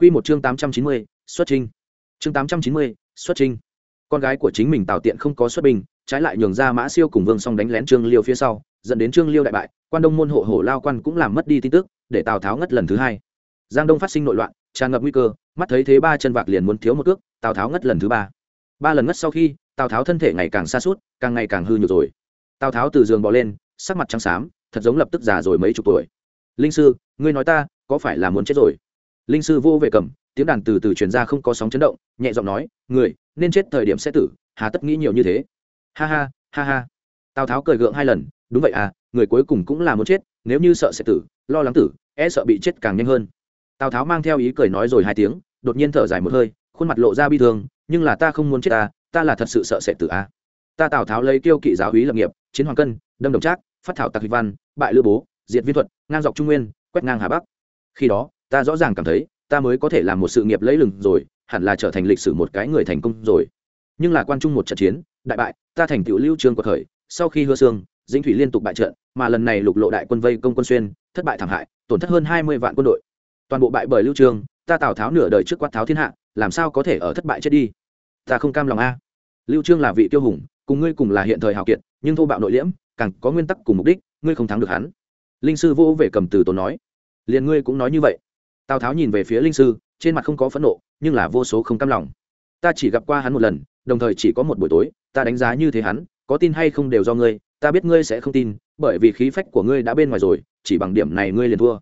Quy một chương tám trăm chín mươi, xuất trình chương tám trăm chín mươi, xuất trình con gái của chính mình tào tiện không có xuất binh, trái lại nhường ra mã siêu cùng vương song đánh lén trương liêu phía sau, dẫn đến trương liêu đại bại, quan đông môn hộ hổ lao quan cũng làm mất đi tin tức, để tào tháo ngất lần thứ hai. Giang đông phát sinh nội loạn, tràn ngập nguy cơ, mắt thấy thế ba chân vạc liền muốn thiếu một cước, tào tháo ngất lần thứ ba. Ba lần ngất sau khi, tào tháo thân thể ngày càng xa suốt càng ngày càng hư nhược rồi. Tào tháo từ giường bò lên, sắc mặt trắng xám, thật giống lập tức già rồi mấy chục tuổi. Linh sư, ngươi nói ta, có phải là muốn chết rồi? Linh sư vô về cầm, tiếng đàn từ từ truyền ra không có sóng chấn động, nhẹ giọng nói, người, nên chết thời điểm sẽ tử, hà tất nghĩ nhiều như thế. Ha ha ha ha. Tào tháo cười gượng hai lần, đúng vậy à người cuối cùng cũng là muốn chết, nếu như sợ sẽ tử, lo lắng tử e sợ bị chết càng nhanh hơn. Tào tháo mang theo ý cười nói rồi hai tiếng, đột nhiên thở dài một hơi, khuôn mặt lộ ra bi thương, nhưng là ta không muốn chết ta ta là thật sự sợ sẽ tử a ta tào tháo lấy tiêu kỵ giáo hí lập nghiệp, chiến hoàng cân, đâm đồng trác, phát thảo tạc hịch văn, bại lữ bố, diệt viên thuật, ngang dọc trung nguyên, quét ngang hà bắc. Khi đó ta rõ ràng cảm thấy, ta mới có thể làm một sự nghiệp lấy lừng rồi, hẳn là trở thành lịch sử một cái người thành công rồi. Nhưng là quan trung một trận chiến, đại bại, ta thành tựu lưu trương của thời. sau khi hứa xương, dĩnh thủy liên tục bại trận, mà lần này lục lộ đại quân vây công quân xuyên, thất bại thảm hại, tổn thất hơn hai mươi vạn quân đội. Toàn bộ bại bởi lưu trương, ta tào tháo nửa đời trước quát tháo thiên hạ, làm sao có thể ở thất bại chết đi? Ta không cam lòng a. Lưu trương là vị tiêu hùng, cùng ngươi cùng là hiện thời hào kiệt, nhưng thô bạo nội liễm, càng có nguyên tắc cùng mục đích, ngươi không thắng được hắn. Linh sư vô về cầm từ tốn nói. Liền ngươi cũng nói như vậy tào tháo nhìn về phía linh sư, trên mặt không có phẫn nộ, nhưng là vô số không cam lòng. Ta chỉ gặp qua hắn một lần, đồng thời chỉ có một buổi tối, ta đánh giá như thế hắn, có tin hay không đều do ngươi, ta biết ngươi sẽ không tin, bởi vì khí phách của ngươi đã bên ngoài rồi, chỉ bằng điểm này ngươi liền thua.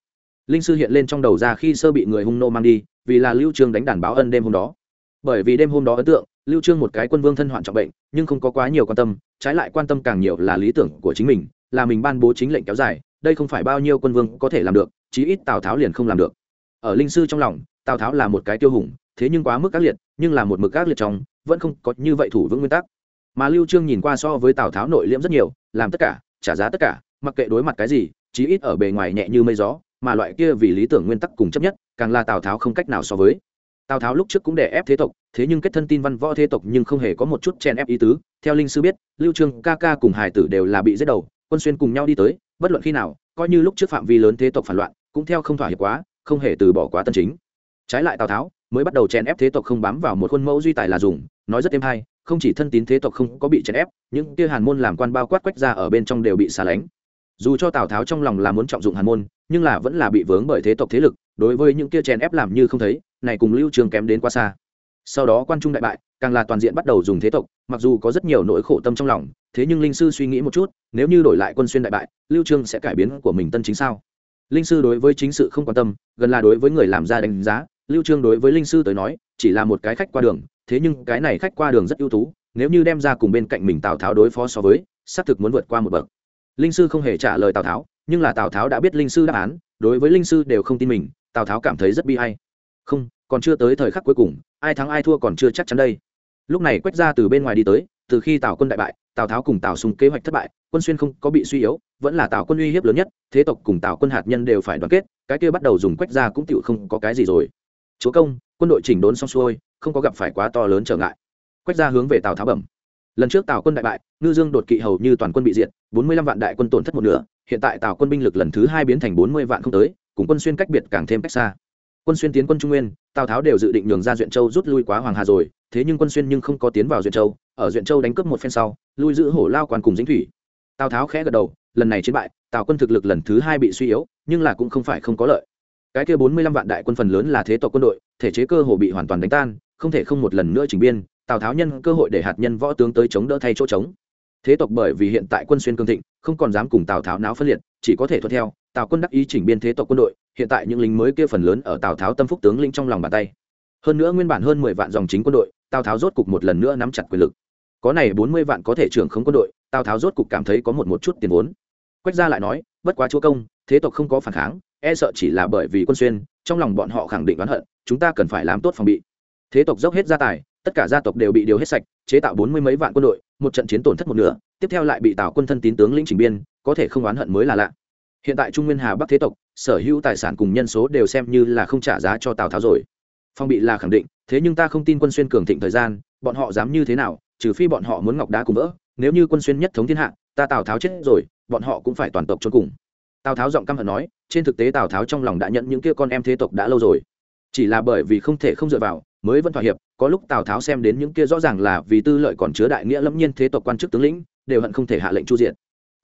Linh sư hiện lên trong đầu ra khi sơ bị người hung nô mang đi, vì là lưu trương đánh đàn báo ân đêm hôm đó. Bởi vì đêm hôm đó ấn tượng, lưu trương một cái quân vương thân hoạn trọng bệnh, nhưng không có quá nhiều quan tâm, trái lại quan tâm càng nhiều là lý tưởng của chính mình, là mình ban bố chính lệnh kéo dài, đây không phải bao nhiêu quân vương có thể làm được, chí ít tào tháo liền không làm được ở linh sư trong lòng, tào tháo là một cái tiêu hùng, thế nhưng quá mức các liệt, nhưng là một mực các liệt trong, vẫn không có như vậy thủ vững nguyên tắc. Mà lưu trương nhìn qua so với tào tháo nội liễm rất nhiều, làm tất cả, trả giá tất cả, mặc kệ đối mặt cái gì, chí ít ở bề ngoài nhẹ như mây gió, mà loại kia vì lý tưởng nguyên tắc cùng chấp nhất, càng là tào tháo không cách nào so với. Tào tháo lúc trước cũng đè ép thế tộc, thế nhưng kết thân tin văn võ thế tộc nhưng không hề có một chút chen ép ý tứ. Theo linh sư biết, lưu trương, ca ca cùng hải tử đều là bị giết đầu, quân xuyên cùng nhau đi tới, bất luận khi nào, coi như lúc trước phạm vi lớn thế tộc phản loạn, cũng theo không thỏa hiệp quá không hề từ bỏ quá tân chính. Trái lại tào tháo mới bắt đầu chèn ép thế tộc không bám vào một khuôn mẫu duy tài là dùng, nói rất êm hay, không chỉ thân tín thế tộc không có bị chèn ép, những kia hàn môn làm quan bao quát quách ra ở bên trong đều bị xa lánh. Dù cho tào tháo trong lòng là muốn trọng dụng hàn môn, nhưng là vẫn là bị vướng bởi thế tộc thế lực, đối với những kia chèn ép làm như không thấy, này cùng lưu trường kém đến quá xa. Sau đó quan trung đại bại, càng là toàn diện bắt đầu dùng thế tộc, mặc dù có rất nhiều nỗi khổ tâm trong lòng, thế nhưng linh sư suy nghĩ một chút, nếu như đổi lại quân xuyên đại bại, lưu trương sẽ cải biến của mình tân chính sao? Linh sư đối với chính sự không quan tâm, gần là đối với người làm ra đánh giá, lưu trương đối với linh sư tới nói, chỉ là một cái khách qua đường, thế nhưng cái này khách qua đường rất ưu tú, nếu như đem ra cùng bên cạnh mình tào tháo đối phó so với, xác thực muốn vượt qua một bậc. Linh sư không hề trả lời tào tháo, nhưng là tào tháo đã biết linh sư đáp án, đối với linh sư đều không tin mình, tào tháo cảm thấy rất bi hay không, còn chưa tới thời khắc cuối cùng, ai thắng ai thua còn chưa chắc chắn đây. Lúc này quét ra từ bên ngoài đi tới, từ khi tào quân đại bại tào tháo cùng tào sùng kế hoạch thất bại, quân xuyên không có bị suy yếu, vẫn là tào quân uy hiếp lớn nhất, thế tộc cùng tào quân hạt nhân đều phải đoàn kết, cái kia bắt đầu dùng Quách ra cũng tựu không có cái gì rồi. Chúa công, quân đội chỉnh đốn xong xuôi, không có gặp phải quá to lớn trở ngại. Quách ra hướng về tào tháo bẩm. Lần trước tào quân đại bại, ngư dương đột kỵ hầu như toàn quân bị diệt, bốn mươi lăm vạn đại quân tổn thất một nửa, hiện tại tào quân binh lực lần thứ hai biến thành bốn mươi vạn không tới, cùng quân xuyên cách biệt càng thêm cách xa quân xuyên tiến quân trung nguyên, tào tháo đều dự định nhường ra duyện châu rút lui quá hoàng hà rồi, thế nhưng quân xuyên nhưng không có tiến vào duyện châu, ở duyện châu đánh cướp một phen sau, lui giữ hổ lao quan cùng dĩnh thủy. Tào tháo khẽ gật đầu, lần này chiến bại, tào quân thực lực lần thứ hai bị suy yếu, nhưng là cũng không phải không có lợi. Cái kia bốn mươi lăm vạn đại quân phần lớn là thế tộc quân đội, thể chế cơ hồ bị hoàn toàn đánh tan, không thể không một lần nữa chỉnh biên, tào tháo nhân cơ hội để hạt nhân võ tướng tới chống đỡ thay chỗ trống. Thế tộc bởi vì hiện tại quân xuyên cương thịnh, không còn dám cùng tào tháo náo phân liệt, chỉ có thể thuận theo, tào quân đắc ý chỉnh biên thế tộc quân đội hiện tại những lính mới kia phần lớn ở tào tháo tâm phúc tướng lĩnh trong lòng bàn tay. Hơn nữa nguyên bản hơn mười vạn dòng chính quân đội, tào tháo rốt cục một lần nữa nắm chặt quyền lực. Có này bốn mươi vạn có thể trưởng không quân đội, tào tháo rốt cục cảm thấy có một một chút tiền vốn. Quách gia lại nói, bất quá chúa công, thế tộc không có phản kháng e sợ chỉ là bởi vì quân xuyên, trong lòng bọn họ khẳng định oán hận, chúng ta cần phải làm tốt phòng bị. Thế tộc dốc hết gia tài, tất cả gia tộc đều bị điều hết sạch, chế tạo bốn mươi mấy vạn quân đội, một trận chiến tổn thất một nửa, tiếp theo lại bị tào quân thân tín tướng lĩnh chỉnh biên, có thể không oán hận mới là lạ hiện tại trung nguyên hà bắc thế tộc, sở hữu tài sản cùng nhân số đều xem như là không trả giá cho tào tháo rồi. Phong bị là khẳng định, thế nhưng ta không tin quân xuyên cường thịnh thời gian, bọn họ dám như thế nào, trừ phi bọn họ muốn ngọc đá cùng vỡ, nếu như quân xuyên nhất thống thiên hạ, ta tào tháo chết rồi, bọn họ cũng phải toàn tộc cho cùng. Tào tháo giọng căm hận nói, trên thực tế tào tháo trong lòng đã nhận những kia con em thế tộc đã lâu rồi. Chỉ là bởi vì không thể không dựa vào, mới vẫn thỏa hiệp, có lúc tào tháo xem đến những kia rõ ràng là vì tư lợi còn chứa đại nghĩa lâm nhiên thế tộc quan chức tướng lĩnh, đều hận không thể hạ lệnh chu diện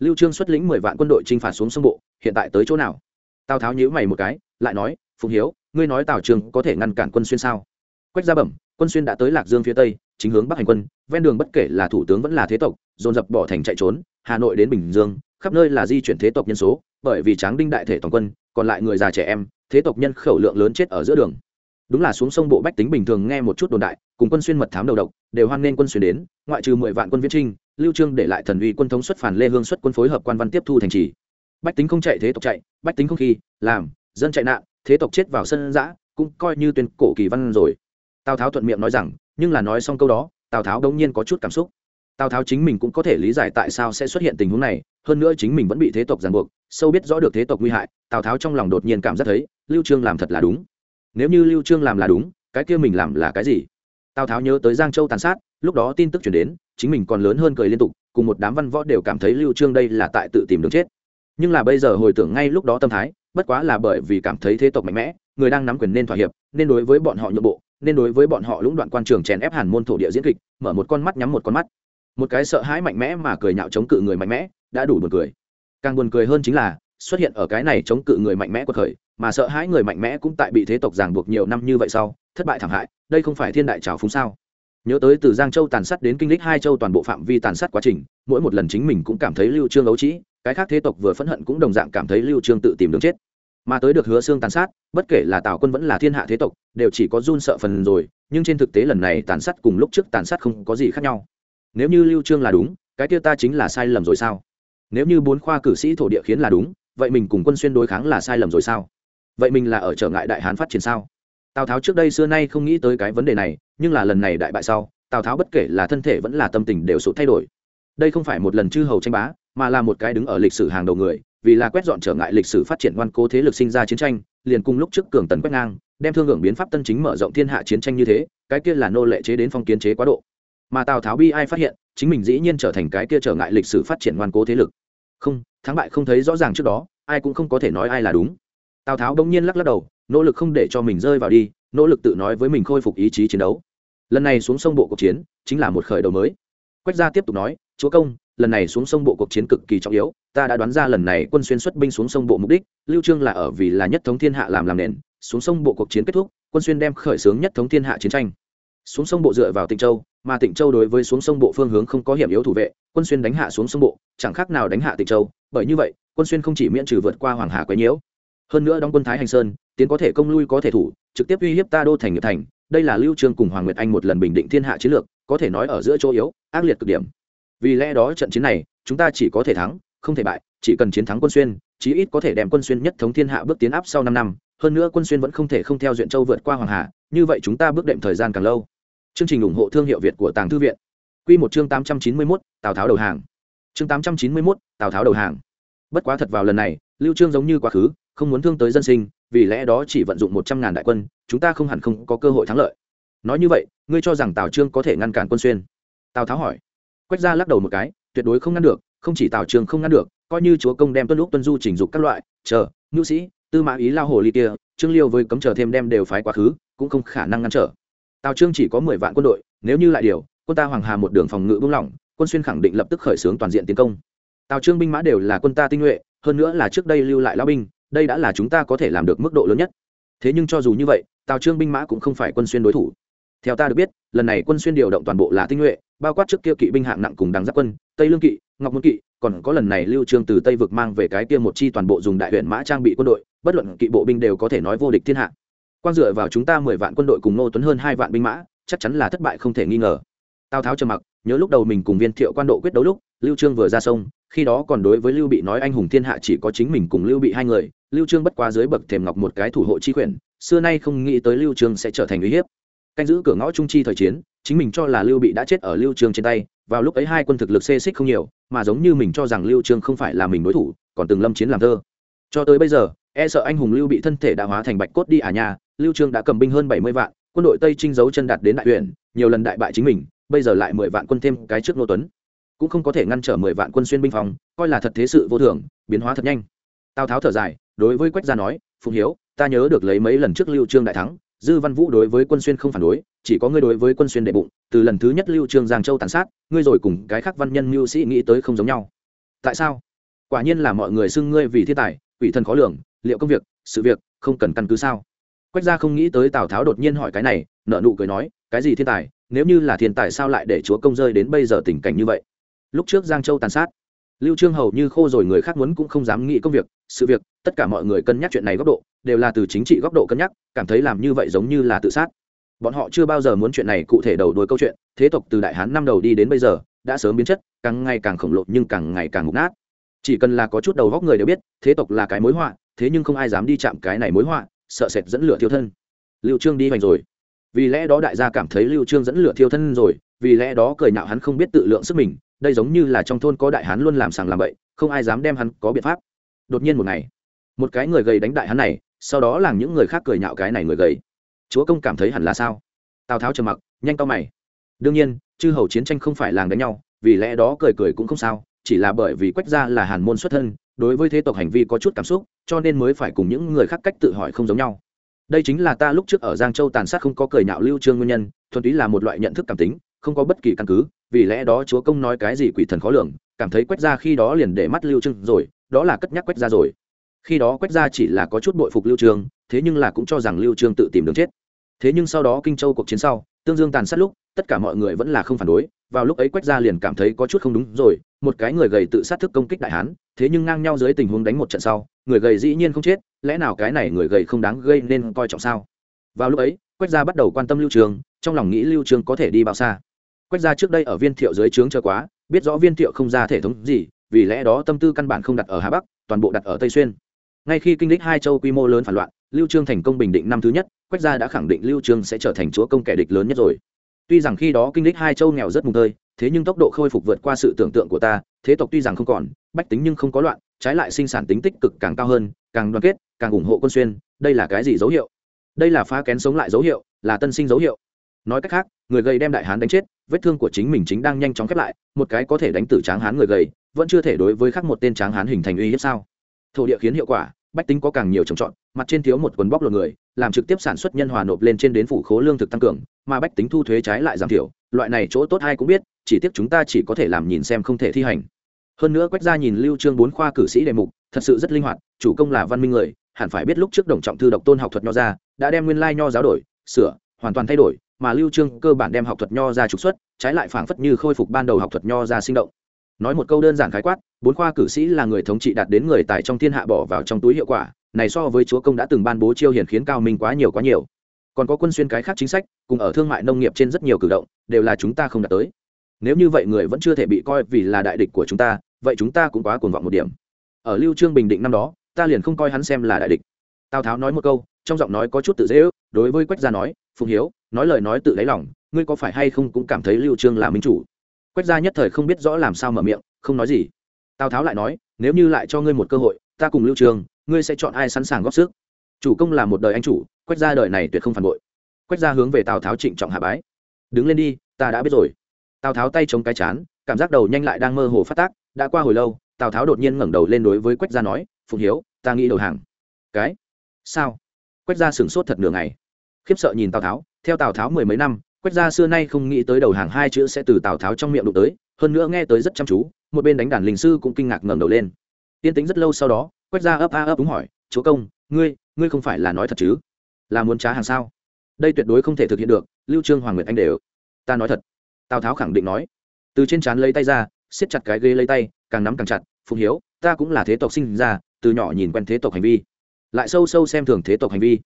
lưu trương xuất lĩnh mười vạn quân đội chinh phạt xuống sông bộ hiện tại tới chỗ nào? Tào tháo nhíu mày một cái, lại nói phùng hiếu, ngươi nói tào trường có thể ngăn cản quân xuyên sao? Quách gia bẩm, quân xuyên đã tới lạc dương phía tây, chính hướng bắc hành quân, ven đường bất kể là thủ tướng vẫn là thế tộc, dồn dập bỏ thành chạy trốn, hà nội đến bình dương, khắp nơi là di chuyển thế tộc nhân số, bởi vì tráng đinh đại thể toàn quân, còn lại người già trẻ em, thế tộc nhân khẩu lượng lớn chết ở giữa đường. Đúng là xuống sông bộ bách tính bình thường nghe một chút đồn đại, cùng quân xuyên mật thám đầu độc, đều hoan nghênh quân xuyên đến, ngoại trừ mười vạn quân viễn trinh, lưu trương để lại thần uy quân thống xuất phản lê hương xuất quân phối hợp quan văn tiếp thu thành trì bách tính không chạy thế tộc chạy, bách tính không khi, làm, dân chạy nạn, thế tộc chết vào sân giã, cũng coi như tuyên cổ kỳ văn rồi. Tào tháo thuận miệng nói rằng, nhưng là nói xong câu đó, tào tháo đông nhiên có chút cảm xúc. Tào tháo chính mình cũng có thể lý giải tại sao sẽ xuất hiện tình huống này, hơn nữa chính mình vẫn bị thế tộc ràng buộc, sâu biết rõ được thế tộc nguy hại, tào tháo trong lòng đột nhiên cảm giác thấy, lưu trương làm thật là đúng. Nếu như lưu trương làm là đúng, cái kia mình làm là cái gì? Tào tháo nhớ tới giang châu tàn sát, lúc đó tin tức chuyển đến, chính mình còn lớn hơn cười liên tục, cùng một đám văn võ đều cảm thấy lưu trương đây là tại tự tìm đường chết nhưng là bây giờ hồi tưởng ngay lúc đó tâm thái, bất quá là bởi vì cảm thấy thế tộc mạnh mẽ, người đang nắm quyền nên thỏa hiệp, nên đối với bọn họ nhượng bộ, nên đối với bọn họ lũng đoạn quan trường chèn ép hàn môn thổ địa diễn kịch, mở một con mắt nhắm một con mắt. Một cái sợ hãi mạnh mẽ mà cười nhạo chống cự người mạnh mẽ, đã đủ buồn cười. Càng buồn cười hơn chính là, xuất hiện ở cái này chống cự người mạnh mẽ của khởi mà sợ hãi người mạnh mẽ cũng tại bị thế tộc ràng buộc nhiều năm như vậy sau, thất bại thảm hại, đây không phải thiên đại trào phúng sao? Nhớ tới từ giang châu tàn sát đến kinh lịch hai châu toàn bộ phạm vi tàn sát quá trình, mỗi một lần chính mình cũng cảm thấy lưu trương ấu trĩ cái khác thế tộc vừa phẫn hận cũng đồng dạng cảm thấy lưu trương tự tìm đường chết. Mà tới được hứa xương tàn sát, bất kể là tào quân vẫn là thiên hạ thế tộc, đều chỉ có run sợ phần rồi, nhưng trên thực tế lần này tàn sát cùng lúc trước tàn sát không có gì khác nhau. Nếu như lưu trương là đúng, cái kia ta chính là sai lầm rồi sao? Nếu như bốn khoa cử sĩ thổ địa khiến là đúng, vậy mình cùng quân xuyên đối kháng là sai lầm rồi sao? Vậy mình là ở trở ngại đại hán phát triển sao? Tào tháo trước đây xưa nay không nghĩ tới cái vấn đề này, nhưng là lần này đại bại sau, tào tháo bất kể là thân thể vẫn là tâm tình đều sụt thay đổi. Đây không phải một lần chư hầu tranh bá mà là một cái đứng ở lịch sử hàng đầu người, vì là quét dọn trở ngại lịch sử phát triển ngoan cố thế lực sinh ra chiến tranh, liền cùng lúc trước cường tần quét ngang, đem thương hưởng biến pháp tân chính mở rộng thiên hạ chiến tranh như thế, cái kia là nô lệ chế đến phong kiến chế quá độ. Mà tào tháo bi ai phát hiện, chính mình dĩ nhiên trở thành cái kia trở ngại lịch sử phát triển ngoan cố thế lực. Không, thắng bại không thấy rõ ràng trước đó, ai cũng không có thể nói ai là đúng. Tào tháo bỗng nhiên lắc lắc đầu, nỗ lực không để cho mình rơi vào đi, nỗ lực tự nói với mình khôi phục ý chí chiến đấu. Lần này xuống sông bộ cuộc chiến, chính là một khởi đầu mới. Quách gia tiếp tục nói chúa công, lần này xuống sông bộ cuộc chiến cực kỳ trọng yếu, ta đã đoán ra lần này quân xuyên xuất binh xuống sông bộ mục đích, lưu trương là ở vì là nhất thống thiên hạ làm làm nền, xuống sông bộ cuộc chiến kết thúc, quân xuyên đem khởi xướng nhất thống thiên hạ chiến tranh. Xuống sông bộ dựa vào tịnh châu, mà tịnh châu đối với xuống sông bộ phương hướng không có hiểm yếu thủ vệ, quân xuyên đánh hạ xuống sông bộ, chẳng khác nào đánh hạ tịnh châu, bởi như vậy, quân xuyên không chỉ miễn trừ vượt qua hoàng hà quấy nhiễu, hơn nữa đóng quân thái hành sơn, tiến có thể công lui có thể thủ, trực tiếp uy hiếp ta đô thành nghiệp thành, đây là lưu trương cùng hoàng nguyệt anh một lần bình định thiên hạ chiến lược, có thể nói ở giữa chỗ yếu, ác liệt cực điểm vì lẽ đó trận chiến này, chúng ta chỉ có thể thắng, không thể bại, chỉ cần chiến thắng quân xuyên, chí ít có thể đem quân xuyên nhất thống thiên hạ bước tiến áp sau năm năm, hơn nữa quân xuyên vẫn không thể không theo duyện châu vượt qua hoàng hà, như vậy chúng ta bước đệm thời gian càng lâu. Chương trình ủng hộ thương hiệu việt của tàng thư viện. Quy một chương tám trăm chín mươi mốt, tào tháo đầu hàng. Chương tám trăm chín mươi mốt, tào tháo đầu hàng. Bất quá thật vào lần này, lưu trương giống như quá khứ, không muốn thương tới dân sinh, vì lẽ đó chỉ vận dụng một trăm ngàn đại quân, chúng ta không hẳn không có cơ hội thắng lợi. Nói như vậy, ngươi cho rằng tào trương có thể ngăn cản quân xuyên? Tào tháo hỏi quách gia lắc đầu một cái, tuyệt đối không ngăn được, không chỉ tào Trường không ngăn được, coi như chúa công đem tuân lúc tuân du chỉnh dục các loại, chờ Ngưu sĩ, tư mã ý lao hồ ly kia, trương liêu với cấm chờ thêm đem đều phái quá khứ, cũng không khả năng ngăn trở. Tào trương chỉ có mười vạn quân đội, nếu như lại điều, quân ta hoàng hà một đường phòng ngự buông lỏng, quân xuyên khẳng định lập tức khởi xướng toàn diện tiến công. Tào trương binh mã đều là quân ta tinh nhuệ, hơn nữa là trước đây lưu lại lao binh, đây đã là chúng ta có thể làm được mức độ lớn nhất. Thế nhưng cho dù như vậy, tào trương binh mã cũng không phải quân xuyên đối thủ. Theo ta được biết, lần này quân xuyên điều động toàn bộ là tinh nhuệ bao quát trước kia kỵ binh hạng nặng cùng đằng giáp quân, tây lương kỵ, ngọc môn kỵ, còn có lần này lưu trương từ tây vực mang về cái kia một chi toàn bộ dùng đại huyện mã trang bị quân đội, bất luận kỵ bộ binh đều có thể nói vô địch thiên hạ. Quan dựa vào chúng ta mười vạn quân đội cùng nô tuấn hơn hai vạn binh mã, chắc chắn là thất bại không thể nghi ngờ. Tào tháo trầm mặc, nhớ lúc đầu mình cùng viên thiệu quan độ quyết đấu lúc, lưu trương vừa ra sông, khi đó còn đối với lưu bị nói anh hùng thiên hạ chỉ có chính mình cùng lưu bị hai người, lưu trương bất quá dưới bậc thềm ngọc một cái thủ hộ chi quyền, xưa nay không nghĩ tới lưu trương sẽ trở thành uy hiếp. Canh giữ cửa ngõ trung chi thời chiến chính mình cho là lưu bị đã chết ở lưu trương trên tay, vào lúc ấy hai quân thực lực xê xích không nhiều, mà giống như mình cho rằng lưu trương không phải là mình đối thủ, còn từng lâm chiến làm thơ. Cho tới bây giờ e sợ anh hùng lưu bị thân thể đã hóa thành bạch cốt đi à nhà, lưu trương đã cầm binh hơn 70 vạn, quân đội tây trinh giấu chân đạt đến đại huyện, nhiều lần đại bại chính mình, bây giờ lại 10 vạn quân thêm cái trước nô tuấn. Cũng không có thể ngăn trở 10 vạn quân xuyên binh phòng, coi là thật thế sự vô thường, biến hóa thật nhanh. Tào tháo thở dài, đối với quách gia nói phùng hiếu, ta nhớ được lấy mấy lần trước lưu trương đại thắng dư văn vũ đối với quân xuyên không phản đối, chỉ có ngươi đối với quân xuyên đệ bụng, từ lần thứ nhất lưu trương giang châu tàn sát, ngươi rồi cùng cái khác văn nhân mưu sĩ nghĩ tới không giống nhau. Tại sao? Quả nhiên là mọi người xưng ngươi vì thiên tài, quỷ thần khó lường, liệu công việc, sự việc, không cần căn cứ sao? Quách gia không nghĩ tới tào tháo đột nhiên hỏi cái này, nợ nụ cười nói, cái gì thiên tài, nếu như là thiên tài sao lại để chúa công rơi đến bây giờ tình cảnh như vậy? Lúc trước giang châu tàn sát, lưu trương hầu như khô rồi, người khác muốn cũng không dám nghĩ công việc, sự việc, tất cả mọi người cân nhắc chuyện này góc độ đều là từ chính trị góc độ cân nhắc, cảm thấy làm như vậy giống như là tự sát. Bọn họ chưa bao giờ muốn chuyện này cụ thể đầu đuôi câu chuyện, thế tộc từ đại hán năm đầu đi đến bây giờ, đã sớm biến chất, càng ngày càng khổng lồ nhưng càng ngày càng ngục nát. Chỉ cần là có chút đầu góc người đều biết, thế tộc là cái mối họa, thế nhưng không ai dám đi chạm cái này mối họa, sợ sệt dẫn lửa thiêu thân. Lưu trương đi hoành rồi. Vì lẽ đó đại gia cảm thấy lưu trương dẫn lửa thiêu thân rồi, vì lẽ đó cười nhạo hắn không biết tự lượng sức mình, đây giống như là trong thôn có đại hán luôn làm sàng làm bậy, không ai dám đem hắn có biện pháp. Đột nhiên một ngày, một cái người gầy đánh đại hán này sau đó làm những người khác cười nhạo cái này người gầy. Chúa công cảm thấy hẳn là sao? Tào tháo trầm mặc, nhanh cao mày. Đương nhiên, chư hầu chiến tranh không phải làng đánh nhau, vì lẽ đó cười cười cũng không sao, chỉ là bởi vì quách gia là hàn môn xuất thân, đối với thế tộc hành vi có chút cảm xúc, cho nên mới phải cùng những người khác cách tự hỏi không giống nhau. Đây chính là ta lúc trước ở giang châu tàn sát không có cười nhạo lưu trương nguyên nhân, thuần túy là một loại nhận thức cảm tính, không có bất kỳ căn cứ, vì lẽ đó chúa công nói cái gì quỷ thần khó lường, cảm thấy quách gia khi đó liền để mắt lưu trương rồi, đó là cất nhắc quách gia rồi khi đó quách gia chỉ là có chút bội phục lưu trương thế nhưng là cũng cho rằng lưu trương tự tìm đường chết. Thế nhưng sau đó kinh châu cuộc chiến sau, tương dương tàn sát lúc, tất cả mọi người vẫn là không phản đối, vào lúc ấy quách gia liền cảm thấy có chút không đúng rồi, một cái người gầy tự sát thức công kích đại hán, thế nhưng ngang nhau dưới tình huống đánh một trận sau, người gầy dĩ nhiên không chết, lẽ nào cái này người gầy không đáng gây nên coi trọng sao? Vào lúc ấy, quách gia bắt đầu quan tâm lưu trường, trong lòng nghĩ lưu trường có thể đi bao xa. Quách gia trước đây ở viên thiệu dưới trướng chờ quá, biết rõ viên thiệu không ra thể thống gì, vì lẽ đó tâm tư căn bản không đặt ở hà bắc, toàn bộ đặt ở tây xuyên ngay khi kinh lịch hai châu quy mô lớn phản loạn, lưu trương thành công bình định năm thứ nhất, quách gia đã khẳng định lưu trương sẽ trở thành chúa công kẻ địch lớn nhất rồi. Tuy rằng khi đó kinh lịch hai châu nghèo rất mùng tơi, thế nhưng tốc độ khôi phục vượt qua sự tưởng tượng của ta, thế tộc tuy rằng không còn, bách tính nhưng không có loạn, trái lại sinh sản tính tích cực càng cao hơn, càng đoàn kết, càng ủng hộ quân xuyên, đây là cái gì dấu hiệu? Đây là phá kén sống lại dấu hiệu, là tân sinh dấu hiệu. Nói cách khác, người gầy đem đại hán đánh chết, vết thương của chính mình chính đang nhanh chóng khép lại, một cái có thể đánh tử tráng hán người gầy, vẫn chưa thể đối với khác một tên tráng hán hình thành uy hiếp sao? Thổ địa khiến hiệu quả, bách tính có càng nhiều trồng trọt, mặt trên thiếu một quần bóc lột người, làm trực tiếp sản xuất nhân hòa nộp lên trên đến phủ khố lương thực tăng cường, mà bách tính thu thuế trái lại giảm thiểu, loại này chỗ tốt ai cũng biết, chỉ tiếc chúng ta chỉ có thể làm nhìn xem không thể thi hành. Hơn nữa quách gia nhìn lưu trương bốn khoa cử sĩ đề mục, thật sự rất linh hoạt, chủ công là văn minh người, hẳn phải biết lúc trước đồng trọng thư độc tôn học thuật nho ra, đã đem nguyên lai nho giáo đổi, sửa, hoàn toàn thay đổi, mà lưu trương cơ bản đem học thuật nho ra trục xuất, trái lại phảng phất như khôi phục ban đầu học thuật nho ra sinh động nói một câu đơn giản khái quát, bốn khoa cử sĩ là người thống trị đạt đến người tài trong thiên hạ bỏ vào trong túi hiệu quả, này so với chúa công đã từng ban bố chiêu hiển khiến cao minh quá nhiều quá nhiều. Còn có quân xuyên cái khác chính sách, cùng ở thương mại nông nghiệp trên rất nhiều cử động, đều là chúng ta không đạt tới. Nếu như vậy người vẫn chưa thể bị coi vì là đại địch của chúng ta, vậy chúng ta cũng quá cuồng vọng một điểm. Ở lưu trương bình định năm đó, ta liền không coi hắn xem là đại địch. Tào tháo nói một câu, trong giọng nói có chút tự dễ ước, đối với quách gia nói phùng hiếu, nói lời nói tự lấy lòng, ngươi có phải hay không cũng cảm thấy lưu trương là minh chủ? Quách gia nhất thời không biết rõ làm sao mở miệng không nói gì. Tào tháo lại nói nếu như lại cho ngươi một cơ hội ta cùng lưu Trường, ngươi sẽ chọn ai sẵn sàng góp sức? Chủ công là một đời anh chủ quách gia đời này tuyệt không phản bội. Quách gia hướng về tào tháo trịnh trọng hạ bái. Đứng lên đi ta đã biết rồi. Tào tháo tay chống cái chán cảm giác đầu nhanh lại đang mơ hồ phát tác đã qua hồi lâu tào tháo đột nhiên ngẩng đầu lên đối với quách gia nói phụng hiếu ta nghĩ đầu hàng. Cái? Sao? Quách gia sửng sốt thật nửa ngày. Khiếp sợ nhìn tào tháo theo tào tháo mười mấy năm quách gia xưa nay không nghĩ tới đầu hàng hai chữ sẽ từ tào tháo trong miệng đụng tới, hơn nữa nghe tới rất chăm chú, một bên đánh đàn linh sư cũng kinh ngạc ngẩng đầu lên. Tiên tính rất lâu sau đó, quách gia ấp a ấp đúng hỏi, chúa công, ngươi ngươi không phải là nói thật chứ? Là muốn trá hàng sao? Đây tuyệt đối không thể thực hiện được, lưu trương, hoàng nguyệt anh đều. Ta nói thật. Tào tháo khẳng định nói. Từ trên trán lấy tay ra, siết chặt cái ghế lấy tay, càng nắm càng chặt phụng hiếu, ta cũng là thế tộc sinh ra, từ nhỏ nhìn quen thế tộc hành vi. Lại sâu sâu xem thường thế tộc hành vi.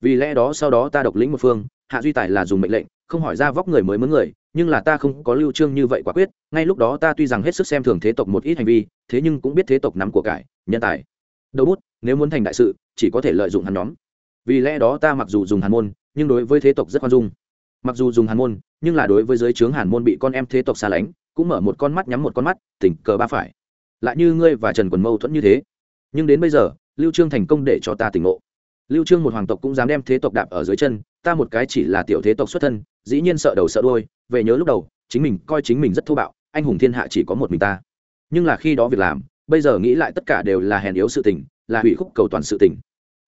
Vì lẽ đó sau đó ta độc lĩnh một phương, hạ duy tài là dùng mệnh lệnh không hỏi ra vóc người mới mướn người, nhưng là ta không có lưu trương như vậy quả quyết, ngay lúc đó ta tuy rằng hết sức xem thường thế tộc một ít hành vi, thế nhưng cũng biết thế tộc nắm của cải, nhân tài. Đầu bút, nếu muốn thành đại sự, chỉ có thể lợi dụng hắn nhóm. Vì lẽ đó ta mặc dù dùng hàn môn, nhưng đối với thế tộc rất khoan dung. Mặc dù dùng hàn môn, nhưng là đối với giới trướng hàn môn bị con em thế tộc xa lánh, cũng mở một con mắt nhắm một con mắt tỉnh cờ ba phải. Lại như ngươi và trần quần mâu thuẫn như thế. Nhưng đến bây giờ, lưu trương thành công để cho ta tỉnh ngộ. Lưu trương một hoàng tộc cũng dám đem thế tộc đạp ở dưới chân ta một cái chỉ là tiểu thế tộc xuất thân, dĩ nhiên sợ đầu sợ đuôi, về nhớ lúc đầu, chính mình coi chính mình rất thô bạo, anh hùng thiên hạ chỉ có một mình ta. Nhưng là khi đó việc làm, bây giờ nghĩ lại tất cả đều là hèn yếu sự tình, là hủy khúc cầu toàn sự tình.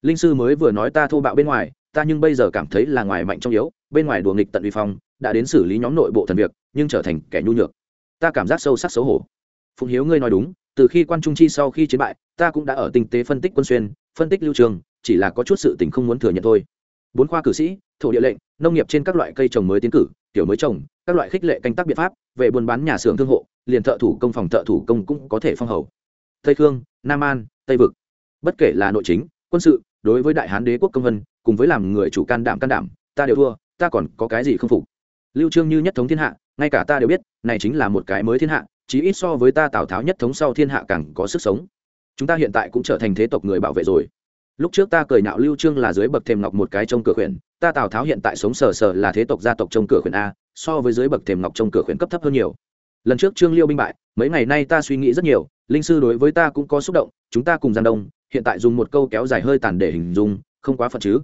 Linh sư mới vừa nói ta thô bạo bên ngoài, ta nhưng bây giờ cảm thấy là ngoài mạnh trong yếu, bên ngoài đùa nghịch tận uy phong, đã đến xử lý nhóm nội bộ thần việc, nhưng trở thành kẻ nhu nhược. Ta cảm giác sâu sắc xấu hổ. Phụng hiếu ngươi nói đúng, từ khi quan trung chi sau khi chiến bại, ta cũng đã ở tinh tế phân tích quân xuyên, phân tích lưu trường, chỉ là có chút sự tình không muốn thừa nhận thôi. Bốn khoa cử sĩ thổ địa lệnh, nông nghiệp trên các loại cây trồng mới tiến cử tiểu mới trồng, các loại khích lệ canh tác biện pháp, về buôn bán nhà xưởng thương hộ, liền thợ thủ công phòng thợ thủ công cũng có thể phong hầu. Tây khương, nam an, tây vực. Bất kể là nội chính, quân sự, đối với đại hán đế quốc công vân, cùng với làm người chủ can đảm can đảm, ta đều thua, ta còn có cái gì không phục? Lưu trương như nhất thống thiên hạ, ngay cả ta đều biết, này chính là một cái mới thiên hạ, chí ít so với ta tào tháo nhất thống sau thiên hạ càng có sức sống. Chúng ta hiện tại cũng trở thành thế tộc người bảo vệ rồi lúc trước ta cười nhạo lưu trương là dưới bậc thềm ngọc một cái trông cửa khuyển, ta tào tháo hiện tại sống sờ sờ là thế tộc gia tộc trông cửa khuyển a, so với dưới bậc thềm ngọc trông cửa khuyển cấp thấp hơn nhiều. Lần trước trương liêu binh bại, mấy ngày nay ta suy nghĩ rất nhiều, linh sư đối với ta cũng có xúc động, chúng ta cùng giang đông, hiện tại dùng một câu kéo dài hơi tàn để hình dung, không quá phật chứ.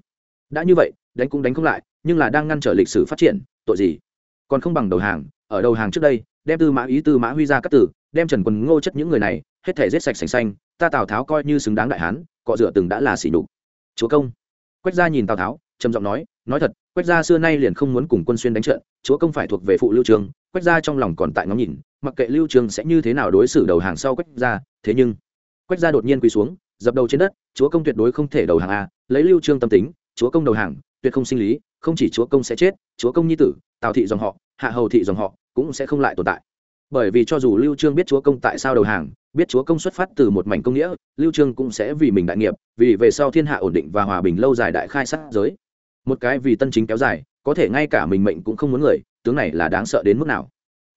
Đã như vậy, đánh cũng đánh không lại, nhưng là đang ngăn trở lịch sử phát triển, tội gì? Còn không bằng đầu hàng, ở đầu hàng trước đây, đem tư mã ý, tư mã huy ra các tử, đem trần quần ngô chất những người này, hết thể giết sạch sành xanh, ta tào tháo coi như xứng đáng đại hán cọ rửa từng đã là xỉ nhục. Chúa công. Quách gia nhìn tào tháo, trầm giọng nói nói thật, quách gia xưa nay liền không muốn cùng quân xuyên đánh trận, chúa công phải thuộc về phụ lưu trường, quách gia trong lòng còn tại ngóng nhìn, mặc kệ lưu trường sẽ như thế nào đối xử đầu hàng sau quách gia, thế nhưng, quách gia đột nhiên quỳ xuống, dập đầu trên đất, chúa công tuyệt đối không thể đầu hàng a lấy lưu trương tâm tính, chúa công đầu hàng, tuyệt không sinh lý, không chỉ chúa công sẽ chết, chúa công nhi tử, tào thị dòng họ, hạ hầu thị dòng họ cũng sẽ không lại tồn tại. Bởi vì cho dù lưu trương biết chúa công tại sao đầu hàng biết chúa công xuất phát từ một mảnh công nghĩa, lưu trương cũng sẽ vì mình đại nghiệp, vì về sau thiên hạ ổn định và hòa bình lâu dài đại khai sát giới. Một cái vì tân chính kéo dài, có thể ngay cả mình mệnh cũng không muốn người, tướng này là đáng sợ đến mức nào.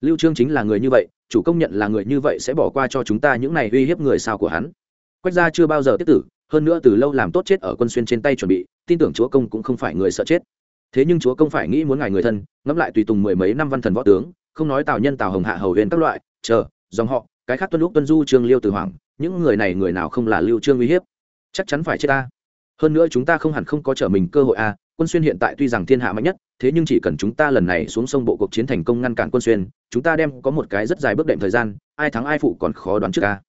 Lưu trương chính là người như vậy, chủ công nhận là người như vậy sẽ bỏ qua cho chúng ta những này uy hiếp người sao của hắn. Quách gia chưa bao giờ tiếp tử, hơn nữa từ lâu làm tốt chết ở quân xuyên trên tay chuẩn bị, tin tưởng chúa công cũng không phải người sợ chết. Thế nhưng chúa công phải nghĩ muốn ngài người thân, ngẫm lại tùy tùng mười mấy năm văn thần võ tướng, không nói tào nhân tào hồng hạ hầu huyền các loại, chờ, dòng họ cái khác tuân lúc tuân du trương liêu từ hoàng, những người này người nào không là lưu trương uy hiếp? Chắc chắn phải chết ta. Hơn nữa chúng ta không hẳn không có trở mình cơ hội a quân xuyên hiện tại tuy rằng thiên hạ mạnh nhất, thế nhưng chỉ cần chúng ta lần này xuống sông bộ cuộc chiến thành công ngăn cản quân xuyên, chúng ta đem có một cái rất dài bước đệm thời gian, ai thắng ai phụ còn khó đoán trước a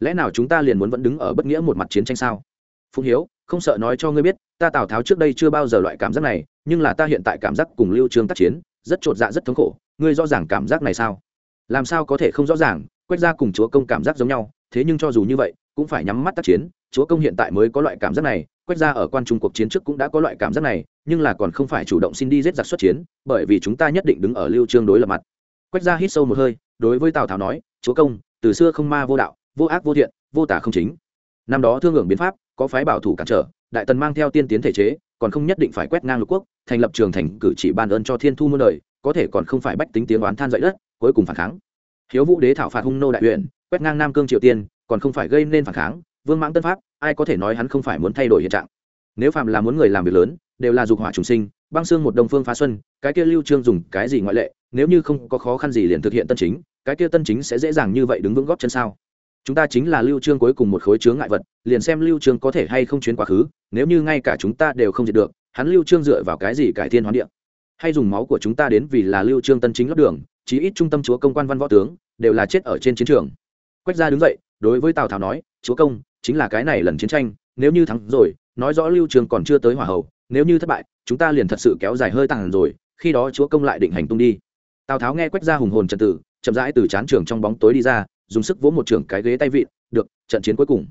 lẽ nào chúng ta liền muốn vẫn đứng ở bất nghĩa một mặt chiến tranh sao? Phụng hiếu, không sợ nói cho ngươi biết, ta tào tháo trước đây chưa bao giờ loại cảm giác này, nhưng là ta hiện tại cảm giác cùng lưu trương tác chiến, rất trột dạ rất thống khổ, ngươi rõ ràng cảm giác này sao? Làm sao có thể không rõ ràng Quách gia cùng chúa công cảm giác giống nhau, thế nhưng cho dù như vậy, cũng phải nhắm mắt tác chiến, chúa công hiện tại mới có loại cảm giác này, Quách gia ở quan trung cuộc chiến trước cũng đã có loại cảm giác này, nhưng là còn không phải chủ động xin đi giết giặc xuất chiến, bởi vì chúng ta nhất định đứng ở lưu trương đối lập mặt. Quách gia hít sâu một hơi, đối với tào tháo nói, chúa công, từ xưa không ma vô đạo, vô ác vô thiện, vô tả không chính. Năm đó thương hưởng biến pháp, có phái bảo thủ cản trở, đại tần mang theo tiên tiến thể chế, còn không nhất định phải quét ngang lục quốc, thành lập trường thành cử chỉ ban ơn cho thiên thu muôn đời, có thể còn không phải bách tính tiếng oán than dậy đất, cuối cùng phản kháng hiếu vũ đế thảo phạt hung nô đại huyện quét ngang nam cương triều tiên, còn không phải gây nên phản kháng, vương mãng tân pháp, ai có thể nói hắn không phải muốn thay đổi hiện trạng. Nếu phạm là muốn người làm việc lớn, đều là dục hỏa trùng sinh, băng xương một đồng phương phá xuân, cái kia lưu trương dùng cái gì ngoại lệ, nếu như không có khó khăn gì liền thực hiện tân chính, cái kia tân chính sẽ dễ dàng như vậy đứng vững góp chân sao? Chúng ta chính là lưu trương cuối cùng một khối chướng ngại vật, liền xem lưu trương có thể hay không chuyến quá khứ, nếu như ngay cả chúng ta đều không diệt được, hắn lưu trương dựa vào cái gì cải thiên hoán địa? Hay dùng máu của chúng ta đến vì là lưu trương tân chính lấp đường chí ít trung tâm chúa công quan văn võ tướng đều là chết ở trên chiến trường. Quách gia đứng dậy đối với tào tháo nói chúa công chính là cái này lần chiến tranh nếu như thắng rồi nói rõ lưu trường còn chưa tới hỏa hầu nếu như thất bại chúng ta liền thật sự kéo dài hơi tàn rồi khi đó chúa công lại định hành tung đi. Tào tháo nghe quách gia hùng hồn trật tự, chậm rãi từ chán trường trong bóng tối đi ra dùng sức vỗ một trường cái ghế tay vịn được trận chiến cuối cùng.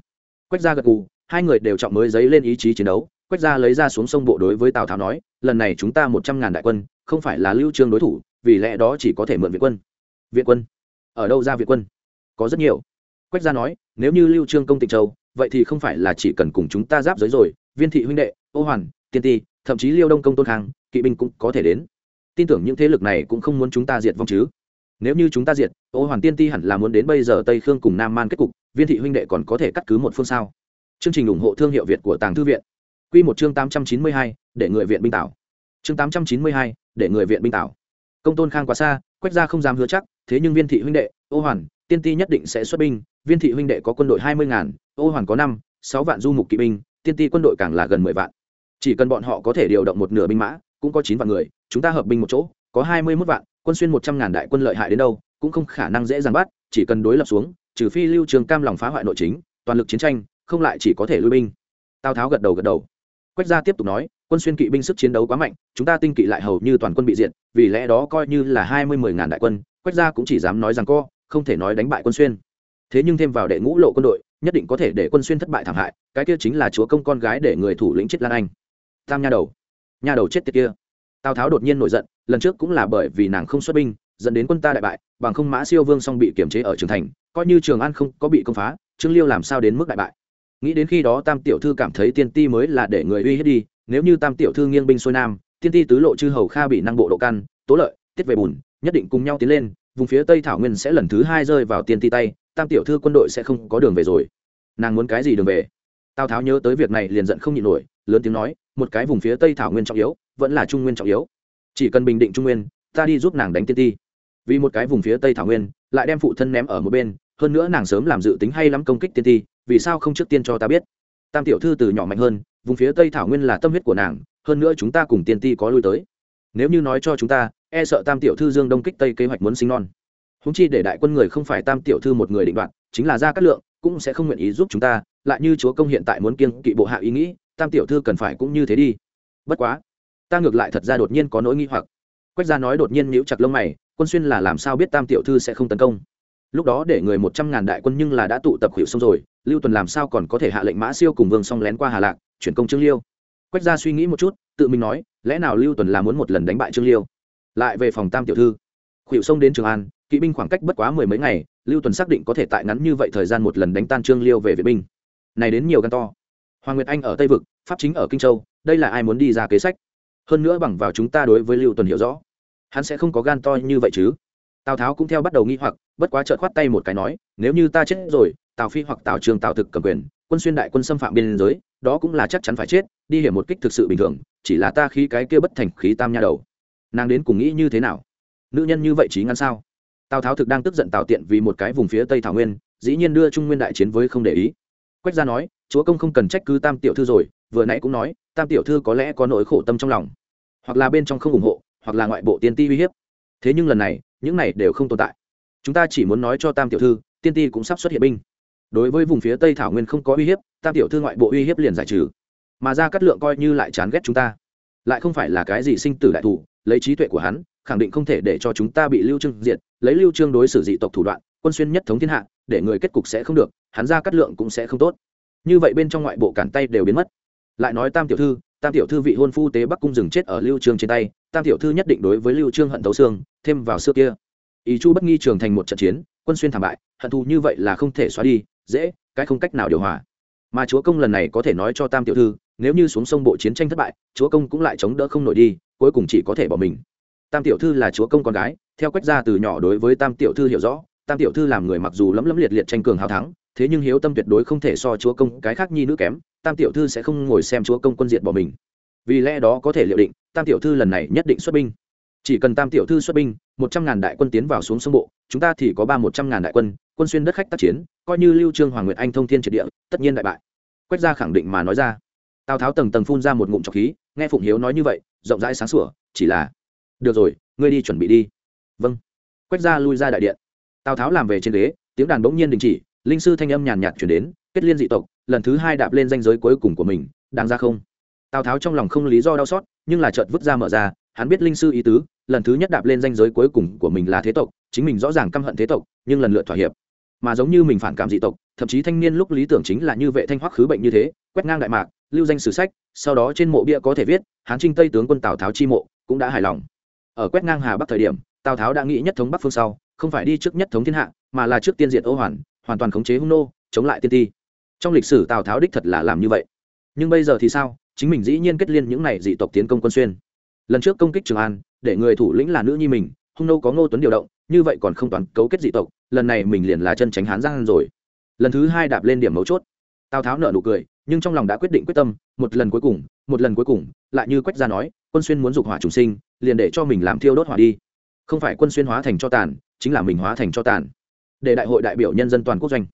Quách gia gật gù hai người đều trọng mới giấy lên ý chí chiến đấu. Quách gia lấy ra xuống sông bộ đối với tào tháo nói lần này chúng ta một trăm ngàn đại quân không phải là lưu trương đối thủ vì lẽ đó chỉ có thể mượn viện quân. Viện quân? Ở đâu ra viện quân? Có rất nhiều. Quách gia nói, nếu như lưu trương công tịnh châu, vậy thì không phải là chỉ cần cùng chúng ta giáp giới rồi, viên thị huynh đệ, ô hoàn, tiên ti, thậm chí liêu đông công tôn khang, kỵ binh cũng có thể đến. Tin tưởng những thế lực này cũng không muốn chúng ta diệt vong chứ. Nếu như chúng ta diệt, ô hoàn, tiên ti hẳn là muốn đến bây giờ tây khương cùng nam man kết cục, viên thị huynh đệ còn có thể cắt cứ một phương sao? Chương trình ủng hộ thương hiệu việt của tàng thư viện. Q một chương tám trăm chín mươi hai, để người viện binh tảo. Chương tám trăm chín mươi hai, để người viện binh tảo công tôn khang quá xa, quách ra không dám hứa chắc, thế nhưng viên thị huynh đệ, ô hoàn, tiên ti nhất định sẽ xuất binh. Viên thị huynh đệ có quân đội hai mươi ngàn, ô hoàn có năm, sáu vạn du mục kỵ binh, tiên ti quân đội càng là gần mười vạn. Chỉ cần bọn họ có thể điều động một nửa binh mã, cũng có chín vạn người, chúng ta hợp binh một chỗ, có hai mươi mốt vạn, quân xuyên một trăm ngàn đại quân lợi hại đến đâu, cũng không khả năng dễ dàng bắt, chỉ cần đối lập xuống, trừ phi lưu trường cam lòng phá hoại nội chính, toàn lực chiến tranh, không lại chỉ có thể lui binh. Tào tháo gật đầu gật đầu. Quách gia tiếp tục nói quân xuyên kỵ binh sức chiến đấu quá mạnh, chúng ta tinh kỵ lại hầu như toàn quân bị diệt, vì lẽ đó coi như là hai mươi mười ngàn đại quân, quách gia cũng chỉ dám nói rằng co, không thể nói đánh bại quân xuyên. Thế nhưng thêm vào đệ ngũ lộ quân đội, nhất định có thể để quân xuyên thất bại thảm hại, cái kia chính là chúa công con gái để người thủ lĩnh chết lan anh. Tam nha đầu nha đầu chết tiệt kia. Tào tháo đột nhiên nổi giận, lần trước cũng là bởi vì nàng không xuất binh, dẫn đến quân ta đại bại, bằng không mã siêu vương song bị kiềm chế ở trường thành, coi như trường an không có bị công phá, trương liêu làm sao đến mức đại bại? Nghĩ đến khi đó tam tiểu thư cảm thấy tiên ti mới là để người uy hiếp đi, nếu như tam tiểu thư nghiêng binh xuôi nam, tiên ti tứ lộ chư hầu kha bị năng bộ độ căn, tố lợi, tiết về bùn, nhất định cùng nhau tiến lên, vùng phía tây thảo nguyên sẽ lần thứ hai rơi vào tiên ti tay, tam tiểu thư quân đội sẽ không có đường về rồi. Nàng muốn cái gì đường về? Tào tháo nhớ tới việc này liền giận không nhịn nổi, lớn tiếng nói, một cái vùng phía tây thảo nguyên trọng yếu, vẫn là trung nguyên trọng yếu. Chỉ cần bình định trung nguyên, ta đi giúp nàng đánh tiên ti. Vì một cái vùng phía tây thảo nguyên, lại đem phụ thân ném ở một bên hơn nữa nàng sớm làm dự tính hay lắm công kích tiên ti, vì sao không trước tiên cho ta biết? Tam tiểu thư từ nhỏ mạnh hơn, vùng phía tây thảo nguyên là tâm huyết của nàng, hơn nữa chúng ta cùng tiên ti có lui tới. Nếu như nói cho chúng ta e sợ tam tiểu thư dương đông kích tây kế hoạch muốn sinh non. Húng chi để đại quân người không phải tam tiểu thư một người định đoạt, chính là ra cát lượng, cũng sẽ không nguyện ý giúp chúng ta, lại như chúa công hiện tại muốn kiêng kỵ bộ hạ ý nghĩ, tam tiểu thư cần phải cũng như thế đi. Bất quá, ta ngược lại thật ra đột nhiên có nỗi nghi hoặc. Quách gia nói đột nhiên nhíu chặt lông mày, quân xuyên là làm sao biết tam tiểu thư sẽ không tấn công? Lúc đó để người một trăm ngàn đại quân nhưng là đã tụ tập hiệu xong rồi, lưu tuần làm sao còn có thể hạ lệnh mã siêu cùng vương song lén qua hà lạc, chuyển công trương liêu? Quách gia suy nghĩ một chút, tự mình nói, lẽ nào lưu tuần là muốn một lần đánh bại trương liêu? Lại về phòng tam tiểu thư. Khuỵu sông đến trường an, kỵ binh khoảng cách bất quá mười mấy ngày, lưu tuần xác định có thể tại ngắn như vậy thời gian một lần đánh tan trương liêu về vệ binh. Này đến nhiều gan to. Hoàng nguyệt anh ở tây vực, pháp chính ở kinh châu, đây là ai muốn đi ra kế sách? Hơn nữa bằng vào chúng ta đối với lưu tuần hiểu rõ, hắn sẽ không có gan to như vậy chứ. Tào tháo cũng theo bắt đầu nghi hoặc bất quá trợt khoát tay một cái nói, nếu như ta chết rồi, tào phi hoặc tào trường, tào thực cầm quyền, quân xuyên đại quân xâm phạm biên giới, đó cũng là chắc chắn phải chết, đi hiểm một kích thực sự bình thường, chỉ là ta khí cái kia bất thành khí tam nha đầu. Nàng đến cùng nghĩ như thế nào? Nữ nhân như vậy trí ngăn sao? Tào tháo thực đang tức giận tào tiện vì một cái vùng phía tây thảo nguyên, dĩ nhiên đưa trung nguyên đại chiến với không để ý. Quách gia nói, chúa công không cần trách cứ tam tiểu thư rồi, vừa nãy cũng nói, tam tiểu thư có lẽ có nỗi khổ tâm trong lòng, hoặc là bên trong không ủng hộ, hoặc là ngoại bộ tiên ti uy hiếp. Thế nhưng lần này, những này đều không tồn tại chúng ta chỉ muốn nói cho tam tiểu thư, tiên ti cũng sắp xuất hiện binh. Đối với vùng phía tây thảo nguyên không có uy hiếp, tam tiểu thư ngoại bộ uy hiếp liền giải trừ. Mà ra cắt lượng coi như lại chán ghét chúng ta. Lại không phải là cái gì sinh tử đại thủ, lấy trí tuệ của hắn, khẳng định không thể để cho chúng ta bị lưu trương diệt, lấy lưu trương đối xử dị tộc thủ đoạn, quân xuyên nhất thống thiên hạ, để người kết cục sẽ không được, hắn ra cắt lượng cũng sẽ không tốt. Như vậy bên trong ngoại bộ cản tay đều biến mất. Lại nói tam tiểu thư, tam tiểu thư vị hôn phu tế bắc cung rừng chết ở lưu trương trên tay, tam tiểu thư nhất định đối với lưu trương hận thấu xương, thêm vào xưa kia ý chu bất nghi trường thành một trận chiến, quân xuyên thảm bại, hận thù như vậy là không thể xóa đi, dễ, cái không cách nào điều hòa. Mà chúa công lần này có thể nói cho tam tiểu thư, nếu như xuống sông bộ chiến tranh thất bại, chúa công cũng lại chống đỡ không nổi đi, cuối cùng chỉ có thể bỏ mình. Tam tiểu thư là chúa công con gái, theo quách gia từ nhỏ đối với tam tiểu thư hiểu rõ, tam tiểu thư làm người mặc dù lấm lấm liệt liệt tranh cường hào thắng, thế nhưng hiếu tâm tuyệt đối không thể so chúa công cái khác nhi nữ kém, tam tiểu thư sẽ không ngồi xem chúa công quân diệt bỏ mình. Vì lẽ đó có thể liệu định, tam tiểu thư lần này nhất định xuất binh chỉ cần tam tiểu thư xuất binh, một trăm ngàn đại quân tiến vào xuống sông bộ, chúng ta thì có ba một trăm ngàn đại quân quân xuyên đất khách tác chiến, coi như lưu trương hoàng nguyệt anh thông thiên triệt địa, tất nhiên đại bại. Quách gia khẳng định mà nói ra. Tào tháo tầng tầng phun ra một ngụm trọc khí, nghe phụng hiếu nói như vậy, rộng rãi sáng sủa, chỉ là, được rồi, ngươi đi chuẩn bị đi. Vâng. Quách gia lui ra đại điện. Tào tháo làm về trên ghế, tiếng đàn bỗng nhiên đình chỉ, linh sư thanh âm nhàn nhạt chuyển đến, kết liên dị tộc, lần thứ hai đạp lên danh giới cuối cùng của mình, đáng ra không? Tào tháo trong lòng không lý do đau xót, nhưng là chợt vứt ra mở ra hắn biết linh sư ý tứ, lần thứ nhất đạp lên danh giới cuối cùng của mình là thế tộc, chính mình rõ ràng căm hận thế tộc, nhưng lần lượt thỏa hiệp. Mà giống như mình phản cảm dị tộc, thậm chí thanh niên lúc lý tưởng chính là như vệ thanh hoắc khứ bệnh như thế, quét ngang đại mạc, lưu danh sử sách, sau đó trên mộ bia có thể viết, hán trinh tây tướng quân tào tháo chi mộ, cũng đã hài lòng. Ở quét ngang hà bắc thời điểm, tào tháo đã nghĩ nhất thống bắc phương sau, không phải đi trước nhất thống thiên hạ, mà là trước tiên diện ô hoàn hoàn toàn khống chế hung nô, chống lại tiên ti. Trong lịch sử, tào tháo đích thật là làm như vậy. Nhưng bây giờ thì sao? Chính mình dĩ nhiên kết liên những này dị tộc tiến công quân xuyên lần trước công kích trường an, để người thủ lĩnh là nữ nhi mình, hung nô có ngô tuấn điều động, như vậy còn không toàn cấu kết dị tộc, lần này mình liền là chân tránh hán giang rồi. Lần thứ hai đạp lên điểm mấu chốt. Tào tháo nợ nụ cười, nhưng trong lòng đã quyết định quyết tâm, một lần cuối cùng, một lần cuối cùng, lại như quách gia nói, quân xuyên muốn dục hỏa trùng sinh, liền để cho mình làm thiêu đốt hỏa đi. Không phải quân xuyên hóa thành cho tàn, chính là mình hóa thành cho tàn. Để đại hội đại biểu nhân dân toàn quốc doanh.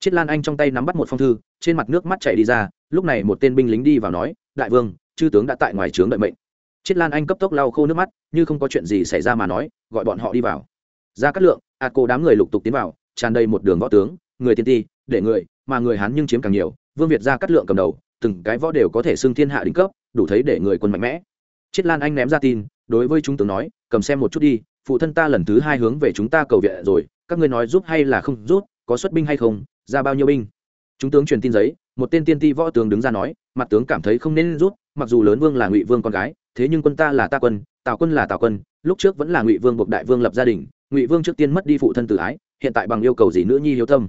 Chiết lan anh trong tay nắm bắt một phong thư, trên mặt nước mắt chảy đi ra, lúc này một tên binh lính đi vào nói, đại vương, chư tướng đã tại ngoài trướng đợi mệnh chiết lan anh cấp tốc lau khô nước mắt, như không có chuyện gì xảy ra mà nói, gọi bọn họ đi vào. Ra cát lượng ạt cô đám người lục tục tiến vào, tràn đầy một đường võ tướng, người tiên ti, để người, mà người hán nhưng chiếm càng nhiều. Vương việt ra cát lượng cầm đầu, từng cái võ đều có thể xưng thiên hạ đỉnh cấp, đủ thấy để người quân mạnh mẽ. Chiết lan anh ném ra tin, đối với chúng tướng nói, cầm xem một chút đi, phụ thân ta lần thứ hai hướng về chúng ta cầu viện rồi, các ngươi nói giúp hay là không giúp, có xuất binh hay không, ra bao nhiêu binh? Chúng tướng truyền tin giấy, một tên tiên ti võ tướng đứng ra nói, mặt tướng cảm thấy không nên rút mặc dù lớn vương là ngụy vương con gái thế nhưng quân ta là ta quân, tào quân là tào quân, lúc trước vẫn là ngụy vương buộc đại vương lập gia đình, ngụy vương trước tiên mất đi phụ thân tự ái, hiện tại bằng yêu cầu gì nữ nhi hiếu tâm?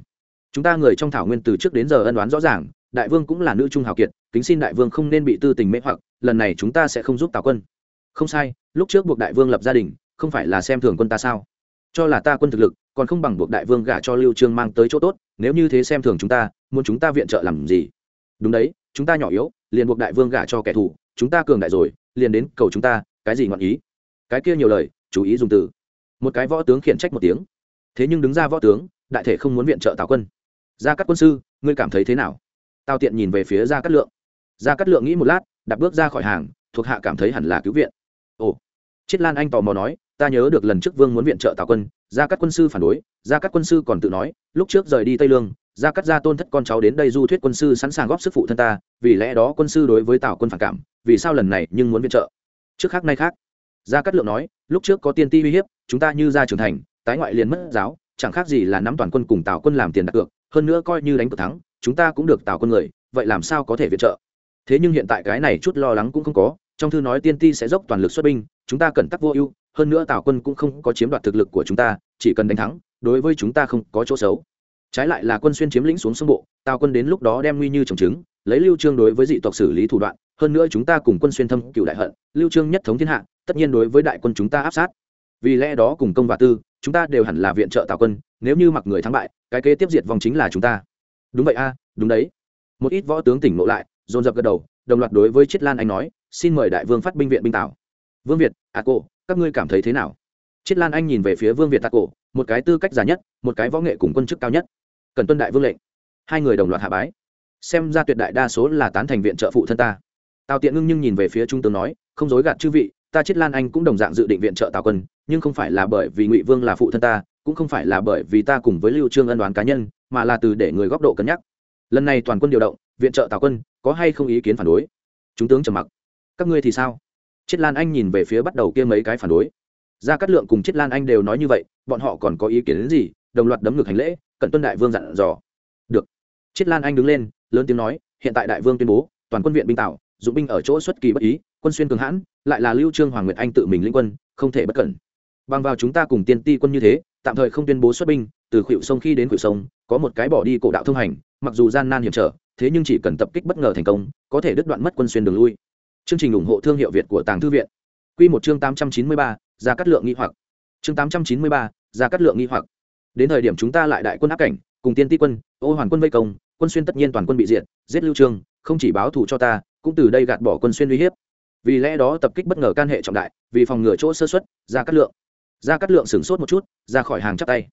Chúng ta người trong thảo nguyên từ trước đến giờ ân đoán rõ ràng, đại vương cũng là nữ trung hào kiệt, kính xin đại vương không nên bị tư tình mê hoặc, lần này chúng ta sẽ không giúp tào quân. Không sai, lúc trước buộc đại vương lập gia đình, không phải là xem thường quân ta sao? Cho là ta quân thực lực, còn không bằng buộc đại vương gả cho lưu trương mang tới chỗ tốt, nếu như thế xem thường chúng ta, muốn chúng ta viện trợ làm gì? Đúng đấy, chúng ta nhỏ yếu, liền buộc đại vương gả cho kẻ thù, chúng ta cường đại rồi liền đến cầu chúng ta, cái gì ngọn ý? Cái kia nhiều lời, chú ý dùng từ. Một cái võ tướng khiển trách một tiếng. Thế nhưng đứng ra võ tướng, đại thể không muốn viện trợ tào quân. Gia các quân sư, ngươi cảm thấy thế nào? Tào tiện nhìn về phía gia cát lượng. Gia cát lượng nghĩ một lát, đặt bước ra khỏi hàng, thuộc hạ cảm thấy hẳn là cứu viện. Ồ. Chiết lan anh tò mò nói, ta nhớ được lần trước vương muốn viện trợ tào quân, gia các quân sư phản đối, gia các quân sư còn tự nói, lúc trước rời đi tây lương, gia cắt gia tôn thất con cháu đến đây du thuyết quân sư sẵn sàng góp sức phụ thân ta, vì lẽ đó quân sư đối với tào quân phản cảm vì sao lần này nhưng muốn viện trợ? Trước khác nay khác. Gia cát lượng nói, lúc trước có tiên ti uy hiếp, chúng ta như ra trưởng thành, tái ngoại liền mất giáo, chẳng khác gì là nắm toàn quân cùng tào quân làm tiền đặt cược, hơn nữa coi như đánh cược thắng, chúng ta cũng được tào quân người, vậy làm sao có thể viện trợ? Thế nhưng hiện tại cái này chút lo lắng cũng không có, trong thư nói tiên ti sẽ dốc toàn lực xuất binh, chúng ta cần tắc vô ưu, hơn nữa tào quân cũng không có chiếm đoạt thực lực của chúng ta, chỉ cần đánh thắng, đối với chúng ta không có chỗ xấu. Trái lại là quân xuyên chiếm lĩnh xuống sông bộ, tào quân đến lúc đó đem nguy như trồng trứng, lấy lưu trương đối với dị tộc xử lý thủ đoạn hơn nữa chúng ta cùng quân xuyên thâm cựu đại hận, lưu trương nhất thống thiên hạ, tất nhiên đối với đại quân chúng ta áp sát. Vì lẽ đó cùng công và tư, chúng ta đều hẳn là viện trợ tào quân, nếu như mặc người thắng bại, cái kế tiếp diệt vòng chính là chúng ta. Đúng vậy a, đúng đấy. Một ít võ tướng tỉnh ngộ lại, dồn dập gật đầu, đồng loạt đối với chiết lan anh nói, xin mời đại vương phát binh viện binh tào. Vương việt à cô, các ngươi cảm thấy thế nào? Chiết lan anh nhìn về phía vương việt à tạ cổ một cái tư cách già nhất, một cái võ nghệ cùng quân chức cao nhất. Cần tuân đại vương lệnh. Hai người đồng loạt hạ bái. Xem ra tuyệt đại đa số là tán thành viện trợ phụ thân ta tào tiện ngưng nhưng nhìn về phía trung tướng nói, không dối gạt chư vị, ta chết lan anh cũng đồng dạng dự định viện trợ tào quân, nhưng không phải là bởi vì ngụy vương là phụ thân ta, cũng không phải là bởi vì ta cùng với lưu trương ân đoán cá nhân, mà là từ để người góc độ cân nhắc. Lần này toàn quân điều động, viện trợ tào quân, có hay không ý kiến phản đối? Chúng tướng trầm mặc. Các ngươi thì sao? Chết lan anh nhìn về phía bắt đầu kia mấy cái phản đối. Gia cát lượng cùng chết lan anh đều nói như vậy, bọn họ còn có ý kiến đến gì? Đồng loạt đấm ngực hành lễ, cận tuân đại vương dặn dò. Được. Chết lan anh đứng lên, lớn tiếng nói, hiện tại đại vương tuyên bố, toàn quân viện binh tạo dụng binh ở chỗ xuất kỳ bất ý, quân xuyên cường hãn, lại là lưu trương hoàng nguyệt anh tự mình lĩnh quân, không thể bất cẩn. Bằng vào chúng ta cùng tiên ti quân như thế, tạm thời không tuyên bố xuất binh, từ khuỷu sông khi đến khuỷu sông, có một cái bỏ đi cổ đạo thông hành, mặc dù gian nan hiểm trở, thế nhưng chỉ cần tập kích bất ngờ thành công, có thể đứt đoạn mất quân xuyên đường lui. Chương trình ủng hộ thương hiệu việt của tàng thư viện. Quy một chương tám trăm chín mươi ba, ra cắt lượng nghi hoặc. Chương tám trăm chín mươi ba, ra cắt lượng nghi hoặc. Đến thời điểm chúng ta lại đại quân áp cảnh, cùng tiên ti quân, ô hoàn quân vây công, quân xuyên tất nhiên toàn quân bị diệt, giết lưu trương, không chỉ báo thù cho ta cũng từ đây gạt bỏ quân xuyên uy hiếp. Vì lẽ đó tập kích bất ngờ can hệ trọng đại, vì phòng ngừa chỗ sơ xuất ra cắt lượng. Ra cắt lượng sửng sốt một chút, ra khỏi hàng chắp tay.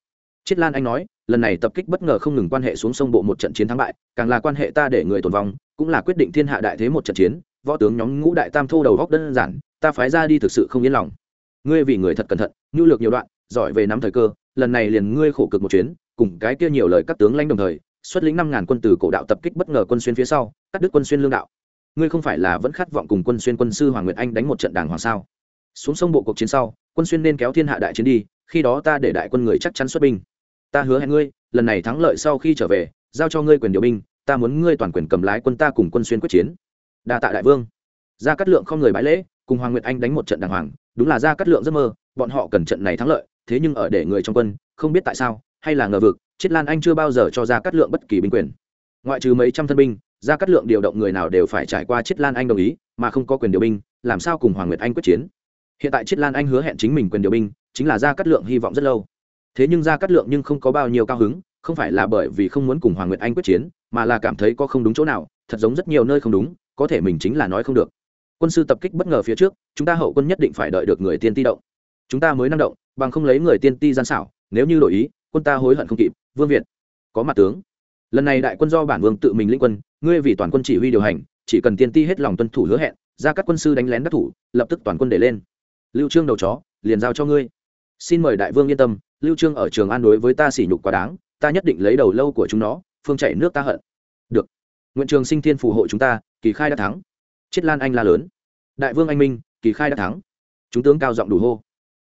Chiết lan anh nói, lần này tập kích bất ngờ không ngừng quan hệ xuống sông bộ một trận chiến thắng bại, càng là quan hệ ta để người tồn vong, cũng là quyết định thiên hạ đại thế một trận chiến, võ tướng nhóm ngũ đại tam thô đầu góc đơn giản, ta phái ra đi thực sự không yên lòng. Ngươi vì người thật cẩn thận, nhu lược nhiều đoạn, giỏi về nắm thời cơ, lần này liền ngươi khổ cực một chuyến, cùng cái kia nhiều lời các tướng lãnh đồng thời, xuất lĩnh năm ngàn quân từ cổ đạo tập kích bất ngờ quân xuyên phía sau, cắt đứt quân xuyên lương đạo ngươi không phải là vẫn khát vọng cùng quân xuyên quân sư hoàng nguyệt anh đánh một trận đàng hoàng sao? Xuống sông bộ cuộc chiến sau, quân xuyên nên kéo thiên hạ đại chiến đi, khi đó ta để đại quân người chắc chắn xuất binh. Ta hứa hẹn ngươi, lần này thắng lợi sau khi trở về, giao cho ngươi quyền điều binh, ta muốn ngươi toàn quyền cầm lái quân ta cùng quân xuyên quyết chiến. Đa tạ đại vương. Gia cát lượng không người bãi lễ, cùng hoàng nguyệt anh đánh một trận đàng hoàng, đúng là gia cát lượng giấc mơ, bọn họ cần trận này thắng lợi, thế nhưng ở để người trong quân, không biết tại sao, hay là ngờ vực chết lan anh chưa bao giờ cho gia cát lượng bất kỳ binh quyền. Ngoại trừ mấy trăm thân binh gia cát lượng điều động người nào đều phải trải qua chiết lan anh đồng ý, mà không có quyền điều binh, làm sao cùng hoàng nguyệt anh quyết chiến? Hiện tại chiết lan anh hứa hẹn chính mình quyền điều binh, chính là gia cát lượng hy vọng rất lâu. Thế nhưng gia cát lượng nhưng không có bao nhiêu cao hứng, không phải là bởi vì không muốn cùng hoàng nguyệt anh quyết chiến, mà là cảm thấy có không đúng chỗ nào, thật giống rất nhiều nơi không đúng, có thể mình chính là nói không được. Quân sư tập kích bất ngờ phía trước, chúng ta hậu quân nhất định phải đợi được người tiên ti động. Chúng ta mới năng động, bằng không lấy người tiên ti gian xảo, nếu như đổi ý, quân ta hối hận không kịp, vương việt, có mặt tướng lần này đại quân do bản vương tự mình lĩnh quân, ngươi vì toàn quân chỉ huy điều hành, chỉ cần tiên ti hết lòng tuân thủ hứa hẹn, ra các quân sư đánh lén đắc thủ, lập tức toàn quân để lên. Lưu trương đầu chó, liền giao cho ngươi. Xin mời đại vương yên tâm, lưu trương ở trường an đối với ta sỉ nhục quá đáng, ta nhất định lấy đầu lâu của chúng nó, phương chạy nước ta hận. Được. Nguyện trường sinh thiên phù hộ chúng ta, kỳ khai đã thắng. Chiết lan anh la lớn. Đại vương anh minh, kỳ khai đã thắng. Chúng tướng cao giọng đủ hô.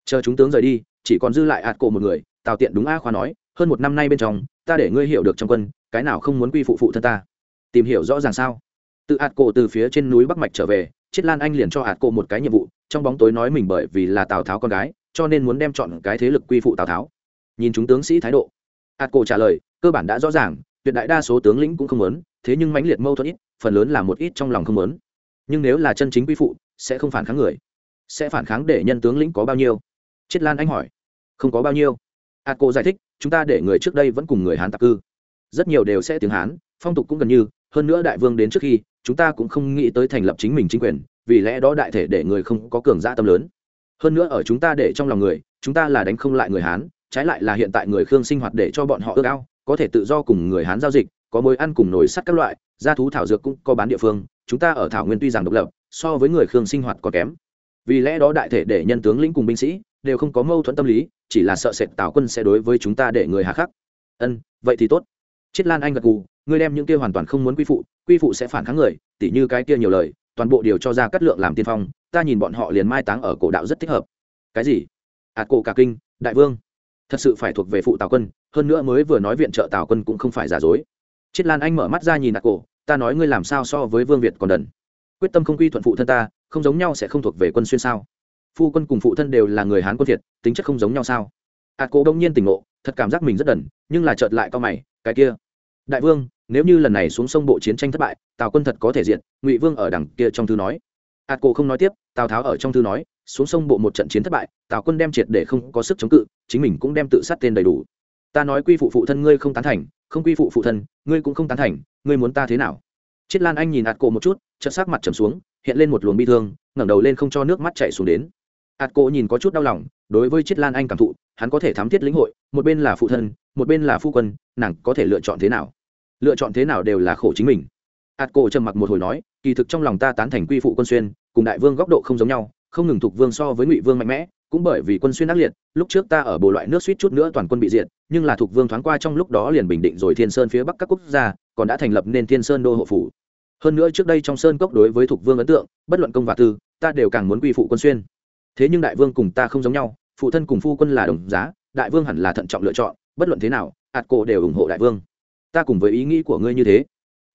Chờ chúng tướng rời đi, chỉ còn dư lại ạt cổ một người, tào tiện đúng a khoa nói, hơn một năm nay bên trong, ta để ngươi hiểu được trong quân cái nào không muốn quy phụ phụ thân ta? Tìm hiểu rõ ràng sao? Tự ạt cổ từ phía trên núi bắc mạch trở về, chiết lan anh liền cho ạt cổ một cái nhiệm vụ, trong bóng tối nói mình bởi vì là tào tháo con gái, cho nên muốn đem chọn cái thế lực quy phụ tào tháo. Nhìn chúng tướng sĩ thái độ, ạt cổ trả lời, cơ bản đã rõ ràng, tuyệt đại đa số tướng lĩnh cũng không muốn, thế nhưng mãnh liệt mâu thuẫn ít, phần lớn là một ít trong lòng không muốn. Nhưng nếu là chân chính quy phụ, sẽ không phản kháng người. Sẽ phản kháng để nhân tướng lĩnh có bao nhiêu? Chiết lan anh hỏi. Không có bao nhiêu. Ạt cổ giải thích, chúng ta để người trước đây vẫn cùng người hán tạc cư rất nhiều đều sẽ tiếng hán, phong tục cũng gần như, hơn nữa đại vương đến trước khi, chúng ta cũng không nghĩ tới thành lập chính mình chính quyền, vì lẽ đó đại thể để người không có cường dạ tâm lớn. Hơn nữa ở chúng ta để trong lòng người, chúng ta là đánh không lại người hán, trái lại là hiện tại người khương sinh hoạt để cho bọn họ ước ao, có thể tự do cùng người hán giao dịch, có mối ăn cùng nồi sắt các loại, gia thú thảo dược cũng có bán địa phương, chúng ta ở thảo nguyên tuy rằng độc lập, so với người khương sinh hoạt còn kém. Vì lẽ đó đại thể để nhân tướng lĩnh cùng binh sĩ, đều không có mâu thuẫn tâm lý, chỉ là sợ sệt tào quân sẽ đối với chúng ta để người hà khắc. Ân, vậy thì tốt chiết lan anh gật gù, ngươi đem những kia hoàn toàn không muốn quy phụ quy phụ sẽ phản kháng người, tỉ như cái kia nhiều lời, toàn bộ điều cho ra cắt lượng làm tiên phong, ta nhìn bọn họ liền mai táng ở cổ đạo rất thích hợp. Cái gì? Ạt cổ cả kinh, đại vương. Thật sự phải thuộc về phụ tào quân, hơn nữa mới vừa nói viện trợ tào quân cũng không phải giả dối. Chiết lan anh mở mắt ra nhìn ạt cổ, ta nói ngươi làm sao so với vương việt còn đần. Quyết tâm không quy thuận phụ thân ta, không giống nhau sẽ không thuộc về quân xuyên sao? Phu quân cùng phụ thân đều là người hán quân việt, tính chất không giống nhau sao? Ạt cổ đông nhiên tỉnh ngộ, thật cảm giác mình rất đần, nhưng là chợt lại cao mày, cái kia đại vương, nếu như lần này xuống sông bộ chiến tranh thất bại, tào quân thật có thể diện ngụy vương ở đằng kia trong thư nói. Ạt cổ không nói tiếp, tào tháo ở trong thư nói, xuống sông bộ một trận chiến thất bại, tào quân đem triệt để không có sức chống cự, chính mình cũng đem tự sát tên đầy đủ. Ta nói quy phụ phụ thân ngươi không tán thành, không quy phụ phụ thân, ngươi cũng không tán thành, ngươi muốn ta thế nào? Chiết lan anh nhìn ạt cổ một chút, chợt sắc mặt trầm xuống, hiện lên một luồng bi thương, ngẩng đầu lên không cho nước mắt chảy xuống đến. Ạt cổ nhìn có chút đau lòng, đối với chiết lan anh cảm thụ, hắn có thể thám thiết lĩnh hội, một bên là phụ thân một bên là phu quân, nàng có thể lựa chọn thế nào? Lựa chọn thế nào đều là khổ chính mình. Ạt cổ trầm mặc một hồi nói, kỳ thực trong lòng ta tán thành quy phụ quân xuyên, cùng đại vương góc độ không giống nhau, không ngừng thuộc vương so với ngụy vương mạnh mẽ, cũng bởi vì quân xuyên ác liệt, lúc trước ta ở bộ loại nước suýt chút nữa toàn quân bị diệt, nhưng là thuộc vương thoáng qua trong lúc đó liền bình định rồi thiên sơn phía bắc các quốc gia, còn đã thành lập nên thiên sơn đô hộ phủ. Hơn nữa trước đây trong sơn cốc đối với thuộc vương ấn tượng, bất luận công và tư, ta đều càng muốn quy phụ quân xuyên. Thế nhưng đại vương cùng ta không giống nhau, phụ thân cùng phu quân là đồng giá, đại vương hẳn là thận trọng lựa chọn bất luận thế nào, ạt cổ đều ủng hộ đại vương. Ta cùng với ý nghĩ của ngươi như thế.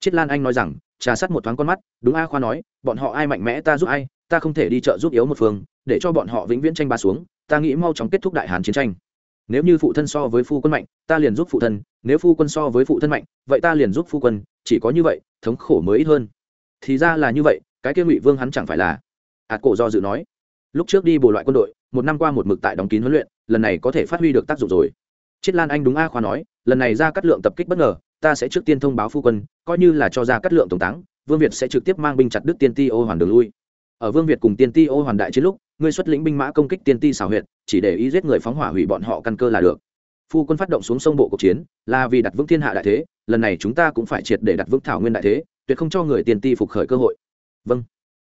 Chiết lan anh nói rằng, trà sát một thoáng con mắt, đúng a khoa nói, bọn họ ai mạnh mẽ ta giúp ai, ta không thể đi chợ giúp yếu một phương, để cho bọn họ vĩnh viễn tranh ba xuống, ta nghĩ mau chóng kết thúc đại hàn chiến tranh. Nếu như phụ thân so với phu quân mạnh, ta liền giúp phụ thân, nếu phu quân so với phụ thân mạnh, vậy ta liền giúp phu quân, chỉ có như vậy, thống khổ mới ít hơn. Thì ra là như vậy, cái kia ngụy vương hắn chẳng phải là? Ạt cổ do dự nói. Lúc trước đi bổ loại quân đội, một năm qua một mực tại đóng kín huấn luyện, lần này có thể phát huy được tác dụng rồi chiết lan anh đúng a khoa nói, lần này ra cắt lượng tập kích bất ngờ, ta sẽ trước tiên thông báo phu quân, coi như là cho ra cắt lượng tổng táng, vương việt sẽ trực tiếp mang binh chặt đứt tiên ti ô hoàn đường lui. Ở vương việt cùng tiên ti ô hoàn đại chiến lúc, ngươi xuất lĩnh binh mã công kích tiên ti xảo huyệt, chỉ để ý giết người phóng hỏa hủy bọn họ căn cơ là được. Phu quân phát động xuống sông bộ cuộc chiến, là vì đặt vững thiên hạ đại thế, lần này chúng ta cũng phải triệt để đặt vững thảo nguyên đại thế, tuyệt không cho người tiên ti phục khởi cơ hội. Vâng.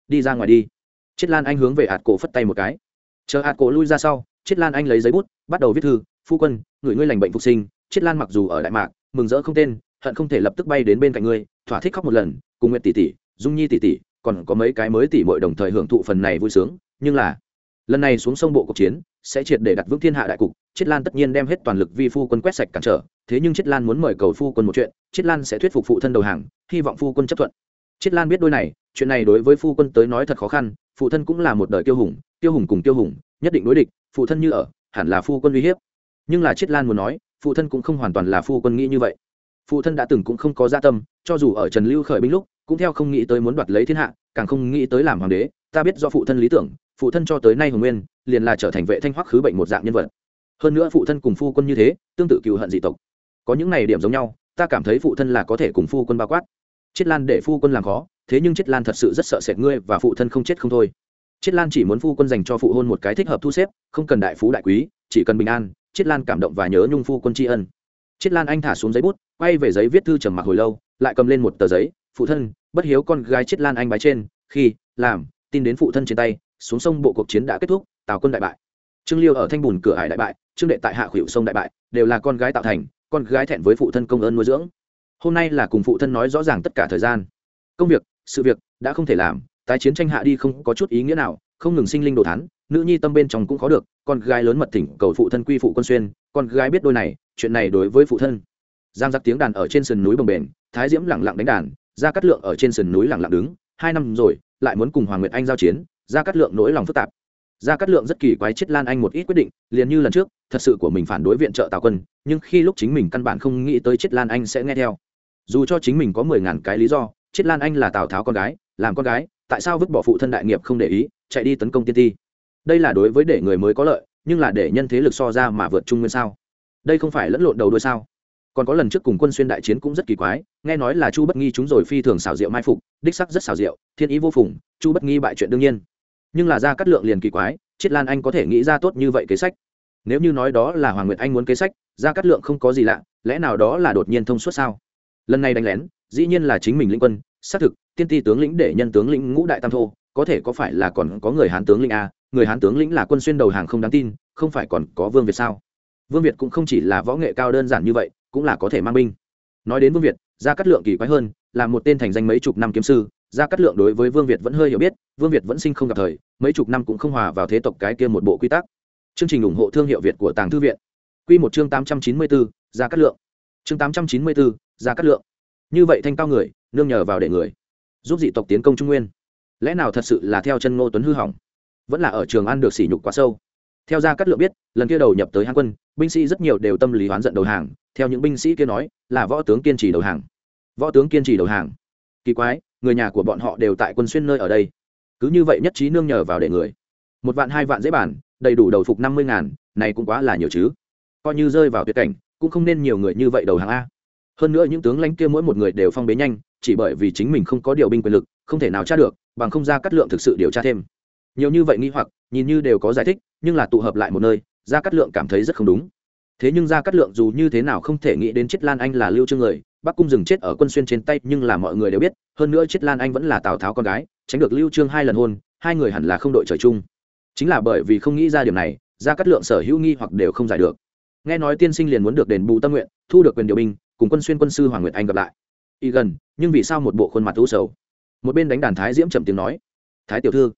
Đi ra ngoài đi. Chiết lan anh hướng về ạt cổ phất tay một cái. Chờ ạt cổ lui ra sau chiết lan anh lấy giấy bút, bắt đầu viết thư phu quân, người ngươi lành bệnh phục sinh, chiết lan mặc dù ở đại mạc, mừng rỡ không tên, hận không thể lập tức bay đến bên cạnh ngươi, thỏa thích khóc một lần, cùng nguyện tỷ tỷ, dung nhi tỷ tỷ, còn có mấy cái mới tỷ mọi đồng thời hưởng thụ phần này vui sướng, nhưng là, lần này xuống sông bộ cuộc chiến, sẽ triệt để đặt vững thiên hạ đại cục, chiết lan tất nhiên đem hết toàn lực vi phu quân quét sạch cản trở, thế nhưng chiết lan muốn mời cầu phu quân một chuyện, chiết lan sẽ thuyết phục phụ thân đầu hàng, hy vọng phu quân chấp thuận. Chiết lan biết đôi này, chuyện này đối với phu quân tới nói thật khó khăn, phụ thân cũng là một đời tiêu hùng tiêu hùng cùng tiêu hùng, nhất định đối địch, phụ thân như ở, hẳn là phu quân uy hiếp nhưng là chiết lan muốn nói, phụ thân cũng không hoàn toàn là phu quân nghĩ như vậy. Phụ thân đã từng cũng không có gia tâm, cho dù ở trần lưu khởi binh lúc, cũng theo không nghĩ tới muốn đoạt lấy thiên hạ, càng không nghĩ tới làm hoàng đế. Ta biết do phụ thân lý tưởng, phụ thân cho tới nay hồng nguyên, liền là trở thành vệ thanh hoắc khứ bệnh một dạng nhân vật. Hơn nữa phụ thân cùng phu quân như thế, tương tự cựu hận dị tộc. Có những này điểm giống nhau, ta cảm thấy phụ thân là có thể cùng phu quân bao quát. Chiết lan để phu quân làm khó, thế nhưng chiết lan thật sự rất sợ sệt ngươi và phụ thân không chết không thôi. Chiết lan chỉ muốn phu quân dành cho phụ hôn một cái thích hợp thu xếp, không cần đại phú đại quý, chỉ cần bình an chiết lan cảm động và nhớ nhung phu quân tri ân. Chiết lan anh thả xuống giấy bút, quay về giấy viết thư trầm mặc hồi lâu, lại cầm lên một tờ giấy, phụ thân, bất hiếu con gái chiết lan anh bái trên, khi, làm, tin đến phụ thân trên tay, xuống sông bộ cuộc chiến đã kết thúc, tào quân đại bại. Trương liêu ở thanh bùn cửa hải đại bại, trương đệ tại hạ khuỷu sông đại bại, đều là con gái tạo thành, con gái thẹn với phụ thân công ơn nuôi dưỡng. Hôm nay là cùng phụ thân nói rõ ràng tất cả thời gian. Công việc, sự việc, đã không thể làm, tái chiến tranh hạ đi không có chút ý nghĩa nào, không ngừng sinh linh đồ thán nữ nhi tâm bên trong cũng khó được, con gái lớn mật thỉnh cầu phụ thân quy phụ quân xuyên, con gái biết đôi này, chuyện này đối với phụ thân. Giang giặc tiếng đàn ở trên sườn núi bồng bềnh, thái diễm lẳng lặng đánh đàn ra cắt lượng ở trên sườn núi lẳng lặng đứng, hai năm rồi, lại muốn cùng hoàng nguyệt anh giao chiến ra cắt lượng nỗi lòng phức tạp. Ra cắt lượng rất kỳ quái chết lan anh một ít quyết định, liền như lần trước, thật sự của mình phản đối viện trợ tào quân, nhưng khi lúc chính mình căn bản không nghĩ tới chết lan anh sẽ nghe theo. Dù cho chính mình có mười ngàn cái lý do, chết lan anh là tào tháo con gái, làm con gái, tại sao vứt bỏ phụ thân đại nghiệp không để ý, chạy đi tấn công tiên ti? Đây là đối với để người mới có lợi, nhưng là để nhân thế lực so ra mà vượt trung nguyên sao? Đây không phải lẫn lộn đầu đuôi sao? Còn có lần trước cùng quân xuyên đại chiến cũng rất kỳ quái, nghe nói là chu bất nghi chúng rồi phi thường xảo diệu mai phục, đích sắc rất xảo diệu, thiên ý vô phùng, chu bất nghi bại chuyện đương nhiên. Nhưng là ra cắt lượng liền kỳ quái, chiết lan anh có thể nghĩ ra tốt như vậy kế sách? Nếu như nói đó là hoàng nguyệt anh muốn kế sách, ra cắt lượng không có gì lạ, lẽ nào đó là đột nhiên thông suốt sao? Lần này đánh lén, dĩ nhiên là chính mình lĩnh quân, xác thực, tiên ti tướng lĩnh để nhân tướng lĩnh ngũ đại tam thô, có thể có phải là còn có người hán tướng lĩnh a người hán tướng lĩnh là quân xuyên đầu hàng không đáng tin, không phải còn có vương việt sao? Vương việt cũng không chỉ là võ nghệ cao đơn giản như vậy, cũng là có thể mang binh. Nói đến vương việt, gia cát lượng kỳ quái hơn, là một tên thành danh mấy chục năm kiếm sư, gia cát lượng đối với vương việt vẫn hơi hiểu biết, vương việt vẫn sinh không gặp thời, mấy chục năm cũng không hòa vào thế tộc cái kia một bộ quy tắc. Chương trình ủng hộ thương hiệu việt của tàng thư viện. Q một chương tám trăm chín mươi bốn gia cát lượng. Chương tám trăm chín mươi bốn gia cát lượng. Như vậy thanh cao người, nương nhờ vào để người. Giúp dị tộc tiến công trung nguyên. Lẽ nào thật sự là theo chân ngô tuấn hư hỏng? Vẫn là ở trường ăn được sỉ nhục quá sâu. Theo gia cát lượng biết, lần kia đầu nhập tới hán quân, binh sĩ rất nhiều đều tâm lý oán giận đầu hàng. Theo những binh sĩ kia nói, là võ tướng kiên trì đầu hàng. Võ tướng kiên trì đầu hàng. Kỳ quái, người nhà của bọn họ đều tại quân xuyên nơi ở đây. Cứ như vậy nhất trí nương nhờ vào để người. Một vạn, hai vạn dễ bản đầy đủ đầu phục năm mươi ngàn, này cũng quá là nhiều chứ. Coi như rơi vào tuyệt cảnh, cũng không nên nhiều người như vậy đầu hàng a. Hơn nữa những tướng lãnh kia mỗi một người đều phong bế nhanh, chỉ bởi vì chính mình không có điều binh quyền lực, không thể nào tra được, bằng không ra cắt lượng thực sự điều tra thêm nhiều như vậy nghi hoặc, nhìn như đều có giải thích, nhưng là tụ hợp lại một nơi, gia cát lượng cảm thấy rất không đúng. Thế nhưng gia cát lượng dù như thế nào không thể nghĩ đến chết lan anh là lưu trương người, bắc cung dừng chết ở quân xuyên trên tay, nhưng là mọi người đều biết, hơn nữa chết lan anh vẫn là tào tháo con gái, tránh được lưu trương hai lần hôn, hai người hẳn là không đội trời chung. Chính là bởi vì không nghĩ ra điểm này, gia cát lượng sở hữu nghi hoặc đều không giải được. Nghe nói tiên sinh liền muốn được đền bù tâm nguyện, thu được quyền điều binh, cùng quân xuyên quân sư hoàng nguyệt anh gặp lại. Y gần, nhưng vì sao một bộ khuôn mặt u sầu? Một bên đánh đàn thái diễm chậm tiếng nói, thái tiểu thư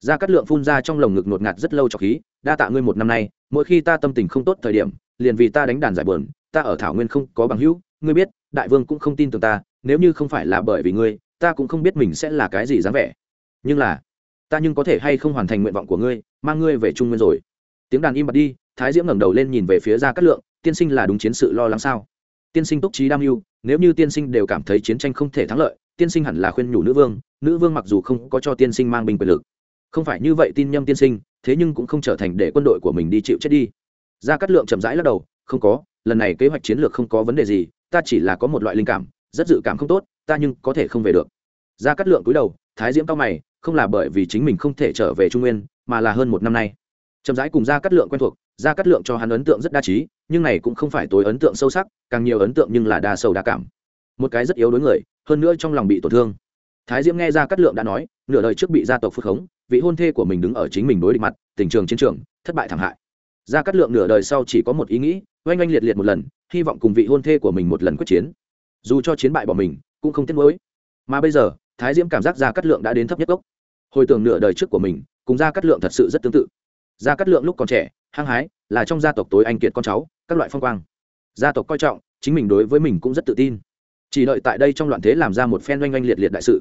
gia cát lượng phun ra trong lồng ngực ngột ngạt rất lâu cho khí, đa tạ ngươi một năm nay, mỗi khi ta tâm tình không tốt thời điểm, liền vì ta đánh đàn giải buồn, ta ở thảo nguyên không có bằng hữu, ngươi biết, đại vương cũng không tin tưởng ta, nếu như không phải là bởi vì ngươi, ta cũng không biết mình sẽ là cái gì dáng vẻ. Nhưng là, ta nhưng có thể hay không hoàn thành nguyện vọng của ngươi, mang ngươi về trung nguyên rồi. Tiếng đàn im bặt đi, thái diễm ngẩng đầu lên nhìn về phía gia cát lượng, tiên sinh là đúng chiến sự lo lắng sao? Tiên sinh túc trí đam mưu, nếu như tiên sinh đều cảm thấy chiến tranh không thể thắng lợi, tiên sinh hẳn là khuyên nhủ nữ vương nữ vương mặc dù không có cho tiên sinh mang binh quyền lực không phải như vậy tin nhâm tiên sinh, thế nhưng cũng không trở thành để quân đội của mình đi chịu chết đi. Gia cát lượng chậm rãi lắc đầu, không có, lần này kế hoạch chiến lược không có vấn đề gì, ta chỉ là có một loại linh cảm, rất dự cảm không tốt, ta nhưng có thể không về được. Gia cát lượng cúi đầu, thái diễm cao mày, không là bởi vì chính mình không thể trở về trung nguyên, mà là hơn một năm nay. Chậm rãi cùng gia cát lượng quen thuộc, gia cát lượng cho hắn ấn tượng rất đa trí, nhưng này cũng không phải tối ấn tượng sâu sắc, càng nhiều ấn tượng nhưng là đa sâu đa cảm. Một cái rất yếu đối người, hơn nữa trong lòng bị tổn thương. Thái diễm nghe gia cát lượng đã nói, nửa đời trước bị gia tộc phước khống vị hôn thê của mình đứng ở chính mình đối địch mặt, tình trường chiến trường, thất bại thảm hại. Gia cát lượng nửa đời sau chỉ có một ý nghĩ, oanh oanh liệt liệt một lần, hy vọng cùng vị hôn thê của mình một lần quyết chiến. Dù cho chiến bại bỏ mình, cũng không tiếc nuối. Mà bây giờ, thái diễm cảm giác gia cát lượng đã đến thấp nhất gốc. Hồi tưởng nửa đời trước của mình, cùng gia cát lượng thật sự rất tương tự. Gia cát lượng lúc còn trẻ, hăng hái, là trong gia tộc tối anh kiệt con cháu, các loại phong quang. Gia tộc coi trọng, chính mình đối với mình cũng rất tự tin. Chỉ đợi tại đây trong loạn thế làm ra một phen oanh oanh liệt liệt đại sự.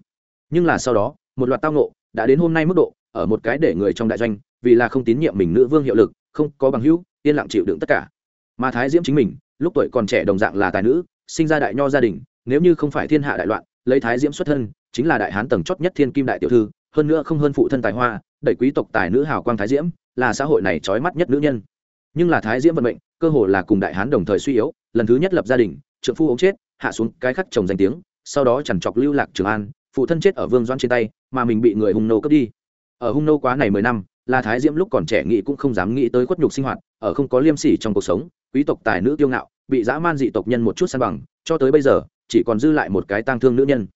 Nhưng là sau đó, một loạt tao nộ đã đến hôm nay mức độ ở một cái để người trong đại doanh, vì là không tín nhiệm mình nữ vương hiệu lực, không có bằng hữu, yên lặng chịu đựng tất cả. Mà thái diễm chính mình, lúc tuổi còn trẻ đồng dạng là tài nữ, sinh ra đại nho gia đình, nếu như không phải thiên hạ đại loạn, lấy thái diễm xuất thân, chính là đại hán tầng chót nhất thiên kim đại tiểu thư, hơn nữa không hơn phụ thân tài hoa, đẩy quý tộc tài nữ hào quang thái diễm, là xã hội này trói mắt nhất nữ nhân. Nhưng là thái diễm vận mệnh, cơ hồ là cùng đại hán đồng thời suy yếu, lần thứ nhất lập gia đình, trượng phu ống chết, hạ xuống cái khắc chồng danh tiếng, sau đó chẳng chọc lưu lạc trường an, phụ thân chết ở vương doan trên tay, mà mình bị người hung nô cướp đi ở hung nô quá này mười năm là thái diễm lúc còn trẻ nghĩ cũng không dám nghĩ tới khuất nhục sinh hoạt, ở không có liêm sỉ trong cuộc sống, quý tộc tài nữ tiêu ngạo, bị dã man dị tộc nhân một chút san bằng, cho tới bây giờ, chỉ còn dư lại một cái tang thương nữ nhân.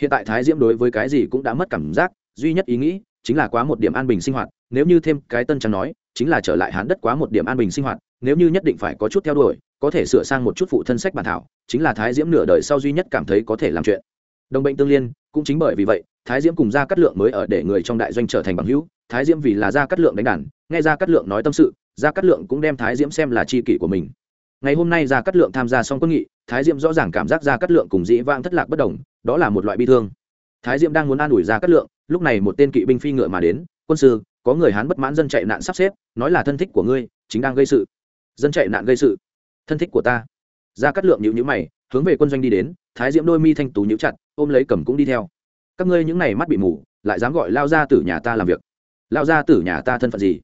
Hiện tại thái diễm đối với cái gì cũng đã mất cảm giác, duy nhất ý nghĩ chính là quá một điểm an bình sinh hoạt, nếu như thêm cái tân trắng nói, chính là trở lại hán đất quá một điểm an bình sinh hoạt, nếu như nhất định phải có chút theo đuổi, có thể sửa sang một chút phụ thân sách bản thảo, chính là thái diễm nửa đời sau duy nhất cảm thấy có thể làm chuyện. Đồng bệnh tương liên, cũng chính bởi vì vậy thái diễm cùng gia cát lượng mới ở để người trong đại doanh trở thành bằng hữu. Thái diễm vì là gia cát lượng đánh đàn, nghe gia cát lượng nói tâm sự, gia cát lượng cũng đem thái diễm xem là tri kỷ của mình. Ngày hôm nay gia cát lượng tham gia xong quân nghị, thái diễm rõ ràng cảm giác gia cát lượng cùng dĩ vang thất lạc bất đồng, đó là một loại bi thương. Thái diễm đang muốn an ủi gia cát lượng, lúc này một tên kỵ binh phi ngựa mà đến, quân sư, có người hán bất mãn dân chạy nạn sắp xếp, nói là thân thích của ngươi, chính đang gây sự. Dân chạy nạn gây sự? Thân thích của ta? Gia cát lượng nhịu nhữ mày, hướng về quân doanh đi đến, thái diễm đôi mi thanh tú nhíu chặt, ôm lấy cầm cũng đi theo các ngươi những này mắt bị mù, lại dám gọi lao ra tử nhà ta làm việc. Lao ra tử nhà ta thân phận gì?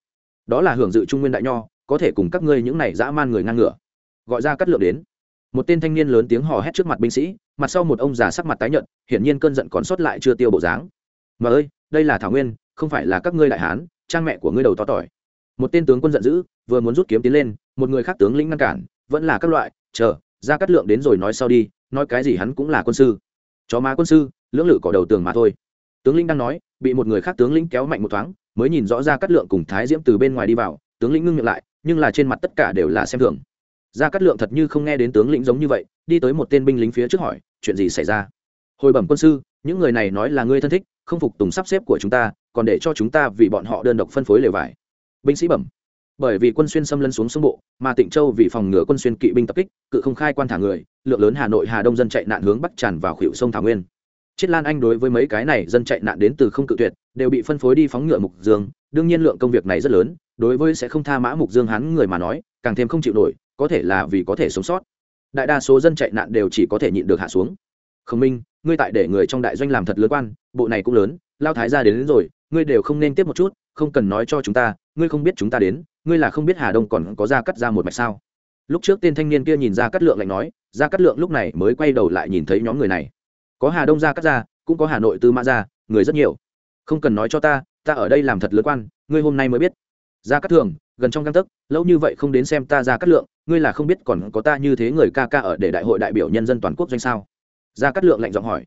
Đó là hưởng dự trung nguyên đại nho, có thể cùng các ngươi những này dã man người ngang ngửa. Gọi ra cắt lượng đến. Một tên thanh niên lớn tiếng hò hét trước mặt binh sĩ, mặt sau một ông già sắc mặt tái nhợt, hiển nhiên cơn giận còn sót lại chưa tiêu bộ dáng. Mà ơi, đây là thảo nguyên, không phải là các ngươi đại hán, trang mẹ của ngươi đầu to tỏi. Một tên tướng quân giận dữ, vừa muốn rút kiếm tiến lên, một người khác tướng lĩnh ngăn cản, vẫn là các loại, chờ, ra cắt lượng đến rồi nói sau đi, nói cái gì hắn cũng là quân sư. Chó má quân sư lưỡng lự cỏ đầu tường mà thôi. Tướng lĩnh đang nói, bị một người khác tướng lĩnh kéo mạnh một thoáng, mới nhìn rõ ra cắt lượng cùng thái diễm từ bên ngoài đi vào, tướng lĩnh ngưng miệng lại, nhưng là trên mặt tất cả đều là xem thường. Ra cắt lượng thật như không nghe đến tướng lĩnh giống như vậy, đi tới một tên binh lính phía trước hỏi, chuyện gì xảy ra? Hồi bẩm quân sư, những người này nói là ngươi thân thích, không phục tùng sắp xếp của chúng ta, còn để cho chúng ta vì bọn họ đơn độc phân phối lều vải. Binh sĩ bẩm, bởi vì quân xuyên xâm lân xuống sông bộ, mà tịnh châu vì phòng ngừa quân xuyên kỵ binh tập kích, cự không khai quan thả người, lượng lớn hà nội hà đông dân chạy nạn hướng bắc tràn vào khuỷu sông thảo nguyên chiết lan anh đối với mấy cái này dân chạy nạn đến từ không cự tuyệt đều bị phân phối đi phóng ngựa mục dương. Đương nhiên lượng công việc này rất lớn đối với sẽ không tha mã mục dương hắn người mà nói càng thêm không chịu nổi có thể là vì có thể sống sót. Đại đa số dân chạy nạn đều chỉ có thể nhịn được hạ xuống. Khổng minh ngươi tại để người trong đại doanh làm thật lớn quan bộ này cũng lớn lao thái ra đến, đến rồi ngươi đều không nên tiếp một chút không cần nói cho chúng ta ngươi không biết chúng ta đến ngươi là không biết hà đông còn có ra cắt ra một mạch sao? Lúc trước tên thanh niên kia nhìn ra cắt lượng lạnh nói ra cắt lượng lúc này mới quay đầu lại nhìn thấy nhóm người này có hà đông ra cắt ra cũng có hà nội tư mã ra người rất nhiều. Không cần nói cho ta ta ở đây làm thật lớn quan, ngươi hôm nay mới biết. Ra cắt thường, gần trong găng tấc, lâu như vậy không đến xem ta ra cắt lượng, ngươi là không biết còn có ta như thế người ca ca ở để đại hội đại biểu nhân dân toàn quốc doanh sao? Ra cắt lượng lạnh giọng hỏi.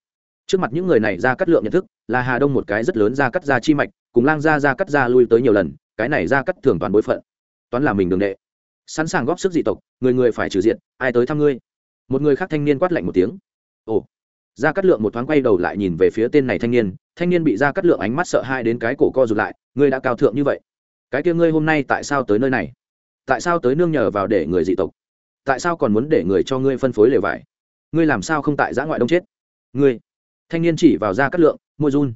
Trước mặt những người này ra cắt lượng nhận thức, là hà đông một cái rất lớn ra cắt ra chi mạch, cùng lang ra ra cắt ra lui tới nhiều lần, cái này ra cắt thường toàn bối phận. Toán là mình đường đệ. Sẵn sàng góp sức dị tộc, người người phải trừ diện, ai tới thăm ngươi? Một người khác thanh niên quát lạnh một tiếng. Ồ Gia Cát lượng một thoáng quay đầu lại nhìn về phía tên này thanh niên thanh niên bị Gia Cát lượng ánh mắt sợ hai đến cái cổ co rụt lại, ngươi đã cao thượng như vậy. Cái kia ngươi hôm nay tại sao tới nơi này? Tại sao tới nương nhờ vào để người dị tộc? Tại sao còn muốn để người cho ngươi phân phối lều vải? Ngươi làm sao không tại giã ngoại đông chết? Ngươi. Thanh niên chỉ vào Gia Cát lượng, môi run.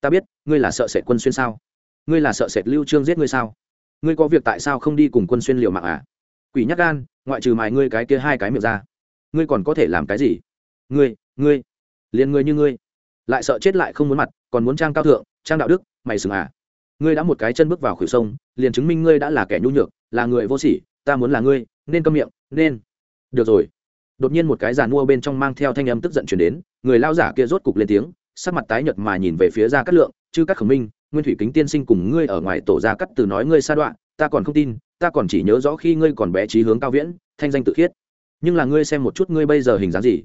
Ta biết, ngươi là sợ sệt quân xuyên sao? Ngươi là sợ sệt lưu trương giết ngươi sao? Ngươi có việc tại sao không đi cùng quân xuyên liều mạng à? Quỷ nhắc gan, ngoại trừ mài ngươi cái kia hai cái miệng ra. Ngươi còn có thể làm cái gì? Ngươi ngươi liền ngươi như ngươi. Lại sợ chết lại không muốn mặt, còn muốn trang cao thượng, trang đạo đức, mày sừng à. Ngươi đã một cái chân bước vào khuỷu sông, liền chứng minh ngươi đã là kẻ nhu nhược, là người vô sỉ, ta muốn là ngươi, nên câm miệng, nên. Được rồi. Đột nhiên một cái giàn mua bên trong mang theo thanh âm tức giận chuyển đến, người lao giả kia rốt cục lên tiếng, sắc mặt tái nhợt mà nhìn về phía ra cát lượng chứ các khẩu minh, nguyên thủy kính tiên sinh cùng ngươi ở ngoài tổ ra cắt từ nói ngươi sa đoạn ta còn không tin, ta còn chỉ nhớ rõ khi ngươi còn bé trí hướng cao viễn, thanh danh tự khiết. Nhưng là ngươi xem một chút ngươi bây giờ hình dáng gì?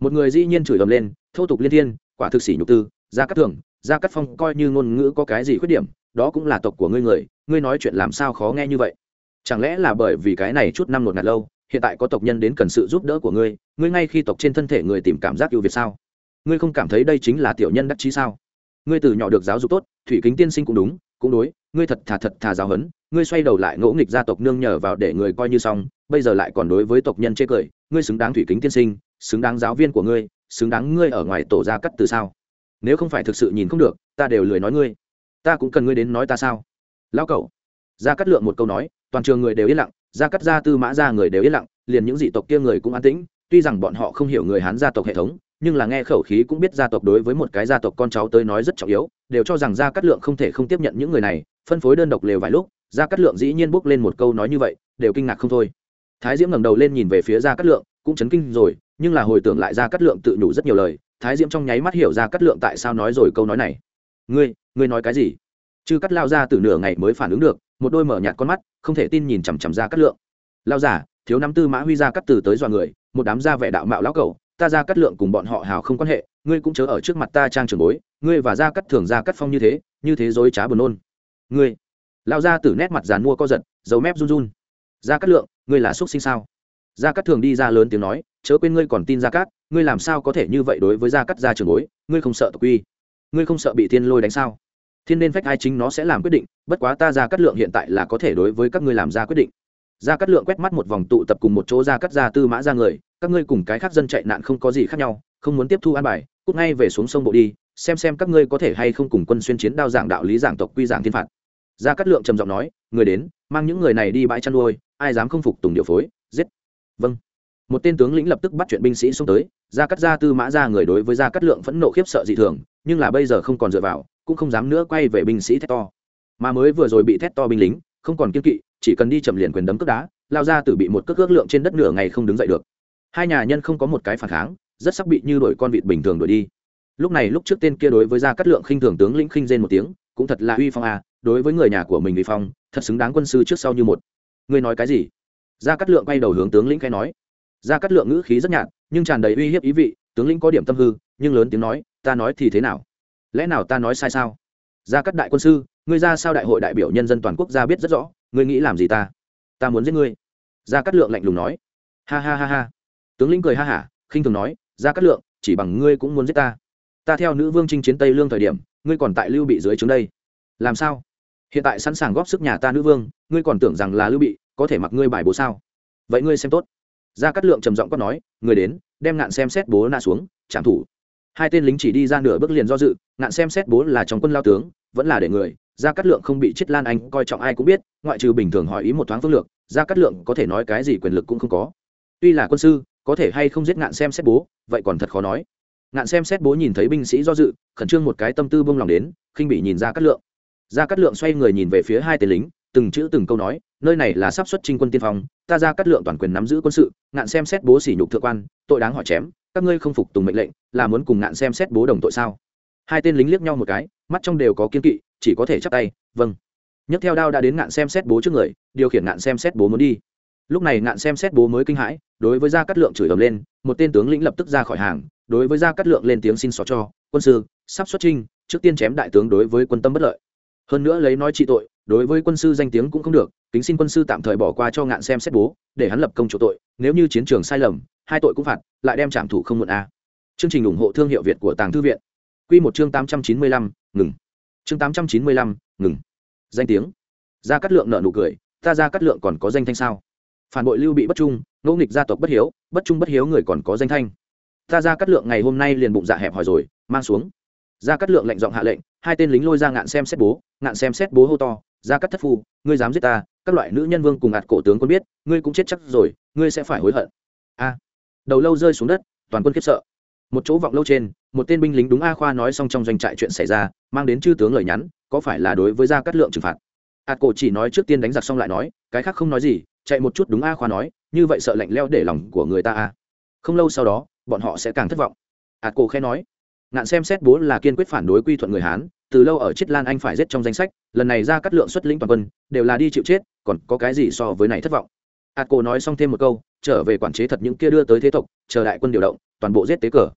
Một người dĩ nhiên chửi ầm lên thô tục liên thiên, quả thực sĩ nhục tư, gia cắt thường, gia cắt phong coi như ngôn ngữ có cái gì khuyết điểm, đó cũng là tộc của ngươi người, ngươi nói chuyện làm sao khó nghe như vậy? Chẳng lẽ là bởi vì cái này chút năm nột ngạt lâu, hiện tại có tộc nhân đến cần sự giúp đỡ của ngươi ngươi ngay khi tộc trên thân thể người tìm cảm giác ưu việt sao? Ngươi không cảm thấy đây chính là tiểu nhân đắc chí sao? Ngươi từ nhỏ được giáo dục tốt, thủy kính tiên sinh cũng đúng, cũng đối, ngươi thật thà thật thà giáo hấn ngươi xoay đầu lại ngỗ nghịch gia tộc nương nhờ vào để người coi như xong, bây giờ lại còn đối với tộc nhân chê cười, ngươi xứng đáng thủy kính tiên sinh, xứng đáng giáo viên của ngươi xứng đáng ngươi ở ngoài tổ gia cắt từ sao? Nếu không phải thực sự nhìn không được, ta đều lười nói ngươi. Ta cũng cần ngươi đến nói ta sao? Lão cậu gia cắt lượng một câu nói, toàn trường người đều yên lặng gia cắt gia tư mã gia người đều yên lặng, liền những dị tộc kia người cũng an tĩnh. Tuy rằng bọn họ không hiểu người hán gia tộc hệ thống, nhưng là nghe khẩu khí cũng biết gia tộc đối với một cái gia tộc con cháu tới nói rất trọng yếu, đều cho rằng gia cát lượng không thể không tiếp nhận những người này. Phân phối đơn độc lều vài lúc gia cát lượng dĩ nhiên bước lên một câu nói như vậy, đều kinh ngạc không thôi. Thái diễm ngẩng đầu lên nhìn về phía gia cát lượng, cũng chấn kinh rồi nhưng là hồi tưởng lại gia cát lượng tự nhủ rất nhiều lời, thái diễm trong nháy mắt hiểu gia cát lượng tại sao nói rồi câu nói này. Ngươi ngươi nói cái gì? Chứ cắt lao ra từ nửa ngày mới phản ứng được, một đôi mở nhạt con mắt, không thể tin nhìn chằm chằm gia cát lượng. Lao giả thiếu năm tư mã huy gia cắt từ tới dọa người, một đám gia vẻ đạo mạo lão cầu ta ra cắt lượng cùng bọn họ hào không quan hệ, ngươi cũng chớ ở trước mặt ta trang trường bối, ngươi và ra cắt thường ra cắt phong như thế như thế dối trá buồn nôn. Ngươi? Lao ra từ nét mặt dàn mua co giật, dấu mép run run. Ra cắt lượng, ngươi là xúc sinh sao? Gia cắt thường đi ra lớn tiếng nói chớ quên ngươi còn tin gia cát, ngươi làm sao có thể như vậy đối với gia cắt gia trường bối ngươi không sợ tộc quy ngươi không sợ bị thiên lôi đánh sao? Thiên nên phách ai chính nó sẽ làm quyết định bất quá ta gia cắt lượng hiện tại là có thể đối với các ngươi làm ra quyết định. Gia cắt lượng quét mắt một vòng tụ tập cùng một chỗ gia cắt gia tư mã ra người các ngươi cùng cái khác dân chạy nạn không có gì khác nhau không muốn tiếp thu an bài cút ngay về xuống sông bộ đi xem xem các ngươi có thể hay không cùng quân xuyên chiến đao giảng đạo lý giảng tộc quy giảng thiên phạt. Gia cắt lượng trầm giọng nói người đến mang những người này đi bãi chăn nuôi ai dám không phục tùng điều phối giết. Vâng một tên tướng lĩnh lập tức bắt chuyện binh sĩ xuống tới, ra cắt ra tư mã ra người đối với ra cắt lượng phẫn nộ khiếp sợ dị thường, nhưng là bây giờ không còn dựa vào, cũng không dám nữa quay về binh sĩ thét to. Mà mới vừa rồi bị thét to binh lính, không còn kiên kỵ, chỉ cần đi chậm liền quyền đấm cước đá, lao ra từ bị một cước ước lượng trên đất nửa ngày không đứng dậy được. Hai nhà nhân không có một cái phản kháng, rất sắc bị như đuổi con vịt bình thường đuổi đi. Lúc này lúc trước tên kia đối với gia cát lượng khinh thường tướng lĩnh khinh rên một tiếng, cũng thật là uy phong à đối với người nhà của mình uy phong, thật xứng đáng quân sư trước sau như một. Ngươi nói cái gì? Gia cát lượng quay đầu hướng tướng lĩnh khai nói gia cát lượng ngữ khí rất nhạt, nhưng tràn đầy uy hiếp ý vị, tướng lĩnh có điểm tâm hư, nhưng lớn tiếng nói, ta nói thì thế nào? Lẽ nào ta nói sai sao? Gia cát đại quân sư, ngươi ra sao đại hội đại biểu nhân dân toàn quốc gia biết rất rõ, ngươi nghĩ làm gì ta? Ta muốn giết ngươi. Gia cát lượng lạnh lùng nói. Ha ha ha ha. Tướng lĩnh cười ha hả, khinh thường nói gia cát lượng, chỉ bằng ngươi cũng muốn giết ta. Ta theo nữ vương chinh chiến tây lương thời điểm, ngươi còn tại lưu bị dưới trướng đây. Làm sao? Hiện tại sẵn sàng góp sức nhà ta nữ vương, ngươi còn tưởng rằng là lưu bị, có thể mặc ngươi bài bố sao? Vậy ngươi xem tốt gia cát lượng trầm giọng quát nói, người đến, đem ngạn xem xét bố na xuống, trảm thủ. Hai tên lính chỉ đi ra nửa bước liền do dự, ngạn xem xét bố là trong quân lao tướng, vẫn là để người. Gia cát lượng không bị chết lan anh, coi trọng ai cũng biết, ngoại trừ bình thường hỏi ý một thoáng phương lược, gia cát lượng có thể nói cái gì quyền lực cũng không có. Tuy là quân sư, có thể hay không giết ngạn xem xét bố, vậy còn thật khó nói. Ngạn xem xét bố nhìn thấy binh sĩ do dự, khẩn trương một cái tâm tư bông lòng đến, khinh bị nhìn ra cát lượng. Ra cát lượng xoay người nhìn về phía hai tên lính từng chữ từng câu nói, nơi này là sắp xuất trinh quân tiên phong, ta ra cắt lượng toàn quyền nắm giữ quân sự, ngạn xem xét bố sỉ nhục thượng quan, tội đáng hỏi chém, các ngươi không phục tùng mệnh lệnh, là muốn cùng ngạn xem xét bố đồng tội sao? Hai tên lính liếc nhau một cái, mắt trong đều có kiên kỵ, chỉ có thể chắp tay vâng. Nhấc theo đao đã đến ngạn xem xét bố trước người, điều khiển ngạn xem xét bố muốn đi. Lúc này ngạn xem xét bố mới kinh hãi, đối với gia cát lượng chửi ầm lên, một tên tướng lĩnh lập tức ra khỏi hàng, đối với gia cát lượng lên tiếng xin xỏ cho, quân sư, sắp xuất trinh trước tiên chém đại tướng đối với quân tâm bất lợi. Hơn nữa lấy nói trị tội đối với quân sư danh tiếng cũng không được, kính xin quân sư tạm thời bỏ qua cho ngạn xem xét bố, để hắn lập công chỗ tội, nếu như chiến trường sai lầm, hai tội cũng phạt, lại đem trảm thủ không muộn a. Chương trình ủng hộ thương hiệu việt của tàng thư viện. Q một chương tám trăm chín mươi lăm, ngừng. Chương tám trăm chín mươi lăm, ngừng. Danh tiếng. Gia cát lượng nợ nụ cười, ta gia cát lượng còn có danh thanh sao? Phản bội lưu bị bất trung ngẫu nghịch gia tộc bất hiếu, bất trung bất hiếu người còn có danh thanh. Ta ra cắt lượng ngày hôm nay liền bụng dạ hẹp hỏi rồi, mang xuống. Ra cắt lượng lệnh giọng hạ lệnh, hai tên lính lôi ra ngạn xem xét bố, ngạn xem xét bố hô to ra cắt thất phu, ngươi dám giết ta, các loại nữ nhân vương cùng ạt cổ tướng quân biết, ngươi cũng chết chắc rồi, ngươi sẽ phải hối hận. A. Đầu lâu rơi xuống đất, toàn quân khiếp sợ. Một chỗ vọng lâu trên, một tên binh lính đúng a khoa nói xong trong doanh trại chuyện xảy ra, mang đến chư tướng lời nhắn, có phải là đối với gia cắt lượng trừng phạt? Ạt cổ chỉ nói trước tiên đánh giặc xong lại nói, cái khác không nói gì, chạy một chút đúng a khoa nói, như vậy sợ lạnh leo để lòng của người ta a. Không lâu sau đó, bọn họ sẽ càng thất vọng. Ạt cổ khe nói, ngạn xem xét bố là kiên quyết phản đối quy thuận người hán từ lâu ở chết lan anh phải giết trong danh sách, lần này ra cắt lượng xuất lĩnh toàn quân, đều là đi chịu chết, còn có cái gì so với này thất vọng? Ạt cổ nói xong thêm một câu, trở về quản chế thật những kia đưa tới thế tộc, chờ đại quân điều động, toàn bộ giết tế cờ.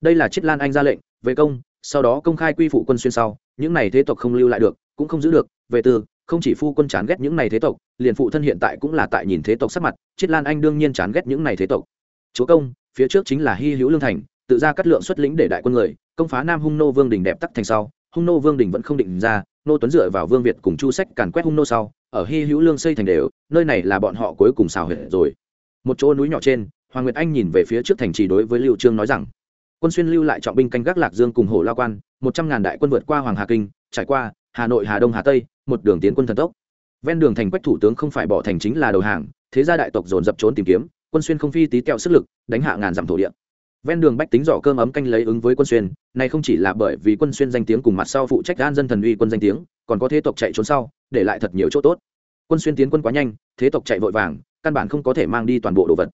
Đây là chết lan anh ra lệnh, về công, sau đó công khai quy phụ quân xuyên sau, những này thế tộc không lưu lại được, cũng không giữ được, về từ, không chỉ phu quân chán ghét những này thế tộc, liền phụ thân hiện tại cũng là tại nhìn thế tộc sắc mặt, chết lan anh đương nhiên chán ghét những này thế tộc. Chúa công, phía trước chính là hy hữu lương thành, tự ra cắt lượng xuất lĩnh để đại quân người, công phá nam hung nô vương đình đẹp tắc thành sau hung nô vương đình vẫn không định ra, nô tuấn dựa vào vương việt cùng chu sách càn quét hung nô sau, ở hy hữu lương xây thành đều, nơi này là bọn họ cuối cùng xào huyệt rồi. Một chỗ núi nhỏ trên, hoàng nguyệt anh nhìn về phía trước thành trì đối với lưu trương nói rằng, quân xuyên lưu lại trọng binh canh gác lạc dương cùng hồ la quan, một trăm ngàn đại quân vượt qua hoàng hà kinh, trải qua hà nội, hà đông, hà tây, một đường tiến quân thần tốc. Ven đường thành quách thủ tướng không phải bỏ thành chính là đầu hàng, thế gia đại tộc dồn dập trốn tìm kiếm, quân xuyên không phi tí kẹo sức lực, đánh hạ ngàn dặm thổ địa ven đường bách tính giỏ cơm ấm canh lấy ứng với quân xuyên này không chỉ là bởi vì quân xuyên danh tiếng cùng mặt sau phụ trách an dân thần uy quân danh tiếng, còn có thế tộc chạy trốn sau, để lại thật nhiều chỗ tốt. Quân xuyên tiến quân quá nhanh, thế tộc chạy vội vàng, căn bản không có thể mang đi toàn bộ đồ vật.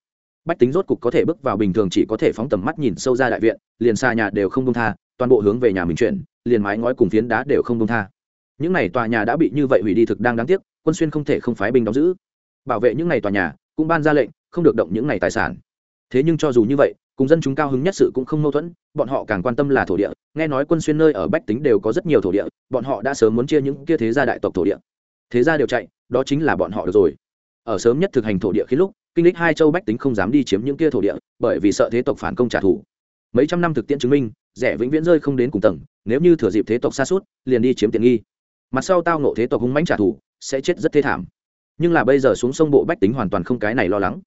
Bách tính rốt cục có thể bước vào bình thường chỉ có thể phóng tầm mắt nhìn sâu ra đại viện, liền xa nhà đều không công tha, toàn bộ hướng về nhà mình chuyển, liền mái ngói cùng phiến đá đều không công tha. Những này tòa nhà đã bị như vậy hủy đi thực đang đáng tiếc, quân xuyên không thể không phái binh đóng giữ. Bảo vệ những này tòa nhà, cũng ban ra lệnh, không được động những này tài sản. Thế nhưng cho dù như vậy cùng dân chúng cao hứng nhất sự cũng không mâu thuẫn, bọn họ càng quan tâm là thổ địa. Nghe nói quân xuyên nơi ở bách tính đều có rất nhiều thổ địa, bọn họ đã sớm muốn chia những kia thế gia đại tộc thổ địa. Thế gia đều chạy, đó chính là bọn họ được rồi. Ở sớm nhất thực hành thổ địa khi lúc, kinh lịch hai châu bách tính không dám đi chiếm những kia thổ địa, bởi vì sợ thế tộc phản công trả thù. Mấy trăm năm thực tiễn chứng minh, rẻ vĩnh viễn rơi không đến cùng tầng, nếu như thừa dịp thế tộc xa suốt, liền đi chiếm tiện nghi. Mặt sau tao nộ thế tộc hung mãnh trả thù, sẽ chết rất thê thảm. Nhưng là bây giờ xuống sông bộ bách tính hoàn toàn không cái này lo lắng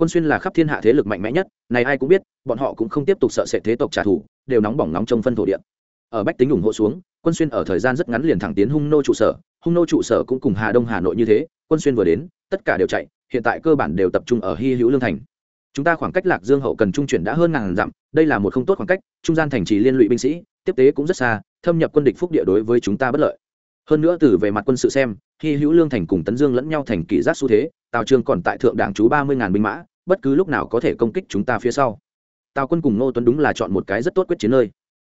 quân xuyên là khắp thiên hạ thế lực mạnh mẽ nhất, này ai cũng biết, bọn họ cũng không tiếp tục sợ sệt thế tộc trả thù, đều nóng bỏng nóng trong phân thổ địa. Ở bách tính ủng hộ xuống, quân xuyên ở thời gian rất ngắn liền thẳng tiến hung nô trụ sở, hung nô trụ sở cũng cùng hà đông hà nội như thế, quân xuyên vừa đến, tất cả đều chạy, hiện tại cơ bản đều tập trung ở hy hữu lương thành. Chúng ta khoảng cách lạc dương hậu cần trung chuyển đã hơn ngàn dặm, đây là một không tốt khoảng cách, trung gian thành trì liên lụy binh sĩ, tiếp tế cũng rất xa, thâm nhập quân địch phúc địa đối với chúng ta bất lợi hơn nữa từ về mặt quân sự xem khi hữu lương thành cùng tấn dương lẫn nhau thành kỷ giác xu thế, tào trương còn tại thượng đảng chú ba mươi ngàn binh mã, bất cứ lúc nào có thể công kích chúng ta phía sau. Tào quân cùng ngô tuấn đúng là chọn một cái rất tốt quyết chiến nơi.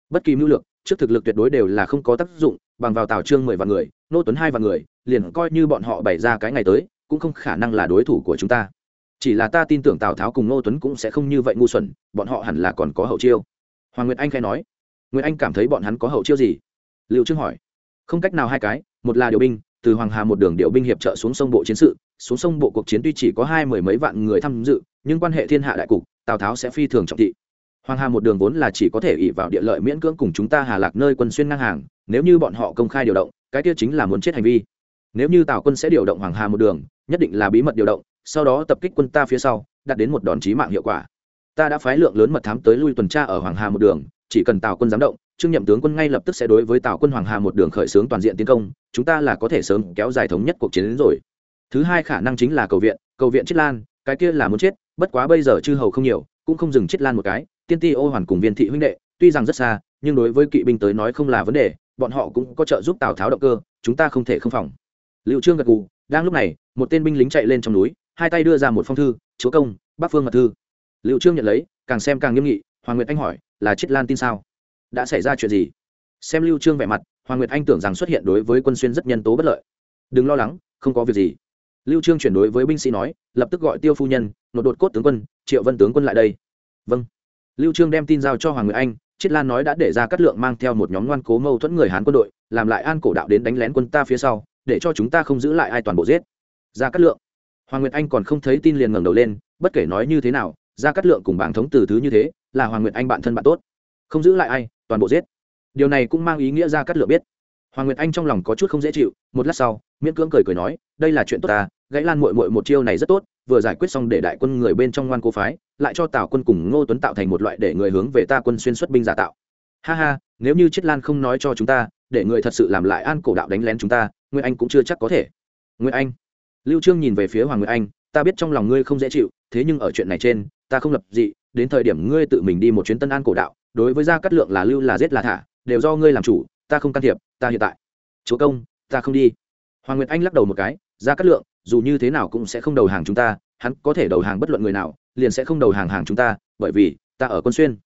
Bất kỳ mưu lược, trước thực lực tuyệt đối đều là không có tác dụng, bằng vào tào trương mười vạn người, ngô tuấn hai vạn người, liền coi như bọn họ bày ra cái ngày tới, cũng không khả năng là đối thủ của chúng ta. Chỉ là ta tin tưởng tào tháo cùng ngô tuấn cũng sẽ không như vậy ngu xuẩn, bọn họ hẳn là còn có hậu chiêu. Hoàng nguyệt anh khai nói. Nguyệt anh cảm thấy bọn hắn có hậu chiêu gì? Liệu trương hỏi không cách nào hai cái, một là điều binh, từ hoàng hà một đường điều binh hiệp trợ xuống sông bộ chiến sự, xuống sông bộ cuộc chiến tuy chỉ có hai mười mấy vạn người tham dự, nhưng quan hệ thiên hạ đại cục, tào tháo sẽ phi thường trọng thị. Hoàng hà một đường vốn là chỉ có thể ỉ vào địa lợi miễn cưỡng cùng chúng ta hà lạc nơi quân xuyên ngang hàng, nếu như bọn họ công khai điều động, cái kia chính là muốn chết hành vi. Nếu như tào quân sẽ điều động hoàng hà một đường, nhất định là bí mật điều động, sau đó tập kích quân ta phía sau, đạt đến một đòn chí mạng hiệu quả. Ta đã phái lượng lớn mật thám tới lui tuần tra ở hoàng hà một đường, chỉ cần tào quân dám động trương nhậm tướng quân ngay lập tức sẽ đối với tào quân hoàng hà một đường khởi xướng toàn diện tiến công, chúng ta là có thể sớm kéo dài thống nhất cuộc chiến đến rồi. Thứ hai khả năng chính là cầu viện cầu viện chiết lan, cái kia là muốn chết, bất quá bây giờ chư hầu không nhiều, cũng không dừng chiết lan một cái, tiên ti, ô hoàn cùng viên thị huynh đệ, tuy rằng rất xa, nhưng đối với kỵ binh tới nói không là vấn đề, bọn họ cũng có trợ giúp tào tháo động cơ, chúng ta không thể không phòng. Liệu trương gật gù, đang lúc này, một tên binh lính chạy lên trong núi, hai tay đưa ra một phong thư, chúa công, bắc phương mật thư. Liệu trương nhận lấy, càng xem càng nghiêm nghị, hoàng nguyệt anh hỏi, là chiết lan tin sao? Đã xảy ra chuyện gì? Xem lưu trương vẻ mặt, hoàng nguyệt anh tưởng rằng xuất hiện đối với quân xuyên rất nhân tố bất lợi. Đừng lo lắng, không có việc gì. Lưu trương chuyển đối với binh sĩ nói, lập tức gọi tiêu phu nhân, nộp đột cốt tướng quân, triệu vân tướng quân lại đây. Vâng. Lưu trương đem tin giao cho hoàng nguyệt anh, chiết lan nói đã để ra Cát lượng mang theo một nhóm ngoan cố mâu thuẫn người hán quân đội, làm lại an cổ đạo đến đánh lén quân ta phía sau, để cho chúng ta không giữ lại ai toàn bộ giết. Ra Cát lượng. Hoàng nguyệt anh còn không thấy tin liền ngẩng đầu lên, bất kể nói như thế nào, ra Cát lượng cùng bảng thống từ thứ như thế, là hoàng nguyệt anh bạn thân bạn tốt. Không giữ lại ai toàn bộ giết. Điều này cũng mang ý nghĩa ra cắt lựa biết. Hoàng nguyệt anh trong lòng có chút không dễ chịu, một lát sau, miễn cưỡng cười cười nói, đây là chuyện tốt ta, gãy lan mội mội một chiêu này rất tốt, vừa giải quyết xong để đại quân người bên trong ngoan cố phái, lại cho tào quân cùng ngô tuấn tạo thành một loại để người hướng về ta quân xuyên xuất binh giả tạo. Ha ha, nếu như chiết lan không nói cho chúng ta, để người thật sự làm lại an cổ đạo đánh lén chúng ta nguyễn anh cũng chưa chắc có thể. Nguyễn anh? Lưu trương nhìn về phía hoàng nguyệt anh, ta biết trong lòng ngươi không dễ chịu, thế nhưng ở chuyện này trên, ta không lập dị đến thời điểm ngươi tự mình đi một chuyến tân an cổ đạo, đối với gia cát lượng là lưu là giết là thả, đều do ngươi làm chủ, ta không can thiệp, ta hiện tại. Chúa công, ta không đi. Hoàng nguyệt anh lắc đầu một cái, gia cát lượng, dù như thế nào cũng sẽ không đầu hàng chúng ta, hắn có thể đầu hàng bất luận người nào, liền sẽ không đầu hàng hàng chúng ta, bởi vì, ta ở quân xuyên.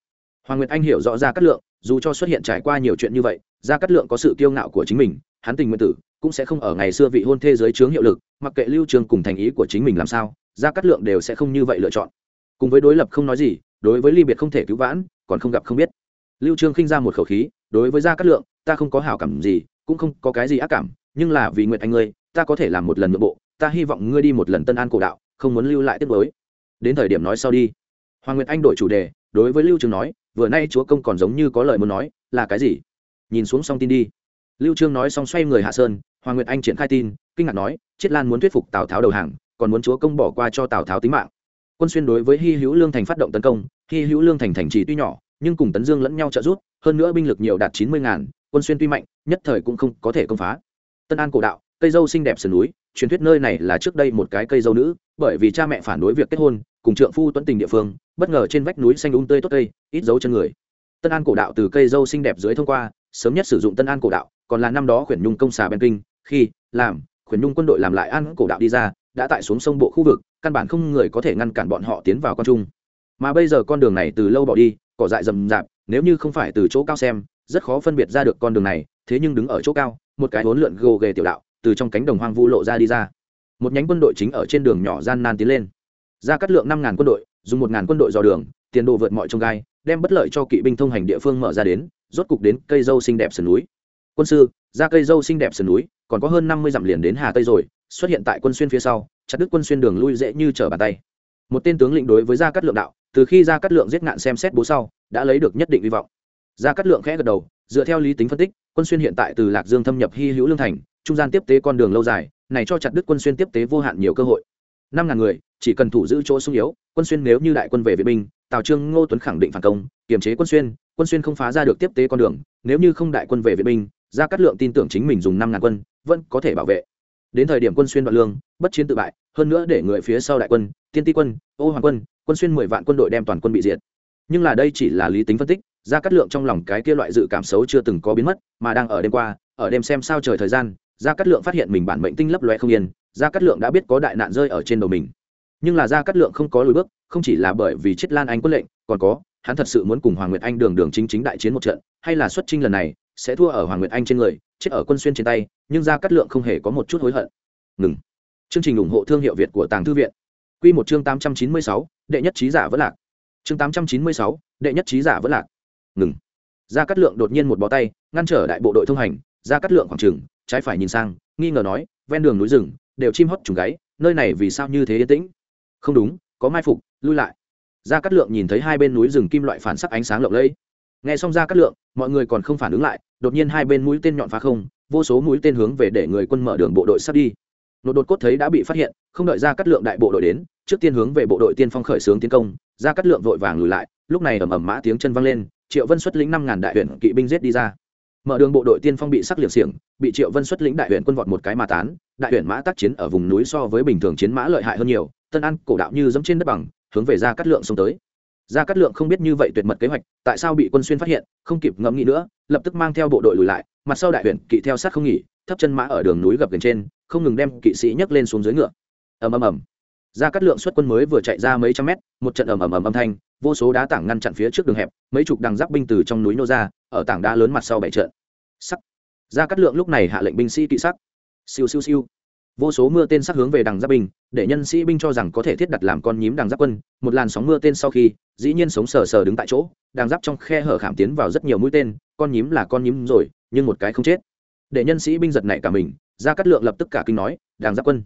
Hoàng nguyệt anh hiểu rõ gia cát lượng, dù cho xuất hiện trải qua nhiều chuyện như vậy, gia cát lượng có sự kiêu ngạo của chính mình, hắn tình nguyện tử, cũng sẽ không ở ngày xưa vị hôn thê giới chướng hiệu lực, mặc kệ lưu trường cùng thành ý của chính mình làm sao, gia cát lượng đều sẽ không như vậy lựa chọn cùng với đối lập không nói gì, đối với ly biệt không thể cứu vãn, còn không gặp không biết. Lưu trương khinh ra một khẩu khí, đối với gia cát lượng, ta không có hảo cảm gì, cũng không có cái gì ác cảm, nhưng là vì nguyện anh ngươi, ta có thể làm một lần nội bộ, ta hy vọng ngươi đi một lần tân an cổ đạo, không muốn lưu lại tiếp với đến thời điểm nói sau đi. Hoàng nguyệt anh đổi chủ đề, đối với lưu trương nói, vừa nay chúa công còn giống như có lời muốn nói, là cái gì? Nhìn xuống xong tin đi. Lưu trương nói xong xoay người hạ sơn, hoàng nguyệt anh triển khai tin, kinh ngạc nói, chiết lan muốn thuyết phục tào tháo đầu hàng, còn muốn chúa công bỏ qua cho tào tháo tính mạng quân xuyên đối với hy hữu lương thành phát động tấn công, hy hữu lương thành thành trì tuy nhỏ, nhưng cùng tấn dương lẫn nhau trợ giúp, hơn nữa binh lực nhiều đạt chín mươi ngàn, quân xuyên tuy mạnh, nhất thời cũng không có thể công phá. Tân an cổ đạo, cây dâu xinh đẹp sườn núi, truyền thuyết nơi này là trước đây một cái cây dâu nữ, bởi vì cha mẹ phản đối việc kết hôn, cùng trượng phu tuấn tình địa phương, bất ngờ trên vách núi xanh ung tươi tốt cây ít dấu chân người. Tân an cổ đạo từ cây dâu xinh đẹp dưới thông qua, sớm nhất sử dụng tân an cổ đạo, còn là năm đó khuyển nhung công xà bên kinh, khi, làm, khuyển nhung quân đội làm lại an cổ đạo đi ra đã tại xuống sông bộ khu vực, căn bản không người có thể ngăn cản bọn họ tiến vào con trung. Mà bây giờ con đường này từ lâu bỏ đi, cỏ dại rậm rạp, nếu như không phải từ chỗ cao xem, rất khó phân biệt ra được con đường này, thế nhưng đứng ở chỗ cao, một cái hỗn lượn gồ ghề tiểu đạo, từ trong cánh đồng hoang vu lộ ra đi ra. Một nhánh quân đội chính ở trên đường nhỏ gian nan tiến lên. Ra cắt lượng năm ngàn quân đội, dùng một ngàn quân đội dò đường, tiền đồ vượt mọi trông gai, đem bất lợi cho kỵ binh thông hành địa phương mở ra đến, rốt cục đến cây dâu xinh đẹp sườn núi. Quân sư, ra cây dâu xinh đẹp sườn núi, còn có hơn năm mươi dặm liền đến hà tây rồi xuất hiện tại quân xuyên phía sau, chặt đứt quân xuyên đường lui dễ như trở bàn tay. Một tên tướng lĩnh đối với gia cát lượng đạo, từ khi gia cát lượng giết ngạn xem xét bố sau, đã lấy được nhất định hy vọng. Gia cát lượng khẽ gật đầu, dựa theo lý tính phân tích, quân xuyên hiện tại từ lạc dương thâm nhập hy hữu lương thành, trung gian tiếp tế con đường lâu dài, này cho chặt đứt quân xuyên tiếp tế vô hạn nhiều cơ hội. Năm ngàn người, chỉ cần thủ giữ chỗ sung yếu, quân xuyên nếu như đại quân về vệ binh, tào trương ngô tuấn khẳng định phản công, kiềm chế quân xuyên quân xuyên không phá ra được tiếp tế con đường, nếu như không đại quân về vệ binh, gia cát lượng tin tưởng chính mình dùng năm ngàn quân, vẫn có thể bảo vệ đến thời điểm quân xuyên đoạn lương, bất chiến tự bại, hơn nữa để người phía sau đại quân, tiên ti quân, ô hoàng quân quân xuyên mười vạn quân đội đem toàn quân bị diệt. Nhưng là đây chỉ là lý tính phân tích, gia cát lượng trong lòng cái kia loại dự cảm xấu chưa từng có biến mất, mà đang ở đêm qua, ở đêm xem sao trời thời gian, gia cát lượng phát hiện mình bản mệnh tinh lấp loe không yên, gia cát lượng đã biết có đại nạn rơi ở trên đầu mình. Nhưng là gia cát lượng không có lùi bước, không chỉ là bởi vì chết lan anh quân lệnh, còn có, hắn thật sự muốn cùng hoàng nguyệt anh đường đường chính chính đại chiến một trận, hay là xuất chinh lần này, sẽ thua ở hoàng nguyệt anh trên người chết ở quân xuyên trên tay, nhưng gia cát lượng không hề có một chút hối hận. Ngừng. Chương trình ủng hộ thương hiệu việt của tàng thư viện. Quy một chương tám trăm chín mươi sáu, đệ nhất trí giả vẫn lạc. Chương tám trăm chín mươi sáu, đệ nhất trí giả vẫn lạc. Ngừng. Gia cát lượng đột nhiên một bó tay, ngăn trở đại bộ đội thông hành. Gia cát lượng khoảng trừng trái phải nhìn sang, nghi ngờ nói, ven đường núi rừng, đều chim hót trùng gáy, nơi này vì sao như thế yên tĩnh? Không đúng, có mai phục, lui lại. Gia cát lượng nhìn thấy hai bên núi rừng kim loại phản sắc ánh sáng lộng lẫy. Nghe xong gia cát lượng, mọi người còn không phản ứng lại đột nhiên hai bên mũi tên nhọn phá không, vô số mũi tên hướng về để người quân mở đường bộ đội sắp đi. Nột đột cốt thấy đã bị phát hiện, không đợi ra cắt lượng đại bộ đội đến, trước tiên hướng về bộ đội tiên phong khởi xướng tiến công ra cắt lượng vội vàng lùi lại, lúc này ầm ầm mã tiếng chân vang lên, triệu vân xuất lĩnh năm ngàn đại huyện kỵ binh giết đi ra. Mở đường bộ đội tiên phong bị sắc liệt xiềng, bị triệu vân xuất lĩnh đại huyện quân vọt một cái mà tán, đại huyện mã tác chiến ở vùng núi so với bình thường chiến mã lợi hại hơn nhiều, tân an cổ đạo như dẫm trên đất bằng, hướng về ra cắt lượng xông tới gia cát lượng không biết như vậy tuyệt mật kế hoạch, tại sao bị quân xuyên phát hiện, không kịp ngẫm nghĩ nữa, lập tức mang theo bộ đội lùi lại, mặt sau đại huyện kỵ theo sát không nghỉ, thấp chân mã ở đường núi gập gần trên, không ngừng đem kỵ sĩ nhấc lên xuống dưới ngựa. Ầm ầm ầm. Gia cát lượng xuất quân mới vừa chạy ra mấy trăm mét, một trận ầm ầm ầm âm thanh, vô số đá tảng ngăn chặn phía trước đường hẹp, mấy chục đằng giáp binh từ trong núi nô ra, ở tảng đá lớn mặt sau bảy trận sắc. Gia cát lượng lúc này hạ lệnh binh sĩ kỵ sắc. Siêu siêu siêu vô số mưa tên sắc hướng về đằng giáp binh, để nhân sĩ binh cho rằng có thể thiết đặt làm con nhím đằng giáp quân, một làn sóng mưa tên sau khi, dĩ nhiên sống sờ sờ đứng tại chỗ, đằng giáp trong khe hở khảm tiến vào rất nhiều mũi tên, con nhím là con nhím rồi, nhưng một cái không chết. Để nhân sĩ binh giật nảy cả mình, gia cát lượng lập tức cả kinh nói, đằng giáp quân.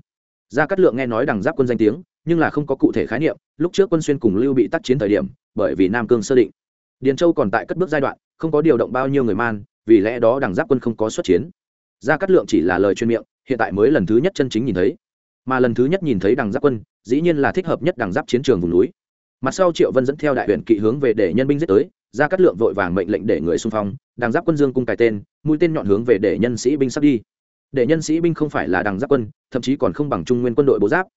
Gia cát lượng nghe nói đằng giáp quân danh tiếng, nhưng là không có cụ thể khái niệm, lúc trước quân xuyên cùng lưu bị tác chiến thời điểm, bởi vì nam cương sơ định. Điền châu còn tại cất bước giai đoạn, không có điều động bao nhiêu người man, vì lẽ đó đằng giáp quân không có xuất chiến gia cát lượng chỉ là lời chuyên miệng, hiện tại mới lần thứ nhất chân chính nhìn thấy. Mà lần thứ nhất nhìn thấy đằng giáp quân, dĩ nhiên là thích hợp nhất đằng giáp chiến trường vùng núi. Mặt sau triệu vân dẫn theo đại huyện kỵ hướng về để nhân binh giết tới, gia cát lượng vội vàng mệnh lệnh để người xung phong, đằng giáp quân dương cung cài tên, mũi tên nhọn hướng về để nhân sĩ binh sắp đi. Để nhân sĩ binh không phải là đằng giáp quân, thậm chí còn không bằng trung nguyên quân đội bố giáp.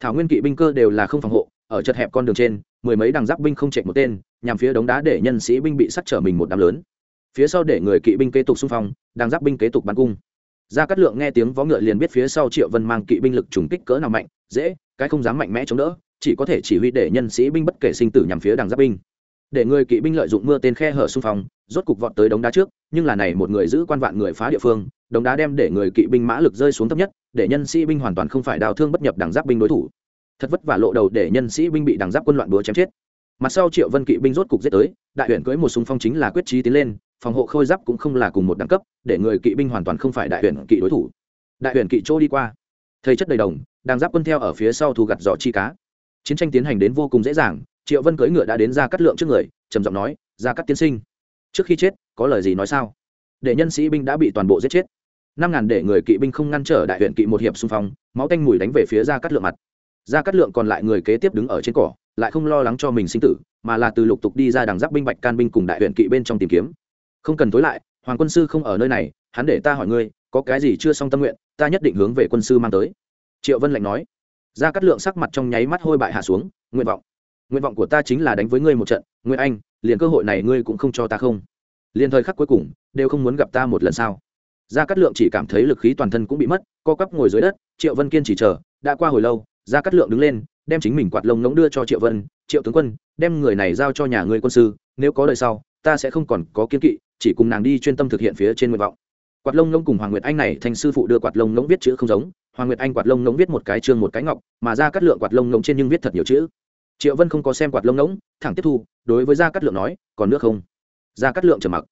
Thảo nguyên kỵ binh cơ đều là không phòng hộ, ở chật hẹp con đường trên, mười mấy đằng giáp binh không chạy một tên, nhằm phía đống đá để nhân sĩ binh bị sắt trở mình một đám lớn. Phía sau để người kỵ binh kế tục xung phong, đằng giáp binh kế tục bắn cung gia cát lượng nghe tiếng vó ngựa liền biết phía sau triệu vân mang kỵ binh lực trùng kích cỡ nào mạnh, dễ, cái không dám mạnh mẽ chống đỡ, chỉ có thể chỉ huy để nhân sĩ binh bất kể sinh tử nhằm phía đằng giáp binh. Để người kỵ binh lợi dụng mưa tên khe hở xung phong, rốt cục vọt tới đống đá trước, nhưng là này một người giữ quan vạn người phá địa phương, đống đá đem để người kỵ binh mã lực rơi xuống thấp nhất, để nhân sĩ binh hoàn toàn không phải đào thương bất nhập đằng giáp binh đối thủ. Thật vất vả lộ đầu để nhân sĩ binh bị đằng giáp quân loạn búa chém chết. Mặt sau triệu vân kỵ binh rốt cục giết tới, đại huyền cưỡi một súng phong chính là quyết trí tiến lên phòng hộ khôi giáp cũng không là cùng một đẳng cấp, để người kỵ binh hoàn toàn không phải đại huyền kỵ đối thủ. Đại huyền kỵ chỗ đi qua. Thầy chất đầy đồng, đang giáp quân theo ở phía sau thu gặt giỏ chi cá. Chiến tranh tiến hành đến vô cùng dễ dàng, triệu vân cưỡi ngựa đã đến ra cắt lượng trước người, trầm giọng nói ra cắt tiên sinh, trước khi chết, có lời gì nói sao? Để nhân sĩ binh đã bị toàn bộ giết chết. Năm ngàn để người kỵ binh không ngăn trở đại huyện kỵ một hiệp xung phong, máu tanh mùi đánh về phía ra cắt lượng mặt. Ra cắt lượng còn lại người kế tiếp đứng ở trên cỏ, lại không lo lắng cho mình sinh tử, mà là từ lục tục đi ra đằng giáp binh bạch can binh cùng đại huyện kỵ bên trong tìm kiếm không cần tối lại, hoàng quân sư không ở nơi này, hắn để ta hỏi ngươi, có cái gì chưa xong tâm nguyện, ta nhất định hướng về quân sư mang tới. Triệu vân lạnh nói. Ra cắt lượng sắc mặt trong nháy mắt hôi bại hạ xuống, nguyện vọng nguyện vọng của ta chính là đánh với ngươi một trận nguyễn anh, liền cơ hội này ngươi cũng không cho ta không. Liền thời khắc cuối cùng, đều không muốn gặp ta một lần sao? Gia cát lượng chỉ cảm thấy lực khí toàn thân cũng bị mất, co cắp ngồi dưới đất, triệu vân kiên chỉ chờ, đã qua hồi lâu, gia cát lượng đứng lên, đem chính mình quạt lông ngỗng đưa cho triệu vân, triệu tướng quân, đem người này giao cho nhà ngươi quân sư, nếu có đời sau, ta sẽ không còn có kiên kỵ chỉ cùng nàng đi chuyên tâm thực hiện phía trên nguyện vọng. Quạt lông ngỗng cùng hoàng nguyệt anh này thành sư phụ đưa quạt lông ngỗng viết chữ không giống, hoàng nguyệt anh quạt lông ngỗng viết một cái chương một cái ngọc, mà ra cắt lượng quạt lông ngỗng trên nhưng viết thật nhiều chữ. Triệu vân không có xem quạt lông ngỗng, thẳng tiếp thu, đối với gia cắt lượng nói, còn nước không? Gia cắt lượng trầm mặc.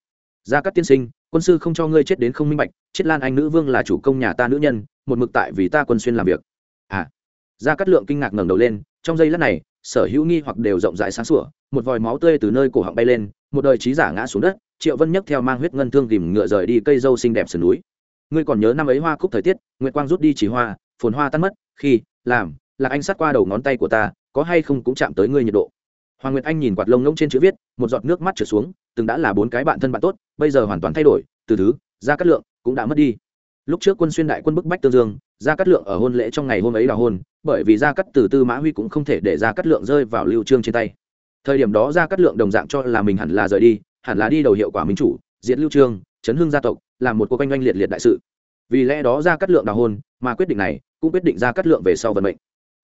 Gia cắt tiên sinh, quân sư không cho ngươi chết đến không minh bạch, chết lan anh nữ vương là chủ công nhà ta nữ nhân, một mực tại vì ta quân xuyên làm việc. À. Gia cắt lượng kinh ngạc ngẩng đầu lên, trong giây lát này, sở hữu nghi hoặc đều rộng rãi sáng sủa, một vòi máu tươi từ nơi cổ họng bay lên, một đời trí giả ngã xuống đất triệu vân nhấc theo mang huyết ngân thương ghìm ngựa rời đi cây dâu xinh đẹp sườn núi. Ngươi còn nhớ năm ấy hoa cúc thời tiết, nguyệt quang rút đi chỉ hoa, phồn hoa tan mất, khi, làm là anh sát qua đầu ngón tay của ta, có hay không cũng chạm tới ngươi nhiệt độ. Hoàng nguyệt anh nhìn quạt lông ngỗng trên chữ viết, một giọt nước mắt trở xuống, từng đã là bốn cái bạn thân bạn tốt, bây giờ hoàn toàn thay đổi, từ thứ ra cát lượng cũng đã mất đi. Lúc trước quân xuyên đại quân bức bách tương dương ra cát lượng ở hôn lễ trong ngày hôm ấy là hôn, bởi vì ra cắt từ tư mã huy cũng không thể để ra cát lượng rơi vào lưu trương trên tay. Thời điểm đó ra cát lượng đồng dạng cho là mình hẳn là rời đi hẳn là đi đầu hiệu quả minh chủ, diệt lưu trương, chấn hương gia tộc làm một cuộc oanh oanh liệt liệt đại sự. Vì lẽ đó ra cắt lượng đào hôn, mà quyết định này cũng quyết định ra cắt lượng về sau vận mệnh.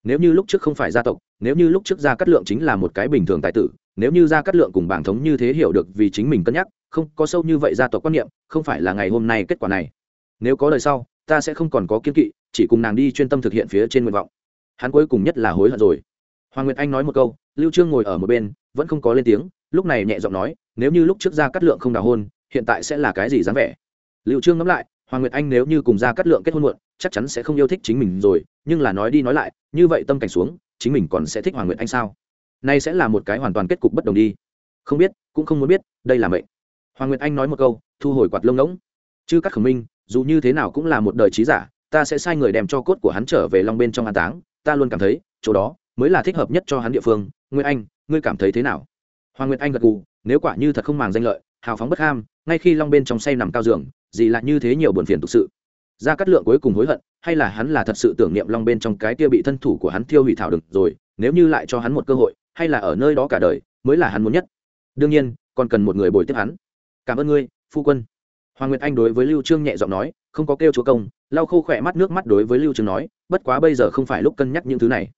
Nếu như lúc trước không phải gia tộc, nếu như lúc trước gia cắt lượng chính là một cái bình thường tài tử, nếu như gia cắt lượng cùng bảng thống như thế hiểu được vì chính mình cân nhắc, không có sâu như vậy gia tộc quan niệm, không phải là ngày hôm nay kết quả này. Nếu có lời sau, ta sẽ không còn có kiên kỵ, chỉ cùng nàng đi chuyên tâm thực hiện phía trên nguyện vọng. Hắn cuối cùng nhất là hối hận rồi. Hoàng nguyệt anh nói một câu, lưu trương ngồi ở một bên, vẫn không có lên tiếng, lúc này nhẹ giọng nói nếu như lúc trước gia cát lượng không đào hôn, hiện tại sẽ là cái gì dáng vẻ? Liệu trương ngẫm lại, hoàng nguyệt anh nếu như cùng gia cát lượng kết hôn muộn, chắc chắn sẽ không yêu thích chính mình rồi, nhưng là nói đi nói lại, như vậy tâm cảnh xuống, chính mình còn sẽ thích hoàng nguyệt anh sao? Nay sẽ là một cái hoàn toàn kết cục bất đồng đi. Không biết, cũng không muốn biết, đây là mệnh. Hoàng nguyệt anh nói một câu, thu hồi quạt lông ngỗng. Chứ các khổng minh, dù như thế nào cũng là một đời trí giả, ta sẽ sai người đem cho cốt của hắn trở về long bên trong an táng, ta luôn cảm thấy, chỗ đó mới là thích hợp nhất cho hắn địa phương. Nguyệt anh, ngươi cảm thấy thế nào? Hoàng nguyệt anh gật gù, nếu quả như thật không màng danh lợi, hào phóng bất ham, ngay khi long bên trong say nằm cao giường, gì lại như thế nhiều buồn phiền thực sự. Ra cắt lượng cuối cùng hối hận, hay là hắn là thật sự tưởng niệm long bên trong cái kia bị thân thủ của hắn tiêu hủy thảo được rồi, nếu như lại cho hắn một cơ hội, hay là ở nơi đó cả đời, mới là hắn muốn nhất. Đương nhiên, còn cần một người bồi tiếp hắn. Cảm ơn ngươi, phu quân. Hoàng nguyệt anh đối với lưu trương nhẹ giọng nói, không có kêu chúa công, lau khô khỏe mắt nước mắt đối với lưu trương nói, bất quá bây giờ không phải lúc cân nhắc những thứ này.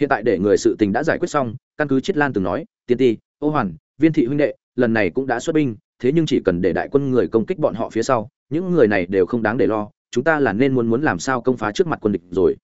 Hiện tại để người sự tình đã giải quyết xong, căn cứ chiết lan từng nói, tiên ti ô hoàn, viên thị huynh đệ, lần này cũng đã xuất binh, thế nhưng chỉ cần để đại quân người công kích bọn họ phía sau, những người này đều không đáng để lo, chúng ta là nên muốn muốn làm sao công phá trước mặt quân địch rồi.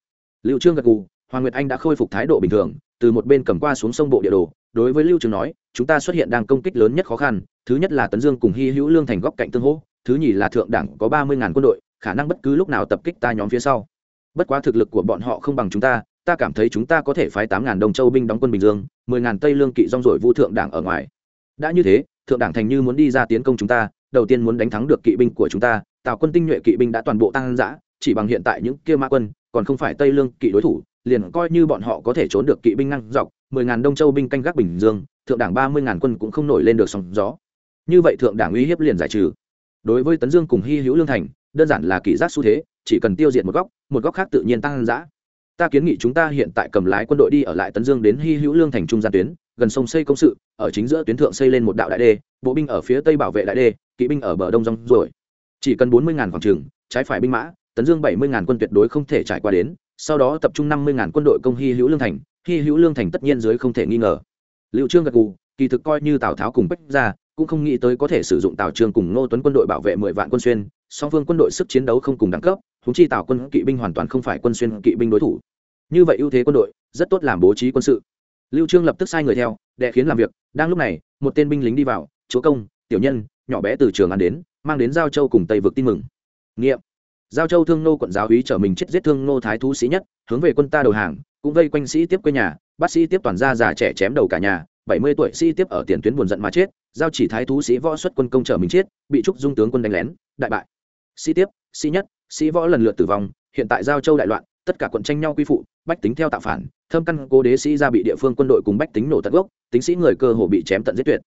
Lưu trương gật gù, hoàng nguyệt anh đã khôi phục thái độ bình thường, từ một bên cầm qua xuống sông bộ địa đồ, đối với lưu trương nói, chúng ta xuất hiện đang công kích lớn nhất khó khăn, thứ nhất là tấn dương cùng hy hữu lương thành góc cạnh tương hỗ, thứ nhì là thượng đẳng có ba mươi ngàn quân đội, khả năng bất cứ lúc nào tập kích ta nhóm phía sau. Bất quá thực lực của bọn họ không bằng chúng ta ta cảm thấy chúng ta có thể phái tám ngàn đồng châu binh đóng quân bình dương, mười ngàn tây lương kỵ rong rồi vu thượng đảng ở ngoài. Đã như thế, thượng đảng thành như muốn đi ra tiến công chúng ta, đầu tiên muốn đánh thắng được kỵ binh của chúng ta, tào quân tinh nhuệ kỵ binh đã toàn bộ tăng giã chỉ bằng hiện tại những kia ma quân, còn không phải tây lương kỵ đối thủ, liền coi như bọn họ có thể trốn được kỵ binh năng dọc, mười ngàn đông châu binh canh gác bình dương, thượng đảng ba mươi ngàn quân cũng không nổi lên được sóng gió. Như vậy thượng đảng uy hiếp liền giải trừ. Đối với tấn dương cùng hy hữu lương thành, đơn giản là kỷ giác xu thế, chỉ cần tiêu diệt một góc một góc khác tự nhiên tăng giã ta kiến nghị chúng ta hiện tại cầm lái quân đội đi ở lại tấn dương đến hy hữu lương thành trung gian tuyến, gần sông xây công sự, ở chính giữa tuyến thượng xây lên một đạo đại đê, bộ binh ở phía tây bảo vệ đại đê, kỵ binh ở bờ đông rong rồi chỉ cần bốn mươi ngàn khoảng trường, trái phải binh mã, tấn dương bảy mươi ngàn quân tuyệt đối không thể trải qua đến, sau đó tập trung năm mươi ngàn quân đội công hy hữu lương thành, hy hữu lương thành tất nhiên dưới không thể nghi ngờ. Liệu trương gật cù kỳ thực coi như tào tháo cùng bách ra cũng không nghĩ tới có thể sử dụng tào trương cùng ngô tuấn quân đội bảo vệ mười vạn quân xuyên song phương quân đội sức chiến đấu không cùng đẳng cấp húng chi tào quân kỵ binh hoàn toàn không phải quân xuyên kỵ binh đối thủ. Như vậy ưu thế quân đội, rất tốt làm bố trí quân sự. Lưu trương lập tức sai người theo, đệ khiến làm việc, đang lúc này, một tên binh lính đi vào, chúa công, tiểu nhân, nhỏ bé từ trường ăn đến, mang đến giao châu cùng tây vực tin mừng. Nghiệm. Giao châu thương nô quận giáo úy trở mình chết giết thương nô thái thú sĩ nhất, hướng về quân ta đầu hàng, cũng vây quanh sĩ tiếp quê nhà bác sĩ tiếp toàn gia già trẻ chém đầu cả nhà, bảy mươi tuổi sĩ tiếp ở tiền tuyến buồn giận mà chết, giao chỉ thái thú sĩ võ xuất quân công trở mình chết, bị trúc dung tướng quân đánh lén, đại bại sĩ tiếp sĩ nhất sĩ võ lần lượt tử vong, hiện tại giao châu đại loạn, tất cả quận tranh nhau quy phụ, bách tính theo tạo phản, thâm căn cố đế sĩ ra bị địa phương quân đội cùng bách tính nổ tận gốc, tính sĩ người cơ hồ bị chém tận giết tuyệt.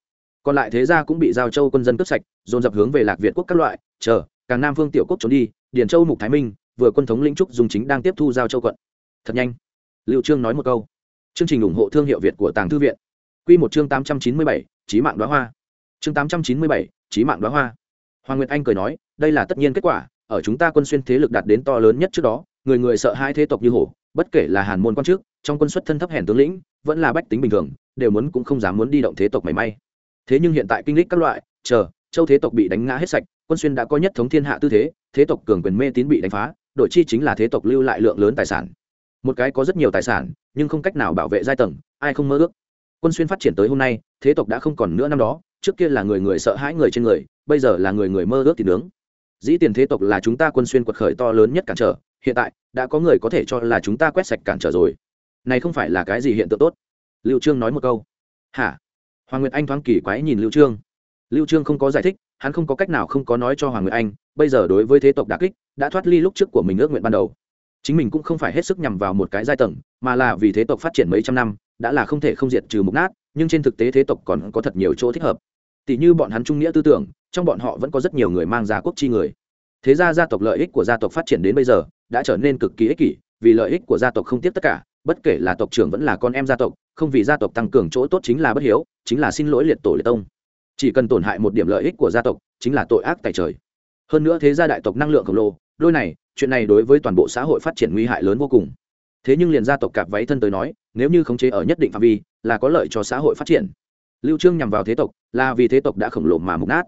Còn lại thế gia cũng bị giao châu quân dân cướp sạch, dồn dập hướng về lạc việt quốc các loại, chờ, càng nam phương tiểu quốc trốn đi, điền châu, mục thái minh, vừa quân thống lĩnh trúc dùng chính đang tiếp thu giao châu quận. Thật nhanh. Liệu trương nói một câu. Chương trình ủng hộ thương hiệu việt của tàng thư viện. Quy một chương tám trăm chín mươi bảy trí mạng đoá hoa. Chương tám trăm chín mươi bảy trí mạng đoá hoa hoàng nguyệt anh cười nói, đây là tất nhiên kết quả, ở chúng ta quân xuyên thế lực đạt đến to lớn nhất trước đó, người người sợ hai thế tộc như hổ, bất kể là hàn môn quan trước trong quân xuất thân thấp hèn tướng lĩnh, vẫn là bách tính bình thường, đều muốn cũng không dám muốn đi động thế tộc mảy may. Thế nhưng hiện tại kinh lịch các loại, chờ, châu thế tộc bị đánh ngã hết sạch, quân xuyên đã có nhất thống thiên hạ tư thế thế tộc cường quyền mê tín bị đánh phá, đội chi chính là thế tộc lưu lại lượng lớn tài sản. Một cái có rất nhiều tài sản, nhưng không cách nào bảo vệ giai tầng, ai không mơ ước? Quân xuyên phát triển tới hôm nay, thế tộc đã không còn nữa năm đó, trước kia là người người sợ hãi người trên người bây giờ là người người mơ ước thì nướng. Dĩ tiền thế tộc là chúng ta quân xuyên quật khởi to lớn nhất cản trở, hiện tại, đã có người có thể cho là chúng ta quét sạch cản trở rồi. Này không phải là cái gì hiện tượng tốt? Lưu trương nói một câu. Hả? Hoàng nguyệt anh thoáng kỳ quái nhìn lưu trương. Lưu trương không có giải thích, hắn không có cách nào không có nói cho hoàng nguyệt anh, bây giờ đối với thế tộc đả kích, đã thoát ly lúc trước của mình ước nguyện ban đầu. Chính mình cũng không phải hết sức nhằm vào một cái giai tầng, mà là vì thế tộc phát triển mấy trăm năm, đã là không thể không diệt trừ mục nát, nhưng trên thực tế thế tộc còn có thật nhiều chỗ thích hợp. Tỷ như bọn hắn trung nghĩa tư tưởng trong bọn họ vẫn có rất nhiều người mang gia quốc chi người. Thế ra gia tộc lợi ích của gia tộc phát triển đến bây giờ đã trở nên cực kỳ ích kỷ, vì lợi ích của gia tộc không tiếp tất cả, bất kể là tộc trưởng vẫn là con em gia tộc, không vì gia tộc tăng cường chỗ tốt chính là bất hiếu, chính là xin lỗi liệt tổ liệt tông. Chỉ cần tổn hại một điểm lợi ích của gia tộc, chính là tội ác tại trời. Hơn nữa thế gia đại tộc năng lượng khổng lồ, đôi này, chuyện này đối với toàn bộ xã hội phát triển nguy hại lớn vô cùng. Thế nhưng liền gia tộc cạp váy thân tới nói, nếu như khống chế ở nhất định phạm vi, là có lợi cho xã hội phát triển. Lưu trương nhằm vào thế tộc, là vì thế tộc đã khổng lồ mà mục nát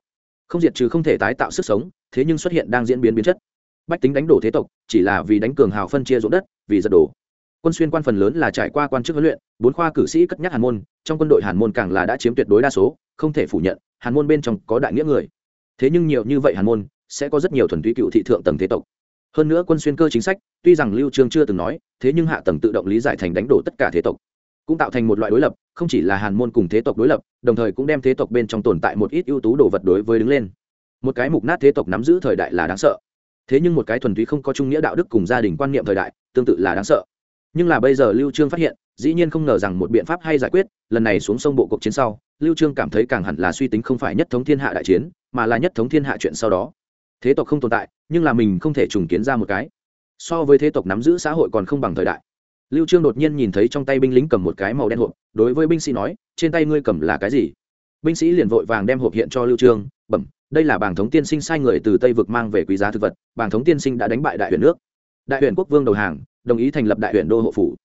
không diệt trừ không thể tái tạo sức sống, thế nhưng xuất hiện đang diễn biến biến chất. Bách tính đánh đổ thế tộc, chỉ là vì đánh cường hào phân chia ruộng đất, vì giật đổ. Quân xuyên quan phần lớn là trải qua quan chức huấn luyện, bốn khoa cử sĩ cất nhắc hàn môn, trong quân đội hàn môn càng là đã chiếm tuyệt đối đa số, không thể phủ nhận, hàn môn bên trong có đại nghĩa người. Thế nhưng nhiều như vậy hàn môn, sẽ có rất nhiều thuần túy cựu thị thượng tầng thế tộc. Hơn nữa quân xuyên cơ chính sách, tuy rằng lưu trương chưa từng nói, thế nhưng hạ tầng tự động lý giải thành đánh đổ tất cả thế tộc cũng tạo thành một loại đối lập, không chỉ là hàn môn cùng thế tộc đối lập, đồng thời cũng đem thế tộc bên trong tồn tại một ít ưu tú đồ vật đối với đứng lên. Một cái mục nát thế tộc nắm giữ thời đại là đáng sợ. Thế nhưng một cái thuần túy không có trung nghĩa đạo đức cùng gia đình quan niệm thời đại, tương tự là đáng sợ. Nhưng là bây giờ lưu trương phát hiện, dĩ nhiên không ngờ rằng một biện pháp hay giải quyết, lần này xuống sông bộ cuộc chiến sau, lưu trương cảm thấy càng hẳn là suy tính không phải nhất thống thiên hạ đại chiến, mà là nhất thống thiên hạ chuyện sau đó. Thế tộc không tồn tại, nhưng là mình không thể trùng kiến ra một cái. So với thế tộc nắm giữ xã hội còn không bằng thời đại lưu trương đột nhiên nhìn thấy trong tay binh lính cầm một cái màu đen hộp, đối với binh sĩ nói, trên tay ngươi cầm là cái gì? Binh sĩ liền vội vàng đem hộp hiện cho lưu trương, bẩm, đây là bảng thống tiên sinh sai người từ tây vực mang về quý giá thực vật, bảng thống tiên sinh đã đánh bại đại Huyền nước. Đại Huyền quốc vương đầu hàng, đồng ý thành lập đại Huyền đô hộ phủ.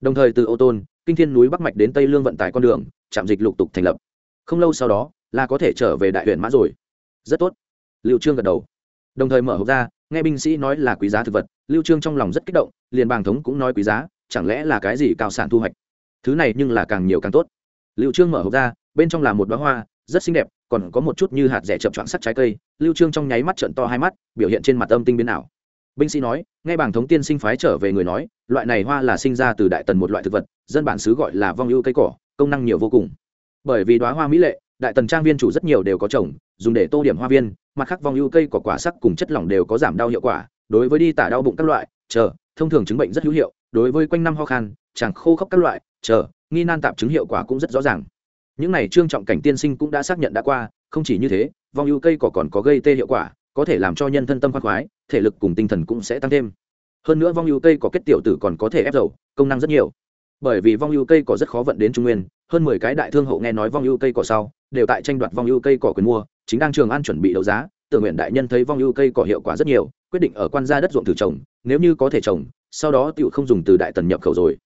Đồng thời từ ô tôn, kinh thiên núi bắc mạch đến tây lương vận tải con đường, trạm dịch lục tục thành lập. Không lâu sau đó, là có thể trở về đại Huyền mã rồi. Rất tốt. Lưu trương gật đầu. Đồng thời mở hộp ra, nghe binh sĩ nói là quý giá thực vật, lưu trương trong lòng rất kích động, liền bảng thống cũng nói quý giá chẳng lẽ là cái gì cao sản thu hoạch? Thứ này nhưng là càng nhiều càng tốt. Lưu trương mở hộp ra, bên trong là một bó hoa, rất xinh đẹp, còn có một chút như hạt rẻ chập choạng sắt trái cây. Lưu trương trong nháy mắt trợn to hai mắt, biểu hiện trên mặt âm tinh biến ảo. Binh sĩ nói, nghe bảng thống tiên sinh phái trở về người nói, loại này hoa là sinh ra từ đại tần một loại thực vật, dân bản xứ gọi là vong ưu cây cỏ, công năng nhiều vô cùng. Bởi vì đóa hoa mỹ lệ, đại tần trang viên chủ rất nhiều đều có trồng, dùng để tô điểm hoa viên, mặt khác vong ưu cây cỏ quả sắc cùng chất lỏng đều có giảm đau hiệu quả, đối với đi tả đau bụng các loại, chờ thông thường chứng bệnh rất hữu hiệu, đối với quanh năm ho khan, chàng khô khốc các loại, chờ, nghi nan tạp chứng hiệu quả cũng rất rõ ràng. Những này trương trọng cảnh tiên sinh cũng đã xác nhận đã qua, không chỉ như thế, vong ưu cây cỏ còn có gây tê hiệu quả, có thể làm cho nhân thân tâm khoan khoái, thể lực cùng tinh thần cũng sẽ tăng thêm. Hơn nữa vong ưu cây có kết tiểu tử còn có thể ép dầu, công năng rất nhiều. Bởi vì vong ưu cây cỏ rất khó vận đến trung nguyên, hơn mười cái đại thương hậu nghe nói vong ưu cây cỏ sau, đều tại tranh đoạt vong ưu cây cỏ quyền mua, chính đang trường an chuẩn bị đấu giá tưởng nguyện đại nhân thấy vong ưu cây cỏ hiệu quả rất nhiều, quyết định ở quan gia đất ruộng thử trồng, nếu như có thể trồng, sau đó tựu không dùng từ đại tần nhập khẩu rồi.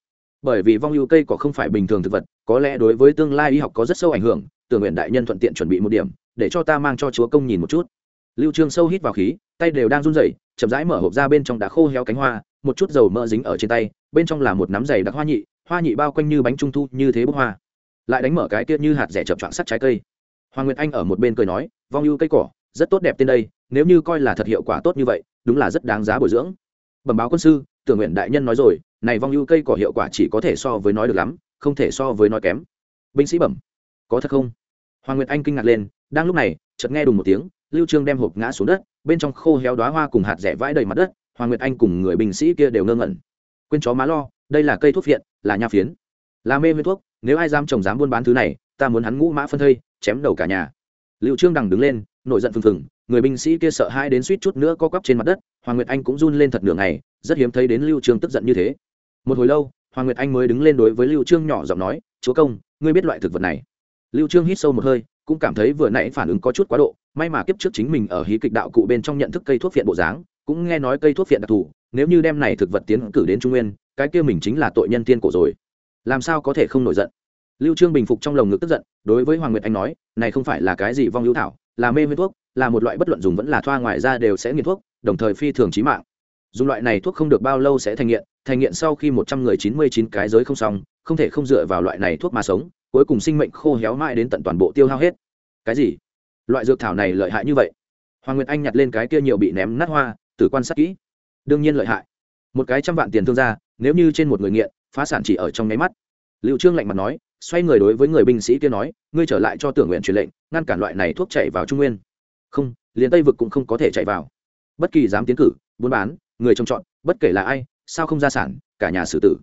Bởi vì vong ưu cây cỏ không phải bình thường thực vật, có lẽ đối với tương lai y học có rất sâu ảnh hưởng, tưởng nguyện đại nhân thuận tiện chuẩn bị một điểm, để cho ta mang cho chúa công nhìn một chút. Lưu trương sâu hít vào khí, tay đều đang run rẩy, chậm rãi mở hộp ra bên trong đã khô héo cánh hoa, một chút dầu mỡ dính ở trên tay, bên trong là một nắm dày đặc hoa nhị hoa nhị bao quanh như bánh trung thu như thế bốc hoa. Lại đánh mở cái kia như hạt rẻ chập choạng sắt trái cây. Hoàng nguyệt anh ở một bên cười nói, vong ưu cây cỏ rất tốt đẹp tên đây, nếu như coi là thật hiệu quả tốt như vậy, đúng là rất đáng giá bồi dưỡng. Bẩm báo quân sư, tưởng nguyện đại nhân nói rồi, này vong ưu cây cỏ hiệu quả chỉ có thể so với nói được lắm, không thể so với nói kém. Binh sĩ bẩm, có thật không? Hoàng nguyệt anh kinh ngạc lên, đang lúc này, chợt nghe đùng một tiếng, lưu trương đem hộp ngã xuống đất, bên trong khô héo đóa hoa cùng hạt rẻ vãi đầy mặt đất, hoàng nguyệt anh cùng người binh sĩ kia đều ngơ ngẩn. Quên chó má lo, đây là cây thuốc viện là nha phiến. Là mê nguyên thuốc, nếu ai dám trồng dám buôn bán thứ này, ta muốn hắn ngũ mã phân thây, chém đầu cả nhà. Lưu trương đằng đứng lên nổi giận phừng phừng, người binh sĩ kia sợ hai đến suýt chút nữa co quắp trên mặt đất, hoàng nguyệt anh cũng run lên thật nửa ngày, rất hiếm thấy đến lưu trương tức giận như thế. Một hồi lâu, hoàng nguyệt anh mới đứng lên đối với lưu trương nhỏ giọng nói, chúa công, ngươi biết loại thực vật này? Lưu trương hít sâu một hơi, cũng cảm thấy vừa nãy phản ứng có chút quá độ, may mà kiếp trước chính mình ở hí kịch đạo cụ bên trong nhận thức cây thuốc phiện bộ dáng, cũng nghe nói cây thuốc phiện đặc thù, nếu như đem này thực vật tiến cử đến trung nguyên, cái kia mình chính là tội nhân tiên cổ rồi. Làm sao có thể không nổi giận? Lưu trương bình phục trong lồng ngực tức giận, đối với hoàng nguyệt anh nói, này không phải là cái gì vong hữu thảo là mê huyết thuốc, là một loại bất luận dùng vẫn là thoa ngoài ra đều sẽ nghiện thuốc, đồng thời phi thường chí mạng. Dùng loại này thuốc không được bao lâu sẽ thành nghiện thành nghiện sau khi một trăm người chín mươi chín cái giới không xong, không thể không dựa vào loại này thuốc mà sống, cuối cùng sinh mệnh khô héo mãi đến tận toàn bộ tiêu hao hết. Cái gì? Loại dược thảo này lợi hại như vậy? Hoàng nguyệt anh nhặt lên cái kia nhiều bị ném nát hoa, tử quan sát kỹ. Đương nhiên lợi hại. Một cái trăm vạn tiền thương gia, nếu như trên một người nghiện, phá sản chỉ ở trong nháy mắt. Liệu trương lạnh mặt nói xoay người đối với người binh sĩ kia nói, ngươi trở lại cho tưởng nguyện truyền lệnh, ngăn cản loại này thuốc chạy vào trung nguyên. Không, liền tây vực cũng không có thể chạy vào. Bất kỳ dám tiến cử, buôn bán, người trông chọn bất kể là ai, sao không ra sản, cả nhà xử tử.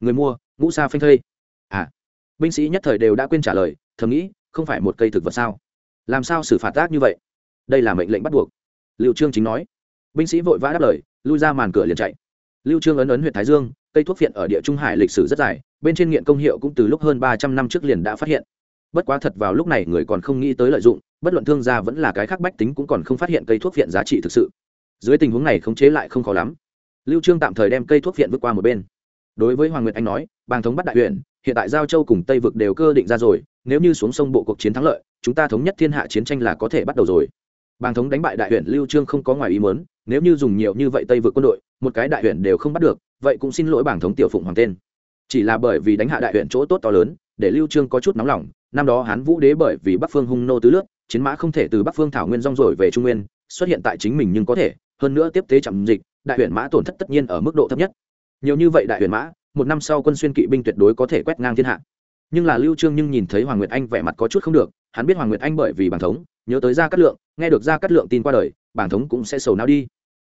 Người mua, ngũ sa phanh thây. À. Binh sĩ nhất thời đều đã quên trả lời, thầm nghĩ, không phải một cây thực vật sao? Làm sao xử phạt tác như vậy? Đây là mệnh lệnh bắt buộc. Liệu trương chính nói. Binh sĩ vội vã đáp lời, lui ra màn cửa liền chạy. Lưu trương ấn ấn huyện thái dương cây thuốc phiện ở địa trung hải lịch sử rất dài, bên trên nghiện công hiệu cũng từ lúc hơn ba trăm năm trước liền đã phát hiện. Bất quá thật vào lúc này người còn không nghĩ tới lợi dụng, bất luận thương gia vẫn là cái khác bách tính cũng còn không phát hiện cây thuốc phiện giá trị thực sự. Dưới tình huống này khống chế lại không khó lắm. Lưu trương tạm thời đem cây thuốc phiện vượt qua một bên. Đối với hoàng nguyệt anh nói, bàng thống bắt đại huyện hiện tại giao châu cùng tây vực đều cơ định ra rồi, nếu như xuống sông bộ cuộc chiến thắng lợi, chúng ta thống nhất thiên hạ chiến tranh là có thể bắt đầu rồi. Bàng thống đánh bại đại huyện lưu trương không có ngoài ý muốn, nếu như dùng nhiều như vậy tây vực quân đội, một cái đại huyện đều không bắt được vậy cũng xin lỗi bảng thống tiểu phụng hoàng tên. Chỉ là bởi vì đánh hạ đại huyện chỗ tốt to lớn, để lưu trương có chút nóng lòng, năm đó hán vũ đế bởi vì bắc phương hung nô tứ lướt chiến mã không thể từ bắc phương thảo nguyên rong rồi về trung nguyên, xuất hiện tại chính mình nhưng có thể, hơn nữa tiếp tế chậm dịch, đại huyện mã tổn thất tất nhiên ở mức độ thấp nhất. Nhiều như vậy đại huyện mã, một năm sau quân xuyên kỵ binh tuyệt đối có thể quét ngang thiên hạ. Nhưng là lưu trương nhưng nhìn thấy hoàng nguyệt anh vẻ mặt có chút không được, hắn biết hoàng nguyệt anh bởi vì bảng thống, nhớ tới gia cát lượng, nghe được gia cát lượng tin qua đời, bảng thống cũng sẽ sầu não đi.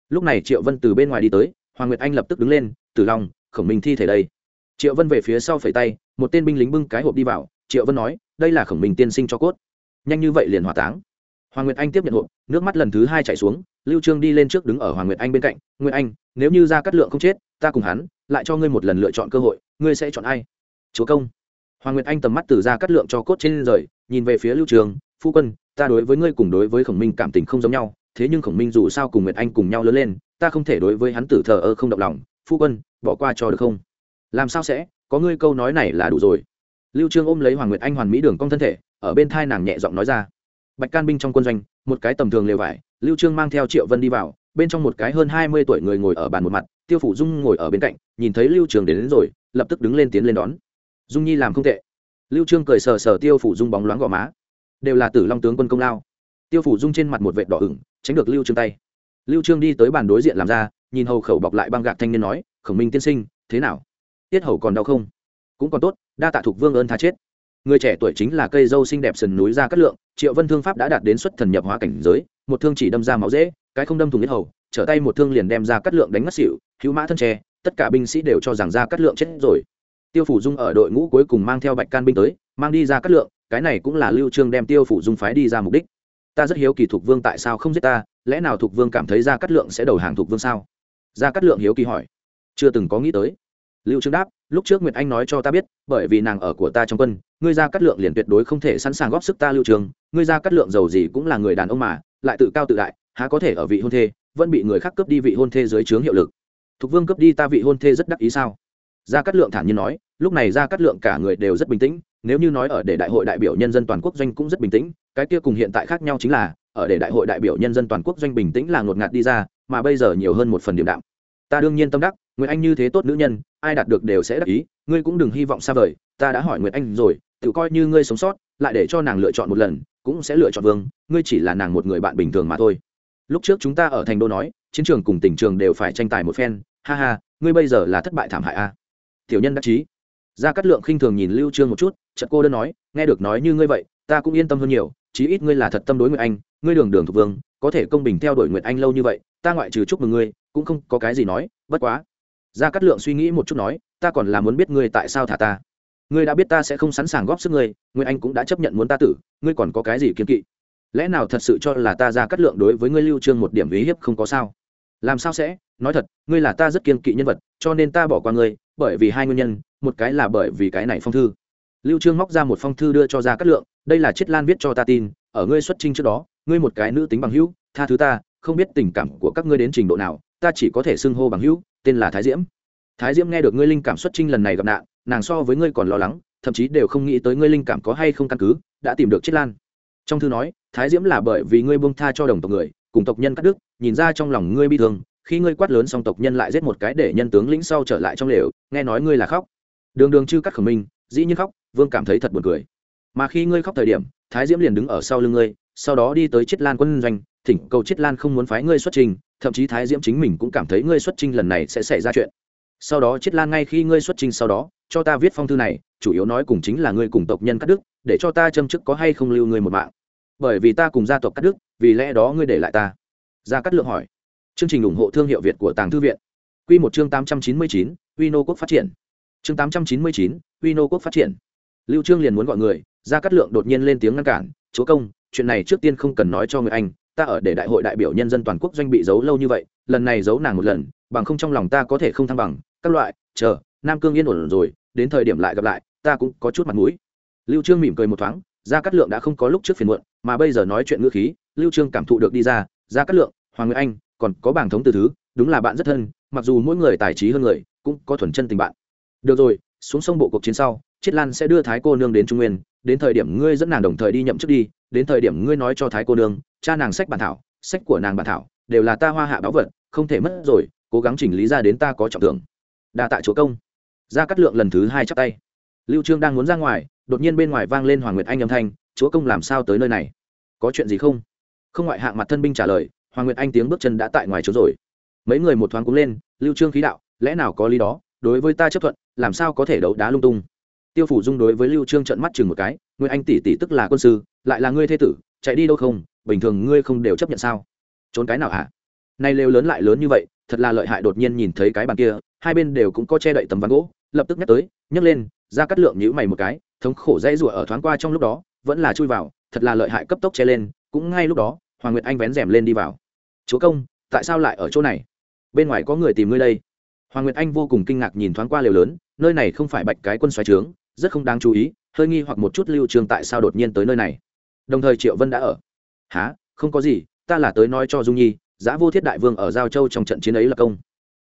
Lúc này triệu vân từ bên ngoài đi tới hoàng nguyệt anh lập tức đứng lên, tử long, khổng minh thi thể đây. Triệu vân về phía sau phẩy tay, một tên binh lính bưng cái hộp đi vào. Triệu vân nói, đây là khổng minh tiên sinh cho cốt. Nhanh như vậy liền hỏa táng. Hoàng nguyệt anh tiếp nhận hộp, nước mắt lần thứ hai chảy xuống, lưu trương đi lên trước đứng ở hoàng nguyệt anh bên cạnh, nguyệt anh, nếu như ra cắt lượng không chết, ta cùng hắn lại cho ngươi một lần lựa chọn cơ hội, ngươi sẽ chọn ai? Chúa công. Hoàng nguyệt anh tầm mắt từ ra cắt lượng cho cốt trên rời, nhìn về phía lưu trường, phu quân, ta đối với ngươi cùng đối với khổng minh cảm tình không giống nhau, thế nhưng khổng minh dù sao cùng nguyệt anh cùng nhau lớn lên ta không thể đối với hắn tử thờ ơ không động lòng phu quân bỏ qua cho được không? Làm sao sẽ? Có ngươi câu nói này là đủ rồi. Lưu trương ôm lấy hoàng nguyệt anh hoàn mỹ đường cong thân thể ở bên thai nàng nhẹ giọng nói ra. Bạch can binh trong quân doanh một cái tầm thường lều vải lưu trương mang theo triệu vân đi vào bên trong một cái hơn 20 tuổi người ngồi ở bàn một mặt tiêu phủ dung ngồi ở bên cạnh nhìn thấy lưu trương đến, đến rồi lập tức đứng lên tiến lên đón. Dung nhi làm không tệ. Lưu trương cười sờ sờ tiêu phủ dung bóng loáng gò má. Đều là tử long tướng quân công lao. Tiêu phủ dung trên mặt một vệt đỏ ửng tránh được lưu trương tay lưu trương đi tới bàn đối diện làm ra, nhìn hầu khẩu bọc lại băng gạc thanh niên nói, khổng minh tiên sinh, thế nào? Tiết hầu còn đau không? Cũng còn tốt, đa tạ thuộc vương ơn tha chết. Người trẻ tuổi chính là cây dâu xinh đẹp sườn núi ra cát lượng, triệu vân thương pháp đã đạt đến xuất thần nhập hóa cảnh giới, một thương chỉ đâm ra máu dễ, cái không đâm thùng tiết hầu, trở tay một thương liền đem ra cát lượng đánh mất xỉu, hữu mã thân tre, tất cả binh sĩ đều cho rằng ra cát lượng chết rồi. Tiêu phủ dung ở đội ngũ cuối cùng mang theo bạch can binh tới, mang đi ra cát lượng, cái này cũng là lưu trương đem tiêu phủ dung phái đi ra mục đích. Ta rất hiếu kỳ thuộc vương tại sao không giết ta lẽ nào Thục vương cảm thấy ra cát lượng sẽ đầu hàng Thục vương sao? Ra cát lượng hiếu kỳ hỏi. Chưa từng có nghĩ tới. Lưu trương đáp, lúc trước nguyệt anh nói cho ta biết, bởi vì nàng ở của ta trong quân, ngươi ra cát lượng liền tuyệt đối không thể sẵn sàng góp sức ta lưu trường. Ngươi ra cát lượng giàu gì cũng là người đàn ông mà, lại tự cao tự đại, há có thể ở vị hôn thê, vẫn bị người khác cướp đi vị hôn thê dưới trướng hiệu lực. Thục vương cướp đi ta vị hôn thê rất đắc ý sao? Gia cát lượng thản nhiên nói, lúc này gia cát lượng cả người đều rất bình tĩnh, nếu như nói ở để đại hội đại biểu nhân dân toàn quốc doanh cũng rất bình tĩnh, cái kia cùng hiện tại khác nhau chính là ở để đại hội đại biểu nhân dân toàn quốc doanh bình tĩnh là ngột ngạt đi ra, mà bây giờ nhiều hơn một phần điểm đạm. Ta đương nhiên tâm đắc, nguyệt anh như thế tốt nữ nhân, ai đạt được đều sẽ đắc ý, ngươi cũng đừng hy vọng xa vời, ta đã hỏi nguyệt anh rồi, tự coi như ngươi sống sót, lại để cho nàng lựa chọn một lần, cũng sẽ lựa chọn vương, ngươi chỉ là nàng một người bạn bình thường mà thôi. Lúc trước chúng ta ở thành đô nói, chiến trường cùng tỉnh trường đều phải tranh tài một phen, ha ha, ngươi bây giờ là thất bại thảm hại a. Tiểu nhân đắc chí. Gia cát lượng khinh thường nhìn lưu trương một chút, chợt cô đơn nói, nghe được nói như ngươi vậy, ta cũng yên tâm hơn nhiều chí ít ngươi là thật tâm đối nguyệt anh, ngươi đường đường thuộc vương, có thể công bình theo đuổi nguyệt anh lâu như vậy, ta ngoại trừ chúc mừng ngươi, cũng không có cái gì nói, bất quá. Gia cát lượng suy nghĩ một chút nói, ta còn là muốn biết ngươi tại sao thả ta. Ngươi đã biết ta sẽ không sẵn sàng góp sức ngươi nguyên anh cũng đã chấp nhận muốn ta tử, ngươi còn có cái gì kiên kỵ? Lẽ nào thật sự cho là ta ra cắt lượng đối với ngươi lưu trương một điểm ý hiếp không có sao? Làm sao sẽ? Nói thật, ngươi là ta rất kiên kỵ nhân vật, cho nên ta bỏ qua ngươi, bởi vì hai nguyên nhân, một cái là bởi vì cái này phong thư lưu trương móc ra một phong thư đưa cho ra Cát lượng, đây là chiết lan viết cho ta tin, ở ngươi xuất trình trước đó, ngươi một cái nữ tính bằng hữu, tha thứ ta, không biết tình cảm của các ngươi đến trình độ nào, ta chỉ có thể xưng hô bằng hữu, tên là thái diễm. Thái diễm nghe được ngươi linh cảm xuất trình lần này gặp nạn, nàng so với ngươi còn lo lắng, thậm chí đều không nghĩ tới ngươi linh cảm có hay không căn cứ, đã tìm được chiết lan. Trong thư nói, thái diễm là bởi vì ngươi buông tha cho đồng tộc người, cùng tộc nhân cắt đức nhìn ra trong lòng ngươi bi thương, khi ngươi quát lớn xong tộc nhân lại giết một cái để nhân tướng lĩnh sau trở lại trong lều, nghe nói ngươi là khóc. Đường đường chư cắt khẩu minh dĩ nhiên khóc, vương cảm thấy thật buồn cười. Mà khi ngươi khóc thời điểm, thái diễm liền đứng ở sau lưng ngươi, sau đó đi tới chiết lan quân doanh, thỉnh cầu chiết lan không muốn phái ngươi xuất trình, thậm chí thái diễm chính mình cũng cảm thấy ngươi xuất trình lần này sẽ xảy ra chuyện. Sau đó chiết lan ngay khi ngươi xuất trình sau đó, cho ta viết phong thư này, chủ yếu nói cùng chính là ngươi cùng tộc nhân cắt đức, để cho ta châm chức có hay không lưu ngươi một mạng. Bởi vì ta cùng gia tộc cắt đức, vì lẽ đó ngươi để lại ta. Gia cắt lượng hỏi. Chương trình ủng hộ thương hiệu việt của tàng thư viện. Q một chương tám trăm chín mươi chín wino quốc phát triển chương tám trăm chín mươi chín wino quốc phát triển. Lưu trương liền muốn gọi người, gia cắt lượng đột nhiên lên tiếng ngăn cản, chúa công, chuyện này trước tiên không cần nói cho người anh, ta ở để đại hội đại biểu nhân dân toàn quốc doanh bị giấu lâu như vậy, lần này giấu nàng một lần, bằng không trong lòng ta có thể không thăng bằng. Các loại, chờ, nam cương yên ổn rồi, đến thời điểm lại gặp lại, ta cũng có chút mặt mũi. Lưu trương mỉm cười một thoáng, gia cát lượng đã không có lúc trước phiền muộn, mà bây giờ nói chuyện ngữ khí, lưu trương cảm thụ được đi ra, gia cát lượng, hoàng nguyệt anh, còn có bảng thống từ thứ, đúng là bạn rất thân, mặc dù mỗi người tài trí hơn người, cũng có thuần chân tình bạn được rồi, xuống sông bộ cuộc chiến sau, chiết lan sẽ đưa thái cô nương đến trung nguyên, đến thời điểm ngươi dẫn nàng đồng thời đi nhậm chức đi, đến thời điểm ngươi nói cho thái cô nương, cha nàng sách bản thảo, sách của nàng bản thảo, đều là ta hoa hạ báo vật, không thể mất rồi, cố gắng chỉnh lý ra đến ta có trọng thưởng. Đa tạ chúa công. Ra cắt lượng lần thứ hai chắp tay. Lưu trương đang muốn ra ngoài, đột nhiên bên ngoài vang lên hoàng nguyệt anh âm thanh, chúa công làm sao tới nơi này? Có chuyện gì không? Không ngoại hạng mặt thân binh trả lời, hoàng nguyệt anh tiếng bước chân đã tại ngoài chỗ rồi. Mấy người một thoáng cúng lên, lưu trương khí đạo, lẽ nào có lý đó? Đối với ta chấp thuận, làm sao có thể đấu đá lung tung? Tiêu phủ dung đối với lưu trương trợn mắt chừng một cái nguyệt anh tỷ tỷ tức là quân sư, lại là ngươi thế tử, chạy đi đâu không? Bình thường ngươi không đều chấp nhận sao? Trốn cái nào hả? Nay lều lớn lại lớn như vậy, thật là lợi hại đột nhiên nhìn thấy cái bàn kia, hai bên đều cũng có che đậy tấm ván gỗ, lập tức nhắc tới, nhấc lên, ra cắt lượng nhữ mày một cái, thống khổ dãy rủa ở thoáng qua trong lúc đó, vẫn là chui vào, thật là lợi hại cấp tốc che lên, cũng ngay lúc đó, hoàng nguyệt anh vén rèm lên đi vào. Chúa công, tại sao lại ở chỗ này? Bên ngoài có người tìm ngươi đây? Hoàng nguyệt anh vô cùng kinh ngạc nhìn thoáng qua lều lớn, nơi này không phải bạch cái quân xoáy trướng, rất không đáng chú ý, hơi nghi hoặc một chút lưu trường tại sao đột nhiên tới nơi này. Đồng thời triệu vân đã ở. Há không có gì, ta là tới nói cho dung nhi giã vô thiết đại vương ở giao châu trong trận chiến ấy là công.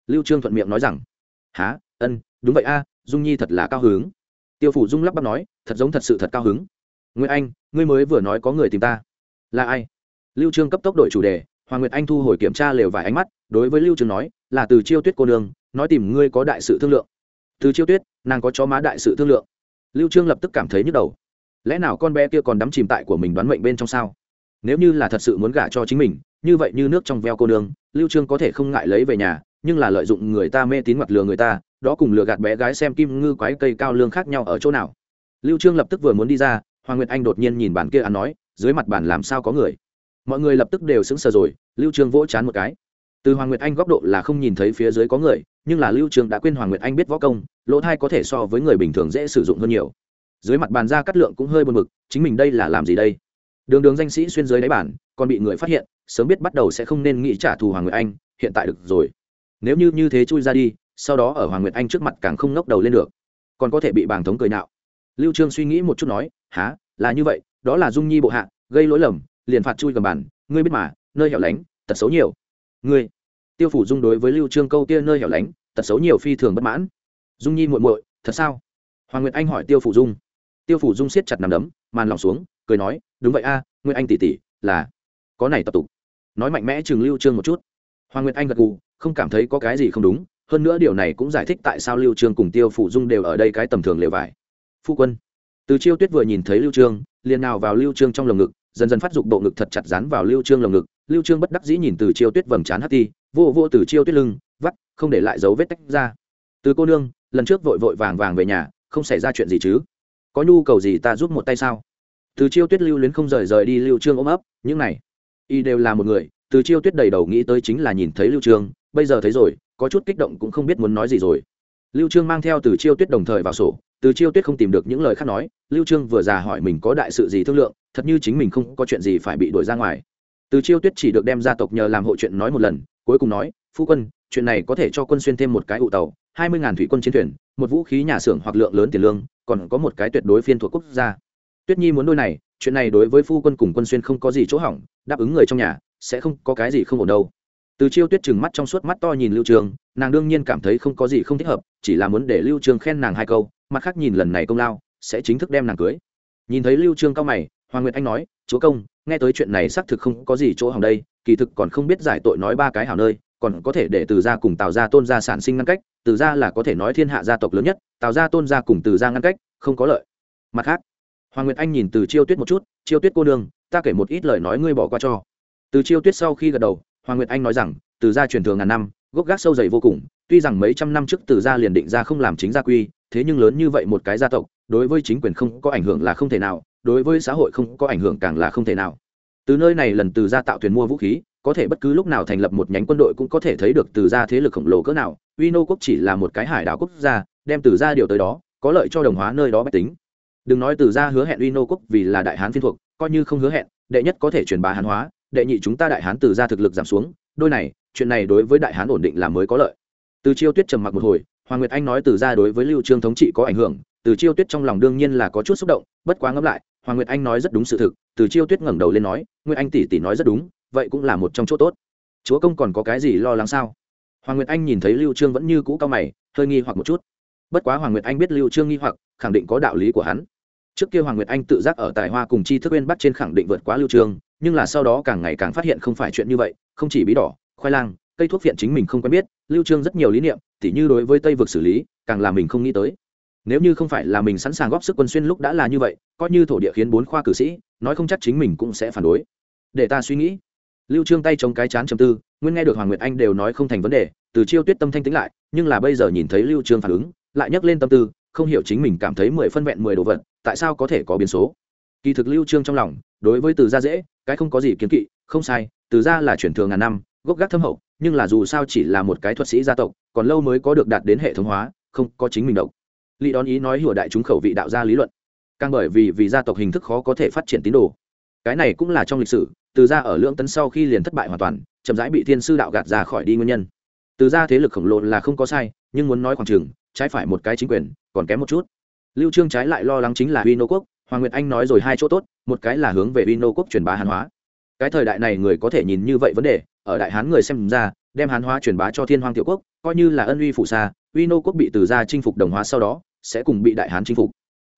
Lưu trương thuận miệng nói rằng há ân, đúng vậy a, dung nhi thật là cao hứng. Tiêu phủ dung lắp bắp nói, thật giống thật sự thật cao hứng. Nguyễn anh, ngươi mới vừa nói có người tìm ta. Là ai? Lưu trương cấp tốc đổi chủ đề, hoàng nguyệt anh thu hồi kiểm tra lều vài ánh mắt, đối với lưu trương nói, là từ chiêu tuyết cô nương nói tìm ngươi có đại sự thương lượng. Từ chiêu tuyết, nàng có chó má đại sự thương lượng. Lưu trương lập tức cảm thấy nhức đầu. Lẽ nào con bé kia còn đắm chìm tại của mình đoán mệnh bên trong sao? Nếu như là thật sự muốn gả cho chính mình, như vậy như nước trong veo cô nương, lưu trương có thể không ngại lấy về nhà, nhưng là lợi dụng người ta mê tín hoặc lừa người ta, đó cùng lừa gạt bé gái xem kim ngư quái cây cao lương khác nhau ở chỗ nào. Lưu trương lập tức vừa muốn đi ra, hoàng nguyệt anh đột nhiên nhìn bàn kia ăn nói, dưới mặt bàn làm sao có người? Mọi người lập tức đều sững sờ rồi, lưu trương vỗ chán một cái từ hoàng nguyệt anh góc độ là không nhìn thấy phía dưới có người nhưng là lưu Trường đã quên hoàng nguyệt anh biết võ công lỗ thai có thể so với người bình thường dễ sử dụng hơn nhiều. Dưới mặt bàn ra cắt lượng cũng hơi buồn bực chính mình đây là làm gì đây? Đường đường danh sĩ xuyên dưới đáy bản còn bị người phát hiện sớm biết bắt đầu sẽ không nên nghĩ trả thù hoàng nguyệt anh hiện tại được rồi. Nếu như như thế chui ra đi sau đó ở hoàng nguyệt anh trước mặt càng không ngóc đầu lên được. Còn có thể bị bàng thống cười nạo. Lưu trương suy nghĩ một chút nói há là như vậy đó là dung nhi bộ hạ gây lỗi lầm liền phạt chui cầm bàn, ngươi biết mà nơi hẻo lánh tật xấu nhiều ngươi. Tiêu phủ dung đối với lưu trương câu kia nơi hẻo lánh tật xấu nhiều phi thường bất mãn. Dung nhi muội muội thật sao? Hoàng nguyệt anh hỏi tiêu phủ dung. Tiêu phủ dung siết chặt nằm đấm màn lòng xuống cười nói đúng vậy a à, anh tỷ tỷ là có này tập tục. Nói mạnh mẽ chừng lưu trương một chút. Hoàng nguyệt anh gật gù không cảm thấy có cái gì không đúng hơn nữa điều này cũng giải thích tại sao lưu trương cùng tiêu phủ dung đều ở đây cái tầm thường lều vải. Phu quân từ chiêu tuyết vừa nhìn thấy lưu trương liền nào vào lưu trương trong lồng ngực dần dần phát dục bộ ngực thật chặt dán vào lưu trương lồng ngực lưu trương bất đắc dĩ nhìn từ chiêu tuyết vầng trán hắt ti, vô vô từ chiêu tuyết lưng, vắt, không để lại dấu vết tách ra. Từ cô nương, lần trước vội vội vàng vàng về nhà, không xảy ra chuyện gì chứ? Có nhu cầu gì ta giúp một tay sao? Từ chiêu tuyết lưu luyến không rời rời đi, lưu trương ôm ấp, những này, y đều là một người. Từ chiêu tuyết đầy đầu nghĩ tới chính là nhìn thấy lưu trương, bây giờ thấy rồi, có chút kích động cũng không biết muốn nói gì rồi. Lưu trương mang theo từ chiêu tuyết đồng thời vào sổ, từ chiêu tuyết không tìm được những lời khác nói, lưu trương vừa già hỏi mình có đại sự gì thương lượng, thật như chính mình không có chuyện gì phải bị đuổi ra ngoài từ chiêu tuyết chỉ được đem gia tộc nhờ làm hộ chuyện nói một lần, cuối cùng nói, phu quân, chuyện này có thể cho quân xuyên thêm một cái ụ tàu, hai mươi ngàn thủy quân chiến thuyền, một vũ khí nhà xưởng hoặc lượng lớn tiền lương, còn có một cái tuyệt đối phiên thuộc quốc gia. Tuyết nhi muốn đôi này, chuyện này đối với phu quân cùng quân xuyên không có gì chỗ hỏng, đáp ứng người trong nhà, sẽ không có cái gì không ổn đâu. Từ chiêu tuyết chừng mắt trong suốt mắt to nhìn lưu trường, nàng đương nhiên cảm thấy không có gì không thích hợp, chỉ là muốn để lưu trường khen nàng hai câu, mặt khác nhìn lần này công lao, sẽ chính thức đem nàng cưới. Nhìn thấy lưu trương cao mày, hoàng nguyệt anh nói, chúa công nghe tới chuyện này xác thực không có gì chỗ hỏng đây, kỳ thực còn không biết giải tội nói ba cái hảo nơi, còn có thể để từ gia cùng tào gia tôn gia sản sinh ngăn cách, từ gia là có thể nói thiên hạ gia tộc lớn nhất, tào gia tôn gia cùng từ gia ngăn cách, không có lợi. Mặt khác, hoàng nguyệt anh nhìn từ chiêu tuyết một chút, chiêu tuyết cô đương ta kể một ít lời nói ngươi bỏ qua cho. Từ chiêu tuyết sau khi gật đầu, hoàng nguyệt anh nói rằng, từ gia truyền thường ngàn năm, gốc gác sâu dày vô cùng, tuy rằng mấy trăm năm trước từ gia liền định ra không làm chính gia quy, thế nhưng lớn như vậy một cái gia tộc, đối với chính quyền không có ảnh hưởng là không thể nào đối với xã hội không có ảnh hưởng càng là không thể nào. Từ nơi này lần từ gia tạo thuyền mua vũ khí, có thể bất cứ lúc nào thành lập một nhánh quân đội cũng có thể thấy được từ gia thế lực khổng lồ cỡ nào. Uy nô quốc chỉ là một cái hải đảo quốc gia, đem từ gia điều tới đó, có lợi cho đồng hóa nơi đó bách tính. Đừng nói từ gia hứa hẹn uy nô quốc vì là đại hán phiên thuộc, coi như không hứa hẹn, đệ nhất có thể truyền bá hán hóa, đệ nhị chúng ta đại hán từ gia thực lực giảm xuống, đôi này, chuyện này đối với đại hán ổn định là mới có lợi. Từ chiêu tuyết trầm mặc một hồi, hoàng nguyệt anh nói từ gia đối với lưu trương thống trị có ảnh hưởng từ chiêu tuyết trong lòng đương nhiên là có chút xúc động, bất quá ngẫm lại, hoàng nguyệt anh nói rất đúng sự thực, từ chiêu tuyết ngẩng đầu lên nói, nguyệt anh tỷ tỷ nói rất đúng, vậy cũng là một trong chỗ tốt. Chúa công còn có cái gì lo lắng sao? Hoàng nguyệt anh nhìn thấy lưu trương vẫn như cũ cao mày, hơi nghi hoặc một chút. Bất quá hoàng nguyệt anh biết lưu trương nghi hoặc, khẳng định có đạo lý của hắn. Trước kia hoàng nguyệt anh tự giác ở tài hoa cùng chi thức bên bắt trên khẳng định vượt quá lưu trương, nhưng là sau đó càng ngày càng phát hiện không phải chuyện như vậy, không chỉ bí đỏ, khoai lang, cây thuốc viện chính mình không quen biết, lưu trương rất nhiều lý niệm, tỉ như đối với tây vực xử lý, càng là mình không nghĩ tới nếu như không phải là mình sẵn sàng góp sức quân xuyên lúc đã là như vậy, coi như thổ địa khiến bốn khoa cử sĩ, nói không chắc chính mình cũng sẽ phản đối. Để ta suy nghĩ. Lưu trương tay chống cái chán trầm tư, nguyên nghe được hoàng nguyệt anh đều nói không thành vấn đề, từ chiêu tuyết tâm thanh tĩnh lại, nhưng là bây giờ nhìn thấy lưu trương phản ứng, lại nhắc lên tâm tư, không hiểu chính mình cảm thấy mười phân vẹn mười đồ vật, tại sao có thể có biến số. Kỳ thực lưu trương trong lòng, đối với từ gia dễ, cái không có gì kiến kỵ, không sai, từ gia là chuyển thường ngàn năm, gốc gác thâm hậu, nhưng là dù sao chỉ là một cái thuật sĩ gia tộc, còn lâu mới có được đạt đến hệ thống hóa, không có chính mình độc lý đón ý nói hùa đại chúng khẩu vị đạo gia lý luận. Càng bởi vì vì gia tộc hình thức khó có thể phát triển tín đồ. Cái này cũng là trong lịch sử, từ gia ở lưỡng tấn sau khi liền thất bại hoàn toàn, chậm rãi bị thiên sư đạo gạt ra khỏi đi nguyên nhân. Từ gia thế lực khổng lồ là không có sai, nhưng muốn nói khoảng trường trái phải một cái chính quyền, còn kém một chút. Lưu trương trái lại lo lắng chính là uy nô quốc, hoàng nguyệt anh nói rồi hai chỗ tốt, một cái là hướng về uy nô quốc truyền bá hán hóa. Cái thời đại này người có thể nhìn như vậy vấn đề, ở đại hán người xem ra, đem hán hóa truyền bá cho thiên hoàng tiểu quốc, coi như là ân uy phụ xa uy nô quốc bị từ gia chinh phục đồng hóa sau đó sẽ cùng bị đại hán chinh phục.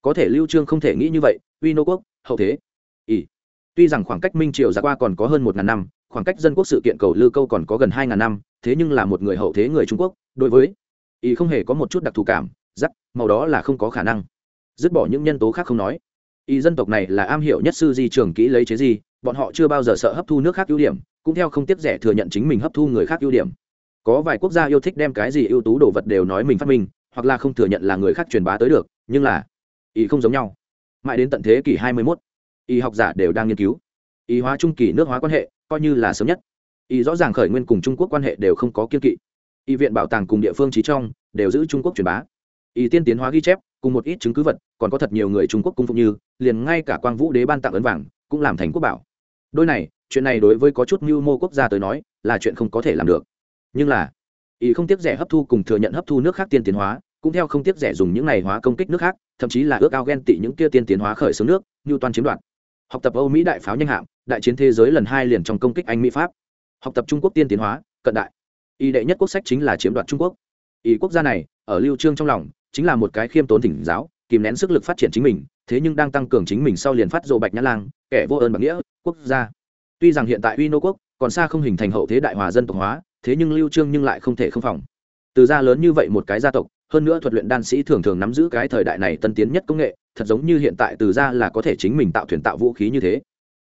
Có thể lưu trương không thể nghĩ như vậy, uy nô quốc, hậu thế. Ỷ tuy rằng khoảng cách minh triều ra qua còn có hơn một ngàn năm, khoảng cách dân quốc sự kiện cầu lư câu còn có gần hai ngàn năm, thế nhưng là một người hậu thế người trung quốc, đối với ý không hề có một chút đặc thù cảm, giắc, màu đó là không có khả năng. Dứt bỏ những nhân tố khác không nói. Ý dân tộc này là am hiểu nhất sư di trường kỹ lấy chế gì bọn họ chưa bao giờ sợ hấp thu nước khác ưu điểm, cũng theo không tiếp rẻ thừa nhận chính mình hấp thu người khác ưu điểm. Có vài quốc gia yêu thích đem cái gì ưu tú đồ vật đều nói mình phát minh hoặc là không thừa nhận là người khác truyền bá tới được nhưng là ý không giống nhau. Mãi đến tận thế kỷ 21, y học giả đều đang nghiên cứu. Y hóa trung kỳ nước hóa quan hệ coi như là sớm nhất. Y rõ ràng khởi nguyên cùng trung quốc quan hệ đều không có kiên kỵ. Y viện bảo tàng cùng địa phương trí trong đều giữ trung quốc truyền bá. Y tiên tiến hóa ghi chép cùng một ít chứng cứ vật còn có thật nhiều người trung quốc cung phụng như liền ngay cả quang vũ đế ban tặng ấn vàng cũng làm thành quốc bảo. Đôi này chuyện này đối với có chút mưu mô quốc gia tới nói là chuyện không có thể làm được. Nhưng là y không tiếc rẻ hấp thu cùng thừa nhận hấp thu nước khác tiên tiến hóa, cũng theo không tiếc rẻ dùng những này hóa công kích nước khác, thậm chí là ước ao ghen tị những kia tiên tiến hóa khởi xướng nước, như toàn chiếm đoạt. Học tập âu mỹ đại pháo nhanh hạm, đại chiến thế giới lần hai liền trong công kích anh mỹ pháp. Học tập trung quốc tiên tiến hóa, cận đại. Y đệ nhất quốc sách chính là chiếm đoạt trung quốc. Ý quốc gia này, ở lưu trương trong lòng, chính là một cái khiêm tốn thỉnh giáo, kìm nén sức lực phát triển chính mình, thế nhưng đang tăng cường chính mình sau liền phát rộ bạch nhã lang, kẻ vô ơn bạc nghĩa, quốc gia. Tuy rằng hiện tại uy nô quốc, còn xa không hình thành hậu thế đại hòa dân tộc hóa thế nhưng lưu trương nhưng lại không thể không phòng. Từ gia lớn như vậy một cái gia tộc, hơn nữa thuật luyện đan sĩ thường thường nắm giữ cái thời đại này tân tiến nhất công nghệ, thật giống như hiện tại từ gia là có thể chính mình tạo thuyền tạo vũ khí như thế.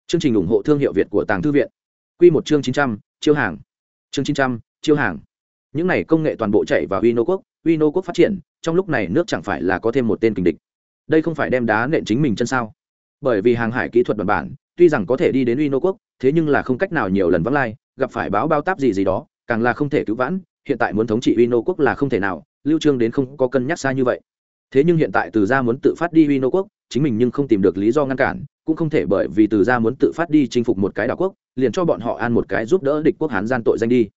Chương trình ủng hộ thương hiệu việt của tàng thư viện. Quy một chương chín trăm, chiêu hàng. Chương chín trăm, chiêu hàng. Những này công nghệ toàn bộ chạy vào uy nô quốc uy nô quốc phát triển, trong lúc này nước chẳng phải là có thêm một tên kình địch. Đây không phải đem đá nện chính mình chân sao? Bởi vì hàng hải kỹ thuật bản bản, tuy rằng có thể đi đến uy nô quốc, thế nhưng là không cách nào nhiều lần vắng lai, gặp phải báo bao táp gì gì đó càng là không thể cứu vãn, hiện tại muốn thống trị uy nô quốc là không thể nào, lưu trương đến không có cân nhắc xa như vậy. Thế nhưng hiện tại từ gia muốn tự phát đi uy nô quốc, chính mình nhưng không tìm được lý do ngăn cản, cũng không thể bởi vì từ gia muốn tự phát đi chinh phục một cái đảo quốc, liền cho bọn họ an một cái giúp đỡ địch quốc hán gian tội danh đi.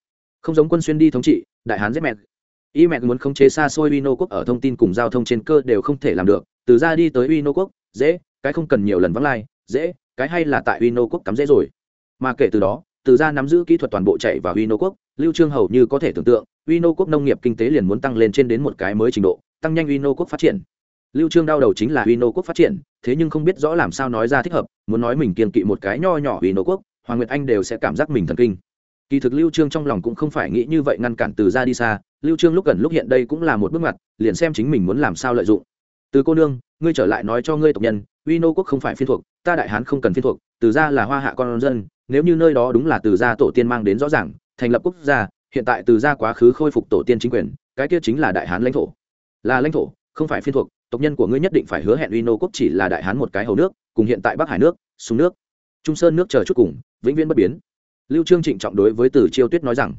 Không giống quân xuyên đi thống trị, đại hán giết mẹ. Y mẹ muốn khống chế xa xôi uy nô quốc ở thông tin cùng giao thông trên cơ đều không thể làm được, từ gia đi tới uy nô quốc, dễ, cái không cần nhiều lần vắng lai, dễ, cái hay là tại uy nô quốc cắm dễ rồi. Mà kể từ đó từ gia nắm giữ kỹ thuật toàn bộ chạy vào uy nô quốc, lưu trương hầu như có thể tưởng tượng uy nô quốc nông nghiệp kinh tế liền muốn tăng lên trên đến một cái mới trình độ, tăng nhanh uy nô quốc phát triển. Lưu trương đau đầu chính là uy nô quốc phát triển, thế nhưng không biết rõ làm sao nói ra thích hợp, muốn nói mình kiên kỵ một cái nho nhỏ uy nô quốc, hoàng nguyệt anh đều sẽ cảm giác mình thần kinh. Kỳ thực lưu trương trong lòng cũng không phải nghĩ như vậy ngăn cản từ ra đi xa, lưu trương lúc gần lúc hiện đây cũng là một bước ngoặt, liền xem chính mình muốn làm sao lợi dụng. Từ cô nương, ngươi trở lại nói cho ngươi tộc nhân uy nô quốc không phải phiên thuộc, ta đại hán không cần phiên thuộc, từ ra là hoa hạ con dân, nếu như nơi đó đúng là từ gia tổ tiên mang đến rõ ràng, thành lập quốc gia, hiện tại từ gia quá khứ khôi phục tổ tiên chính quyền, cái kia chính là đại hán lãnh thổ. Là lãnh thổ, không phải phiên thuộc, tộc nhân của ngươi nhất định phải hứa hẹn uy nô quốc chỉ là đại hán một cái hầu nước, cùng hiện tại bắc hải nước, súng nước. Trung sơn nước chờ chút cùng, vĩnh viễn bất biến. Lưu trương trịnh trọng đối với từ chiêu tuyết nói rằng,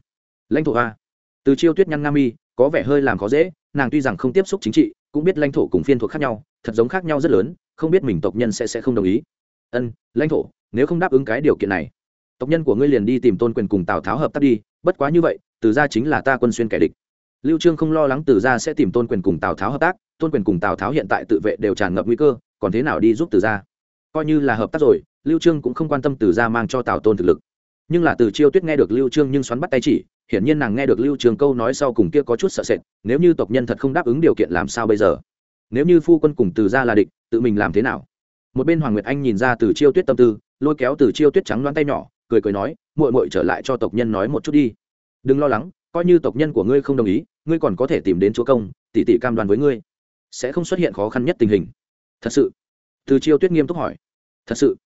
lãnh thổ a. Từ chiêu tuyết nhăn nga mi, có vẻ hơi làm khó dễ, nàng tuy rằng không tiếp xúc chính trị, cũng biết lãnh thổ cùng phiên thuộc khác nhau, thật giống khác nhau rất lớn không biết mình tộc nhân sẽ sẽ không đồng ý. Ân, lãnh thổ, nếu không đáp ứng cái điều kiện này, tộc nhân của ngươi liền đi tìm tôn quyền cùng tào tháo hợp tác đi, bất quá như vậy, từ gia chính là ta quân xuyên kẻ địch. Lưu trương không lo lắng từ gia sẽ tìm tôn quyền cùng tào tháo hợp tác, tôn quyền cùng tào tháo hiện tại tự vệ đều tràn ngập nguy cơ, còn thế nào đi giúp từ gia? Coi như là hợp tác rồi, lưu trương cũng không quan tâm từ gia mang cho tào tôn thực lực. Nhưng là từ chiêu tuyết nghe được lưu trương nhưng xoắn bắt tay chỉ, hiển nhiên nàng nghe được lưu trương câu nói sau cùng kia có chút sợ sệt, nếu như tộc nhân thật không đáp ứng điều kiện làm sao bây giờ? Nếu như phu quân cùng từ gia là địch, tự mình làm thế nào? Một bên hoàng nguyệt anh nhìn ra từ chiêu tuyết tâm tư, lôi kéo từ chiêu tuyết trắng loan tay nhỏ, cười cười nói, muội muội trở lại cho tộc nhân nói một chút đi. Đừng lo lắng, coi như tộc nhân của ngươi không đồng ý, ngươi còn có thể tìm đến chúa công, tỷ tỷ cam đoan với ngươi, sẽ không xuất hiện khó khăn nhất tình hình. Thật sự? Từ chiêu tuyết nghiêm túc hỏi. Thật sự.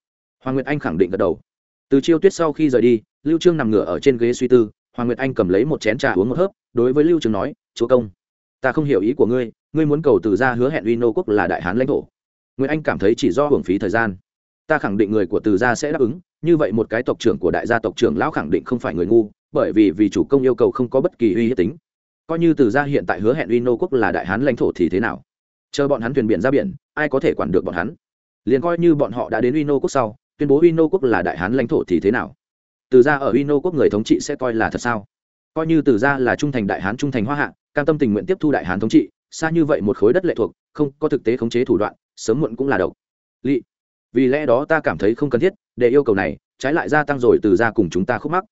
Hoàng nguyệt anh khẳng định gật đầu. Từ chiêu tuyết sau khi rời đi, lưu trương nằm ngửa ở trên ghế suy tư, hoàng nguyệt anh cầm lấy một chén trà uống một hớp, đối với lưu trương nói, chúa công ta không hiểu ý của ngươi ngươi muốn cầu từ gia hứa hẹn uy nô quốc là đại hán lãnh thổ. Nguyễn anh cảm thấy chỉ do hưởng phí thời gian. Ta khẳng định người của từ gia sẽ đáp ứng, như vậy một cái tộc trưởng của đại gia tộc trưởng lão khẳng định không phải người ngu, bởi vì vì chủ công yêu cầu không có bất kỳ uy hiếp tính. Coi như từ gia hiện tại hứa hẹn uy nô quốc là đại hán lãnh thổ thì thế nào? Chờ bọn hắn thuyền biển ra biển, ai có thể quản được bọn hắn? Liền coi như bọn họ đã đến uy nô quốc sau, tuyên bố uy nô quốc là đại hán lãnh thổ thì thế nào? Từ gia ở uy nô quốc người thống trị sẽ coi là thật sao? Coi như từ gia là trung thành đại hán trung thành hoa hạ cam tâm tình nguyện tiếp thu đại hán thống trị, xa như vậy một khối đất lệ thuộc, không có thực tế khống chế thủ đoạn, sớm muộn cũng là độc. Lỵ vì lẽ đó ta cảm thấy không cần thiết, để yêu cầu này, trái lại gia tăng rồi từ gia cùng chúng ta khúc mắc.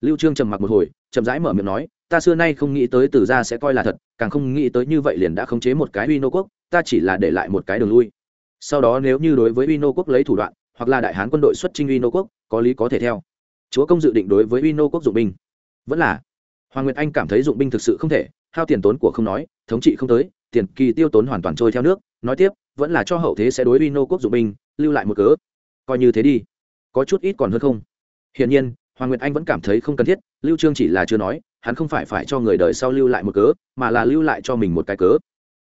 Lưu trương trầm mặc một hồi, chậm rãi mở miệng nói, ta xưa nay không nghĩ tới từ gia sẽ coi là thật, càng không nghĩ tới như vậy liền đã khống chế một cái uy nô quốc, ta chỉ là để lại một cái đường lui. Sau đó nếu như đối với uy nô quốc lấy thủ đoạn, hoặc là đại hán quân đội xuất chinh uy nô quốc, có lý có thể theo. Chúa công dự định đối với uy nô quốc dụng binh. Vẫn là, hoàng nguyệt anh cảm thấy dụng binh thực sự không thể hao tiền tốn của không nói, thống trị không tới, tiền kỳ tiêu tốn hoàn toàn trôi theo nước, nói tiếp, vẫn là cho hậu thế sẽ đối uy nô quốc dụng binh, lưu lại một cớ. Coi như thế đi. Có chút ít còn hơn không? Hiển nhiên, hoàng nguyệt anh vẫn cảm thấy không cần thiết, lưu trương chỉ là chưa nói, hắn không phải phải cho người đời sau lưu lại một cớ, mà là lưu lại cho mình một cái cớ.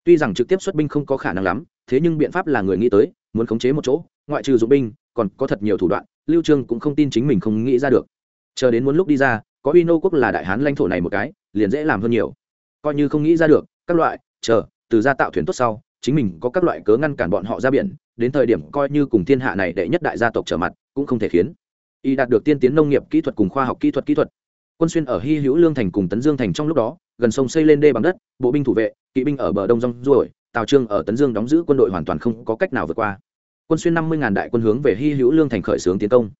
Tuy rằng trực tiếp xuất binh không có khả năng lắm, thế nhưng biện pháp là người nghĩ tới, muốn khống chế một chỗ, ngoại trừ dụng binh, còn có thật nhiều thủ đoạn, lưu trương cũng không tin chính mình không nghĩ ra được. Chờ đến muốn lúc đi ra, có uy nô quốc là đại hán lãnh thổ này một cái, liền dễ làm hơn nhiều coi như không nghĩ ra được, các loại, chờ, từ ra tạo thuyền tốt sau, chính mình có các loại cớ ngăn cản bọn họ ra biển, đến thời điểm coi như cùng thiên hạ này đệ nhất đại gia tộc trở mặt, cũng không thể khiến. Y đạt được tiên tiến nông nghiệp kỹ thuật cùng khoa học kỹ thuật kỹ thuật. Quân xuyên ở hy hữu lương thành cùng tấn dương thành trong lúc đó, gần sông xây lên đê bằng đất, bộ binh thủ vệ, kỵ binh ở bờ đông rong ruổi tào trương ở tấn dương đóng giữ quân đội hoàn toàn không có cách nào vượt qua. Quân xuyên năm mươi ngàn đại quân hướng về hy hữu lương thành khởi xướng tiến công.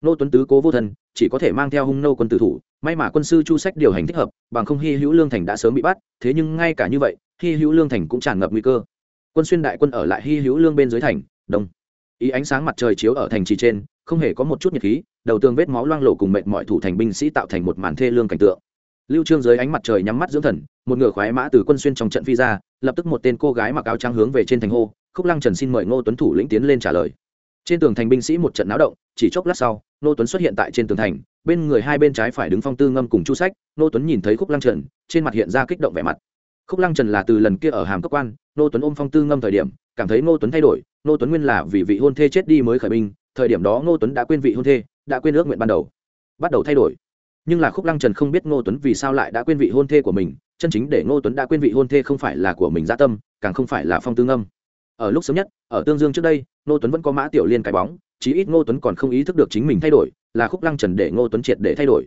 Nô tuấn tứ cố vô thân, chỉ có thể mang theo hung nô quân tử thủ may mà quân sư chu sách điều hành thích hợp, bằng không hy hữu lương thành đã sớm bị bắt, thế nhưng ngay cả như vậy, hy hữu lương thành cũng tràn ngập nguy cơ. Quân xuyên đại quân ở lại hy hữu lương bên dưới thành, đông. Ý ánh sáng mặt trời chiếu ở thành trì trên, không hề có một chút nhiệt khí, đầu tường vết máu loang lộ cùng mệt mọi thủ thành binh sĩ tạo thành một màn thê lương cảnh tượng. Lưu trương dưới ánh mặt trời nhắm mắt dưỡng thần, một ngựa khoái mã từ quân xuyên trong trận phi ra, lập tức một tên cô gái mặc áo trắng hướng về trên thành hô, khúc lăng trần xin mời ngô tuấn thủ lĩnh tiến lên trả lời. Trên tường thành binh sĩ một trận náo động, chỉ chốc lát sau, ngô tuấn xuất hiện tại trên tường thành bên người hai bên trái phải đứng phong tư ngâm cùng chu sách, nô tuấn nhìn thấy khúc lăng trần, trên mặt hiện ra kích động vẻ mặt. Khúc lăng trần là từ lần kia ở hàm cấp quan, nô tuấn ôm phong tư ngâm thời điểm, cảm thấy nô tuấn thay đổi, nô tuấn nguyên là vì vị hôn thê chết đi mới khởi binh, thời điểm đó nô tuấn đã quên vị hôn thê, đã quên ước nguyện ban đầu, bắt đầu thay đổi. Nhưng là khúc lăng trần không biết nô tuấn vì sao lại đã quên vị hôn thê của mình, chân chính để nô tuấn đã quên vị hôn thê không phải là của mình gia tâm, càng không phải là phong tư ngâm. Ở lúc sớm nhất, ở tương dương trước đây, nô tuấn vẫn có mã tiểu liên cái bóng, chí ít nô tuấn còn không ý thức được chính mình thay đổi là khúc lăng trần để ngô tuấn triệt để thay đổi.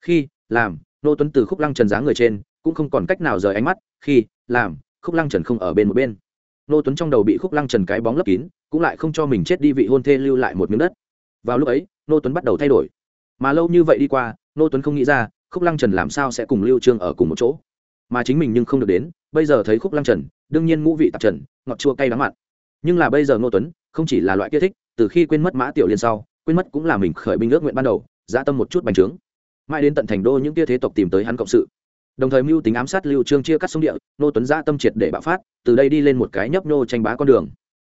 Khi, làm, ngô tuấn từ khúc lăng trần dáng người trên, cũng không còn cách nào rời ánh mắt. Khi, làm, khúc lăng trần không ở bên một bên. Ngô tuấn trong đầu bị khúc lăng trần cái bóng lấp kín, cũng lại không cho mình chết đi vị hôn thê lưu lại một miếng đất. Vào lúc ấy, ngô tuấn bắt đầu thay đổi. Mà lâu như vậy đi qua, ngô tuấn không nghĩ ra, khúc lăng trần làm sao sẽ cùng lưu trương ở cùng một chỗ. Mà chính mình nhưng không được đến, bây giờ thấy khúc lăng trần, đương nhiên ngũ vị tạp trần, ngọt chua cay đắng mặn. Nhưng là bây giờ ngô tuấn, không chỉ là loại kia thích, từ khi quên mất mã tiểu liên sau quên mất cũng là mình khởi binh ước nguyện ban đầu, dã tâm một chút bành trướng. Mãi đến tận thành đô những kia thế tộc tìm tới hắn cộng sự. Đồng thời mưu tính ám sát lưu trương chia cắt sông địa Nô tuấn dã tâm triệt để bạo phát, từ đây đi lên một cái nhấp nhô tranh bá con đường.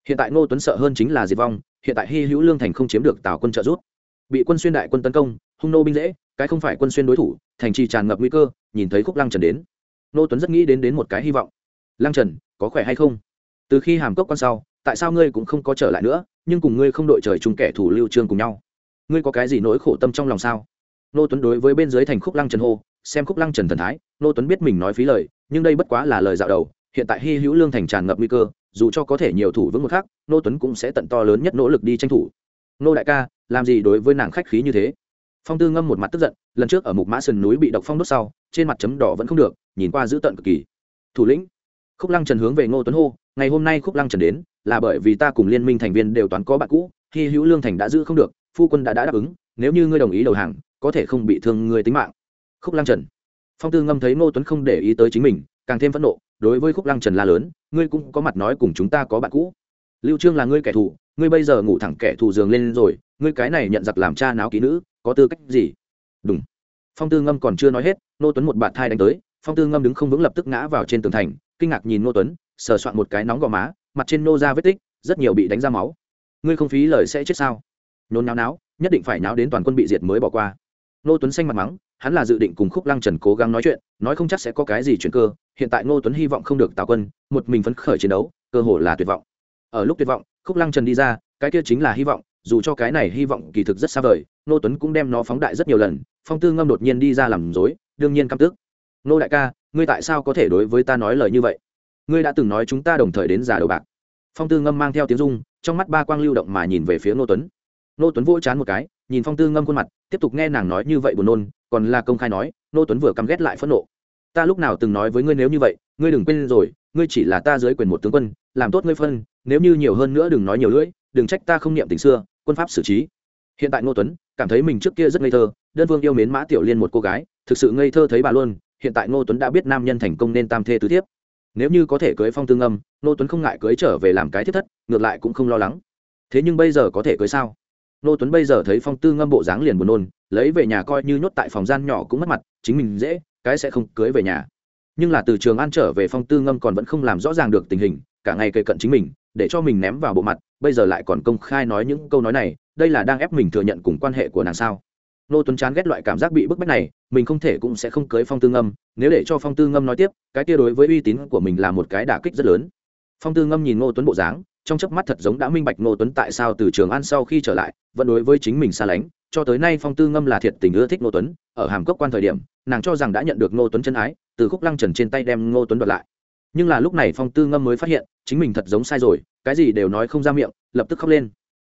Hiện tại Nô tuấn sợ hơn chính là diệt vong, hiện tại hy hữu lương thành không chiếm được tào quân trợ giúp. Bị quân xuyên đại quân tấn công, hung nô binh dễ, cái không phải quân xuyên đối thủ, thành trì tràn ngập nguy cơ, nhìn thấy khúc lăng trần đến. Nô tuấn rất nghĩ đến đến một cái hy vọng. Lăng trần, có khỏe hay không? Từ khi hàm cốc quan sau tại sao ngươi cũng không có trở lại nữa, nhưng cùng ngươi không đội trời chung kẻ thủ lưu trương cùng nhau. Ngươi có cái gì nỗi khổ tâm trong lòng sao? Nô tuấn đối với bên dưới thành khúc lăng trần hô, xem khúc lăng trần thần thái, nô tuấn biết mình nói phí lời, nhưng đây bất quá là lời dạo đầu, hiện tại hy hữu lương thành tràn ngập nguy cơ, dù cho có thể nhiều thủ vững một khác nô tuấn cũng sẽ tận to lớn nhất nỗ lực đi tranh thủ. Nô đại ca, làm gì đối với nàng khách khí như thế? Phong tư ngâm một mặt tức giận, lần trước ở mục mã sườn núi bị độc phong đốt sau, trên mặt chấm đỏ vẫn không được, nhìn qua dữ tận cực kỳ. Thủ lĩnh, khúc lăng trần hướng về ngô tuấn hô, ngày hôm nay khúc lăng trần đến là bởi vì ta cùng liên minh thành viên đều toán có bạn cũ khi hữu lương thành đã giữ không được phu quân đã, đã đáp ứng nếu như ngươi đồng ý đầu hàng có thể không bị thương người tính mạng. Khúc lăng trần. Phong tư ngâm thấy ngô tuấn không để ý tới chính mình càng thêm phẫn nộ đối với khúc lăng trần la lớn ngươi cũng có mặt nói cùng chúng ta có bạn cũ. Lưu trương là ngươi kẻ thù ngươi bây giờ ngủ thẳng kẻ thù giường lên rồi ngươi cái này nhận giặc làm cha náo ký nữ có tư cách gì? Đúng phong tư ngâm còn chưa nói hết nô tuấn một bạn thai đánh tới phong tư ngâm đứng không vững lập tức ngã vào trên tường thành kinh ngạc nhìn nô tuấn sờ soạn một cái nóng gò má mặt trên nô ra vết tích, rất nhiều bị đánh ra máu. Ngươi không phí lời sẽ chết sao? Nhốn náo náo, nhất định phải náo đến toàn quân bị diệt mới bỏ qua. Nô tuấn xanh mặt mắng, hắn là dự định cùng khúc lăng trần cố gắng nói chuyện, nói không chắc sẽ có cái gì chuyện cơ, hiện tại ngô tuấn hy vọng không được tào quân, một mình phấn khởi chiến đấu, cơ hội là tuyệt vọng. Ở lúc tuyệt vọng, khúc lăng trần đi ra, cái kia chính là hy vọng, dù cho cái này hy vọng kỳ thực rất xa vời, ngô tuấn cũng đem nó phóng đại rất nhiều lần, phong tư ngâm đột nhiên đi ra làm dối đương nhiên căm tức. Nô đại ca, ngươi tại sao có thể đối với ta nói lời như vậy? Ngươi đã từng nói chúng ta đồng thời đến già đầu bạc. Phong tư ngâm mang theo tiếng dung trong mắt ba quang lưu động mà nhìn về phía ngô tuấn. Ngô tuấn vỗ chán một cái, nhìn phong tư ngâm khuôn mặt, tiếp tục nghe nàng nói như vậy buồn nôn, còn là công khai nói, ngô tuấn vừa căm ghét lại phẫn nộ. Ta lúc nào từng nói với ngươi nếu như vậy, ngươi đừng quên rồi, ngươi chỉ là ta dưới quyền một tướng quân, làm tốt ngươi phân, nếu như nhiều hơn nữa đừng nói nhiều lưỡi, đừng trách ta không niệm tình xưa, quân pháp xử trí. Hiện tại ngô tuấn cảm thấy mình trước kia rất ngây thơ, đơn vương yêu mến mã tiểu liên một cô gái, thực sự ngây thơ thấy bà luôn, hiện tại ngô tuấn đã biết nam nhân thành công nên tam thê tứ thiếp nếu như có thể cưới phong tương âm, Nô tuấn không ngại cưới trở về làm cái thiết thất, ngược lại cũng không lo lắng. Thế nhưng bây giờ có thể cưới sao? Nô tuấn bây giờ thấy phong tư ngâm bộ dáng liền buồn nôn, lấy về nhà coi như nhốt tại phòng gian nhỏ cũng mất mặt, chính mình dễ, cái sẽ không cưới về nhà. Nhưng là từ trường an trở về phong tư ngâm còn vẫn không làm rõ ràng được tình hình, cả ngày kề cận chính mình, để cho mình ném vào bộ mặt, bây giờ lại còn công khai nói những câu nói này, đây là đang ép mình thừa nhận cùng quan hệ của nàng sao? Nô tuấn chán ghét loại cảm giác bị bức bách này, mình không thể cũng sẽ không cưới phong tư ngâm. Nếu để cho phong tư ngâm nói tiếp, cái kia đối với uy tín của mình là một cái đả kích rất lớn. Phong tư ngâm nhìn ngô tuấn bộ dáng, trong chớp mắt thật giống đã minh bạch ngô tuấn tại sao từ trường an sau khi trở lại, vẫn đối với chính mình xa lánh. Cho tới nay phong tư ngâm là thiệt tình ưa thích ngô tuấn. Ở hàm cốc quan thời điểm, nàng cho rằng đã nhận được ngô tuấn chân ái, từ khúc lăng trần trên tay đem ngô tuấn đoạt lại. Nhưng là lúc này phong tư ngâm mới phát hiện, chính mình thật giống sai rồi, cái gì đều nói không ra miệng, lập tức khóc lên.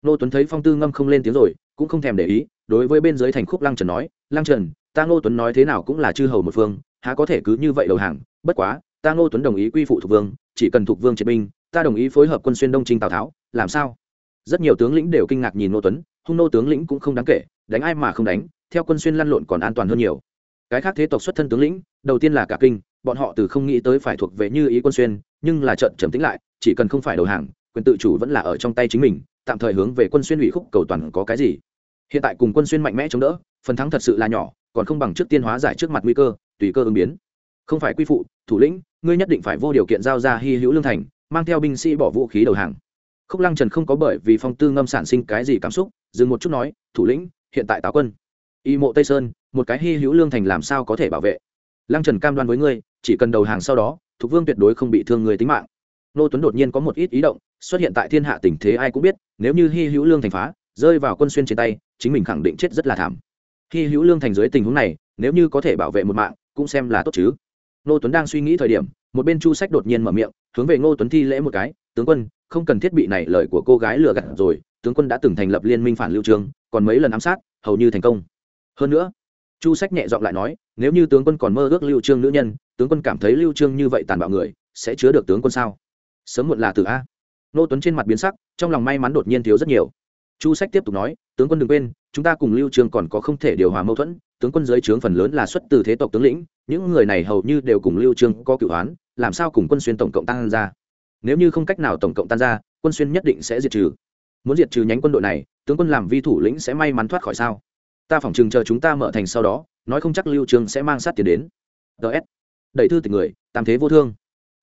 Ngô tuấn thấy phong tư ngâm không lên tiếng rồi cũng không thèm để ý, đối với bên dưới thành khúc lăng trần nói, lăng trần, ta ngô tuấn nói thế nào cũng là chư hầu một phương, há có thể cứ như vậy đầu hàng, bất quá, ta ngô tuấn đồng ý quy phụ thuộc vương, chỉ cần thuộc vương triệt binh, ta đồng ý phối hợp quân xuyên đông trinh tào tháo, làm sao? Rất nhiều tướng lĩnh đều kinh ngạc nhìn ngô tuấn, hung nô tướng lĩnh cũng không đáng kể, đánh ai mà không đánh, theo quân xuyên lăn lộn còn an toàn hơn nhiều. Cái khác thế tộc xuất thân tướng lĩnh, đầu tiên là cả kinh, bọn họ từ không nghĩ tới phải thuộc về như ý quân xuyên, nhưng là trận trầm tĩnh lại, chỉ cần không phải đầu hàng, quyền tự chủ vẫn là ở trong tay chính mình tạm thời hướng về quân xuyên ủy khúc cầu toàn có cái gì. Hiện tại cùng quân xuyên mạnh mẽ chống đỡ, phần thắng thật sự là nhỏ, còn không bằng trước tiên hóa giải trước mặt nguy cơ, tùy cơ ứng biến. Không phải quy phụ, thủ lĩnh, ngươi nhất định phải vô điều kiện giao ra hy hữu lương thành, mang theo binh sĩ bỏ vũ khí đầu hàng. Khúc lăng trần không có bởi vì phong tư ngâm sản sinh cái gì cảm xúc, dừng một chút nói, thủ lĩnh, hiện tại táo quân. Y mộ tây sơn, một cái hy hữu lương thành làm sao có thể bảo vệ? Lăng trần cam đoan với ngươi, chỉ cần đầu hàng sau đó thục vương tuyệt đối không bị thương người tính mạng nô tuấn đột nhiên có một ít ý động, xuất hiện tại thiên hạ tình thế ai cũng biết, nếu như hy hữu lương thành phá, rơi vào quân xuyên trên tay, chính mình khẳng định chết rất là thảm. Hy hữu lương thành dưới tình huống này, nếu như có thể bảo vệ một mạng, cũng xem là tốt chứ. Nô tuấn đang suy nghĩ thời điểm, một bên chu sách đột nhiên mở miệng, hướng về ngô tuấn thi lễ một cái, tướng quân, không cần thiết bị này lời của cô gái lừa gạt rồi, tướng quân đã từng thành lập liên minh phản lưu trường, còn mấy lần ám sát, hầu như thành công. Hơn nữa, chu sách nhẹ giọng lại nói, nếu như tướng quân còn mơ ước lưu trương nữ nhân, tướng quân cảm thấy lưu trương như vậy tàn bạo người, sẽ chứa được tướng quân sao? Sớm muộn là từ a. Nô tuấn trên mặt biến sắc, trong lòng may mắn đột nhiên thiếu rất nhiều. Chu sách tiếp tục nói, tướng quân đừng quên, chúng ta cùng lưu trường còn có không thể điều hòa mâu thuẫn, tướng quân dưới trướng phần lớn là xuất từ thế tộc tướng lĩnh, những người này hầu như đều cùng lưu trương có cửu hoán, làm sao cùng quân xuyên tổng cộng tan ra? Nếu như không cách nào tổng cộng tan ra, quân xuyên nhất định sẽ diệt trừ. Muốn diệt trừ nhánh quân đội này, tướng quân làm vi thủ lĩnh sẽ may mắn thoát khỏi sao? Ta phỏng chừng chờ chúng ta mở thành sau đó, nói không chắc lưu trương sẽ mang sát tiền đến. Ts đẩy thư tình người, tam thế vô thương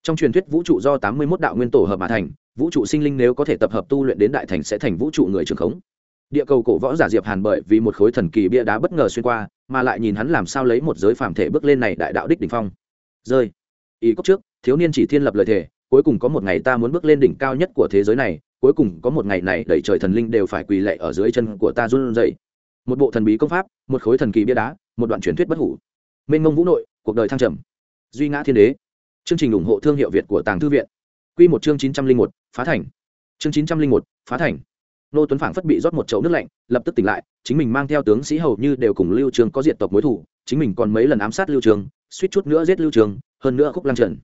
trong truyền thuyết vũ trụ do tám mươi mốt đạo nguyên tổ hợp mà thành, vũ trụ sinh linh nếu có thể tập hợp tu luyện đến đại thành sẽ thành vũ trụ người trường khống. Địa cầu cổ võ giả diệp hàn bởi vì một khối thần kỳ bia đá bất ngờ xuyên qua, mà lại nhìn hắn làm sao lấy một giới phàm thể bước lên này đại đạo đích đỉnh phong. Rơi. Ý cốc trước, thiếu niên chỉ thiên lập lời thể cuối cùng có một ngày ta muốn bước lên đỉnh cao nhất của thế giới này, cuối cùng có một ngày này đẩy trời thần linh đều phải quỳ lệ ở dưới chân của ta run rẩy. Một bộ thần bí công pháp, một khối thần kỳ bia đá, một đoạn truyền thuyết bất hủ. Mênh mông vũ nội, cuộc đời thăng trầm. Duy ngã thiên đế chương trình ủng hộ thương hiệu việt của tàng thư viện. Quy một chương chín trăm linh một, phá thành. Chương chín trăm linh một, phá thành. Nô tuấn phảng phất bị rót một chậu nước lạnh, lập tức tỉnh lại, chính mình mang theo tướng sĩ hầu như đều cùng lưu trường có diện tộc mối thù chính mình còn mấy lần ám sát lưu trường, suýt chút nữa giết lưu trường, hơn nữa khúc lăng trần.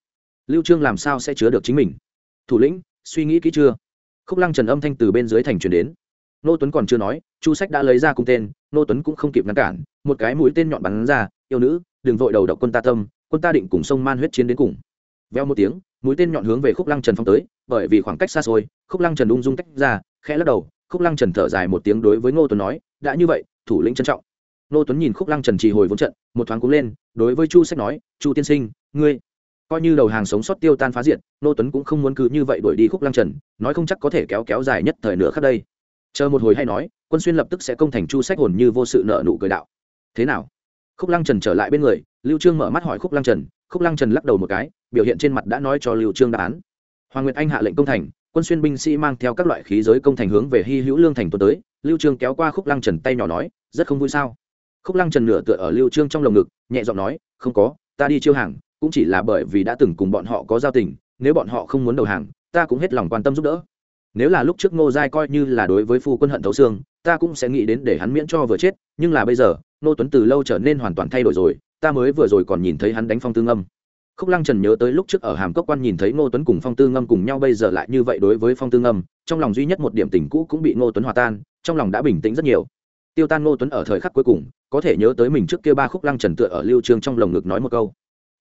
Lưu trương làm sao sẽ chứa được chính mình? Thủ lĩnh, suy nghĩ kỹ chưa? Khúc lăng trần âm thanh từ bên dưới thành truyền đến. Nô tuấn còn chưa nói, chu sách đã lấy ra cung tên, nô tuấn cũng không kịp ngăn cản, một cái mũi tên nhọn bắn ra, yêu nữ, đừng vội đầu độc quân ta tâm, quân ta định cùng sông man huyết chiến đến cùng veo một tiếng, mũi tên nhọn hướng về khúc lăng trần phong tới, bởi vì khoảng cách xa xôi, khúc lăng trần ung dung tách ra, khẽ lắc đầu, khúc lăng trần thở dài một tiếng đối với ngô tuấn nói, đã như vậy, thủ lĩnh trân trọng. Ngô tuấn nhìn khúc lăng trần trì hồi vốn trận, một thoáng cúng lên, đối với chu sách nói, chu tiên sinh, ngươi coi như đầu hàng sống sót tiêu tan phá diệt, ngô tuấn cũng không muốn cứ như vậy đuổi đi khúc lăng trần, nói không chắc có thể kéo kéo dài nhất thời nữa khác đây. Chờ một hồi hay nói, quân xuyên lập tức sẽ công thành chu sách hồn như vô sự nợ nụ cười đạo. Thế nào? Khúc lăng trần trở lại bên người, lưu trương mở mắt hỏi khúc lăng trần, khúc lăng trần lắc đầu một cái biểu hiện trên mặt đã nói cho lưu trương đáp án. Hoàng nguyệt anh hạ lệnh công thành, quân xuyên binh sĩ mang theo các loại khí giới công thành hướng về hy hữu lương thành tuần tới, lưu trương kéo qua khúc lăng trần tay nhỏ nói, rất không vui sao? Khúc lăng trần nửa tựa ở lưu trương trong lồng ngực, nhẹ giọng nói, không có, ta đi chiêu hàng, cũng chỉ là bởi vì đã từng cùng bọn họ có giao tình, nếu bọn họ không muốn đầu hàng, ta cũng hết lòng quan tâm giúp đỡ. Nếu là lúc trước ngô giai coi như là đối với phu quân hận thấu xương, ta cũng sẽ nghĩ đến để hắn miễn cho vừa chết, nhưng là bây giờ, ngô tuấn từ lâu trở nên hoàn toàn thay đổi rồi, ta mới vừa rồi còn nhìn thấy hắn đánh phong tương âm khúc lăng trần nhớ tới lúc trước ở hàm cốc quan nhìn thấy ngô tuấn cùng phong tư ngâm cùng nhau bây giờ lại như vậy đối với phong tư ngâm, trong lòng duy nhất một điểm tình cũ cũng bị ngô tuấn hòa tan, trong lòng đã bình tĩnh rất nhiều. Tiêu tan ngô tuấn ở thời khắc cuối cùng, có thể nhớ tới mình trước kia ba khúc lăng trần tựa ở lưu trương trong lồng ngực nói một câu.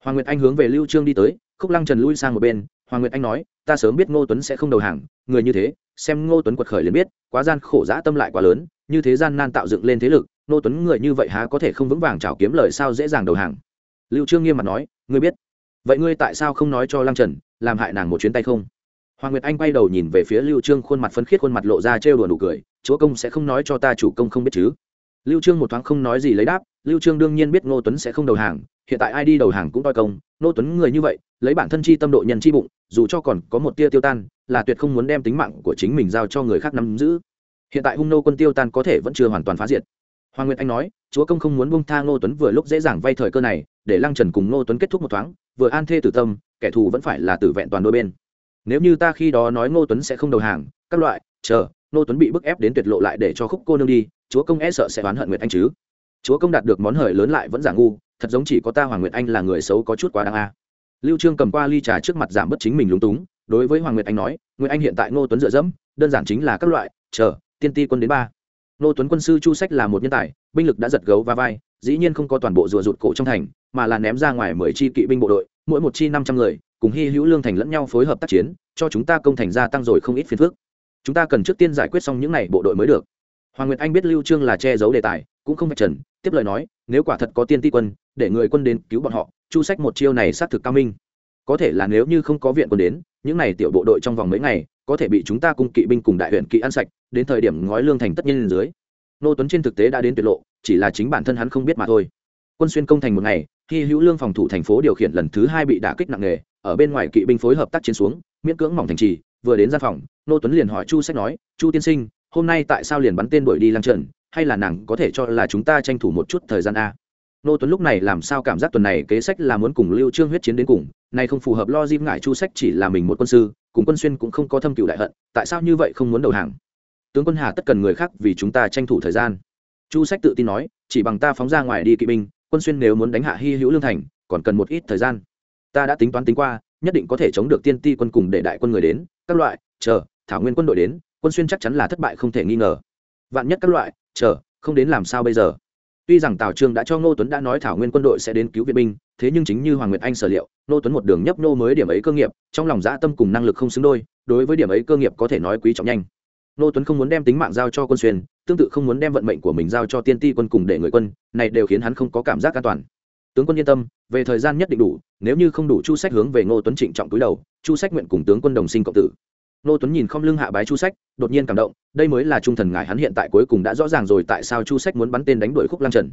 Hoàng nguyệt anh hướng về lưu trương đi tới, khúc lăng trần lui sang một bên, hoàng nguyệt anh nói, ta sớm biết ngô tuấn sẽ không đầu hàng, người như thế, xem ngô tuấn quật khởi liền biết, quá gian khổ dã tâm lại quá lớn, như thế gian nan tạo dựng lên thế lực, ngô tuấn người như vậy há có thể không vững vàng trào kiếm lời sao dễ dàng đầu hàng. Lưu trương nghiêm mặt nói, ngươi biết vậy ngươi tại sao không nói cho lăng trần, làm hại nàng một chuyến tay không? Hoàng nguyệt anh quay đầu nhìn về phía lưu trương, khuôn mặt phấn khiết, khuôn mặt lộ ra trêu đùa nụ cười. Chúa công sẽ không nói cho ta chủ công không biết chứ? Lưu trương một thoáng không nói gì lấy đáp. Lưu trương đương nhiên biết ngô tuấn sẽ không đầu hàng, hiện tại ai đi đầu hàng cũng toi công. Ngô tuấn người như vậy, lấy bản thân chi tâm độ nhân chi bụng, dù cho còn có một tia tiêu tan, là tuyệt không muốn đem tính mạng của chính mình giao cho người khác nắm giữ. Hiện tại hung nô quân tiêu tan có thể vẫn chưa hoàn toàn phá diệt hoàng nguyệt anh nói, chúa công không muốn bông tha ngô tuấn vừa lúc dễ dàng vay thời cơ này, để lăng trần cùng ngô tuấn kết thúc một thoáng, vừa an thê tử tâm, kẻ thù vẫn phải là tử vẹn toàn đôi bên. Nếu như ta khi đó nói ngô tuấn sẽ không đầu hàng, các loại, chờ, ngô tuấn bị bức ép đến tuyệt lộ lại để cho khúc cô nương đi, chúa công e sợ sẽ oán hận nguyệt anh chứ. Chúa công đạt được món hời lớn lại vẫn giả ngu, thật giống chỉ có ta hoàng nguyệt anh là người xấu có chút quá đáng a. Lưu trương cầm qua ly trà trước mặt giảm bất chính mình lúng túng, đối với hoàng nguyệt anh nói, nguyệt anh hiện tại ngô tuấn dựa dẫm, đơn giản chính là các loại, chờ, tiên ti quân đến ba. Nô tuấn quân sư chu sách là một nhân tài, binh lực đã giật gấu và vai, dĩ nhiên không có toàn bộ rùa rụt cổ trong thành, mà là ném ra ngoài mười chi kỵ binh bộ đội, mỗi một chi năm trăm người, cùng hy hữu lương thành lẫn nhau phối hợp tác chiến, cho chúng ta công thành gia tăng rồi không ít phiền phức. Chúng ta cần trước tiên giải quyết xong những này bộ đội mới được. Hoàng nguyệt anh biết lưu trương là che giấu đề tài, cũng không phải trần, tiếp lời nói, nếu quả thật có tiên ti quân, để người quân đến cứu bọn họ, chu sách một chiêu này xác thực cao minh. Có thể là nếu như không có viện quân đến, những này tiểu bộ đội trong vòng mấy ngày, có thể bị chúng ta cung kỵ binh cùng đại huyện kỵ ăn sạch đến thời điểm ngói lương thành tất nhiên lên dưới. Nô tuấn trên thực tế đã đến tuyệt lộ, chỉ là chính bản thân hắn không biết mà thôi. Quân xuyên công thành một ngày khi hữu lương phòng thủ thành phố điều khiển lần thứ hai bị đả kích nặng nề, ở bên ngoài kỵ binh phối hợp tác chiến xuống, miễn cưỡng mỏng thành trì, vừa đến gian phòng, nô tuấn liền hỏi chu sách nói, chu tiên sinh, hôm nay tại sao liền bắn tên đuổi đi lăng trần, hay là nàng có thể cho là chúng ta tranh thủ một chút thời gian a? Nô tuấn lúc này làm sao cảm giác tuần này kế sách là muốn cùng lưu trương huyết chiến đến cùng này không phù hợp lo dịp ngại chu sách chỉ là mình một quân sư, cùng quân xuyên cũng không có thâm cựu đại hận, tại sao như vậy không muốn đầu hàng? Tướng quân hà tất cần người khác vì chúng ta tranh thủ thời gian. Chu sách tự tin nói, chỉ bằng ta phóng ra ngoài đi kỵ binh, quân xuyên nếu muốn đánh hạ hy hữu lương thành, còn cần một ít thời gian. Ta đã tính toán tính qua, nhất định có thể chống được tiên ti quân cùng để đại quân người đến, các loại, chờ, thảo nguyên quân đội đến, quân xuyên chắc chắn là thất bại không thể nghi ngờ. Vạn nhất các loại, chờ, không đến làm sao bây giờ? Tuy rằng tào trương đã cho ngô tuấn đã nói thảo nguyên quân đội sẽ đến cứu viện binh, thế nhưng chính như hoàng nguyệt anh sở liệu, ngô tuấn một đường nhấp nô mới điểm ấy cơ nghiệp, trong lòng dã tâm cùng năng lực không xứng đôi, đối với điểm ấy cơ nghiệp có thể nói quý trọng nhanh ngô tuấn không muốn đem tính mạng giao cho quân xuyên, tương tự không muốn đem vận mệnh của mình giao cho tiên ti quân cùng để người quân, này đều khiến hắn không có cảm giác an toàn. Tướng quân yên tâm, về thời gian nhất định đủ, nếu như không đủ chu sách hướng về ngô tuấn trịnh trọng túi đầu, chu sách nguyện cùng tướng quân đồng sinh cộng tử. Ngô tuấn nhìn không lưng hạ bái chu sách, đột nhiên cảm động, đây mới là trung thần ngài hắn hiện tại cuối cùng đã rõ ràng rồi tại sao chu sách muốn bắn tên đánh đuổi khúc Lang trần.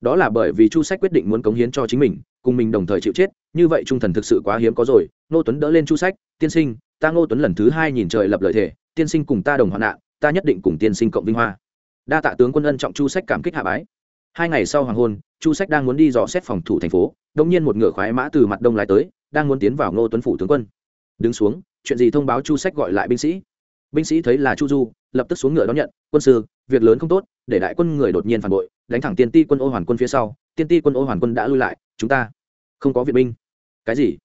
Đó là bởi vì chu sách quyết định muốn cống hiến cho chính mình, cùng mình đồng thời chịu chết, như vậy trung thần thực sự quá hiếm có rồi, ngô tuấn đỡ lên chu sách, tiên sinh ta ngô tuấn lần thứ hai nhìn trời lập lợi thể, tiên sinh cùng ta đồng hoạn nạn, ta nhất định cùng tiên sinh cộng vinh hoa. Đa tạ tướng quân ân trọng chu sách cảm kích hạ bái. Hai ngày sau hoàng hôn, chu sách đang muốn đi dò xét phòng thủ thành phố đông nhiên một ngựa khoái mã từ mặt đông lái tới, đang muốn tiến vào ngô tuấn phủ tướng quân. Đứng xuống, chuyện gì thông báo chu sách gọi lại binh sĩ. Binh sĩ thấy là chu du, lập tức xuống ngựa đón nhận, quân sư, việc lớn không tốt, để đại quân người đột nhiên phản bội, đánh thẳng tiên ti quân ô hoàn quân phía sau, tiên ti quân ô hoàn quân đã lui lại, chúng ta không có viện binh. Cái gì?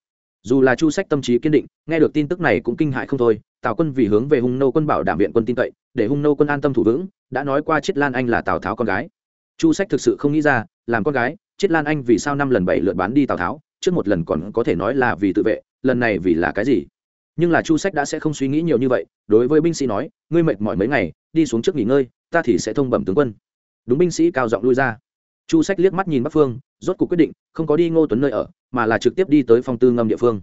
Dù là chu sách tâm trí kiên định, nghe được tin tức này cũng kinh hại không thôi, tào quân vì hướng về hung nô quân bảo đảm viện quân tin cậy, để hung nô quân an tâm thủ vững, đã nói qua chiết lan anh là tào tháo con gái. Chu sách thực sự không nghĩ ra, làm con gái, chiết lan anh vì sao năm lần bảy lượt bán đi tào tháo, trước một lần còn có thể nói là vì tự vệ, lần này vì là cái gì? Nhưng là chu sách đã sẽ không suy nghĩ nhiều như vậy, đối với binh sĩ nói, ngươi mệt mỏi mấy ngày, đi xuống trước nghỉ ngơi, ta thì sẽ thông bẩm tướng quân. Đúng binh sĩ cao giọng lui ra chu sách liếc mắt nhìn bắc phương, rốt cuộc quyết định, không có đi ngô tuấn nơi ở, mà là trực tiếp đi tới phong tư ngâm địa phương.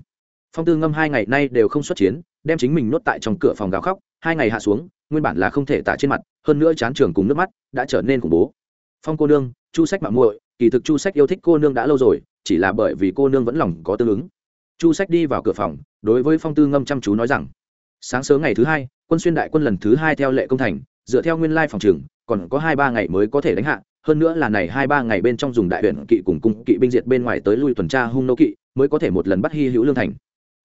Phong tư ngâm hai ngày nay đều không xuất chiến, đem chính mình nuốt tại trong cửa phòng gào khóc, hai ngày hạ xuống, nguyên bản là không thể tả trên mặt, hơn nữa chán trường cùng nước mắt, đã trở nên khủng bố. Phong cô nương, chu sách mạng muội, kỳ thực chu sách yêu thích cô nương đã lâu rồi, chỉ là bởi vì cô nương vẫn lòng có tương ứng. Chu sách đi vào cửa phòng, đối với phong tư ngâm chăm chú nói rằng, sáng sớm ngày thứ hai, quân xuyên đại quân lần thứ hai theo lệ công thành, dựa theo nguyên lai phòng trường, còn có hai ba ngày mới có thể đánh hạ hơn nữa là này hai ba ngày bên trong dùng đại huyện kỵ cùng cung kỵ binh diệt bên ngoài tới lui tuần tra hung nô kỵ mới có thể một lần bắt hy hữu lương thành.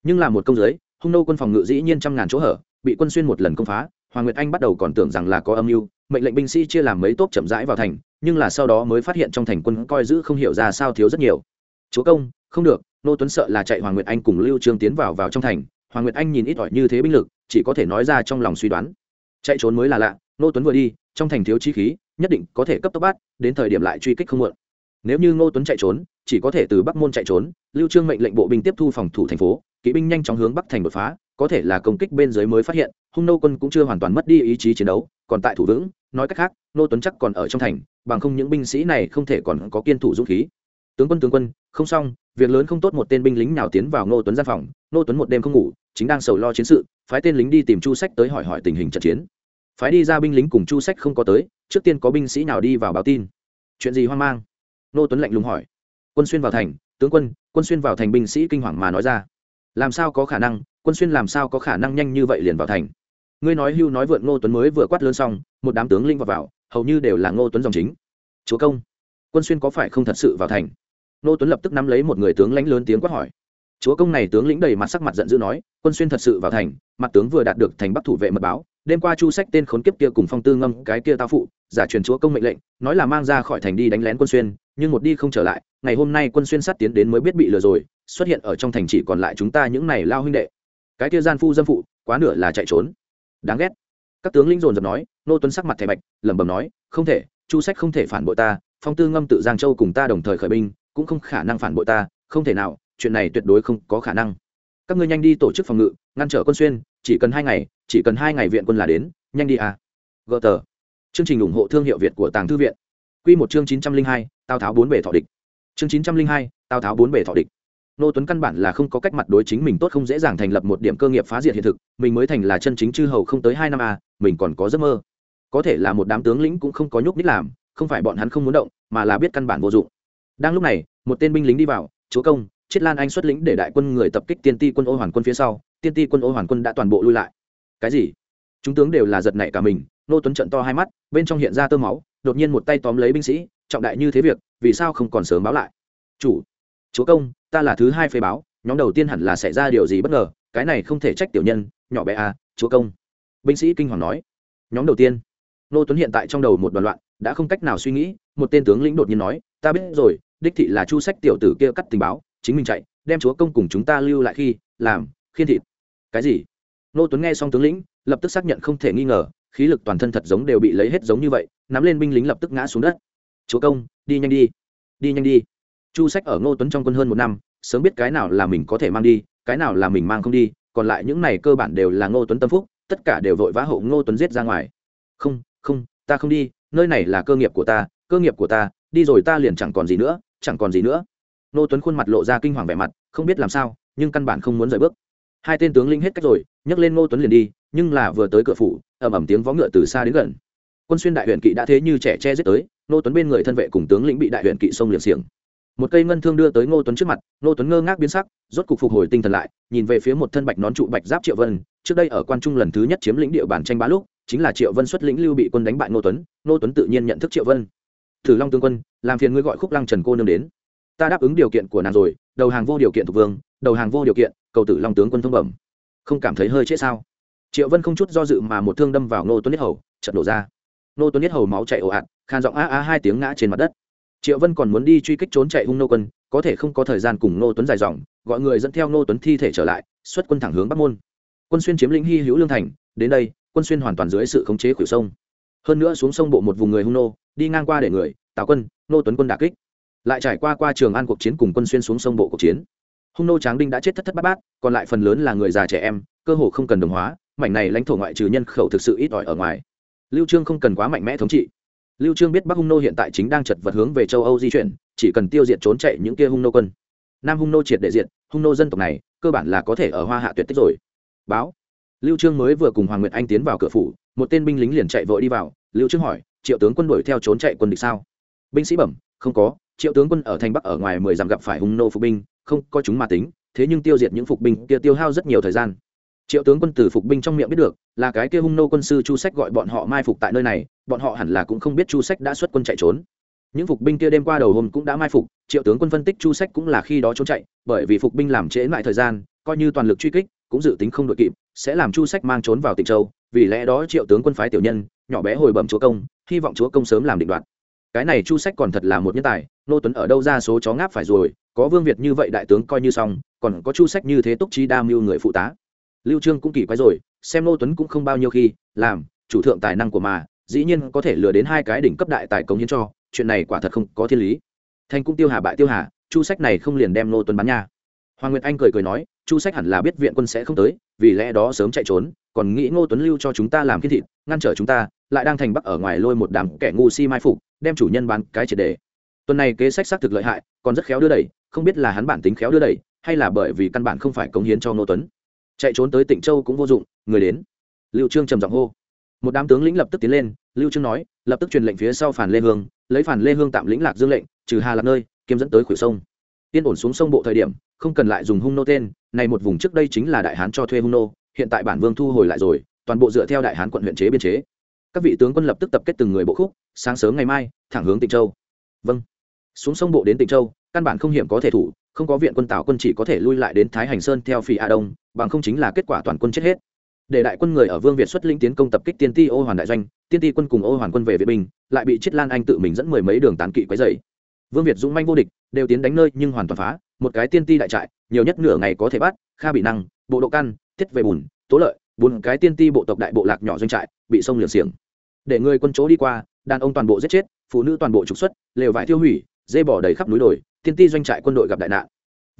Nhưng là một công giới hung nô quân phòng ngự dĩ nhiên trăm ngàn chỗ hở, bị quân xuyên một lần công phá, hoàng nguyệt anh bắt đầu còn tưởng rằng là có âm mưu, mệnh lệnh binh sĩ chia làm mấy tốp chậm rãi vào thành, nhưng là sau đó mới phát hiện trong thành quân coi giữ không hiểu ra sao thiếu rất nhiều. Chúa công, không được, nô tuấn sợ là chạy hoàng nguyệt anh cùng lưu trương tiến vào vào trong thành. Hoàng nguyệt anh nhìn ít ỏi như thế binh lực, chỉ có thể nói ra trong lòng suy đoán. Chạy trốn mới là lạ nô tuấn vừa đi, trong thành thiếu chi khí, nhất định có thể cấp tốc bắt, đến thời điểm lại truy kích không muộn. Nếu như ngô tuấn chạy trốn, chỉ có thể từ bắc môn chạy trốn, lưu trương mệnh lệnh bộ binh tiếp thu phòng thủ thành phố, kỵ binh nhanh chóng hướng bắc thành đột phá, có thể là công kích bên dưới mới phát hiện, hung nô quân cũng chưa hoàn toàn mất đi ý chí chiến đấu, còn tại thủ vững, nói cách khác nô tuấn chắc còn ở trong thành, bằng không những binh sĩ này không thể còn có kiên thủ dũng khí. Tướng quân tướng quân, không xong, việc lớn không tốt một tên binh lính nào tiến vào nô tuấn gian phòng nô tuấn một đêm không ngủ, chính đang sầu lo chiến sự, phái tên lính đi tìm chu sách tới hỏi hỏi tình hình trận chiến phái đi ra binh lính cùng chu sách không có tới, trước tiên có binh sĩ nào đi vào báo tin. Chuyện gì hoang mang? Nô tuấn lạnh lùng hỏi. Quân xuyên vào thành, tướng quân quân xuyên vào thành binh sĩ kinh hoàng mà nói ra. Làm sao có khả năng, quân xuyên làm sao có khả năng nhanh như vậy liền vào thành? Ngươi nói hưu nói vượn ngô tuấn mới vừa quát lớn xong, một đám tướng linh vào vào, hầu như đều là ngô tuấn dòng chính. Chúa công, quân xuyên có phải không thật sự vào thành? Ngô tuấn lập tức nắm lấy một người tướng lãnh lớn tiếng quát hỏi. Chúa công này tướng lĩnh đầy mặt sắc mặt giận dữ nói, quân xuyên thật sự vào thành, mặt tướng vừa đạt được thành bắc thủ vệ mật báo đêm qua chu sách tên khốn kiếp kia cùng phong tư ngâm cái kia tao phụ, giả truyền chúa công mệnh lệnh, nói là mang ra khỏi thành đi đánh lén quân xuyên, nhưng một đi không trở lại, ngày hôm nay quân xuyên sát tiến đến mới biết bị lừa rồi, xuất hiện ở trong thành chỉ còn lại chúng ta những này lao huynh đệ. Cái kia gian phu dâm phụ, quá nửa là chạy trốn. Đáng ghét. Các tướng lĩnh dồn dập nói, nô tuấn sắc mặt thẻ bạch, lẩm bẩm nói, không thể, chu sách không thể phản bội ta, phong tư ngâm tự giang châu cùng ta đồng thời khởi binh, cũng không khả năng phản bội ta, không thể nào, chuyện này tuyệt đối không có khả năng. Các ngươi nhanh đi tổ chức phòng ngự, ngăn trở quân xuyên, chỉ cần hai ngày chỉ cần hai ngày viện quân là đến, nhanh đi à. Gỡ tờ. Chương trình ủng hộ thương hiệu việt của tàng thư viện. Q một chương chín trăm linh hai, tào tháo bốn bể thọ địch. Chương chín trăm linh hai, tào tháo bốn bể thọ địch. Nô tuấn căn bản là không có cách mặt đối chính mình tốt không dễ dàng thành lập một điểm cơ nghiệp phá diệt hiện thực, mình mới thành là chân chính chư hầu không tới hai năm à mình còn có giấc mơ. Có thể là một đám tướng lĩnh cũng không có nhúc nít làm, không phải bọn hắn không muốn động, mà là biết căn bản vô dụng. Đang lúc này, một tên binh lính đi vào, chúa công, chiết lan anh xuất lĩnh để đại quân người tập kích tiên ti quân ô hoàn quân phía sau. Tiên ti quân ô hoàn quân đã toàn bộ lui lại cái gì? Chúng tướng đều là giật nảy cả mình, nô tuấn trận to hai mắt, bên trong hiện ra tơ máu, đột nhiên một tay tóm lấy binh sĩ, trọng đại như thế việc, vì sao không còn sớm báo lại? Chủ, chúa công, ta là thứ hai phê báo, nhóm đầu tiên hẳn là xảy ra điều gì bất ngờ, cái này không thể trách tiểu nhân, nhỏ bé à chúa công. Binh sĩ kinh hoàng nói. Nhóm đầu tiên, nô tuấn hiện tại trong đầu một đoàn loạn, đã không cách nào suy nghĩ, một tên tướng lĩnh đột nhiên nói, ta biết rồi, đích thị là chu sách tiểu tử kia cắt tình báo, chính mình chạy, đem chúa công cùng chúng ta lưu lại khi làm, khiên thịt. Cái gì? Nô tuấn nghe xong tướng lĩnh, lập tức xác nhận không thể nghi ngờ, khí lực toàn thân thật giống đều bị lấy hết giống như vậy, nắm lên binh lính lập tức ngã xuống đất. Chúa công, đi nhanh đi đi nhanh đi. Chu sách ở ngô tuấn trong quân hơn một năm, sớm biết cái nào là mình có thể mang đi, cái nào là mình mang không đi, còn lại những này cơ bản đều là ngô tuấn tâm phúc, tất cả đều vội vã hộ ngô tuấn giết ra ngoài. Không không, ta không đi, nơi này là cơ nghiệp của ta, cơ nghiệp của ta, đi rồi ta liền chẳng còn gì nữa, chẳng còn gì nữa. Ngô tuấn khuôn mặt lộ ra kinh hoàng vẻ mặt, không biết làm sao, nhưng căn bản không muốn rời bước hai tên tướng linh hết cách rồi, nhấc lên ngô tuấn liền đi, nhưng là vừa tới cửa phủ, ầm ầm tiếng vó ngựa từ xa đến gần. Quân xuyên đại huyện kỵ đã thế như trẻ che giết tới, ngô tuấn bên người thân vệ cùng tướng lĩnh bị đại huyện kỵ sông liền xiềng. Một cây ngân thương đưa tới ngô tuấn trước mặt, ngô tuấn ngơ ngác biến sắc, rốt cục phục hồi tinh thần lại, nhìn về phía một thân bạch nón trụ bạch giáp triệu vân. Trước đây ở quan trung lần thứ nhất chiếm lĩnh địa bàn tranh bá lúc, chính là triệu vân xuất lĩnh lưu bị quân đánh bại ngô tuấn ngô tuấn tự nhiên nhận thức triệu vân. Thử long tướng quân, làm phiền ngươi gọi khúc lăng trần cô nương đến. Ta đáp ứng điều kiện của nàng rồi, đầu hàng vô điều kiện thuộc vương, đầu hàng vô điều kiện cầu tử long tướng quân thông bẩm. Không cảm thấy hơi chết sao? Triệu vân không chút do dự mà một thương đâm vào Nô tuấn nhất hầu trận đổ ra. Nô tuấn nhất hầu máu chạy ồ ạt, khan giọng a a hai tiếng ngã trên mặt đất. Triệu vân còn muốn đi truy kích trốn chạy hung nô quân, có thể không có thời gian cùng Nô tuấn dài dòng, gọi người dẫn theo Nô tuấn thi thể trở lại, xuất quân thẳng hướng bắc môn. Quân xuyên chiếm lĩnh hy hữu lương thành, đến đây, quân xuyên hoàn toàn dưới sự khống chế khuỷu sông. Hơn nữa xuống sông bộ một vùng người hung nô, đi ngang qua để người, tào quân nô tuấn quân đà kích. Lại trải qua qua trường an cuộc chiến cùng quân xuyên xuống sông bộ cuộc chiến hung nô tráng đinh đã chết thất thất bát bát, còn lại phần lớn là người già trẻ em, cơ hồ không cần đồng hóa, mảnh này lãnh thổ ngoại trừ nhân khẩu thực sự ít ỏi ở ngoài. Lưu trương không cần quá mạnh mẽ thống trị. Lưu trương biết bắc hung nô hiện tại chính đang chật vật hướng về châu âu di chuyển, chỉ cần tiêu diệt trốn chạy những kia hung nô quân. Nam hung nô triệt để diệt, hung nô dân tộc này, cơ bản là có thể ở hoa hạ tuyệt tích rồi. Báo. Lưu trương mới vừa cùng hoàng nguyệt anh tiến vào cửa phủ, một tên binh lính liền chạy vội đi vào. Lưu trương hỏi, triệu tướng quân đuổi theo trốn chạy quân địch sao? Binh sĩ bẩm, không có. Triệu tướng quân ở thành bắc ở ngoài mười dặm gặp phải hung nô phục binh không có chúng mà tính, thế nhưng tiêu diệt những phục binh kia tiêu hao rất nhiều thời gian. Triệu tướng quân từ phục binh trong miệng biết được, là cái kia hung nô quân sư chu sách gọi bọn họ mai phục tại nơi này, bọn họ hẳn là cũng không biết chu sách đã xuất quân chạy trốn. Những phục binh kia đêm qua đầu hôm cũng đã mai phục, triệu tướng quân phân tích chu sách cũng là khi đó trốn chạy, bởi vì phục binh làm trễ lại thời gian, coi như toàn lực truy kích, cũng dự tính không đội kịp, sẽ làm chu sách mang trốn vào tỉnh châu. Vì lẽ đó triệu tướng quân phái tiểu nhân, nhỏ bé hồi bẩm chúa công, hy vọng chúa công sớm làm định đoạt cái này chu sách còn thật là một nhân tài, nô tuấn ở đâu ra số chó ngáp phải rồi, có vương việt như vậy đại tướng coi như xong, còn có chu sách như thế túc trí đa mưu người phụ tá. Lưu trương cũng kỳ quái rồi, xem nô tuấn cũng không bao nhiêu khi, làm, chủ thượng tài năng của mà, dĩ nhiên có thể lừa đến hai cái đỉnh cấp đại tài cống hiến cho, chuyện này quả thật không có thiên lý. Thành cũng tiêu hà bại tiêu hà, chu sách này không liền đem nô tuấn bắn nha. Hoàng nguyệt anh cười cười nói, chu sách hẳn là biết viện quân sẽ không tới, vì lẽ đó sớm chạy trốn, còn nghĩ ngô tuấn lưu cho chúng ta làm kiên thịt, ngăn trở chúng ta, lại đang thành bắc ở ngoài lôi một đám kẻ ngu si mai phục đem chủ nhân bán cái triệt đề. Tuần này kế sách xác thực lợi hại, còn rất khéo đưa đẩy, không biết là hắn bản tính khéo đưa đẩy, hay là bởi vì căn bản không phải cống hiến cho ngô tuấn. Chạy trốn tới tịnh châu cũng vô dụng, người đến. Lưu trương trầm giọng hô. Một đám tướng lĩnh lập tức tiến lên, lưu trương nói, lập tức truyền lệnh phía sau phản lê hương, lấy phản lê hương tạm lĩnh lạc dương lệnh, trừ hà lạc nơi kiêm dẫn tới khuỷu sông. Tiên ổn xuống sông bộ thời điểm, không cần lại dùng hung nô tên, này một vùng trước đây chính là đại hán cho thuê hung nô, hiện tại bản vương thu hồi lại rồi, toàn bộ dựa theo đại hán quận huyện chế biên chế các vị tướng quân lập tức tập kết từng người bộ khúc, sáng sớm ngày mai, thẳng hướng tịnh châu. Vâng. Xuống sông bộ đến tịnh châu, căn bản không hiểm có thể thủ, không có viện quân tào quân chỉ có thể lui lại đến thái hành sơn theo phi a đông, bằng không chính là kết quả toàn quân chết hết. Để đại quân người ở vương việt xuất linh tiến công tập kích tiên ti ô hoàn đại doanh, tiên ti quân cùng ô hoàn quân về vệ binh lại bị chiết lan anh tự mình dẫn mười mấy đường tán kỵ quấy dày vương việt dũng manh vô địch, đều tiến đánh nơi nhưng hoàn toàn phá, một cái tiên ti đại trại, nhiều nhất nửa ngày có thể bắt, kha bị năng, bộ độ căn thiết về bùn, tố lợi, bốn cái tiên ti bộ tộc đại bộ lạc nhỏ doanh trại bị sông liều xiềng. Để người quân chỗ đi qua, đàn ông toàn bộ giết chết, phụ nữ toàn bộ trục xuất, lều vải tiêu hủy, dê bỏ đầy khắp núi đồi, tiên ti doanh trại quân đội gặp đại nạn.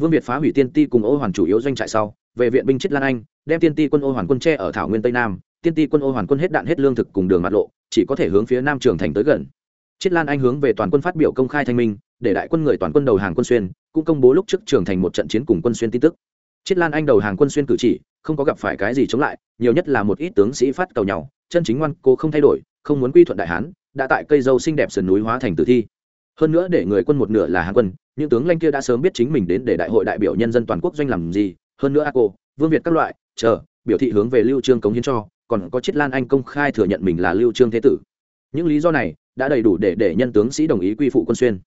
Vương việt phá hủy tiên ti cùng ô hoàn chủ yếu doanh trại sau, về viện binh chết lan anh, đem tiên ti quân ô hoàn quân tre ở thảo nguyên tây nam, tiên ti quân ô hoàn quân hết đạn hết lương thực cùng đường mặt lộ, chỉ có thể hướng phía nam trường thành tới gần. Chiết lan anh hướng về toàn quân phát biểu công khai thanh minh, để đại quân người toàn quân đầu hàng quân xuyên, cũng công bố lúc trước trường thành một trận chiến cùng quân xuyên tin tức. Chiết lan anh đầu hàng quân xuyên cử chỉ, không có gặp phải cái gì chống lại, nhiều nhất là một ít tướng sĩ phát cầu nhau chân chính ngoan, cô không thay đổi, không muốn quy thuận đại hán, đã tại cây dâu xinh đẹp sườn núi hóa thành tử thi. Hơn nữa để người quân một nửa là hán quân, những tướng lanh kia đã sớm biết chính mình đến để đại hội đại biểu nhân dân toàn quốc doanh làm gì. Hơn nữa a cô, vương việt các loại, chờ, biểu thị hướng về lưu trương cống hiến cho, còn có chiết lan anh công khai thừa nhận mình là lưu trương thế tử. Những lý do này đã đầy đủ để để nhân tướng sĩ đồng ý quy phụ quân xuyên.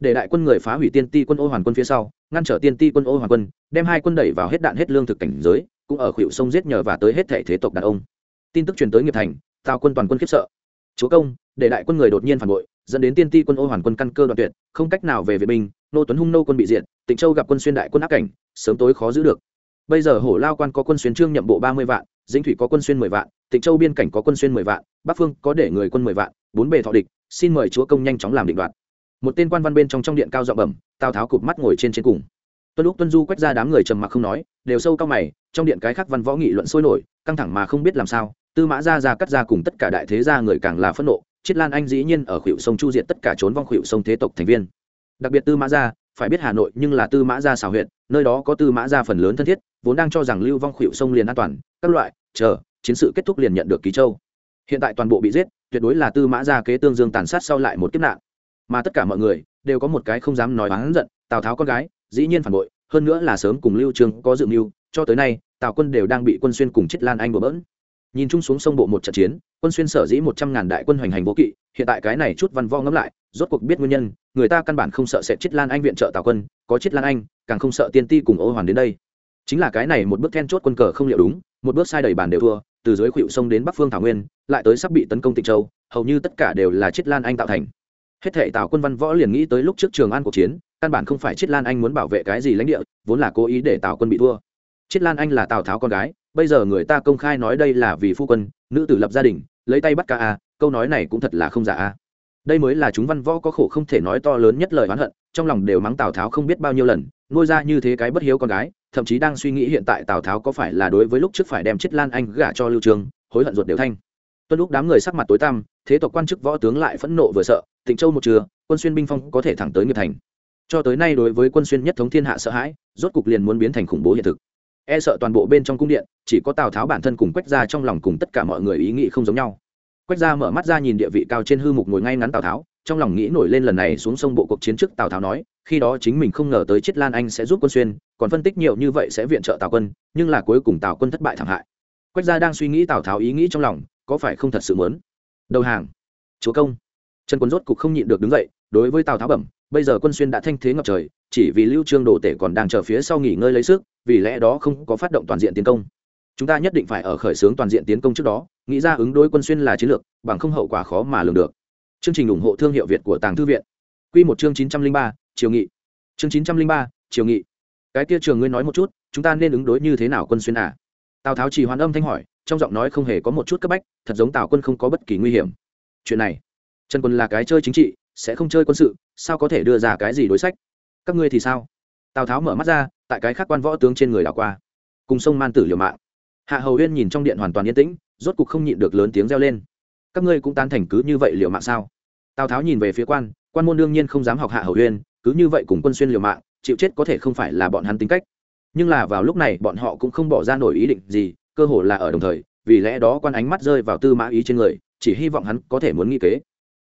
Để đại quân người phá hủy tiên ti quân ô hoàn quân phía sau, ngăn trở tiên ti quân ô hoàn quân, đem hai quân đẩy vào hết đạn hết lương thực cảnh giới, cũng ở khuỷu sông giết nhờ và tới hết thể thế tộc đàn ông tin tức truyền tới nghiệp thành tào quân toàn quân khiếp sợ. Chúa công để đại quân người đột nhiên phản bội dẫn đến tiên ti quân ô hoàn quân căn cơ đoạn tuyệt không cách nào về vệ binh nô tuấn hung nô quân bị diện, tịnh châu gặp quân xuyên đại quân áp cảnh sớm tối khó giữ được. Bây giờ hổ lao quan có quân xuyên trương nhậm bộ ba mươi vạn dĩnh thủy có quân xuyên mười vạn tịnh châu biên cảnh có quân xuyên mười vạn bắc phương có để người quân mười vạn bốn bề thọ địch xin mời chúa công nhanh chóng làm định đoạt. Một tên quan văn bên trong trong điện cao dọ bẩm tào tháo cụp mắt ngồi trên trên cùng. Tuân lúc tuân du quét ra đám người trầm mặc không nói đều sâu cao mày trong điện cái khác văn võ nghị luận sôi nổi căng thẳng mà không biết làm sao tư mã ra ra cắt ra cùng tất cả đại thế gia người càng là phẫn nộ, chiết lan anh dĩ nhiên ở khuỵu sông chu diệt tất cả trốn vong khuỵu sông thế tộc thành viên. Đặc biệt tư mã gia, phải biết hà nội nhưng là tư mã gia xào huyện nơi đó có tư mã gia phần lớn thân thiết, vốn đang cho rằng lưu vong khuỵu sông liền an toàn, các loại, chờ, chiến sự kết thúc liền nhận được ký châu. Hiện tại toàn bộ bị giết, tuyệt đối là tư mã gia kế tương dương tàn sát sau lại một kiếp nạn. Mà tất cả mọi người, đều có một cái không dám nói oán giận, tào tháo con gái, dĩ nhiên phản bội, hơn nữa là sớm cùng lưu trương có dự mưu, cho tới nay, tào quân đều đang bị quân xuyên cùng chết lan anh bừa bỡn nhìn chung xuống sông bộ một trận chiến, quân xuyên sở dĩ một trăm ngàn đại quân hoành hành vô kỵ, hiện tại cái này chút văn vo ngẫm lại, rốt cuộc biết nguyên nhân, người ta căn bản không sợ sẽ chết lan anh viện trợ tào quân, có chết lan anh, càng không sợ tiên ti cùng ô hoàn đến đây. Chính là cái này một bước then chốt quân cờ không liệu đúng, một bước sai đầy bàn đều thua, từ dưới khuỵu sông đến bắc phương thảo nguyên, lại tới sắp bị tấn công tịnh châu, hầu như tất cả đều là chết lan anh tạo thành. Hết thể tào quân văn võ liền nghĩ tới lúc trước trường an cuộc chiến, căn bản không phải chết lan anh muốn bảo vệ cái gì lãnh địa, vốn là cố ý để tào quân bị thua. Chết lan anh là tào tháo con gái bây giờ người ta công khai nói đây là vì phu quân, nữ tử lập gia đình, lấy tay bắt ca a, câu nói này cũng thật là không giả a. Đây mới là chúng văn võ có khổ không thể nói to lớn nhất lời oán hận, trong lòng đều mắng tào tháo không biết bao nhiêu lần, nuôi ra như thế cái bất hiếu con gái, thậm chí đang suy nghĩ hiện tại tào tháo có phải là đối với lúc trước phải đem chết lan anh gả cho lưu trường, hối hận ruột đều thanh. Tuân lúc đám người sắc mặt tối tăm, thế tộc quan chức võ tướng lại phẫn nộ vừa sợ, tịnh châu một trưa quân xuyên binh phong có thể thẳng tới nghiệp thành. Cho tới nay đối với quân xuyên nhất thống thiên hạ sợ hãi, rốt cục liền muốn biến thành khủng bố hiện thực e sợ toàn bộ bên trong cung điện, chỉ có tào tháo bản thân cùng quách ra trong lòng cùng tất cả mọi người ý nghĩ không giống nhau. Quách ra mở mắt ra nhìn địa vị cao trên hư mục ngồi ngay ngắn tào tháo, trong lòng nghĩ nổi lên lần này xuống sông bộ cuộc chiến trước tào tháo nói, khi đó chính mình không ngờ tới chiết lan anh sẽ giúp quân xuyên, còn phân tích nhiều như vậy sẽ viện trợ tào quân, nhưng là cuối cùng tào quân thất bại thảm hại. Quách gia đang suy nghĩ tào tháo ý nghĩ trong lòng, có phải không thật sự muốn? Đầu hàng. Chúa công. Trần quân rốt cục không nhịn được đứng dậy, đối với tào tháo bẩm bây giờ quân xuyên đã thanh thế ngập trời chỉ vì lưu trương đồ tể còn đang chờ phía sau nghỉ ngơi lấy sức vì lẽ đó không có phát động toàn diện tiến công. Chúng ta nhất định phải ở khởi xướng toàn diện tiến công trước đó nghĩ ra ứng đối quân xuyên là chiến lược bằng không hậu quả khó mà lường được. Chương trình ủng hộ thương hiệu việt của tàng thư viện. Quy một chương 903, triều nghị. Chương 903, triều nghị. Cái kia trường ngươi nói một chút chúng ta nên ứng đối như thế nào quân xuyên à? Tào tháo chỉ hoán âm thanh hỏi trong giọng nói không hề có một chút cấp bách thật giống tào quân không có bất kỳ nguy hiểm. Chuyện này trần quân là cái chơi chính trị sẽ không chơi quân sự, sao có thể đưa ra cái gì đối sách? Các ngươi thì sao? Tào tháo mở mắt ra, tại cái khác quan võ tướng trên người đảo qua. Cùng sông man tử liều mạng. Hạ hầu huyên nhìn trong điện hoàn toàn yên tĩnh, rốt cục không nhịn được lớn tiếng reo lên. Các ngươi cũng tan thành cứ như vậy liều mạng sao? Tào tháo nhìn về phía quan quan môn đương nhiên không dám học hạ hầu huyên cứ như vậy cùng quân xuyên liều mạng, chịu chết có thể không phải là bọn hắn tính cách. Nhưng là vào lúc này, bọn họ cũng không bỏ ra nổi ý định gì, cơ hồ là ở đồng thời, vì lẽ đó quan ánh mắt rơi vào tư mã ý trên người, chỉ hy vọng hắn có thể muốn nghi kế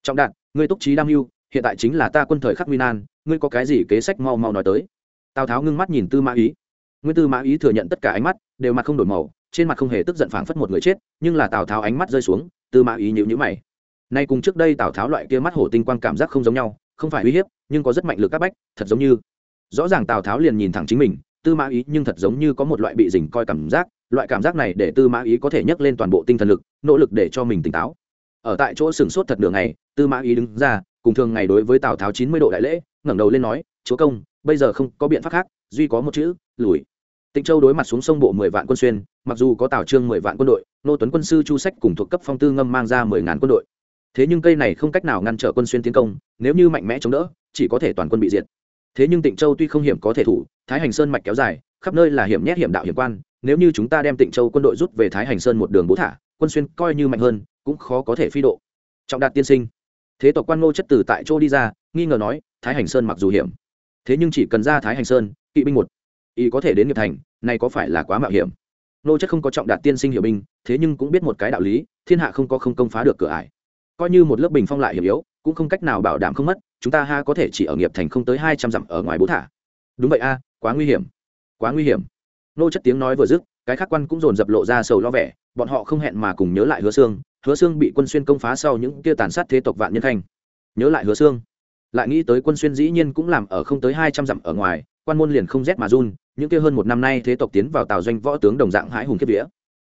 trọng đạn ngươi túc trí đam mưu, hiện tại chính là ta quân thời khắc nguy nan, ngươi có cái gì kế sách mau mau nói tới? Tào tháo ngưng mắt nhìn tư mã ý. Nguyên tư mã ý thừa nhận tất cả ánh mắt, đều mặt không đổi màu, trên mặt không hề tức giận phảng phất một người chết, nhưng là tào tháo ánh mắt rơi xuống, tư mã ý nhữ nhữ mày. Nay cùng trước đây tào tháo loại kia mắt hổ tinh quang cảm giác không giống nhau, không phải uy hiếp, nhưng có rất mạnh lực các bách, thật giống như. Rõ ràng tào tháo liền nhìn thẳng chính mình, tư mã ý nhưng thật giống như có một loại bị dình coi cảm giác, loại cảm giác này để tư mã ý có thể nhấc lên toàn bộ tinh thần lực, nỗ lực để cho mình tỉnh táo. Ở tại chỗ sừng sốt thật đường này tư mã ý đứng ra, cùng thường ngày đối với tào tháo chín mươi độ đại lễ, ngẩng đầu lên nói, chúa công, bây giờ không có biện pháp khác, duy có một chữ, lùi. Tịnh châu đối mặt xuống sông bộ mười vạn quân xuyên, mặc dù có tào trương mười vạn quân đội, nô tuấn quân sư chu sách cùng thuộc cấp phong tư ngâm mang ra mười ngàn quân đội. Thế nhưng cây này không cách nào ngăn trở quân xuyên tiến công, nếu như mạnh mẽ chống đỡ, chỉ có thể toàn quân bị diệt. Thế nhưng tịnh châu tuy không hiểm có thể thủ, thái hành sơn mạch kéo dài, khắp nơi là hiểm nhét hiểm đạo hiểm quan, nếu như chúng ta đem tịnh châu quân đội rút về thái hành sơn một đường bố thả, quân xuyên coi như mạnh hơn, cũng khó có thể phi độ. Trọng đạt tiên sinh thế tộc quan ngô chất từ tại chỗ đi ra, nghi ngờ nói, thái hành sơn mặc dù hiểm, thế nhưng chỉ cần ra thái hành sơn, kỵ binh một, y có thể đến nghiệp thành, này có phải là quá mạo hiểm? Ngô chất không có trọng đạt tiên sinh hiệu binh, thế nhưng cũng biết một cái đạo lý, thiên hạ không có không công phá được cửa ải. Coi như một lớp bình phong lại hiểm yếu, cũng không cách nào bảo đảm không mất, chúng ta ha có thể chỉ ở nghiệp thành không tới hai trăm dặm ở ngoài bố thả. Đúng vậy a, quá nguy hiểm, quá nguy hiểm. Nô chất tiếng nói vừa dứt, cái khác quan cũng dồn dập lộ ra sầu lo vẻ, bọn họ không hẹn mà cùng nhớ lại hứa xương hứa xương bị quân xuyên công phá sau những kia tàn sát thế tộc vạn nhân khanh. Nhớ lại hứa xương lại nghĩ tới quân xuyên dĩ nhiên cũng làm ở không tới hai trăm dặm ở ngoài, quan môn liền không rét mà run, những kia hơn một năm nay thế tộc tiến vào tào doanh võ tướng đồng dạng hãi hùng kiếp vía.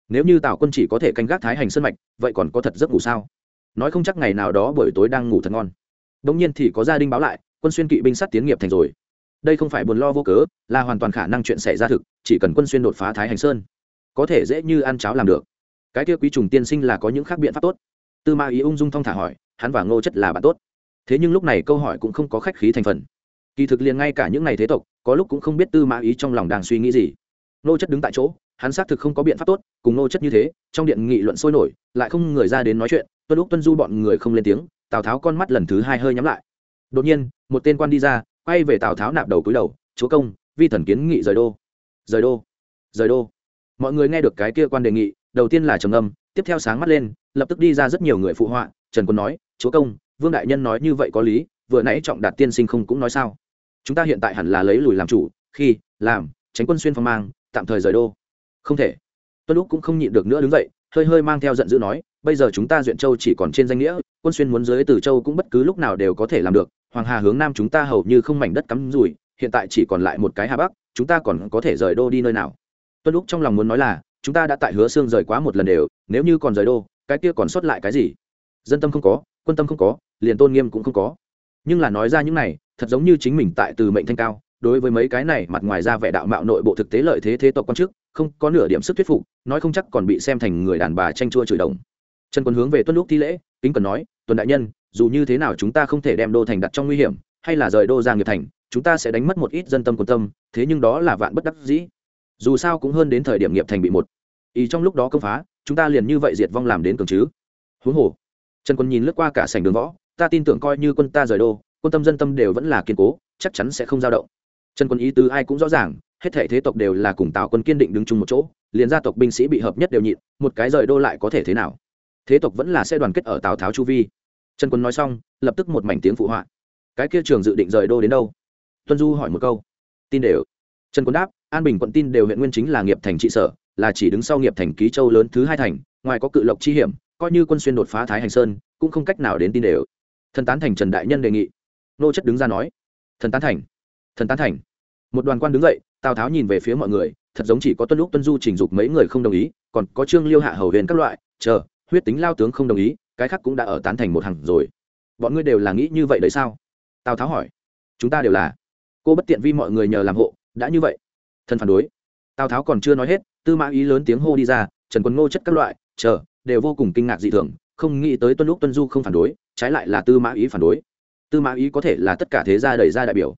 Nếu như tào quân chỉ có thể canh gác thái hành sân mạch, vậy còn có thật giấc ngủ sao? Nói không chắc ngày nào đó buổi tối đang ngủ thật ngon. Đông nhiên thì có gia đình báo lại, quân xuyên kỵ binh sát tiến nghiệp thành rồi. Đây không phải buồn lo vô cớ, là hoàn toàn khả năng chuyện xảy ra thực, chỉ cần quân xuyên đột phá thái hành sơn, có thể dễ như ăn cháo làm được cái kia quý trùng tiên sinh là có những khác biện pháp tốt. Tư ma ý ung dung thong thả hỏi, hắn và ngô chất là bạn tốt. Thế nhưng lúc này câu hỏi cũng không có khách khí thành phần. Kỳ thực liền ngay cả những ngày thế tộc, có lúc cũng không biết tư mã ý trong lòng đang suy nghĩ gì. Ngô chất đứng tại chỗ, hắn xác thực không có biện pháp tốt, cùng ngô chất như thế, trong điện nghị luận sôi nổi, lại không người ra đến nói chuyện, tuân lúc tuân du bọn người không lên tiếng, tào tháo con mắt lần thứ hai hơi nhắm lại. Đột nhiên, một tên quan đi ra, quay về tào tháo nạp đầu cúi đầu, chúa công, vi thần kiến nghị rời đô. Rời đô? Rời đô? Mọi người nghe được cái kia quan đề nghị đầu tiên là trầm âm tiếp theo sáng mắt lên, lập tức đi ra rất nhiều người phụ họa, trần quân nói, chúa công, vương đại nhân nói như vậy có lý, vừa nãy trọng đạt tiên sinh không cũng nói sao? Chúng ta hiện tại hẳn là lấy lùi làm chủ, khi, làm, tránh quân xuyên phong mang, tạm thời rời đô. Không thể. Tuân lúc cũng không nhịn được nữa đứng dậy, hơi hơi mang theo giận dữ nói, bây giờ chúng ta duyện châu chỉ còn trên danh nghĩa, quân xuyên muốn dưới từ châu cũng bất cứ lúc nào đều có thể làm được, hoàng hà hướng nam chúng ta hầu như không mảnh đất cắm rủi, hiện tại chỉ còn lại một cái hà bắc, chúng ta còn có thể rời đô đi nơi nào? Tuân lúc trong lòng muốn nói là chúng ta đã tại hứa xương rời quá một lần đều, nếu như còn rời đô, cái kia còn sót lại cái gì? Dân tâm không có, quân tâm không có, liền tôn nghiêm cũng không có. Nhưng là nói ra những này, thật giống như chính mình tại từ mệnh thanh cao, đối với mấy cái này mặt ngoài ra vẻ đạo mạo nội bộ thực tế lợi thế thế tộc quan chức, không có nửa điểm sức thuyết phục, nói không chắc còn bị xem thành người đàn bà tranh chua chửi đồng. Trần quân hướng về tuân lúc thi lễ, kính cần nói, tuần đại nhân, dù như thế nào chúng ta không thể đem đô thành đặt trong nguy hiểm, hay là rời đô ra nghiệp thành, chúng ta sẽ đánh mất một ít dân tâm quân tâm, thế nhưng đó là vạn bất đắc dĩ dù sao cũng hơn đến thời điểm nghiệp thành bị một. Ý trong lúc đó công phá, chúng ta liền như vậy diệt vong làm đến cường chứ. Huống hồ, trần quân nhìn lướt qua cả sảnh đường võ, ta tin tưởng coi như quân ta rời đô, quân tâm dân tâm đều vẫn là kiên cố, chắc chắn sẽ không dao động. Trần quân ý tứ ai cũng rõ ràng, hết thể thế tộc đều là cùng tào quân kiên định đứng chung một chỗ, liền gia tộc binh sĩ bị hợp nhất đều nhịn, một cái rời đô lại có thể thế nào? Thế tộc vẫn là sẽ đoàn kết ở tào tháo chu vi. Trần quân nói xong, lập tức một mảnh tiếng phụ họa. Cái kia trường dự định rời đô đến đâu? Tuân du hỏi một câu. Tin đều. Trần quân đáp an bình quận tin đều huyện nguyên chính là nghiệp thành trị sở, là chỉ đứng sau nghiệp thành ký châu lớn thứ hai thành, ngoài có cự lộc chi hiểm, coi như quân xuyên đột phá thái hành sơn, cũng không cách nào đến tin đều. Thần tán thành trần đại nhân đề nghị. Nô chất đứng ra nói. Thần tán thành. Thần tán thành. Một đoàn quan đứng dậy, tào tháo nhìn về phía mọi người, thật giống chỉ có tuân lúc tuân du trình dục mấy người không đồng ý, còn có trương liêu hạ hầu huyền các loại, chờ, huyết tính lao tướng không đồng ý, cái khác cũng đã ở tán thành một hàng rồi. Bọn ngươi đều là nghĩ như vậy đấy sao? Tào tháo hỏi. Chúng ta đều là. Cô bất tiện vi mọi người nhờ làm hộ, đã như vậy thần phản đối. Tào tháo còn chưa nói hết, tư mã ý lớn tiếng hô đi ra, trần quân ngô chất các loại, chờ, đều vô cùng kinh ngạc dị thường, không nghĩ tới tuân lúc tuân du không phản đối, trái lại là tư mã ý phản đối. Tư mã ý có thể là tất cả thế gia đẩy ra đại biểu.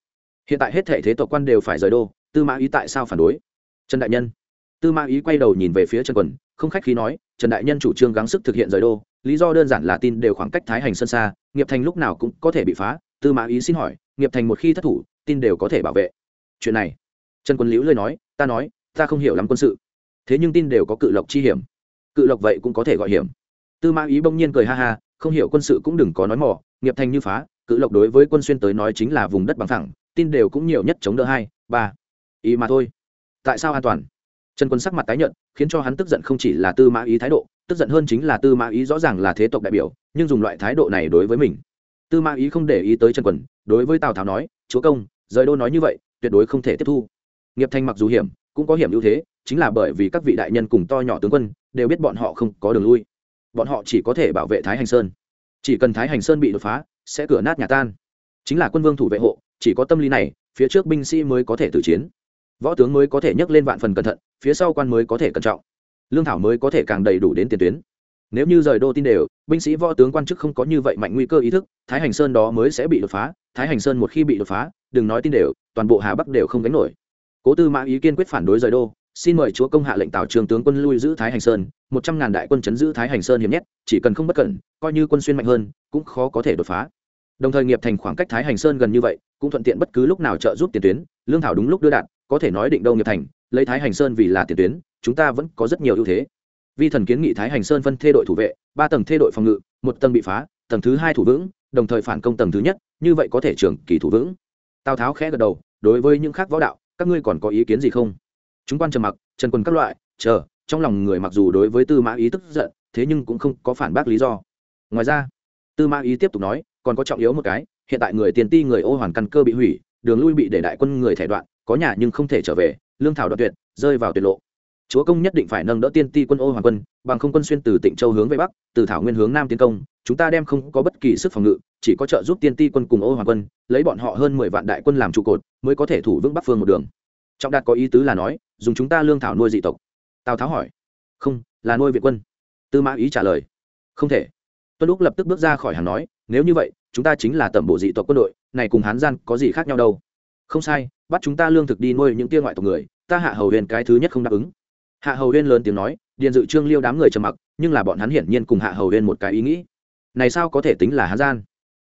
Hiện tại hết thể thế tộc quan đều phải rời đô, tư mã ý tại sao phản đối? Trần đại nhân. Tư mã ý quay đầu nhìn về phía trần quần không khách khí nói, trần đại nhân chủ trương gắng sức thực hiện rời đô, lý do đơn giản là tin đều khoảng cách thái hành sân xa, nghiệp thành lúc nào cũng có thể bị phá. Tư mã ý xin hỏi, nghiệp thành một khi thất thủ, tin đều có thể bảo vệ. Chuyện này trần quân liễu lời nói ta nói ta không hiểu lắm quân sự. Thế nhưng tin đều có cự lộc chi hiểm. Cự lộc vậy cũng có thể gọi hiểm. Tư mã ý bỗng nhiên cười ha ha không hiểu quân sự cũng đừng có nói mỏ nghiệp thành như phá cự lộc đối với quân xuyên tới nói chính là vùng đất bằng thẳng tin đều cũng nhiều nhất chống đỡ hai ba. Ý mà thôi. Tại sao an toàn? Trần quân sắc mặt tái nhận khiến cho hắn tức giận không chỉ là tư mã ý thái độ tức giận hơn chính là tư mã ý rõ ràng là thế tộc đại biểu nhưng dùng loại thái độ này đối với mình. Tư mã ý không để ý tới trần Quân, đối với tào tháo nói chúa công rời đô nói như vậy tuyệt đối không thể tiếp thu nghiệp thanh mặc dù hiểm, cũng có hiểm ưu thế, chính là bởi vì các vị đại nhân cùng to nhỏ tướng quân đều biết bọn họ không có đường lui. Bọn họ chỉ có thể bảo vệ thái hành sơn. Chỉ cần thái hành sơn bị đột phá, sẽ cửa nát nhà tan. Chính là quân vương thủ vệ hộ, chỉ có tâm lý này, phía trước binh sĩ mới có thể tử chiến. Võ tướng mới có thể nhấc lên vạn phần cẩn thận, phía sau quan mới có thể cẩn trọng. Lương thảo mới có thể càng đầy đủ đến tiền tuyến. Nếu như rời đô tin đều, binh sĩ võ tướng quan chức không có như vậy mạnh nguy cơ ý thức, thái hành sơn đó mới sẽ bị đột phá. Thái hành sơn một khi bị đột phá, đừng nói tin đều, toàn bộ hà bắc đều không gánh nổi cố tư mã ý kiên quyết phản đối rời đô, xin mời chúa công hạ lệnh tào trường tướng quân lui giữ thái hành sơn, một trăm ngàn đại quân chấn giữ thái hành sơn hiểm nhất chỉ cần không bất cẩn, coi như quân xuyên mạnh hơn, cũng khó có thể đột phá. Đồng thời nghiệp thành khoảng cách thái hành sơn gần như vậy, cũng thuận tiện bất cứ lúc nào trợ giúp tiền tuyến, lương thảo đúng lúc đưa đạn có thể nói định đâu nghiệp thành, lấy thái hành sơn vì là tiền tuyến, chúng ta vẫn có rất nhiều ưu thế. Vi thần kiến nghị thái hành sơn phân thê đội thủ vệ, ba tầng thê đội phòng ngự, một tầng bị phá, tầng thứ hai thủ vững, đồng thời phản công tầng thứ nhất, như vậy có thể trường kỳ thủ vững. Tào tháo khẽ gật đầu, đối với những khác võ đạo các ngươi còn có ý kiến gì không? Chúng quan trầm mặc, trần quân các loại, chờ, trong lòng người mặc dù đối với tư mã ý tức giận, thế nhưng cũng không có phản bác lý do. Ngoài ra, tư mã ý tiếp tục nói, còn có trọng yếu một cái, hiện tại người tiền ti người ô hoàn căn cơ bị hủy, đường lui bị để đại quân người thẻ đoạn, có nhà nhưng không thể trở về, lương thảo đoạn tuyệt, rơi vào tuyệt lộ. Chúa công nhất định phải nâng đỡ tiên ti quân ô hoàng quân, bằng không quân xuyên từ tịnh châu hướng về bắc, từ thảo nguyên hướng nam tiến công chúng ta đem không có bất kỳ sức phòng ngự, chỉ có trợ giúp tiên ti quân cùng ô hoàng quân, lấy bọn họ hơn mười vạn đại quân làm trụ cột, mới có thể thủ vững bắc phương một đường. Trọng đạt có ý tứ là nói, dùng chúng ta lương thảo nuôi dị tộc. Tào tháo hỏi. Không, là nuôi viện quân. Tư mã ý trả lời. Không thể. Tuân lúc lập tức bước ra khỏi hàng nói, nếu như vậy, chúng ta chính là tẩm bộ dị tộc quân đội, này cùng hán gian có gì khác nhau đâu? Không sai, bắt chúng ta lương thực đi nuôi những tia ngoại tộc người, ta hạ hầu huyền cái thứ nhất không đáp ứng. Hạ hầu huyền lớn tiếng nói, điền dự trương liêu đám người trầm mặc, nhưng là bọn hắn hiển nhiên cùng hạ hầu huyền một cái ý nghĩ này sao có thể tính là hán gian?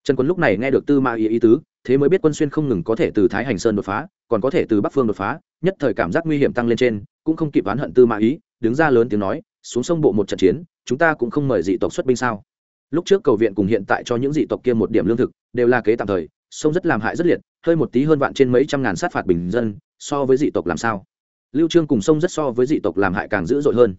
Trần quân lúc này nghe được tư mã ý ý tứ, thế mới biết quân xuyên không ngừng có thể từ thái hành sơn đột phá, còn có thể từ bắc phương đột phá, nhất thời cảm giác nguy hiểm tăng lên trên, cũng không kịp oán hận tư mã ý, đứng ra lớn tiếng nói, xuống sông bộ một trận chiến, chúng ta cũng không mời dị tộc xuất binh sao? Lúc trước cầu viện cùng hiện tại cho những dị tộc kia một điểm lương thực, đều là kế tạm thời, sông rất làm hại rất liệt, hơi một tí hơn vạn trên mấy trăm ngàn sát phạt bình dân, so với dị tộc làm sao? Lưu trương cùng sông rất so với dị tộc làm hại càng dữ dội hơn.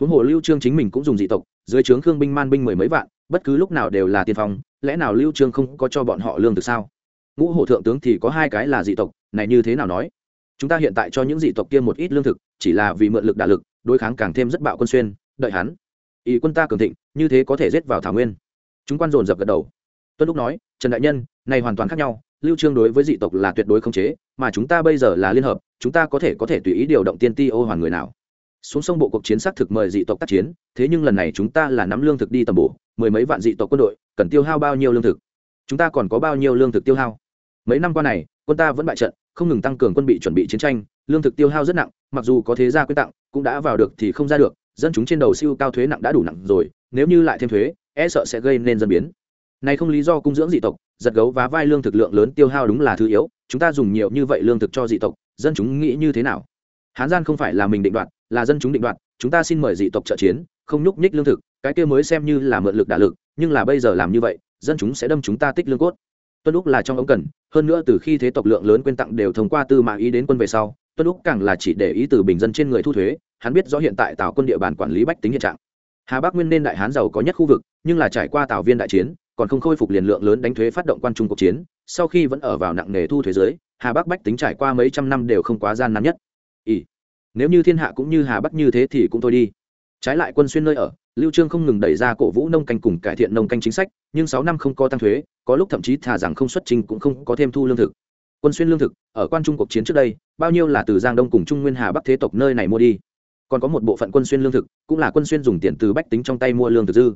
Huống hồ lưu trương chính mình cũng dùng dị tộc, dưới trướng khương binh man binh mười mấy vạn bất cứ lúc nào đều là tiên phong, lẽ nào lưu trương không có cho bọn họ lương thực sao? Ngũ hổ thượng tướng thì có hai cái là dị tộc, này như thế nào nói? Chúng ta hiện tại cho những dị tộc kia một ít lương thực, chỉ là vì mượn lực đả lực, đối kháng càng thêm rất bạo quân xuyên, đợi hắn. Ý quân ta cường thịnh, như thế có thể giết vào thảo nguyên. Chúng quan dồn dập gật đầu. Tuân lúc nói, trần đại nhân, này hoàn toàn khác nhau, lưu trương đối với dị tộc là tuyệt đối không chế, mà chúng ta bây giờ là liên hợp, chúng ta có thể có thể tùy ý điều động tiên ti ô hoàn người nào? Xuống sông bộ cuộc chiến xác thực mời dị tộc tác chiến, thế nhưng lần này chúng ta là nắm lương thực đi tầm bổ, mười mấy vạn dị tộc quân đội, cần tiêu hao bao nhiêu lương thực? Chúng ta còn có bao nhiêu lương thực tiêu hao? Mấy năm qua này, quân ta vẫn bại trận, không ngừng tăng cường quân bị chuẩn bị chiến tranh, lương thực tiêu hao rất nặng, mặc dù có thế gia quyết tặng, cũng đã vào được thì không ra được, dân chúng trên đầu siêu cao thuế nặng đã đủ nặng rồi, nếu như lại thêm thuế e sợ sẽ gây nên dân biến. Này không lý do cung dưỡng dị tộc, giật gấu và vai lương thực lượng lớn tiêu hao đúng là thứ yếu, chúng ta dùng nhiều như vậy lương thực cho dị tộc, dân chúng nghĩ như thế nào? Hán gian không phải là mình định đoạt là dân chúng định đoạt, chúng ta xin mời dị tộc trợ chiến, không nhúc nhích lương thực, cái kia mới xem như là mượn lực đả lực, nhưng là bây giờ làm như vậy, dân chúng sẽ đâm chúng ta tích lương cốt. Tuân lúc là trong ống cần, hơn nữa từ khi thế tộc lượng lớn quyên tặng đều thông qua tư mạng ý đến quân về sau, tuân lúc càng là chỉ để ý từ bình dân trên người thu thuế, hắn biết rõ hiện tại tào quân địa bàn quản lý bách tính hiện trạng. Hà bắc nguyên nên đại hán giàu có nhất khu vực, nhưng là trải qua tào viên đại chiến, còn không khôi phục liền lượng lớn đánh thuế phát động quan trung cuộc chiến, sau khi vẫn ở vào nặng nghề thu thuế giới, hà bắc bách tính trải qua mấy trăm năm đều không quá gian nan nhất. Ý nếu như thiên hạ cũng như hà bắc như thế thì cũng thôi đi. Trái lại quân xuyên nơi ở, lưu trương không ngừng đẩy ra cổ vũ nông canh cùng cải thiện nông canh chính sách, nhưng 6 năm không có tăng thuế, có lúc thậm chí thả rằng không xuất trình cũng không có thêm thu lương thực. Quân xuyên lương thực, ở quan trung cuộc chiến trước đây, bao nhiêu là từ giang đông cùng trung nguyên hà bắc thế tộc nơi này mua đi. Còn có một bộ phận quân xuyên lương thực, cũng là quân xuyên dùng tiền từ bách tính trong tay mua lương thực dư.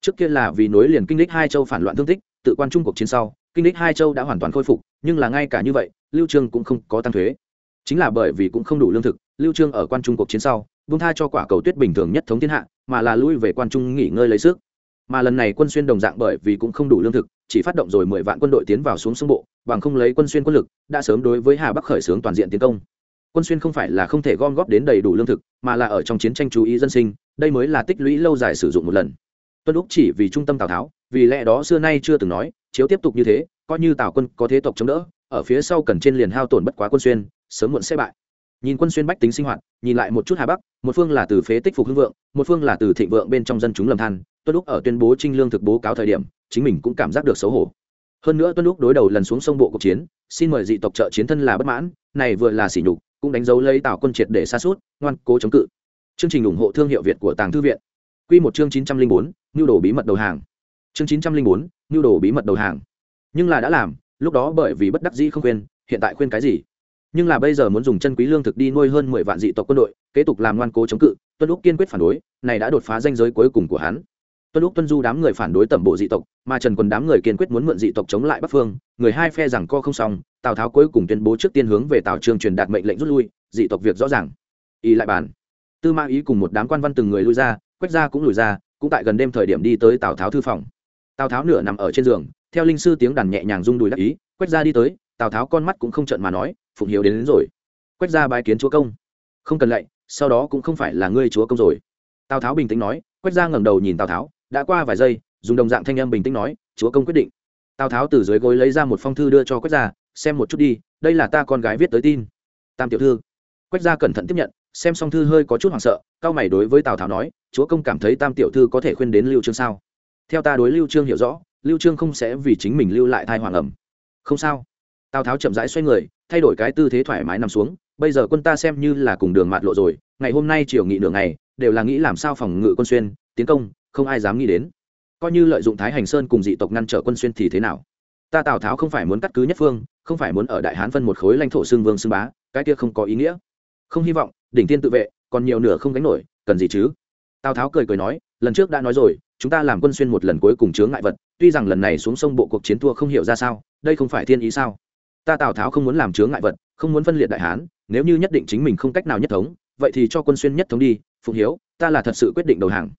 Trước kia là vì nối liền kinh lịch hai châu phản loạn thương tích, tự quan trung cuộc chiến sau, kinh lịch hai châu đã hoàn toàn khôi phục, nhưng là ngay cả như vậy, lưu trương cũng không có tăng thuế. Chính là bởi vì cũng không đủ lương thực lưu trương ở quan trung cuộc chiến sau buông tha cho quả cầu tuyết bình thường nhất thống thiên hạ, mà là lui về quan trung nghỉ ngơi lấy sức. Mà lần này quân xuyên đồng dạng bởi vì cũng không đủ lương thực, chỉ phát động rồi mười vạn quân đội tiến vào xuống sông bộ, bằng không lấy quân xuyên quân lực, đã sớm đối với hà bắc khởi xướng toàn diện tiến công. Quân xuyên không phải là không thể gom góp đến đầy đủ lương thực, mà là ở trong chiến tranh chú ý dân sinh, đây mới là tích lũy lâu dài sử dụng một lần. Tuân úc chỉ vì trung tâm tào tháo, vì lẽ đó xưa nay chưa từng nói, chiếu tiếp tục như thế, coi như tào quân có thế tộc chống đỡ, ở phía sau cần trên liền hao tổn bất quá quân xuyên, sớm muộn sẽ bại nhìn quân xuyên bách tính sinh hoạt, nhìn lại một chút hà bắc, một phương là từ phế tích phục hưng vượng, một phương là từ thịnh vượng bên trong dân chúng lầm than, tuân lúc ở tuyên bố trinh lương thực bố cáo thời điểm, chính mình cũng cảm giác được xấu hổ. Hơn nữa tuân lúc đối đầu lần xuống sông bộ cuộc chiến, xin mời dị tộc trợ chiến thân là bất mãn, này vừa là sỉ nhục, cũng đánh dấu lấy tạo quân triệt để xa suốt ngoan cố chống cự. Chương trình ủng hộ thương hiệu việt của tàng thư viện. Q một chương chín trăm linh bốn nhu đồ bí mật đầu hàng. Chương chín trăm linh bốn nhu đồ bí mật đầu hàng. Nhưng là đã làm, lúc đó bởi vì bất đắc dĩ không khuyên hiện tại khuyên cái gì? Nhưng là bây giờ muốn dùng chân quý lương thực đi nuôi hơn mười vạn dị tộc quân đội, kế tục làm ngoan cố chống cự, tuân lúc kiên quyết phản đối, này đã đột phá danh giới cuối cùng của hắn. Tuân lúc tuân du đám người phản đối tẩm bộ dị tộc, mà trần quân đám người kiên quyết muốn mượn dị tộc chống lại bắc phương, người hai phe rằng co không xong, tào tháo cuối cùng tuyên bố trước tiên hướng về tào trương truyền đạt mệnh lệnh rút lui, dị tộc việc rõ ràng. Ý lại bàn. Tư ma ý cùng một đám quan văn từng người lui ra, quách ra cũng lùi ra, cũng tại gần đêm thời điểm đi tới tào tháo thư phòng. Tào tháo nửa nằm ở trên giường, theo linh sư tiếng đàn nhẹ nhàng rung đùi đắc ý, quách ra đi tới, tào tháo con mắt cũng không trợn mà nói phụng hiếu đến, đến rồi. Quách ra bái kiến chúa công. Không cần lạy sau đó cũng không phải là ngươi chúa công rồi. Tào tháo bình tĩnh nói quách ra ngẩng đầu nhìn tào tháo đã qua vài giây dùng đồng dạng thanh âm bình tĩnh nói chúa công quyết định. Tào tháo từ dưới gối lấy ra một phong thư đưa cho quách ra xem một chút đi đây là ta con gái viết tới tin. Tam tiểu thư. Quách ra cẩn thận tiếp nhận xem xong thư hơi có chút hoảng sợ cao mày đối với tào tháo nói chúa công cảm thấy tam tiểu thư có thể khuyên đến lưu trương sao? Theo ta đối lưu trương hiểu rõ lưu trương không sẽ vì chính mình lưu lại thai hoàng ẩm. Không sao. Tào tháo chậm rãi xoay người thay đổi cái tư thế thoải mái nằm xuống, bây giờ quân ta xem như là cùng đường mạt lộ rồi, ngày hôm nay chiều nghị nửa ngày, đều là nghĩ làm sao phòng ngự quân xuyên, tiến công, không ai dám nghĩ đến. Coi như lợi dụng thái hành sơn cùng dị tộc ngăn trở quân xuyên thì thế nào? Ta tào tháo không phải muốn cắt cứ nhất phương, không phải muốn ở đại hán phân một khối lãnh thổ xương vương xương bá, cái kia không có ý nghĩa. Không hy vọng, đỉnh tiên tự vệ, còn nhiều nửa không gánh nổi, cần gì chứ? Tào tháo cười cười nói, lần trước đã nói rồi, chúng ta làm quân xuyên một lần cuối cùng chướng ngại vật, tuy rằng lần này xuống sông bộ cuộc chiến thua không hiểu ra sao, đây không phải thiên ý sao? Ta tào tháo không muốn làm chướng ngại vật không muốn phân liệt đại hán nếu như nhất định chính mình không cách nào nhất thống vậy thì cho quân xuyên nhất thống đi phụng hiếu ta là thật sự quyết định đầu hàng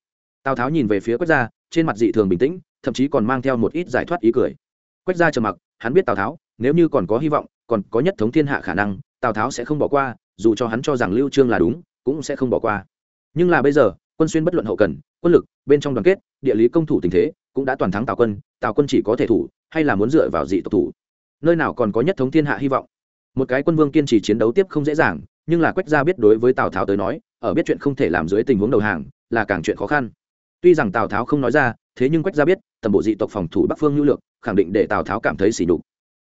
tào tháo nhìn về phía quách gia trên mặt dị thường bình tĩnh thậm chí còn mang theo một ít giải thoát ý cười quách gia trầm mặc hắn biết tào tháo nếu như còn có hy vọng còn có nhất thống thiên hạ khả năng tào tháo sẽ không bỏ qua dù cho hắn cho rằng lưu trương là đúng cũng sẽ không bỏ qua nhưng là bây giờ quân xuyên bất luận hậu cần quân lực bên trong đoàn kết địa lý công thủ tình thế cũng đã toàn thắng tào quân tào quân chỉ có thể thủ hay là muốn dựa vào dị tộc thủ nơi nào còn có nhất thống thiên hạ hy vọng. Một cái quân vương kiên trì chiến đấu tiếp không dễ dàng, nhưng là quách gia biết đối với tào tháo tới nói, ở biết chuyện không thể làm dưới tình huống đầu hàng, là càng chuyện khó khăn. Tuy rằng tào tháo không nói ra, thế nhưng quách gia biết, tầm bộ dị tộc phòng thủ bắc phương hữu lược, khẳng định để tào tháo cảm thấy sỉ nhục.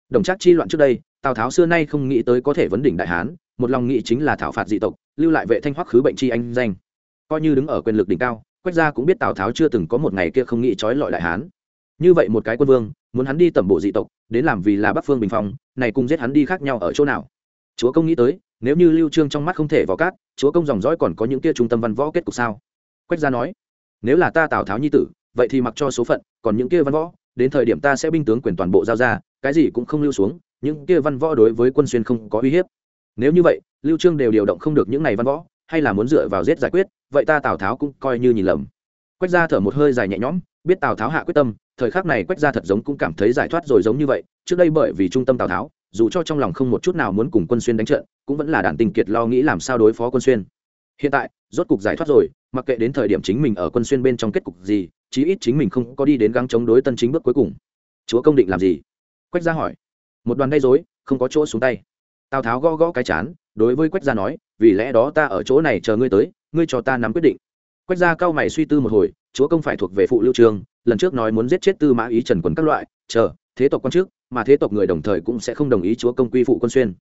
Đồng trác chi loạn trước đây, tào tháo xưa nay không nghĩ tới có thể vấn đỉnh đại hán, một lòng nghĩ chính là thảo phạt dị tộc, lưu lại vệ thanh hoắc khứ bệnh chi anh danh. Coi như đứng ở quyền lực đỉnh cao, quách gia cũng biết tào tháo chưa từng có một ngày kia không nghĩ trói lọi đại hán. Như vậy một cái quân vương muốn hắn đi tẩm bộ dị tộc, đến làm vì là bắc phương bình phong, này cùng giết hắn đi khác nhau ở chỗ nào? Chúa công nghĩ tới, nếu như lưu trương trong mắt không thể vào cát, chúa công dòng dõi còn có những kia trung tâm văn võ kết cục sao? Quách gia nói, nếu là ta tào tháo nhi tử, vậy thì mặc cho số phận, còn những kia văn võ, đến thời điểm ta sẽ binh tướng quyền toàn bộ giao ra, cái gì cũng không lưu xuống, những kia văn võ đối với quân xuyên không có uy hiếp. Nếu như vậy, lưu trương đều điều động không được những này văn võ, hay là muốn dựa vào giết giải quyết, vậy ta tào tháo cũng coi như nhìn lầm. Quách gia thở một hơi dài nhẹ nhõm, biết tào tháo hạ quyết tâm thời khắc này quách gia thật giống cũng cảm thấy giải thoát rồi giống như vậy, trước đây bởi vì trung tâm tào tháo, dù cho trong lòng không một chút nào muốn cùng quân xuyên đánh trận, cũng vẫn là đàn tình kiệt lo nghĩ làm sao đối phó quân xuyên. Hiện tại, rốt cục giải thoát rồi, mặc kệ đến thời điểm chính mình ở quân xuyên bên trong kết cục gì, chí ít chính mình không có đi đến gắng chống đối tân chính bước cuối cùng. Chúa công định làm gì? Quách gia hỏi. Một đoàn gây dối không có chỗ xuống tay. Tào tháo gõ gõ cái chán, đối với quách gia nói, vì lẽ đó ta ở chỗ này chờ ngươi tới, ngươi cho ta nắm quyết định. Quách gia cao mày suy tư một hồi chúa công phải thuộc về phụ lưu trường lần trước nói muốn giết chết tư mã ý trần quần các loại, chờ, thế tộc quan trước, mà thế tộc người đồng thời cũng sẽ không đồng ý chúa công quy phụ quân xuyên.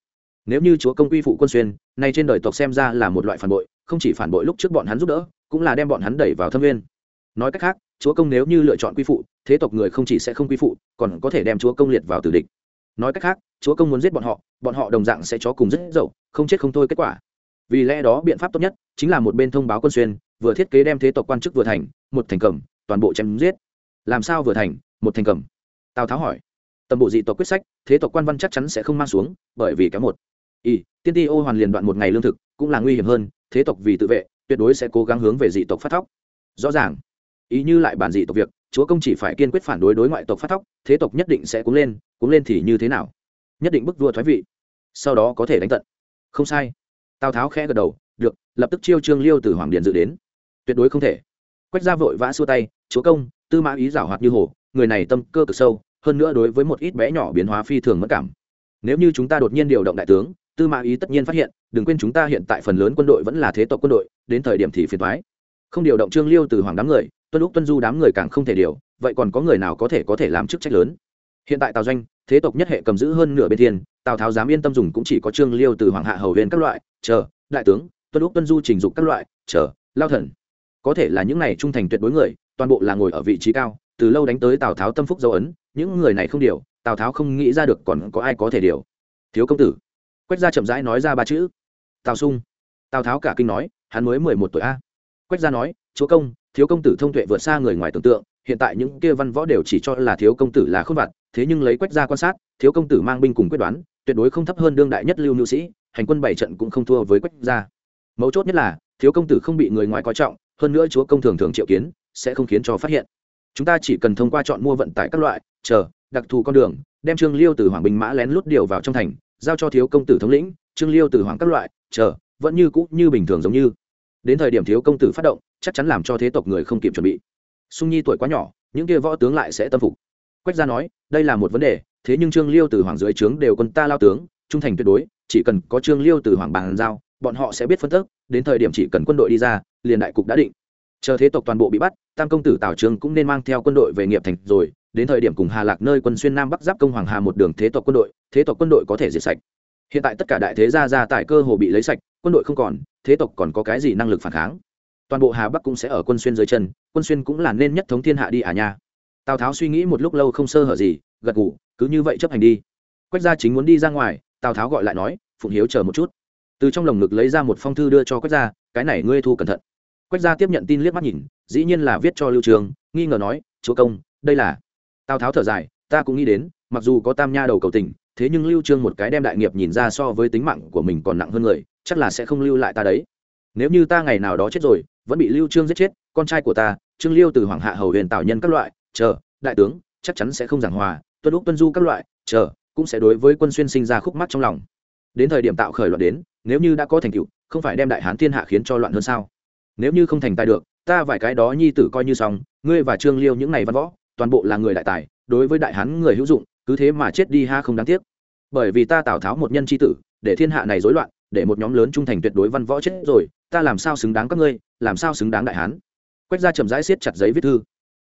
Nếu như chúa công quy phụ quân xuyên, nay trên đời tộc xem ra là một loại phản bội, không chỉ phản bội lúc trước bọn hắn giúp đỡ, cũng là đem bọn hắn đẩy vào thâm viên nói cách khác, chúa công nếu như lựa chọn quy phụ, thế tộc người không chỉ sẽ không quy phụ, còn có thể đem chúa công liệt vào tử địch. Nói cách khác, chúa công muốn giết bọn họ bọn họ đồng dạng sẽ chó cùng rất dậu, không chết không thôi kết quả. Vì lẽ đó biện pháp tốt nhất chính là một bên thông báo quân xuyên, vừa thiết kế đem thế tộc quan chức vừa thành một thành cầm, toàn bộ chém giết. Làm sao vừa thành, một thành cầm? Tào tháo hỏi. Tầm bộ dị tộc quyết sách, thế tộc quan văn chắc chắn sẽ không mang xuống, bởi vì cái một. Y tiên ti ô hoàn liền đoạn một ngày lương thực, cũng là nguy hiểm hơn, thế tộc vì tự vệ, tuyệt đối sẽ cố gắng hướng về dị tộc phát thóc. Rõ ràng. Ý như lại bản dị tộc việc, chúa công chỉ phải kiên quyết phản đối đối ngoại tộc phát thóc, thế tộc nhất định sẽ cuống lên cuống lên thì như thế nào? Nhất định bức vua thoái vị. Sau đó có thể đánh tận. Không sai. Tào tháo khẽ gật đầu, được, lập tức chiêu trương liêu từ hoàng điện dự đến. Tuyệt đối không thể quách gia vội vã xua tay, chúa công, tư mã ý giảo hoạt như hồ người này tâm cơ cực sâu, hơn nữa đối với một ít bé nhỏ biến hóa phi thường mất cảm. Nếu như chúng ta đột nhiên điều động đại tướng, tư mã ý tất nhiên phát hiện, đừng quên chúng ta hiện tại phần lớn quân đội vẫn là thế tộc quân đội, đến thời điểm thì phiền thoái không điều động trương liêu từ hoàng đám người, tuân lúc tuân du đám người càng không thể điều, vậy còn có người nào có thể có thể làm chức trách lớn? Hiện tại tào doanh, thế tộc nhất hệ cầm giữ hơn nửa bên thiên, tào tháo dám yên tâm dùng cũng chỉ có trương liêu từ hoàng hạ hầu huyền các loại, chờ, đại tướng, tuân lúc tuân du trình dục các loại, chờ, lao thần có thể là những này trung thành tuyệt đối người, toàn bộ là ngồi ở vị trí cao, từ lâu đánh tới tào tháo tâm phúc dấu ấn, những người này không điều, tào tháo không nghĩ ra được còn có ai có thể điều. Thiếu công tử. Quách gia chậm rãi nói ra ba chữ. Tào sung. Tào tháo cả kinh nói, hắn mới mười một tuổi a. Quách gia nói, chúa công, thiếu công tử thông tuệ vượt xa người ngoài tưởng tượng, hiện tại những kia văn võ đều chỉ cho là thiếu công tử là khôn vặt, thế nhưng lấy quách gia quan sát, thiếu công tử mang binh cùng quyết đoán, tuyệt đối không thấp hơn đương đại nhất lưu nữ sĩ, hành quân bảy trận cũng không thua với quách gia. Mấu chốt nhất là, thiếu công tử không bị người ngoài coi trọng hơn nữa chúa công thường thường triệu kiến, sẽ không khiến cho phát hiện. Chúng ta chỉ cần thông qua chọn mua vận tải các loại, chờ, đặc thù con đường, đem trương liêu từ hoàng bình mã lén lút điều vào trong thành, giao cho thiếu công tử thống lĩnh, trương liêu từ hoàng các loại, chờ, vẫn như cũ, như bình thường giống như. Đến thời điểm thiếu công tử phát động, chắc chắn làm cho thế tộc người không kịp chuẩn bị. Sung nhi tuổi quá nhỏ, những kia võ tướng lại sẽ tâm phục. Quách gia nói, đây là một vấn đề, thế nhưng trương liêu từ hoàng dưới trướng đều quân ta lao tướng, trung thành tuyệt đối, chỉ cần có trương liêu từ hoàng bàn giao, bọn họ sẽ biết phân tức, đến thời điểm chỉ cần quân đội đi ra liền đại cục đã định. Chờ thế tộc toàn bộ bị bắt, tam công tử tào trương cũng nên mang theo quân đội về nghiệp thành rồi, đến thời điểm cùng hà lạc nơi quân xuyên nam bắc giáp công hoàng hà một đường thế tộc quân đội, thế tộc quân đội có thể diệt sạch. Hiện tại tất cả đại thế gia gia tại cơ hồ bị lấy sạch, quân đội không còn, thế tộc còn có cái gì năng lực phản kháng? Toàn bộ hà bắc cũng sẽ ở quân xuyên dưới chân, quân xuyên cũng là nên nhất thống thiên hạ đi à nha. Tào tháo suy nghĩ một lúc lâu không sơ hở gì, gật ngủ cứ như vậy chấp hành đi. Quách gia chính muốn đi ra ngoài, tào tháo gọi lại nói, phụng hiếu chờ một chút. Từ trong lồng ngực lấy ra một phong thư đưa cho quách gia, cái này ngươi thu cẩn thận quách gia tiếp nhận tin liếc mắt nhìn, dĩ nhiên là viết cho lưu trường, nghi ngờ nói, chúa công, đây là tào tháo thở dài, ta cũng nghĩ đến, mặc dù có tam nha đầu cầu tình, thế nhưng lưu trương một cái đem đại nghiệp nhìn ra so với tính mạng của mình còn nặng hơn người, chắc là sẽ không lưu lại ta đấy. Nếu như ta ngày nào đó chết rồi, vẫn bị lưu trương giết chết, con trai của ta, trương liêu từ hoàng hạ hầu huyền tạo nhân các loại, chờ, đại tướng, chắc chắn sẽ không giảng hòa, tuân úc tuân du các loại, chờ, cũng sẽ đối với quân xuyên sinh ra khúc mắc trong lòng. Đến thời điểm tạo khởi loạn đến, nếu như đã có thành tựu, không phải đem đại hán thiên hạ khiến cho loạn hơn sao? Nếu như không thành tài được, ta vài cái đó nhi tử coi như xong, ngươi và trương liêu những này văn võ, toàn bộ là người đại tài, đối với đại hán người hữu dụng, cứ thế mà chết đi ha không đáng tiếc. Bởi vì ta tào tháo một nhân tri tử, để thiên hạ này rối loạn, để một nhóm lớn trung thành tuyệt đối văn võ chết rồi, ta làm sao xứng đáng các ngươi, làm sao xứng đáng đại hán? Quách ra chậm rãi siết chặt giấy viết thư.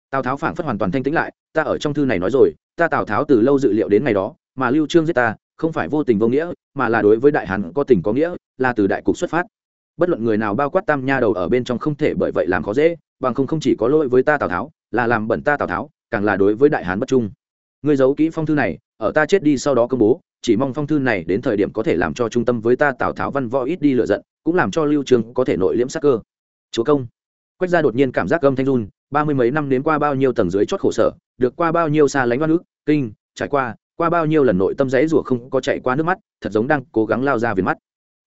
Tào tháo phảng phất hoàn toàn thanh tĩnh lại, ta ở trong thư này nói rồi, ta tào tháo từ lâu dự liệu đến ngày đó, mà lưu trương giết ta, không phải vô tình vô nghĩa, mà là đối với đại hán có tình có nghĩa, là từ đại cục xuất phát bất luận người nào bao quát tam nha đầu ở bên trong không thể bởi vậy làm khó dễ, bằng không không chỉ có lỗi với ta tào tháo, là làm bẩn ta tào tháo, càng là đối với đại hán bất trung. Ngươi giấu kỹ phong thư này, ở ta chết đi sau đó công bố, chỉ mong phong thư này đến thời điểm có thể làm cho trung tâm với ta tào tháo văn võ ít đi lựa giận, cũng làm cho lưu trường có thể nội liễm sắc cơ. Chúa công. Quách gia đột nhiên cảm giác âm thanh run, ba mươi mấy năm đến qua bao nhiêu tầng dưới chót khổ sở, được qua bao nhiêu xa lánh văn ước kinh, trải qua qua bao nhiêu lần nội tâm rẽ rủa không có chạy qua nước mắt, thật giống đang cố gắng lao ra viền mắt.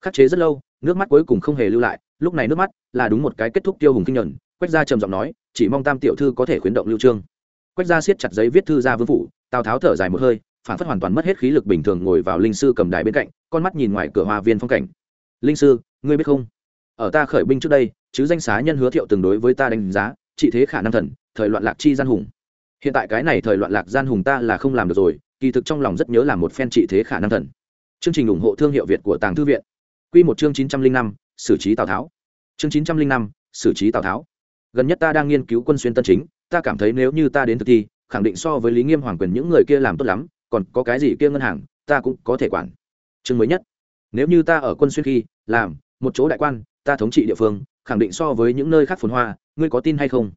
Khắc chế rất lâu nước mắt cuối cùng không hề lưu lại, lúc này nước mắt là đúng một cái kết thúc tiêu hùng kinh nhuận, quách gia trầm giọng nói, chỉ mong tam tiểu thư có thể khuyến động lưu trương. Quách gia siết chặt giấy viết thư ra vương phủ, tào tháo thở dài một hơi, phản phất hoàn toàn mất hết khí lực bình thường ngồi vào linh sư cầm đài bên cạnh, con mắt nhìn ngoài cửa hoa viên phong cảnh. Linh sư, ngươi biết không? Ở ta khởi binh trước đây, chứ danh xá nhân hứa thiệu từng đối với ta đánh giá trị thế khả năng thần, thời loạn lạc chi gian hùng. Hiện tại cái này thời loạn lạc gian hùng ta là không làm được rồi, kỳ thực trong lòng rất nhớ làm một phen trị thế khả năng thần. Chương trình ủng hộ thương hiệu việt của tàng thư viện. Quy một chương chín trăm linh năm, xử trí tào tháo. Chương chín trăm linh năm, xử trí tào tháo. Gần nhất ta đang nghiên cứu quân xuyên tân chính, ta cảm thấy nếu như ta đến thực thi, khẳng định so với lý nghiêm hoàng quyền những người kia làm tốt lắm, còn có cái gì kia ngân hàng, ta cũng có thể quản. Chương mới nhất. Nếu như ta ở quân xuyên khi, làm, một chỗ đại quan, ta thống trị địa phương, khẳng định so với những nơi khác phồn hoa, ngươi có tin hay không?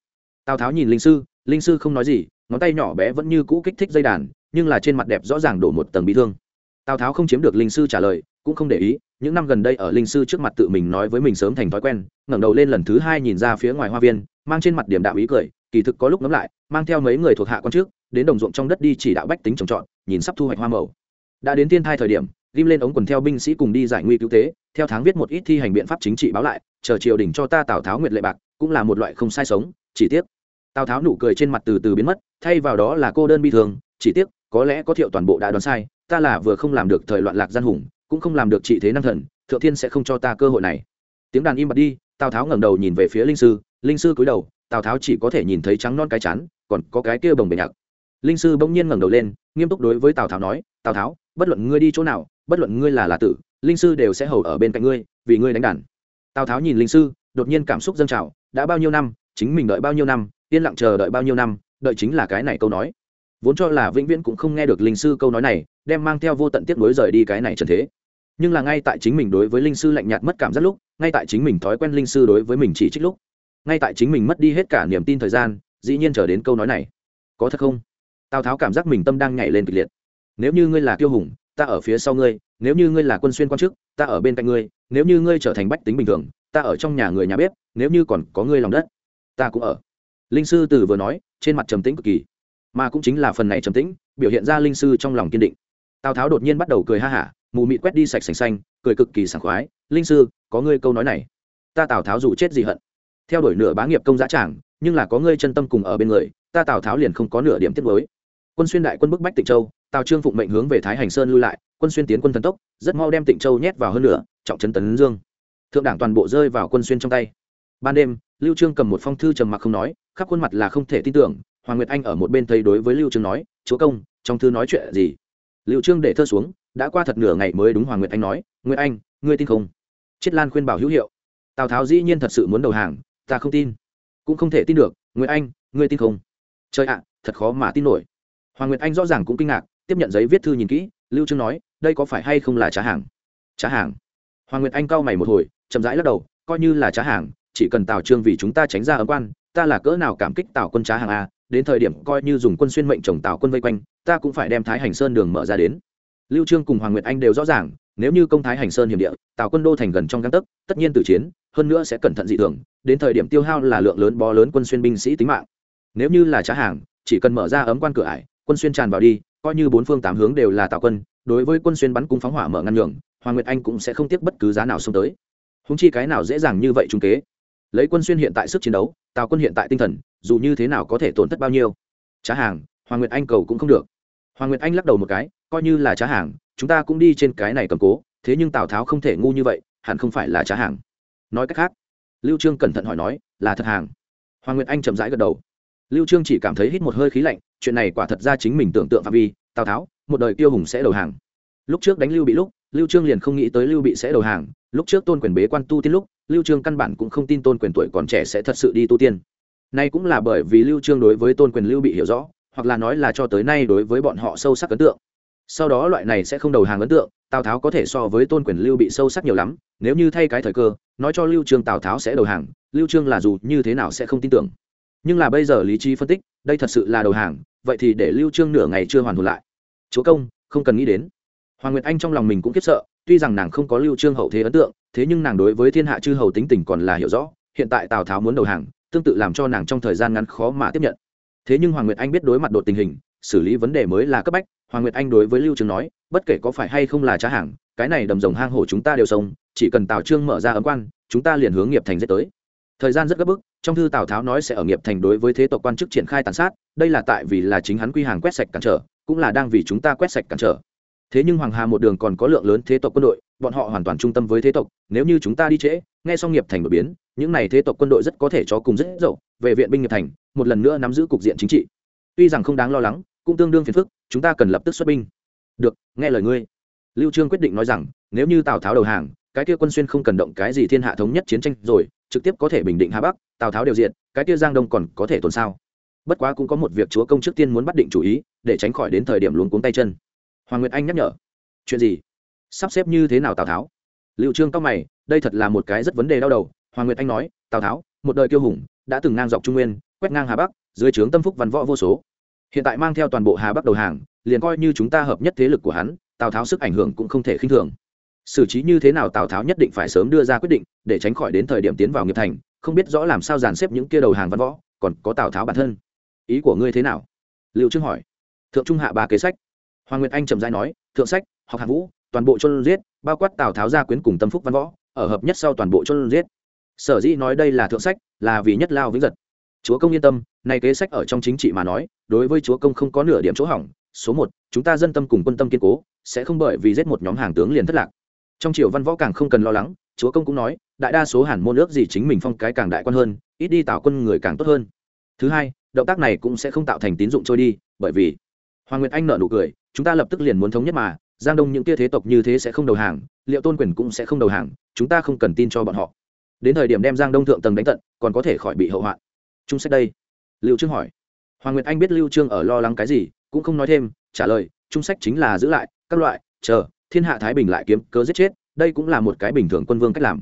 Tào tháo nhìn linh sư linh sư không nói gì, ngón tay nhỏ bé vẫn như cũ kích thích dây đàn, nhưng là trên mặt đẹp rõ ràng đổ một tầng bị thương. Tào tháo không chiếm được linh sư trả lời cũng không để ý, những năm gần đây ở linh sư trước mặt tự mình nói với mình sớm thành thói quen, ngẩng đầu lên lần thứ hai nhìn ra phía ngoài hoa viên, mang trên mặt điểm đạo ý cười, kỳ thực có lúc ngấm lại, mang theo mấy người thuộc hạ con trước, đến đồng ruộng trong đất đi chỉ đạo bách tính trồng trọt, nhìn sắp thu hoạch hoa màu. Đã đến tiên thai thời điểm, ghim lên ống quần theo binh sĩ cùng đi giải nguy cứu tế, theo tháng viết một ít thi hành biện pháp chính trị báo lại, chờ triều đình cho ta tào tháo nguyệt lệ bạc, cũng là một loại không sai sống, chỉ tiếc. Tào tháo nụ cười trên mặt từ từ biến mất, thay vào đó là cô đơn bi thường, chỉ tiếc, có lẽ có thiệu toàn bộ đã đoán sai, ta là vừa không làm được thời loạn lạc gian hùng cũng không làm được trị thế năng thần, thượng thiên sẽ không cho ta cơ hội này. Tiếng đàn im bặt đi, tào tháo ngẩng đầu nhìn về phía linh sư. Linh sư cúi đầu, tào tháo chỉ có thể nhìn thấy trắng non cái chắn còn có cái kia bồng bề nhạc. Linh sư bỗng nhiên ngẩng đầu lên, nghiêm túc đối với tào tháo nói, tào tháo, bất luận ngươi đi chỗ nào, bất luận ngươi là là tử, linh sư đều sẽ hầu ở bên cạnh ngươi, vì ngươi đánh đàn. Tào tháo nhìn linh sư, đột nhiên cảm xúc dâng trào, đã bao nhiêu năm, chính mình đợi bao nhiêu năm, yên lặng chờ đợi bao nhiêu năm, đợi chính là cái này câu nói. Vốn cho là vĩnh viễn cũng không nghe được linh sư câu nói này, đem mang theo vô tận tiếp nối rời đi cái này trần thế nhưng là ngay tại chính mình đối với linh sư lạnh nhạt mất cảm giác lúc, ngay tại chính mình thói quen linh sư đối với mình chỉ trích lúc, ngay tại chính mình mất đi hết cả niềm tin thời gian, dĩ nhiên trở đến câu nói này. Có thật không? Tào tháo cảm giác mình tâm đang nhảy lên kịch liệt. Nếu như ngươi là tiêu hùng, ta ở phía sau ngươi, nếu như ngươi là quân xuyên quan chức, ta ở bên cạnh ngươi, nếu như ngươi trở thành bách tính bình thường, ta ở trong nhà người nhà bếp, nếu như còn có ngươi lòng đất, ta cũng ở. Linh sư từ vừa nói, trên mặt trầm tĩnh cực kỳ. Mà cũng chính là phần này trầm tĩnh, biểu hiện ra linh sư trong lòng kiên định. Tào tháo đột nhiên bắt đầu cười ha hả mù mịt quét đi sạch sành xanh, cười cực kỳ sảng khoái, linh sư, có ngươi câu nói này. Ta tào tháo dù chết gì hận. Theo đuổi nửa bá nghiệp công giá tràng, nhưng là có ngươi chân tâm cùng ở bên người, ta tào tháo liền không có nửa điểm tiết mới quân xuyên đại quân bức bách tịnh châu, tào trương phụng mệnh hướng về thái hành sơn lưu lại, quân xuyên tiến quân thần tốc, rất mau đem tịnh châu nhét vào hơn nữa trọng trấn tấn dương. Thượng đảng toàn bộ rơi vào quân xuyên trong tay. Ban đêm, lưu trương cầm một phong thư trầm mặc không nói, khắp khuôn mặt là không thể tin tưởng, hoàng nguyệt anh ở một bên thấy đối với lưu trương nói, chúa công, trong thư nói chuyện gì? Lưu trương để thơ xuống đã qua thật nửa ngày mới đúng hoàng nguyệt anh nói, nguyệt anh, ngươi tin không? Chiết lan khuyên bảo hữu hiệu. Tào tháo dĩ nhiên thật sự muốn đầu hàng, ta không tin. Cũng không thể tin được, nguyệt anh, ngươi tin không? Trời ạ, thật khó mà tin nổi. Hoàng nguyệt anh rõ ràng cũng kinh ngạc, tiếp nhận giấy viết thư nhìn kỹ, lưu trương nói, đây có phải hay không là trá hàng? Trá hàng? Hoàng nguyệt anh cau mày một hồi, chậm rãi lắc đầu, coi như là trá hàng, chỉ cần tào trương vì chúng ta tránh ra ấm quan, ta là cỡ nào cảm kích tào quân trá hàng a đến thời điểm coi như dùng quân xuyên mệnh chồng tào quân vây quanh, ta cũng phải đem thái hành sơn đường mở ra đến lưu trương cùng hoàng nguyệt anh đều rõ ràng, nếu như công thái hành sơn hiểm địa, tào quân đô thành gần trong găng tấc, tất nhiên tử chiến, hơn nữa sẽ cẩn thận dị thường, đến thời điểm tiêu hao là lượng lớn bó lớn quân xuyên binh sĩ tính mạng. Nếu như là trá hàng, chỉ cần mở ra ấm quan cửa ải, quân xuyên tràn vào đi, coi như bốn phương tám hướng đều là tào quân, đối với quân xuyên bắn cung phóng hỏa mở ngăn nhường, hoàng nguyệt anh cũng sẽ không tiếc bất cứ giá nào xông tới. Húng chi cái nào dễ dàng như vậy trung kế. Lấy quân xuyên hiện tại sức chiến đấu, tào quân hiện tại tinh thần, dù như thế nào có thể tổn thất bao nhiêu. Trá hàng, hoàng nguyệt anh cầu cũng không được. Hoàng nguyệt anh lắc đầu một cái coi như là trá hàng, chúng ta cũng đi trên cái này cầm cố, thế nhưng tào tháo không thể ngu như vậy, hẳn không phải là trá hàng. Nói cách khác, lưu trương cẩn thận hỏi nói, là thật hàng? Hoàng nguyệt anh chậm rãi gật đầu. Lưu trương chỉ cảm thấy hít một hơi khí lạnh, chuyện này quả thật ra chính mình tưởng tượng phạm vi, tào tháo, một đời tiêu hùng sẽ đầu hàng. Lúc trước đánh lưu bị lúc, lưu trương liền không nghĩ tới lưu bị sẽ đầu hàng, lúc trước tôn quyền bế quan tu tiên lúc, lưu trương căn bản cũng không tin tôn quyền tuổi còn trẻ sẽ thật sự đi tu tiên. Nay cũng là bởi vì lưu trương đối với tôn quyền lưu bị hiểu rõ, hoặc là nói là cho tới nay đối với bọn họ sâu sắc ấn tượng sau đó loại này sẽ không đầu hàng ấn tượng, tào tháo có thể so với tôn quyền lưu bị sâu sắc nhiều lắm, nếu như thay cái thời cơ, nói cho lưu trương tào tháo sẽ đầu hàng, lưu trương là dù như thế nào sẽ không tin tưởng. Nhưng là bây giờ lý trí phân tích, đây thật sự là đầu hàng, vậy thì để lưu trương nửa ngày chưa hoàn hồn lại. Chúa công, không cần nghĩ đến. Hoàng nguyệt anh trong lòng mình cũng kiếp sợ, tuy rằng nàng không có lưu trương hậu thế ấn tượng, thế nhưng nàng đối với thiên hạ chư hầu tính tình còn là hiểu rõ, hiện tại tào tháo muốn đầu hàng, tương tự làm cho nàng trong thời gian ngắn khó mà tiếp nhận. Thế nhưng hoàng nguyệt anh biết đối mặt đột tình hình xử lý vấn đề mới là cấp bách, hoàng nguyệt anh đối với lưu trương nói, bất kể có phải hay không là trá hàng, cái này đầm rồng hang hổ chúng ta đều sống, chỉ cần tào trương mở ra ấm quan, chúng ta liền hướng nghiệp thành giết tới. Thời gian rất gấp bức, trong thư tào tháo nói sẽ ở nghiệp thành đối với thế tộc quan chức triển khai tàn sát, đây là tại vì là chính hắn quy hàng quét sạch cản trở, cũng là đang vì chúng ta quét sạch cản trở. Thế nhưng hoàng hà một đường còn có lượng lớn thế tộc quân đội, bọn họ hoàn toàn trung tâm với thế tộc, nếu như chúng ta đi trễ, nghe xong nghiệp thành đột biến, những này thế tộc quân đội rất có thể cho cùng rất dậu, về viện binh nghiệp thành, một lần nữa nắm giữ cục diện chính trị. Tuy rằng không đáng lo lắng cũng tương đương phiền phức, chúng ta cần lập tức xuất binh. Được, nghe lời ngươi. Lưu trương quyết định nói rằng, nếu như tào tháo đầu hàng, cái kia quân xuyên không cần động cái gì thiên hạ thống nhất chiến tranh rồi, trực tiếp có thể bình định hà bắc, tào tháo đều diện, cái kia giang đông còn có thể tồn sao? Bất quá cũng có một việc chúa công trước tiên muốn bắt định chủ ý, để tránh khỏi đến thời điểm luống cuống tay chân. Hoàng nguyệt anh nhắc nhở, chuyện gì? Sắp xếp như thế nào tào tháo? Liệu trương cao mày, đây thật là một cái rất vấn đề đau đầu. Hoàng nguyệt anh nói, tào tháo, một đời kiêu hùng, đã từng ngang dọc trung nguyên, quét ngang hà bắc, dưới trướng tâm phúc văn võ vô số hiện tại mang theo toàn bộ hà bắc đầu hàng, liền coi như chúng ta hợp nhất thế lực của hắn, tào tháo sức ảnh hưởng cũng không thể khinh thường. Xử trí như thế nào tào tháo nhất định phải sớm đưa ra quyết định, để tránh khỏi đến thời điểm tiến vào nghiệp thành, không biết rõ làm sao dàn xếp những kia đầu hàng văn võ, còn có tào tháo bản thân. Ý của ngươi thế nào? Liệu trương hỏi. Thượng trung hạ ba kế sách. Hoàng nguyệt anh trầm dai nói, thượng sách, học hạ vũ, toàn bộ chôn giết, bao quát tào tháo gia quyến cùng tâm phúc văn võ, ở hợp nhất sau toàn bộ chôn giết. Sở dĩ nói đây là thượng sách, là vì nhất lao vĩnh giật chúa công yên tâm, nay kế sách ở trong chính trị mà nói, đối với chúa công không có nửa điểm chỗ hỏng. Số một, chúng ta dân tâm cùng quân tâm kiên cố, sẽ không bởi vì giết một nhóm hàng tướng liền thất lạc. Trong triều văn võ càng không cần lo lắng, chúa công cũng nói, đại đa số hàn môn ước gì chính mình phong cái càng đại quan hơn, ít đi tạo quân người càng tốt hơn. Thứ hai, động tác này cũng sẽ không tạo thành tín dụng trôi đi, bởi vì hoàng nguyệt anh nợ nụ cười, chúng ta lập tức liền muốn thống nhất mà, giang đông những tia thế tộc như thế sẽ không đầu hàng, liệu tôn quyền cũng sẽ không đầu hàng, chúng ta không cần tin cho bọn họ. Đến thời điểm đem giang đông thượng tầng đánh tận, còn có thể khỏi bị hậu hoạn trung sách đây. Lưu trương hỏi. Hoàng nguyệt anh biết lưu trương ở lo lắng cái gì, cũng không nói thêm, trả lời, trung sách chính là giữ lại, các loại, chờ, thiên hạ thái bình lại kiếm cớ giết chết, đây cũng là một cái bình thường quân vương cách làm.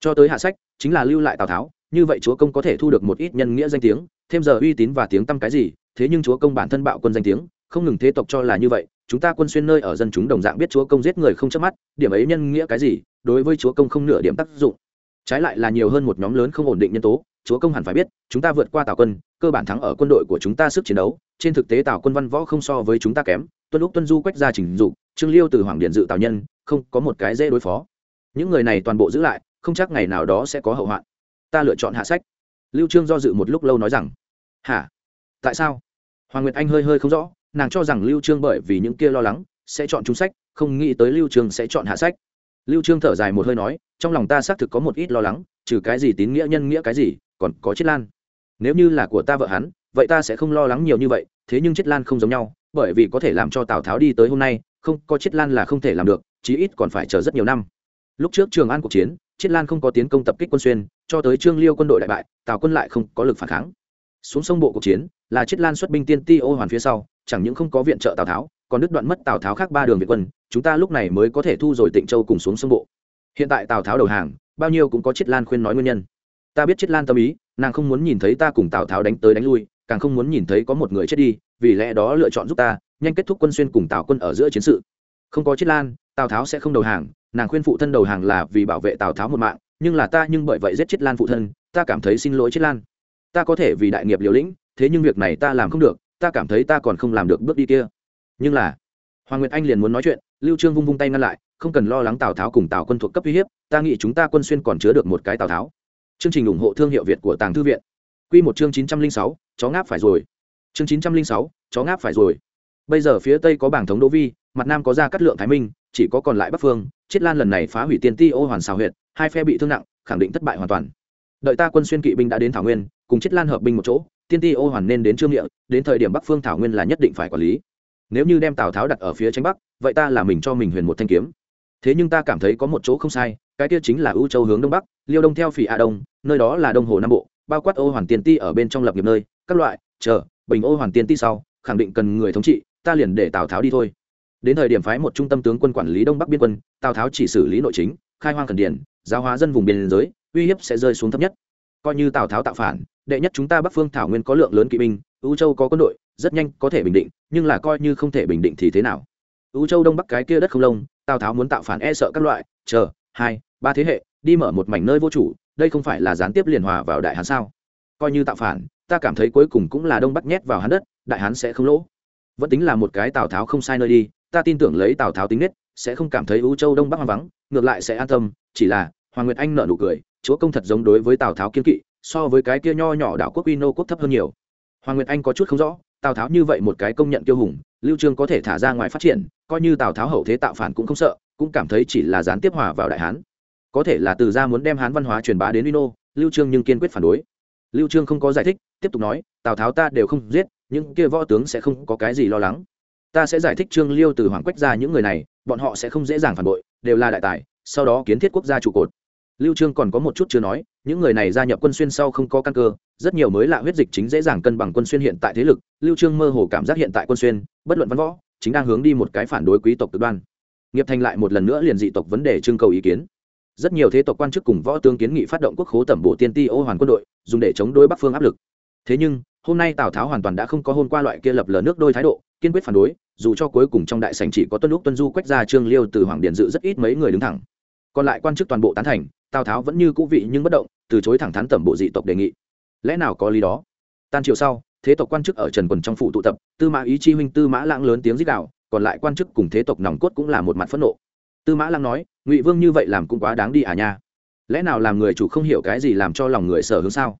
Cho tới hạ sách, chính là lưu lại tào tháo, như vậy chúa công có thể thu được một ít nhân nghĩa danh tiếng, thêm giờ uy tín và tiếng tăm cái gì, thế nhưng chúa công bản thân bạo quân danh tiếng, không ngừng thế tộc cho là như vậy, chúng ta quân xuyên nơi ở dân chúng đồng dạng biết chúa công giết người không chớp mắt, điểm ấy nhân nghĩa cái gì, đối với chúa công không nửa điểm tác dụng. Trái lại là nhiều hơn một nhóm lớn không ổn định nhân tố chúa công hẳn phải biết, chúng ta vượt qua tào quân, cơ bản thắng ở quân đội của chúng ta sức chiến đấu. Trên thực tế tào quân văn võ không so với chúng ta kém. Tuân lúc tuân du quách gia trình dục trương liêu từ hoàng điện dự tào nhân, không có một cái dễ đối phó. Những người này toàn bộ giữ lại, không chắc ngày nào đó sẽ có hậu hoạn. Ta lựa chọn hạ sách. Lưu trương do dự một lúc lâu nói rằng, hả? Tại sao? Hoàng nguyệt anh hơi hơi không rõ, nàng cho rằng lưu trương bởi vì những kia lo lắng sẽ chọn trung sách, không nghĩ tới lưu trương sẽ chọn hạ sách. Lưu trương thở dài một hơi nói, trong lòng ta xác thực có một ít lo lắng, trừ cái gì tín nghĩa nhân nghĩa cái gì còn có chiết lan. Nếu như là của ta vợ hắn, vậy ta sẽ không lo lắng nhiều như vậy, thế nhưng chiết lan không giống nhau, bởi vì có thể làm cho tào tháo đi tới hôm nay, không, có chiết lan là không thể làm được, chí ít còn phải chờ rất nhiều năm. Lúc trước trường an cuộc chiến chiết lan không có tiến công tập kích quân xuyên, cho tới trương liêu quân đội đại bại, tào quân lại không có lực phản kháng. Xuống sông bộ cuộc chiến, là chiết lan xuất binh tiên ti ô hoàn phía sau, chẳng những không có viện trợ tào tháo, còn đứt đoạn mất tào tháo khác ba đường việt quân, chúng ta lúc này mới có thể thu rồi tịnh châu cùng xuống sông bộ. Hiện tại tào tháo đầu hàng, bao nhiêu cũng có chiết lan khuyên nói nguyên nhân ta biết chết lan tâm ý, nàng không muốn nhìn thấy ta cùng tào tháo đánh tới đánh lui, càng không muốn nhìn thấy có một người chết đi, vì lẽ đó lựa chọn giúp ta, nhanh kết thúc quân xuyên cùng tào quân ở giữa chiến sự. Không có chết lan, tào tháo sẽ không đầu hàng, nàng khuyên phụ thân đầu hàng là vì bảo vệ tào tháo một mạng, nhưng là ta nhưng bởi vậy giết chết lan phụ thân, ta cảm thấy xin lỗi chết lan. Ta có thể vì đại nghiệp liều lĩnh, thế nhưng việc này ta làm không được, ta cảm thấy ta còn không làm được bước đi kia. Nhưng là, hoàng nguyệt anh liền muốn nói chuyện, lưu trương vung vung tay ngăn lại, không cần lo lắng tào tháo cùng tào quân thuộc cấp uy hiếp, ta nghĩ chúng ta quân xuyên còn chứa được một cái tào tháo chương trình ủng hộ thương hiệu việt của tàng thư viện. Quy một chương 906, chó ngáp phải rồi. Chương 906, chó ngáp phải rồi. Bây giờ phía tây có bảng thống đỗ vi mặt nam có gia cát lượng thái minh chỉ có còn lại bắc phương. Chiết lan lần này phá hủy tiên ti ô hoàn xào huyệt hai phe bị thương nặng khẳng định thất bại hoàn toàn. Đợi ta quân xuyên kỵ binh đã đến thảo nguyên cùng chiết lan hợp binh một chỗ tiên ti ô hoàn nên đến trương địa đến thời điểm bắc phương thảo nguyên là nhất định phải quản lý. Nếu như đem tào tháo đặt ở phía tranh bắc vậy ta là mình cho mình huyền một thanh kiếm. Thế nhưng ta cảm thấy có một chỗ không sai cái kia chính là ưu châu hướng đông bắc, liêu đông theo phỉ a đông, nơi đó là đông hồ nam bộ, bao quát ô hoàn tiền ti ở bên trong lập nghiệp nơi, các loại, chờ, bình ô hoàn tiền ti sau, khẳng định cần người thống trị, ta liền để tào tháo đi thôi. Đến thời điểm phái một trung tâm tướng quân quản lý đông bắc biên quân, tào tháo chỉ xử lý nội chính, khai hoang cần điển, giáo hóa dân vùng biên giới, uy hiếp sẽ rơi xuống thấp nhất. Coi như tào tháo tạo phản, đệ nhất chúng ta bắc phương thảo nguyên có lượng lớn kỵ binh ưu châu có quân đội, rất nhanh có thể bình định, nhưng là coi như không thể bình định thì thế nào? Ưu châu đông bắc cái kia đất không lông, tào tháo muốn tạo phản e sợ các loại, chờ hai, ba thế hệ, đi mở một mảnh nơi vô chủ, đây không phải là gián tiếp liền hòa vào đại hán sao? Coi như tạo phản, ta cảm thấy cuối cùng cũng là đông bắc nhét vào hán đất, đại hán sẽ không lỗ. Vẫn tính là một cái tào tháo không sai nơi đi, ta tin tưởng lấy tào tháo tính nết, sẽ không cảm thấy ưu châu đông bắc hoang vắng, ngược lại sẽ an tâm, chỉ là, hoàng nguyệt anh nợ nụ cười, chúa công thật giống đối với tào tháo kiên kỵ, so với cái kia nho nhỏ đảo quốc uy nô quốc thấp hơn nhiều. Hoàng nguyệt anh có chút không rõ tào tháo như vậy một cái công nhận kiêu hùng, lưu trương có thể thả ra ngoài phát triển, coi như tào tháo hậu thế tạo phản cũng không sợ, cũng cảm thấy chỉ là gián tiếp hòa vào đại hán. Có thể là từ Gia muốn đem hán văn hóa truyền bá đến uy nô, lưu trương nhưng kiên quyết phản đối. Lưu trương không có giải thích, tiếp tục nói, tào tháo ta đều không giết, những kia võ tướng sẽ không có cái gì lo lắng. Ta sẽ giải thích trương liêu từ hoàng quách ra những người này, bọn họ sẽ không dễ dàng phản bội, đều là đại tài, sau đó kiến thiết quốc gia trụ cột lưu trương còn có một chút chưa nói, những người này gia nhập quân xuyên sau không có căn cơ, rất nhiều mới lạ huyết dịch chính dễ dàng cân bằng quân xuyên hiện tại thế lực, lưu trương mơ hồ cảm giác hiện tại quân xuyên, bất luận văn võ, chính đang hướng đi một cái phản đối quý tộc cực đoan. Nghiệp thành lại một lần nữa liền dị tộc vấn đề trưng cầu ý kiến. Rất nhiều thế tộc quan chức cùng võ tướng kiến nghị phát động quốc khố tẩm bổ tiên ti ô hoàn quân đội, dùng để chống đối bắc phương áp lực. Thế nhưng, hôm nay tào tháo hoàn toàn đã không có hôn qua loại kia lập lờ nước đôi thái độ, kiên quyết phản đối, dù cho cuối cùng trong đại sảnh chỉ có tuân lúc tuân du, quách gia, trương liêu từ hoàng điện dự rất ít mấy người đứng thẳng. Còn lại quan chức toàn bộ tán thành tào tháo vẫn như cũ vị nhưng bất động từ chối thẳng thắn tẩm bộ dị tộc đề nghị lẽ nào có lý đó tan chiều sau thế tộc quan chức ở trần quần trong phủ tụ tập tư mã ý chi huynh tư mã lãng lớn tiếng dích đạo còn lại quan chức cùng thế tộc nòng cốt cũng là một mặt phẫn nộ tư mã lãng nói ngụy vương như vậy làm cũng quá đáng đi à nha lẽ nào làm người chủ không hiểu cái gì làm cho lòng người sở hướng sao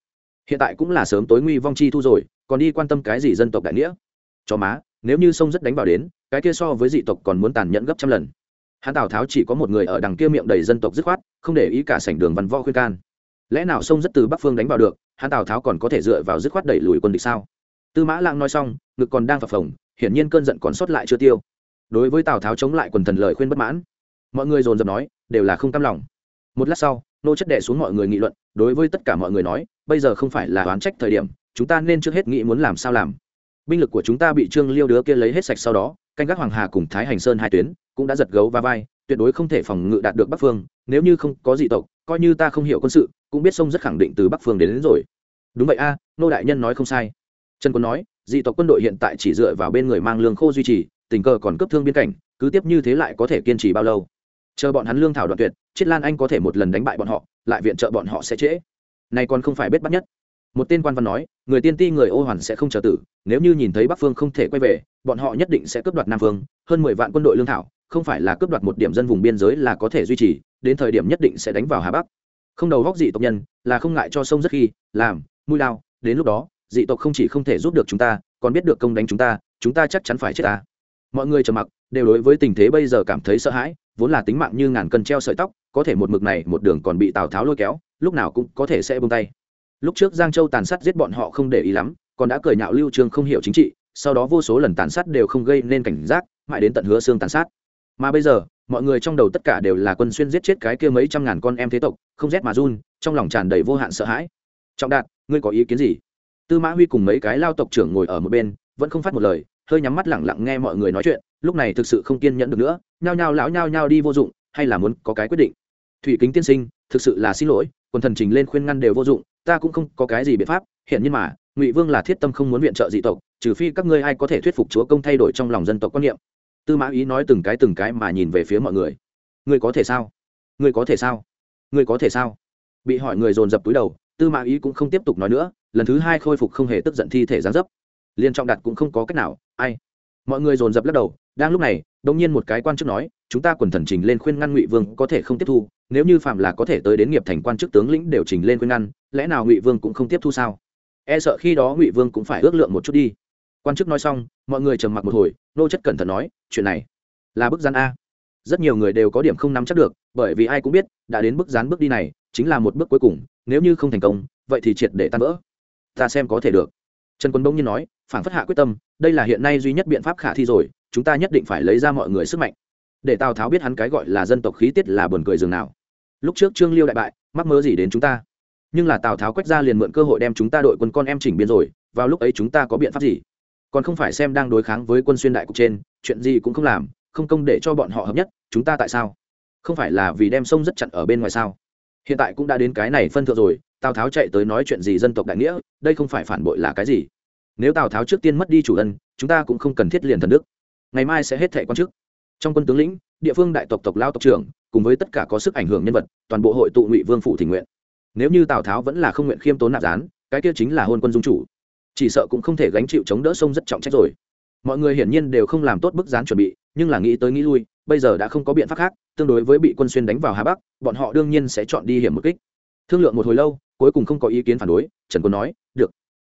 hiện tại cũng là sớm tối nguy vong chi thu rồi còn đi quan tâm cái gì dân tộc đại nghĩa cho má nếu như sông rất đánh vào đến cái kia so với dị tộc còn muốn tàn nhẫn gấp trăm lần hắn tào tháo chỉ có một người ở đằng kia miệng đầy dân tộc dứt khoát, không để ý cả sảnh đường văn võ khuyên can. Lẽ nào sông rất từ bắc phương đánh vào được, hắn tào tháo còn có thể dựa vào dứt khoát đẩy lùi quân địch sao? Tư mã lãng nói xong, ngực còn đang phập phồng, hiển nhiên cơn giận còn sót lại chưa tiêu. Đối với tào tháo chống lại quần thần lời khuyên bất mãn, mọi người dồn dập nói, đều là không cam lòng. Một lát sau, nô chất đệ xuống mọi người nghị luận, đối với tất cả mọi người nói, bây giờ không phải là oán trách thời điểm, chúng ta nên trước hết nghĩ muốn làm sao làm. Binh lực của chúng ta bị trương liêu đứa kia lấy hết sạch sau đó canh gác hoàng hà cùng thái hành sơn hai tuyến cũng đã giật gấu và vai tuyệt đối không thể phòng ngự đạt được bắc phương nếu như không có dị tộc coi như ta không hiểu quân sự cũng biết sông rất khẳng định từ bắc phương đến, đến rồi. Đúng vậy a nô đại nhân nói không sai. Trần quân nói dị tộc quân đội hiện tại chỉ dựa vào bên người mang lương khô duy trì tình cờ còn cấp thương biên cảnh cứ tiếp như thế lại có thể kiên trì bao lâu? Chờ bọn hắn lương thảo đoạn tuyệt chiết lan anh có thể một lần đánh bại bọn họ lại viện trợ bọn họ sẽ trễ. Nay còn không phải bết bắt nhất một tên quan văn nói, người tiên ti người ô hoàn sẽ không chờ tử, nếu như nhìn thấy bắc phương không thể quay về, bọn họ nhất định sẽ cướp đoạt nam phương, hơn mười vạn quân đội lương thảo, không phải là cướp đoạt một điểm dân vùng biên giới là có thể duy trì, đến thời điểm nhất định sẽ đánh vào hà bắc. Không đầu góc dị tộc nhân, là không ngại cho sông rất khi, làm mũi lao, đến lúc đó, dị tộc không chỉ không thể giúp được chúng ta, còn biết được công đánh chúng ta chúng ta chắc chắn phải chết ta. Mọi người trầm mặc, đều đối với tình thế bây giờ cảm thấy sợ hãi, vốn là tính mạng như ngàn cân treo sợi tóc, có thể một mực này một đường còn bị tào tháo lôi kéo, lúc nào cũng có thể sẽ bông tay lúc trước giang châu tàn sát giết bọn họ không để ý lắm, còn đã cười nhạo lưu trương không hiểu chính trị, sau đó vô số lần tàn sát đều không gây nên cảnh giác, mãi đến tận hứa xương tàn sát. Mà bây giờ, mọi người trong đầu tất cả đều là quân xuyên giết chết cái kia mấy trăm ngàn con em thế tộc, không rét mà run, trong lòng tràn đầy vô hạn sợ hãi. Trọng đạt, ngươi có ý kiến gì? Tư mã huy cùng mấy cái lao tộc trưởng ngồi ở một bên, vẫn không phát một lời, hơi nhắm mắt lẳng lặng nghe mọi người nói chuyện, lúc này thực sự không kiên nhẫn được nữa, nhao nhao lão nhao nhao đi vô dụng, hay là muốn có cái quyết định? Thủy kính tiên sinh, thực sự là xin lỗi, quần thần trình lên khuyên ngăn đều vô dụng ta cũng không có cái gì biện pháp hiện nhiên mà, ngụy vương là thiết tâm không muốn viện trợ dị tộc, trừ phi các ngươi ai có thể thuyết phục chúa công thay đổi trong lòng dân tộc quan niệm. Tư mã ý nói từng cái từng cái mà nhìn về phía mọi người. Ngươi có thể sao? Ngươi có thể sao? Ngươi có thể sao? Bị hỏi người dồn dập túi đầu, tư mã ý cũng không tiếp tục nói nữa, lần thứ hai khôi phục không hề tức giận thi thể gián dấp. Liên trọng đặt cũng không có cách nào, ai? Mọi người dồn dập lắc đầu đang lúc này đông nhiên một cái quan chức nói, chúng ta quần thần trình lên khuyên ngăn ngụy vương có thể không tiếp thu, nếu như phạm là có thể tới đến nghiệp thành quan chức tướng lĩnh đều trình lên khuyên ngăn, lẽ nào ngụy vương cũng không tiếp thu sao? E sợ khi đó ngụy vương cũng phải ước lượng một chút đi. Quan chức nói xong, mọi người trầm mặc một hồi, nô chất cẩn thận nói, chuyện này là bức gián a. Rất nhiều người đều có điểm không nắm chắc được, bởi vì ai cũng biết, đã đến bức gián bước đi này, chính là một bước cuối cùng, nếu như không thành công, vậy thì triệt để tan vỡ. Ta xem có thể được. Trần quân bỗng nhiên nói phản phất hạ quyết tâm, đây là hiện nay duy nhất biện pháp khả thi rồi, chúng ta nhất định phải lấy ra mọi người sức mạnh. Để tào tháo biết hắn cái gọi là dân tộc khí tiết là buồn cười dường nào. Lúc trước trương liêu đại bại, mắc mơ gì đến chúng ta? Nhưng là tào tháo quét ra liền mượn cơ hội đem chúng ta đội quân con em chỉnh biên rồi, vào lúc ấy chúng ta có biện pháp gì? Còn không phải xem đang đối kháng với quân xuyên đại cục trên, chuyện gì cũng không làm, không công để cho bọn họ hợp nhất, chúng ta tại sao? Không phải là vì đem sông rất chặn ở bên ngoài sao? Hiện tại cũng đã đến cái này phân thượng rồi, tào tháo chạy tới nói chuyện gì dân tộc đại nghĩa, đây không phải phản bội là cái gì? Nếu tào tháo trước tiên mất đi chủ ân, chúng ta cũng không cần thiết liền thần đức. Ngày mai sẽ hết thệ quan chức. Trong quân tướng lĩnh, địa phương đại tộc tộc lao tộc trưởng, cùng với tất cả có sức ảnh hưởng nhân vật, toàn bộ hội tụ ngụy vương phủ thỉnh nguyện. Nếu như tào tháo vẫn là không nguyện khiêm tốn nạp gián cái kia chính là hôn quân dung chủ. Chỉ sợ cũng không thể gánh chịu chống đỡ sông rất trọng trách rồi. Mọi người hiển nhiên đều không làm tốt bức gián chuẩn bị, nhưng là nghĩ tới nghĩ lui, bây giờ đã không có biện pháp khác, tương đối với bị quân xuyên đánh vào hà bắc, bọn họ đương nhiên sẽ chọn đi hiểm một kích. Thương lượng một hồi lâu, cuối cùng không có ý kiến phản đối, trần quân nói, được,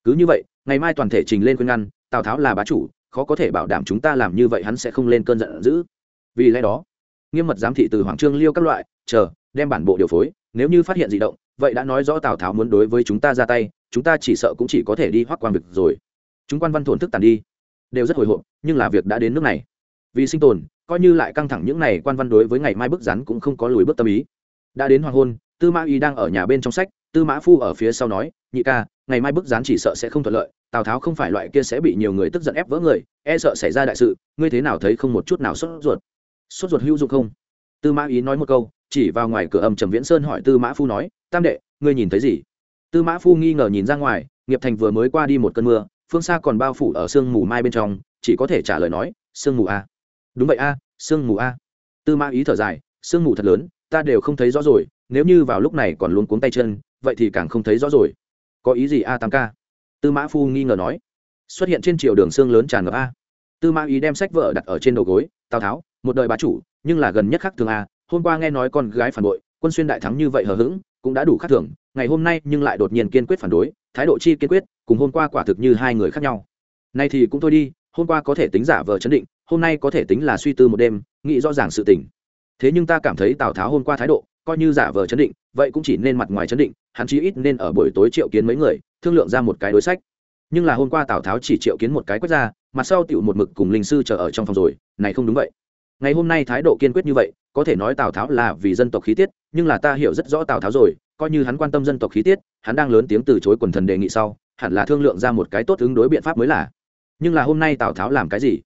cứ như vậy ngày mai toàn thể trình lên khuyên ngăn, tào tháo là bá chủ, khó có thể bảo đảm chúng ta làm như vậy hắn sẽ không lên cơn giận dữ. Vì lẽ đó, nghiêm mật giám thị từ hoàng trương liêu các loại, chờ, đem bản bộ điều phối, nếu như phát hiện di động, vậy đã nói rõ tào tháo muốn đối với chúng ta ra tay, chúng ta chỉ sợ cũng chỉ có thể đi hoác quan việc rồi. Chúng quan văn thổn thức tàn đi, đều rất hồi hộp, nhưng là việc đã đến nước này. Vì sinh tồn, coi như lại căng thẳng những này quan văn đối với ngày mai bước rắn cũng không có lùi bước tâm ý. Đã đến hoàng hôn, tư mã y đang ở nhà bên trong sách tư mã phu ở phía sau nói, nhị ca, ngày mai bức gián chỉ sợ sẽ không thuận lợi, tào tháo không phải loại kia sẽ bị nhiều người tức giận ép vỡ người e sợ xảy ra đại sự, ngươi thế nào thấy không một chút nào sốt ruột? Sốt ruột hữu dụng không? Tư mã ý nói một câu, chỉ vào ngoài cửa âm trầm viễn sơn hỏi tư mã phu nói, tam đệ, ngươi nhìn thấy gì? Tư mã phu nghi ngờ nhìn ra ngoài, nghiệp thành vừa mới qua đi một cơn mưa, phương xa còn bao phủ ở sương mù mai bên trong, chỉ có thể trả lời nói, sương mù a. Đúng vậy a, sương mù a. Tư mã ý thở dài, sương mù thật lớn, ta đều không thấy rõ rồi, nếu như vào lúc này còn luôn cuống tay chân vậy thì càng không thấy rõ rồi. Có ý gì a tám k tư mã phu nghi ngờ nói. Xuất hiện trên chiều đường xương lớn tràn ngập a. Tư mã ý đem sách vợ đặt ở trên đầu gối, tào tháo, một đời bá chủ, nhưng là gần nhất khác thường a. Hôm qua nghe nói con gái phản bội, quân xuyên đại thắng như vậy hờ hững, cũng đã đủ khác thường. Ngày hôm nay nhưng lại đột nhiên kiên quyết phản đối, thái độ chi kiên quyết, cùng hôm qua quả thực như hai người khác nhau. Nay thì cũng thôi đi, hôm qua có thể tính giả vờ chấn định, hôm nay có thể tính là suy tư một đêm, nghĩ rõ ràng sự tình. Thế nhưng ta cảm thấy tào tháo hôm qua thái độ coi như giả vờ chấn định, vậy cũng chỉ nên mặt ngoài chấn định, hắn chí ít nên ở buổi tối triệu kiến mấy người, thương lượng ra một cái đối sách. Nhưng là hôm qua tào tháo chỉ triệu kiến một cái quét ra, mặt sau tựu một mực cùng linh sư chờ ở trong phòng rồi, này không đúng vậy. Ngày hôm nay thái độ kiên quyết như vậy, có thể nói tào tháo là vì dân tộc khí tiết, nhưng là ta hiểu rất rõ tào tháo rồi, coi như hắn quan tâm dân tộc khí tiết, hắn đang lớn tiếng từ chối quần thần đề nghị sau, hẳn là thương lượng ra một cái tốt ứng đối biện pháp mới là. Nhưng là hôm nay tào tháo làm cái gì?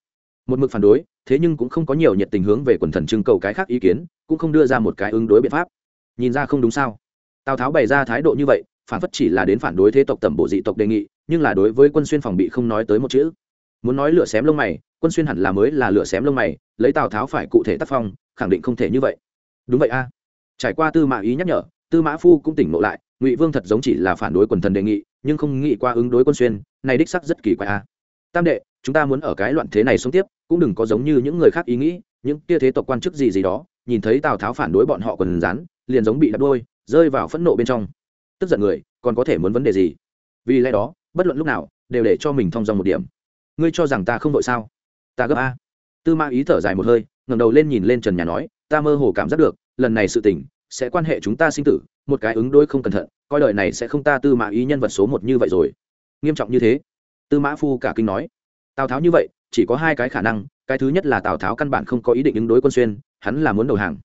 Một mực phản đối, thế nhưng cũng không có nhiều nhiệt tình hướng về quần thần trưng cầu cái khác ý kiến, cũng không đưa ra một cái ứng đối biện pháp. Nhìn ra không đúng sao? Tào tháo bày ra thái độ như vậy, phản phất chỉ là đến phản đối thế tộc tẩm bộ dị tộc đề nghị, nhưng là đối với quân xuyên phòng bị không nói tới một chữ. Muốn nói lửa xém lông mày, quân xuyên hẳn là mới là lửa xém lông mày, lấy tào tháo phải cụ thể tác phong, khẳng định không thể như vậy. Đúng vậy a. Trải qua tư mã ý nhắc nhở, tư mã phu cũng tỉnh ngộ lại, ngụy vương thật giống chỉ là phản đối quần thần đề nghị, nhưng không nghĩ qua ứng đối quân xuyên, này đích sắc rất kỳ quái a. Tam đệ, chúng ta muốn ở cái loạn thế này sống tiếp cũng đừng có giống như những người khác ý nghĩ, những kia thế tộc quan chức gì gì đó, nhìn thấy tào tháo phản đối bọn họ còn rán, liền giống bị đập đôi, rơi vào phẫn nộ bên trong. Tức giận người, còn có thể muốn vấn đề gì? Vì lẽ đó, bất luận lúc nào, đều để cho mình thông dòng một điểm. Ngươi cho rằng ta không đội sao? Ta gấp a. Tư mã ý thở dài một hơi, ngẩng đầu lên nhìn lên trần nhà nói, ta mơ hồ cảm giác được, lần này sự tình, sẽ quan hệ chúng ta sinh tử, một cái ứng đôi không cẩn thận, coi đời này sẽ không ta tư mã ý nhân vật số một như vậy rồi. Nghiêm trọng như thế. Tư mã phu cả kinh nói. Tào tháo như vậy chỉ có hai cái khả năng, cái thứ nhất là tào tháo căn bản không có ý định ứng đối quân xuyên, hắn là muốn đầu hàng.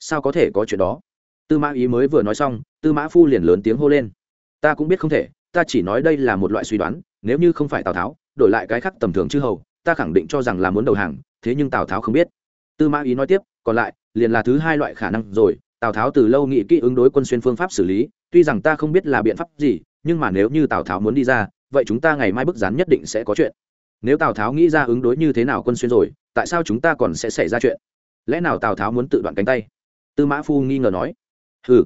Sao có thể có chuyện đó? Tư mã ý mới vừa nói xong, tư mã phu liền lớn tiếng hô lên. Ta cũng biết không thể, ta chỉ nói đây là một loại suy đoán, nếu như không phải tào tháo, đổi lại cái khác tầm thường chư hầu, ta khẳng định cho rằng là muốn đầu hàng, thế nhưng tào tháo không biết. Tư mã ý nói tiếp, còn lại, liền là thứ hai loại khả năng rồi, tào tháo từ lâu nghĩ kỹ ứng đối quân xuyên phương pháp xử lý, tuy rằng ta không biết là biện pháp gì, nhưng mà nếu như tào tháo muốn đi ra, vậy chúng ta ngày mai bức gián nhất định sẽ có chuyện nếu tào tháo nghĩ ra ứng đối như thế nào quân xuyên rồi, tại sao chúng ta còn sẽ xảy ra chuyện? Lẽ nào tào tháo muốn tự đoạn cánh tay? Tư mã phu nghi ngờ nói. Ừ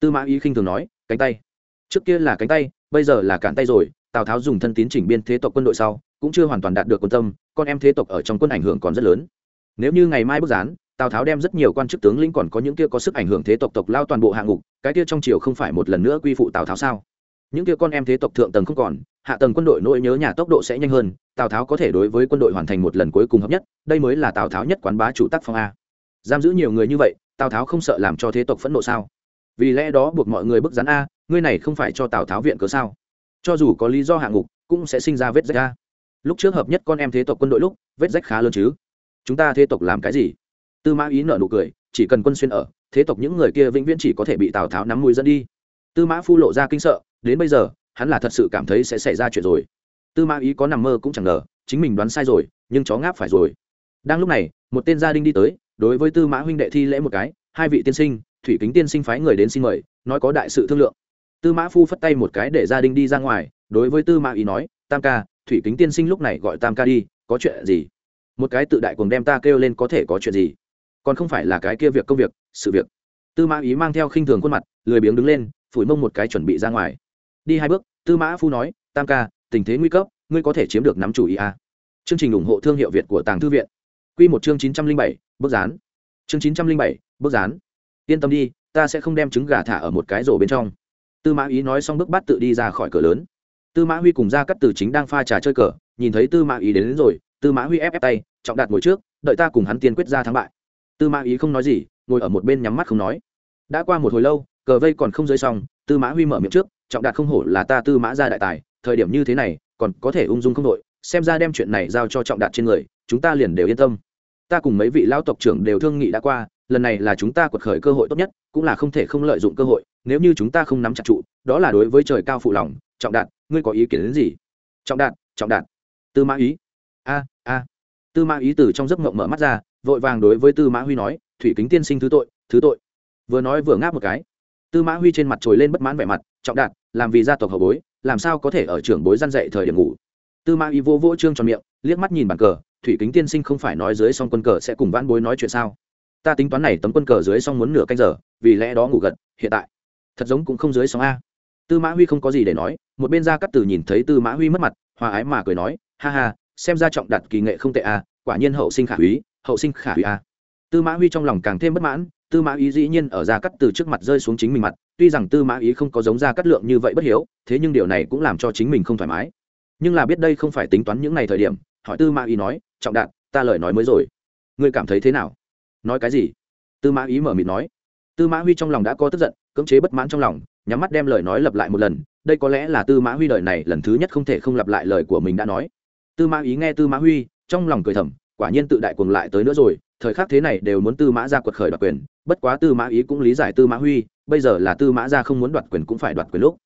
tư mã ý khinh thường nói, cánh tay. Trước kia là cánh tay, bây giờ là cản tay rồi, tào tháo dùng thân tín chỉnh biên thế tộc quân đội sau, cũng chưa hoàn toàn đạt được quan tâm, con em thế tộc ở trong quân ảnh hưởng còn rất lớn. Nếu như ngày mai bức gián tào tháo đem rất nhiều quan chức tướng lĩnh còn có những kia có sức ảnh hưởng thế tộc tộc lao toàn bộ hạng ngục, cái kia trong triều không phải một lần nữa quy phụ tào tháo sao? Những kia con em thế tộc thượng tầng không còn hạ tầng quân đội nỗi nhớ nhà tốc độ sẽ nhanh hơn, tào tháo có thể đối với quân đội hoàn thành một lần cuối cùng hợp nhất, đây mới là tào tháo nhất quán bá chủ tác phong a. Giam giữ nhiều người như vậy, tào tháo không sợ làm cho thế tộc phẫn nộ sao? Vì lẽ đó buộc mọi người bức rắn a, ngươi này không phải cho tào tháo viện cớ sao? Cho dù có lý do hạ ngục, cũng sẽ sinh ra vết rách a. lúc trước hợp nhất con em thế tộc quân đội lúc, vết rách khá lớn chứ? Chúng ta thế tộc làm cái gì? Tư mã ý nợ nụ cười, chỉ cần quân xuyên ở, thế tộc những người kia vĩnh viễn chỉ có thể bị tào tháo nắm mũi dẫn đi. Tư mã phu lộ ra kinh sợ, đến bây giờ hắn là thật sự cảm thấy sẽ xảy ra chuyện rồi. Tư mã ý có nằm mơ cũng chẳng ngờ, chính mình đoán sai rồi, nhưng chó ngáp phải rồi. Đang lúc này, một tên gia đình đi tới, đối với tư mã huynh đệ thi lễ một cái, hai vị tiên sinh, thủy kính tiên sinh phái người đến xin mời, nói có đại sự thương lượng. Tư mã phu phất tay một cái để gia đình đi ra ngoài, đối với tư mã ý nói, tam ca, thủy kính tiên sinh lúc này gọi tam ca đi, có chuyện gì? Một cái tự đại cùng đem ta kêu lên có thể có chuyện gì? Còn không phải là cái kia việc công việc, sự việc. Tư mã ý mang theo khinh thường khuôn mặt, lười biếng đứng lên, phủi mông một cái chuẩn bị ra ngoài. Đi hai bước tư mã phu nói tam ca tình thế nguy cấp ngươi có thể chiếm được nắm chủ ý à. chương trình ủng hộ thương hiệu việt của tàng thư viện. Q một chương chín trăm linh bảy bước dán. Chương chín trăm linh bảy bước dán. Yên tâm đi ta sẽ không đem trứng gà thả ở một cái rổ bên trong. Tư mã ý nói xong bước bắt tự đi ra khỏi cửa lớn. Tư mã huy cùng ra cắt từ chính đang pha trà chơi cờ nhìn thấy tư mã ý đến, đến rồi tư mã huy ép ép tay trọng đạt ngồi trước đợi ta cùng hắn tiên quyết ra thắng bại. Tư mã ý không nói gì ngồi ở một bên nhắm mắt không nói. Đã qua một hồi lâu cờ vây còn không rơi xong tư mã huy mở miệng trước trọng đạt không hổ là ta tư mã gia đại tài, thời điểm như thế này, còn có thể ung dung không đội, xem ra đem chuyện này giao cho trọng đạt trên người, chúng ta liền đều yên tâm. Ta cùng mấy vị lão tộc trưởng đều thương nghị đã qua, lần này là chúng ta quật khởi cơ hội tốt nhất, cũng là không thể không lợi dụng cơ hội, nếu như chúng ta không nắm chặt trụ, đó là đối với trời cao phụ lòng. Trọng đạt, ngươi có ý kiến đến gì? Trọng đạt trọng đạt. Tư mã ý. A a. Tư mã ý từ trong giấc mộng mở mắt ra, vội vàng đối với tư mã huy nói, thủy kính tiên sinh thứ tội thứ tội. Vừa nói vừa ngáp một cái. Tư mã huy trên mặt trồi lên bất mãn vẻ mặt trọng đạt, làm vì gia tộc hậu bối, làm sao có thể ở trưởng bối gian dạy thời điểm ngủ. Tư mã Y vô vỗ trương tròn miệng, liếc mắt nhìn bàn cờ, thủy kính tiên sinh không phải nói dưới song quân cờ sẽ cùng vãn bối nói chuyện sao? Ta tính toán này tấm quân cờ dưới song muốn nửa canh giờ, vì lẽ đó ngủ gật, hiện tại, thật giống cũng không dưới song a. Tư mã huy không có gì để nói, một bên gia cắt từ nhìn thấy tư mã huy mất mặt, hòa ái mà cười nói, ha ha, xem ra trọng đặt kỳ nghệ không tệ a, quả nhiên hậu sinh khả úy, hậu sinh khả úy a. Tư mã huy trong lòng càng thêm bất mãn, tư mã ý dĩ nhiên ở gia cắt từ trước mặt rơi xuống chính mình mặt tuy rằng tư mã ý không có giống ra cắt lượng như vậy bất hiếu, thế nhưng điều này cũng làm cho chính mình không thoải mái. Nhưng là biết đây không phải tính toán những ngày thời điểm, hỏi tư mã ý nói, trọng đạt, ta lời nói mới rồi. Ngươi cảm thấy thế nào? Nói cái gì? Tư mã ý mở mịt nói. Tư mã huy trong lòng đã có tức giận, cưỡng chế bất mãn trong lòng, nhắm mắt đem lời nói lặp lại một lần. Đây có lẽ là tư mã huy lời này lần thứ nhất không thể không lặp lại lời của mình đã nói. Tư mã ý nghe tư mã huy, trong lòng cười thầm, quả nhiên tự đại cuồng lại tới nữa rồi thời khắc thế này đều muốn tư mã ra quật khởi đoạt quyền, bất quá tư mã ý cũng lý giải tư mã huy, bây giờ là tư mã ra không muốn đoạt quyền cũng phải đoạt quyền lúc.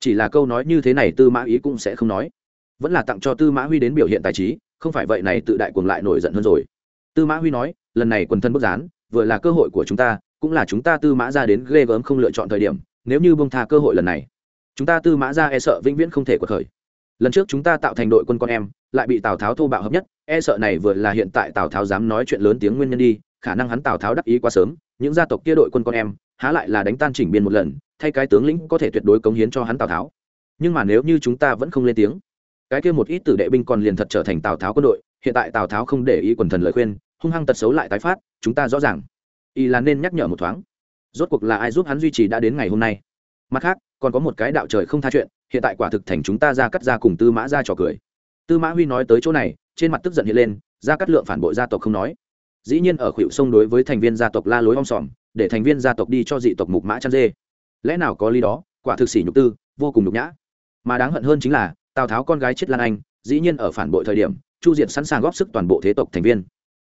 Chỉ là câu nói như thế này tư mã ý cũng sẽ không nói. Vẫn là tặng cho tư mã huy đến biểu hiện tài trí, không phải vậy này tự đại cuồng lại nổi giận hơn rồi. Tư mã huy nói, lần này quần thân bức gián, vừa là cơ hội của chúng ta, cũng là chúng ta tư mã ra đến ghê gớm không lựa chọn thời điểm, nếu như bông tha cơ hội lần này, chúng ta tư mã ra e sợ vĩnh viễn không thể quật khởi. Lần trước chúng ta tạo thành đội quân con em lại bị tào tháo thô bạo hợp nhất e sợ này vừa là hiện tại tào tháo dám nói chuyện lớn tiếng nguyên nhân đi, khả năng hắn tào tháo đắc ý quá sớm, những gia tộc kia đội quân con em, há lại là đánh tan chỉnh biên một lần, thay cái tướng lĩnh có thể tuyệt đối cống hiến cho hắn tào tháo. Nhưng mà nếu như chúng ta vẫn không lên tiếng, cái kia một ít tử đệ binh còn liền thật trở thành tào tháo quân đội, hiện tại tào tháo không để ý quần thần lời khuyên, hung hăng tật xấu lại tái phát, chúng ta rõ ràng, y là nên nhắc nhở một thoáng. Rốt cuộc là ai giúp hắn duy trì đã đến ngày hôm nay? Mặt khác, còn có một cái đạo trời không tha chuyện, hiện tại quả thực thành chúng ta ra cắt ra cùng tư mã ra trò cười tư mã huy nói tới chỗ này, trên mặt tức giận hiện lên, ra cắt lượng phản bội gia tộc không nói. Dĩ nhiên ở khuỷu sông đối với thành viên gia tộc la lối om sòm, để thành viên gia tộc đi cho dị tộc mục mã chăn dê. Lẽ nào có lý đó? Quả thực xỉ nhục tư, vô cùng nhục nhã. Mà đáng hận hơn chính là, tào tháo con gái chết lan anh, dĩ nhiên ở phản bội thời điểm, chu diện sẵn sàng góp sức toàn bộ thế tộc thành viên.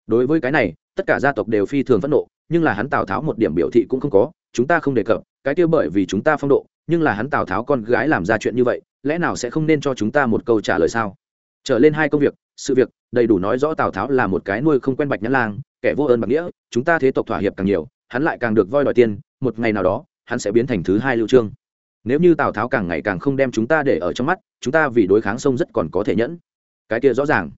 Đối với cái này, tất cả gia tộc đều phi thường phẫn nộ, nhưng là hắn tào tháo một điểm biểu thị cũng không có, chúng ta không đề cập, cái kia bởi vì chúng ta phong độ, nhưng là hắn tào tháo con gái làm ra chuyện như vậy, lẽ nào sẽ không nên cho chúng ta một câu trả lời sao? Trở lên hai công việc, sự việc, đầy đủ nói rõ tào tháo là một cái nuôi không quen bạch nhãn lang, kẻ vô ơn bạc nghĩa, chúng ta thế tộc thỏa hiệp càng nhiều, hắn lại càng được voi đòi tiền, một ngày nào đó, hắn sẽ biến thành thứ hai lưu trương. Nếu như tào tháo càng ngày càng không đem chúng ta để ở trong mắt, chúng ta vì đối kháng sông rất còn có thể nhẫn. Cái kia rõ ràng.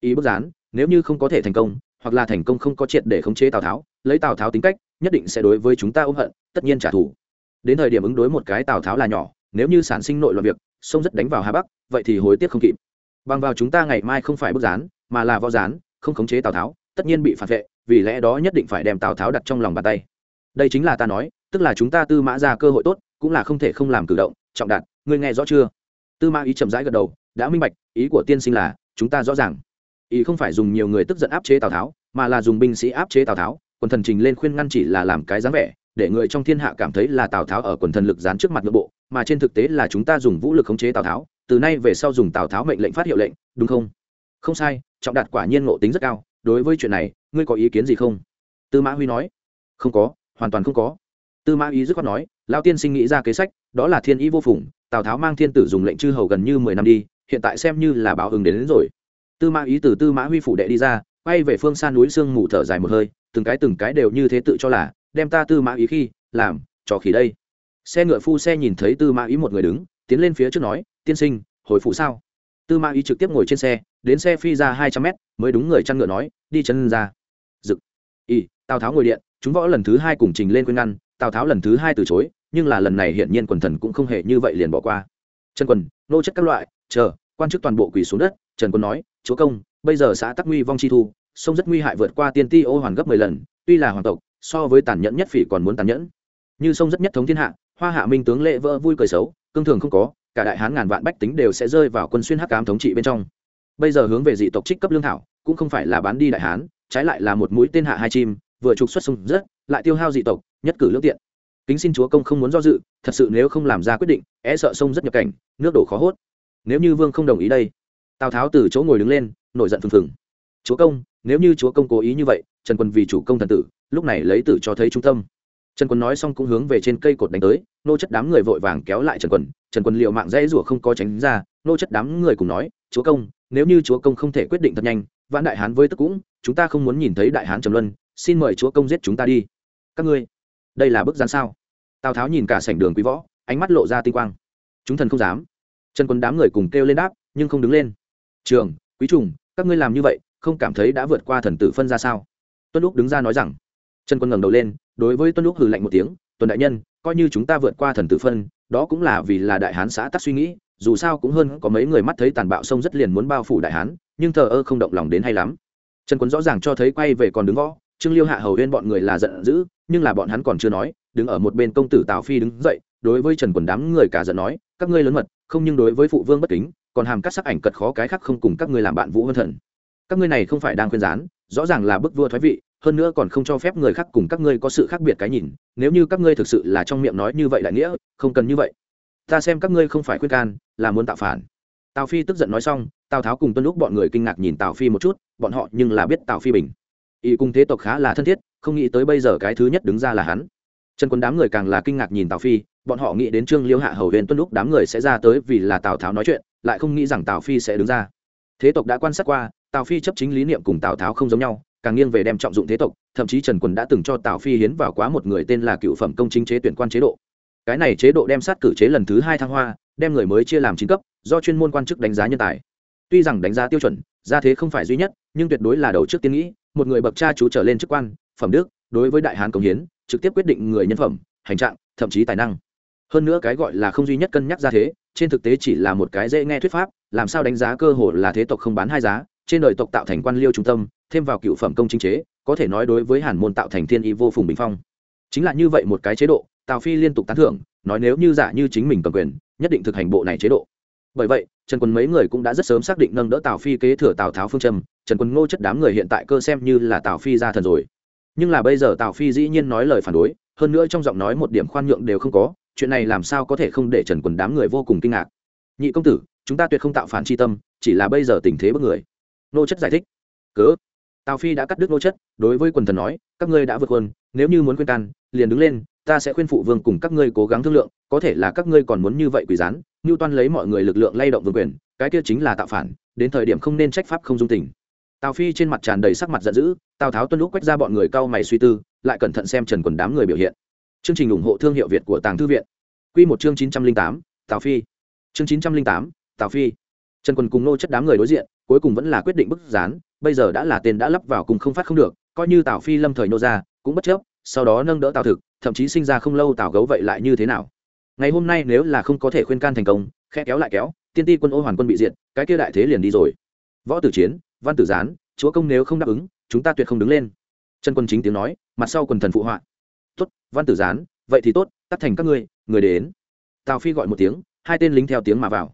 Ý bức gián nếu như không có thể thành công, hoặc là thành công không có triệt để khống chế tào tháo, lấy tào tháo tính cách, nhất định sẽ đối với chúng ta ôm hận, tất nhiên trả thù. Đến thời điểm ứng đối một cái tào tháo là nhỏ, nếu như sản sinh nội loạn việc, sông rất đánh vào hà bắc, vậy thì hối tiếc không kịp bằng vào chúng ta ngày mai không phải bức gián mà là võ gián không khống chế tào tháo, tất nhiên bị phản vệ, vì lẽ đó nhất định phải đem tào tháo đặt trong lòng bàn tay. Đây chính là ta nói, tức là chúng ta tư mã ra cơ hội tốt, cũng là không thể không làm cử động. Trọng đạt, ngươi nghe rõ chưa? Tư mã ý chậm rãi gật đầu, đã minh bạch, ý của tiên sinh là, chúng ta rõ ràng. Ý không phải dùng nhiều người tức giận áp chế tào tháo, mà là dùng binh sĩ áp chế tào tháo, quần thần trình lên khuyên ngăn chỉ là làm cái dáng vẻ, để người trong thiên hạ cảm thấy là tào tháo ở quần thần lực dán trước mặt nội bộ, mà trên thực tế là chúng ta dùng vũ lực khống chế tào tháo từ nay về sau dùng tào tháo mệnh lệnh phát hiệu lệnh đúng không? Không sai trọng đạt quả nhiên ngộ tính rất cao đối với chuyện này ngươi có ý kiến gì không? Tư mã huy nói. Không có hoàn toàn không có. Tư mã ý dứt khoát nói lao tiên sinh nghĩ ra kế sách đó là thiên ý vô phùng tào tháo mang thiên tử dùng lệnh chư hầu gần như mười năm đi hiện tại xem như là báo ứng đến, đến rồi. Tư mã ý từ tư mã huy phủ đệ đi ra quay về phương xa núi sương mù thở dài một hơi từng cái từng cái đều như thế tự cho là đem ta tư mã ý khi làm trò khí đây. Xe ngựa phu xe nhìn thấy tư mã ý một người đứng tiến lên phía trước nói, tiên sinh, hồi phụ sao? Tư mã ý trực tiếp ngồi trên xe, đến xe phi ra hai trăm mét, mới đúng người chăn ngựa nói, đi chân ra. Dực. Y tào tháo ngồi điện, chúng võ lần thứ hai cùng trình lên khuyên ngăn, tào tháo lần thứ hai từ chối, nhưng là lần này hiển nhiên quần thần cũng không hề như vậy liền bỏ qua. Trần quần, nô chất các loại, chờ, quan chức toàn bộ quỳ xuống đất, trần quân nói, chúa công, bây giờ xã tắc nguy vong chi thu, sông rất nguy hại vượt qua tiên ti ô hoàn gấp mười lần, tuy là hoàng tộc, so với tàn nhẫn nhất phỉ còn muốn tàn nhẫn. Như sông rất nhất thống thiên hạ, hoa hạ minh tướng lệ vỡ vui cười xấu cương thường không có, cả đại hán ngàn vạn bách tính đều sẽ rơi vào quân xuyên hắc cám thống trị bên trong. Bây giờ hướng về dị tộc trích cấp lương thảo, cũng không phải là bán đi đại hán, trái lại là một mũi tên hạ hai chim, vừa trục xuất sông rất, lại tiêu hao dị tộc, nhất cử lương tiện. Kính xin chúa công không muốn do dự, thật sự nếu không làm ra quyết định e sợ sông rất nhập cảnh, nước đổ khó hốt. Nếu như vương không đồng ý đây, tào tháo từ chỗ ngồi đứng lên, nổi giận phừng phừng. Chúa công, nếu như chúa công cố ý như vậy, trần quân vì chủ công thần tử, lúc này lấy tử cho thấy trung tâm trần quân nói xong cũng hướng về trên cây cột đánh tới, nô chất đám người vội vàng kéo lại trần quân trần quân liệu mạng dãy rủa không có tránh ra, nô chất đám người cùng nói, chúa công, nếu như chúa công không thể quyết định thật nhanh, vãn đại hán với tức cũng, chúng ta không muốn nhìn thấy đại hán trầm luân, xin mời chúa công giết chúng ta đi. Các ngươi, đây là bức gián sao? Tào tháo nhìn cả sảnh đường quý võ, ánh mắt lộ ra tinh quang. Chúng thần không dám. Trần quân đám người cùng kêu lên đáp, nhưng không đứng lên. Trường, quý trùng, các ngươi làm như vậy, không cảm thấy đã vượt qua thần tử phân ra sao? Tuân lúc đứng ra nói rằng trần quân ngẩng đầu lên, đối với tuân lúc hừ lạnh một tiếng, tuần đại nhân, coi như chúng ta vượt qua thần tử phân, đó cũng là vì là đại hán xã tắc suy nghĩ, dù sao cũng hơn có mấy người mắt thấy tàn bạo sông rất liền muốn bao phủ đại hán, nhưng thờ ơ không động lòng đến hay lắm. Trần quân rõ ràng cho thấy quay về còn đứng võ, trương liêu hạ hầu huyên bọn người là giận dữ, nhưng là bọn hắn còn chưa nói, đứng ở một bên công tử tào phi đứng dậy, đối với trần quần đám người cả giận nói, các ngươi lớn mật, không nhưng đối với phụ vương bất kính, còn hàm cắt sắc ảnh cật khó cái khác không cùng các ngươi làm bạn vũ hơn thần. Các ngươi này không phải đang khuyên gián, rõ ràng là bức vua thoái vị hơn nữa còn không cho phép người khác cùng các ngươi có sự khác biệt cái nhìn, nếu như các ngươi thực sự là trong miệng nói như vậy đại nghĩa, không cần như vậy. Ta xem các ngươi không phải khuyên can, là muốn tạo phản. Tào phi tức giận nói xong, tào tháo cùng tuân lúc bọn người kinh ngạc nhìn tào phi một chút, bọn họ nhưng là biết tào phi bình. Y cùng thế tộc khá là thân thiết, không nghĩ tới bây giờ cái thứ nhất đứng ra là hắn. Trần quân đám người càng là kinh ngạc nhìn tào phi, bọn họ nghĩ đến trương liêu hạ hầu huyền tuân lúc đám người sẽ ra tới vì là tào tháo nói chuyện, lại không nghĩ rằng tào phi sẽ đứng ra. Thế tộc đã quan sát qua, tào phi chấp chính lý niệm cùng tào tháo không giống nhau càng nghiêng về đem trọng dụng thế tộc, thậm chí trần Quần đã từng cho tào phi hiến vào quá một người tên là cựu phẩm công chính chế tuyển quan chế độ. Cái này chế độ đem sát cử chế lần thứ hai thăng hoa, đem người mới chia làm chín cấp, do chuyên môn quan chức đánh giá nhân tài. Tuy rằng đánh giá tiêu chuẩn, ra thế không phải duy nhất, nhưng tuyệt đối là đầu trước tiên nghĩ, một người bậc cha chú trở lên chức quan, phẩm đức, đối với đại hán công hiến, trực tiếp quyết định người nhân phẩm, hành trạng, thậm chí tài năng. Hơn nữa cái gọi là không duy nhất cân nhắc ra thế, trên thực tế chỉ là một cái dễ nghe thuyết pháp, làm sao đánh giá cơ hội là thế tộc không bán hai giá, trên đời tộc tạo thành quan liêu trung tâm thêm vào cựu phẩm công chính chế, có thể nói đối với hàn môn tạo thành thiên y vô phùng bình phong. Chính là như vậy một cái chế độ, tào phi liên tục tán thưởng, nói nếu như giả như chính mình cầm quyền, nhất định thực hành bộ này chế độ. Bởi vậy, trần quân mấy người cũng đã rất sớm xác định nâng đỡ tào phi kế thừa tào tháo phương trầm trần quân ngô chất đám người hiện tại cơ xem như là tào phi ra thần rồi. Nhưng là bây giờ tào phi dĩ nhiên nói lời phản đối, hơn nữa trong giọng nói một điểm khoan nhượng đều không có, chuyện này làm sao có thể không để trần quần đám người vô cùng kinh ngạc. Nhị công tử, chúng ta tuyệt không tạo phản c h i tâm, chỉ là bây giờ tình thế bất người. Nô chất giải thích. Cớ tào phi đã cắt đứt nô chất, đối với quần thần nói, các ngươi đã vượt hơn nếu như muốn khuyên can, liền đứng lên, ta sẽ khuyên phụ vương cùng các ngươi cố gắng thương lượng, có thể là các ngươi còn muốn như vậy quỷ rán như toan lấy mọi người lực lượng lay động vương quyền, cái kia chính là tạo phản, đến thời điểm không nên trách pháp không dung tình. Tào phi trên mặt tràn đầy sắc mặt giận dữ, tào tháo tuân lúc quét ra bọn người cau mày suy tư, lại cẩn thận xem trần quần đám người biểu hiện. Chương trình ủng hộ thương hiệu việt của tàng thư viện. Q một chương chín trăm linh tám, tào phi. Chương chín trăm linh tám, tào phi trần Quân cùng nô chất đám người đối diện, cuối cùng vẫn là quyết định bức gián bây giờ đã là tên đã lắp vào cùng không phát không được, coi như tào phi lâm thời nô ra, cũng bất chấp, sau đó nâng đỡ tào thực, thậm chí sinh ra không lâu tào gấu vậy lại như thế nào? Ngày hôm nay nếu là không có thể khuyên can thành công khe kéo lại kéo, tiên ti quân ô hoàn quân bị diệt, cái kia đại thế liền đi rồi. Võ tử chiến, văn tử gián, chúa công nếu không đáp ứng, chúng ta tuyệt không đứng lên. Trần quân chính tiếng nói, mặt sau quần thần phụ họa. Tốt, văn tử gián, vậy thì tốt, tắt thành các ngươi, người đến. Tào phi gọi một tiếng, hai tên lính theo tiếng mà vào.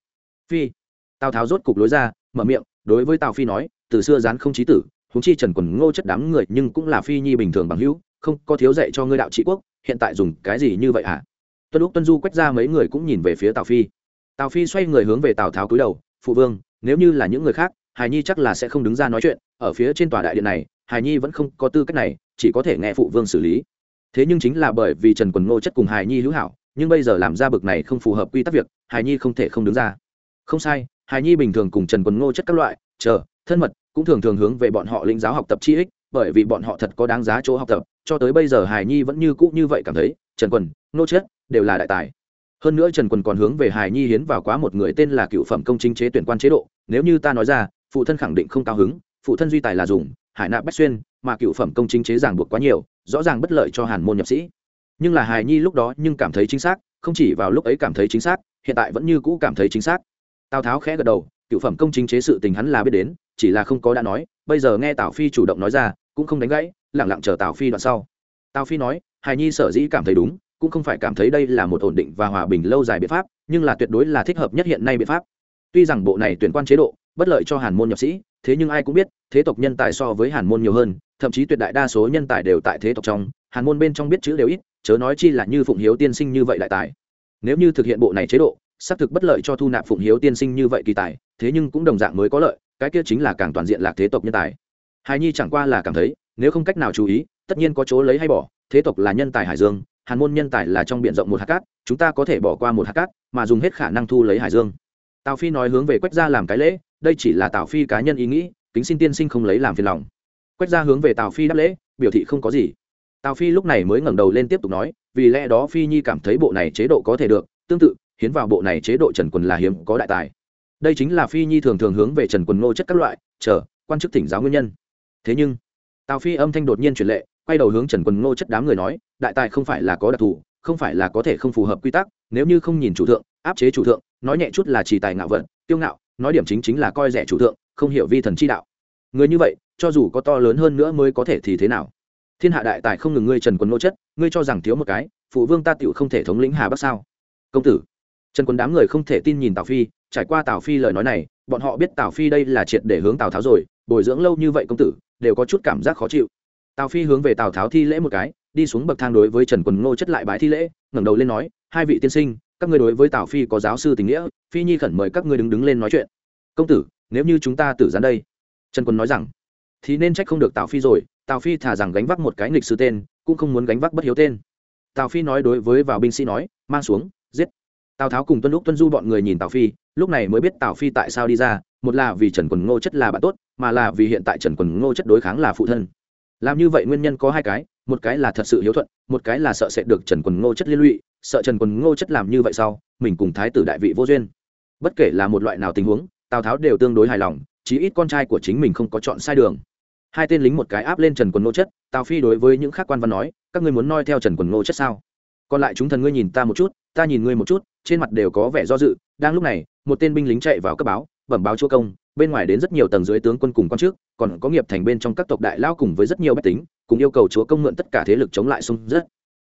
Phi tào tháo rốt cục lối ra, mở miệng, đối với tào phi nói, từ xưa dán không trí tử, huống chi trần quần ngô chất đám người nhưng cũng là phi nhi bình thường bằng hữu, không có thiếu dạy cho ngươi đạo trị quốc, hiện tại dùng cái gì như vậy hả? Tuân lúc tuân du quét ra mấy người cũng nhìn về phía tào phi. Tào phi xoay người hướng về tào tháo cúi đầu, phụ vương, nếu như là những người khác hài nhi chắc là sẽ không đứng ra nói chuyện, ở phía trên tòa đại điện này hài nhi vẫn không có tư cách này, chỉ có thể nghe phụ vương xử lý. Thế nhưng chính là bởi vì trần quần ngô chất cùng hài nhi hữu hảo, nhưng bây giờ làm ra bực này không phù hợp quy tắc việc hài nhi không thể không đứng ra. Không sai hài nhi bình thường cùng trần quần ngô chất các loại, chờ, thân mật, cũng thường thường hướng về bọn họ lĩnh giáo học tập chi ích, bởi vì bọn họ thật có đáng giá chỗ học tập, cho tới bây giờ hài nhi vẫn như cũ như vậy cảm thấy, trần quần, ngô chất, đều là đại tài. Hơn nữa trần quần còn hướng về hài nhi hiến vào quá một người tên là cựu phẩm công chính chế tuyển quan chế độ, nếu như ta nói ra, phụ thân khẳng định không cao hứng, phụ thân duy tài là dùng, hải nạp bách xuyên, mà cựu phẩm công chính chế giảng buộc quá nhiều, rõ ràng bất lợi cho hàn môn nhập sĩ. Nhưng là hài nhi lúc đó nhưng cảm thấy chính xác, không chỉ vào lúc ấy cảm thấy chính xác, hiện tại vẫn như cũ cảm thấy chính xác tào tháo khẽ gật đầu, cựu phẩm công chính chế sự tình hắn là biết đến, chỉ là không có đã nói, bây giờ nghe tào phi chủ động nói ra, cũng không đánh gãy, lẳng lặng chờ tào phi đoạn sau. Tào phi nói, hài nhi sở dĩ cảm thấy đúng, cũng không phải cảm thấy đây là một ổn định và hòa bình lâu dài biện pháp, nhưng là tuyệt đối là thích hợp nhất hiện nay biện pháp. Tuy rằng bộ này tuyển quan chế độ, bất lợi cho hàn môn nhập sĩ, thế nhưng ai cũng biết, thế tộc nhân tài so với hàn môn nhiều hơn, thậm chí tuyệt đại đa số nhân tài đều tại thế tộc trong, hàn môn bên trong biết chữ đều ít, chớ nói chi là như phụng hiếu tiên sinh như vậy đại tài. Nếu như thực hiện bộ này chế độ xác thực bất lợi cho thu nạp phụng hiếu tiên sinh như vậy kỳ tài, thế nhưng cũng đồng dạng mới có lợi, cái kia chính là càng toàn diện lạc thế tộc nhân tài. Hài nhi chẳng qua là cảm thấy, nếu không cách nào chú ý, tất nhiên có chỗ lấy hay bỏ, thế tộc là nhân tài hải dương, hàn môn nhân tài là trong b i ể n rộng một hạt cát, chúng ta có thể bỏ qua một hạt cát, mà dùng hết khả năng thu lấy hải dương. Tào phi nói hướng về quách gia làm cái lễ, đây chỉ là tào phi cá nhân ý nghĩ, kính xin tiên sinh không lấy làm phiền lòng. Quách gia hướng về tào phi đáp lễ, biểu thị không có gì. Tào phi lúc này mới ngẩng đầu lên tiếp tục nói, vì lẽ đó phi nhi cảm thấy bộ này chế độ có thể được, tương tự hiến vào bộ này chế độ trần quần là hiếm có đại tài. Đây chính là phi nhi thường thường hướng về trần quần ngô chất các loại, chờ, quan chức thỉnh giáo nguyên nhân. Thế nhưng, tào phi âm thanh đột nhiên truyền lệ, quay đầu hướng trần quần ngô chất đám người nói, đại tài không phải là có đặc thù, không phải là có thể không phù hợp quy tắc, nếu như không nhìn chủ thượng, áp chế chủ thượng, nói nhẹ chút là chỉ tài ngạo vận tiêu ngạo, nói điểm chính chính là coi rẻ chủ thượng, không hiểu vi thần chi đạo. Người như vậy, cho dù có to lớn hơn nữa mới có thể thì thế nào? Thiên hạ đại tài không ngừng ngươi trần quần nô chất, ngươi cho rằng thiếu một cái, phụ vương ta tựu không thể thống lĩnh hà bắc sao? Công tử trần quân đám người không thể tin nhìn tào phi, trải qua tào phi lời nói này, bọn họ biết tào phi đây là triệt để hướng tào tháo rồi, bồi dưỡng lâu như vậy công tử, đều có chút cảm giác khó chịu. Tào phi hướng về tào tháo thi lễ một cái, đi xuống bậc thang đối với trần quân ngô chất lại bái thi lễ, ngẩng đầu lên nói, hai vị tiên sinh, các ngươi đối với tào phi có giáo sư tình nghĩa, phi nhi khẩn mời các ngươi đứng đứng lên nói chuyện. Công tử, nếu như chúng ta tử gián đây, trần quân nói rằng, thì nên trách không được tào phi rồi, tào phi thả rằng gánh vác một cái nghịch sư tên, cũng không muốn gánh vác bất hiếu tên. Tào phi nói đối với vào binh sĩ nói, mang xuống tào tháo cùng tuân lúc tuân du bọn người nhìn tào phi, lúc này mới biết tào phi tại sao đi ra, một là vì trần quần ngô chất là bạn tốt, mà là vì hiện tại trần quần ngô chất đối kháng là phụ thân. Làm như vậy nguyên nhân có hai cái, một cái là thật sự hiếu thuận, một cái là sợ sẽ được trần quần ngô chất liên lụy, sợ trần quần ngô chất làm như vậy sau, mình cùng thái tử đại vị vô duyên. Bất kể là một loại nào tình huống, tào tháo đều tương đối hài lòng, chí ít con trai của chính mình không có chọn sai đường. Hai tên lính một cái áp lên trần quần ngô chất, tào phi đối với những khác quan văn nói, các ngươi muốn noi theo trần quần ngô chất sao? Còn lại chúng thần ngươi nhìn ta một chút, ta nhìn ngươi một chút, trên mặt đều có vẻ do dự, đang lúc này, một tên binh lính chạy vào cấp báo, bẩm báo chúa công, bên ngoài đến rất nhiều tầng dưới tướng quân cùng quan trước còn có nghiệp thành bên trong các tộc đại lao cùng với rất nhiều bách tính, cùng yêu cầu chúa công mượn tất cả thế lực chống lại xung rất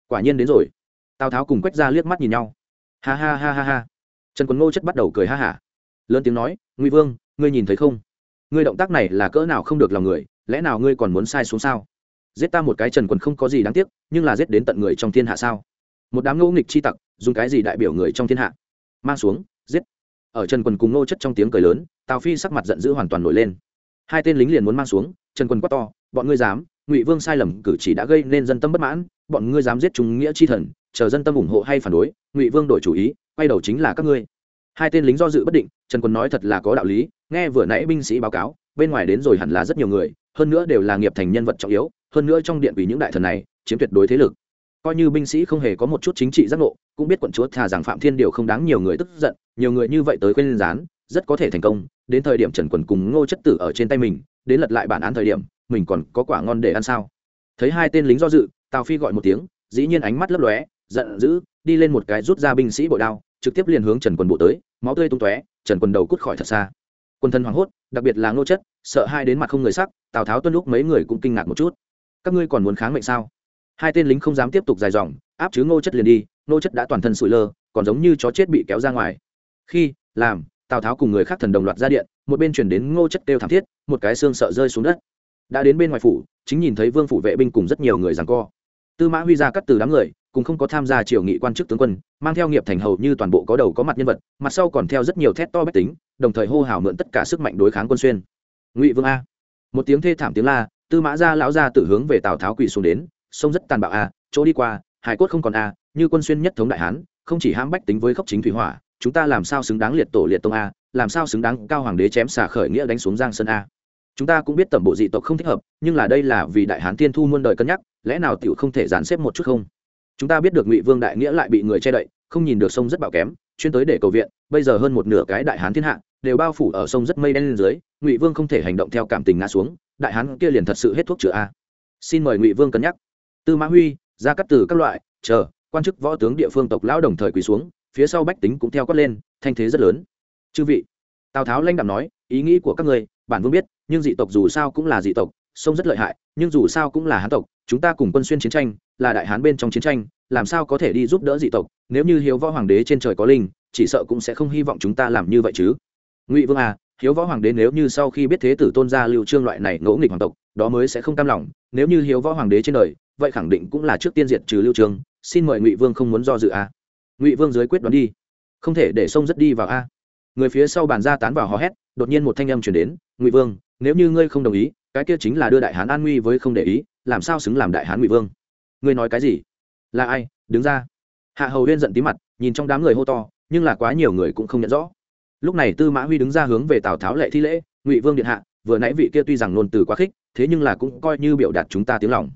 quả nhiên đến rồi. Tào tháo cùng quách ra liếc mắt nhìn nhau. Ha ha ha ha ha. Trần quần ngô chất bắt đầu cười ha hả. Lớn tiếng nói, ngụy vương, ngươi nhìn thấy không? Ngươi động tác này là cỡ nào không được lòng người, lẽ nào ngươi còn muốn sai xuống sao? Giết ta một cái trần quần không có gì đáng tiếc, nhưng là giết đến tận người trong thiên hạ sao? Một đám ngẫu nghịch chi tặc, dùng cái gì đại biểu người trong thiên hạ? Mang xuống, giết. Ở trần quần cùng ngô chất trong tiếng cười lớn, tào phi sắc mặt giận dữ hoàn toàn nổi lên. Hai tên lính liền muốn mang xuống, trần quần quát to, bọn ngươi dám, ngụy vương sai lầm cử chỉ đã gây nên dân tâm bất mãn, bọn ngươi dám giết chúng nghĩa chi thần, chờ dân tâm ủng hộ hay phản đối, ngụy vương đổi chủ ý, quay đầu chính là các ngươi. Hai tên lính do dự bất định, trần quân nói thật là có đạo lý, nghe vừa nãy binh sĩ báo cáo, bên ngoài đến rồi hẳn là rất nhiều người, hơn nữa đều là nghiệp thành nhân vật trọng yếu, hơn nữa trong điện vì những đại thần này, chiếm tuyệt đối thế lực coi như binh sĩ không hề có một chút chính trị giác ngộ, cũng biết quận chúa thà rằng phạm thiên điều không đáng nhiều người tức giận, nhiều người như vậy tới quên gián, rất có thể thành công. Đến thời điểm trần quần cùng ngô chất tử ở trên tay mình, đến lật lại bản án thời điểm, mình còn có quả ngon để ăn sao? Thấy hai tên lính do dự, tào phi gọi một tiếng, dĩ nhiên ánh mắt lấp lóe, giận dữ, đi lên một cái rút ra binh sĩ bội đao, trực tiếp liền hướng trần quần bộ tới, máu tươi tung tóe, trần quần đầu cút khỏi thật xa. Quân thân hoảng hốt, đặc biệt là ngô chất, sợ hai đến mặt không người sắc, tào tháo tuân lúc mấy người cũng kinh ngạc một chút. Các ngươi còn muốn kháng mệnh sao? Hai tên lính không dám tiếp tục dài dòng, áp chứ ngô chất liền đi, ngô chất đã toàn thân sụi lơ, còn giống như chó chết bị kéo ra ngoài. Khi, làm, tào tháo cùng người khác thần đồng loạt ra điện, một bên chuyển đến ngô chất kêu thảm thiết, một cái xương sợ rơi xuống đất. Đã đến bên ngoài phủ, chính nhìn thấy vương phủ vệ binh cùng rất nhiều người rằng co. Tư mã huy ra cắt từ đám người, cùng không có tham gia triều nghị quan chức tướng quân, mang theo nghiệp thành hầu như toàn bộ có đầu có mặt nhân vật, mặt sau còn theo rất nhiều thét to bách tính, đồng thời hô hào mượn tất cả sức mạnh đối kháng quân xuyên. Ngụy vương a. Một tiếng thê thảm tiếng la, tư mã gia lão gia tự hướng về tào tháo quỳ xuống đến sông rất tàn bạo a chỗ đi qua, hải cốt không còn a như quân xuyên nhất thống đại hán, không chỉ hãm bách tính với khốc chính thủy hỏa, chúng ta làm sao xứng đáng liệt tổ liệt tông a làm sao xứng đáng cao hoàng đế chém xả khởi nghĩa đánh xuống giang sơn a chúng ta cũng biết tẩm bộ dị tộc không thích hợp, nhưng là đây là vì đại hán tiên thu muôn đời cân nhắc, lẽ nào tiểu không thể dàn xếp một chút không? Chúng ta biết được ngụy vương đại nghĩa lại bị người che đậy, không nhìn được sông rất bạo kém, chuyên tới để cầu viện, bây giờ hơn một nửa cái đại hán thiên hạ đều bao phủ ở sông rất mây đen lên dưới, ngụy vương không thể hành động theo cảm tình ngã xuống, đại hán kia liền thật sự hết thuốc chữa a xin mời ngụy vương cân nhắc tư mã huy ra cắt từ các loại, chờ, quan chức võ tướng địa phương tộc lão đồng thời quỳ xuống, phía sau bách tính cũng theo quát lên, thanh thế rất lớn. Chư vị, tào tháo lanh đạm nói, ý nghĩ của các người bản vương biết, nhưng dị tộc dù sao cũng là dị tộc, sông rất lợi hại, nhưng dù sao cũng là hán tộc, chúng ta cùng quân xuyên chiến tranh, là đại hán bên trong chiến tranh, làm sao có thể đi giúp đỡ dị tộc, nếu như hiếu võ hoàng đế trên trời có linh, chỉ sợ cũng sẽ không hy vọng chúng ta làm như vậy chứ. Ngụy vương à hiếu võ hoàng đế nếu như sau khi biết thế tử tôn gia lưu trương loại này ngỗ nghịch hoàng tộc, đó mới sẽ không cam lòng, nếu như hiếu võ hoàng đế trên đời vậy khẳng định cũng là trước tiên diệt trừ lưu trường. xin mời ngụy vương không muốn do dự à ngụy vương dưới quyết đoán đi. Không thể để sông rất đi vào a. Người phía sau bàn ra tán vào hò hét, đột nhiên một thanh âm chuyển đến, ngụy vương, nếu như ngươi không đồng ý, cái kia chính là đưa đại hán an nguy với không để ý, làm sao xứng làm đại hán ngụy vương? Ngươi nói cái gì? Là ai? Đứng ra. Hạ hầu huyên giận tí mặt, nhìn trong đám người hô to, nhưng là quá nhiều người cũng không nhận rõ. Lúc này tư mã huy đứng ra hướng về tào tháo lệ thi lễ, ngụy vương điện hạ, vừa nãy vị kia tuy rằng nôn từ quá khích, thế nhưng là cũng coi như biểu đạt chúng ta tiếng lòng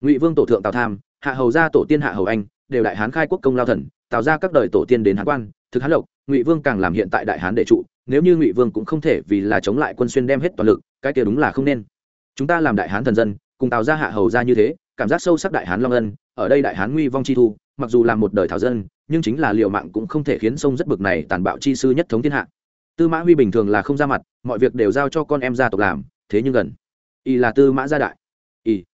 ngụy vương tổ thượng tào tham hạ hầu gia tổ tiên hạ hầu anh đều đại hán khai quốc công lao thần tạo ra các đời tổ tiên đến hán quan thực hán lộc ngụy vương càng làm hiện tại đại hán đệ trụ nếu như ngụy vương cũng không thể vì là chống lại quân xuyên đem hết toàn lực cái kia đúng là không nên chúng ta làm đại hán thần dân cùng tào ra hạ hầu ra như thế cảm giác sâu sắc đại hán long ân ở đây đại hán nguy vong chi thu mặc dù làm một đời thảo dân nhưng chính là liệu mạng cũng không thể khiến sông rất bực này tàn bạo chi sư nhất thống thiên hạ tư mã huy bình thường là không ra mặt mọi việc đều giao cho con em gia tộc làm thế nhưng gần y là tư mã gia đại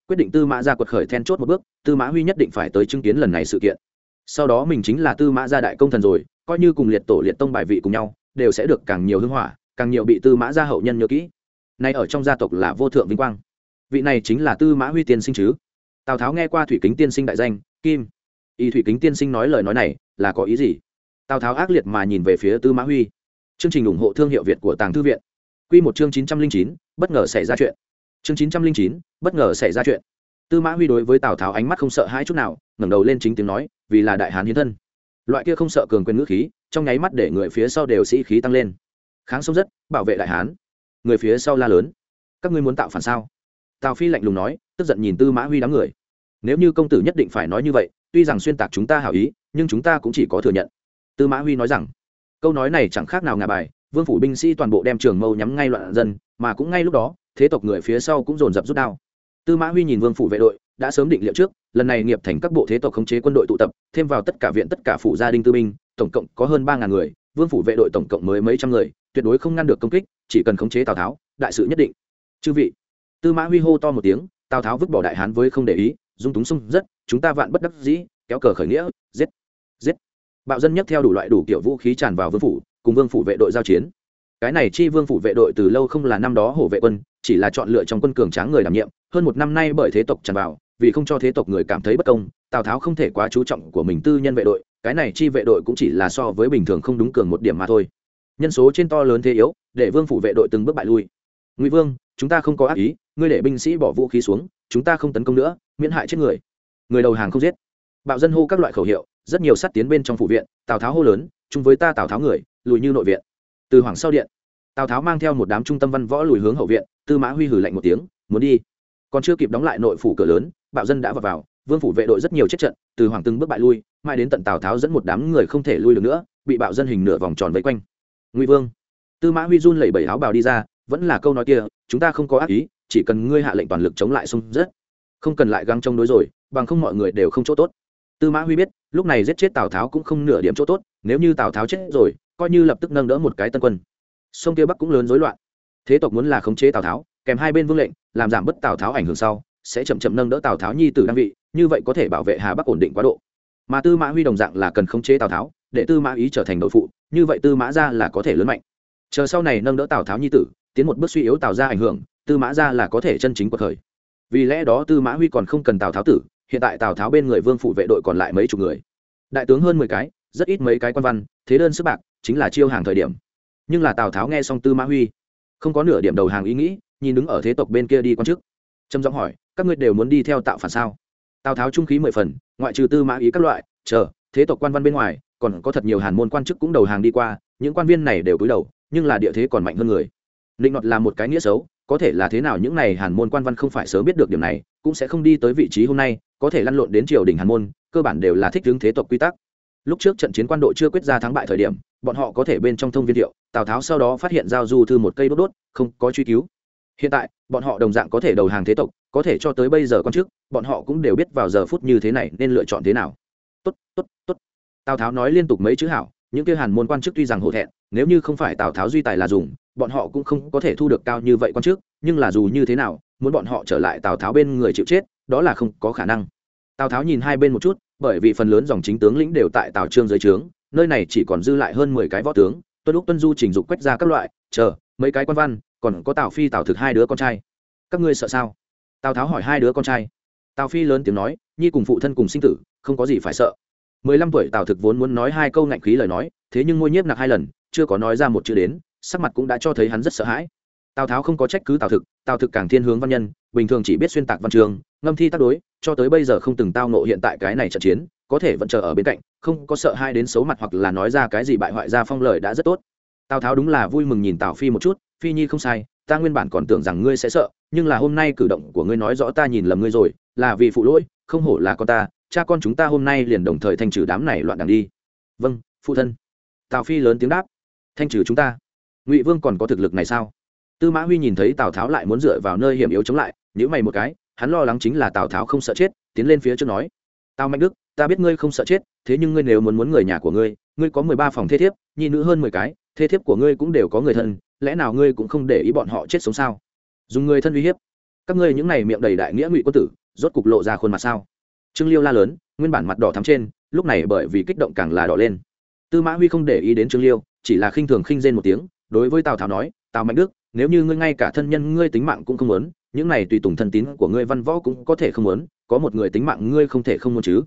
quyết định tư mã gia quật khởi then chốt một bước, tư mã huy nhất định phải tới chứng kiến lần này sự kiện. Sau đó mình chính là tư mã gia đại công thần rồi, coi như cùng liệt tổ liệt tông bài vị cùng nhau, đều sẽ được càng nhiều hưng hỏa, càng nhiều bị tư mã gia hậu nhân nhớ kỹ. Nay ở trong gia tộc là vô thượng vinh quang. Vị này chính là tư mã huy tiên sinh chứ? Tào tháo nghe qua thủy kính tiên sinh đại danh, kim. Y thủy kính tiên sinh nói lời nói này, là có ý gì? Tào tháo ác liệt mà nhìn về phía tư mã huy. Chương trình ủng hộ thương hiệu việt của tàng thư viện. Q một chương chín trăm linh chín, bất ngờ xảy ra chuyện chương chín trăm linh chín, bất ngờ xảy ra chuyện. Tư mã huy đối với tào tháo ánh mắt không sợ hãi chút nào, ngẩng đầu lên chính tiếng nói, vì là đại hán hiến thân. Loại kia không sợ cường quyền ngữ khí, trong nháy mắt để người phía sau đều sĩ khí tăng lên. Kháng sông rất, bảo vệ đại hán. Người phía sau la lớn. Các ngươi muốn tạo phản sao? Tào phi lạnh lùng nói, tức giận nhìn tư mã huy đám người. Nếu như công tử nhất định phải nói như vậy, tuy rằng xuyên tạc chúng ta hảo ý, nhưng chúng ta cũng chỉ có thừa nhận. Tư mã huy nói rằng, câu nói này chẳng khác nào ngà bài vương phủ binh sĩ toàn bộ đem trường mâu nhắm ngay loạn dân, mà cũng ngay lúc đó, thế tộc người phía sau cũng dồn dập rút đao. Tư mã huy nhìn vương phủ vệ đội, đã sớm định liệu trước, lần này nghiệp thành các bộ thế tộc khống chế quân đội tụ tập, thêm vào tất cả viện tất cả phủ gia đình tư binh, tổng cộng có hơn ba ngàn người, vương phủ vệ đội tổng cộng mới mấy trăm người, tuyệt đối không ngăn được công kích, chỉ cần khống chế tào tháo, đại sự nhất định. Chư vị, tư mã huy hô to một tiếng, tào tháo vứt bỏ đại hán với không để ý, dung túng sung rất, chúng ta vạn bất đắc dĩ, kéo cờ khởi nghĩa, giết giết. Bạo dân nhất theo đủ loại đủ kiểu vũ khí tràn vào vương phủ cùng vương phủ vệ đội giao chiến. Cái này chi vương phủ vệ đội từ lâu không là năm đó hổ vệ quân, chỉ là chọn lựa trong quân cường tráng người đảm nhiệm, hơn một năm nay bởi thế tộc tràn vào, vì không cho thế tộc người cảm thấy bất công, tào tháo không thể quá chú trọng của mình tư nhân vệ đội, cái này chi vệ đội cũng chỉ là so với bình thường không đúng cường một điểm mà thôi. Nhân số trên to lớn thế yếu, để vương phủ vệ đội từng bước bại lui. Ngụy vương, chúng ta không có ác ý, ngươi để binh sĩ bỏ vũ khí xuống, chúng ta không tấn công nữa, miễn hại chết người. Người đầu hàng không giết. Bạo dân hô các loại khẩu hiệu, rất nhiều sát tiến bên trong phủ viện, tào tháo hô lớn chung với ta tào tháo người lùi như nội viện. Từ hoàng sau điện tào tháo mang theo một đám trung tâm văn võ lùi hướng hậu viện tư mã huy hử lạnh một tiếng muốn đi. Còn chưa kịp đóng lại nội phủ cửa lớn bạo dân đã vào, vào vương phủ vệ đội rất nhiều chết trận từ hoàng từng bước bại lui mai đến tận tào tháo dẫn một đám người không thể lui được nữa bị bạo dân hình nửa vòng tròn vây quanh. Ngụy vương. Tư mã huy run lẩy bẩy áo bào đi ra vẫn là câu nói kia chúng ta không có ác ý chỉ cần ngươi hạ lệnh toàn lực chống lại xung rất không cần lại găng chống đối rồi bằng không mọi người đều không chỗ tốt. Tư mã huy biết lúc này giết chết tào tháo cũng không nửa điểm chỗ tốt nếu như tào tháo chết rồi coi như lập tức nâng đỡ một cái tân quân. Sông kia bắc cũng lớn rối loạn. Thế tộc muốn là khống chế tào tháo, kèm hai bên vương lệnh, làm giảm bớt tào tháo ảnh hưởng sau, sẽ chậm chậm nâng đỡ tào tháo nhi tử đăng vị, như vậy có thể bảo vệ hà bắc ổn định quá độ. Mà tư mã huy đồng dạng là cần khống chế tào tháo, để tư mã ý trở thành nội phụ, như vậy tư mã ra là có thể lớn mạnh. Chờ sau này nâng đỡ tào tháo nhi tử, tiến một bước suy yếu tào ra ảnh hưởng, tư mã ra là có thể chân chính cuộc khởi. Vì lẽ đó tư mã huy còn không cần tào tháo tử, hiện tại tào tháo bên người vương phủ vệ đội còn lại mấy chục người. Đại tướng hơn mười cái, rất ít mấy cái quan văn, thế đơn sức bạc chính là chiêu hàng thời điểm. Nhưng là tào tháo nghe xong tư mã huy, không có nửa điểm đầu hàng ý nghĩ, nhìn đứng ở thế tộc bên kia đi quan chức. Trầm giọng hỏi, các ngươi đều muốn đi theo tạo phản sao? Tào tháo trung khí mười phần, ngoại trừ tư mã ý các loại, chờ, thế tộc quan văn bên ngoài, còn có thật nhiều hàn môn quan chức cũng đầu hàng đi qua, những quan viên này đều cúi đầu, nhưng là địa thế còn mạnh hơn người. Định nọt là một cái nghĩa xấu, có thể là thế nào những này hàn môn quan văn không phải sớm biết được điểm này, cũng sẽ không đi tới vị trí hôm nay, có thể lăn lộn đến triều đình hàn môn, cơ bản đều là thích hướng thế tộc quy tắc lúc trước trận chiến quan độ chưa quyết ra thắng bại thời điểm, bọn họ có thể bên trong thông viên thiệu tào tháo sau đó phát hiện giao du thư một cây đốt đốt, không có truy cứu. Hiện tại, bọn họ đồng dạng có thể đầu hàng thế tộc, có thể cho tới bây giờ con trước bọn họ cũng đều biết vào giờ phút như thế này nên lựa chọn thế nào. Tốt tốt tốt. Tào tháo nói liên tục mấy chữ hảo, những kia hàn môn quan chức tuy rằng hổ thẹn, nếu như không phải tào tháo duy tài là dùng, bọn họ cũng không có thể thu được cao như vậy quan chức, nhưng là dù như thế nào, muốn bọn họ trở lại tào tháo bên người chịu chết, đó là không có khả năng. Tào tháo nhìn hai bên một chút bởi vì phần lớn dòng chính tướng lĩnh đều tại tào trương dưới trướng, nơi này chỉ còn dư lại hơn mười cái võ tướng, tuân lúc tuân du trình dục quét ra các loại, chờ, mấy cái quan văn, còn có tào phi tào thực hai đứa con trai. Các ngươi sợ sao? Tào tháo hỏi hai đứa con trai. Tào phi lớn tiếng nói, nhi cùng phụ thân cùng sinh tử, không có gì phải sợ. Mười lăm tuổi tào thực vốn muốn nói hai câu ngạnh khí lời nói, thế nhưng ngôi nhiếp nặc hai lần, chưa có nói ra một chữ đến, sắc mặt cũng đã cho thấy hắn rất sợ hãi. Tào tháo không có trách cứ tào thực tào thực càng thiên hướng văn nhân bình thường chỉ biết xuyên tạc văn trường ngâm thi tác đối, cho tới bây giờ không từng tao nộ hiện tại cái này trận chiến, có thể vẫn chờ ở bên cạnh, không có sợ hai đến xấu mặt hoặc là nói ra cái gì bại hoại ra phong lời đã rất tốt. Tào tháo đúng là vui mừng nhìn tào phi một chút, phi nhi không sai, ta nguyên bản còn tưởng rằng ngươi sẽ sợ, nhưng là hôm nay cử động của ngươi nói rõ ta nhìn lầm ngươi rồi, là vì phụ lỗi, không hổ là con ta, cha con chúng ta hôm nay liền đồng thời thanh trừ đám này loạn đằng đi. Vâng phụ thân. Tào phi lớn tiếng đáp. Thanh trừ chúng ta? Ngụy vương còn có thực lực này sao? Tư mã huy nhìn thấy tào tháo lại muốn dựa vào nơi hiểm yếu chống lại nhữ mày một cái, hắn lo lắng chính là tào tháo không sợ chết, tiến lên phía trước nói. Tào mạnh đức, ta biết ngươi không sợ chết, thế nhưng ngươi nếu muốn muốn người nhà của ngươi ngươi có mười ba phòng thế thiếp, nhi nữ hơn mười cái thế thiếp của ngươi cũng đều có người thân, lẽ nào ngươi cũng không để ý bọn họ chết sống sao? Dùng người thân uy hiếp. Các ngươi những này miệng đầy đại nghĩa ngụy quân tử, rốt cục lộ ra khuôn mặt sao? Trương liêu la lớn, nguyên bản mặt đỏ thắm trên, lúc này bởi vì kích động càng là đỏ lên. Tư mã huy không để ý đến trương liêu, chỉ là khinh thường khinh rên một tiếng, đối với tào tháo nói, tào mạnh đức nếu như ngươi ngay cả thân nhân ngươi tính mạng cũng không muốn, những này tùy tùng thân tín của ngươi văn võ cũng có thể không muốn, có một người tính mạng ngươi không thể không muốn chứ.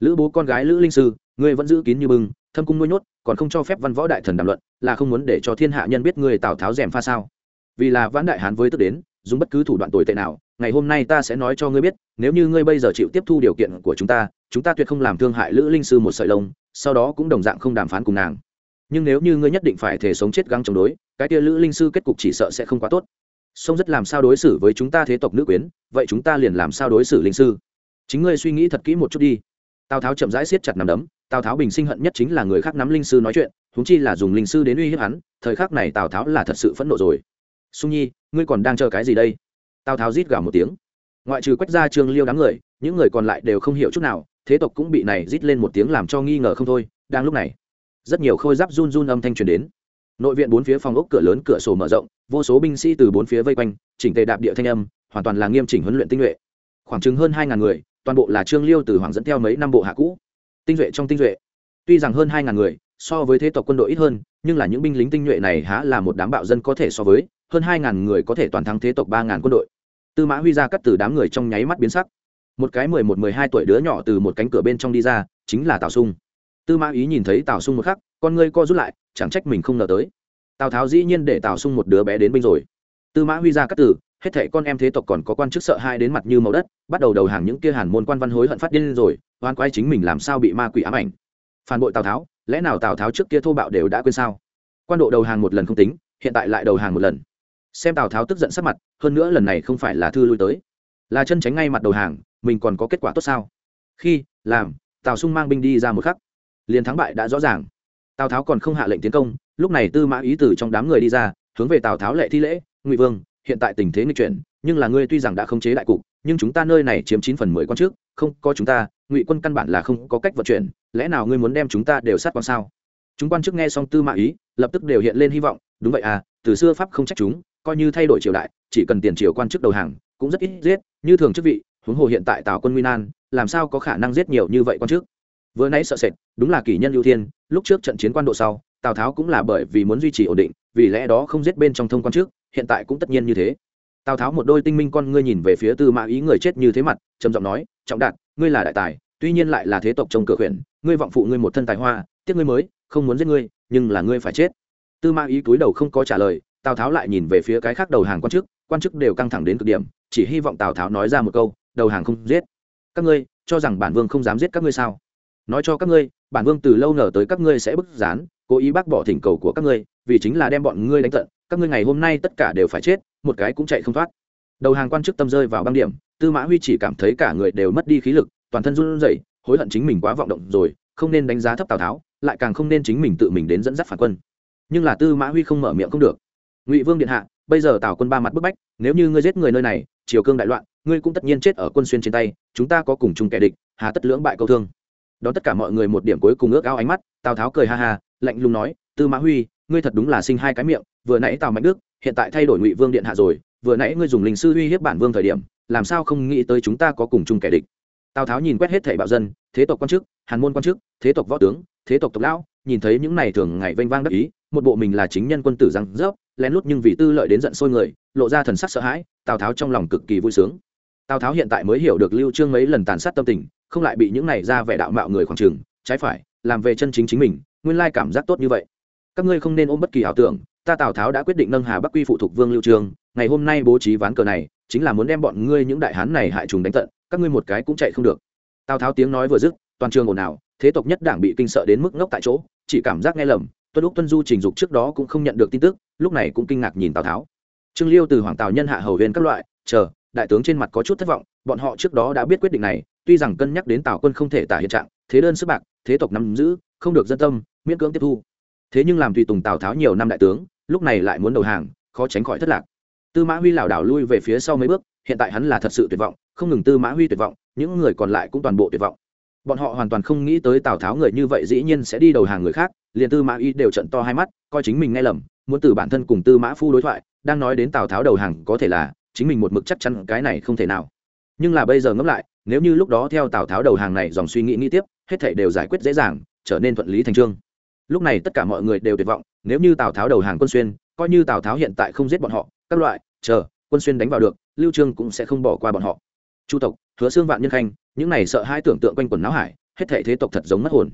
Lữ bố con gái lữ linh sư, ngươi vẫn giữ kín như bưng, thâm cung nuôi nhốt, còn không cho phép văn võ đại thần đàm luận, là không muốn để cho thiên hạ nhân biết ngươi tào tháo rèm pha sao. Vì là vãn đại hán với tức đến, dùng bất cứ thủ đoạn tồi tệ nào, ngày hôm nay ta sẽ nói cho ngươi biết, nếu như ngươi bây giờ chịu tiếp thu điều kiện của chúng ta chúng ta tuyệt không làm thương hại lữ linh sư một sợi lông, sau đó cũng đồng dạng không đàm phán cùng nàng nhưng nếu như ngươi nhất định phải thể sống chết gắng chống đối, cái kia lữ linh sư kết cục chỉ sợ sẽ không quá tốt. Sông rất làm sao đối xử với chúng ta thế tộc nữ quyến, vậy chúng ta liền làm sao đối xử linh sư? Chính ngươi suy nghĩ thật kỹ một chút đi. Tào tháo chậm rãi siết chặt nằm đấm, tào tháo bình sinh hận nhất chính là người khác nắm linh sư nói chuyện húng chi là dùng linh sư đến uy hiếp hắn, thời khắc này tào tháo là thật sự phẫn nộ rồi. Sung nhi, ngươi còn đang chờ cái gì đây? Tào tháo rít gào một tiếng. Ngoại trừ quách ra trương liêu đám người, những người còn lại đều không hiểu chút nào, thế tộc cũng bị này rít lên một tiếng làm cho nghi ngờ không thôi, đang lúc này rất nhiều khôi giáp run run âm thanh truyền đến. Nội viện bốn phía phòng ốc cửa lớn cửa sổ mở rộng, vô số binh sĩ từ bốn phía vây quanh, chỉnh tề đạp địa thanh âm, hoàn toàn là nghiêm chỉnh huấn luyện tinh nhuệ. Khoảng chừng hơn hai ngàn người, toàn bộ là trương liêu từ hoàng dẫn theo mấy năm bộ hạ cũ. Tinh nhuệ trong tinh nhuệ. Tuy rằng hơn hai ngàn người, so với thế tộc quân đội ít hơn, nhưng là những binh lính tinh nhuệ này há là một đám bạo dân có thể so với, hơn hai ngàn người có thể toàn thắng thế tộc ba ngàn quân đội. Tư mã huy ra cắt từ đám người trong nháy mắt biến sắc. Một cái mười một, mười hai tuổi đứa nhỏ từ một cánh cửa bên trong đi ra, chính là tào sung tư mã ý nhìn thấy tào sung một khắc, con ngươi co rút lại, chẳng trách mình không ngờ tới. Tào tháo dĩ nhiên để tào sung một đứa bé đến binh rồi. Tư mã huy ra các tử hết thệ con em thế tộc còn có quan chức sợ hai đến mặt như màu đất, bắt đầu đầu hàng những kia hàn môn quan văn hối hận phát điên rồi, oan quay chính mình làm sao bị ma quỷ ám ảnh. Phản bội tào tháo, lẽ nào tào tháo trước kia thô bạo đều đã quên sao? Quan độ đầu hàng một lần không tính, hiện tại lại đầu hàng một lần. Xem tào tháo tức giận sắc mặt, hơn nữa lần này không phải là thư lui tới. Là chân tránh ngay mặt đầu hàng, mình còn có kết quả tốt sao? Khi, làm, tào sung mang binh đi ra một khắc liền thắng bại đã rõ ràng. Tào tháo còn không hạ lệnh tiến công, lúc này tư mã ý từ trong đám người đi ra, hướng về tào tháo lệ thi lễ, ngụy vương, hiện tại tình thế nghịch chuyển, nhưng là ngươi tuy rằng đã không chế đại cục, nhưng chúng ta nơi này chiếm chín phần mười con trước, không có chúng ta, ngụy quân căn bản là không có cách vận chuyển, lẽ nào ngươi muốn đem chúng ta đều sát quan sao? Chúng quan chức nghe xong tư mã ý, lập tức đều hiện lên hy vọng, đúng vậy à từ xưa pháp không trách chúng, coi như thay đổi triều đại, chỉ cần tiền triều quan chức đầu hàng, cũng rất ít giết, như thường chức vị, huống hồ hiện tại tào quân nguy nan, làm sao có khả năng giết nhiều như vậy quan chức? Vừa nãy sợ sệt đúng là kỷ nhân ưu thiên lúc trước trận chiến quan độ sau tào tháo cũng là bởi vì muốn duy trì ổn định vì lẽ đó không giết bên trong thông quan trước hiện tại cũng tất nhiên như thế. Tào tháo một đôi tinh minh con ngươi nhìn về phía tư mã ý người chết như thế mặt trầm giọng nói trọng đạt ngươi là đại tài tuy nhiên lại là thế tộc trong cửa huyện, ngươi vọng phụ ngươi một thân tài hoa tiếc ngươi mới không muốn giết ngươi nhưng là ngươi phải chết. Tư mã ý cúi đầu không có trả lời tào tháo lại nhìn về phía cái khác đầu hàng quan chức quan chức đều căng thẳng đến cực điểm chỉ hy vọng tào tháo nói ra một câu đầu hàng không giết. Các ngươi cho rằng bản vương không dám giết các ngươi sao? Nói cho các ngươi, bản vương từ lâu ngờ tới các ngươi sẽ bức gián, cố ý bác bỏ thỉnh cầu của các ngươi, vì chính là đem bọn ngươi đánh tận, các ngươi ngày hôm nay tất cả đều phải chết, một cái cũng chạy không thoát. Đầu hàng quan chức tâm rơi vào băng điểm, tư mã huy chỉ cảm thấy cả người đều mất đi khí lực, toàn thân run rẩy, hối hận chính mình quá vọng động rồi, không nên đánh giá thấp tào tháo, lại càng không nên chính mình tự mình đến dẫn dắt phản quân. Nhưng là tư mã huy không mở miệng không được. Ngụy vương điện hạ, bây giờ tào quân ba mặt bức bách, nếu như ngươi giết người nơi này, triều cương đại loạn, ngươi cũng tất nhiên chết ở quân xuyên trên tay, chúng ta có cùng chung kẻ địch, hà tất lưỡng bại câu thương đó tất cả mọi người một điểm cuối cùng ước ao ánh mắt, tào tháo cười ha ha, lạnh lùng nói, tư mã huy, ngươi thật đúng là sinh hai cái miệng, vừa nãy tào mạnh đức, hiện tại thay đổi ngụy vương điện hạ rồi, vừa nãy ngươi dùng linh sư uy hiếp bản vương thời điểm, làm sao không nghĩ tới chúng ta có cùng chung kẻ địch? Tào tháo nhìn quét hết thảy bạo dân, thế tộc quan chức, hàn môn quan chức, thế tộc võ tướng, thế tộc tộc lão, nhìn thấy những này thường ngày vênh vang đắc ý, một bộ mình là chính nhân quân tử răng rớp, lén lút nhưng vì tư lợi đến giận sôi người, lộ ra thần sắc sợ hãi, tào tháo trong lòng cực kỳ vui sướng. Tào tháo hiện tại mới hiểu được lưu trương mấy lần tàn sát tâm tình không lại bị những này ra vẻ đạo mạo người khoảng trường trái phải, làm về chân chính chính mình, nguyên lai cảm giác tốt như vậy. Các ngươi không nên ôm bất kỳ ảo tưởng, ta tào tháo đã quyết định nâng hà bắc quy phụ thuộc vương lưu trường, ngày hôm nay bố trí ván cờ này, chính là muốn đem bọn ngươi những đại hán này hại trùng đánh tận, các ngươi một cái cũng chạy không được. Tào tháo tiếng nói vừa dứt, toàn trường ồn ào, thế tộc nhất đảng bị kinh sợ đến mức ngốc tại chỗ, chỉ cảm giác nghe lầm, tuân lúc tuân du trình dục trước đó cũng không nhận được tin tức, lúc này cũng kinh ngạc nhìn tào tháo. Trương liêu từ hoàng tào nhân hạ hầu huyền các loại, chờ, đại tướng trên mặt có chút thất vọng, bọn họ trước đó đã biết quyết định này tuy rằng cân nhắc đến tào quân không thể tả hiện trạng, thế đơn sức bạc, thế tộc nắm giữ, không được dân tâm, miễn cưỡng tiếp thu. Thế nhưng làm tùy tùng tào tháo nhiều năm đại tướng, lúc này lại muốn đầu hàng, khó tránh khỏi thất lạc. Tư mã huy lảo đảo lui về phía sau mấy bước, hiện tại hắn là thật sự tuyệt vọng, không ngừng tư mã huy tuyệt vọng, những người còn lại cũng toàn bộ tuyệt vọng. Bọn họ hoàn toàn không nghĩ tới tào tháo người như vậy dĩ nhiên sẽ đi đầu hàng người khác, liền tư mã y đều trận to hai mắt, coi chính mình nghe lầm, muốn từ bản thân cùng tư mã phu đối thoại, đang nói đến tào tháo đầu hàng có thể là, chính mình một mực chắc chắn cái này không thể nào. Nhưng là bây giờ ngẫm lại nếu như lúc đó theo tào tháo đầu hàng này dòng suy nghĩ nghĩ tiếp, hết thảy đều giải quyết dễ dàng, trở nên thuận lý thành trương. Lúc này tất cả mọi người đều tuyệt vọng, nếu như tào tháo đầu hàng quân xuyên, coi như tào tháo hiện tại không giết bọn họ, các loại, chờ, quân xuyên đánh vào được, lưu trương cũng sẽ không bỏ qua bọn họ. Chu tộc, hứa xương vạn nhân khanh, những này sợ hai tưởng tượng quanh quần não hải, hết thảy thế tộc thật giống mất hồn.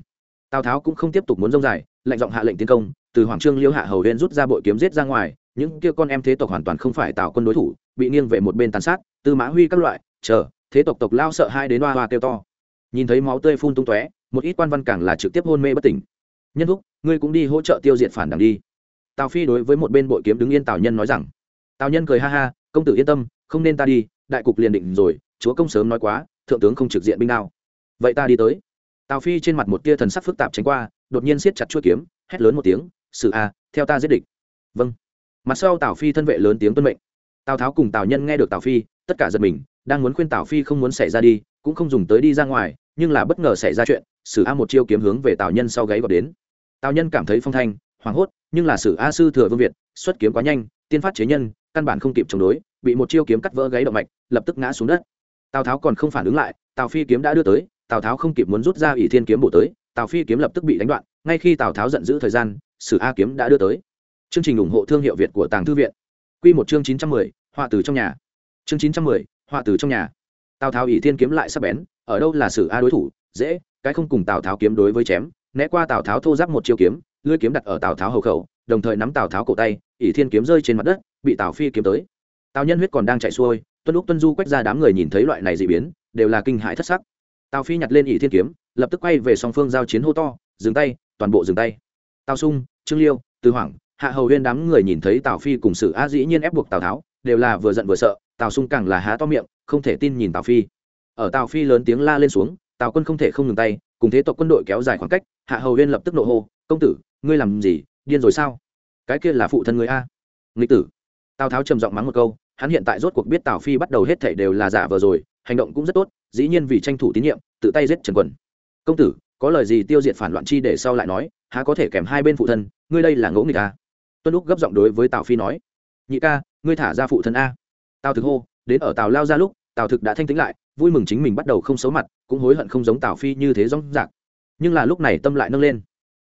Tào tháo cũng không tiếp tục muốn rông dài lệnh giọng hạ lệnh tiến công, từ hoàng trương liêu hạ hầu huyên rút ra bội kiếm giết ra ngoài, những kia con em thế tộc hoàn toàn không phải tào quân đối thủ, bị nghiêng về một bên tàn sát, tư mã huy các loại, chờ thế tộc tộc lao sợ hai đến hoa hoa kêu to. Nhìn thấy máu tươi phun tung tóe, một ít quan văn càng là trực tiếp hôn mê bất tỉnh. Nhân thúc, ngươi cũng đi hỗ trợ tiêu diệt phản đảng đi. Tào phi đối với một bên bội kiếm đứng yên tào nhân nói rằng. Tào nhân cười ha ha, công tử yên tâm, không nên ta đi, đại cục liền định rồi, chúa công sớm nói quá, thượng tướng không trực diện binh đao vậy ta đi tới. Tào phi trên mặt một tia thần sắc phức tạp tránh qua, đột nhiên siết chặt chuỗi kiếm, hét lớn một tiếng sự a, theo ta giết địch. Vâng. Mặt sau tào phi thân vệ lớn tiếng tuân mệnh. Tào tháo cùng tào nhân nghe được tào phi, tất cả giật mình đang muốn khuyên tào phi không muốn xảy ra đi, cũng không dùng tới đi ra ngoài, nhưng là bất ngờ xảy ra chuyện, sử a một chiêu kiếm hướng về tào nhân sau gáy gọt đến. Tào nhân cảm thấy phong thanh, hoảng hốt, nhưng là sử a sư thừa vương việt, xuất kiếm quá nhanh, tiên phát chế nhân, căn bản không kịp chống đối, bị một chiêu kiếm cắt vỡ gáy động mạch, lập tức ngã xuống đất. Tào tháo còn không phản ứng lại, tào phi kiếm đã đưa tới, tào tháo không kịp muốn rút ra ỷ thiên kiếm bổ tới, tào phi kiếm lập tức bị đánh đoạn, ngay khi tào tháo giận dữ thời gian, sử a kiếm đã đưa tới. Chương trình ủng hộ thương hiệu việt của tàng thư viện. Q một chương chín trăm mười, họa từ trong nhà. Chương chín trăm mười họa từ trong nhà. Tào tháo ỷ thiên kiếm lại sắp bén, ở đâu là sử a đối thủ, dễ, cái không cùng tào tháo kiếm đối với chém, né qua tào tháo thô giáp một chiêu kiếm, lưỡi kiếm đặt ở tào tháo hầu khẩu, đồng thời nắm tào tháo cổ tay, ỷ thiên kiếm rơi trên mặt đất, bị tào phi kiếm tới. Tào nhân huyết còn đang chạy xuôi, tuân lúc tuân du quách ra đám người nhìn thấy loại này dị biến, đều là kinh hãi thất sắc. Tào phi nhặt lên ỷ thiên kiếm, lập tức quay về song phương giao chiến hô to, dừng tay, toàn bộ dừng tay. Tào sung, trương liêu, từ hoàng hạ hầu huyên đám người nhìn thấy tào phi cùng sự a dĩ nhiên ép buộc tào tháo, đều là vừa giận vừa sợ tào sung càng là há to miệng, không thể tin nhìn tào phi. Ở tào phi lớn tiếng la lên xuống, tào quân không thể không ngừng tay, cùng thế tộc quân đội kéo dài khoảng cách, hạ hầu huyên lập tức nộ hô, công tử, ngươi làm gì? Điên rồi sao? Cái kia là phụ thân người a? Nghịch tử. Tào tháo trầm giọng mắng một câu, hắn hiện tại rốt cuộc biết tào phi bắt đầu hết thảy đều là giả vờ rồi, hành động cũng rất tốt, dĩ nhiên vì tranh thủ tín nhiệm, tự tay giết trần quần. Công tử, có lời gì tiêu diệt phản loạn chi để sau lại nói, há có thể kèm hai bên phụ thân, ngươi đây là ngỗ nghịch a? Tuân lúc gấp giọng đối với tào phi nói, nhị ca, ngươi thả ra phụ thân a tào thực hô, đến ở tào lao ra lúc, tào thực đã thanh tĩnh lại, vui mừng chính mình bắt đầu không xấu mặt, cũng hối hận không giống tào phi như thế rong rạc. Nhưng là lúc này tâm lại nâng lên.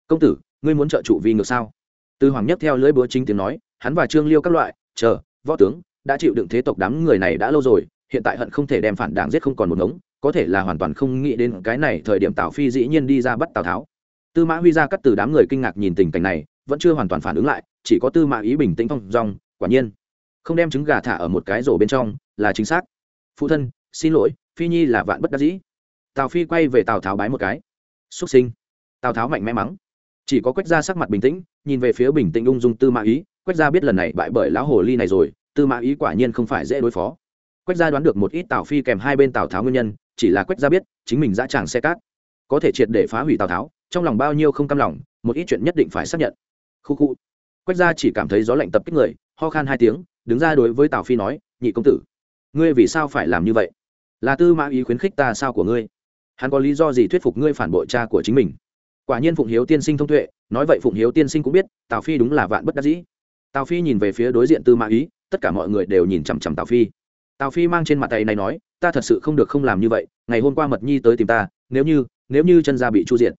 Công tử, ngươi muốn trợ trụ vì ngược sao? Từ hoàng nhất theo lưỡi búa chính tiếng nói, hắn và trương liêu các loại, chờ, võ tướng, đã chịu đựng thế tộc đám người này đã lâu rồi, hiện tại hận không thể đem phản đảng giết không còn một ngống, có thể là hoàn toàn không nghĩ đến cái này thời điểm tào phi dĩ nhiên đi ra bắt tào tháo. Tư mã huy ra cắt từ đám người kinh ngạc nhìn tình cảnh này, vẫn chưa hoàn toàn phản ứng lại, chỉ có tư mã ý bình tĩnh phong dong, quả nhiên không đem trứng gà thả ở một cái rổ bên trong, là chính xác. Phụ thân, xin lỗi, phi nhi là vạn bất đắc dĩ. Tào phi quay về tào tháo bái một cái. Xuất sinh. Tào tháo mạnh mẽ mắng. Chỉ có quách ra sắc mặt bình tĩnh, nhìn về phía bình tĩnh ung dung tư mã ý. Quách ra biết lần này bại bởi lão hồ ly này rồi, tư mã ý quả nhiên không phải dễ đối phó. Quách ra đoán được một ít tào phi kèm hai bên tào tháo nguyên nhân, chỉ là quách ra biết, chính mình dã tràng xe cát. Có thể triệt để phá hủy tào tháo, trong lòng bao nhiêu không cam lòng, một ít chuyện nhất định phải xác nhận. Khu khu. Quách ra chỉ cảm thấy gió lạnh tập kích người, ho khan hai tiếng đứng ra đối với tào phi nói, nhị công tử, ngươi vì sao phải làm như vậy? Là tư mã ý khuyến khích ta sao của ngươi? Hắn có lý do gì thuyết phục ngươi phản bội cha của chính mình? Quả nhiên phụng hiếu tiên sinh thông tuệ, nói vậy phụng hiếu tiên sinh cũng biết, tào phi đúng là vạn bất đắc dĩ. Tào phi nhìn về phía đối diện tư mã ý, tất cả mọi người đều nhìn chằm chằm tào phi. Tào phi mang trên mặt tay này nói, ta thật sự không được không làm như vậy, ngày hôm qua mật nhi tới tìm ta, nếu như nếu như chân gia bị chu diện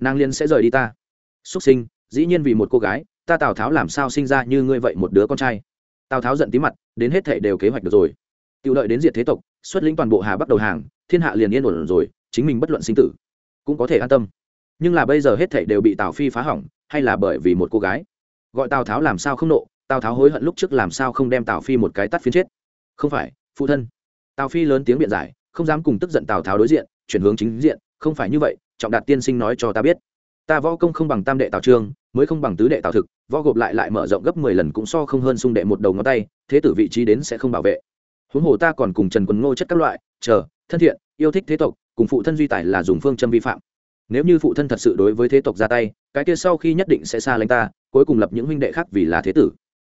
nàng liên sẽ rời đi ta. Xuất sinh, dĩ nhiên vì một cô gái, ta tào tháo làm sao sinh ra như ngươi vậy một đứa con trai? Tào tháo giận tí mặt, đến hết thệ đều kế hoạch được rồi. Tự lợi đến diệt thế tộc, xuất lĩnh toàn bộ hà bắc đầu hàng, thiên hạ liền yên ổn rồi, chính mình bất luận sinh tử cũng có thể an tâm. Nhưng là bây giờ hết thệ đều bị tào phi phá hỏng, hay là bởi vì một cô gái? Gọi tào tháo làm sao không nộ, tào tháo hối hận lúc trước làm sao không đem tào phi một cái tắt phiến chết? Không phải, phụ thân. Tào phi lớn tiếng biện giải, không dám cùng tức giận tào tháo đối diện, chuyển hướng chính diện, không phải như vậy, trọng đạt tiên sinh nói cho ta biết. Ta võ công không bằng tam đệ tào trương mới không bằng tứ đệ tào thực võ gộp lại lại mở rộng gấp mười lần cũng so không hơn xung đệ một đầu ngón tay, thế tử vị trí đến sẽ không bảo vệ. Huống hồ ta còn cùng trần quân ngô chất các loại, chờ, thân thiện, yêu thích thế tộc, cùng phụ thân duy tài là dùng phương châm vi phạm. Nếu như phụ thân thật sự đối với thế tộc ra tay, cái kia sau khi nhất định sẽ xa lánh ta, cuối cùng lập những huynh đệ khác vì là thế tử.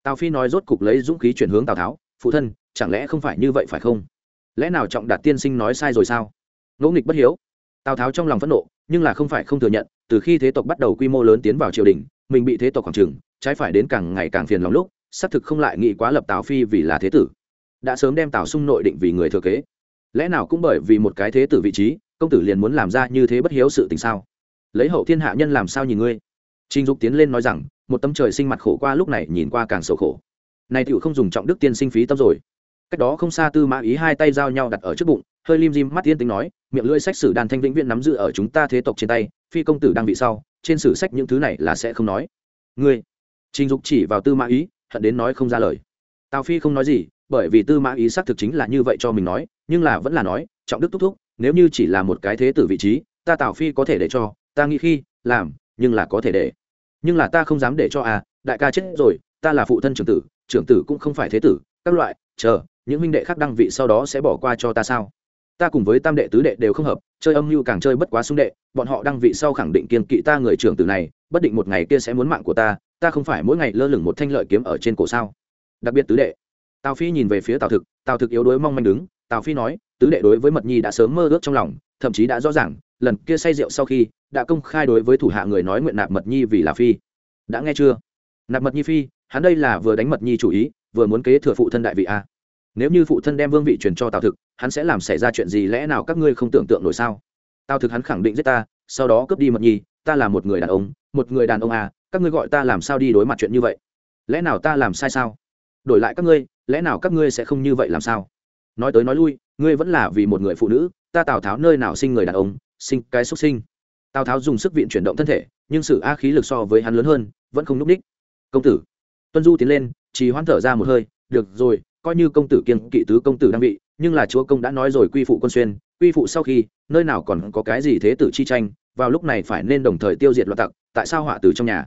Tào phi nói rốt cục lấy dũng khí chuyển hướng tào tháo, phụ thân, chẳng lẽ không phải như vậy phải không? Lẽ nào trọng đạt tiên sinh nói sai rồi sao? Ngỗ nghịch bất hiếu. Tào tháo trong lòng phẫn nộ, nhưng là không phải không thừa nhận, từ khi thế tộc bắt đầu quy mô lớn tiến vào triều đình mình bị thế tộc khoảng trừng, trái phải đến càng ngày càng phiền lòng lúc, xác thực không lại nghĩ quá lập tào phi vì là thế tử. Đã sớm đem tào sung nội định vì người thừa kế. Lẽ nào cũng bởi vì một cái thế tử vị trí, công tử liền muốn làm ra như thế bất hiếu sự tình sao? Lấy hậu thiên hạ nhân làm sao nhìn ngươi? Trinh dục tiến lên nói rằng, một tâm trời sinh mặt khổ qua lúc này nhìn qua càng sầu khổ. Này tựu không dùng trọng đức tiên sinh phí tâm rồi. Cách đó không xa tư mã ý hai tay giao nhau đặt ở trước bụng, hơi lim dim mắt tiên tính nói, miệng lưỡi sách sử đàn thanh vĩnh viễn nắm giữ ở chúng ta thế tộc trên tay, phi công tử đang bị sau trên sử sách những thứ này là sẽ không nói. Ngươi, trình dục chỉ vào tư mã ý, hận đến nói không ra lời. Tào phi không nói gì, bởi vì tư mã ý xác thực chính là như vậy cho mình nói, nhưng là vẫn là nói, trọng đức thúc thúc, nếu như chỉ là một cái thế tử vị trí, ta tào phi có thể để cho, ta nghĩ khi, làm, nhưng là có thể để. Nhưng là ta không dám để cho à đại ca chết rồi, ta là phụ thân trưởng tử trưởng tử cũng không phải thế tử, các loại, chờ, những huynh đệ khác đăng vị sau đó sẽ bỏ qua cho ta sao? Ta cùng với tam đệ tứ đệ đều không hợp, chơi âm mưu càng chơi bất quá xung đệ, bọn họ đăng vị sau khẳng định kiên kỵ ta người trưởng tử này, bất định một ngày kia sẽ muốn mạng của ta ta không phải mỗi ngày lơ lửng một thanh lợi kiếm ở trên cổ sao? Đặc biệt tứ đệ. Tào phi nhìn về phía tào thực tào thực yếu đuối mong manh đứng, tào phi nói, tứ đệ đối với mật nhi đã sớm mơ ước trong lòng, thậm chí đã rõ ràng, lần kia say rượu sau khi, đã công khai đối với thủ hạ người nói nguyện nạp mật nhi vì là phi. Đã nghe chưa? Nạp mật nhi phi, hắn đây là vừa đánh mật nhi chủ ý, vừa muốn kế thừa phụ thân đại vị a. Nếu như phụ thân đem vương vị truyền cho tào thực hắn sẽ làm xảy ra chuyện gì lẽ nào các ngươi không tưởng tượng nổi sao? Tao thực hắn khẳng định giết ta, sau đó cướp đi mật nhi, ta là một người đàn ông, một người đàn ông à các ngươi gọi ta làm sao đi đối mặt chuyện như vậy? Lẽ nào ta làm sai sao? Đổi lại các ngươi, lẽ nào các ngươi sẽ không như vậy làm sao? Nói tới nói lui, ngươi vẫn là vì một người phụ nữ, ta tào tháo nơi nào sinh người đàn ông, sinh cái xuất sinh. Tào tháo dùng sức viện chuyển động thân thể, nhưng sự a khí lực so với hắn lớn hơn, vẫn không n ú c ních. Công tử, tuân du tiến lên chỉ hoan thở ra một hơi, được rồi, coi như công tử kiên kỵ tứ công tử đang bị nhưng là chúa công đã nói rồi quy phụ quân xuyên, quy phụ sau khi, nơi nào còn có cái gì thế tử chi tranh, vào lúc này phải nên đồng thời tiêu diệt loạt tặc, tại sao họa từ trong nhà?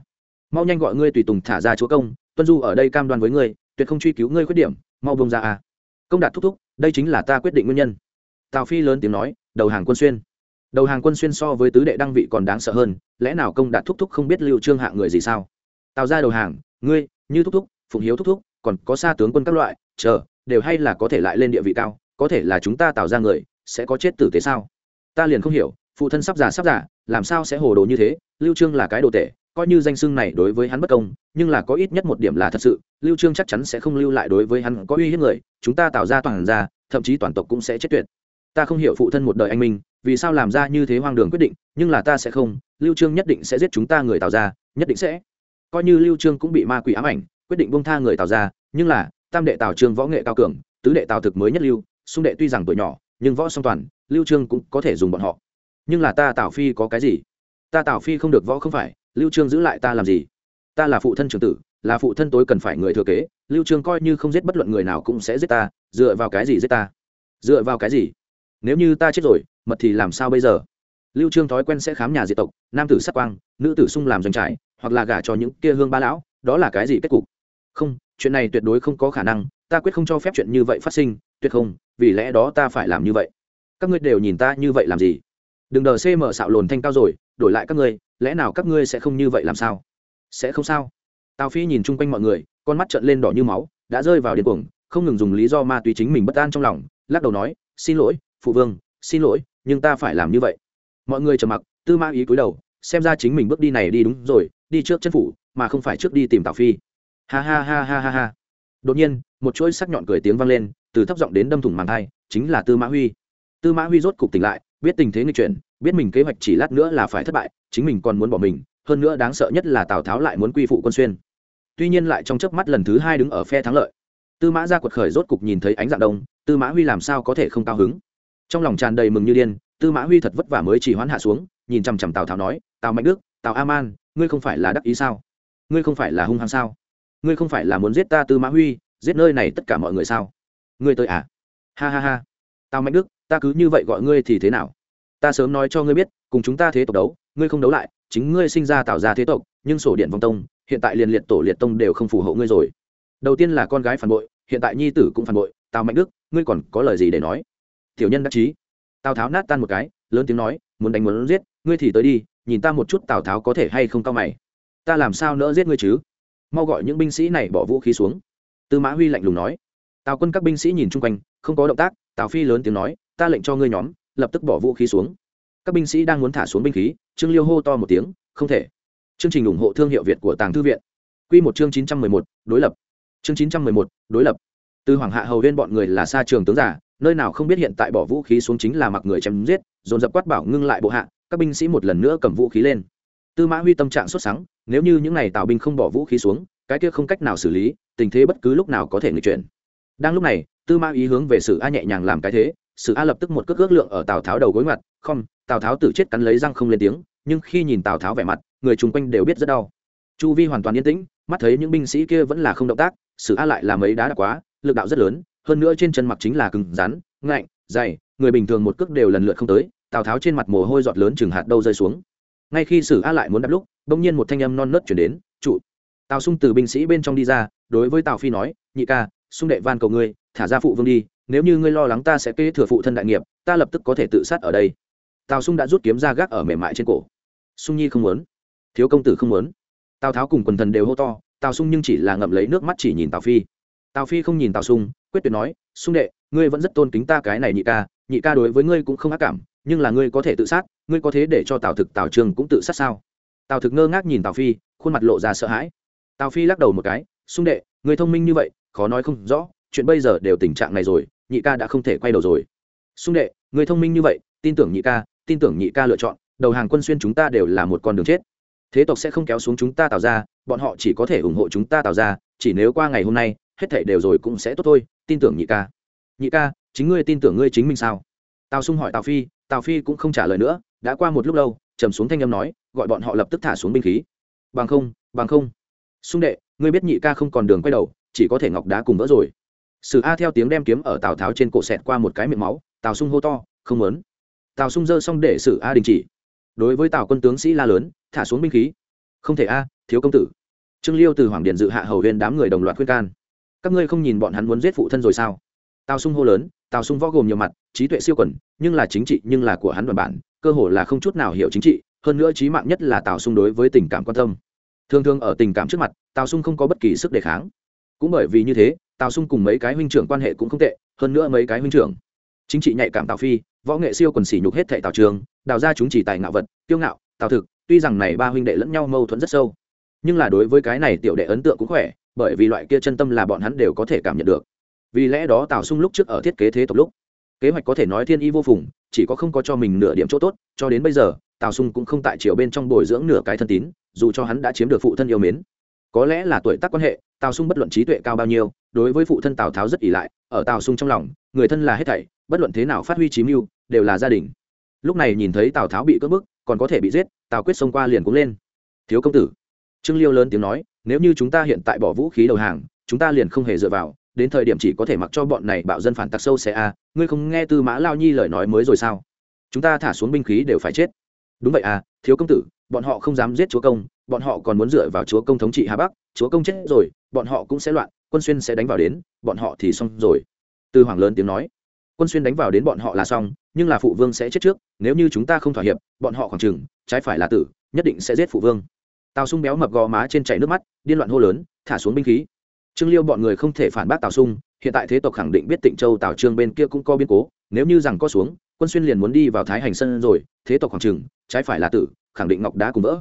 Mau nhanh gọi ngươi tùy tùng thả ra chúa công, tuân du ở đây cam đoan với ngươi, tuyệt không truy cứu ngươi khuyết điểm, mau bông ra à. Công đạt thúc thúc, đây chính là ta quyết định nguyên nhân. Tào phi lớn tiếng nói, đầu hàng quân xuyên. Đầu hàng quân xuyên so với tứ đệ đăng vị còn đáng sợ hơn, lẽ nào công đạt thúc thúc không biết lưu trương hạ người gì sao? Tào ra đầu hàng, ngươi, như thúc thúc, phụng hiếu thúc thúc, còn có xa tướng quân các loại, chờ, đều hay là có thể lại lên địa vị cao có thể là chúng ta tạo ra người, sẽ có chết tử tế sao? Ta liền không hiểu, phụ thân sắp già sắp già, làm sao sẽ hồ đồ như thế? Lưu trương là cái đồ tệ, coi như danh xưng này đối với hắn bất công, nhưng là có ít nhất một điểm là thật sự, lưu trương chắc chắn sẽ không lưu lại đối với hắn có uy hiếp người, chúng ta tạo ra toàn ra thậm chí toàn tộc cũng sẽ chết tuyệt. Ta không hiểu phụ thân một đời anh minh, vì sao làm ra như thế hoang đường quyết định, nhưng là ta sẽ không, lưu trương nhất định sẽ giết chúng ta người tạo ra, nhất định sẽ. Coi như lưu trương cũng bị ma quỷ ám ảnh, quyết định buông tha người tạo ra, nhưng là, tam đệ tào trương võ nghệ cao cường, tứ đệ tào thực mới nhất lưu xung đệ tuy rằng tuổi nhỏ, nhưng võ song toàn, lưu trương cũng có thể dùng bọn họ. Nhưng là ta tào phi có cái gì? Ta tào phi không được võ không phải, lưu trương giữ lại ta làm gì? Ta là phụ thân trưởng tử, là phụ thân tối cần phải người thừa kế, lưu trương coi như không giết bất luận người nào cũng sẽ giết ta, dựa vào cái gì giết ta? Dựa vào cái gì? Nếu như ta chết rồi, mật thì làm sao bây giờ? Lưu trương thói quen sẽ khám nhà diệt tộc, nam tử sắc quang, nữ tử sung làm doanh trại, hoặc là gả cho những kia hương ba lão, đó là cái gì kết cục? Không, chuyện này tuyệt đối không có khả năng, ta quyết không cho phép chuyện như vậy phát sinh tuyệt không, vì lẽ đó ta phải làm như vậy. Các ngươi đều nhìn ta như vậy làm gì? Đừng đờ cm xạo lồn thanh cao rồi, đổi lại các ngươi, lẽ nào các ngươi sẽ không như vậy làm sao? Sẽ không sao. Tào phi nhìn chung quanh mọi người, con mắt trợn lên đỏ như máu, đã rơi vào điên cuồng, không ngừng dùng lý do ma túy chính mình bất an trong lòng, lắc đầu nói, xin lỗi, phụ vương, xin lỗi, nhưng ta phải làm như vậy. Mọi người trầm mặc, tư ma ý cúi đầu, xem ra chính mình bước đi này đi đúng rồi, đi trước chân phủ, mà không phải trước đi tìm tào phi. Ha ha ha ha ha ha. Đột nhiên, một chuỗi sắc nhọn cười tiếng vang lên từ thấp giọng đến đâm thủng màng thai, chính là tư mã huy. Tư mã huy rốt cục tỉnh lại, biết tình thế nghịch chuyển, biết mình kế hoạch chỉ lát nữa là phải thất bại, chính mình còn muốn bỏ mình, hơn nữa đáng sợ nhất là tào tháo lại muốn quy phụ quân xuyên. Tuy nhiên lại trong chớp mắt lần thứ hai đứng ở phe thắng lợi. Tư mã ra quật khởi rốt cục nhìn thấy ánh dạng đông, tư mã huy làm sao có thể không cao hứng? Trong lòng tràn đầy mừng như điên, tư mã huy thật vất vả mới chỉ hoãn hạ xuống, nhìn chằm chằm tào tháo nói, tào mạnh đức, tào a man, ngươi không phải là đắc ý sao? Ngươi không phải là hung hăng sao? Ngươi không phải là muốn giết ta tư mã huy, giết nơi này tất cả mọi người sao? Ngươi tới à? Ha ha ha. Tao mạnh đức, ta cứ như vậy gọi ngươi thì thế nào? Ta sớm nói cho ngươi biết, cùng chúng ta thế tộc đấu, ngươi không đấu lại, chính ngươi sinh ra tạo ra thế tộc, nhưng sổ điện vong tông, hiện tại liền liệt tổ liệt tông đều không phù hộ ngươi rồi. Đầu tiên là con gái phản bội, hiện tại nhi tử cũng phản bội, tào mạnh đức, ngươi còn có lời gì để nói? Tiểu nhân đắc chí. Tào tháo nát tan một cái, lớn tiếng nói, muốn đánh muốn giết, ngươi thì tới đi, nhìn ta một chút tào tháo có thể hay không cao mày. Ta làm sao nỡ giết ngươi chứ? Mau gọi những binh sĩ này bỏ vũ khí xuống. Tư mã huy lạnh lùng nói tào quân các binh sĩ nhìn chung quanh, không có động tác, tào phi lớn tiếng nói, ta lệnh cho ngươi nhóm, lập tức bỏ vũ khí xuống. Các binh sĩ đang muốn thả xuống binh khí, trương liêu hô to một tiếng, không thể. Chương trình ủng hộ thương hiệu việt của tàng thư viện. Q một chương chín trăm mười một, đối lập. Chương chín trăm mười một, đối lập. Từ hoàng hạ hầu viên bọn người là xa trường tướng giả, nơi nào không biết hiện tại bỏ vũ khí xuống chính là mặc người chém giết, dồn dập quát bảo ngưng lại bộ hạ, các binh sĩ một lần nữa cầm vũ khí lên. Tư mã huy tâm trạng xuất sáng nếu như những n à y tào binh không bỏ vũ khí xuống, cái kia không cách nào xử lý, tình thế bất cứ lúc nào có thể nghịch chuyển đang lúc này, tư Ma ý hướng về sử a nhẹ nhàng làm cái thế, sử a lập tức một cước ước lượng ở tào tháo đầu gối mặt không, tào tháo tự chết cắn lấy răng không lên tiếng, nhưng khi nhìn tào tháo vẻ mặt, người chung quanh đều biết rất đau. Chu vi hoàn toàn yên tĩnh, mắt thấy những binh sĩ kia vẫn là không động tác, sử a lại làm ấy đá đặc quá, lực đạo rất lớn, hơn nữa trên chân mặc chính là cứng rắn, ngạnh, dày, người bình thường một cước đều lần lượt không tới, tào tháo trên mặt mồ hôi giọt lớn chừng hạt đâu rơi xuống. Ngay khi sử a lại muốn đáp lúc, bỗng nhiên một thanh âm non nớt chuyển đến, trụ. Tào sung từ binh sĩ bên trong đi ra, đối với tào phi nói, nhị ca xung đệ van cầu ngươi, thả ra phụ vương đi, nếu như ngươi lo lắng ta sẽ kế thừa phụ thân đại nghiệp, ta lập tức có thể tự sát ở đây. Tào sung đã rút kiếm ra gác ở mềm mại trên cổ. Sung nhi không muốn. Thiếu công tử không muốn. Tào tháo cùng quần thần đều hô to, tào sung nhưng chỉ là ngậm lấy nước mắt chỉ nhìn tào phi. Tào phi không nhìn tào sung, quyết tuyệt nói, sung đệ, ngươi vẫn rất tôn kính ta cái này nhị ca nhị ca đối với ngươi cũng không ác cảm, nhưng là ngươi có thể tự sát, ngươi có thế để cho tào thực, tào trường cũng tự sát sao? Tào thực ngơ ngác nhìn tào phi, khuôn mặt lộ ra sợ hãi. Tào phi lắc đầu một cái, sung đệ người thông minh như vậy khó nói không rõ, chuyện bây giờ đều tình trạng này rồi, nhị ca đã không thể quay đầu rồi. Xung đệ, người thông minh như vậy, tin tưởng nhị ca, tin tưởng nhị ca lựa chọn, đầu hàng quân xuyên chúng ta đều là một con đường chết. Thế tộc sẽ không kéo xuống chúng ta tạo ra, bọn họ chỉ có thể ủng hộ chúng ta tạo ra, chỉ nếu qua ngày hôm nay, hết thảy đều rồi cũng sẽ tốt thôi, tin tưởng nhị ca. Nhị ca, chính ngươi tin tưởng ngươi chính mình sao? Tào sung hỏi tào phi tào phi cũng không trả lời nữa, đã qua một lúc lâu, trầm xuống thanh âm nói, gọi bọn họ lập tức thả xuống binh khí. Bằng không bằng không. Xung đệ, ngươi biết nhị ca không còn đường quay đầu chỉ có thể ngọc đá cùng vỡ rồi. Sử a theo tiếng đem kiếm ở tào tháo trên cổ sẹt qua một cái miệng máu, tào sung hô to, không muốn. Tào sung dơ xong để sử a đình chỉ. Đối với tào quân tướng sĩ la lớn, thả xuống binh khí. Không thể a, thiếu công tử. Trương liêu từ hoàng điện dự hạ hầu huyên đám người đồng loạt khuyên can. Các ngươi không nhìn bọn hắn muốn giết phụ thân rồi sao? Tào sung hô lớn, tào sung võ gồm nhiều mặt, trí tuệ siêu quẩn nhưng là chính trị, nhưng là của hắn đoàn bản, cơ hồ là không chút nào hiểu chính trị, hơn nữa trí mạng nhất là tào sung đối với tình cảm quan tâm. Thường thường ở tình cảm trước mặt, tào sung không có bất kỳ sức đề kháng cũng bởi vì như thế, tào sung cùng mấy cái huynh trưởng quan hệ cũng không tệ, hơn nữa mấy cái huynh trưởng. Chính trị nhạy cảm tào phi, võ nghệ siêu quần sỉ nhục hết thệ tào trường, đào ra chúng chỉ tài ngạo vật, kiêu ngạo, tào thực, tuy rằng này ba huynh đệ lẫn nhau mâu thuẫn rất sâu, nhưng là đối với cái này tiểu đệ ấn tượng cũng khỏe, bởi vì loại kia chân tâm là bọn hắn đều có thể cảm nhận được. Vì lẽ đó tào sung lúc trước ở thiết kế thế tộc lúc, kế hoạch có thể nói thiên y vô phùng, chỉ có không có cho mình nửa điểm chỗ tốt, cho đến bây giờ, tào sung cũng không tại chiều bên trong bồi dưỡng nửa cái thân tín, dù cho hắn đã chiếm được phụ thân yêu mến. Có lẽ là tuổi tác quan hệ tào sung bất luận trí tuệ cao bao nhiêu, đối với phụ thân tào tháo rất ỷ lại, ở tào sung trong lòng, người thân là hết thảy, bất luận thế nào phát huy trí mưu, đều là gia đình. Lúc này nhìn thấy tào tháo bị cướp bức, còn có thể bị giết, tào quyết xông qua liền cũng lên. Thiếu công tử. Trương liêu lớn tiếng nói, nếu như chúng ta hiện tại bỏ vũ khí đầu hàng, chúng ta liền không hề dựa vào, đến thời điểm chỉ có thể mặc cho bọn này bạo dân phản tặc sâu xe a, ngươi không nghe tư mã lao nhi lời nói mới rồi sao? Chúng ta thả xuống binh khí đều phải chết. Đúng vậy à thiếu công tử, bọn họ không dám giết chúa công, bọn họ còn muốn dựa vào chúa công thống trị hà bắc, chúa công chết rồi bọn họ cũng sẽ loạn, quân xuyên sẽ đánh vào đến, bọn họ thì xong rồi. Tư hoàng lớn tiếng nói, quân xuyên đánh vào đến bọn họ là xong, nhưng là phụ vương sẽ chết trước, nếu như chúng ta không thỏa hiệp, bọn họ khoảng chừng, trái phải là tử, nhất định sẽ giết phụ vương. Tào sung béo mập gò má trên chảy nước mắt, điên loạn hô lớn, thả xuống binh khí. Trương liêu bọn người không thể phản bác tào sung, hiện tại thế tộc khẳng định biết tịnh châu tào trương bên kia cũng có biến cố, nếu như rằng có xuống, quân xuyên liền muốn đi vào thái hành sân rồi, thế tộc khoảng chừng, trái phải là tử, khẳng định ngọc đá cùng vỡ.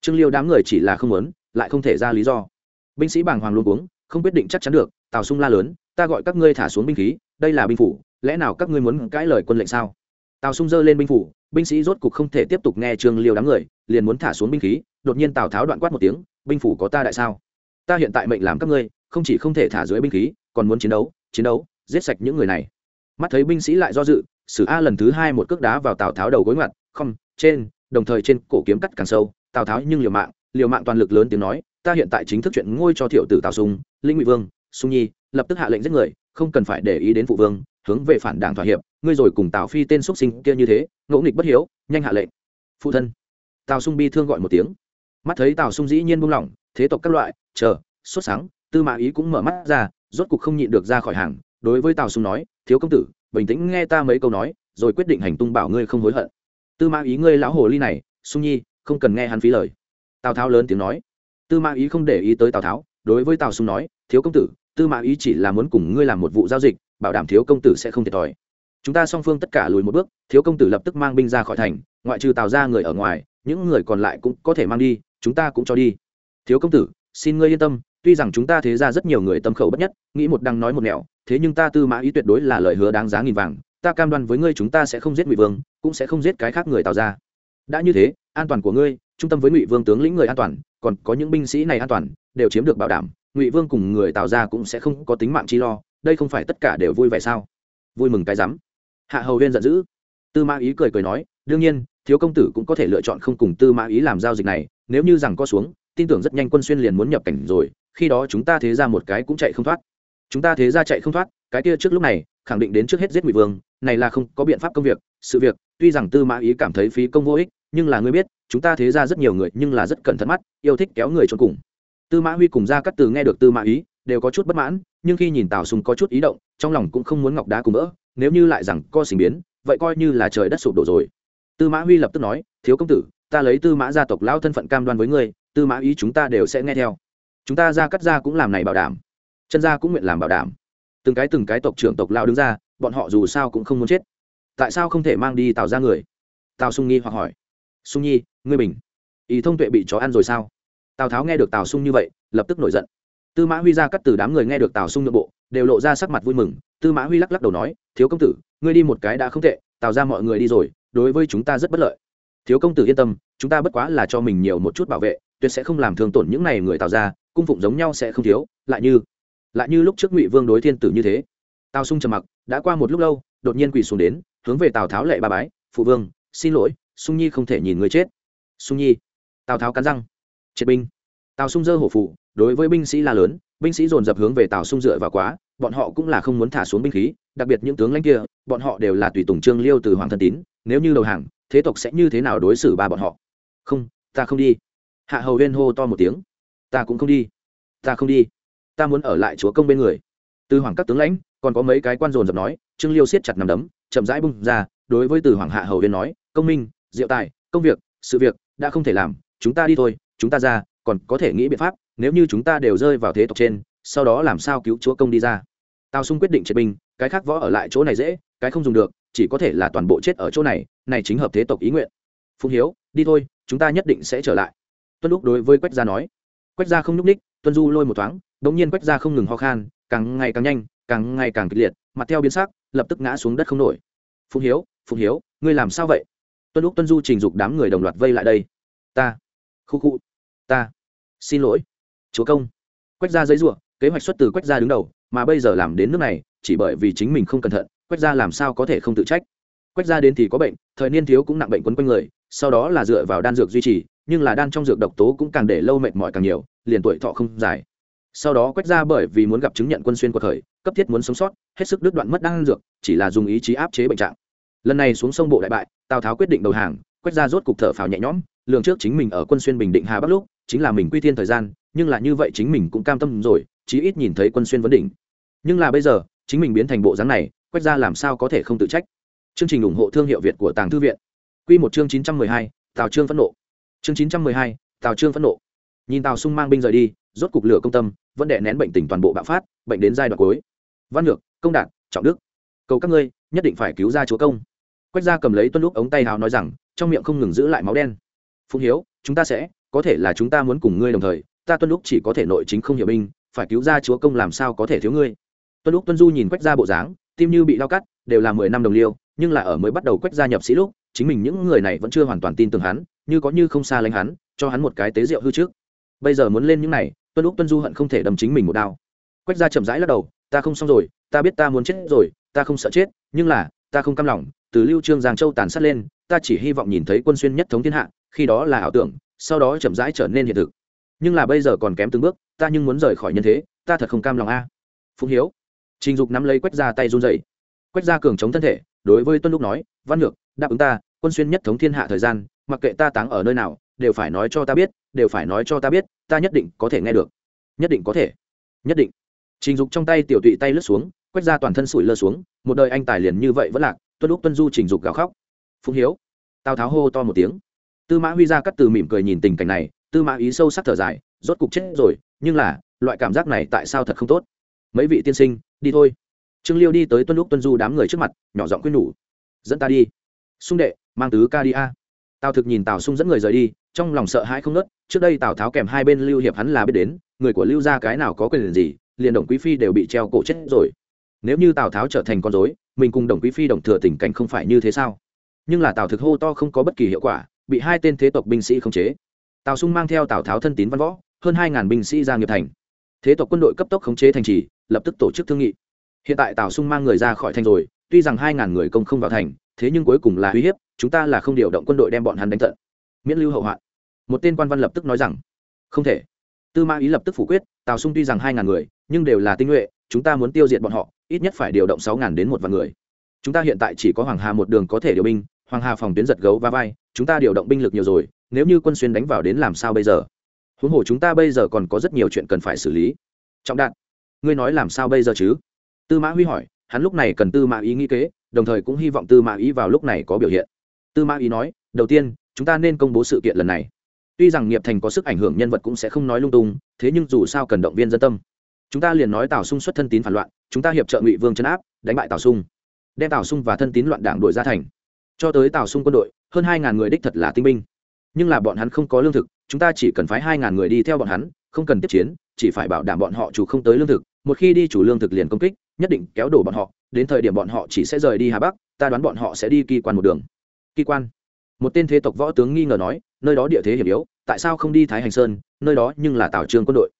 Trương liêu đám người chỉ là không muốn, lại không thể ra lý do binh sĩ bàng hoàng luôn uống không quyết định chắc chắn được, tào sung la lớn, ta gọi các ngươi thả xuống binh khí, đây là binh phủ, lẽ nào các ngươi muốn cãi lời quân lệnh sao? Tào sung giơ lên binh phủ, binh sĩ rốt cục không thể tiếp tục nghe trương liêu đám người, liền muốn thả xuống binh khí, đột nhiên tào tháo đoạn quát một tiếng, binh phủ có ta đại sao? Ta hiện tại mệnh làm các ngươi, không chỉ không thể thả dưới binh khí, còn muốn chiến đấu chiến đấu, giết sạch những người này. Mắt thấy binh sĩ lại do dự, sử a lần thứ hai một cước đá vào tào tháo đầu gối ngoặt, không, trên, đồng thời trên cổ kiếm cắt càng sâu, tào tháo nhưng liều mạng liều mạng toàn lực lớn tiếng nói ta hiện tại chính thức chuyện ngôi cho thiểu tử tào sung linh ngụy vương sung nhi, lập tức hạ lệnh giết người, không cần phải để ý đến phụ vương, hướng về phản đảng thỏa hiệp, ngươi rồi cùng tào phi tên xuất sinh kia như thế, ngỗ nghịch bất hiếu, nhanh hạ lệnh. Phụ thân. Tào sung bi thương gọi một tiếng. Mắt thấy tào sung dĩ nhiên buông lỏng, thế tộc các loại, chờ, xuất sáng, tư mã ý cũng mở mắt ra, rốt cục không nhịn được ra khỏi hàng, đối với tào sung nói, thiếu công tử, bình tĩnh nghe ta mấy câu nói, rồi quyết định hành tung bảo ngươi không hối hận. Tư mã ý ngươi lão hồ ly này sung nhi, không cần nghe hắn phí lời. Tào tháo lớn tiếng nói tư mã ý không để ý tới tào tháo, đối với tào sung nói, thiếu công tử, tư mã ý chỉ là muốn cùng ngươi làm một vụ giao dịch, bảo đảm thiếu công tử sẽ không thiệt thòi. Chúng ta song phương tất cả lùi một bước, thiếu công tử lập tức mang binh ra khỏi thành, ngoại trừ tào ra người ở ngoài, những người còn lại cũng có thể mang đi, chúng ta cũng cho đi. Thiếu công tử, xin ngươi yên tâm, tuy rằng chúng ta thế ra rất nhiều người tâm khẩu bất nhất, nghĩ một đăng nói một nẻo, thế nhưng ta tư mã ý tuyệt đối là lời hứa đáng giá nghìn vàng, ta cam đoan với ngươi chúng ta sẽ không giết ngụy vương, cũng sẽ không giết cái khác người tào ra đã như thế, an toàn của ngươi, trung tâm với ngụy vương tướng lĩnh người an toàn còn có những binh sĩ này an toàn, đều chiếm được bảo đảm, ngụy vương cùng người tào ra cũng sẽ không có tính mạng chi lo, đây không phải tất cả đều vui vẻ sao? Vui mừng cái rắm. Hạ hầu huyên giận dữ. Tư mã ý cười cười nói, đương nhiên, thiếu công tử cũng có thể lựa chọn không cùng tư mã ý làm giao dịch này, nếu như rằng có xuống, tin tưởng rất nhanh quân xuyên liền muốn nhập cảnh rồi, khi đó chúng ta thế ra một cái cũng chạy không thoát. Chúng ta thế ra chạy không thoát, cái kia trước lúc này, khẳng định đến trước hết giết ngụy vương, này là không có biện pháp công việc, sự việc, tuy rằng tư mã ý cảm thấy phí công vô ích, nhưng là ngươi biết chúng ta thế ra rất nhiều người nhưng là rất cẩn thận mắt, yêu thích kéo người trốn cùng. Tư mã huy cùng ra cắt từ nghe được tư mã ý, đều có chút bất mãn, nhưng khi nhìn tào sùng có chút ý động, trong lòng cũng không muốn ngọc đá cùng vỡ, nếu như lại rằng co sinh biến, vậy coi như là trời đất sụp đổ rồi. Tư mã huy lập tức nói, thiếu công tử, ta lấy tư mã gia tộc lao thân phận cam đoan với ngươi, tư mã ý chúng ta đều sẽ nghe theo. Chúng ta ra cắt ra cũng làm này bảo đảm. Chân gia cũng nguyện làm bảo đảm. Từng cái từng cái tộc trưởng tộc lao đứng ra, bọn họ dù sao cũng không muốn chết. Tại sao không thể mang đi tào ra người? Tào sung nghi hoặc hỏi. Sung nhi ngươi bình. Ý thông tuệ bị chó ăn rồi sao? Tào tháo nghe được tào sung như vậy, lập tức nổi giận. Tư mã huy ra cắt từ đám người nghe được tào sung nội bộ, đều lộ ra sắc mặt vui mừng. Tư mã huy lắc lắc đầu nói, thiếu công tử, ngươi đi một cái đã không tệ, tào ra mọi người đi rồi, đối với chúng ta rất bất lợi. Thiếu công tử yên tâm, chúng ta bất quá là cho mình nhiều một chút bảo vệ, tuyệt sẽ không làm thương tổn những này người tào ra, cung phụng giống nhau sẽ không thiếu, lại như lại như lúc trước ngụy vương đối thiên tử như thế. Tào sung trầm mặc, đã qua một lúc lâu, đột nhiên quỳ xuống đến, hướng về tào tháo lệ ba bái, phụ vương, xin lỗi, sung nhi không thể nhìn người chết sung nhi tào tháo cắn răng triệt binh tào sung dơ hổ phụ đối với binh sĩ la lớn binh sĩ dồn dập hướng về tào sung dựa vào quá bọn họ cũng là không muốn thả xuống binh khí đặc biệt những tướng lãnh kia bọn họ đều là tùy tùng trương liêu từ hoàng thân tín nếu như đầu hàng thế tộc sẽ như thế nào đối xử ba bọn họ không ta không đi hạ hầu huyên hô to một tiếng ta cũng không đi ta không đi ta muốn ở lại chúa công bên người từ hoàng các tướng lãnh còn có mấy cái quan dồn dập nói trương liêu siết chặt nằm đấm chậm rãi bung ra đối với từ hoàng hạ hầu huyên nói công minh diệu tài công việc sự việc đã không thể làm, chúng ta đi thôi, chúng ta ra, còn có thể nghĩ biện pháp, nếu như chúng ta đều rơi vào thế tộc trên, sau đó làm sao cứu chúa công đi ra. Tào sung quyết định triệt binh, cái khác võ ở lại chỗ này dễ, cái không dùng được, chỉ có thể là toàn bộ chết ở chỗ này này chính hợp thế tộc ý nguyện. Phùng hiếu, đi thôi, chúng ta nhất định sẽ trở lại. Tuân lúc đối với quách gia nói. Quách gia không nhúc ních tuân du lôi một thoáng đ ỗ n g nhiên quách gia không ngừng ho khan, càng ngày càng nhanh, càng ngày càng kịch liệt, mặt theo biến sắc, lập tức ngã xuống đất không nổi. Phùng hiếu Phùng hiếu, ngươi làm sao vậy? Tuân lúc tuân du trình dục đám người đồng loạt vây lại đây. Ta. Khu khu. Ta. Xin lỗi. Chúa công. Quách gia giấy ruộng kế hoạch xuất từ quách gia đứng đầu, mà bây giờ làm đến nước này, chỉ bởi vì chính mình không cẩn thận, quách gia làm sao có thể không tự trách? Quách gia đến thì có bệnh, thời niên thiếu cũng nặng bệnh quấn quanh người, sau đó là dựa vào đan dược duy trì, nhưng là đan trong dược độc tố cũng càng để lâu mệt mỏi càng nhiều, liền tuổi thọ không dài. Sau đó quách gia bởi vì muốn gặp chứng nhận quân xuyên của thời, cấp thiết muốn sống sót, hết sức đứt đoạn mất đan dược, chỉ là dùng ý chí áp chế bệnh trạng. Lần này xuống sông bộ đại bại tào tháo quyết định đầu hàng quách gia rốt cục thở phào nhẹ nhõm, lường trước chính mình ở quân xuyên bình định hà bắc lúc, chính là mình quy thiên thời gian, nhưng là như vậy chính mình cũng cam tâm rồi, chí ít nhìn thấy quân xuyên vấn đỉnh. Nhưng là bây giờ, chính mình biến thành bộ dáng này quách gia làm sao có thể không tự trách? Chương trình ủng hộ thương hiệu việt của tàng thư viện. Q một chương chín trăm mười hai, tào trương phẫn nộ. Chương chín trăm mười hai, tào trương phẫn nộ. Nhìn tào sung mang binh rời đi, rốt cục lửa công tâm, vẫn đè nén bệnh tình toàn bộ bạo phát, bệnh đến giai đoạn cuối. Văn lược công đạt, trọng đức. Cầu các ngươi, nhất định phải cứu ra chúa công quách gia cầm lấy tuân lúc ống tay hào nói rằng, trong miệng không ngừng giữ lại máu đen. Phụng hiếu, chúng ta sẽ, có thể là chúng ta muốn cùng ngươi đồng thời, ta tuân lúc chỉ có thể nội chính không hiểu binh, phải cứu ra chúa công làm sao có thể thiếu ngươi. Tuân lúc tuân du nhìn quách gia bộ dáng, tim như bị đau cắt, đều là mười năm đồng liêu, nhưng là ở mới bắt đầu quách gia nhập sĩ lúc, chính mình những người này vẫn chưa hoàn toàn tin tưởng hắn, như có như không xa lánh hắn, cho hắn một cái tế rượu hư trước. Bây giờ muốn lên những này, tuân lúc tuân du hận không thể đâm chính mình một đao. Quách gia chậm rãi lắc đầu, ta không xong rồi, ta biết ta muốn chết rồi, ta không sợ chết, nhưng là, ta không cam lòng từ lưu trương giang châu tàn sát lên, ta chỉ hy vọng nhìn thấy quân xuyên nhất thống thiên hạ, khi đó là ảo tưởng, sau đó chậm rãi trở nên hiện thực. Nhưng là bây giờ còn kém từng bước, ta nhưng muốn rời khỏi nhân thế, ta thật không cam lòng a. À. phụng hiếu. Trình dục nắm lấy quách ra tay run dậy quách ra cường chống thân thể, đối với tuân lúc nói, văn ngược đáp ứng ta, quân xuyên nhất thống thiên hạ thời gian, mặc kệ ta táng ở nơi nào, đều phải nói cho ta biết, đều phải nói cho ta biết, ta nhất định có thể nghe được. Nhất định có thể. Nhất định. Trình dục trong tay tiểu tụy tay lướt xuống, quách ra toàn thân sủi lơ xuống, một đời anh tài liền như vậy vẫn lạc tuân lúc tuân du trình dục gào khóc. Phụng hiếu, tào tháo hô to một tiếng. Tư mã huy ra cắt từ mỉm cười nhìn tình cảnh này, tư mã ý sâu sắc thở dài, rốt cục chết rồi, nhưng là, loại cảm giác này tại sao thật không tốt? Mấy vị tiên sinh, đi thôi. Trương liêu đi tới tuân lúc tuân du đám người trước mặt, nhỏ giọng khuyên nhủ. Dẫn ta đi. Xung đệ, mang tứ ca đi a. Tào thực nhìn tào sung dẫn người rời đi, trong lòng sợ hãi không nớt trước đây tào tháo kèm hai bên lưu hiệp hắn là biết đến, người của lưu gia cái nào có quyền gì, liền đồng quý phi đều bị treo cổ chết rồi. Nếu như tào tháo trở thành con dối mình cùng đồng quý phi đồng thừa tình cảnh không phải như thế sao? Nhưng là tào thực hô to không có bất kỳ hiệu quả, bị hai tên thế tộc binh sĩ khống chế. Tào sung mang theo tào tháo thân tín văn võ, hơn hai ngàn binh sĩ ra nghiệp thành. Thế tộc quân đội cấp tốc khống chế thành trì, lập tức tổ chức thương nghị. Hiện tại tào sung mang người ra khỏi thành rồi, tuy rằng hai ngàn người công không vào thành, thế nhưng cuối cùng là uy hiếp, chúng ta là không điều động quân đội đem bọn hắn đánh tận. Miễn lưu hậu hoạn. Một tên quan văn lập tức nói rằng, không thể. Tư mã ý lập tức phủ quyết, tào sung tuy rằng hai ngàn người, nhưng đều là tinh nhuệ chúng ta muốn tiêu diệt bọn họ, ít nhất phải điều động sáu ngàn đến một vạn người. Chúng ta hiện tại chỉ có hoàng hà một đường có thể điều binh, hoàng hà phòng tuyến giật gấu và vai, chúng ta điều động binh lực nhiều rồi, nếu như quân xuyên đánh vào đến làm sao bây giờ? Huống hồ chúng ta bây giờ còn có rất nhiều chuyện cần phải xử lý. Trọng đạn ngươi nói làm sao bây giờ chứ? Tư mã huy hỏi, hắn lúc này cần tư mã ý nghĩ kế, đồng thời cũng hy vọng tư mã ý vào lúc này có biểu hiện. Tư mã ý nói, đầu tiên, chúng ta nên công bố sự kiện lần này. Tuy rằng nghiệp thành có sức ảnh hưởng, nhân vật cũng sẽ không nói lung tung, thế nhưng dù sao cần động viên dân tâm chúng ta liền nói tào sung xuất thân tín phản loạn chúng ta hiệp trợ ngụy vương chấn áp đánh bại tào sung đem tào sung và thân tín loạn đảng đuổi ra thành cho tới tào sung quân đội hơn hai ngàn người đích thật là tinh binh nhưng là bọn hắn không có lương thực chúng ta chỉ cần phái hai ngàn người đi theo bọn hắn không cần tiếp chiến chỉ phải bảo đảm bọn họ chủ không tới lương thực một khi đi chủ lương thực liền công kích nhất định kéo đổ bọn họ đến thời điểm bọn họ chỉ sẽ rời đi hà bắc ta đoán bọn họ sẽ đi kỳ quan một đường kỳ quan một tên thế tộc võ tướng nghi ngờ nói nơi đó địa thế hiểm yếu tại sao không đi thái hành sơn nơi đó nhưng là tào trương quân đội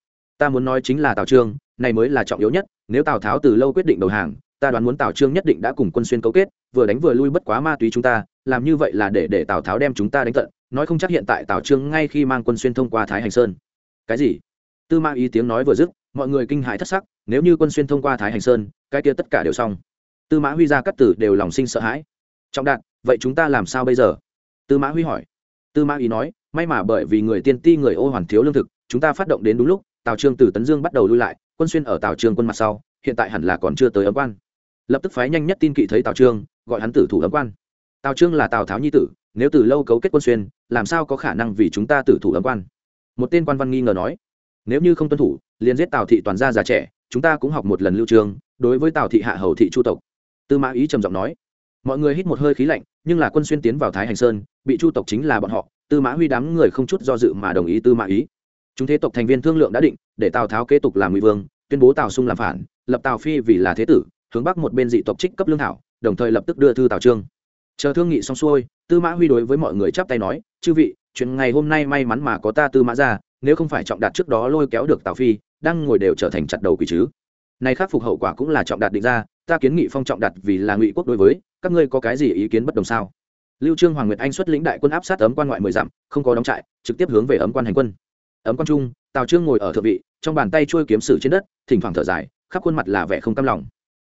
ta muốn nói chính là tào trương, này mới là trọng yếu nhất, nếu tào tháo từ lâu quyết định đầu hàng, ta đoán muốn tào trương nhất định đã cùng quân xuyên cấu kết, vừa đánh vừa lui bất quá ma túy chúng ta, làm như vậy là để để tào tháo đem chúng ta đánh tận, nói không chắc hiện tại tào trương ngay khi mang quân xuyên thông qua thái hành sơn. Cái gì? Tư ma ý tiếng nói vừa dứt, mọi người kinh hãi thất sắc, nếu như quân xuyên thông qua thái hành sơn, cái kia tất cả đều xong. Tư mã huy ra cắt tử đều lòng sinh sợ hãi. Trọng đạn vậy chúng ta làm sao bây giờ? Tư mã huy hỏi. Tư mã ý nói, may mà bởi vì người tiên ti người ô hoàn thiếu lương thực, chúng ta phát động đến đúng lúc tào trương từ tấn dương bắt đầu lui lại, quân xuyên ở tào trương quân mặt sau, hiện tại hẳn là còn chưa tới ấm quan. Lập tức phái nhanh nhất tin kỵ thấy tào trương, gọi hắn tử thủ ấm quan. Tào trương là tào tháo nhi tử, nếu từ lâu cấu kết quân xuyên, làm sao có khả năng vì chúng ta tử thủ ấm quan? Một tên quan văn nghi ngờ nói, nếu như không tuân thủ, liền giết tào thị toàn gia già trẻ, chúng ta cũng học một lần lưu trường, đối với tào thị hạ hầu thị chu tộc. Tư mã ý trầm giọng nói, mọi người hít một hơi khí lạnh, nhưng là quân xuyên tiến vào thái hành sơn, bị chu tộc chính là bọn họ, tư mã huy đám người không chút do dự mà đồng ý tư mã ý chúng thế tộc thành viên thương lượng đã định, để tào tháo kế tục làm ngụy vương, tuyên bố tào sung làm phản, lập tào phi vì là thế tử, hướng bắc một bên dị tộc trích cấp lương thảo, đồng thời lập tức đưa thư tào trương. Chờ thương nghị xong xuôi, tư mã huy đối với mọi người chắp tay nói, chư vị, chuyện ngày hôm nay may mắn mà có ta tư mã ra, nếu không phải trọng đạt trước đó lôi kéo được tào phi, đang ngồi đều trở thành chặt đầu quỷ chứ. Nay khắc phục hậu quả cũng là trọng đạt định ra, ta kiến nghị phong trọng đạt vì là ngụy quốc đối với, các ngươi có cái gì ý kiến bất đồng sao? Lưu trương hoàng nguyệt anh xuất lĩnh đại quân áp sát ấm quan ngoại mười dặm, không có đóng trại, trực tiếp hướng về ấm quan hành quân ấm quan trung, tào trương ngồi ở thượng vị, trong bàn tay trôi kiếm sử trên đất, thỉnh thoảng thở dài, khắp khuôn mặt là vẻ không cam lòng.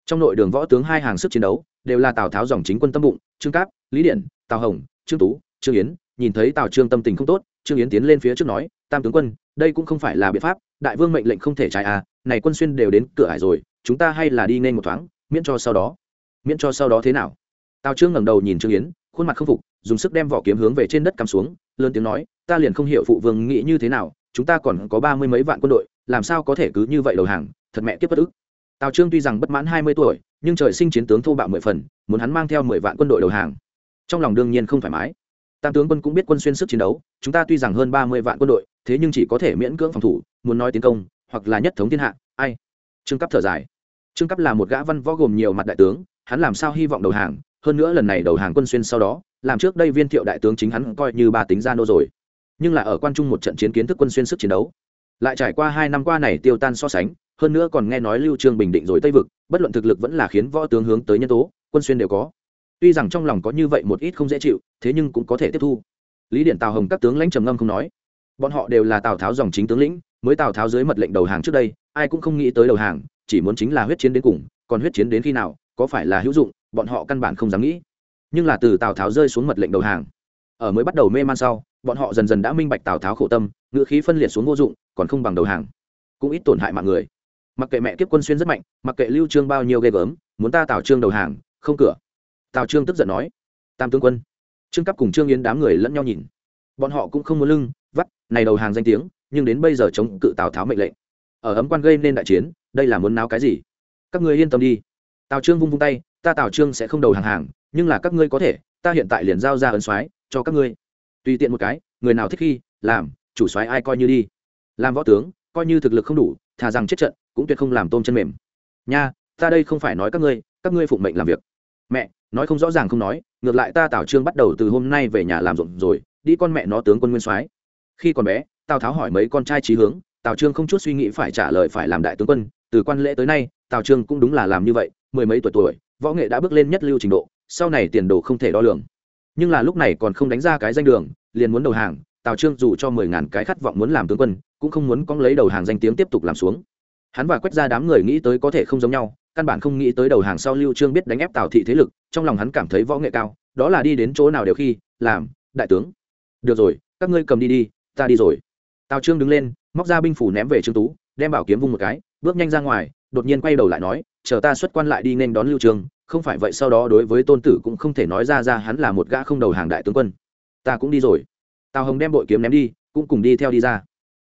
Trong nội đường võ tướng hai hàng sức chiến đấu, đều là tào tháo dòng chính quân tâm bụng, trương cáp, lý điện, tào hồng, trương tú, trương yến, nhìn thấy tào trương tâm tình không tốt, trương yến tiến lên phía trước nói, tam tướng quân, đây cũng không phải là biện pháp, đại vương mệnh lệnh không thể trái à này quân xuyên đều đến cửa hải rồi, chúng ta hay là đi nên một thoáng, miễn cho sau đó. Miễn cho sau đó thế nào? Tào trương ngẩng đầu nhìn trương yến, khuôn mặt không phục, dùng sức đem vỏ kiếm hướng về trên đất cắm xuống, lớn tiếng nói, ta liền không hiểu phụ vương nghĩ như thế nào chúng ta còn có ba mươi mấy vạn quân đội, làm sao có thể cứ như vậy đầu hàng, thật mẹ kiếp bất ức. Tào trương tuy rằng bất mãn hai mươi tuổi, nhưng trời sinh chiến tướng thô bạo mười phần, muốn hắn mang theo mười vạn quân đội đầu hàng. Trong lòng đương nhiên không thoải mái. Tam tướng quân cũng biết quân xuyên sức chiến đấu, chúng ta tuy rằng hơn ba mươi vạn quân đội, thế nhưng chỉ có thể miễn cưỡng phòng thủ, muốn nói tiến công, hoặc là nhất thống thiên hạ, ai? Trương cấp thở dài. Trương cấp là một gã văn võ gồm nhiều mặt đại tướng, hắn làm sao hy vọng đầu hàng, hơn nữa lần này đầu hàng quân xuyên sau đó, làm trước đây viên thiệu đại tướng chính hắn coi như ba tính ra nô rồi nhưng là ở quan trung một trận chiến kiến thức quân xuyên sức chiến đấu. Lại trải qua hai năm qua này tiêu tan so sánh, hơn nữa còn nghe nói lưu trương bình định rồi tây vực, bất luận thực lực vẫn là khiến võ tướng hướng tới nhân tố, quân xuyên đều có. Tuy rằng trong lòng có như vậy một ít không dễ chịu, thế nhưng cũng có thể tiếp thu. Lý điện tào hồng các tướng lãnh trầm ngâm không nói. Bọn họ đều là tào tháo dòng chính tướng lĩnh, mới tào tháo dưới mật lệnh đầu hàng trước đây, ai cũng không nghĩ tới đầu hàng, chỉ muốn chính là huyết chiến đến cùng, còn huyết chiến đến khi nào, có phải là hữu dụng, bọn họ căn bản không dám nghĩ. Nhưng là từ tào tháo rơi xuống mật lệnh đầu hàng, ở mới bắt đầu mê man sau bọn họ dần dần đã minh bạch tào tháo khổ tâm ngựa khí phân liệt xuống vô dụng, còn không bằng đầu hàng. Cũng ít tổn hại mạng người. Mặc kệ mẹ kiếp quân xuyên rất mạnh, mặc kệ lưu trương bao nhiêu ghê gớm, muốn ta tào trương đầu hàng, không cửa. Tào trương tức giận nói, tam tướng quân. Trương cấp cùng trương yến đám người lẫn nhau nhìn. Bọn họ cũng không muốn lưng, vắt, này đầu hàng danh tiếng, nhưng đến bây giờ chống cự tào tháo mệnh lệnh. Ở ấm quan gây nên đại chiến, đây là muốn náo cái gì? Các ngươi yên tâm đi. Tào trương vung vung tay, ta tào trương sẽ không đầu hàng hàng, nhưng là các ngươi có thể, ta hiện tại liền giao ra ấn soái cho các ngươi tùy tiện một cái, người nào thích khi, làm, chủ soái ai coi như đi. Làm võ tướng, coi như thực lực không đủ, thà rằng chết trận, cũng tuyệt không làm tôm chân mềm. Nha, ta đây không phải nói các ngươi các ngươi phụng mệnh làm việc. Mẹ, nói không rõ ràng không nói, ngược lại ta tào trương bắt đầu từ hôm nay về nhà làm rộn rồi, đi con mẹ nó tướng quân nguyên soái. Khi còn bé, tào tháo hỏi mấy con trai trí hướng, tào trương không chút suy nghĩ phải trả lời phải làm đại tướng quân. Từ quan lễ tới nay, tào trương cũng đúng là làm như vậy, mười mấy tuổi tuổi, võ nghệ đã bước lên nhất lưu trình độ, sau này tiền đồ không thể đo lường nhưng là lúc này còn không đánh ra cái danh đường, liền muốn đầu hàng, tào trương dù cho mười ngàn cái khát vọng muốn làm tướng quân, cũng không muốn cong lấy đầu hàng danh tiếng tiếp tục làm xuống. Hắn và quét ra đám người nghĩ tới có thể không giống nhau, căn bản không nghĩ tới đầu hàng sau lưu trương biết đánh ép tào thị thế lực, trong lòng hắn cảm thấy võ nghệ cao, đó là đi đến chỗ nào đều khi, làm, đại tướng. Được rồi, các ngươi cầm đi đi, ta đi rồi. Tào trương đứng lên, móc ra binh phủ ném về trương tú, đem bảo kiếm vung một cái, bước nhanh ra ngoài, đột nhiên quay đầu lại nói, chờ ta xuất quan lại đi nên đón lưu trương không phải vậy sau đó đối với tôn tử cũng không thể nói ra ra hắn là một gã không đầu hàng đại tướng quân. Ta cũng đi rồi. Tào hồng đem bội kiếm ném đi, cũng cùng đi theo đi ra.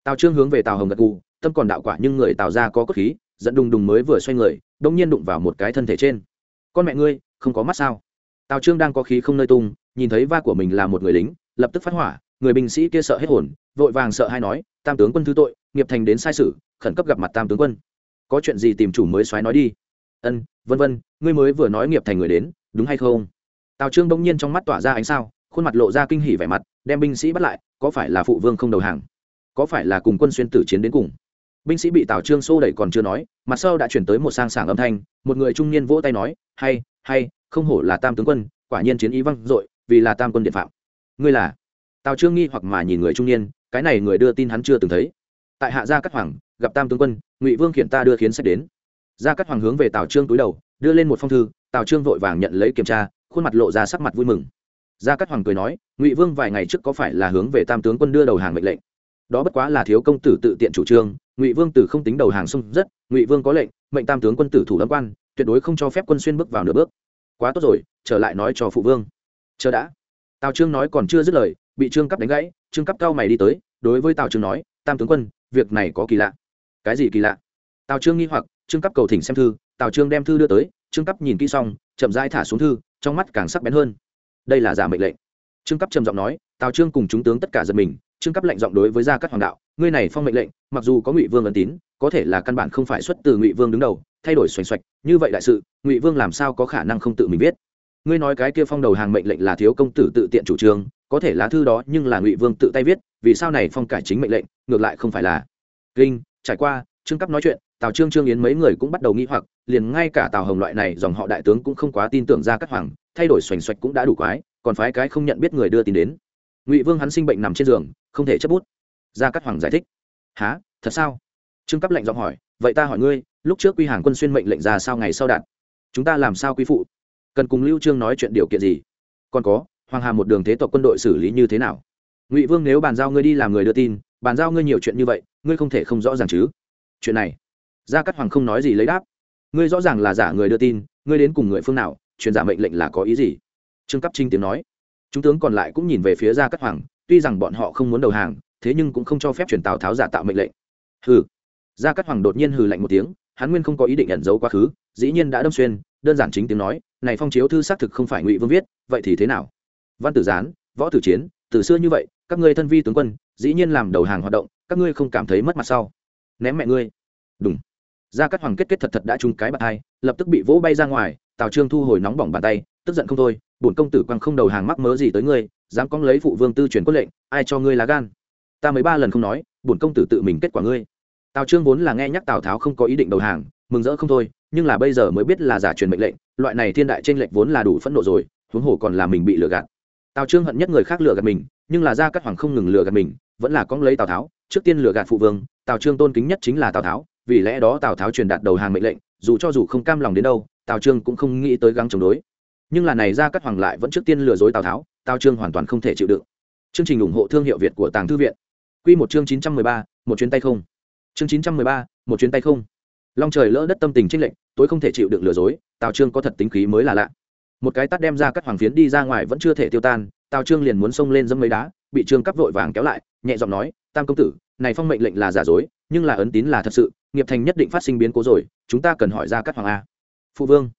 Tào trương hướng về tào hồng gật gù, tâm còn đạo quả nhưng người tào ra có cốt khí dẫn đùng đùng mới vừa xoay người đông nhiên đụng vào một cái thân thể trên. Con mẹ ngươi, không có mắt sao? Tào trương đang có khí không nơi tung, nhìn thấy va của mình là một người lính, lập tức phát hỏa, người binh sĩ kia sợ hết hồn, vội vàng sợ hay nói, tam tướng quân thứ tội, nghiệp thành đến sai sự, khẩn cấp gặp mặt tam tướng quân. Có chuyện gì tìm chủ mới xoáy nói đi. Ân vân vân, ngươi mới vừa nói nghiệp thành người đến, đúng hay không? Tào trương bỗng nhiên trong mắt tỏa ra ánh sao, khuôn mặt lộ ra kinh hỉ vẻ mặt, đem binh sĩ bắt lại, có phải là phụ vương không đầu hàng? Có phải là cùng quân xuyên tử chiến đến cùng? Binh sĩ bị tào trương xô đẩy còn chưa nói, mặt sau đã chuyển tới một sang sảng âm thanh, một người trung niên vỗ tay nói, hay hay, không hổ là tam tướng quân, quả nhiên chiến ý văng dội, vì là tam quân điện phạm. Ngươi là? Tào trương nghi hoặc mà nhìn người trung niên, cái này người đưa tin hắn chưa từng thấy. Tại hạ gia cắt hoàng, gặp tam tướng quân, ngụy vương khiển ta đưa khiến sách đến gia cát hoàng hướng về tào trương túi đầu, đưa lên một phong thư, tào trương vội vàng nhận lấy kiểm tra, khuôn mặt lộ ra sắc mặt vui mừng. Gia cát hoàng cười nói, ngụy vương vài ngày trước có phải là hướng về tam tướng quân đưa đầu hàng mệnh lệnh? Đó bất quá là thiếu công tử tự tiện chủ trương, ngụy vương tử không tính đầu hàng xung rất, ngụy vương có lệnh, mệnh tam tướng quân tử thủ lâm quan, tuyệt đối không cho phép quân xuyên bước vào nửa bước. Quá tốt rồi, trở lại nói cho phụ vương. Chờ đã. Tào trương nói còn chưa dứt lời, bị trương cấp đánh gãy, trương cấp cao mày đi tới, đối với tào trương nói, tam tướng quân, việc này có kỳ lạ. Cái gì kỳ lạ? Tào trương nghi hoặc trương cấp cầu thỉnh xem thư, tào trương đem thư đưa tới, trương cấp nhìn kỹ xong, chậm rãi thả xuống thư, trong mắt càng sắc bén hơn. Đây là giả mệnh lệnh. Trương cấp trầm giọng nói, tào trương cùng chúng tướng tất cả giật mình, trương cấp lệnh giọng đối với gia cát hoàng đạo, ngươi này phong mệnh lệnh, mặc dù có ngụy vương ấn tín, có thể là căn bản không phải xuất từ ngụy vương đứng đầu, thay đổi xoành xoạch, như vậy đại sự, ngụy vương làm sao có khả năng không tự mình viết? Ngươi nói cái kia phong đầu hàng mệnh lệnh là thiếu công tử tự tiện chủ trương, có thể lá thư đó nhưng là ngụy vương tự tay viết, vì sao này phong cải chính mệnh lệnh, ngược lại không phải là? Kinh, trải qua, trương cấp nói chuyện tào trương trương yến mấy người cũng bắt đầu nghĩ hoặc, liền ngay cả tào hồng loại này dòng họ đại tướng cũng không quá tin tưởng ra các hoàng, thay đổi xoành xoạch cũng đã đủ quái, còn phái cái không nhận biết người đưa tin đến. Ngụy vương hắn sinh bệnh nằm trên giường, không thể chấp bút. Ra các hoàng giải thích. Há thật sao? Trương cấp lệnh giọng hỏi. Vậy ta hỏi ngươi, lúc trước quy hàng quân xuyên mệnh lệnh ra sao ngày sau đạt chúng ta làm sao quy phụ? Cần cùng lưu trương nói chuyện điều kiện gì? Còn có, hoàng hà một đường thế tộc quân đội xử lý như thế nào? Ngụy vương nếu bàn giao ngươi đi làm người đưa tin, bàn giao ngươi nhiều chuyện như vậy, ngươi không thể không rõ ràng chứ? Chuyện này gia cát hoàng không nói gì lấy đáp. Ngươi rõ ràng là giả người đưa tin, ngươi đến cùng người phương nào, truyền giả mệnh lệnh là có ý gì? Trương cấp trinh tiếng nói. Chúng tướng còn lại cũng nhìn về phía gia cát hoàng, tuy rằng bọn họ không muốn đầu hàng, thế nhưng cũng không cho phép truyền tào tháo giả tạo mệnh lệnh. Hừ. Gia cát hoàng đột nhiên hừ lạnh một tiếng, hắn nguyên không có ý định ẩn giấu quá khứ, dĩ nhiên đã đâm xuyên, đơn giản chính tiếng nói, này phong chiếu thư xác thực không phải ngụy vương viết, vậy thì thế nào? Văn tử gián, võ tử chiến, từ xưa như vậy, các ngươi thân vi tướng quân, dĩ nhiên làm đầu hàng hoạt động, các ngươi không cảm thấy mất mặt sau. Ném mẹ ngươi. Đúng gia cát hoàng kết kết thật thật đã trúng cái bạc hai, lập tức bị vỗ bay ra ngoài, tào trương thu hồi nóng bỏng bàn tay, tức giận không thôi, bổn công tử quăng không đầu hàng mắc mớ gì tới ngươi, dám cóng lấy phụ vương tư truyền quân lệnh, ai cho ngươi lá gan? Ta mới ba lần không nói, bổn công tử tự mình kết quả ngươi. Tào trương vốn là nghe nhắc tào tháo không có ý định đầu hàng, mừng rỡ không thôi, nhưng là bây giờ mới biết là giả truyền mệnh lệnh, loại này thiên đại trên lệnh vốn là đủ phẫn nộ rồi, huống hồ còn là mình bị lừa gạt. Tào trương hận nhất người khác lừa gạt mình, nhưng là gia cát hoàng không ngừng lừa gạt mình, vẫn là cóng lấy tào tháo, trước tiên lừa gạt phụ vương, tào trương tôn kính nhất chính là tào tháo vì lẽ đó tào tháo truyền đạt đầu hàng mệnh lệnh, dù cho dù không cam lòng đến đâu, tào trương cũng không nghĩ tới gắng chống đối. Nhưng là này ra cắt hoàng lại vẫn trước tiên lừa dối tào tháo, tào trương hoàn toàn không thể chịu đựng. Chương trình ủng hộ thương hiệu việt của tàng thư viện. Q một chương chín trăm mười ba, một chuyến tay không. Chương chín trăm mười ba, một chuyến tay không. Long trời lỡ đất tâm tình trích lệnh tối không thể chịu đựng lừa dối, tào trương có thật tính khí mới là lạ. Một cái tắt đem ra cắt hoàng phiến đi ra ngoài vẫn chưa thể tiêu tan, tào trương liền muốn xông lên dâm mấy đá, bị trương cắp vội vàng kéo lại, nhẹ giọng nói, tam công tử, này phong mệnh lệnh là giả dối, nhưng là ấn tín là thật sự nghiệp thành nhất định phát sinh biến cố rồi, chúng ta cần hỏi ra các hoàng a. Phụ vương.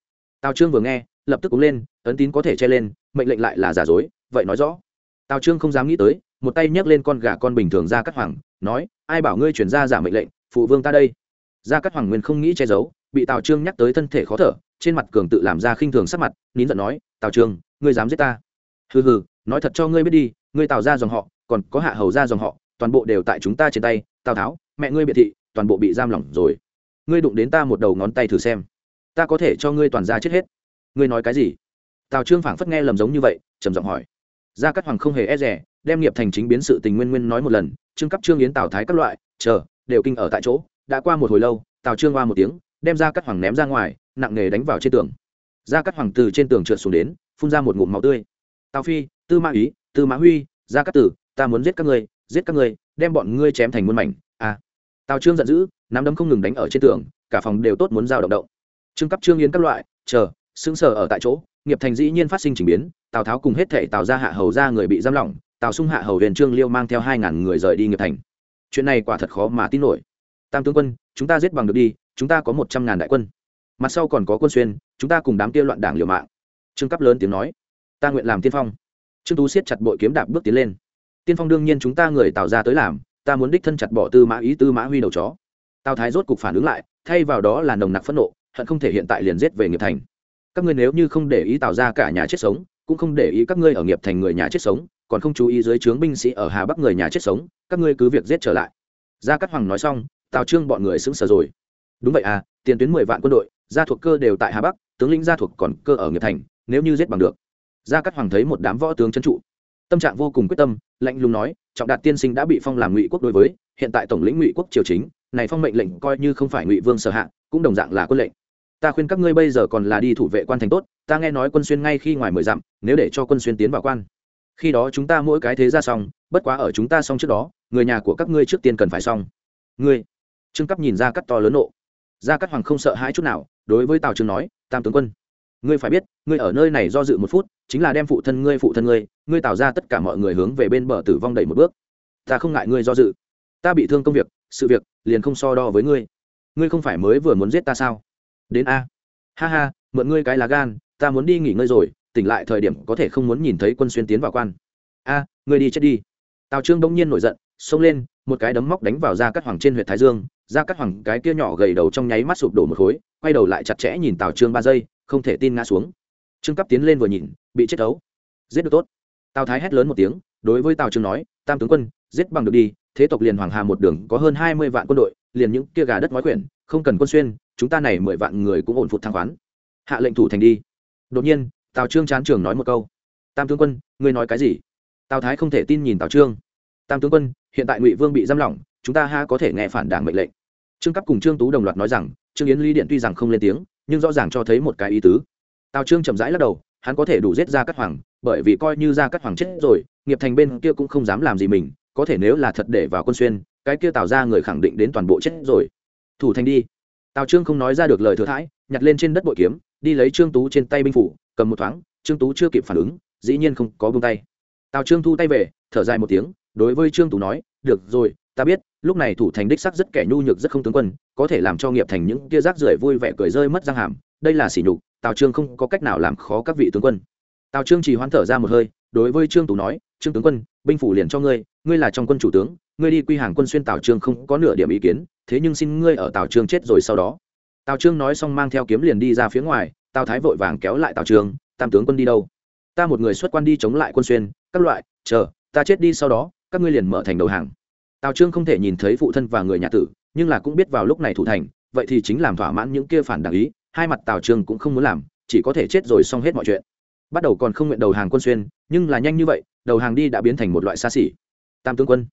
Tào trương vừa nghe, lập tức cúng lên, ấn tín có thể che lên, mệnh lệnh lại là giả dối, vậy nói rõ. Tào trương không dám nghĩ tới, một tay nhấc lên con gà con bình thường ra các hoàng, nói, ai bảo ngươi chuyển ra giả mệnh lệnh, phụ vương ta đây? Ra các hoàng nguyên không nghĩ che giấu, bị tào trương nhắc tới thân thể khó thở, trên mặt cường tự làm ra khinh thường sắc mặt, nín giận nói, tào trương, ngươi dám giết ta? Hừ hừ, nói thật cho ngươi biết đi, ngươi tào ra dòng họ, còn có hạ hầu ra dòng họ, toàn bộ đều tại chúng ta trên tay, tào tháo mẹ ngươi biệt thị, toàn bộ bị giam lỏng rồi. Ngươi đụng đến ta một đầu ngón tay thử xem. Ta có thể cho ngươi toàn ra chết hết. Ngươi nói cái gì? Tào trương phảng phất nghe lầm giống như vậy, trầm giọng hỏi. Gia cát hoàng không hề e rẻ đem nghiệp thành chính biến sự tình nguyên nguyên nói một lần, trương cấp trương yến tào thái các loại, chờ, đều kinh ở tại chỗ, đã qua một hồi lâu, tào trương hoa một tiếng, đem gia cát hoàng ném ra ngoài, nặng nề đánh vào trên tường. Gia cát hoàng từ trên tường trượt xuống đến, phun ra một ngụm máu tươi. Tào phi, tư mã ý tư mã huy, gia cát tử, ta muốn giết các ngươi, giết các ngươi, đem bọn ngươi chém thành muôn mảnh à tào trương giận dữ, nắm đấm không ngừng đánh ở trên tường, cả phòng đều tốt muốn giao động động. Trương cấp trương yến các loại, chờ, sững sờ ở tại chỗ, nghiệp thành dĩ nhiên phát sinh trình biến, tào tháo cùng hết thệ tào ra hạ hầu ra người bị giam lỏng, tào sung hạ hầu huyền trương liêu mang theo hai ngàn người rời đi nghiệp thành. Chuyện này quả thật khó mà tin nổi. Tam tướng quân, chúng ta giết bằng được đi, chúng ta có một trăm ngàn đại quân. Mặt sau còn có quân xuyên, chúng ta cùng đám kia loạn đảng liều mạng. Trương cấp lớn tiếng nói, ta nguyện làm tiên phong. Trương tú siết chặt bội kiếm đạp bước tiến lên. Tiên phong đương nhiên chúng ta người tào ra tới làm ta muốn đích thân chặt bỏ tư mã ý tư mã huy đầu chó. Tào thái rốt cục phản ứng lại, thay vào đó là nồng nặc phẫn nộ, hận không thể hiện tại liền giết về nghiệp thành. Các ngươi nếu như không để ý tạo ra cả nhà chết sống, cũng không để ý các ngươi ở nghiệp thành người nhà chết sống, còn không chú ý dưới trướng binh sĩ ở hà bắc người nhà chết sống, các ngươi cứ việc giết trở lại. Gia cát hoàng nói xong, tào trương bọn người sững sờ rồi. Đúng vậy à tiền tuyến mười vạn quân đội, gia thuộc cơ đều tại hà bắc, tướng lĩnh gia thuộc còn cơ ở nghiệp thành, nếu như giết bằng được. Gia cát hoàng thấy một đám võ tướng trấn trụ. Tâm trạng vô cùng quyết tâm, lạnh lùng nói trọng đạt tiên sinh đã bị phong làm ngụy quốc đối với, hiện tại tổng lĩnh ngụy quốc triều chính, này phong mệnh lệnh coi như không phải ngụy vương sở hạ, cũng đồng dạng là quân lệnh. Ta khuyên các ngươi bây giờ còn là đi thủ vệ quan thành tốt, ta nghe nói quân xuyên ngay khi ngoài mười dặm, nếu để cho quân xuyên tiến vào quan. Khi đó chúng ta mỗi cái thế ra xong, bất quá ở chúng ta xong trước đó, người nhà của các ngươi trước tiên cần phải xong. Ngươi, trương cấp nhìn ra cắt to lớn nộ. Ra cắt hoàng không sợ hãi chút nào, đối với tào trương nói, tam tướng quân ngươi phải biết, ngươi ở nơi này do dự một phút, chính là đem phụ thân ngươi, phụ thân ngươi ngươi tạo ra tất cả mọi người hướng về bên bờ tử vong đẩy một bước. Ta không ngại ngươi do dự. Ta bị thương công việc, sự việc liền không so đo với ngươi. Ngươi không phải mới vừa muốn giết ta sao? Đến a. Ha ha, mượn ngươi cái lá gan, ta muốn đi nghỉ ngơi rồi, tỉnh lại thời điểm có thể không muốn nhìn thấy quân xuyên tiến vào quan. A, ngươi đi chết đi. Tào trương đông nhiên nổi giận, xông lên, một cái đấm móc đánh vào da cắt hoàng trên huyện thái dương. Da cắt hoàng, cái kia nhỏ gầy đầu trong nháy mắt sụp đổ một khối, quay đầu lại chặt chẽ nhìn tào trương ba giây không thể tin ngã xuống. Trương cấp tiến lên vừa nhìn, bị chết đấu. Giết được tốt. Tào thái hét lớn một tiếng, đối với tào trương nói, tam tướng quân, giết bằng được đi, thế tộc liền hoàng hà một đường có hơn hai mươi vạn quân đội, liền những kia gà đất nói quyển, không cần quân xuyên, chúng ta này mười vạn người cũng ổn phụt thăng khoán. Hạ lệnh thủ thành đi. Đột nhiên, tào trương chán trường nói một câu, tam tướng quân, ngươi nói cái gì? Tào thái không thể tin nhìn tào trương. Tam tướng quân, hiện tại ngụy vương bị giam lỏng, chúng ta ha có thể nghe phản đảng mệnh lệnh. Trương cấp cùng trương tú đồng loạt nói rằng, trương yến ly điện tuy rằng không lên tiếng nhưng rõ ràng cho thấy một cái ý tứ. Tào trương chậm rãi lắc đầu, hắn có thể đủ giết ra cắt hoàng, bởi vì coi như ra cắt hoàng chết rồi, nghiệp thành bên kia cũng không dám làm gì mình, có thể nếu là thật để vào quân xuyên, cái kia tào ra người khẳng định đến toàn bộ chết rồi. Thủ thành đi. Tào trương không nói ra được lời thừa thãi, nhặt lên trên đất bội kiếm, đi lấy trương tú trên tay binh phủ, cầm một thoáng, trương tú chưa kịp phản ứng, dĩ nhiên không có buông tay. Tào trương thu tay về, thở dài một tiếng, đối với trương tú nói, được rồi, ta biết lúc này thủ thành đích sắc rất kẻ nhu nhược, rất không tướng quân, có thể làm cho nghiệp thành những kia rác rưởi vui vẻ cười rơi mất răng hàm. Đây là sỉ nhục, tào trương không có cách nào làm khó các vị tướng quân. Tào trương chỉ hoán thở ra một hơi, đối với trương tú nói, trương tướng quân, binh phủ liền cho ngươi ngươi là trong quân chủ tướng, ngươi đi quy hàng quân xuyên tào trương không có nửa điểm ý kiến, thế nhưng xin ngươi ở tào trương chết rồi sau đó. Tào trương nói xong mang theo kiếm liền đi ra phía ngoài, tào thái vội vàng kéo lại tào trương, tam tướng quân đi đâu? Ta một người xuất quan đi chống lại quân xuyên, các loại, chờ, ta chết đi sau đó, các ngươi liền mở thành đầu hàng tào trương không thể nhìn thấy phụ thân và người nhà tử, nhưng là cũng biết vào lúc này thủ thành, vậy thì chính làm thỏa mãn những kia phản đảng ý, hai mặt tào trương cũng không muốn làm, chỉ có thể chết rồi xong hết mọi chuyện. Bắt đầu còn không nguyện đầu hàng quân xuyên, nhưng là nhanh như vậy, đầu hàng đi đã biến thành một loại xa xỉ. Tam tướng quân.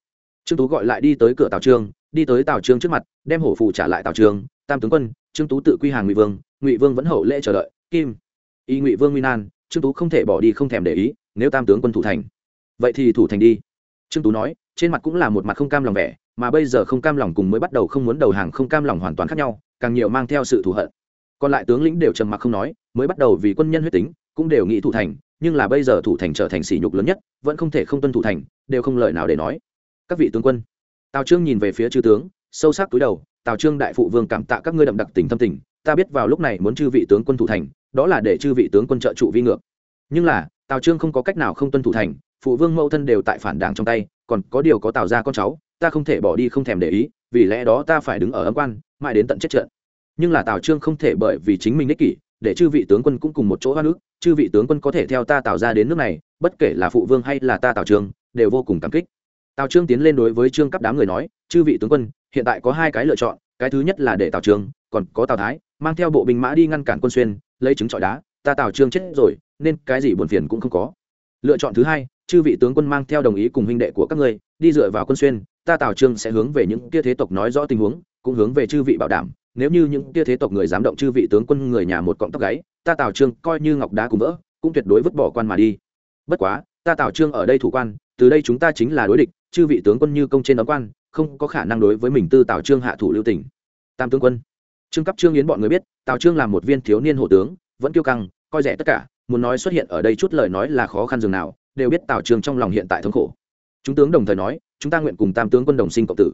Trương tú gọi lại đi tới cửa tào trương, đi tới tào trương trước mặt, đem hổ phù trả lại tào trương. Tam tướng quân, trương tú tự quy hàng ngụy vương ngụy vương vẫn hậu lễ chờ đợi. Kim. Y ngụy vương nguy nan, trương tú không thể bỏ đi không thèm để ý, nếu tam tướng quân thủ thành, vậy thì thủ thành đi. Trương tú nói trên mặt cũng là một mặt không cam lòng vẻ, mà bây giờ không cam lòng cùng mới bắt đầu không muốn đầu hàng không cam lòng hoàn toàn khác nhau, càng nhiều mang theo sự thù hận. Còn lại tướng lĩnh đều trầm mặc không nói, mới bắt đầu vì quân nhân huyết tính, cũng đều nghĩ thủ thành, nhưng là bây giờ thủ thành trở thành sỉ nhục lớn nhất, vẫn không thể không tuân thủ thành, đều không lời nào để nói. Các vị tướng quân, tào trương nhìn về phía chư tướng, sâu sắc túi đầu, tào trương đại phụ vương cảm tạ các ngươi đậm đặc tình thâm tình, ta biết vào lúc này muốn chư vị tướng quân thủ thành, đó là để chư vị tướng quân trợ trụ vi ngược. Nhưng là, tào trương không có cách nào không tuân thủ thành phụ vương mẫu thân đều tại phản đảng trong tay, còn có điều có tạo ra con cháu, ta không thể bỏ đi không thèm để ý, vì lẽ đó ta phải đứng ở âm quan, mãi đến tận chết trận. Nhưng là tào trương không thể bởi vì chính mình ích kỷ, để chư vị tướng quân cũng cùng một chỗ hoa nước chư vị tướng quân có thể theo ta tạo ra đến nước này, bất kể là phụ vương hay là ta tào trương, đều vô cùng cảm kích. Tào trương tiến lên đối với trương cấp đám người nói, chư vị tướng quân, hiện tại có hai cái lựa chọn, cái thứ nhất là để tào trương, còn có tào thái, mang theo bộ binh mã đi ngăn cản quân xuyên, lấy trứng trọi đá, ta tào trương chết rồi, nên cái gì buồn phiền cũng không có. Lựa chọn thứ hai chư vị tướng quân mang theo đồng ý cùng huynh đệ của các ngươi, đi dựa vào quân xuyên, ta tào trương sẽ hướng về những kia thế tộc nói rõ tình huống, cũng hướng về chư vị bảo đảm, nếu như những kia thế tộc người dám động chư vị tướng quân người nhà một cọng tóc gáy, ta tào trương coi như ngọc đá cùng vỡ, cũng tuyệt đối vứt bỏ quan mà đi. Bất quá, ta tào trương ở đây thủ quan, từ đây chúng ta chính là đối địch, chư vị tướng quân như công trên đóng quan, không có khả năng đối với mình tư tào trương hạ thủ lưu tỉnh tam tướng quân, trương cấp trương yến bọn người biết, tào trương là một viên thiếu niên hộ tướng, vẫn kiêu căng, coi rẻ tất cả, muốn nói xuất hiện ở đây chút lời nói là khó khăn dường nào đều biết tào trương trong lòng hiện tại thống khổ. Chúng tướng đồng thời nói, chúng ta nguyện cùng tam tướng quân đồng sinh cộng tử.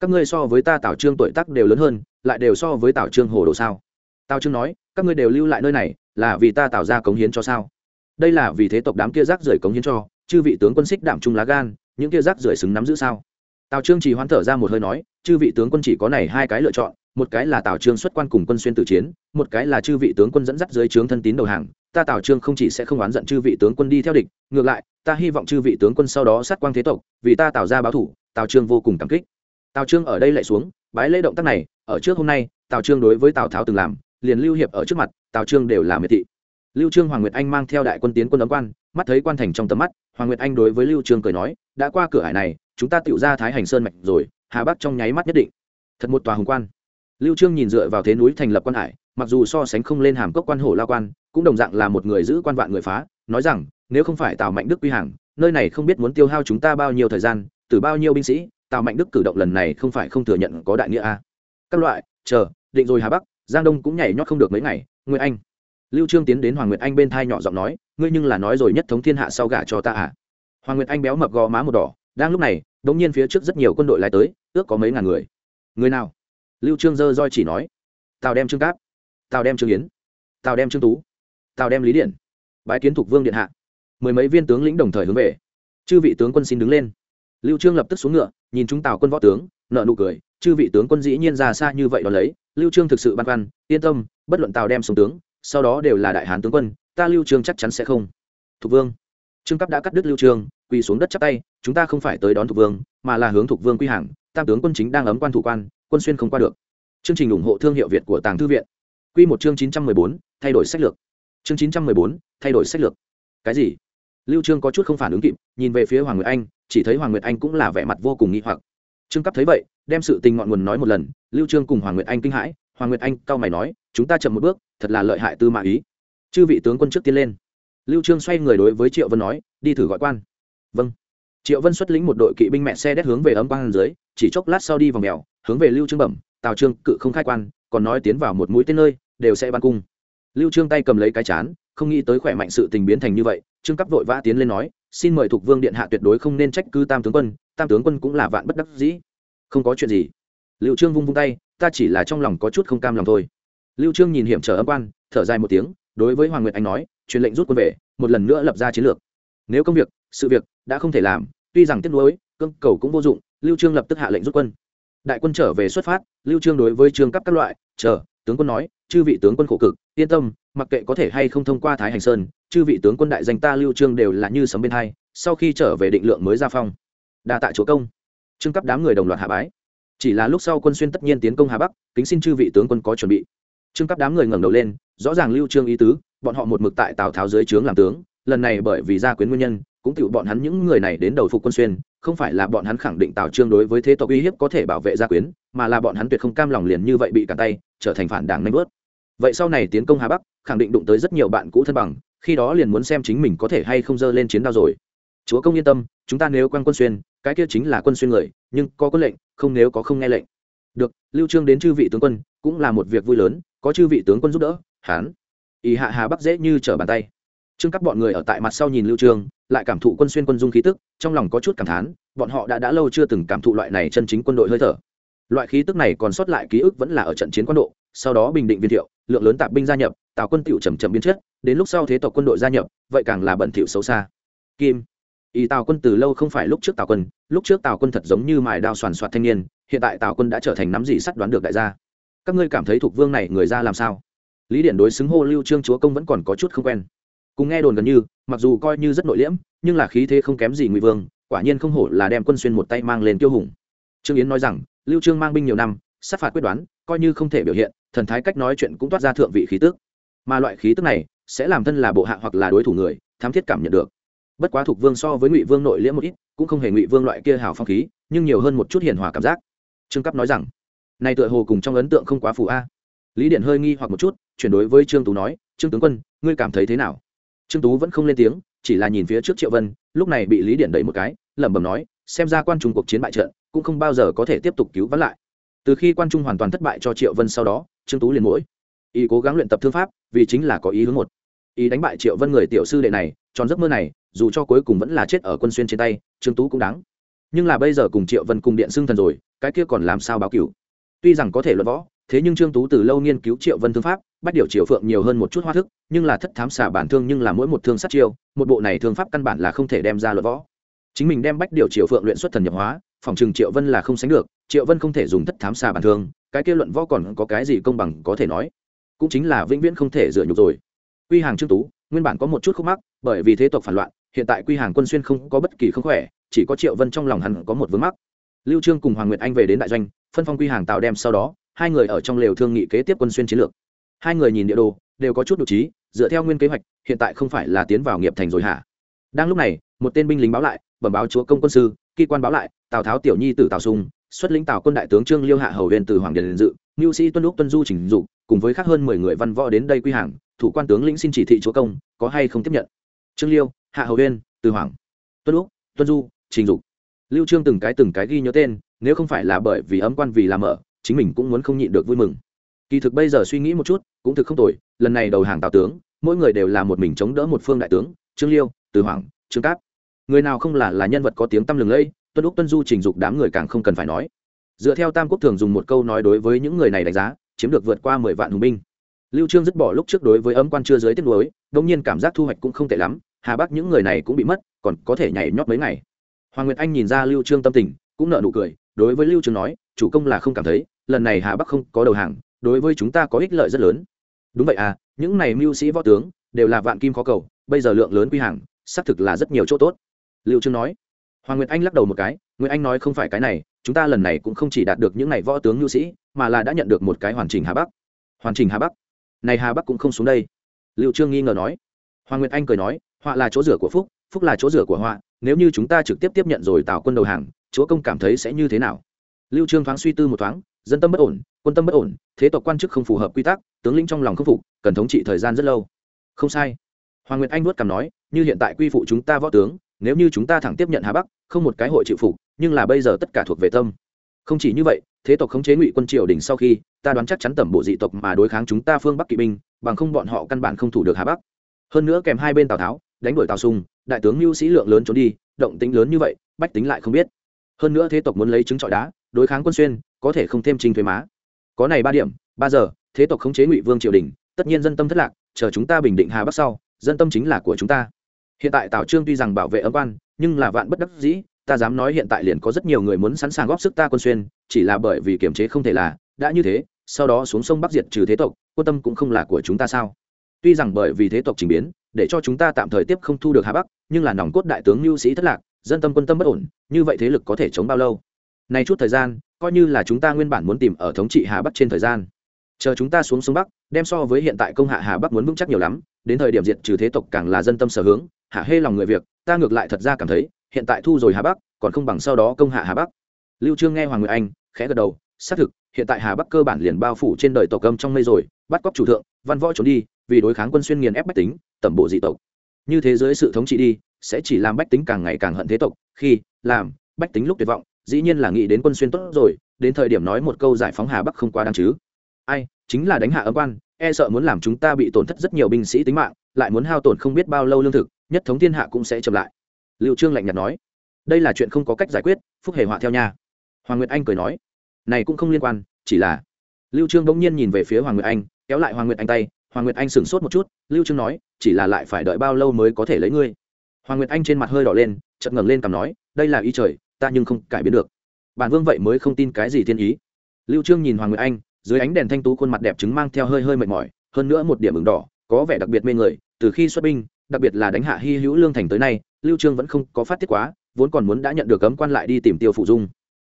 Các ngươi so với ta tào trương tuổi tác đều lớn hơn, lại đều so với tào trương hồ đồ sao? Tào trương nói, các ngươi đều lưu lại nơi này, là vì ta tạo ra cống hiến cho sao? Đây là vì thế tộc đám kia rác rưởi cống hiến cho, chư vị tướng quân xích đảm trung lá gan, những kia rác rưởi xứng nắm giữ sao? Tào trương chỉ hoán thở ra một hơi nói, chư vị tướng quân chỉ có này hai cái lựa chọn, một cái là tào trương xuất quan cùng quân xuyên tử chiến, một cái là chư vị tướng quân dẫn dắt dưới trướng thân tín đầu hàng ta tào trương không chỉ sẽ không oán giận chư vị tướng quân đi theo địch, ngược lại, ta hy vọng chư vị tướng quân sau đó sát quang thế tộc, vì ta tạo ra báo thủ, tào trương vô cùng cảm kích. Tào trương ở đây lại xuống, bái lễ động tác này, ở trước hôm nay, tào trương đối với tào tháo từng làm, liền lưu hiệp ở trước mặt, tào trương đều là miệt thị. Lưu trương hoàng nguyệt anh mang theo đại quân tiến quân ấm quan, mắt thấy quan thành trong tầm mắt, hoàng nguyệt anh đối với lưu trương cười nói, đã qua cửa hải này, chúng ta tựu ra thái hành sơn mạch rồi, hà bắc trong nháy mắt nhất định. Thật một tòa hùng quan. Lưu trương nhìn dựa vào thế núi thành lập quan hải, mặc dù so sánh không lên hàm cốc quan hổ La quan cũng đồng dạng là một người giữ quan vạn người phá, nói rằng, nếu không phải tào mạnh đức quy hàng, nơi này không biết muốn tiêu hao chúng ta bao nhiêu thời gian, từ bao nhiêu binh sĩ, tào mạnh đức cử động lần này không phải không thừa nhận có đại nghĩa a. Các loại, chờ, định rồi hà bắc, giang đông cũng nhảy nhót không được mấy ngày, nguyệt anh. Lưu trương tiến đến hoàng nguyệt anh bên thai nhỏ giọng nói, ngươi nhưng là nói rồi nhất thống thiên hạ sau gả cho ta à? Hoàng nguyệt anh béo mập gò má một đỏ, đang lúc này, đống nhiên phía trước rất nhiều quân đội lái tới, ước có mấy ngàn người. Người nào? Lưu trương dơ roi chỉ nói, tào đem trương cáp, tào đem trương yến, tào đem trương tú tào đem lý điện, bái kiến thục vương điện hạ. Mười mấy viên tướng lĩnh đồng thời hướng về. Chư vị tướng quân xin đứng lên. Lưu trương lập tức xuống ngựa, nhìn chúng tào quân võ tướng nợ nụ cười. Chư vị tướng quân dĩ nhiên ra xa như vậy đó lấy. Lưu trương thực sự băn khoăn, yên tâm, bất luận tào đem xuống tướng, sau đó đều là đại hán tướng quân, ta lưu trương chắc chắn sẽ không. Thục vương. Trương cấp đã cắt đứt lưu trương, quỳ xuống đất chắp tay, chúng ta không phải tới đón thục vương, mà là hướng thục vương quy hàng. Tam tướng quân chính đang ấm quan thủ quan, quân xuyên không qua được. Chương trình ủng hộ thương hiệu việt của tàng thư viện. Quy một chương chín trăm mười bốn, thay đổi sách lược chương chín trăm mười bốn, thay đổi sách lược. Cái gì? Lưu trương có chút không phản ứng kịp, nhìn về phía hoàng nguyệt anh, chỉ thấy hoàng nguyệt anh cũng là vẻ mặt vô cùng nghi hoặc. Trương cấp thấy vậy, đem sự tình ngọn nguồn nói một lần, lưu trương cùng hoàng nguyệt anh kinh hãi, hoàng nguyệt anh cao mày nói, chúng ta chậm một bước, thật là lợi hại tư mã ý. Chư vị tướng quân trước tiên lên. Lưu trương xoay người đối với triệu vân nói, đi thử gọi quan. Vâng. Triệu vân xuất lĩnh một đội kỵ binh mẹ xe đét hướng về ấm quan dưới, chỉ chốc lát sau đi vòng mèo, hướng về lưu trương bẩm, tào trương, cự không khai quan, còn nói tiến vào một mũi tên nơi, đều sẽ ban cung lưu trương tay cầm lấy cái chán, không nghĩ tới khỏe mạnh sự tình biến thành như vậy, trương cấp vội vã tiến lên nói, xin mời thuộc vương điện hạ tuyệt đối không nên trách cứ tam tướng quân, tam tướng quân cũng là vạn bất đắc dĩ. Không có chuyện gì. Lưu trương vung vung tay, ta chỉ là trong lòng có chút không cam lòng thôi. Lưu trương nhìn hiểm trở âm quan, thở dài một tiếng, đối với hoàng nguyệt anh nói, truyền lệnh rút quân về, một lần nữa lập ra chiến lược. Nếu công việc, sự việc đã không thể làm, tuy rằng tiếc nuối, cương cầu cũng vô dụng, lưu trương lập tức hạ lệnh rút quân. Đại quân trở về xuất phát, lưu trương đối với trương cấp các loại, chờ tướng quân nói, chư vị tướng quân khổ cực, yên tâm, mặc kệ có thể hay không thông qua thái hành sơn, chư vị tướng quân đại danh ta lưu trương đều là như sấm bên hai, sau khi trở về định lượng mới ra phong. Đa tại chúa công. Trương cấp đám người đồng loạt hạ bái. Chỉ là lúc sau quân xuyên tất nhiên tiến công hà bắc, kính xin chư vị tướng quân có chuẩn bị. Trương cấp đám người ngẩng đầu lên, rõ ràng lưu trương ý tứ, bọn họ một mực tại tào tháo dưới trướng làm tướng, lần này bởi vì gia quyến nguyên nhân, cũng tiểu bọn hắn những người này đến đầu phục quân xuyên, không phải là bọn hắn khẳng định tào trương đối với thế tộc uy hiếp có thể bảo vệ gia quyến mà là bọn hắn tuyệt không cam lòng liền như vậy bị cản tay, trở thành phản đảng nanh bớt vậy sau này tiến công hà bắc, khẳng định đụng tới rất nhiều bạn cũ thân bằng, khi đó liền muốn xem chính mình có thể hay không dơ lên chiến đao rồi. Chúa công yên tâm, chúng ta nếu quan quân xuyên, cái kia chính là quân xuyên người, nhưng có quân lệnh, không nếu có không nghe lệnh. Được, lưu trương đến chư vị tướng quân, cũng là một việc vui lớn, có chư vị tướng quân giúp đỡ, hán. Ý hạ hà bắc dễ như trở bàn tay. Trương các bọn người ở tại mặt sau nhìn lưu trương, lại cảm thụ quân xuyên quân dung khí tức, trong lòng có chút cảm thán, bọn họ đã đã lâu chưa từng cảm thụ loại này chân chính quân đội hơi thở loại khí tức này còn sót lại ký ức vẫn là ở trận chiến quân độ, sau đó bình định viên thiệu, lượng lớn tạp binh gia nhập, tào quân tiểu chậm chậm biến chất, đến lúc sau thế tộc quân đội gia nhập, vậy càng là bẩn thỉu xấu xa. Kim. Y tào quân từ lâu không phải lúc trước tào quân, lúc trước tào quân thật giống như mài đao soàn soạt thanh niên, hiện tại tào quân đã trở thành nắm gì sắt đoán được đại gia. Các ngươi cảm thấy thuộc vương này người ra làm sao? Lý điển đối xứng hô lưu trương chúa công vẫn còn có chút không quen. Cùng nghe đồn gần như, mặc dù coi như rất nội liễm, nhưng là khí thế không kém gì ngụy vương, quả nhiên không hổ là đem quân xuyên một tay mang lên tiêu hùng. Trương yến nói rằng lưu trương mang binh nhiều năm, sát phạt quyết đoán, coi như không thể biểu hiện, thần thái cách nói chuyện cũng toát ra thượng vị khí tức. Mà loại khí tức này, sẽ làm thân là bộ hạ hoặc là đối thủ người, thám thiết cảm nhận được. Bất quá thuộc vương so với ngụy vương nội liễm một ít, cũng không hề ngụy vương loại kia hào phong khí, nhưng nhiều hơn một chút hiền hòa cảm giác. Trương cấp nói rằng, này tựa hồ cùng trong ấn tượng không quá phù a. Lý điện hơi nghi hoặc một chút, chuyển đối với trương tú nói, trương tướng quân, ngươi cảm thấy thế nào? Trương tú vẫn không lên tiếng, chỉ là nhìn phía trước triệu vân, lúc này bị lý điện đẩy một cái, lẩm bẩm nói, xem ra quan trung cuộc chiến bại trận cũng không bao giờ có thể tiếp tục cứu vãn lại. Từ khi quan trung hoàn toàn thất bại cho triệu vân sau đó, trương tú liền mỗi ý cố gắng luyện tập thương pháp, vì chính là có ý hướng một. Ý đánh bại triệu vân người tiểu sư đệ này, tròn giấc mơ này, dù cho cuối cùng vẫn là chết ở quân xuyên trên tay, trương tú cũng đáng. Nhưng là bây giờ cùng triệu vân cùng điện xưng thần rồi, cái kia còn làm sao báo cửu? Tuy rằng có thể luận võ, thế nhưng trương tú từ lâu nghiên cứu triệu vân thương pháp, bắt điều triệu phượng nhiều hơn một chút hoa thức, nhưng là thất thám xả bản thương nhưng là mỗi một thương sát chiêu, một bộ này thương pháp căn bản là không thể đem ra luận võ. Chính mình đem bách điều triệu phượng luyện xuất thần nhập hóa phòng trừng triệu vân là không sánh được, triệu vân không thể dùng thất thám xà bản thương, cái kia luận võ còn có cái gì công bằng có thể nói. Cũng chính là vĩnh viễn không thể dựa nhục rồi. Quy hàng trương tú, nguyên bản có một chút khúc mắc, bởi vì thế tộc phản loạn, hiện tại quy hàng quân xuyên không có bất kỳ không khỏe, chỉ có triệu vân trong lòng hắn có một vướng mắc. Lưu trương cùng hoàng nguyệt anh về đến đại doanh, phân phong quy hàng tạo đem sau đó, hai người ở trong lều thương nghị kế tiếp quân xuyên chiến lược. Hai người nhìn địa đồ, đều có chút độ trí, dựa theo nguyên kế hoạch, hiện tại không phải là tiến vào nghiệp thành rồi hả? Đang lúc này, một tên binh lính báo lại, bẩm báo chúa công quân sư, kỳ quan báo lại tào tháo tiểu nhi tử tào sung, xuất lĩnh tào quân đại tướng trương liêu hạ hầu huyền từ hoàng điền dự mưu sĩ tuân lúc tuân du trình dục, cùng với khác hơn mười người văn võ đến đây quy hàng, thủ quan tướng lĩnh xin chỉ thị chúa công, có hay không tiếp nhận? Trương liêu, hạ hầu huyền, từ hoàng. Tuân lúc tuân du, trình dục. Lưu trương từng cái từng cái ghi nhớ tên, nếu không phải là bởi vì ấm quan vì làm mở chính mình cũng muốn không nhịn được vui mừng. Kỳ thực bây giờ suy nghĩ một chút, cũng thực không tồi, lần này đầu hàng tào tướng, mỗi người đều là một mình chống đỡ một phương đại tướng, trương liêu, từ hoàng, trương cáp. Người nào không là là nhân vật có tiếng tăm lừng lẫy tuân úc tuân du trình dục đám người càng không cần phải nói. Dựa theo tam quốc thường dùng một câu nói đối với những người này đánh giá, chiếm được vượt qua mười vạn hùng binh. Lưu trương dứt bỏ lúc trước đối với ấm quan chưa giới tiết đối đông nhiên cảm giác thu hoạch cũng không tệ lắm, hà bắc những người này cũng bị mất, còn có thể nhảy nhót mấy ngày. Hoàng nguyệt anh nhìn ra lưu trương tâm tình, cũng nở nụ cười, đối với lưu trương nói, chủ công là không cảm thấy, lần này hà bắc không có đầu hàng, đối với chúng ta có ích lợi rất lớn. Đúng vậy à những này mưu sĩ võ tướng, đều là vạn kim khó cầu, bây giờ lượng lớn quy hàng, xác thực là rất nhiều chỗ tốt. Lưu trương nói hoàng nguyệt anh lắc đầu một cái, nguyệt anh nói không phải cái này, chúng ta lần này cũng không chỉ đạt được những n à y võ tướng nhu sĩ, mà là đã nhận được một cái hoàn chỉnh hà bắc. Hoàn chỉnh hà bắc? Này hà bắc cũng không xuống đây. Liệu trương nghi ngờ nói. Hoàng nguyệt anh cười nói, họa là chỗ rửa của phúc phúc là chỗ rửa của họa, nếu như chúng ta trực tiếp tiếp nhận rồi tạo quân đầu hàng, chúa công cảm thấy sẽ như thế nào? Lưu trương thoáng suy tư một thoáng, dân tâm bất ổn, quân tâm bất ổn, thế tộc quan chức không phù hợp quy tắc, tướng lĩnh trong lòng không phục, cần thống trị thời gian rất lâu. Không sai. Hoàng nguyệt anh nuốt cằm nói, như hiện tại quy phụ chúng ta võ tướng nếu như chúng ta thẳng tiếp nhận hà bắc, không một cái hội chịu phục, nhưng là bây giờ tất cả thuộc về tâm. Không chỉ như vậy, thế tộc khống chế ngụy quân triều đình sau khi, ta đoán chắc chắn tẩm bộ dị tộc mà đối kháng chúng ta phương bắc kỵ binh, bằng không bọn họ căn bản không thủ được hà bắc. Hơn nữa kèm hai bên tào tháo, đánh đuổi tào sung đại tướng mưu sĩ lượng lớn trốn đi, động tính lớn như vậy, bách tính lại không biết. Hơn nữa thế tộc muốn lấy trứng trọi đá, đối kháng quân xuyên, có thể không thêm trình thuế má. Có này ba điểm, ba giờ, thế tộc khống chế ngụy vương triều đình, tất nhiên dân tâm thất lạc, chờ chúng ta bình định hà bắc sau, dân tâm chính là của chúng ta hiện tại tào trương tuy rằng bảo vệ ấm quan, nhưng là vạn bất đắc dĩ, ta dám nói hiện tại liền có rất nhiều người muốn sẵn sàng góp sức ta quân xuyên, chỉ là bởi vì kiềm chế không thể là, đã như thế, sau đó xuống sông bắc diệt trừ thế tộc, quân tâm cũng không là của chúng ta sao? Tuy rằng bởi vì thế tộc trình biến, để cho chúng ta tạm thời tiếp không thu được hà bắc, nhưng là nòng cốt đại tướng lưu sĩ thất lạc, dân tâm quân tâm bất ổn, như vậy thế lực có thể chống bao lâu? Này chút thời gian, coi như là chúng ta nguyên bản muốn tìm ở thống trị hà bắc trên thời gian. Chờ chúng ta xuống sông bắc, đem so với hiện tại công hạ hà bắc muốn vững chắc nhiều lắm, đến thời điểm diệt trừ thế tộc càng là dân tâm sở hướng hạ hê lòng người việc, ta ngược lại thật ra cảm thấy, hiện tại thu rồi hà bắc, còn không bằng sau đó công hạ hà bắc. Lưu trương nghe hoàng nguyệt anh, khẽ gật đầu, xác thực, hiện tại hà bắc cơ bản liền bao phủ trên đời tộc âm trong mây rồi, bắt cóc chủ thượng, văn võ trốn đi, vì đối kháng quân xuyên nghiền ép bách tính, tẩm bộ dị tộc. Như thế giới sự thống trị đi, sẽ chỉ làm bách tính càng ngày càng hận thế tộc, khi, làm, bách tính lúc tuyệt vọng, dĩ nhiên là nghĩ đến quân xuyên tốt rồi, đến thời điểm nói một câu giải phóng hà bắc không quá đáng chứ. Ai, chính là đánh hạ âm quan e sợ muốn làm chúng ta bị tổn thất rất nhiều binh sĩ tính mạng, lại muốn hao tổn không biết bao lâu lương thực nhất thống thiên hạ cũng sẽ chậm lại. Liệu trương lạnh nhạt nói, đây là chuyện không có cách giải quyết, phúc hề họa theo nha. Hoàng nguyệt anh cười nói, này cũng không liên quan, chỉ là, lưu trương bỗng nhiên nhìn về phía hoàng nguyệt anh, kéo lại hoàng nguyệt anh tay, hoàng nguyệt anh sửng sốt một chút, lưu trương nói, chỉ là lại phải đợi bao lâu mới có thể lấy ngươi? Hoàng nguyệt anh trên mặt hơi đỏ lên, chợt ngẩng lên cằm nói, đây là ý trời, ta nhưng không cải biến được. Bản vương vậy mới không tin cái gì thiên ý. Lưu trương nhìn hoàng nguyệt anh, dưới ánh đèn thanh tú khuôn mặt đẹp trứng mang theo hơi hơi mệt mỏi, hơn nữa một điểm ửng đỏ, có vẻ đặc biệt mê người, từ khi xuất binh đặc biệt là đánh hạ hy hữu lương thành tới nay, lưu trương vẫn không có phát tiết quá, vốn còn muốn đã nhận được ấm quan lại đi tìm tiêu phụ dung.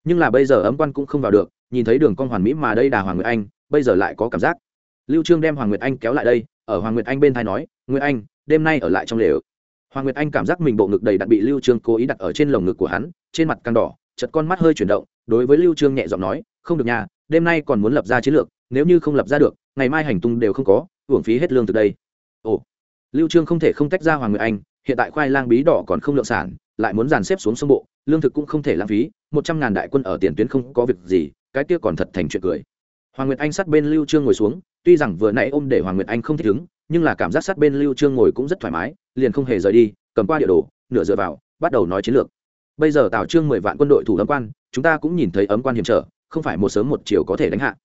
Nhưng là bây giờ ấm quan cũng không vào được, nhìn thấy đường con hoàn mỹ mà đây đà hoàng nguyệt anh, bây giờ lại có cảm giác. Lưu trương đem hoàng nguyệt anh kéo lại đây, ở hoàng nguyệt anh bên thai nói, nguyệt anh, đêm nay ở lại trong lều. Hoàng nguyệt anh cảm giác mình bộ ngực đầy đặn bị lưu trương cố ý đặt ở trên lồng ngực của hắn, trên mặt căng đỏ chật con mắt hơi chuyển động, đối với lưu trương nhẹ giọng nói, không được nhà đêm nay còn muốn lập ra chiến lược, nếu như không lập ra được, ngày mai hành tung đều không có uổng phí hết lương từ đây. Ồ lưu trương không thể không tách ra hoàng nguyệt anh, hiện tại khoai lang bí đỏ còn không lượng sản, lại muốn dàn xếp xuống sông bộ, lương thực cũng không thể lãng phí, một trăm ngàn đại quân ở tiền tuyến không có việc gì, cái kia còn thật thành chuyện cười. Hoàng nguyệt anh sát bên lưu trương ngồi xuống, tuy rằng vừa nãy ôm để hoàng nguyệt anh không thích ứng, nhưng là cảm giác sát bên lưu trương ngồi cũng rất thoải mái, liền không hề rời đi, cầm qua địa đồ, nửa dựa vào, bắt đầu nói chiến lược. Bây giờ tào trương mười vạn quân đội thủ ấm quan, chúng ta cũng nhìn thấy ấm quan hiểm trở, không phải một sớm một chiều có thể đánh hạ.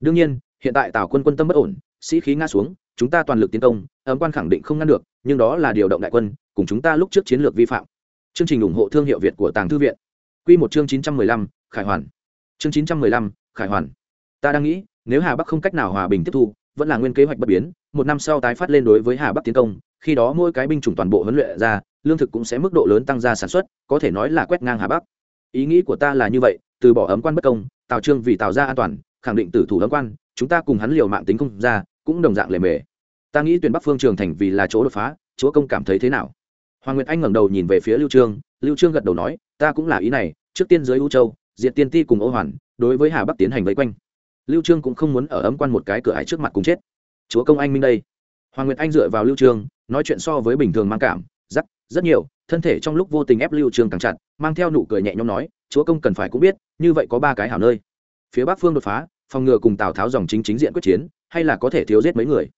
Đương nhiên, hiện tại tào quân quân tâm bất ổn sĩ khí ngã xuống, chúng ta toàn lực tiến công, ấm quan khẳng định không ngăn được, nhưng đó là điều động đại quân, cùng chúng ta lúc trước chiến lược vi phạm. Chương trình ủng hộ thương hiệu việt của tàng thư viện. Q một chương chín trăm mười lăm, khải hoàn. Chương chín trăm mười lăm, khải hoàn. Ta đang nghĩ, nếu hà bắc không cách nào hòa bình tiếp thu, vẫn là nguyên kế hoạch bất biến, một năm sau tái phát lên đối với hà bắc tiến công, khi đó mỗi cái binh chủng toàn bộ huấn luyện ra, lương thực cũng sẽ mức độ lớn tăng ra sản xuất, có thể nói là quét ngang hà bắc. Ý nghĩ của ta là như vậy, từ bỏ ấm quan bất công, tào trương vì tào ra an toàn, khẳng định tử thủ ấm quan, chúng ta cùng hắn liều mạng tính không ra cũng đồng dạng lề mề. Ta nghĩ tuyển bắc phương trường thành vì là chỗ đột phá, chúa công cảm thấy thế nào? Hoàng nguyệt anh ngẩng đầu nhìn về phía lưu trương lưu trương gật đầu nói, ta cũng là ý này, trước tiên dưới u châu, diệt tiên ti cùng ô hoàn, đối với hà bắc tiến hành vây quanh. Lưu trương cũng không muốn ở ấm quan một cái cửa ải trước mặt cùng chết. Chúa công anh minh đây. Hoàng nguyệt anh dựa vào lưu trương, nói chuyện so với bình thường mang cảm rất rất nhiều, thân thể trong lúc vô tình ép lưu trương càng chặt, mang theo nụ cười nhẹ nhõm nói, chúa công cần phải cũng biết, như vậy có ba cái hảo nơi. Phía bắc phương đột phá, phòng ngừa cùng tào tháo dòng chính chính diện quyết chiến hay là có thể thiếu giết mấy người?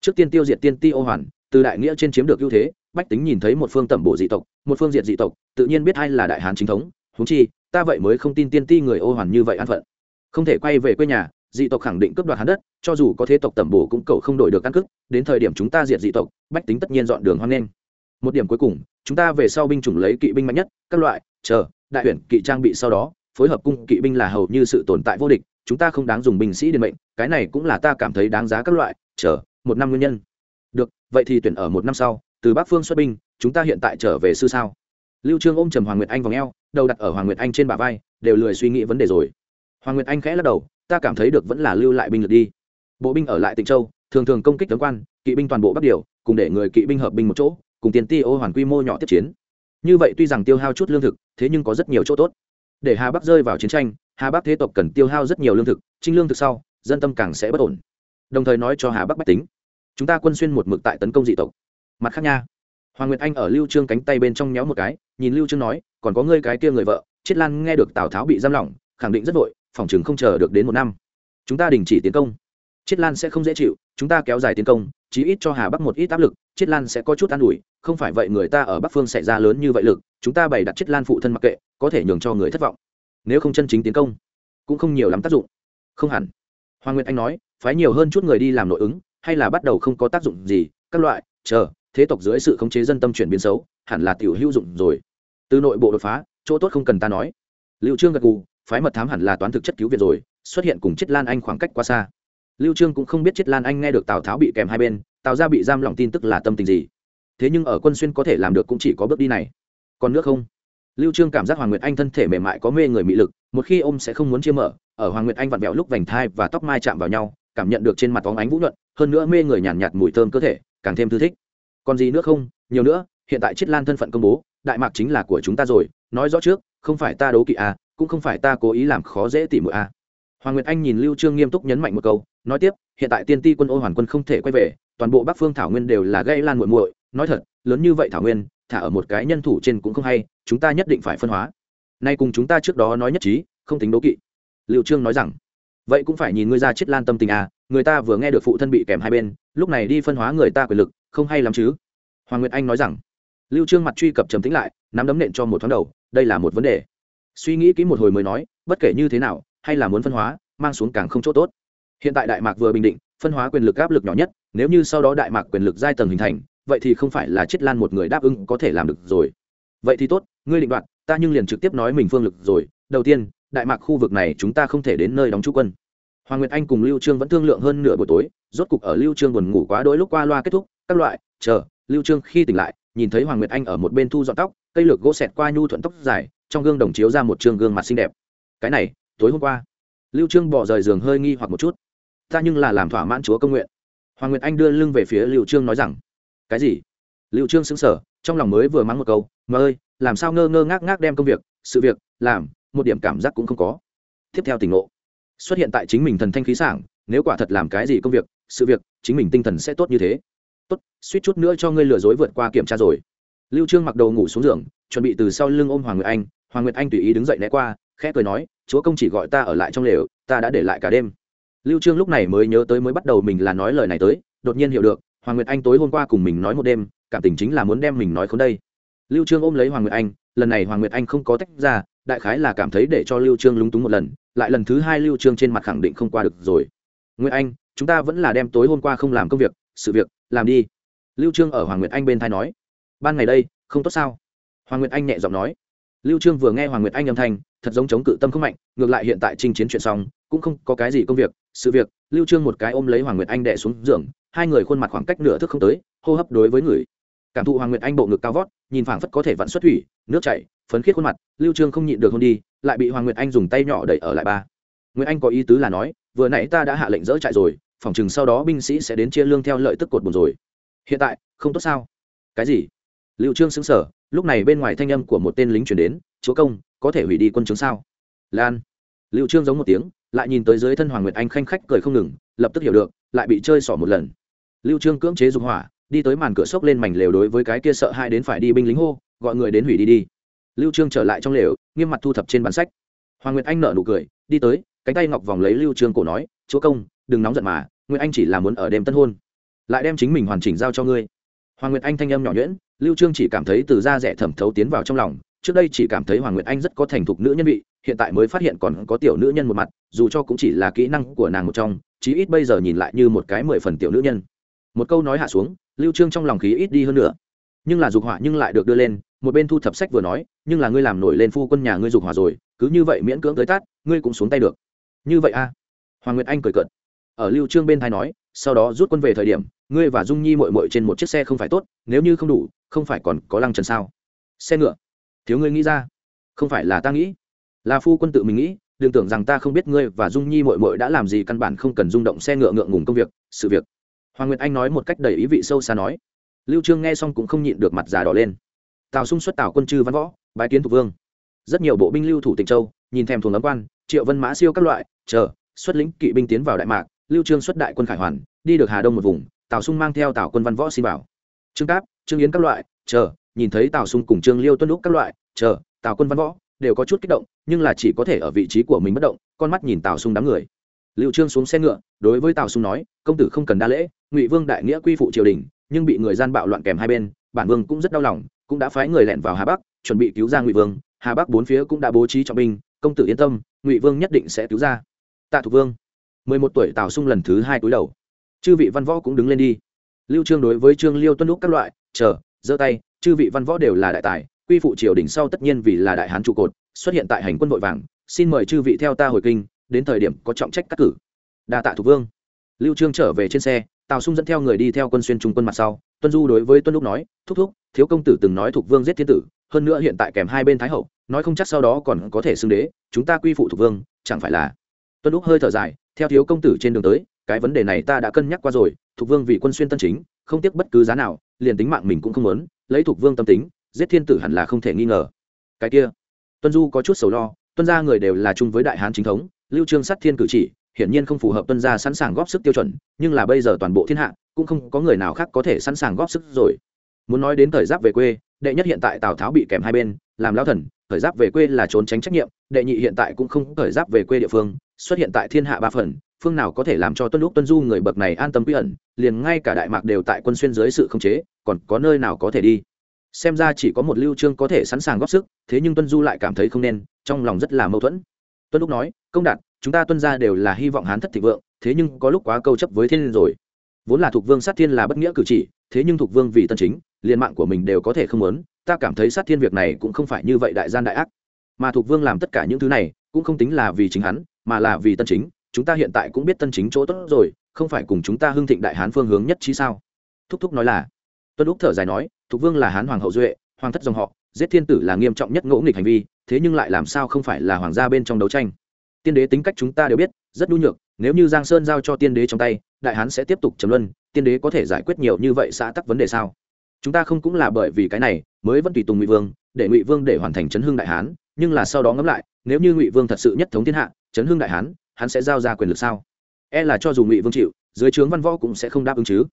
Trước tiên tiêu diệt tiên ti ô hoàn, từ đại nghĩa trên chiếm được ưu thế, bách tính nhìn thấy một phương tẩm bộ dị tộc, một phương diệt dị tộc, tự nhiên biết ai là đại hán chính thống. Huống chi, ta vậy mới không tin tiên ti người ô hoàn như vậy an phận. Không thể quay về quê nhà, dị tộc khẳng định cướp đoạt hắn đất, cho dù có thế tộc tẩm bổ cũng cầu không đổi được căn cước. Đến thời điểm chúng ta diệt dị tộc, bách tính tất nhiên dọn đường hoang lên. một điểm cuối cùng, chúng ta về sau binh chủng lấy kỵ binh mạnh nhất, các loại, chờ, đại huyện kỵ trang bị sau đó, phối hợp cung kỵ binh là hầu như sự tồn tại vô địch chúng ta không đáng dùng binh sĩ điện mệnh, cái này cũng là ta cảm thấy đáng giá các loại, chờ, một năm nguyên nhân. Được, vậy thì tuyển ở một năm sau, từ bắc phương xuất binh, chúng ta hiện tại trở về sư sao? Lưu trương ôm trầm hoàng nguyệt anh vòng eo, đầu đặt ở hoàng nguyệt anh trên bả vai, đều lười suy nghĩ vấn đề rồi. Hoàng nguyệt anh khẽ lắc đầu, ta cảm thấy được vẫn là lưu lại binh lực đi. Bộ binh ở lại tịnh châu, thường thường công kích tướng quan, kỵ binh toàn bộ Bắc điều, cùng để người kỵ binh hợp binh một chỗ, cùng tiền ti ô hoàn quy mô nhỏ tiếp chiến. Như vậy tuy rằng tiêu hao chút lương thực, thế nhưng có rất nhiều chỗ tốt. Để hà bắc rơi vào chiến tranh hà bắc thế tộc cần tiêu hao rất nhiều lương thực, trinh lương thực sau, dân tâm càng sẽ bất ổn. Đồng thời nói cho hà bắc bách tính, chúng ta quân xuyên một mực tại tấn công dị tộc. Mặt khác nha, hoàng nguyệt anh ở lưu trương cánh tay bên trong nhéo một cái, nhìn lưu trương nói, còn có ngươi cái kia người vợ, chiết lan nghe được tào tháo bị giam lỏng, khẳng định rất vội, phòng chừng không chờ được đến một năm. Chúng ta đình chỉ tiến công. Chiết lan sẽ không dễ chịu, chúng ta kéo dài tiến công, chí ít cho hà bắc một ít áp lực, chiết lan sẽ có chút an ủi, không phải vậy người ta ở bắc phương xảy ra lớn như vậy lực, chúng ta bày đặt chiết lan phụ thân mặc kệ, có thể nhường cho người thất vọng nếu không chân chính tiến công, cũng không nhiều lắm tác dụng. Không hẳn. Hoàng nguyệt anh nói, phái nhiều hơn chút người đi làm nội ứng, hay là bắt đầu không có tác dụng gì, các loại, chờ, thế tộc dưới sự khống chế dân tâm chuyển biến xấu, hẳn là tiểu hữu dụng rồi. Từ nội bộ đột phá, chỗ tốt không cần ta nói. Liệu trương gật gù, phái mật thám hẳn là toán thực chất cứu việt rồi, xuất hiện cùng chiết lan anh khoảng cách quá xa. Lưu trương cũng không biết chiết lan anh nghe được tào tháo bị kèm hai bên, tào ra bị giam lỏng tin tức là tâm tình gì. Thế nhưng ở quân xuyên có thể làm được cũng chỉ có bước đi này. Còn nước không? Lưu trương cảm giác hoàng nguyệt anh thân thể mềm mại có mê người mị lực một khi ôm sẽ không muốn chia mở ở hoàng nguyệt anh vặn vẹo lúc vành thai và tóc mai chạm vào nhau cảm nhận được trên mặt óng ánh vũ nhuận hơn nữa mê người nhàn nhạt, nhạt mùi thơm cơ thể càng thêm thư thích. Còn gì nữa không? Nhiều nữa hiện tại chiết lan thân phận công bố đại mạc chính là của chúng ta rồi nói rõ trước không phải ta đấu kỵ à cũng không phải ta cố ý làm khó dễ tỉ muội à. Hoàng nguyệt anh nhìn lưu trương nghiêm túc nhấn mạnh một câu nói tiếp hiện tại tiên ti quân ô hoàn quân không thể quay về toàn bộ bắc phương thảo nguyên đều là gây lan muội muội nói thật lớn như vậy thảo nguyên thả ở một cái nhân thủ trên cũng không hay, chúng ta nhất định phải phân hóa. Nay cùng chúng ta trước đó nói nhất trí, không tính đố kỵ. Liệu trương nói rằng, vậy cũng phải nhìn ngươi ra chết lan tâm tình à người ta vừa nghe được phụ thân bị kèm hai bên, lúc này đi phân hóa người ta quyền lực, không hay lắm chứ? Hoàng nguyệt anh nói rằng, lưu trương mặt truy cập trầm tĩnh lại, nắm đấm nện cho một thoáng đầu, đây là một vấn đề. Suy nghĩ kỹ một hồi mới nói, bất kể như thế nào, hay là muốn phân hóa, mang xuống càng không chỗ tốt. Hiện tại đại mạc vừa bình định, phân hóa quyền lực áp lực nhỏ nhất, nếu như sau đó đại mạc quyền lực giai tầng hình thành vậy thì không phải là chết lan một người đáp ứng có thể làm được rồi. Vậy thì tốt, ngươi định đoạt, ta nhưng liền trực tiếp nói mình phương lực rồi. Đầu tiên, đại mạc khu vực này chúng ta không thể đến nơi đóng trú quân. Hoàng nguyệt anh cùng lưu trương vẫn thương lượng hơn nửa buổi tối, rốt cục ở lưu trương buồn ngủ quá đôi lúc qua loa kết thúc, các loại, chờ, lưu trương khi tỉnh lại, nhìn thấy hoàng nguyệt anh ở một bên thu dọn tóc, cây lược gỗ xẹt qua nhu thuận tóc dài, trong gương đồng chiếu ra một trương gương mặt xinh đẹp. Cái này, tối hôm qua, lưu trương bỏ rời giường hơi nghi hoặc một chút. Ta nhưng là làm thỏa mãn chúa công nguyện. Hoàng nguyệt anh đưa lưng về phía lưu trương nói rằng cái gì? Lưu trương sững sờ, trong lòng mới vừa mắng một câu, mà ơi, làm sao ngơ ngơ ngác ngác đem công việc, sự việc, làm, một điểm cảm giác cũng không có. Tiếp theo tình ngộ. Xuất hiện tại chính mình thần thanh khí sảng, nếu quả thật làm cái gì công việc, sự việc, chính mình tinh thần sẽ tốt như thế. Tốt, suýt chút nữa cho ngươi lừa dối vượt qua kiểm tra rồi. Lưu trương mặc đồ ngủ xuống giường, chuẩn bị từ sau lưng ôm hoàng nguyệt anh. Hoàng nguyệt anh tùy ý đứng dậy né qua, khẽ cười nói, chúa công chỉ gọi ta ở lại trong lều, ta đã để lại cả đêm. Lưu trương lúc này mới nhớ tới mới bắt đầu mình là nói lời này tới, đột nhiên hiểu được hoàng nguyệt anh tối hôm qua cùng mình nói một đêm, cảm tình chính là muốn đem mình nói không đây. Lưu trương ôm lấy hoàng nguyệt anh, lần này hoàng nguyệt anh không có tách ra, đại khái là cảm thấy để cho lưu trương lúng túng một lần, lại lần thứ hai lưu trương trên mặt khẳng định không qua được rồi. Nguyệt anh, chúng ta vẫn là đem tối hôm qua không làm công việc, sự việc, làm đi. Lưu trương ở hoàng nguyệt anh bên thay nói. Ban ngày đây, không tốt sao? Hoàng nguyệt anh nhẹ giọng nói. Lưu trương vừa nghe hoàng nguyệt anh âm thanh, thật giống chống cự tâm không mạnh, ngược lại hiện tại chinh chiến chuyện xong, cũng không có cái gì công việc, sự việc. Lưu trương một cái ôm lấy hoàng nguyệt anh đè xuống giường hai người khuôn mặt khoảng cách nửa thước không tới, hô hấp đối với người. Cảm thụ hoàng nguyệt anh bộ ngực cao vót, nhìn phảng phất có thể vặn xuất thủy, nước chảy, phấn khiết khuôn mặt, lưu trương không nhịn được hôn đi, lại bị hoàng nguyệt anh dùng tay nhỏ đẩy ở lại ba. Nguyệt anh có ý tứ là nói, vừa nãy ta đã hạ lệnh dỡ trại rồi, phòng chừng sau đó binh sĩ sẽ đến chia lương theo lợi tức cột buồn rồi. Hiện tại, không tốt sao? Cái gì? Lưu trương sững sờ, lúc này bên ngoài thanh âm của một tên lính truyền đến, chúa công, có thể hủy đi quân chúng sao? Lan. Lưu trương giống một tiếng, lại nhìn tới dưới thân hoàng nguyệt anh khanh khách cười không ngừng, lập tức hiểu được, lại bị chơi xỏ một lần lưu trương cưỡng chế dục hỏa, đi tới màn cửa sốc lên mảnh lều đối với cái kia sợ hai đến phải đi binh lính hô, gọi người đến hủy đi đi. Lưu trương trở lại trong lều, nghiêm mặt thu thập trên bản sách. Hoàng nguyệt anh nở nụ cười, đi tới, cánh tay ngọc vòng lấy lưu trương cổ nói, chúa công, đừng nóng giận mà, nguyệt anh chỉ là muốn ở đêm tân hôn, lại đem chính mình hoàn chỉnh giao cho ngươi. Hoàng nguyệt anh thanh âm nhỏ nhuyễn, lưu trương chỉ cảm thấy từ da rẻ thẩm thấu tiến vào trong lòng, trước đây chỉ cảm thấy hoàng nguyệt anh rất có thành thục nữ nhân vị, hiện tại mới phát hiện còn có tiểu nữ nhân một mặt, dù cho cũng chỉ là kỹ năng của nàng một trong, chí ít bây giờ nhìn lại như một cái mười phần tiểu nữ nhân một câu nói hạ xuống, lưu trương trong lòng khí ít đi hơn nữa. Nhưng là dục hỏa nhưng lại được đưa lên, một bên thu thập sách vừa nói, nhưng là ngươi làm nổi lên phu quân nhà ngươi dục hỏa rồi, cứ như vậy miễn cưỡng tới tát, ngươi cũng xuống tay được. Như vậy a à? hoàng nguyệt anh cười cợt. Ở lưu trương bên thái nói, sau đó rút quân về thời điểm, ngươi và dung nhi muội muội trên một chiếc xe không phải tốt, nếu như không đủ, không phải còn có lăng trần sao? Xe ngựa. Thiếu ngươi nghĩ ra. Không phải là ta nghĩ. Là phu quân tự mình nghĩ, đừng tưởng rằng ta không biết ngươi và dung nhi mội mội đã làm gì căn bản không cần rung động xe ngựa ngượng ngùng công việc, sự việc hoàng nguyệt anh nói một cách đầy ý vị sâu xa nói. Lưu trương nghe xong cũng không nhịn được mặt già đỏ lên. Tào sung xuất tào quân chư văn võ, bái kiến thủ vương. Rất nhiều bộ binh lưu thủ tịnh châu, nhìn thèm thuồng lắm quan, triệu vân mã siêu các loại, chờ, xuất lĩnh kỵ binh tiến vào đại mạc, lưu trương xuất đại quân khải hoàn, đi được hà đông một vùng, tào sung mang theo tào quân văn võ xin bảo trương cáp, trương yến các loại, chờ, nhìn thấy tào sung cùng trương liêu tuân lúc các loại, chờ, tào quân văn võ đều có chút kích động, nhưng là chỉ có thể ở vị trí của mình bất động, con mắt nhìn tào sung đám người. Lưu trương xuống xe ngựa, đối với tào sung nói, công tử không cần đa lễ ngụy vương đại nghĩa quy phụ triều đình, nhưng bị người gian bạo loạn kèm hai bên, bản vương cũng rất đau lòng, cũng đã phái người lẻn vào hà bắc, chuẩn bị cứu ra ngụy vương. Hà bắc bốn phía cũng đã bố trí trọng binh, công tử yên tâm, ngụy vương nhất định sẽ cứu ra. Tạ thục vương, mười một tuổi tào sung lần thứ hai túi đầu. Chư vị văn võ cũng đứng lên đi. Lưu trương đối với trương liêu tuân lúc các loại, chờ, giơ tay, chư vị văn võ đều là đại tài, quy phụ triều đình sau tất nhiên vì là đại hán trụ cột, xuất hiện tại hành quân vội vàng, xin mời chư vị theo ta hồi kinh, đến thời điểm có trọng trách cắt cử. Đa tạ thục vương. Lưu trương trở về trên xe tào sung dẫn theo người đi theo quân xuyên trung quân mặt sau, tuân du đối với tuân lúc nói, thúc thúc, thiếu công tử từng nói thục vương giết thiên tử, hơn nữa hiện tại kèm hai bên thái hậu, nói không chắc sau đó còn có thể xưng đế, chúng ta quy phụ thục vương, chẳng phải là tuân lúc hơi thở dài, theo thiếu công tử trên đường tới, cái vấn đề này ta đã cân nhắc qua rồi thục vương vì quân xuyên tân chính, không tiếc bất cứ giá nào, liền tính mạng mình cũng không muốn, lấy thục vương tâm tính, giết thiên tử hẳn là không thể nghi ngờ. Cái kia, tuân du có chút sầu lo, tuân ra người đều là chung với đại hán chính thống, lưu trương sát thiên cử chỉ hiển nhiên không phù hợp tuân gia sẵn sàng góp sức tiêu chuẩn, nhưng là bây giờ toàn bộ thiên hạ, cũng không có người nào khác có thể sẵn sàng góp sức rồi. Muốn nói đến thời giáp về quê, đệ nhất hiện tại tào tháo bị kèm hai bên, làm lao thần, thời giáp về quê là trốn tránh trách nhiệm, đệ nhị hiện tại cũng không thời giáp về quê địa phương, xuất hiện tại thiên hạ ba phần, phương nào có thể làm cho tuân lúc tuân du người bậc này an tâm quy ẩn, liền ngay cả đại mạc đều tại quân xuyên dưới sự khống chế, còn có nơi nào có thể đi. Xem ra chỉ có một lưu trương có thể sẵn sàng góp sức, thế nhưng tuân du lại cảm thấy không nên, trong lòng rất là mâu thuẫn. Tuân lúc nói, công đạt chúng ta tuân ra đều là hy vọng hán thất thịnh vượng, thế nhưng có lúc quá câu chấp với thiên rồi. Vốn là thuộc vương sát thiên là bất nghĩa cử chỉ, thế nhưng thuộc vương vì tân chính, liền mạng của mình đều có thể không muốn, ta cảm thấy sát thiên việc này cũng không phải như vậy đại gian đại ác. Mà thuộc vương làm tất cả những thứ này, cũng không tính là vì chính hắn, mà là vì tân chính, chúng ta hiện tại cũng biết tân chính chỗ tốt rồi, không phải cùng chúng ta hưng thịnh đại hán phương hướng nhất trí sao? Thúc thúc nói là, tuân úc thở dài nói thục vương là hán hoàng hậu duệ, hoàng thất dòng họ, giết thiên tử là nghiêm trọng nhất ngỗ nghịch hành vi, thế nhưng lại làm sao không phải là hoàng gia bên trong đấu tranh? Tiên đế tính cách chúng ta đều biết, rất nhu nhược, nếu như giang sơn giao cho tiên đế trong tay, đại hán sẽ tiếp tục trầm luân, tiên đế có thể giải quyết nhiều như vậy xã tắc vấn đề sao? Chúng ta không cũng là bởi vì cái này, mới vẫn tùy tùng ngụy vương, để ngụy vương để hoàn thành chấn hưng đại hán, nhưng là sau đó ngẫm lại, nếu như ngụy vương thật sự nhất thống thiên hạ, chấn hưng đại hán, hắn sẽ giao ra quyền lực sao? E là cho dù ngụy vương chịu, dưới trướng văn võ cũng sẽ không đáp ứng chứ.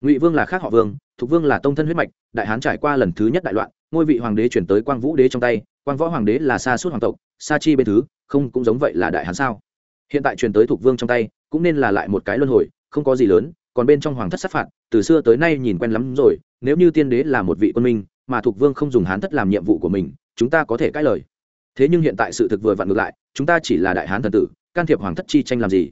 Ngụy vương là khác họ vương thục vương là tông thân huyết mạch, đại hán trải qua lần thứ nhất đại loạn, ngôi vị hoàng đế chuyển tới quang vũ đế trong tay, quang võ hoàng đế là xa suốt hoàng tộc sa chi bên thứ, không cũng giống vậy là đại hán sao? Hiện tại truyền tới thục vương trong tay, cũng nên là lại một cái luân hồi, không có gì lớn, còn bên trong hoàng thất sát phạt, từ xưa tới nay nhìn quen lắm rồi, nếu như tiên đế là một vị quân minh, mà thục vương không dùng hán thất làm nhiệm vụ của mình, chúng ta có thể cãi lời. Thế nhưng hiện tại sự thực vừa vặn ngược lại, chúng ta chỉ là đại hán thần tử, can thiệp hoàng thất chi tranh làm gì?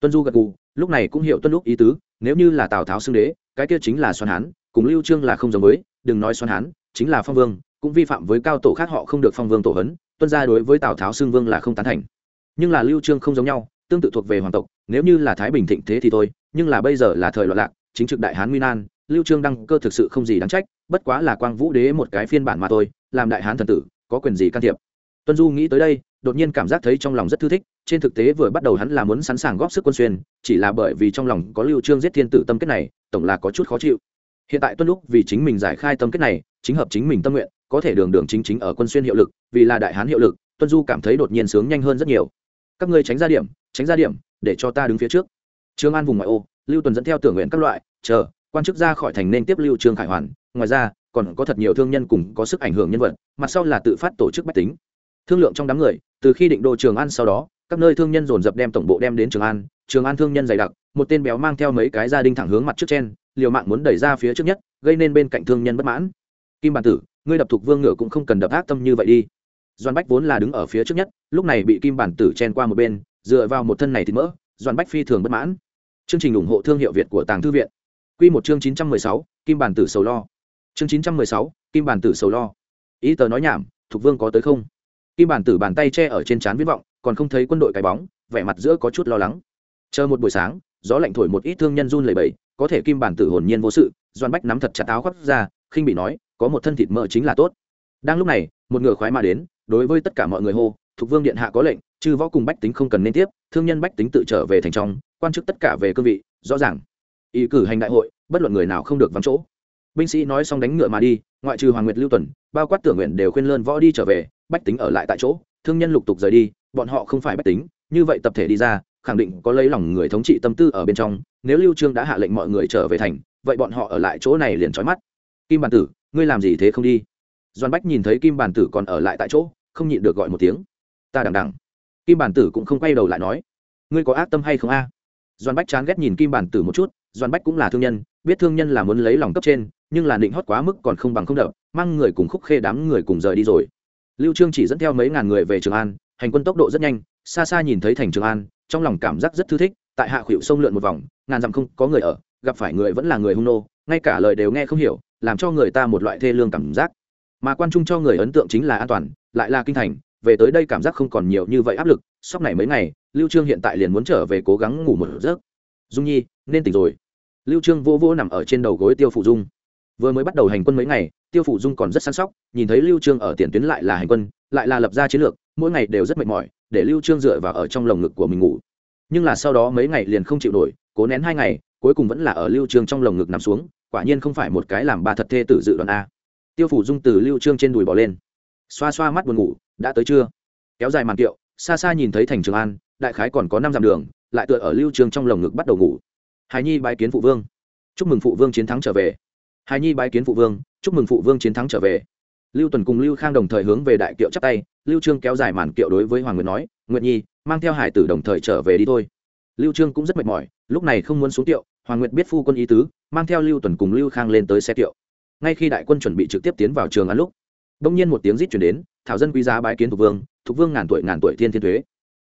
Tuân du gật gù, lúc này cũng hiểu tuân lúc ý tứ, nếu như là tào tháo xưng đế, cái kia chính là xoan hán, cùng lưu trương là không giống với, đừng nói xoan hán, chính là phong vương, cũng vi phạm với cao tổ khác họ không được phong vương tổ hấn tuân gia đối với tào tháo xưng vương là không tán thành nhưng là lưu trương không giống nhau tương tự thuộc về hoàng tộc nếu như là thái bình thịnh thế thì thôi nhưng là bây giờ là thời loạn lạc chính trực đại hán nguy nan lưu trương đăng cơ thực sự không gì đáng trách bất quá là quang vũ đế một cái phiên bản mà thôi làm đại hán thần tử có quyền gì can thiệp tuân du nghĩ tới đây đột nhiên cảm giác thấy trong lòng rất thư thích trên thực tế vừa bắt đầu hắn là muốn sẵn sàng góp sức quân xuyên chỉ là bởi vì trong lòng có lưu trương giết thiên tử tâm kết này tổng là có chút khó chịu hiện tại tuân lúc vì chính mình giải khai tâm kết này chính hợp chính mình tâm nguyện có thể đường đường chính chính ở quân xuyên hiệu lực, vì là đại hán hiệu lực, tuân du cảm thấy đột nhiên sướng nhanh hơn rất nhiều. Các ngươi tránh ra điểm, tránh ra điểm, để cho ta đứng phía trước. Trương an vùng ngoại ô, lưu tuần dẫn theo tưởng nguyện các loại, chờ, quan chức ra khỏi thành nên tiếp lưu trương khải hoàn. Ngoài ra, còn có thật nhiều thương nhân cùng có sức ảnh hưởng nhân vật, mặt sau là tự phát tổ chức bách tính. Thương lượng trong đám người, từ khi định đô trường an sau đó, các nơi thương nhân dồn dập đem tổng bộ đem đến trường an. Trường an thương nhân dày đặc, một tên béo mang theo mấy cái gia đình thẳng hướng mặt trước trên, liều mạng muốn đẩy ra phía trước nhất, gây nên bên cạnh thương nhân bất mãn kim bản tử, ngươi đập thuộc vương ngựa cũng không cần đập ác tâm như vậy đi. Doan bách vốn là đứng ở phía trước nhất, lúc này bị kim bản tử chen qua một bên, dựa vào một thân này thì mỡ doan bách phi thường bất mãn. Chương trình ủng hộ thương hiệu việt của tàng thư viện. Q một chương chín trăm mười sáu, kim bản tử sầu lo. Chương chín trăm mười sáu, kim bản tử sầu lo. Ý tờ nói nhảm thục vương có tới không? Kim bản tử bàn tay che ở trên trán viết vọng, còn không thấy quân đội cái bóng, vẻ mặt giữa có chút lo lắng. Chờ một buổi sáng, gió lạnh thổi một ít thương nhân run lẩy bẩy, có thể kim bản tử hồn nhiên vô sự doan bách nắm thật chặt áo khoác ra, khinh bị nói có một thân thịt mỡ chính là tốt. Đang lúc này, một ngựa khoái mà đến, đối với tất cả mọi người hô thuộc vương điện hạ có lệnh, chư võ cùng bách tính không cần nên tiếp, thương nhân bách tính tự trở về thành trong, quan chức tất cả về cương vị, rõ ràng. Ý cử hành đại hội, bất luận người nào không được vắng chỗ. Binh sĩ nói xong đánh ngựa mà đi, ngoại trừ hoàng nguyệt lưu tuần, bao quát tưởng nguyện đều khuyên lơn võ đi trở về, bách tính ở lại tại chỗ, thương nhân lục tục rời đi, bọn họ không phải bách tính, như vậy tập thể đi ra, khẳng định có lấy lòng người thống trị tâm tư ở bên trong, nếu lưu trương đã hạ lệnh mọi người trở về thành, vậy bọn họ ở lại chỗ này liền trói mắt kim bản tử, ngươi làm gì thế không đi? Doan bách nhìn thấy kim bản tử còn ở lại tại chỗ, không nhịn được gọi một tiếng. Ta đằng đằng. Kim bản tử cũng không quay đầu lại nói. Ngươi có ác tâm hay không a? À? doan bách chán ghét nhìn kim bản tử một chút, doan bách cũng là thương nhân, biết thương nhân là muốn lấy lòng cấp trên, nhưng là định hót quá mức còn không bằng không đập, mang người cùng khúc khê đám người cùng rời đi rồi. Lưu trương chỉ dẫn theo mấy ngàn người về trường an, hành quân tốc độ rất nhanh, xa xa nhìn thấy thành trường an, trong lòng cảm giác rất thư thích, tại hạ khuỵu sông lượn một vòng, ngàn dặm không có người ở, gặp phải người vẫn là người hung nô, ngay cả lời đều nghe không hiểu làm cho người ta một loại thê lương cảm giác. Mà quan trung cho người ấn tượng chính là an toàn, lại là kinh thành, về tới đây cảm giác không còn nhiều như vậy áp lực, sóc này mấy ngày, lưu trương hiện tại liền muốn trở về cố gắng ngủ một giấc. Dung nhi, nên tỉnh rồi. Lưu trương vô vô nằm ở trên đầu gối tiêu phụ dung. Vừa mới bắt đầu hành quân mấy ngày, tiêu phụ dung còn rất săn sóc, nhìn thấy lưu trương ở tiền tuyến lại là hành quân, lại là lập ra chiến lược, mỗi ngày đều rất mệt mỏi, để lưu trương dựa vào ở trong lồng ngực của mình ngủ. Nhưng là sau đó mấy ngày liền không chịu nổi, cố nén hai ngày, cuối cùng vẫn là ở lưu trương trong lồng ngực nằm xuống quả nhiên không phải một cái làm bà thật thê tử dự đoán a. Tiêu phủ dung từ lưu trương trên đùi bỏ lên. Xoa xoa mắt buồn ngủ, đã tới chưa? Kéo dài màn tiệu xa xa nhìn thấy thành trường an, đại khái còn có năm dặm đường, lại tựa ở lưu trương trong lồng ngực bắt đầu ngủ. Hài nhi bái kiến phụ vương. Chúc mừng phụ vương chiến thắng trở về. Hài nhi bái kiến phụ vương, chúc mừng phụ vương chiến thắng trở về. Lưu tuần cùng lưu khang đồng thời hướng về đại kiệu chắp tay, lưu trương kéo dài màn kiệu đối với hoàng nguyệt nói, nguyệt nhi, mang theo hải tử đồng thời trở về đi thôi. Lưu trương cũng rất mệt mỏi, lúc này không muốn xuống tiệu hoàng nguyệt biết phu quân ý tứ mang theo lưu tuần cùng lưu khang lên tới xe kiệu. ngay khi đại quân chuẩn bị trực tiếp tiến vào trường ăn lúc, đông nhiên một tiếng rít chuyển đến, thảo dân quý giá bái kiến thục vương thục vương ngàn tuổi ngàn tuổi thiên thiên thuế.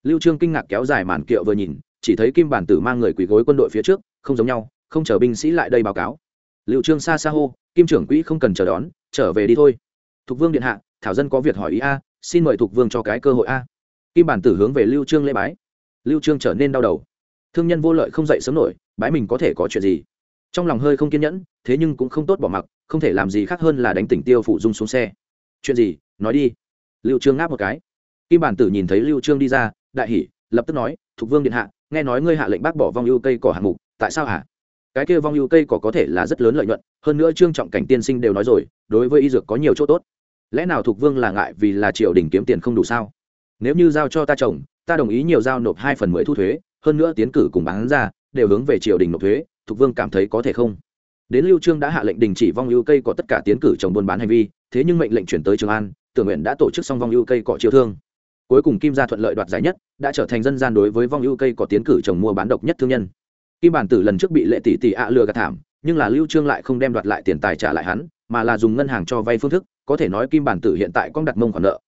Lưu trương kinh ngạc kéo dài màn kiệu vừa nhìn, chỉ thấy kim bản tử mang người quỳ gối quân đội phía trước, không giống nhau, không chờ binh sĩ lại đây báo cáo. Lưu trương xa xa hô, kim trưởng quỹ không cần chờ đón, trở về đi thôi. Thục vương điện hạ, thảo dân có việc hỏi ý a, xin mời thục vương cho cái cơ hội a. Kim bản tử hướng về lưu trương lễ bái. Lưu trương trở nên đau đầu. Thương nhân vô lợi không dậy sớm nổi, bái mình có thể có chuyện gì? Trong lòng hơi không kiên nhẫn, thế nhưng cũng không tốt bỏ mặc, không thể làm gì khác hơn là đánh tỉnh tiêu phụ dung xuống xe. Chuyện gì? Nói đi. Lưu trương ngáp một cái. Kim bản tử nhìn thấy lưu trương đi ra, đại hỉ, lập tức nói, thục vương điện hạ, nghe nói ngươi hạ lệnh bác bỏ vong ưu cây cỏ hạng mục, tại sao hả? Cái kia vong ưu cây cỏ có thể là rất lớn lợi nhuận, hơn nữa trương trọng cảnh tiên sinh đều nói rồi, đối với y dược có nhiều chỗ tốt. Lẽ nào thục vương là ngại vì là triều đình kiếm tiền không đủ sao? Nếu như giao cho ta trồng ta đồng ý nhiều giao nộp hai phần mười thu thuế, hơn nữa tiến cử cùng bán ra, đều hướng về triều đình nộp thuế thục vương cảm thấy có thể không? Đến lưu trương đã hạ lệnh đình chỉ vong ưu cây có tất cả tiến cử trồng buôn bán hành vi, thế nhưng mệnh lệnh chuyển tới trường an, tưởng nguyện đã tổ chức xong vong ưu cây cọ chiêu thương. Cuối cùng kim gia thuận lợi đoạt giải nhất, đã trở thành dân gian đối với vong ưu cây có tiến cử trồng mua bán độc nhất thương nhân. Kim bản tử lần trước bị lệ tỷ tỷ ạ lừa gạt thảm, nhưng là lưu trương lại không đem đoạt lại tiền tài trả lại hắn, mà là dùng ngân hàng cho vay phương thức, có thể nói kim bản tử hiện tại con đặt mông khoản nợ.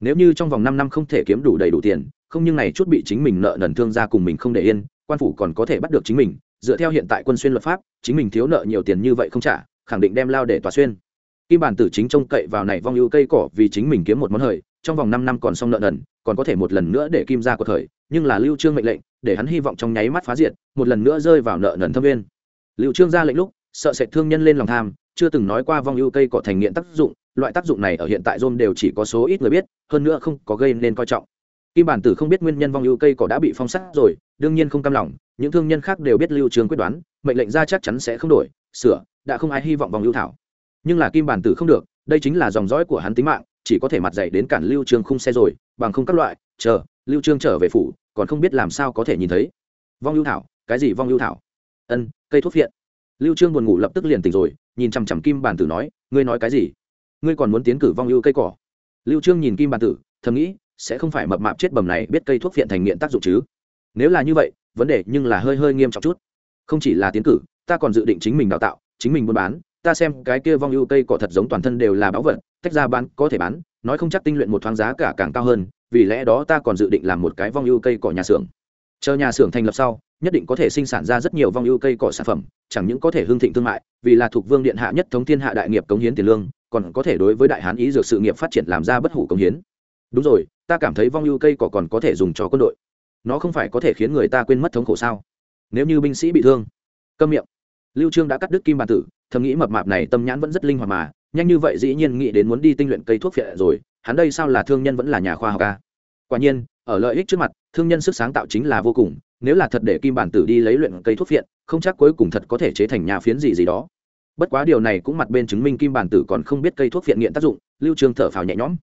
Nếu như trong vòng 5 năm không thể kiếm đủ đầy đủ tiền, không nhưng này chút bị chính mình nợ nần thương gia cùng mình không để yên, quan phủ còn có thể bắt được chính mình dựa theo hiện tại quân xuyên luật pháp, chính mình thiếu nợ nhiều tiền như vậy không trả, khẳng định đem lao để tòa xuyên. Kim bản tử chính trông cậy vào này vong ưu cây cỏ vì chính mình kiếm một món hời, trong vòng năm năm còn xong nợ nần, còn có thể một lần nữa để kim ra của thời nhưng là lưu trương mệnh lệnh, để hắn hy vọng trong nháy mắt phá diệt, một lần nữa rơi vào nợ nần thâm viên. Lưu trương ra lệnh lúc, sợ sẽ thương nhân lên lòng tham, chưa từng nói qua vong ưu cây cỏ thành nghiện tác dụng, loại tác dụng này ở hiện tại rôm đều chỉ có số ít người biết, hơn nữa không có gây nên coi trọng kim bản tử không biết nguyên nhân vong ưu cây cỏ đã bị phong sát rồi, đương nhiên không cam lòng, những thương nhân khác đều biết lưu trường quyết đoán, mệnh lệnh ra chắc chắn sẽ không đổi, sửa, đã không ai hy vọng vong ưu thảo. Nhưng là kim bản tử không được, đây chính là dòng dõi của hắn tính mạng, chỉ có thể mặt dày đến cản lưu trường khung xe rồi, bằng không các loại, chờ, lưu trương trở về phủ, còn không biết làm sao có thể nhìn thấy. Vong ưu thảo, cái gì vong ưu thảo? Ân, cây thuốc viện lưu trương buồn ngủ lập tức liền tỉnh rồi, nhìn chằm chằm kim bản tử nói, ngươi nói cái gì? Ngươi còn muốn tiến cử vong ưu cây cỏ? Lưu trương nhìn kim bản tử, thầm nghĩ sẽ không phải mập mạp chết bầm này biết cây thuốc viện thành nghiện tác dụng chứ. Nếu là như vậy, vấn đề nhưng là hơi hơi nghiêm trọng chút. Không chỉ là tiến cử, ta còn dự định chính mình đào tạo, chính mình buôn bán. Ta xem cái kia vong ưu cây cỏ thật giống toàn thân đều là báu vật, tách ra bán, có thể bán, nói không chắc tinh luyện một thoáng giá cả càng cao hơn, vì lẽ đó ta còn dự định làm một cái vong ưu cây cỏ nhà xưởng. Chờ nhà xưởng thành lập sau, nhất định có thể sinh sản ra rất nhiều vong ưu cây cỏ sản phẩm, chẳng những có thể hương thịnh thương mại, vì là thuộc vương điện hạ nhất thống thiên hạ đại nghiệp cống hiến tiền lương, còn có thể đối với đại hán ý dược sự nghiệp phát triển làm ra bất hủ cống hiến đúng rồi, ta cảm thấy vong ưu cây cỏ còn có thể dùng cho quân đội. Nó không phải có thể khiến người ta quên mất thống khổ sao? Nếu như binh sĩ bị thương, câm miệng. Lưu trương đã cắt đứt kim bản tử, thầm nghĩ mập mạp này tâm nhãn vẫn rất linh hoạt mà, nhanh như vậy dĩ nhiên nghĩ đến muốn đi tinh luyện cây thuốc phiện rồi, hắn đây sao là thương nhân vẫn là nhà khoa học ca quả nhiên, ở lợi ích trước mặt, thương nhân sức sáng tạo chính là vô cùng, nếu là thật để kim bản tử đi lấy luyện cây thuốc phiện, không chắc cuối cùng thật có thể chế thành nhà phiến gì gì đó. Bất quá điều này cũng mặt bên chứng minh kim bản tử còn không biết cây thuốc phiện nghiện tác dụng, lưu trương thở phào nhẹ nhõm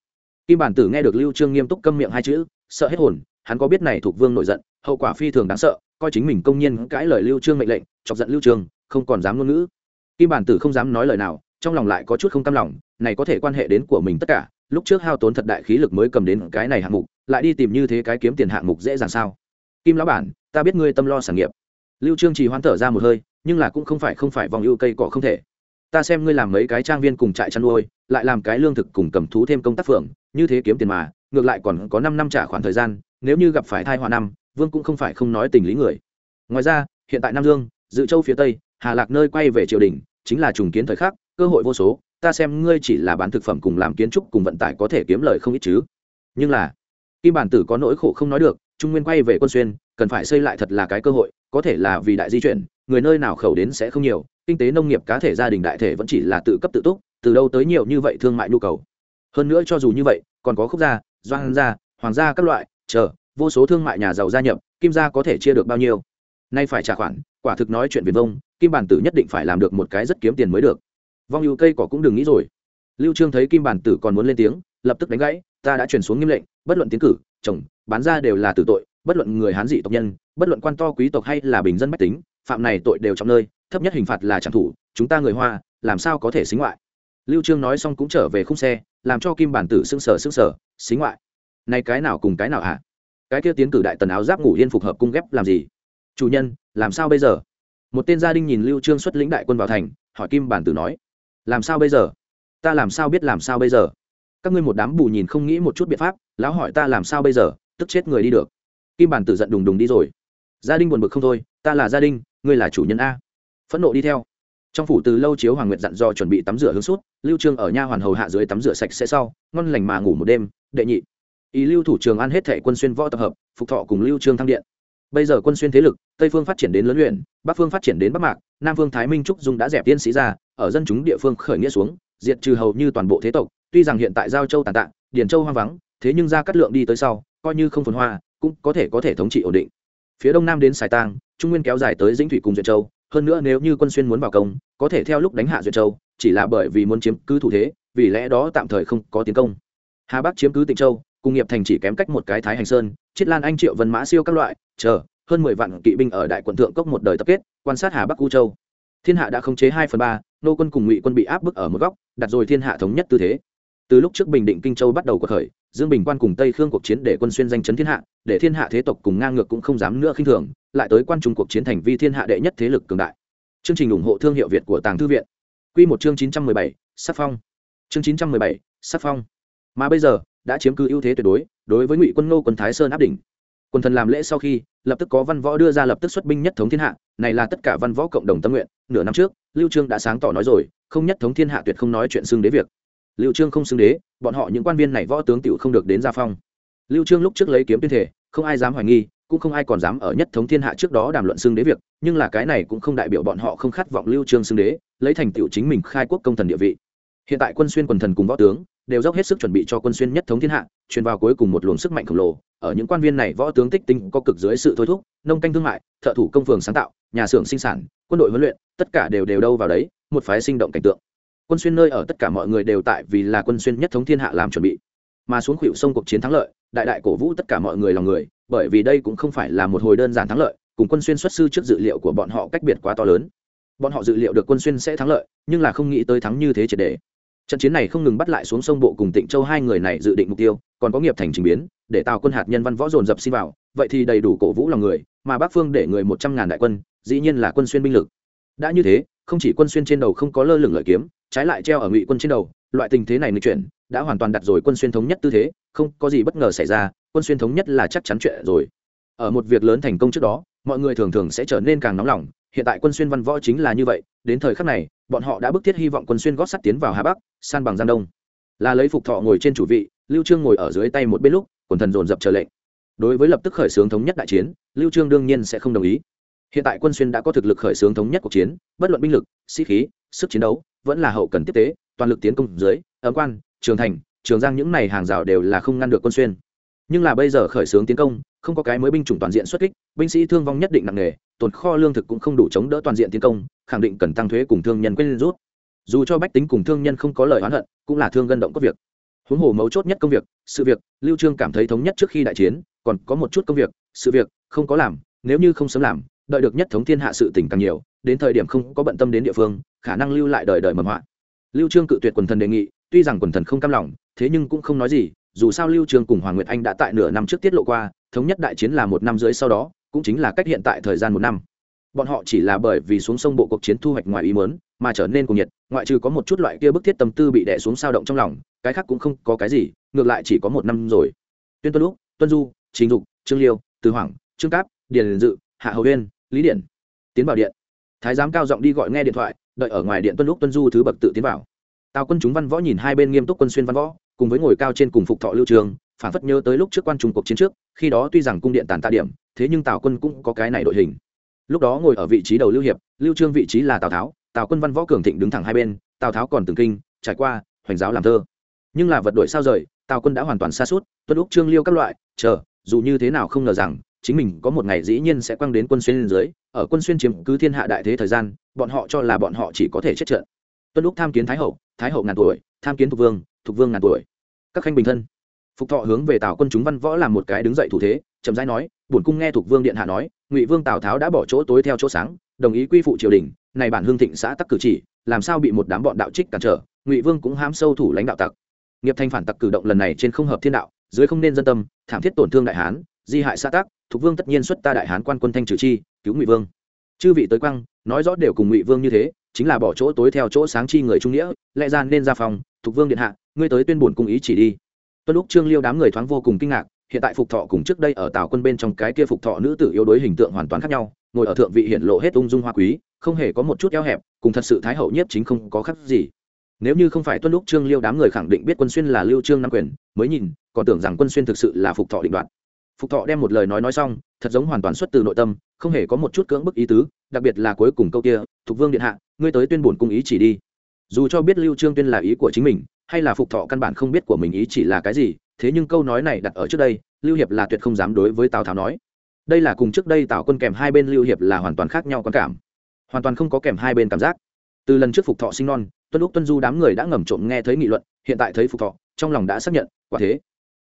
kim bản tử nghe được lưu trương nghiêm túc câm miệng hai chữ, sợ hết hồn, hắn có biết này thuộc vương nổi giận, hậu quả phi thường đáng sợ, coi chính mình công nhiên cãi lời lưu trương mệnh lệnh, chọc giận lưu trương, không còn dám ngôn ngữ. Kim bản tử không dám nói lời nào, trong lòng lại có chút không cam lòng, này có thể quan hệ đến của mình tất cả, lúc trước hao tốn thật đại khí lực mới cầm đến cái này hạng mục, lại đi tìm như thế cái kiếm tiền hạng mục dễ dàng sao? Kim lão bản, ta biết ngươi tâm lo sản nghiệp. Lưu trương chỉ hoan thở ra một hơi, nhưng là cũng không phải không phải vòng ưu cây cỏ không thể. Ta xem ngươi làm mấy cái trang viên cùng trại chăn nuôi, lại làm cái lương thực cùng cầm thú thêm công tác phượng như thế kiếm tiền mà, ngược lại còn có năm năm trả khoản thời gian, nếu như gặp phải thai họa năm, vương cũng không phải không nói tình lý người. Ngoài ra, hiện tại nam dương, dự châu phía tây, hà lạc nơi quay về triều đình, chính là trùng kiến thời khắc, cơ hội vô số, ta xem ngươi chỉ là bán thực phẩm cùng làm kiến trúc cùng vận tải có thể kiếm lời không ít chứ. Nhưng là, kim bản tử có nỗi khổ không nói được, trung nguyên quay về quân xuyên, cần phải xây lại thật là cái cơ hội, có thể là vì đại di chuyển, người nơi nào khẩu đến sẽ không nhiều, kinh tế nông nghiệp cá thể gia đình đại thể vẫn chỉ là tự cấp tự túc, từ đâu tới nhiều như vậy thương mại nhu cầu hơn nữa cho dù như vậy, còn có khúc gia, doan gia, hoàng gia các loại, chờ, vô số thương mại nhà giàu gia nhập, kim gia có thể chia được bao nhiêu? Nay phải trả khoản, quả thực nói chuyện viền vông, kim bản tử nhất định phải làm được một cái rất kiếm tiền mới được. Vong ưu cây cỏ cũng đừng nghĩ rồi. Lưu trương thấy kim bản tử còn muốn lên tiếng, lập tức đánh gãy, ta đã chuyển xuống nghiêm lệnh, bất luận tiến cử, chồng, bán ra đều là tử tội, bất luận người hán dị tộc nhân, bất luận quan to quý tộc hay là bình dân bách tính, phạm này tội đều trong nơi, thấp nhất hình phạt là trảm thủ chúng ta người hoa, làm sao có thể xính ngoại? Lưu trương nói xong cũng trở về khung xe, làm cho kim bản tử sưng sờ sưng sờ, xính ngoại, này cái nào cùng cái nào hả? Cái kia tiến cử đại tần áo giáp ngủ yên phục hợp cung ghép làm gì? Chủ nhân, làm sao bây giờ? Một tên gia đình nhìn lưu trương xuất lĩnh đại quân vào thành, hỏi kim bản tử nói, làm sao bây giờ? Ta làm sao biết làm sao bây giờ? Các ngươi một đám bù nhìn không nghĩ một chút biện pháp, lão hỏi ta làm sao bây giờ, tức chết người đi được. Kim bản tử giận đùng đùng đi rồi, gia đình buồn bực không thôi, ta là gia đình, ngươi là chủ nhân a. Phẫn nộ đi theo trong phủ từ lâu chiếu hoàng nguyệt dặn do chuẩn bị tắm rửa hướng suốt lưu trương ở nha hoàn hầu hạ dưới tắm rửa sạch sẽ sau, ngon lành mà ngủ một đêm, đệ nhị. Ý lưu thủ trường ăn hết thể quân xuyên võ tập hợp, phục thọ cùng lưu trương thăng điện. Bây giờ quân xuyên thế lực, tây phương phát triển đến lớn luyện, bắc phương phát triển đến bắc mạc, nam phương thái minh trúc dung đã dẹp tiên sĩ ra, ở dân chúng địa phương khởi nghĩa xuống, diệt trừ hầu như toàn bộ thế tộc, tuy rằng hiện tại giao châu tàn tạ, điền châu hoang vắng, thế nhưng ra cắt lượng đi tới sau, coi như không phồn hoa, cũng có thể có thể thống trị ổn định. Phía đông nam đến sài tang trung nguyên kéo dài tới dĩnh thủy cùng duyệt châu hơn nữa nếu như quân xuyên muốn vào công, có thể theo lúc đánh hạ duyệt châu, chỉ là bởi vì muốn chiếm cứ thủ thế, vì lẽ đó tạm thời không có tiến công. Hà bắc chiếm cứ tịnh châu, cùng nghiệp thành chỉ kém cách một cái thái hành sơn, chiết lan anh, triệu vân mã siêu các loại, chờ, hơn mười vạn kỵ binh ở đại quận thượng cốc một đời tập kết, quan sát hà bắc u châu. Thiên hạ đã khống chế hai phần ba, nô quân cùng ngụy quân bị áp bức ở một góc, đặt rồi thiên hạ thống nhất tư thế. Từ lúc trước bình định kinh châu bắt đầu cuộc khởi dương bình quan cùng tây khương cuộc chiến để quân xuyên danh chấn thiên hạ, để thiên hạ thế tộc cùng ngang ngược cũng không dám nữa khinh thường, lại tới quan trung cuộc chiến thành vi thiên hạ đệ nhất thế lực cường đại. Chương trình ủng hộ thương hiệu việt của tàng thư viện. Quy một chương chín trăm mười bảy, sắc phong. Chương chín trăm mười bảy, sắc phong. Mà bây giờ, đã chiếm cứ ưu thế tuyệt đối đối với ngụy quân ngô quân thái sơn áp đỉnh. Quân thần làm lễ sau khi, lập tức có văn võ đưa ra lập tức xuất binh nhất thống thiên hạ, này là tất cả văn võ cộng đồng tâm nguyện. Nửa năm trước, lưu trương đã sáng tỏ nói rồi, không nhất thống thiên hạ tuyệt không nói chuyện xưng đế việc lưu trương không xưng đế, bọn họ những quan viên này võ tướng tiểu không được đến gia phong. Lưu trương lúc trước lấy kiếm tuyên thể, không ai dám hoài nghi, cũng không ai còn dám ở nhất thống thiên hạ trước đó đàm luận xưng đế việc, nhưng là cái này cũng không đại biểu bọn họ không khát vọng lưu trương xưng đế, lấy thành tựu chính mình khai quốc công thần địa vị. Hiện tại quân xuyên quần thần cùng võ tướng đều dốc hết sức chuẩn bị cho quân xuyên nhất thống thiên hạ, truyền vào cuối cùng một luồng sức mạnh khổng lồ, ở những quan viên này võ tướng tích tinh có cực dưới sự thôi thúc, nông canh thương mại, thợ thủ công phường sáng tạo, nhà xưởng sinh sản, quân đội huấn luyện, tất cả đều đều đâu vào đấy, một phái sinh động cảnh tượng quân xuyên nơi ở tất cả mọi người đều tại vì là quân xuyên nhất thống thiên hạ làm chuẩn bị. Mà xuống khuỵu sông cuộc chiến thắng lợi, đại đại cổ vũ tất cả mọi người lòng người, bởi vì đây cũng không phải là một hồi đơn giản thắng lợi, cùng quân xuyên xuất sư trước dự liệu của bọn họ cách biệt quá to lớn. Bọn họ dự liệu được quân xuyên sẽ thắng lợi, nhưng là không nghĩ tới thắng như thế triệt đề trận chiến này không ngừng bắt lại xuống sông bộ cùng tịnh châu hai người này dự định mục tiêu, còn có nghiệp thành trình biến, để tạo quân hạt nhân văn võ dồn dập xin vào, vậy thì đầy đủ cổ vũ lòng người, mà bắc phương để người một trăm ngàn đại quân, dĩ nhiên là quân xuyên binh lực đã như thế, không chỉ quân xuyên trên đầu không có lơ lửng lợi kiếm, trái lại treo ở ngụy quân trên đầu, loại tình thế này người chuyển, đã hoàn toàn đặt rồi quân xuyên thống nhất tư thế, không có gì bất ngờ xảy ra, quân xuyên thống nhất là chắc chắn chuyện rồi. Ở một việc lớn thành công trước đó, mọi người thường thường sẽ trở nên càng nóng lòng, hiện tại quân xuyên văn võ chính là như vậy, đến thời khắc này, bọn họ đã bức thiết hy vọng quân xuyên gót sắt tiến vào hà bắc, san bằng giang đông. Là lấy phục thọ ngồi trên chủ vị, lưu trương ngồi ở dưới tay một bên lúc, quần thần dồn dập chờ lệnh. Đối với lập tức khởi xướng thống nhất đại chiến, lưu trương đương nhiên sẽ không đồng ý hiện tại quân xuyên đã có thực lực khởi xướng thống nhất cuộc chiến, bất luận binh lực, sĩ khí, sức chiến đấu, vẫn là hậu cần tiếp tế, toàn lực tiến công dưới ấm quan, trường thành, trường giang những này hàng rào đều là không ngăn được quân xuyên. Nhưng là bây giờ khởi xướng tiến công, không có cái mới binh chủng toàn diện xuất kích, binh sĩ thương vong nhất định nặng nề, tồn kho lương thực cũng không đủ chống đỡ toàn diện tiến công, khẳng định cần tăng thuế cùng thương nhân quên rút. Dù cho bách tính cùng thương nhân không có lời oán hận, cũng là thương gân động có việc. Huống hồ mấu chốt nhất công việc, sự việc, lưu trương cảm thấy thống nhất trước khi đại chiến, còn có một chút công việc, sự việc, không có làm, nếu như không sớm làm đợi được nhất thống thiên hạ sự tỉnh càng nhiều, đến thời điểm không có bận tâm đến địa phương, khả năng lưu lại đời đời mầm họa. Lưu trương cự tuyệt quần thần đề nghị, tuy rằng quần thần không cam lòng, thế nhưng cũng không nói gì, dù sao lưu trương cùng hoàng nguyệt anh đã tại nửa năm trước tiết lộ qua, thống nhất đại chiến là một năm rưỡi sau đó, cũng chính là cách hiện tại thời gian một năm. Bọn họ chỉ là bởi vì xuống sông bộ cuộc chiến thu hoạch ngoài ý muốn, mà trở nên cuồng nhiệt, ngoại trừ có một chút loại kia bức thiết tâm tư bị đè xuống sao động trong lòng, cái khác cũng không có cái gì, ngược lại chỉ có một năm rồi. Tuyên tuân lúc tuân du chính dục, trương liêu, từ hoàng trương cáp, điền dự, hạ hầu uyên lý điện. Tiến vào điện. Thái giám cao giọng đi gọi nghe điện thoại, đợi ở ngoài điện tuân lúc tuân du thứ bậc tự tiến vào. Tào quân chúng văn võ nhìn hai bên nghiêm túc quân xuyên văn võ, cùng với ngồi cao trên cùng phục thọ lưu trường phản phất nhớ tới lúc trước quan trung cuộc chiến trước, khi đó tuy rằng cung điện tàn tạ điểm, thế nhưng tào quân cũng có cái này đội hình. Lúc đó ngồi ở vị trí đầu lưu hiệp, lưu trương vị trí là tào tháo, tào quân văn võ cường thịnh đứng thẳng hai bên, tào tháo còn từng kinh, trải qua, hoành giáo làm thơ. Nhưng là vật đổi sao rời, tào quân đã hoàn toàn xa suốt, tuân lúc trương liêu các loại, chờ, dù như thế nào không ngờ rằng chính mình có một ngày dĩ nhiên sẽ quăng đến quân xuyên lên dưới, ở quân xuyên chiếm cứ thiên hạ đại thế thời gian, bọn họ cho là bọn họ chỉ có thể chết trận. Tuân lúc tham kiến thái hậu thái hậu ngàn tuổi, tham kiến thục vương thục vương ngàn tuổi. Các khanh bình thân. Phục thọ hướng về tào quân chúng văn võ làm một cái đứng dậy thủ thế, chậm rãi nói, bổn cung nghe thục vương điện hạ nói, ngụy vương tào tháo đã bỏ chỗ tối theo chỗ sáng, đồng ý quy phụ triều đình, này bản hương thịnh xã tắc cử chỉ, làm sao bị một đám bọn đạo trích cản trở, ngụy vương cũng hám sâu thủ lãnh đạo tặc. Nghiệp thành phản tặc cử động lần này trên không hợp thiên đạo, dưới không nên dân tâm, thảm thiết tổn thương đại hán, di hại xã tắc thục vương tất nhiên xuất ta đại hán quan quân thanh trừ chi, cứu ngụy vương. Chư vị tới quăng, nói rõ đều cùng ngụy vương như thế, chính là bỏ chỗ tối theo chỗ sáng chi người trung nghĩa, lẽ ra nên ra phòng, thục vương điện hạ, ngươi tới tuyên bổn cung ý chỉ đi. Tuân lúc trương liêu đám người thoáng vô cùng kinh ngạc, hiện tại phục thọ cùng trước đây ở tào quân bên trong cái kia phục thọ nữ tử yếu đối hình tượng hoàn toàn khác nhau, ngồi ở thượng vị hiện lộ hết ung dung hoa quý, không hề có một chút eo hẹp, cùng thật sự thái hậu nhất chính không có khác gì. Nếu như không phải tuân lúc trương liêu đám người khẳng định biết quân xuyên là lưu trương nam quyền, mới nhìn, còn tưởng rằng quân xuyên thực sự là phục thọ định đoạt phục thọ đem một lời nói nói xong, thật giống hoàn toàn xuất từ nội tâm, không hề có một chút cưỡng bức ý tứ, đặc biệt là cuối cùng câu kia, thục vương điện hạ, ngươi tới tuyên bổn cung ý chỉ đi. Dù cho biết lưu trương tuyên là ý của chính mình, hay là phục thọ căn bản không biết của mình ý chỉ là cái gì, thế nhưng câu nói này đặt ở trước đây, lưu hiệp là tuyệt không dám đối với tào tháo nói. Đây là cùng trước đây tào quân kèm hai bên lưu hiệp là hoàn toàn khác nhau quan cảm. Hoàn toàn không có kèm hai bên cảm giác. Từ lần trước phục thọ sinh non, tuân lúc tuân du đám người đã ngầm trộm nghe thấy nghị luận, hiện tại thấy phục thọ, trong lòng đã xác nhận, quả thế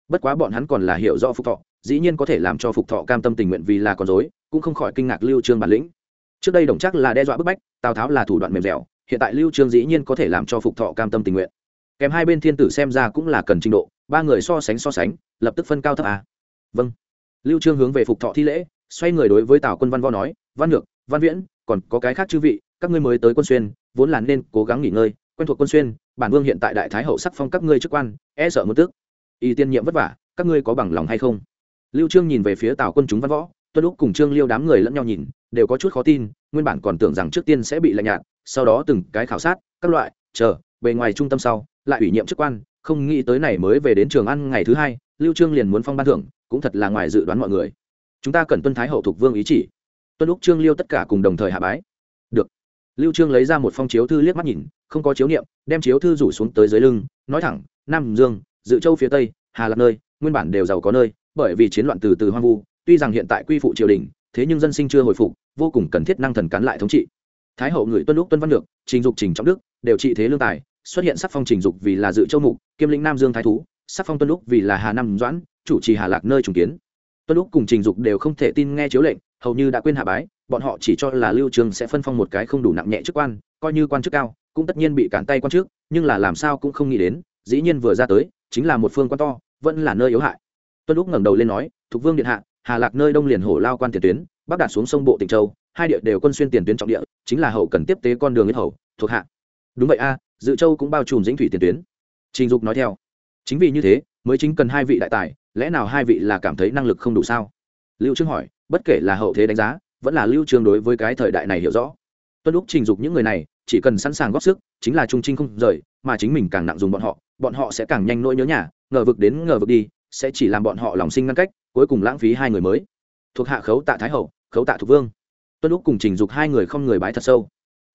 bất quá bọn hắn còn là hiểu rõ phục thọ, dĩ nhiên có thể làm cho phục thọ cam tâm tình nguyện vì là con dối cũng không khỏi kinh ngạc lưu trương bản lĩnh. Trước đây đồng chắc là đe dọa bức bách, tào tháo là thủ đoạn mềm dẻo, hiện tại lưu trương dĩ nhiên có thể làm cho phục thọ cam tâm tình nguyện. Kèm hai bên thiên tử xem ra cũng là cần trình độ, ba người so sánh so sánh, lập tức phân cao thấp à. vâng. Lưu trương hướng về phục thọ thi lễ, xoay người đối với tào quân văn võ nói, văn ngược văn viễn, còn có cái khác chư vị, các ngươi mới tới quân xuyên, vốn là nên cố gắng nghỉ ngơi, quen thuộc quân xuyên, bản vương hiện tại đại thái hậu sắc phong các ngươi chức quan e sợ một tước y tiên nhiệm vất vả, các ngươi có bằng lòng hay không? Lưu trương nhìn về phía tào quân chúng văn võ, tuân lúc cùng trương liêu đám người lẫn nhau nhìn, đều có chút khó tin, nguyên bản còn tưởng rằng trước tiên sẽ bị lạnh nhạt, sau đó từng cái khảo sát, các loại, chờ, bề ngoài trung tâm sau, lại ủy nhiệm chức quan, không nghĩ tới này mới về đến trường ăn ngày thứ hai, lưu trương liền muốn phong ban thưởng, cũng thật là ngoài dự đoán mọi người. Chúng ta cần tuân thái hậu thuộc vương ý chỉ. Tuân lúc trương liêu tất cả cùng đồng thời hạ bái. Được. Lưu trương lấy ra một phong chiếu thư liếc mắt nhìn, không có chiếu niệm, đem chiếu thư rủ xuống tới dưới lưng, nói thẳng, nam dương dự châu phía tây, hà lạc nơi, nguyên bản đều giàu có nơi, bởi vì chiến loạn từ từ hoang vu, tuy rằng hiện tại quy phụ triều đình, thế nhưng dân sinh chưa hồi phục, vô cùng cần thiết năng thần cán lại thống trị. Thái hậu người tuân lúc tuân văn được trình dục trình trọng đức, đều trị thế lương tài, xuất hiện sắc phong trình dục vì là dự châu mục, kiêm lĩnh nam dương thái thú, sắc phong tuân lúc vì là hà nam doãn, chủ trì hà lạc nơi trùng kiến. Tuân lúc cùng trình dục đều không thể tin nghe chiếu lệnh, hầu như đã quên hạ bái, bọn họ chỉ cho là lưu trường sẽ phân phong một cái không đủ nặng nhẹ chức quan, coi như quan chức cao, cũng tất nhiên bị cản tay quan chức, nhưng là làm sao cũng không nghĩ đến, dĩ nhiên vừa ra tới chính là một phương quan to, vẫn là nơi yếu hại. Tuân lúc ngẩng đầu lên nói thuộc vương điện hạ, hà lạc nơi đông liền hổ lao quan tiền tuyến, bắc đạt xuống sông bộ tỉnh châu, hai địa đều quân xuyên tiền tuyến trọng địa, chính là hậu cần tiếp tế con đường yết hầu, thuộc hạ. Đúng vậy a, dự châu cũng bao trùm dĩnh thủy tiền tuyến. Trình dục nói theo. Chính vì như thế, mới chính cần hai vị đại tài, lẽ nào hai vị là cảm thấy năng lực không đủ sao? Lưu trương hỏi, bất kể là hậu thế đánh giá, vẫn là lưu trương đối với cái thời đại này hiểu rõ. Tuân lúc trình dục những người này, chỉ cần sẵn sàng góp sức, chính là trung trinh không rời, mà chính mình càng nặng dùng bọn họ bọn họ sẽ càng nhanh nỗi nhớ nhà, ngờ vực đến ngờ vực đi, sẽ chỉ làm bọn họ lòng sinh ngăn cách, cuối cùng lãng phí hai người mới. Thuộc hạ khấu tạ thái hậu, khấu tạ thục vương. Tuân lúc cùng trình dục hai người không người bái thật sâu.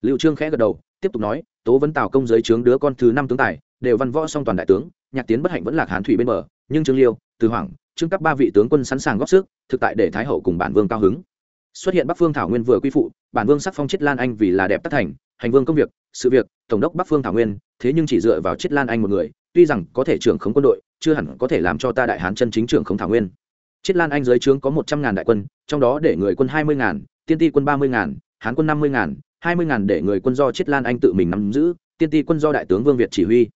Liệu trương khẽ gật đầu, tiếp tục nói, tố vấn tào công giới trướng đứa con thứ năm tướng tài, đều văn võ song toàn đại tướng, nhạc tiến bất hạnh vẫn lạc hán thủy bên bờ, nhưng trương liêu, từ hoàng trương các ba vị tướng quân sẵn sàng góp sức, thực tại để thái hậu cùng bản vương cao hứng. Xuất hiện bắc phương thảo nguyên vừa quy phụ, bản vương sắc phong chết lan anh vì là đẹp tất thành, hành vương công việc, sự việc, tổng đốc bắc phương thảo nguyên thế nhưng chỉ dựa vào chiết lan anh một người, tuy rằng có thể trưởng khống quân đội, chưa hẳn có thể làm cho ta đại hán chân chính trưởng khống thảo nguyên. Chiết lan anh dưới trướng có một trăm ngàn đại quân, trong đó để người quân hai mươi ngàn, tiên ti quân ba mươi ngàn, hán quân năm mươi ngàn, hai mươi ngàn để người quân do chiết lan anh tự mình nắm giữ, tiên ti quân do đại tướng vương việt chỉ huy.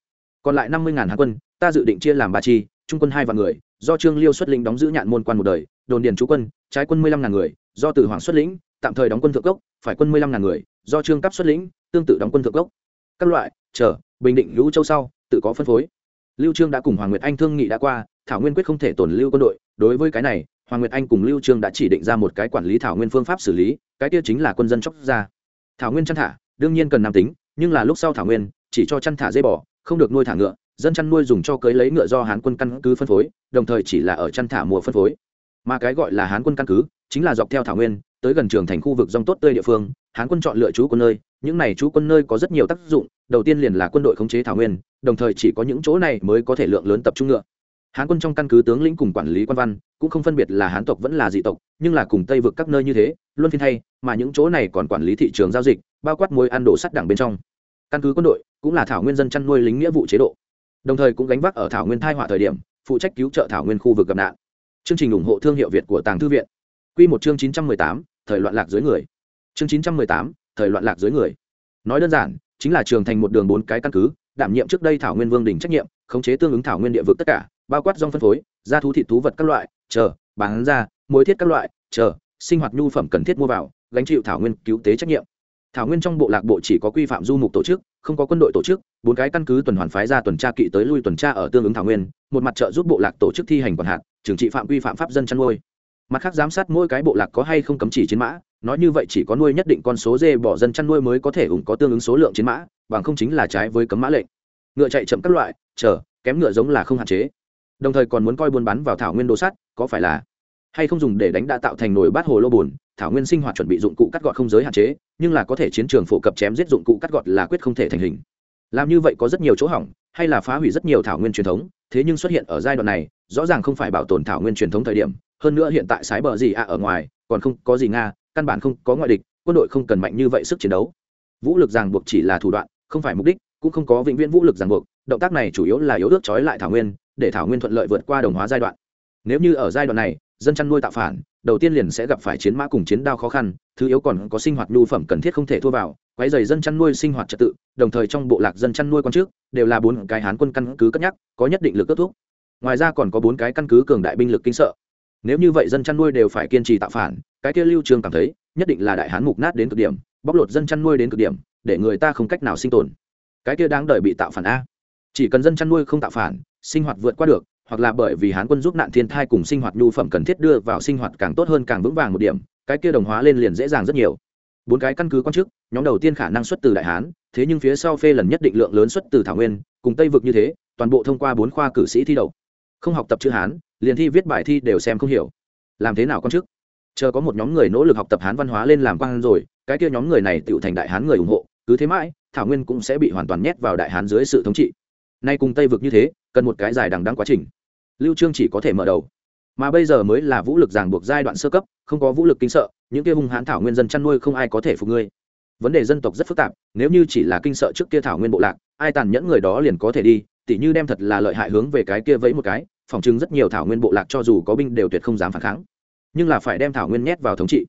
Còn lại năm mươi ngàn hán quân, ta dự định chia làm ba chi, trung quân hai vạn người, do trương liêu xuất lĩnh đóng giữ nhạn môn quan một đời, đồn điền chú quân, trái quân mười lăm ngàn người, do từ hoàng xuất lĩnh, tạm thời đóng quân thượng cốc, phải quân mười lăm ngàn người, do trương cấp xuất lĩnh, tương tự đóng quân thượng cốc. Các loại chờ, bình định, lũ châu sau, tự có phân phối. Lưu trương đã cùng hoàng nguyệt anh thương nghị đã qua, thảo nguyên quyết không thể tổn lưu quân đội. Đối với cái này, hoàng nguyệt anh cùng lưu trương đã chỉ định ra một cái quản lý thảo nguyên phương pháp xử lý, cái kia chính là quân dân chóc ra. Thảo nguyên chăn thả, đương nhiên cần nam tính, nhưng là lúc sau thảo nguyên, chỉ cho chăn thả dây bò, không được nuôi thả ngựa, dân chăn nuôi dùng cho cưới lấy ngựa do hán quân căn cứ phân phối, đồng thời chỉ là ở chăn thả mùa phân phối. Mà cái gọi là hán quân căn cứ, chính là dọc theo thảo nguyên, tới gần trường thành khu vực dòng tốt tươi địa phương, hán quân chọn lựa chú của nơi những này chú quân nơi có rất nhiều tác dụng, đầu tiên liền là quân đội khống chế thảo nguyên, đồng thời chỉ có những chỗ này mới có thể lượng lớn tập trung ngựa. Hán quân trong căn cứ tướng lĩnh cùng quản lý quan văn, cũng không phân biệt là hán tộc vẫn là dị tộc, nhưng là cùng tây vực các nơi như thế luôn phiên thay, mà những chỗ này còn quản lý thị trường giao dịch, bao quát mối ăn đồ sắt đẳng bên trong. Căn cứ quân đội, cũng là thảo nguyên dân chăn nuôi lính nghĩa vụ chế độ. Đồng thời cũng gánh vác ở thảo nguyên thai họa thời điểm, phụ trách cứu trợ thảo nguyên khu vực gặp nạn. Chương trình ủng hộ thương hiệu việt của tàng thư viện. Q một chương chín trăm mười tám, thời loạn lạc dưới người. Chương chín trăm mười tám thời loạn lạc dưới người. Nói đơn giản, chính là trường thành một đường bốn cái căn cứ, đảm nhiệm trước đây thảo nguyên vương đình trách nhiệm, khống chế tương ứng thảo nguyên địa vực tất cả, bao quát dòng phân phối, gia thú thịt thú vật các loại, chờ, bán ra mối thiết các loại, chờ, sinh hoạt nhu phẩm cần thiết mua vào, gánh chịu thảo nguyên cứu tế trách nhiệm. Thảo nguyên trong bộ lạc bộ chỉ có quy phạm du mục tổ chức, không có quân đội tổ chức, bốn cái căn cứ tuần hoàn phái ra tuần tra kỵ tới lui tuần tra ở tương ứng thảo nguyên, một mặt trợ giúp bộ lạc tổ chức thi hành quản hạt, trừng trị phạm quy phạm pháp dân chăn nuôi. Mặt khác giám sát mỗi cái bộ lạc có hay không cấm chỉ chiến mã nói như vậy chỉ có nuôi nhất định con số dê bỏ dân chăn nuôi mới có thể ủng có tương ứng số lượng chiến mã, bằng không chính là trái với cấm mã lệnh. Ngựa chạy chậm các loại, chờ, kém ngựa giống là không hạn chế. Đồng thời còn muốn coi buôn bán vào thảo nguyên đồ sắt, có phải là hay không dùng để đánh đã tạo thành nồi bát hồ lô bùn, thảo nguyên sinh hoạt chuẩn bị dụng cụ cắt gọt không giới hạn chế, nhưng là có thể chiến trường phổ cập chém giết dụng cụ cắt gọt là quyết không thể thành hình. Làm như vậy có rất nhiều chỗ hỏng, hay là phá hủy rất nhiều thảo nguyên truyền thống, thế nhưng xuất hiện ở giai đoạn này, rõ ràng không phải bảo tồn thảo nguyên truyền thống thời điểm, hơn nữa hiện tại sái bờ gì ạ ở ngoài, còn không có gì nga căn bản không có ngoại địch, quân đội không cần mạnh như vậy sức chiến đấu vũ lực ràng buộc chỉ là thủ đoạn, không phải mục đích, cũng không có vĩnh viễn vũ lực ràng buộc, động tác này chủ yếu là yếu ước trói lại thảo nguyên, để thảo nguyên thuận lợi vượt qua đồng hóa giai đoạn nếu như ở giai đoạn này, dân chăn nuôi tạo phản, đầu tiên liền sẽ gặp phải chiến mã cùng chiến đao khó khăn, thứ yếu còn có sinh hoạt nhu phẩm cần thiết không thể thua vào quái dày dân chăn nuôi sinh hoạt trật tự, đồng thời trong bộ lạc dân chăn nuôi con trước, đều là bốn cái hán quân căn cứ cất nhắc, có nhất định lực kết thuốc. ngoài ra còn có bốn cái căn cứ cường đại binh lực kinh sợ nếu như vậy dân chăn nuôi đều phải kiên trì tạo phản, cái kia lưu trường cảm thấy, nhất định là đại hán mục nát đến cực điểm, bóc lột dân chăn nuôi đến cực điểm, để người ta không cách nào sinh tồn. Cái kia đáng đợi bị tạo phản a. Chỉ cần dân chăn nuôi không tạo phản, sinh hoạt vượt qua được, hoặc là bởi vì hán quân giúp nạn thiên thai cùng sinh hoạt nhu phẩm cần thiết đưa vào sinh hoạt càng tốt hơn càng vững vàng một điểm, cái kia đồng hóa lên liền dễ dàng rất nhiều. Bốn cái căn cứ quan chức, nhóm đầu tiên khả năng xuất từ đại hán, thế nhưng phía sau phê lần nhất định lượng lớn xuất từ thảo nguyên, cùng tây vực như thế, toàn bộ thông qua bốn khoa cử sĩ thi đậu không học tập chữ hán, liền thi viết bài thi đều xem không hiểu. Làm thế nào con chức chờ có một nhóm người nỗ lực học tập hán văn hóa lên làm quan rồi, cái kia nhóm người này tựu thành đại hán người ủng hộ, cứ thế mãi, thảo nguyên cũng sẽ bị hoàn toàn nhét vào đại hán dưới sự thống trị. Nay cùng tây vực như thế, cần một cái dài đằng đăng quá trình. Lưu trương chỉ có thể mở đầu. Mà bây giờ mới là vũ lực ràng buộc giai đoạn sơ cấp, không có vũ lực kinh sợ, những kia hung hãn thảo nguyên dân chăn nuôi không ai có thể phục ngươi. Vấn đề dân tộc rất phức tạp, nếu như chỉ là kinh sợ trước kia thảo nguyên bộ lạc, ai tàn nhẫn người đó liền có thể đi, tỉ như đem thật là lợi hại hướng về cái kia vẫy một cái phòng chứng rất nhiều thảo nguyên bộ lạc cho dù có binh đều tuyệt không dám phản kháng. Nhưng là phải đem thảo nguyên nhét vào thống trị.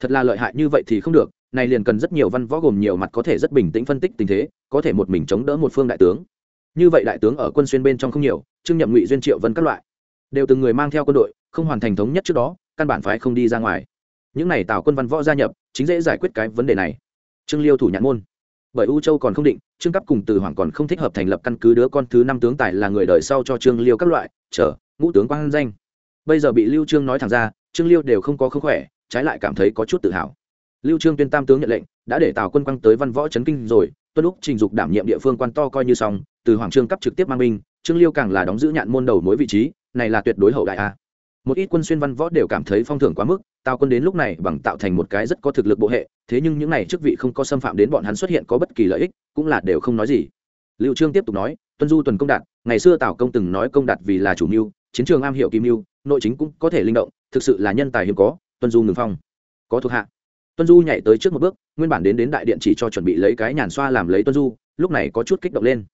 Thật là lợi hại như vậy thì không được, này liền cần rất nhiều văn võ gồm nhiều mặt có thể rất bình tĩnh phân tích tình thế, có thể một mình chống đỡ một phương đại tướng. Như vậy đại tướng ở quân xuyên bên trong không nhiều, trương nhậm ngụy duyên triệu vân các loại, đều từng người mang theo quân đội, không hoàn thành thống nhất trước đó, căn bản phái không đi ra ngoài. Những này tạo quân văn võ gia nhập, chính dễ giải quyết cái vấn đề này. Trương liêu thủ nhãn môn. Bởi u châu còn không định, trương cấp cùng từ hoàng còn không thích hợp thành lập căn cứ đứa con thứ năm tướng tài là người đời sau cho trương liêu các loại chờ, ngũ tướng quang danh. Bây giờ bị lưu trương nói thẳng ra, trương liêu đều không có không khỏe, trái lại cảm thấy có chút tự hào. Lưu trương tuyên tam tướng nhận lệnh, đã để tào quân quang tới văn võ chấn kinh rồi, tuân lúc trình dục đảm nhiệm địa phương quan to coi như xong, từ hoàng trương cấp trực tiếp mang binh, trương liêu càng là đóng giữ nhạn môn đầu mối vị trí, này là tuyệt đối hậu đại a. Một ít quân xuyên văn võ đều cảm thấy phong thưởng quá mức, tào quân đến lúc này bằng tạo thành một cái rất có thực lực bộ hệ, thế nhưng những này chức vị không có xâm phạm đến bọn hắn xuất hiện có bất kỳ lợi ích, cũng là đều không nói gì lưu trương tiếp tục nói, tuân du tuần công đạt, ngày xưa tào công từng nói công đạt vì là chủ mưu, chiến trường am hiểu kim mưu, nội chính cũng có thể linh động, thực sự là nhân tài hiếm có, tuân du ngừng phong. Có thuộc hạ. Tuân du nhảy tới trước một bước, nguyên bản đến đến đại điện chỉ cho chuẩn bị lấy cái nhàn xoa làm lấy tuân du, lúc này có chút kích động lên.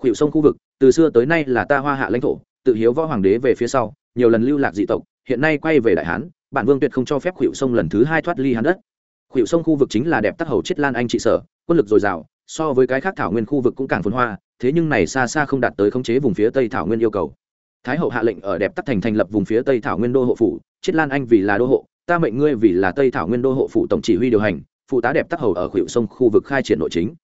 Khuỷu sông khu vực, từ xưa tới nay là ta hoa hạ lãnh thổ, tự hiếu võ hoàng đế về phía sau, nhiều lần lưu lạc dị tộc, hiện nay quay về đại hán, bản vương tuyệt không cho phép khuỷu sông lần thứ hai thoát ly hán đất. Khuỷu sông khu vực chính là đẹp tắc hầu chết lan anh trị sở, quân lực dồi dào so với cái khác thảo nguyên khu vực cũng càng phồn hoa, thế nhưng này xa xa không đạt tới khống chế vùng phía tây thảo nguyên yêu cầu. Thái hậu hạ lệnh ở đẹp tắc thành thành lập vùng phía tây thảo nguyên đô hộ phủ chiết lan anh vì là đô hộ, ta mệnh ngươi vì là tây thảo nguyên đô hộ phủ tổng chỉ huy điều hành, phụ tá đẹp tắc hầu ở khuỷu sông khu vực khai triển nội chính.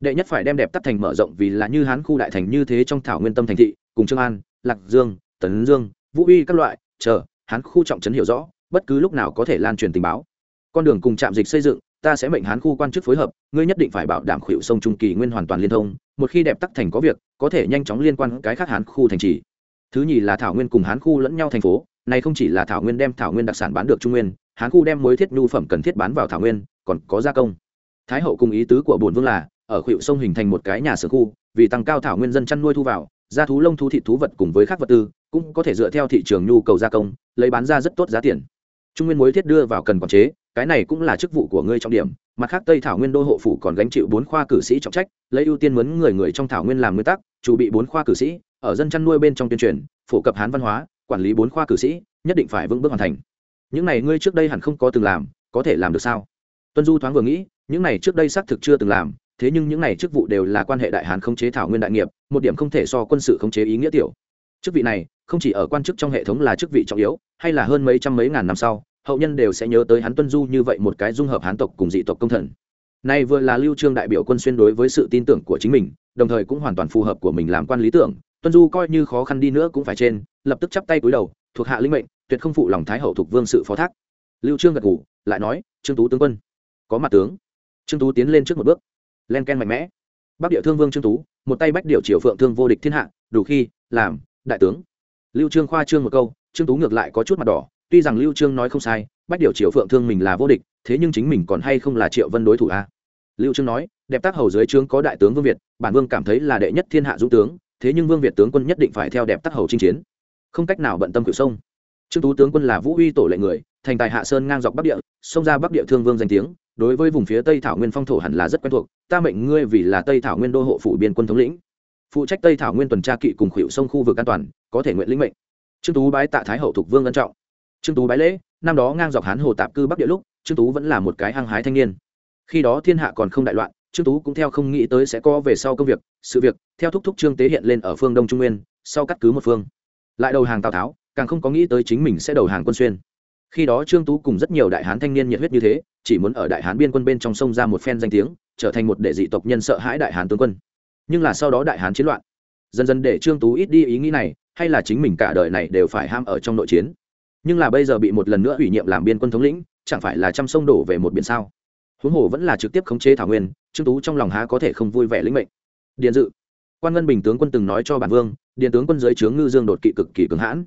Đệ nhất phải đem đẹp tắc thành mở rộng vì là như hán khu đại thành như thế trong thảo nguyên tâm thành thị, cùng trương an, lạc dương, tấn dương, vũ uy các loại, chờ, hán khu trọng trấn hiểu rõ, bất cứ lúc nào có thể lan truyền tình báo. Con đường cùng trạm dịch xây dựng ta sẽ mệnh hán khu quan chức phối hợp, ngươi nhất định phải bảo đảm khuỷu sông trung kỳ nguyên hoàn toàn liên thông, một khi đẹp tắc thành có việc, có thể nhanh chóng liên quan cái khác hán khu thành trì. Thứ nhì là thảo nguyên cùng hán khu lẫn nhau thành phố, này không chỉ là thảo nguyên đem thảo nguyên đặc sản bán được trung nguyên, hán khu đem mối thiết nhu phẩm cần thiết bán vào thảo nguyên, còn có gia công. Thái hậu cùng ý tứ của bổn vương là, ở khuỵu sông hình thành một cái nhà xưởng khu, vì tăng cao thảo nguyên dân chăn nuôi thu vào, gia thú lông thú thịt thú vật cùng với các vật tư, cũng có thể dựa theo thị trường nhu cầu gia công, lấy bán ra rất tốt giá tiền. Trung nguyên mối thiết đưa vào cần quản chế cái này cũng là chức vụ của ngươi trọng điểm, mặt khác tây thảo nguyên đô hộ phủ còn gánh chịu bốn khoa cử sĩ trọng trách, lấy ưu tiên mướn người người trong thảo nguyên làm nguyên tắc, chủ bị bốn khoa cử sĩ, ở dân chăn nuôi bên trong tuyên truyền, phổ cập hán văn hóa, quản lý bốn khoa cử sĩ, nhất định phải vững bước hoàn thành. Những này ngươi trước đây hẳn không có từng làm, có thể làm được sao? Tuân du thoáng vừa nghĩ, những này trước đây xác thực chưa từng làm, thế nhưng những này chức vụ đều là quan hệ đại hán khống chế thảo nguyên đại nghiệp, một điểm không thể so quân sự khống chế ý nghĩa tiểu. Chức vị này, không chỉ ở quan chức trong hệ thống là chức vị trọng yếu, hay là hơn mấy trăm mấy ngàn năm sau hậu nhân đều sẽ nhớ tới hắn tuân du như vậy một cái dung hợp hán tộc cùng dị tộc công thần. Này vừa là lưu trương đại biểu quân xuyên đối với sự tin tưởng của chính mình, đồng thời cũng hoàn toàn phù hợp của mình làm quan lý tưởng, tuân du coi như khó khăn đi nữa cũng phải trên, lập tức chắp tay cúi đầu, thuộc hạ linh mệnh, tuyệt không phụ lòng thái hậu thuộc vương sự phó thác. Lưu trương gật gù, lại nói, trương tú tướng quân. Có mặt tướng. Trương tú tiến lên trước một bước, len ken mạnh mẽ. Bắc địa thương vương trương tú, một tay bách điệu triều phượng thương vô địch thiên hạ, đủ khi làm, đại tướng. Lưu trương khoa trương một câu, trương tú ngược lại có chút mặt đỏ tuy rằng lưu trương nói không sai, bách điều triệu phượng thương mình là vô địch, thế nhưng chính mình còn hay không là triệu vân đối thủ a? À? lưu trương nói, đẹp tác hầu dưới trướng có đại tướng vương việt, bản vương cảm thấy là đệ nhất thiên hạ dũng tướng, thế nhưng vương việt tướng quân nhất định phải theo đẹp tác hầu chinh chiến. Không cách nào bận tâm cửu sông. Trương tú tướng quân là vũ uy tổ lệ người, thành tài hạ sơn ngang dọc bắc địa xông ra bắc địa thương vương danh tiếng, đối với vùng phía tây thảo nguyên phong thổ hẳn là rất quen thuộc, ta mệnh ngươi vì là tây thảo nguyên đô hộ phủ biên quân thống lĩnh. Phụ trách tây thảo nguyên tuần tra kỵ cùng khuỷu sông khu vực an toàn, có thể nguyện lĩnh mệnh. Trương tú bái tạ thái hậu thục vương ân trọng trương tú bái lễ, năm đó ngang dọc hán hồ tạp cư bắc địa lúc, trương tú vẫn là một cái hăng hái thanh niên. Khi đó thiên hạ còn không đại loạn, trương tú cũng theo không nghĩ tới sẽ có về sau công việc, sự việc, theo thúc thúc trương tế hiện lên ở phương đông trung nguyên, sau cắt cứ một phương. Lại đầu hàng tào tháo, càng không có nghĩ tới chính mình sẽ đầu hàng quân xuyên. Khi đó trương tú cùng rất nhiều đại hán thanh niên nhiệt huyết như thế, chỉ muốn ở đại hán biên quân bên trong sông ra một phen danh tiếng, trở thành một đệ dị tộc nhân sợ hãi đại hán tướng quân. Nhưng là sau đó đại hán chiến loạn. Dần dần để trương tú ít đi ý nghĩ này, hay là chính mình cả đời này đều phải ham ở trong nội chiến nhưng là bây giờ bị một lần nữa ủy nhiệm làm biên quân thống lĩnh, chẳng phải là trăm sông đổ về một biển sao? Huống hồ vẫn là trực tiếp khống chế thảo nguyên, trương tú trong lòng há có thể không vui vẻ lĩnh mệnh. Điện dự. Quan ngân bình tướng quân từng nói cho bản vương, điện tướng quân dưới trướng ngư dương đột kỵ cực kỳ cứng hãn.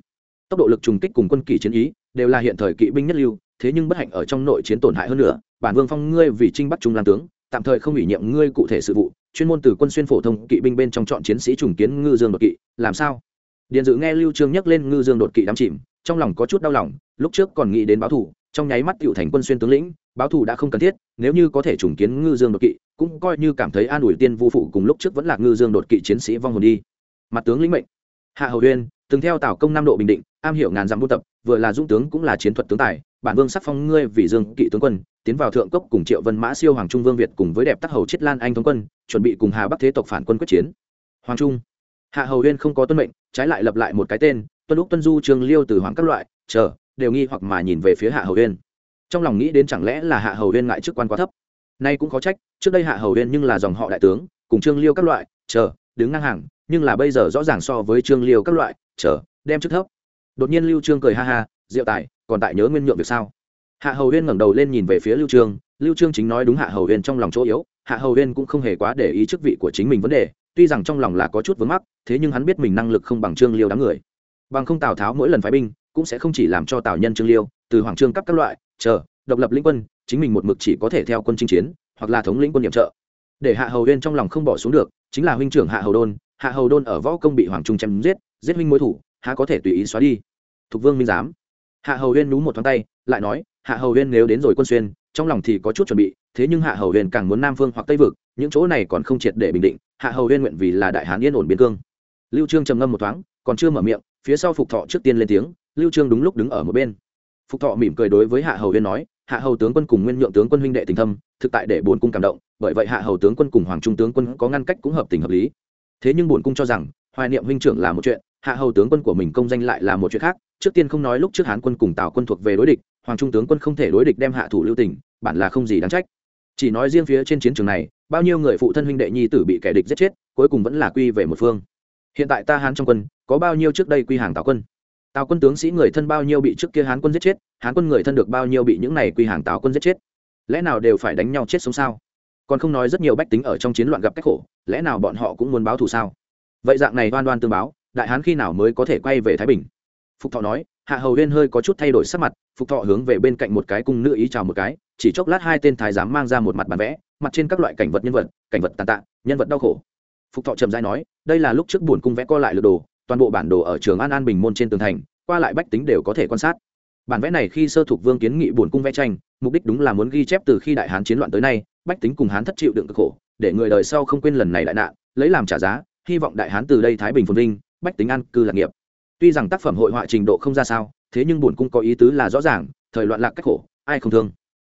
Tốc độ lực trùng kích cùng quân kỳ chiến ý, đều là hiện thời kỵ binh nhất lưu, thế nhưng bất hạnh ở trong nội chiến tổn hại hơn nữa, bản vương phong ngươi vì trinh bắt trung lan tướng, tạm thời không ủy nhiệm ngươi cụ thể sự vụ, chuyên môn từ quân xuyên phổ thông kỵ binh bên trong chọn chiến sĩ trùng kiến ngư dương đột kỵ, làm sao? Điện dự nghe lưu trương nhắc lên ngư dương đột kỵ đắm chìm trong lòng có chút đau lòng, lúc trước còn nghĩ đến báo thủ trong nháy mắt cựu thành quân xuyên tướng lĩnh, báo thủ đã không cần thiết, nếu như có thể trùng kiến ngư dương đột kỵ, cũng coi như cảm thấy an ủi tiên vu phụ cùng lúc trước vẫn là ngư dương đột kỵ chiến sĩ vong hồn đi. Mặt tướng lĩnh mệnh. Hạ hầu huyên từng theo tào công nam độ bình định, am hiểu ngàn dặm buôn tập, vừa là dũng tướng cũng là chiến thuật tướng tài, bản vương sắc phong ngươi vì dương kỵ tướng quân, tiến vào thượng cốc cùng triệu vân mã siêu hoàng trung vương việt cùng với đẹp tắc hầu chiết lan anh thống quân, chuẩn bị cùng hà bắc thế tộc phản quân quyết chiến. Hoàng trung. Hạ hầu huyên không có tuân mệnh, trái lại lập lại một cái tên tuân lúc tuân du Trương liêu từ hoàng các loại, chờ, đều nghi hoặc mà nhìn về phía hạ hầu huyên trong lòng nghĩ đến chẳng lẽ là hạ hầu huyên ngại chức quan quá thấp. Nay cũng có trách, trước đây hạ hầu huyên nhưng là dòng họ đại tướng, cùng trương liêu các loại, chờ, đứng ngang hàng, nhưng là bây giờ rõ ràng so với trương liêu các loại, chờ, đem chức thấp. Đột nhiên lưu trương cười ha ha, diệu tài, còn tại nhớ nguyên nhượng việc sao? Hạ hầu huyên ngẩng đầu lên nhìn về phía lưu trương lưu trương chính nói đúng hạ hầu huyên trong lòng chỗ yếu, hạ hầu huyên cũng không hề quá để ý chức vị của chính mình vấn đề, tuy rằng trong lòng là có chút vướng mắc, thế nhưng hắn biết mình năng lực không bằng trương liêu đám người bằng không tào tháo mỗi lần phái binh cũng sẽ không chỉ làm cho tào nhân trương liêu, từ hoàng trương cấp các loại, chờ, độc lập lĩnh quân, chính mình một mực chỉ có thể theo quân chinh chiến, hoặc là thống lĩnh quân nhiệm trợ. Để hạ hầu huyên trong lòng không bỏ xuống được, chính là huynh trưởng hạ hầu đôn, hạ hầu đôn ở võ công bị hoàng trung chém giết giết huynh mối thủ, há có thể tùy ý xóa đi. Thục vương minh giám. Hạ hầu huyên nú một thoáng tay, lại nói, hạ hầu huyên nếu đến rồi quân xuyên, trong lòng thì có chút chuẩn bị, thế nhưng hạ hầu huyên càng muốn nam phương hoặc tây vực, những chỗ này còn không triệt để bình định, hạ hầu huyên nguyện vì là đại hán yên ổn biên cương. Lưu trương trầm ngâm một thoáng còn chưa mở miệng, phía sau phục thọ trước tiên lên tiếng, lưu trương đúng lúc đứng ở một bên. Phục thọ mỉm cười đối với hạ hầu huyên nói, hạ hầu tướng quân cùng nguyên nhượng tướng quân huynh đệ tình thâm, thực tại để bổn cung cảm động, bởi vậy hạ hầu tướng quân cùng hoàng trung tướng quân có ngăn cách cũng hợp tình hợp lý. Thế nhưng bổn cung cho rằng, hoài niệm huynh trưởng là một chuyện, hạ hầu tướng quân của mình công danh lại là một chuyện khác, trước tiên không nói lúc trước hán quân cùng tào quân thuộc về đối địch, hoàng trung tướng quân không thể đối địch đem hạ thủ lưu tình, bản là không gì đáng trách. Chỉ nói riêng phía trên chiến trường này, bao nhiêu người phụ thân huynh đệ nhi tử bị kẻ địch giết chết, cuối cùng vẫn là quy về một phương. Hiện tại ta hán trong quân có bao nhiêu trước đây quy hàng tào quân? Tào quân tướng sĩ người thân bao nhiêu bị trước kia hán quân giết chết? Hán quân người thân được bao nhiêu bị những này quy hàng tào quân giết chết? Lẽ nào đều phải đánh nhau chết sống sao? Còn không nói rất nhiều bách tính ở trong chiến loạn gặp cách khổ, lẽ nào bọn họ cũng muốn báo thù sao? Vậy dạng này đoan đoan tương báo, đại hán khi nào mới có thể quay về thái bình? Phục thọ nói, hạ hầu huyên hơi có chút thay đổi sắc mặt, phục thọ hướng về bên cạnh một cái cung nữ ý chào một cái, chỉ chốc lát hai tên thái giám mang ra một mặt bản vẽ, mặt trên các loại cảnh vật nhân vật, cảnh vật tàn tạ, nhân vật đau khổ. Phục thọ trầm dai nói, đây là lúc trước buồn cung vẽ co lại lượt đồ toàn bộ bản đồ ở trường an an bình môn trên tường thành, qua lại bách tính đều có thể quan sát. Bản vẽ này khi sơ thục vương kiến nghị buồn cung vẽ tranh, mục đích đúng là muốn ghi chép từ khi đại hán chiến loạn tới nay, bách tính cùng hán thất chịu đựng cực khổ, để người đời sau không quên lần này đại nạn, lấy làm trả giá, hy vọng đại hán từ đây thái bình phồn vinh, bách tính an cư lạc nghiệp. Tuy rằng tác phẩm hội họa trình độ không ra sao, thế nhưng bổn cung có ý tứ là rõ ràng, thời loạn lạc cách khổ, ai không thương?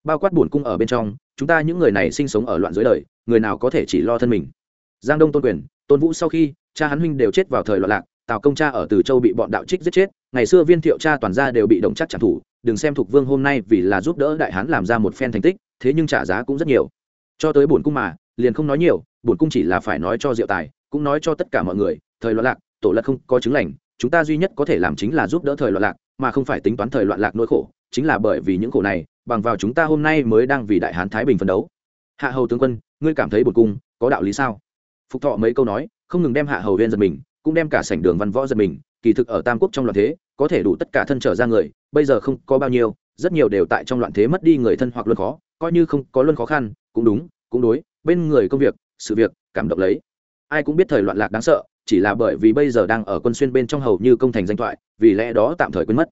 Bao quát bổn cung ở bên trong, chúng ta những người này sinh sống ở loạn dưới đời, người nào có thể chỉ lo thân mình? Giang đông tôn quyền, tôn vũ sau khi cha hắn huynh đều chết vào thời loạn lạc tào công cha ở từ châu bị bọn đạo trích giết chết, ngày xưa viên thiệu cha toàn gia đều bị động chắc trả thủ đừng xem thục vương hôm nay vì là giúp đỡ đại hán làm ra một phen thành tích, thế nhưng trả giá cũng rất nhiều. Cho tới bổn cung mà, liền không nói nhiều, bổn cung chỉ là phải nói cho diệu tài, cũng nói cho tất cả mọi người, thời loạn lạc, tổ lật không có chứng lành, chúng ta duy nhất có thể làm chính là giúp đỡ thời loạn lạc, mà không phải tính toán thời loạn lạc nỗi khổ, chính là bởi vì những khổ này, bằng vào chúng ta hôm nay mới đang vì đại hán thái bình phấn đấu. Hạ hầu tướng quân, ngươi cảm thấy bổn cung có đạo lý sao? Phục thọ mấy câu nói, không ngừng đem hạ hầu viên giật mình cũng đem cả sảnh đường văn võ giật mình, kỳ thực ở tam quốc trong loạn thế, có thể đủ tất cả thân trở ra người, bây giờ không có bao nhiêu, rất nhiều đều tại trong loạn thế mất đi người thân hoặc luân khó, coi như không có luân khó khăn, cũng đúng, cũng đối, bên người công việc, sự việc, cảm động lấy. Ai cũng biết thời loạn lạc đáng sợ, chỉ là bởi vì bây giờ đang ở quân xuyên bên trong hầu như công thành danh thoại, vì lẽ đó tạm thời quên mất.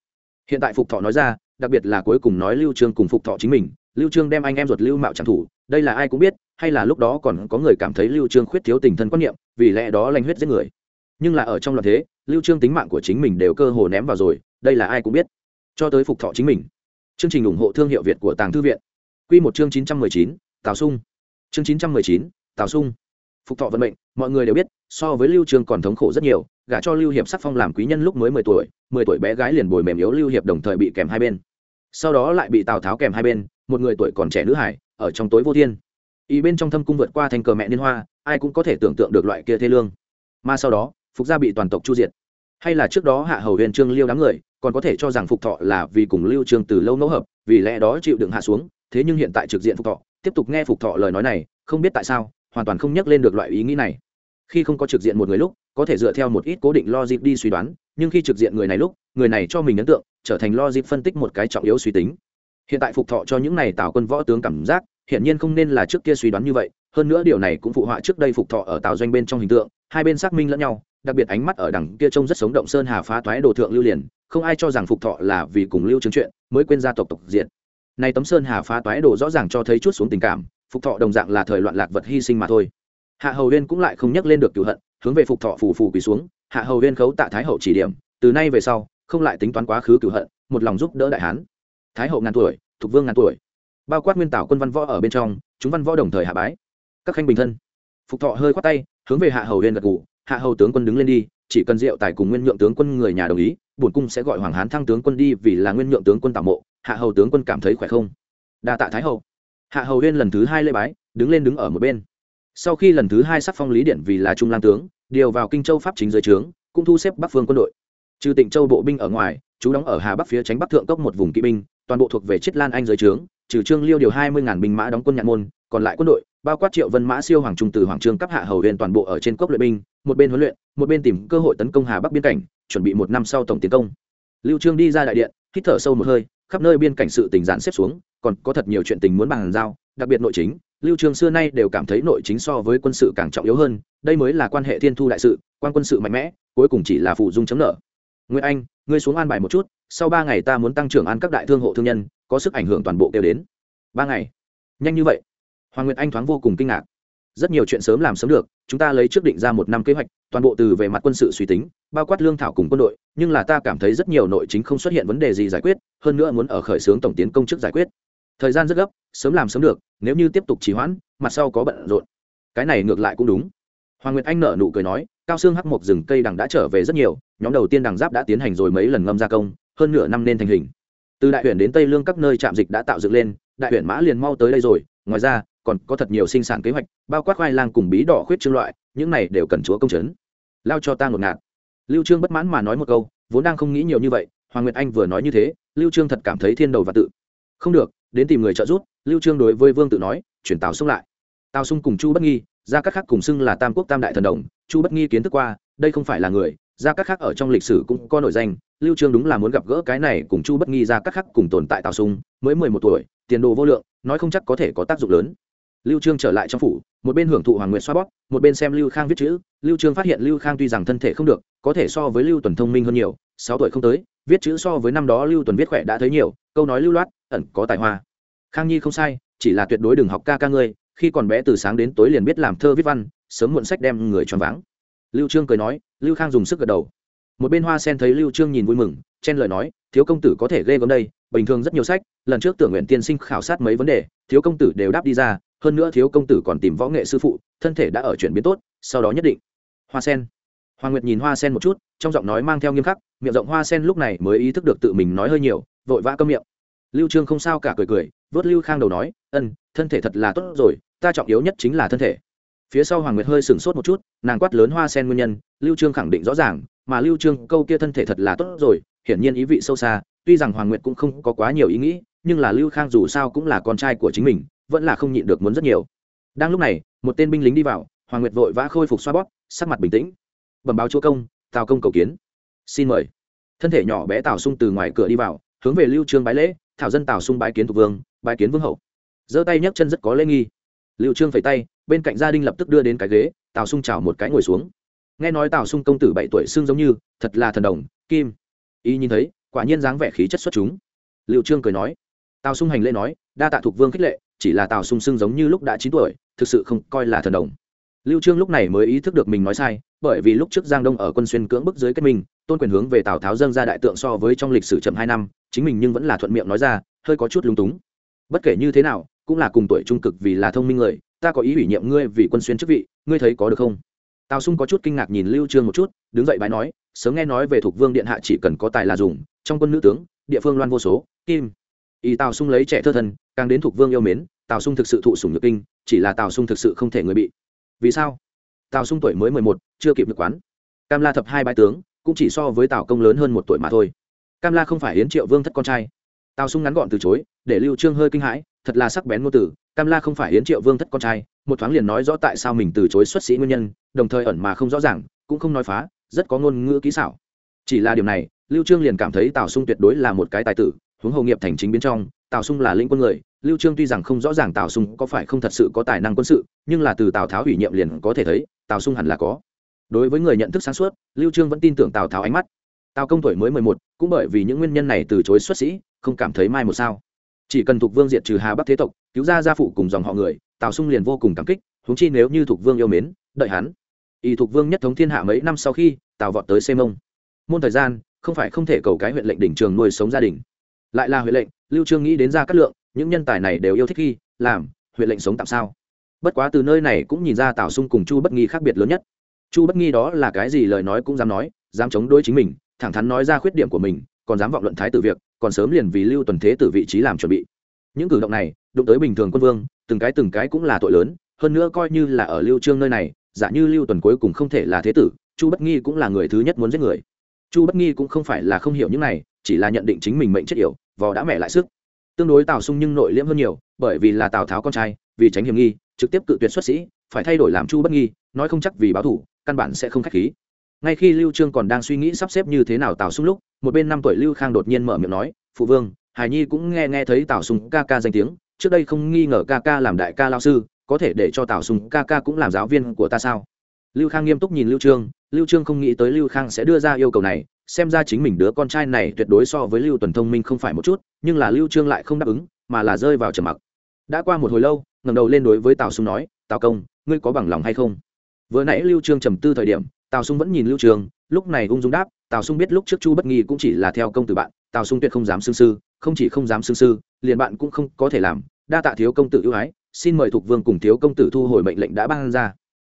Hiện tại phục thọ nói ra, đặc biệt là cuối cùng nói lưu trương cùng phục thọ chính mình, lưu trương đem anh em ruột lưu mạo chẳng thủ đây là ai cũng biết, hay là lúc đó còn có người cảm thấy lưu trương khuyết thiếu tình thân quan niệm, vì lẽ đó lanh huyết giết người nhưng là ở trong loạn thế lưu trương tính mạng của chính mình đều cơ hồ ném vào rồi đây là ai cũng biết. Cho tới phục thọ chính mình. Chương trình ủng hộ thương hiệu việt của tàng thư viện. Quy một chương 919, tào sung. Chương 919, tào sung. Phục thọ vận mệnh mọi người đều biết so với lưu trương còn thống khổ rất nhiều gả cho lưu hiệp sắc phong làm quý nhân lúc mới mười tuổi mười tuổi bé gái liền bồi mềm yếu lưu hiệp đồng thời bị kèm hai bên. Sau đó lại bị tào tháo kèm hai bên một người tuổi còn trẻ nữ hải ở trong tối vô thiên. Ý bên trong thâm cung vượt qua thành cờ mẹ liên hoa ai cũng có thể tưởng tượng được loại kia thế lương. Mà sau đó phục gia bị toàn tộc chu diệt. Hay là trước đó hạ hầu huyền trương liêu đám người, còn có thể cho rằng phục thọ là vì cùng lưu trương từ lâu nấu hợp, vì lẽ đó chịu đựng hạ xuống, thế nhưng hiện tại trực diện phục thọ, tiếp tục nghe phục thọ lời nói này, không biết tại sao, hoàn toàn không nhắc lên được loại ý nghĩ này. Khi không có trực diện một người lúc, có thể dựa theo một ít cố định logic đi suy đoán, nhưng khi trực diện người này lúc, người này cho mình ấn tượng, trở thành logic phân tích một cái trọng yếu suy tính. Hiện tại phục thọ cho những này tạo quân võ tướng cảm giác, hiển nhiên không nên là trước kia suy đoán như vậy, hơn nữa điều này cũng phụ họa trước đây phục thọ ở tạo doanh bên trong hình tượng, hai bên xác minh lẫn nhau đặc biệt ánh mắt ở đằng kia trông rất sống động sơn hà phá toái đồ thượng lưu liền, không ai cho rằng phục thọ là vì cùng lưu chứng chuyện, mới quên gia tộc tộc diện này tấm sơn hà phá toái đồ rõ ràng cho thấy chút xuống tình cảm, phục thọ đồng dạng là thời loạn lạc vật hy sinh mà thôi. Hạ hầu huyên cũng lại không nhắc lên được cửu hận, hướng về phục thọ phù phù quỳ xuống, hạ hầu huyên khấu tạ thái hậu chỉ điểm, từ nay về sau, không lại tính toán quá khứ cửu hận, một lòng giúp đỡ đại hán. Thái hậu ngàn tuổi thục vương ngàn tuổi. Bao quát nguyên tảo quân văn võ ở bên trong, chúng văn võ đồng thời hạ bái. Các khanh bình thân. Phục thọ hơi khoát tay, hướng về hạ hầu huyên gật gù hạ hầu tướng quân đứng lên đi, chỉ cần Diệu tài cùng nguyên nhượng tướng quân người nhà đồng ý, bổn cung sẽ gọi hoàng hán thăng tướng quân đi vì là nguyên nhượng tướng quân tạm mộ, hạ hầu tướng quân cảm thấy khỏe không? Đa tạ thái hậu. Hạ hầu huyên lần thứ hai lễ bái, đứng lên đứng ở một bên. Sau khi lần thứ hai sắc phong lý điện vì là trung lang tướng, điều vào kinh châu pháp chính dưới trướng, cũng thu xếp bắc phương quân đội. Trừ tỉnh châu bộ binh ở ngoài, chú đóng ở hà bắc phía tránh bắc thượng cốc một vùng kỵ binh, toàn bộ thuộc về chiết lan anh dưới trướng, trừ trương liêu điều hai mươi ngàn binh mã đóng quân nhạn môn, còn lại quân đội bao quát triệu vân mã siêu hoàng trung từ hoàng trương cấp hạ hầu huyền toàn bộ ở trên cốc luyện binh, một bên huấn luyện, một bên tìm cơ hội tấn công hà bắc biên cảnh, chuẩn bị một năm sau tổng tiến công. Lưu trương đi ra đại điện, hít thở sâu một hơi, khắp nơi biên cảnh sự tình giản xếp xuống, còn có thật nhiều chuyện tình muốn bàn giao, đặc biệt nội chính, lưu trương xưa nay đều cảm thấy nội chính so với quân sự càng trọng yếu hơn, đây mới là quan hệ thiên thu đại sự, quan quân sự mạnh mẽ, cuối cùng chỉ là phụ dung chấm nợ. Nguyễn anh, ngươi xuống an bài một chút, sau ba ngày ta muốn tăng trưởng an các đại thương hộ thương nhân, có sức ảnh hưởng toàn bộ kêu đến. Ba ngày. Nhanh như vậy hoàng nguyệt anh thoáng vô cùng kinh ngạc. Rất nhiều chuyện sớm làm sớm được, chúng ta lấy trước định ra một năm kế hoạch, toàn bộ từ về mặt quân sự suy tính, bao quát lương thảo cùng quân đội, nhưng là ta cảm thấy rất nhiều nội chính không xuất hiện vấn đề gì giải quyết, hơn nữa muốn ở khởi xướng tổng tiến công chức giải quyết. Thời gian rất gấp, sớm làm sớm được, nếu như tiếp tục trì hoãn, mặt sau có bận rộn. Cái này ngược lại cũng đúng. Hoàng nguyệt anh nở nụ cười nói, cao xương hắc mộc rừng cây đằng đã trở về rất nhiều, nhóm đầu tiên đằng giáp đã tiến hành rồi mấy lần ngâm gia công, hơn nửa năm nên thành hình. Từ đại huyện đến tây lương các nơi trạm dịch đã tạo dựng lên, đại huyện mã liền mau tới đây rồi, ngoài ra còn có thật nhiều sinh sản kế hoạch, bao quát khoai lang cùng bí đỏ khuyết trương loại, những này đều cần chúa công chấn. Lao cho ta ngột ngạt. Lưu trương bất mãn mà nói một câu, vốn đang không nghĩ nhiều như vậy, hoàng nguyệt anh vừa nói như thế, lưu trương thật cảm thấy thiên đầu và tự. Không được, đến tìm người trợ giúp, lưu trương đối với vương tự nói, chuyển tào xung lại. Tào xung cùng chu bất nghi, gia các khác cùng xưng là tam quốc tam đại thần đồng, chu bất nghi kiến thức qua, đây không phải là người, gia các khác ở trong lịch sử cũng có nổi danh, lưu trương đúng là muốn gặp gỡ cái này cùng chu bất nghi, gia các khác cùng tồn tại tào xung mới 11 tuổi, tiền đồ vô lượng, nói không chắc có thể có tác dụng lớn lưu trương trở lại trong phủ, một bên hưởng thụ hoàng nguyệt xoa bóp, một bên xem lưu khang viết chữ. Lưu trương phát hiện lưu khang tuy rằng thân thể không được, có thể so với lưu tuần thông minh hơn nhiều, sáu tuổi không tới, viết chữ so với năm đó lưu tuần viết khỏe đã thấy nhiều, câu nói lưu loát, ẩn có tài hoa. Khang nhi không sai, chỉ là tuyệt đối đừng học ca ca ngươi, khi còn bé từ sáng đến tối liền biết làm thơ viết văn, sớm muộn sách đem người choáng váng. Lưu trương cười nói, lưu khang dùng sức gật đầu. Một bên hoa sen thấy lưu trương nhìn vui mừng, chen lời nói, thiếu công tử có thể ghê gớm đây, bình thường rất nhiều sách, lần trước tưởng nguyện tiên sinh khảo sát mấy vấn đề, thiếu công tử đều đáp đi ra hơn nữa thiếu công tử còn tìm võ nghệ sư phụ, thân thể đã ở chuyển biến tốt, sau đó nhất định. Hoa sen. Hoàng nguyệt nhìn hoa sen một chút, trong giọng nói mang theo nghiêm khắc, miệng rộng hoa sen lúc này mới ý thức được tự mình nói hơi nhiều, vội vã cơm miệng. Lưu trương không sao cả cười cười, vớt lưu khang đầu nói, ân, thân thể thật là tốt rồi, ta trọng yếu nhất chính là thân thể. Phía sau hoàng nguyệt hơi sừng sốt một chút, nàng quát lớn hoa sen nguyên nhân, lưu trương khẳng định rõ ràng, mà lưu trương, câu kia thân thể thật là tốt rồi, hiển nhiên ý vị sâu xa, tuy rằng hoàng nguyệt cũng không có quá nhiều ý nghĩ, nhưng là lưu khang dù sao cũng là con trai của chính mình vẫn là không nhịn được muốn rất nhiều. Đang lúc này, một tên binh lính đi vào, hoàng nguyệt vội vã khôi phục xoa bóp, sắc mặt bình tĩnh. Bẩm báo chúa công, tào công cầu kiến. Xin mời. Thân thể nhỏ bé tào sung từ ngoài cửa đi vào, hướng về lưu trương bái lễ, thảo dân tào sung bái kiến thuộc vương, bái kiến vương hậu. Giơ tay nhấc chân rất có lễ nghi. Lưu trương phẩy tay, bên cạnh gia đình lập tức đưa đến cái ghế, tào sung chào một cái ngồi xuống. Nghe nói tào sung công tử bảy tuổi xương giống như, thật là thần đồng, kim. Y nhìn thấy, quả nhiên dáng vẻ khí chất xuất chúng. Liệu trương cười nói. Tào sung hành lễ nói, đa tạ thuộc vương khích lệ chỉ là tào sung xưng giống như lúc đã chín tuổi, thực sự không coi là thần đồng. Lưu trương lúc này mới ý thức được mình nói sai, bởi vì lúc trước giang đông ở quân xuyên cưỡng bức dưới kết minh, tôn quyền hướng về tào tháo dâng ra đại tượng so với trong lịch sử chậm hai năm, chính mình nhưng vẫn là thuận miệng nói ra, hơi có chút lung túng. Bất kể như thế nào, cũng là cùng tuổi trung cực vì là thông minh người, ta có ý ủy nhiệm ngươi vì quân xuyên chức vị, ngươi thấy có được không? Tào sung có chút kinh ngạc nhìn lưu trương một chút, đứng dậy bái nói, sớm nghe nói về thuộc vương điện hạ chỉ cần có tài là dùng, trong quân nữ tướng, địa phương loan vô số, kim y tào sung lấy trẻ thơ thân, càng đến thuộc vương yêu mến, tào sung thực sự thụ sủng nhược kinh, chỉ là tào sung thực sự không thể người bị. Vì sao? Tào sung tuổi mới mười một, chưa kịp được quán. Cam la thập hai bái tướng, cũng chỉ so với tào công lớn hơn một tuổi mà thôi. Cam la không phải hiến triệu vương thất con trai. Tào sung ngắn gọn từ chối, để lưu trương hơi kinh hãi, thật là sắc bén ngôn tử cam la không phải hiến triệu vương thất con trai, một thoáng liền nói rõ tại sao mình từ chối xuất sĩ nguyên nhân, đồng thời ẩn mà không rõ ràng, cũng không nói phá, rất có ngôn ngữ kỹ xảo. Chỉ là điều này, lưu trương liền cảm thấy tào sung tuyệt đối là một cái tài tử huống hồ nghiệp thành chính biến trong tào sung là lĩnh quân người lưu trương tuy rằng không rõ ràng tào sung có phải không thật sự có tài năng quân sự nhưng là từ tào tháo ủy nhiệm liền có thể thấy tào sung hẳn là có. Đối với người nhận thức sáng suốt lưu trương vẫn tin tưởng tào tháo ánh mắt. Tào công tuổi mới 11, cũng bởi vì những nguyên nhân này từ chối xuất sĩ không cảm thấy mai một sao. Chỉ cần thuộc vương diệt trừ hà bắc thế tộc cứu ra gia phụ cùng dòng họ người tào sung liền vô cùng cảm kích huống chi nếu như thuộc vương yêu mến đợi hắn. Y thuộc vương nhất thống thiên hạ mấy năm sau khi tào vọt tới xê mông. Môn thời gian không phải không thể cầu cái huyện lệnh đỉnh trường nuôi sống gia đình lại là huệ lệnh, lưu trương nghĩ đến ra cát lượng, những nhân tài này đều yêu thích khi làm, huệ lệnh sống tạm sao? Bất quá từ nơi này cũng nhìn ra tào sung cùng chu bất nghi khác biệt lớn nhất. Chu bất nghi đó là cái gì lời nói cũng dám nói, dám chống đối chính mình, thẳng thắn nói ra khuyết điểm của mình, còn dám vọng luận thái tử việc, còn sớm liền vì lưu tuần thế tử vị trí làm chuẩn bị. Những cử động này, đụng tới bình thường quân vương, từng cái từng cái cũng là tội lớn, hơn nữa coi như là ở lưu trương nơi này, giả như lưu tuần cuối cùng không thể là thế tử, chu bất nghi cũng là người thứ nhất muốn giết người. Chu bất nghi cũng không phải là không hiểu những này chỉ là nhận định chính mình mệnh chết yểu, vò đã mẹ lại sức. Tương đối tào sung nhưng nội liễm hơn nhiều, bởi vì là tào tháo con trai, vì tránh hiểm nghi, trực tiếp cự tuyệt xuất sĩ, phải thay đổi làm chu bất nghi, nói không chắc vì báo thủ, căn bản sẽ không khách khí. Ngay khi lưu trương còn đang suy nghĩ sắp xếp như thế nào tào sung lúc, một bên năm tuổi lưu khang đột nhiên mở miệng nói, phụ vương, hải nhi cũng nghe nghe thấy tào sung ca ca danh tiếng, trước đây không nghi ngờ ca ca làm đại ca lao sư, có thể để cho tào sung ca ca cũng làm giáo viên của ta sao? Lưu khang nghiêm túc nhìn lưu trương lưu trương không nghĩ tới lưu khang sẽ đưa ra yêu cầu này xem ra chính mình đứa con trai này tuyệt đối so với lưu tuần thông minh không phải một chút, nhưng là lưu trương lại không đáp ứng, mà là rơi vào trầm mặc. Đã qua một hồi lâu, ngẩng đầu lên đối với tào sung nói, tào công, ngươi có bằng lòng hay không? Vừa nãy lưu trương trầm tư thời điểm, tào sung vẫn nhìn lưu trương, lúc này ung dung đáp, tào sung biết lúc trước chu bất nghi cũng chỉ là theo công tử bạn, tào sung tuyệt không dám xưng sư, không chỉ không dám xưng sư, liền bạn cũng không có thể làm, đa tạ thiếu công tử ưu ái, xin mời thuộc vương cùng thiếu công tử thu hồi mệnh lệnh đã ban ra.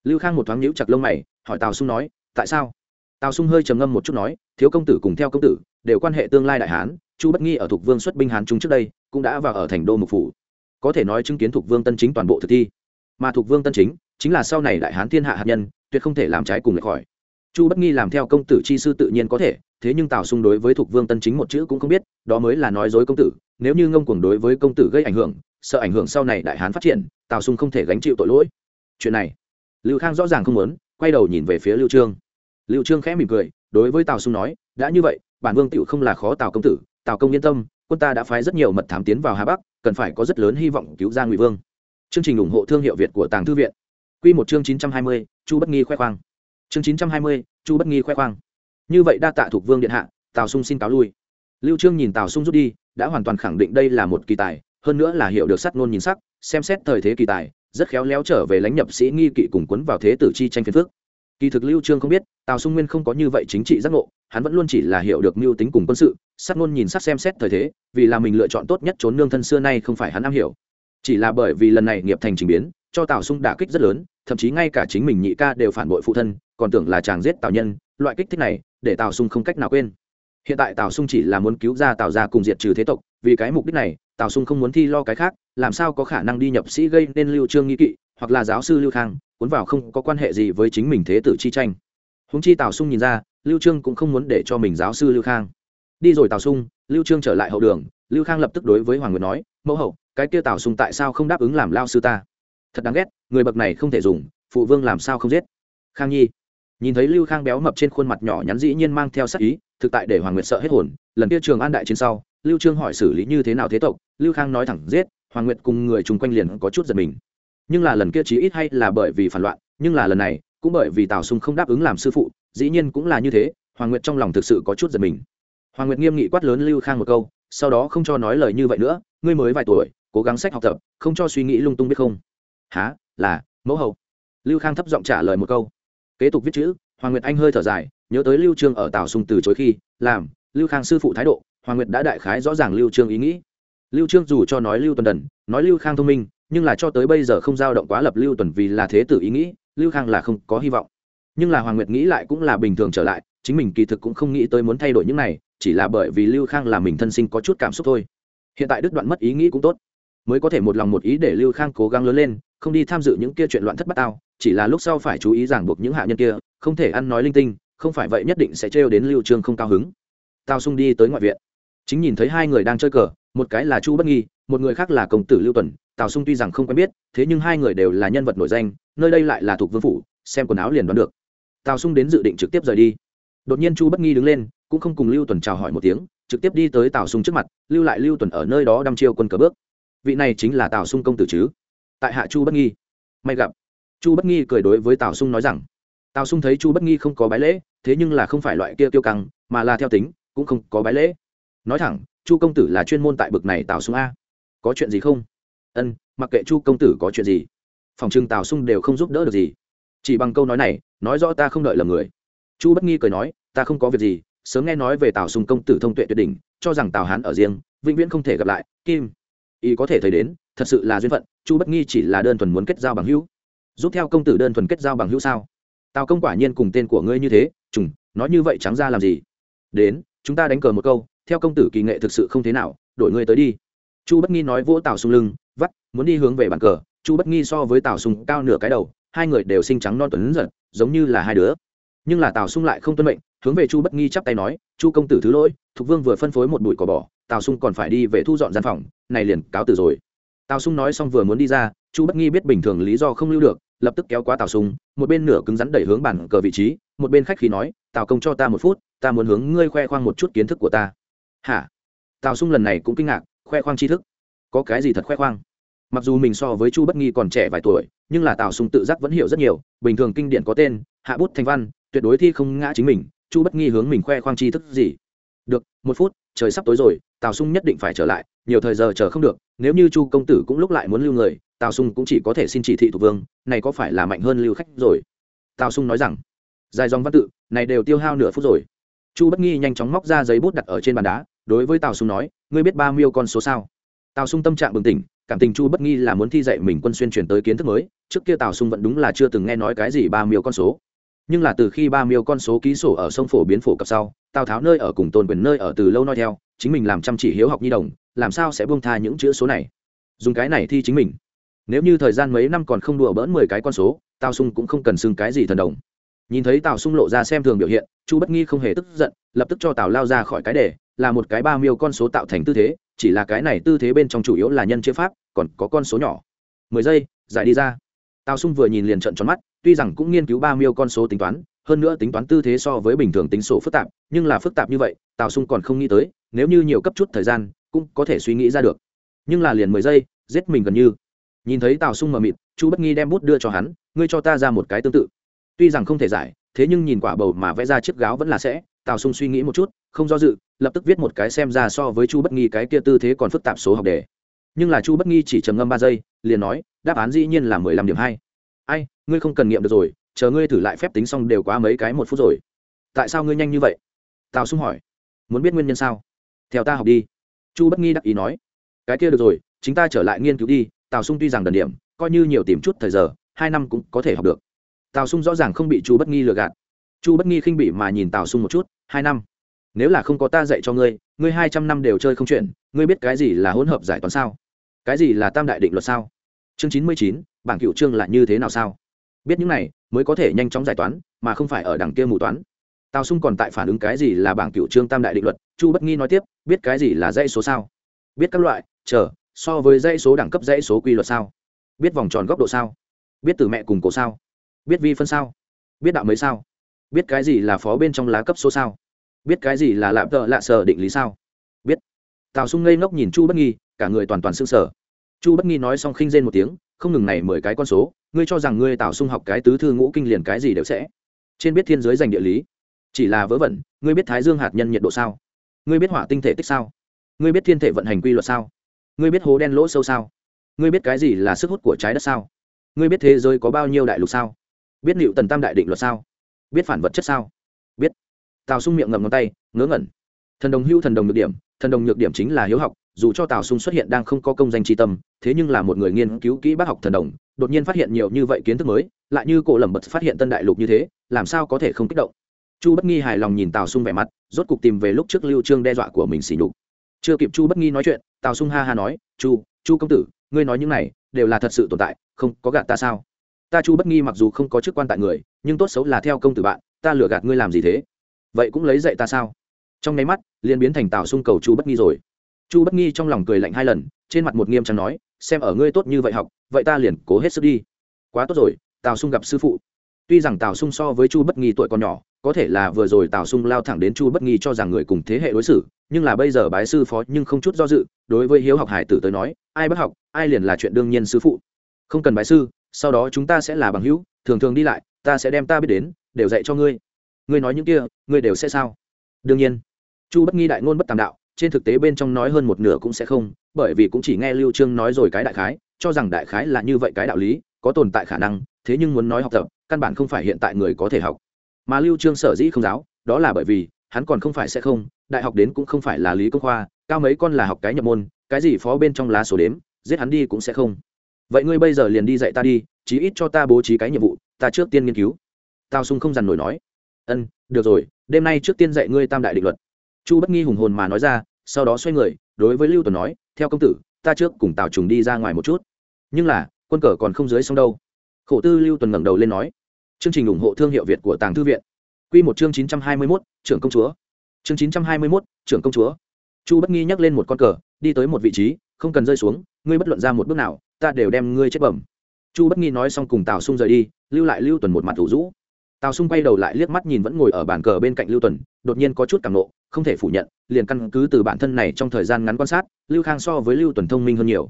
Lưu khang một thoáng nhíu chặt lông mày, hỏi tào sung nói, tại sao? Tào sung hơi trầm ngâm một chút nói thiếu công tử cùng theo công tử đều quan hệ tương lai đại hán, chu bất nghi ở thuộc vương xuất binh hán chúng trước đây cũng đã vào ở thành đô mục phủ. Có thể nói chứng kiến thuộc vương tân chính toàn bộ thực thi. Mà thuộc vương tân chính chính là sau này đại hán thiên hạ hạt nhân, tuyệt không thể làm trái cùng lệch khỏi. Chu bất nghi làm theo công tử chi sư tự nhiên có thể, thế nhưng tào xung đối với thuộc vương tân chính một chữ cũng không biết, đó mới là nói dối công tử, nếu như ngông cuồng đối với công tử gây ảnh hưởng, sợ ảnh hưởng sau này đại hán phát triển, tào xung không thể gánh chịu tội lỗi. Chuyện này, lưu khang rõ ràng không muốn, quay đầu nhìn về phía lưu trương. Lưu trương khẽ mỉm cười đối với tào sung nói đã như vậy bản vương tựu không là khó tào công tử tào công yên tâm quân ta đã phái rất nhiều mật thám tiến vào hà bắc cần phải có rất lớn hy vọng cứu ra ngụy vương. Chương trình ủng hộ thương hiệu việt của tàng thư viện. Quy một chương 920, chu bất nghi khoe khoang. Chương 920, chu bất nghi khoe khoang. Như vậy đa tạ thuộc vương điện hạ tào sung xin cáo lui. Lưu trương nhìn tào sung rút đi đã hoàn toàn khẳng định đây là một kỳ tài hơn nữa là hiểu được sắc ngôn nhìn sắc xem xét thời thế kỳ tài rất khéo léo trở về lãnh nhập sĩ nghi kỵ cùng quấn vào thế tử chi tranh phiền phước kỳ thực lưu trương không biết, tào sung nguyên không có như vậy chính trị giác ngộ, hắn vẫn luôn chỉ là hiểu được mưu tính cùng quân sự sát ngôn nhìn sát xem xét thời thế, vì là mình lựa chọn tốt nhất trốn nương thân xưa nay không phải hắn am hiểu. Chỉ là bởi vì lần này nghiệp thành trình biến, cho tào sung đả kích rất lớn, thậm chí ngay cả chính mình nhị ca đều phản bội phụ thân, còn tưởng là chàng giết tào nhân, loại kích thích này, để tào sung không cách nào quên. Hiện tại tào sung chỉ là muốn cứu ra tào gia cùng diệt trừ thế tộc, vì cái mục đích này, tào sung không muốn thi lo cái khác, làm sao có khả năng đi nhập sĩ gây nên lưu trương nghi kỵ, hoặc là giáo sư lưu khang cuốn vào không có quan hệ gì với chính mình thế tử chi tranh. Húng chi tào sung nhìn ra, lưu trương cũng không muốn để cho mình giáo sư lưu khang. Đi rồi tào sung, lưu trương trở lại hậu đường, lưu khang lập tức đối với hoàng nguyệt nói, mẫu hậu, cái kia tào sung tại sao không đáp ứng làm lao sư ta? Thật đáng ghét, người bậc này không thể dùng, phụ vương làm sao không giết? Khang nhi nhìn thấy lưu khang béo mập trên khuôn mặt nhỏ nhắn dĩ nhiên mang theo sắc ý, thực tại để hoàng nguyệt sợ hết hồn, lần kia trường an đại chiến sau, lưu trương hỏi xử lý như thế nào thế tộc, lưu khang nói thẳng giết, hoàng nguyệt cùng người chung quanh liền có chút giật mình nhưng là lần kia chí ít hay là bởi vì phản loạn, nhưng là lần này, cũng bởi vì tào sung không đáp ứng làm sư phụ, dĩ nhiên cũng là như thế, hoàng nguyệt trong lòng thực sự có chút giật mình. Hoàng nguyệt nghiêm nghị quát lớn lưu khang một câu, sau đó không cho nói lời như vậy nữa, ngươi mới vài tuổi, cố gắng sách học tập, không cho suy nghĩ lung tung biết không? Há là, mẫu hậu. Lưu khang thấp giọng trả lời một câu. Kế tục viết chữ, hoàng nguyệt anh hơi thở dài, nhớ tới lưu trương ở tào sung từ chối khi, làm, lưu khang sư phụ thái độ, hoàng nguyệt đã đại khái rõ ràng lưu trương ý nghĩ. Lưu trương dù cho nói lưu tuần đần, nói lưu khang thông minh nhưng là cho tới bây giờ không dao động quá lập lưu tuần vì là thế tử ý nghĩ, lưu khang là không có hy vọng. Nhưng là hoàng nguyệt nghĩ lại cũng là bình thường trở lại, chính mình kỳ thực cũng không nghĩ tới muốn thay đổi những này, chỉ là bởi vì lưu khang là mình thân sinh có chút cảm xúc thôi. Hiện tại đứt đoạn mất ý nghĩ cũng tốt, mới có thể một lòng một ý để lưu khang cố gắng lớn lên, không đi tham dự những kia chuyện loạn thất bát tao, chỉ là lúc sau phải chú ý ràng buộc những hạ nhân kia, không thể ăn nói linh tinh, không phải vậy nhất định sẽ trêu đến lưu trương không cao hứng. Tao xung đi tới ngoại viện, chính nhìn thấy hai người đang chơi cờ, một cái là chu bất nghi, một người khác là công tử lưu tuần tào sung tuy rằng không quen biết, thế nhưng hai người đều là nhân vật nổi danh, nơi đây lại là thuộc vương phủ, xem quần áo liền đoán được. Tào sung đến dự định trực tiếp rời đi. Đột nhiên chu bất nghi đứng lên, cũng không cùng lưu tuần chào hỏi một tiếng, trực tiếp đi tới tào sung trước mặt, lưu lại lưu tuần ở nơi đó đăm chiêu quân cờ bước. Vị này chính là tào sung công tử chứ? Tại hạ chu bất nghi. May gặp. Chu bất nghi cười đối với tào sung nói rằng. Tào sung thấy chu bất nghi không có bái lễ, thế nhưng là không phải loại kia tiêu căng, mà là theo tính, cũng không có bái lễ. Nói thẳng, chu công tử là chuyên môn tại bực này tào sung a. Có chuyện gì không? Ân, mặc kệ chu công tử có chuyện gì, phòng trưng tào sung đều không giúp đỡ được gì. Chỉ bằng câu nói này, nói rõ ta không đợi lầm người. Chu bất nghi cười nói, ta không có việc gì, sớm nghe nói về tào sung công tử thông tuệ tuyệt đỉnh, cho rằng tào hán ở riêng, vĩnh viễn không thể gặp lại, kim. Y có thể thấy đến, thật sự là duyên phận, chu bất nghi chỉ là đơn thuần muốn kết giao bằng hữu. Giúp theo công tử đơn thuần kết giao bằng hữu sao? Tào công quả nhiên cùng tên của ngươi như thế, trùng, nói như vậy trắng ra làm gì? Đến, chúng ta đánh cờ một câu, theo công tử kỳ nghệ thực sự không thế nào, đổi ngươi tới đi. Chu bất nghi nói vỗ tào sung lưng muốn đi hướng về bàn cờ, chu bất nghi so với tào sùng cao nửa cái đầu, hai người đều sinh trắng non tuấn giật, giống như là hai đứa. Nhưng là tào sung lại không tuân mệnh, hướng về chu bất nghi chắp tay nói, chu công tử thứ lỗi, thục vương vừa phân phối một bụi cỏ bỏ, tào sung còn phải đi về thu dọn gian phòng, này liền cáo từ rồi. Tào sung nói xong vừa muốn đi ra, chu bất nghi biết bình thường lý do không lưu được, lập tức kéo qua tào sung, một bên nửa cứng rắn đẩy hướng bàn cờ vị trí, một bên khách khí nói, tào công cho ta một phút, ta muốn hướng ngươi khoe khoang một chút kiến thức của ta. Hả? Tào sung lần này cũng kinh ngạc, khoe khoang tri thức. Có cái gì thật khoe khoang? Mặc dù mình so với chu bất nghi còn trẻ vài tuổi, nhưng là tào sùng tự giác vẫn hiểu rất nhiều, bình thường kinh điển có tên, hạ bút thành văn, tuyệt đối thi không ngã chính mình, chu bất nghi hướng mình khoe khoang chi thức gì. Được, một phút, trời sắp tối rồi, tào sung nhất định phải trở lại, nhiều thời giờ chờ không được, nếu như chu công tử cũng lúc lại muốn lưu người, tào sung cũng chỉ có thể xin chỉ thị thủ vương, này có phải là mạnh hơn lưu khách rồi? Tào sung nói rằng, dài dòng văn tự, này đều tiêu hao nửa phút rồi. Chu bất nghi nhanh chóng móc ra giấy bút đặt ở trên bàn đá, đối với tào sung nói, ngươi biết ba miêu con số sao? Tào sung tâm trạng bừng tỉnh cảm tình chu bất nghi là muốn thi dạy mình quân xuyên truyền tới kiến thức mới, trước kia tào sung vẫn đúng là chưa từng nghe nói cái gì ba miêu con số. Nhưng là từ khi ba miêu con số ký sổ ở sông phổ biến phổ cập sau, tào tháo nơi ở cùng tôn quyền nơi ở từ lâu nói theo, chính mình làm chăm chỉ hiếu học nhi đồng, làm sao sẽ buông tha những chữ số này? Dùng cái này thi chính mình. Nếu như thời gian mấy năm còn không đùa bỡn mười cái con số, tào sung cũng không cần xưng cái gì thần đồng. Nhìn thấy tào sung lộ ra xem thường biểu hiện, chu bất nghi không hề tức giận, lập tức cho tào lao ra khỏi cái đề, là một cái ba miêu con số tạo thành tư thế chỉ là cái này tư thế bên trong chủ yếu là nhân chế pháp, còn có con số nhỏ. Mười giây, giải đi ra. Tào sung vừa nhìn liền trận tròn mắt, tuy rằng cũng nghiên cứu ba miêu con số tính toán, hơn nữa tính toán tư thế so với bình thường tính sổ phức tạp, nhưng là phức tạp như vậy, tào sung còn không nghĩ tới, nếu như nhiều cấp chút thời gian, cũng có thể suy nghĩ ra được. Nhưng là liền mười giây, giết mình gần như. Nhìn thấy tào sung mờ mịt, chu bất nghi đem bút đưa cho hắn, ngươi cho ta ra một cái tương tự. Tuy rằng không thể giải thế nhưng nhìn quả bầu mà vẽ ra chiếc gáo vẫn là sẽ, tào sung suy nghĩ một chút, không do dự, lập tức viết một cái xem ra so với chu bất nghi cái kia tư thế còn phức tạp số học đề. Nhưng là chu bất nghi chỉ trầm ngâm ba giây, liền nói, đáp án dĩ nhiên là mười lăm điểm hai. Ai, ngươi không cần nghiệm được rồi, chờ ngươi thử lại phép tính xong đều quá mấy cái một phút rồi. Tại sao ngươi nhanh như vậy? Tào sung hỏi. Muốn biết nguyên nhân sao? Theo ta học đi. Chu bất nghi đắc ý nói. Cái kia được rồi, chính ta trở lại nghiên cứu đi, tào sung tuy rằng đần điểm, coi như nhiều tìm chút thời giờ, hai năm cũng có thể học được tào sung rõ ràng không bị chu bất nghi lừa gạt. Chu bất nghi khinh bị mà nhìn tào sung một chút, hai năm, nếu là không có ta dạy cho ngươi ngươi hai trăm năm đều chơi không chuyện ngươi biết cái gì là hỗn hợp giải toán sao? Cái gì là tam đại định luật sao? Chương chín mươi chín, bảng cựu chương là như thế nào sao? Biết những này, mới có thể nhanh chóng giải toán, mà không phải ở đằng kia mù toán. Tào sung còn tại phản ứng cái gì là bảng cựu chương tam đại định luật, chu bất nghi nói tiếp, biết cái gì là dãy số sao? Biết các loại, chờ, so với dãy số đẳng cấp dãy số quy luật sao? Biết vòng tròn góc độ sao? Biết từ mẹ cùng cổ sao? Biết vi phân sao? Biết đạo mấy sao? Biết cái gì là phó bên trong lá cấp số sao? Biết cái gì là lạm tợ lạ sở định lý sao? Biết. Tào sung ngây ngốc nhìn chu bất nghi, cả người toàn toàn s ư n g sở chu bất nghi nói xong khinh rên một tiếng, không ngừng này mười cái con số, ngươi cho rằng ngươi tào sung học cái tứ thư ngũ kinh liền cái gì đều sẽ. Trên biết thiên giới dành địa lý. Chỉ là vớ vẩn, ngươi biết thái dương hạt nhân nhiệt độ sao? Ngươi biết hỏa tinh thể tích sao? Ngươi biết thiên thể vận hành quy luật sao? Ngươi biết hố đen lỗ sâu sao? Ngươi biết cái gì là sức hút của trái đất sao? Ngươi biết thế giới có bao nhiêu đại lục sao? Biết liệu tần tam đại định luật sao? Biết phản vật chất sao? Biết. Tào sung miệng ngầm ngón tay, ngớ ngẩn. Thần đồng hưu thần đồng nhược điểm, thần đồng nhược điểm chính là hiếu học, dù cho tào sung xuất hiện đang không có công danh tri tâm, thế nhưng là một người nghiên cứu kỹ bác học thần đồng, đột nhiên phát hiện nhiều như vậy kiến thức mới, lại như cổ lẩm bật phát hiện tân đại lục như thế, làm sao có thể không kích động? Chu bất nghi hài lòng nhìn tào sung vẻ mặt, rốt cục tìm về lúc trước lưu trương đe dọa của mình xỉ nhục. Chưa kịp chu bất nghi nói chuyện, tào sung ha ha nói, chu chu công tử, ngươi nói những này đều là thật sự tồn tại, không có gạt ta sao? Ta chu bất nghi mặc dù không có chức quan tại người, nhưng tốt xấu là theo công tử bạn, ta lừa gạt ngươi làm gì thế? Vậy cũng lấy dạy ta sao? Trong nháy mắt, liền biến thành tào Xung cầu chu bất nghi rồi. Chu bất nghi trong lòng cười lạnh hai lần, trên mặt một nghiêm trang nói, xem ở ngươi tốt như vậy học, vậy ta liền cố hết sức đi. Quá tốt rồi tào sung gặp sư phụ. Tuy rằng tào sung so với chu bất nghi tuổi còn nhỏ, có thể là vừa rồi tào sung lao thẳng đến chu bất nghi cho rằng người cùng thế hệ đối xử, nhưng là bây giờ bái sư phó nhưng không chút do dự, đối với hiếu học hải tử tới nói, ai bất học, ai liền là chuyện đương nhiên sư phụ. Không cần bái sư sau đó chúng ta sẽ là bằng hữu, thường thường đi lại, ta sẽ đem ta biết đến, đều dạy cho ngươi. Ngươi nói những kia, ngươi đều sẽ sao? Đương nhiên. Chu bất nghi đại ngôn bất tàm đạo, trên thực tế bên trong nói hơn một nửa cũng sẽ không, bởi vì cũng chỉ nghe lưu trương nói rồi cái đại khái, cho rằng đại khái là như vậy cái đạo lý, có tồn tại khả năng, thế nhưng muốn nói học tập, căn bản không phải hiện tại người có thể học. Mà lưu trương sở dĩ không giáo, đó là bởi vì, hắn còn không phải sẽ không, đại học đến cũng không phải là lý công khoa, cao mấy con là học cái nhập môn, cái gì phó bên trong lá số đếm, giết hắn đi cũng sẽ không vậy ngươi bây giờ liền đi dạy ta đi, chí ít cho ta bố trí cái nhiệm vụ, ta trước tiên nghiên cứu. Tao sung không dằn nổi nói. Ân, được rồi, đêm nay trước tiên dạy ngươi tam đại định luật. Chu bất nghi hùng hồn mà nói ra, sau đó xoay người, đối với lưu tuần nói, theo công tử, ta trước cùng tào trùng đi ra ngoài một chút. Nhưng là, quân cờ còn không dưới sông đâu. Khổ tư lưu tuần ngẩng đầu lên nói. Chương trình ủng hộ thương hiệu việt của tàng thư viện. Q một chương chín trăm hai mươi mốt, trưởng công chúa. Chương chín trăm hai mươi mốt, trưởng công chúa. Chu bất nghi nhắc lên một con cờ, đi tới một vị trí không cần rơi xuống, ngươi bất luận ra một bước nào, ta đều đem ngươi chết bẩm. Chu bất nghi nói xong cùng tào sung rời đi, lưu lại lưu tuần một mặt thủ rũ. Tào sung quay đầu lại liếc mắt nhìn vẫn ngồi ở bàn cờ bên cạnh lưu tuần, đột nhiên có chút cảm nộ, không thể phủ nhận, liền căn cứ từ bản thân này trong thời gian ngắn quan sát, lưu khang so với lưu tuần thông minh hơn nhiều.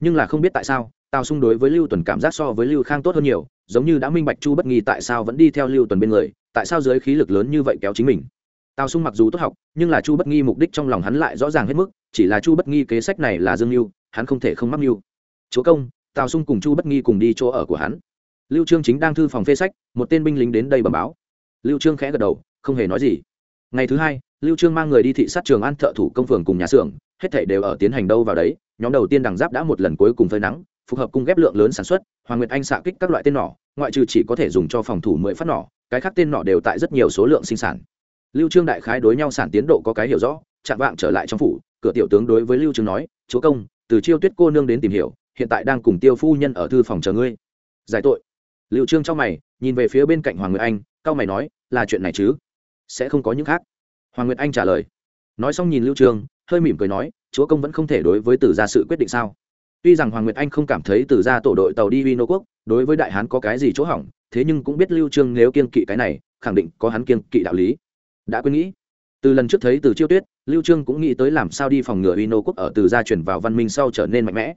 Nhưng là không biết tại sao, tào sung đối với lưu tuần cảm giác so với lưu khang tốt hơn nhiều, giống như đã minh bạch chu bất nghi tại sao vẫn đi theo lưu tuần bên người, tại sao dưới khí lực lớn như vậy kéo chính mình tào sung mặc dù tốt học, nhưng là chu bất nghi mục đích trong lòng hắn lại rõ ràng hết mức, chỉ là chu bất nghi kế sách này là dương mưu hắn không thể không mắc mưu. Chúa công, tào sung cùng chu bất nghi cùng đi chỗ ở của hắn. Lưu trương chính đang thư phòng phê sách, một tên binh lính đến đây bẩm báo. Lưu trương khẽ gật đầu, không hề nói gì. Ngày thứ hai, lưu trương mang người đi thị sát trường an thợ thủ công phường cùng nhà xưởng, hết thảy đều ở tiến hành đâu vào đấy, nhóm đầu tiên đằng giáp đã một lần cuối cùng phơi nắng, phù hợp cung ghép lượng lớn sản xuất, hoàng nguyệt anh xạ kích các loại tên nỏ, ngoại trừ chỉ có thể dùng cho phòng thủ mười phát nỏ, cái khác tên nỏ đều tại rất nhiều số lượng sinh sản lưu trương đại khái đối nhau sản tiến độ có cái hiểu rõ, chạm vạng trở lại trong phủ, cửa tiểu tướng đối với lưu trương nói, chúa công, từ chiêu tuyết cô nương đến tìm hiểu, hiện tại đang cùng tiêu phu nhân ở thư phòng chờ ngươi. Giải tội? Lưu trương trong mày, nhìn về phía bên cạnh hoàng nguyệt anh, cao mày nói, là chuyện này chứ? Sẽ không có những khác. Hoàng nguyệt anh trả lời. Nói xong nhìn lưu trương, hơi mỉm cười nói, chúa công vẫn không thể đối với tử gia sự quyết định sao? Tuy rằng hoàng nguyệt anh không cảm thấy tử gia tổ đội tàu đi vino quốc, đối với đại hán có cái gì chỗ hỏng, thế nhưng cũng biết lưu trương nếu kiên kỵ cái này, khẳng định có hắn kiên kỵ đạo lý đã quên nghĩ. Từ lần trước thấy từ chiêu tuyết, lưu trương cũng nghĩ tới làm sao đi phòng ngừa Ino quốc ở từ gia chuyển vào văn minh sau trở nên mạnh mẽ.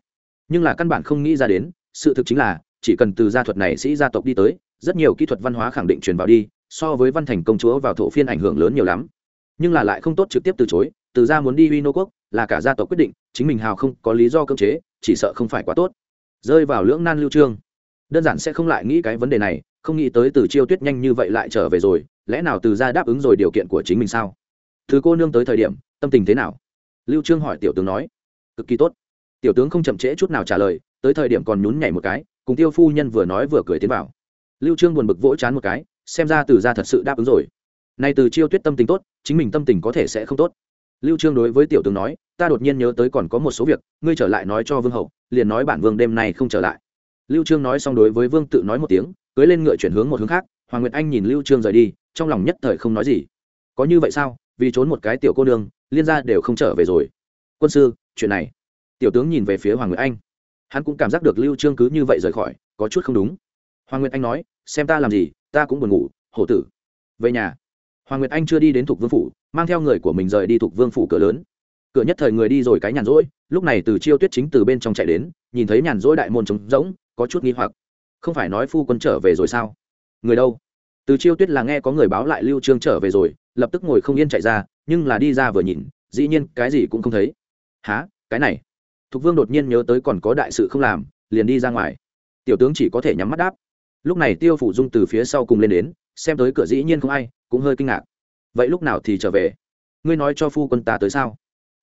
Nhưng là căn bản không nghĩ ra đến, sự thực chính là, chỉ cần từ gia thuật này sĩ gia tộc đi tới, rất nhiều kỹ thuật văn hóa khẳng định truyền vào đi, so với văn thành công chúa vào thổ phiên ảnh hưởng lớn nhiều lắm. Nhưng là lại không tốt trực tiếp từ chối, từ gia muốn đi Ino nô quốc là cả gia tộc quyết định, chính mình hào không có lý do cưỡng chế, chỉ sợ không phải quá tốt. Rơi vào lưỡng nan lưu trương, đơn giản sẽ không lại nghĩ cái vấn đề này, không nghĩ tới từ chiêu tuyết nhanh như vậy lại trở về rồi lẽ nào từ gia đáp ứng rồi điều kiện của chính mình sao? Thứ cô nương tới thời điểm, tâm tình thế nào? Lưu trương hỏi tiểu tướng nói. Cực kỳ tốt. Tiểu tướng không chậm trễ chút nào trả lời, tới thời điểm còn nhún nhảy một cái, cùng tiêu phu nhân vừa nói vừa cười tiến vào. Lưu trương buồn bực vỗ chán một cái, xem ra từ gia thật sự đáp ứng rồi. Nay từ chiêu tuyết tâm tình tốt, chính mình tâm tình có thể sẽ không tốt. Lưu trương đối với tiểu tướng nói, ta đột nhiên nhớ tới còn có một số việc, ngươi trở lại nói cho vương hậu, liền nói bản vương đêm nay không trở lại. Lưu trương nói xong đối với vương tự nói một tiếng, cưới lên ngựa chuyển hướng một hướng khác hoàng nguyệt anh nhìn lưu trương rời đi, trong lòng nhất thời không nói gì. Có như vậy sao? Vì trốn một cái tiểu cô nương, liên gia đều không trở về rồi. Quân sư, chuyện này. Tiểu tướng nhìn về phía hoàng nguyệt anh. Hắn cũng cảm giác được lưu trương cứ như vậy rời khỏi, có chút không đúng. Hoàng nguyệt anh nói, xem ta làm gì, ta cũng buồn ngủ, hổ tử. Về nhà. Hoàng nguyệt anh chưa đi đến thuộc vương phủ, mang theo người của mình rời đi thuộc vương phủ cửa lớn. Cửa nhất thời người đi rồi cái nhàn rỗi, lúc này từ chiêu tuyết chính từ bên trong chạy đến, nhìn thấy nhàn rỗi đại môn trống rỗng, có chút nghi hoặc. Không phải nói phu quân trở về rồi sao? Người đâu? Từ chiêu tuyết là nghe có người báo lại lưu trương trở về rồi, lập tức ngồi không yên chạy ra, nhưng là đi ra vừa nhìn, dĩ nhiên cái gì cũng không thấy. Há cái này? Thục vương đột nhiên nhớ tới còn có đại sự không làm, liền đi ra ngoài. Tiểu tướng chỉ có thể nhắm mắt đáp. Lúc này tiêu phủ dung từ phía sau cùng lên đến, xem tới cửa dĩ nhiên không ai, cũng hơi kinh ngạc. Vậy lúc nào thì trở về? Ngươi nói cho phu quân ta tới sao?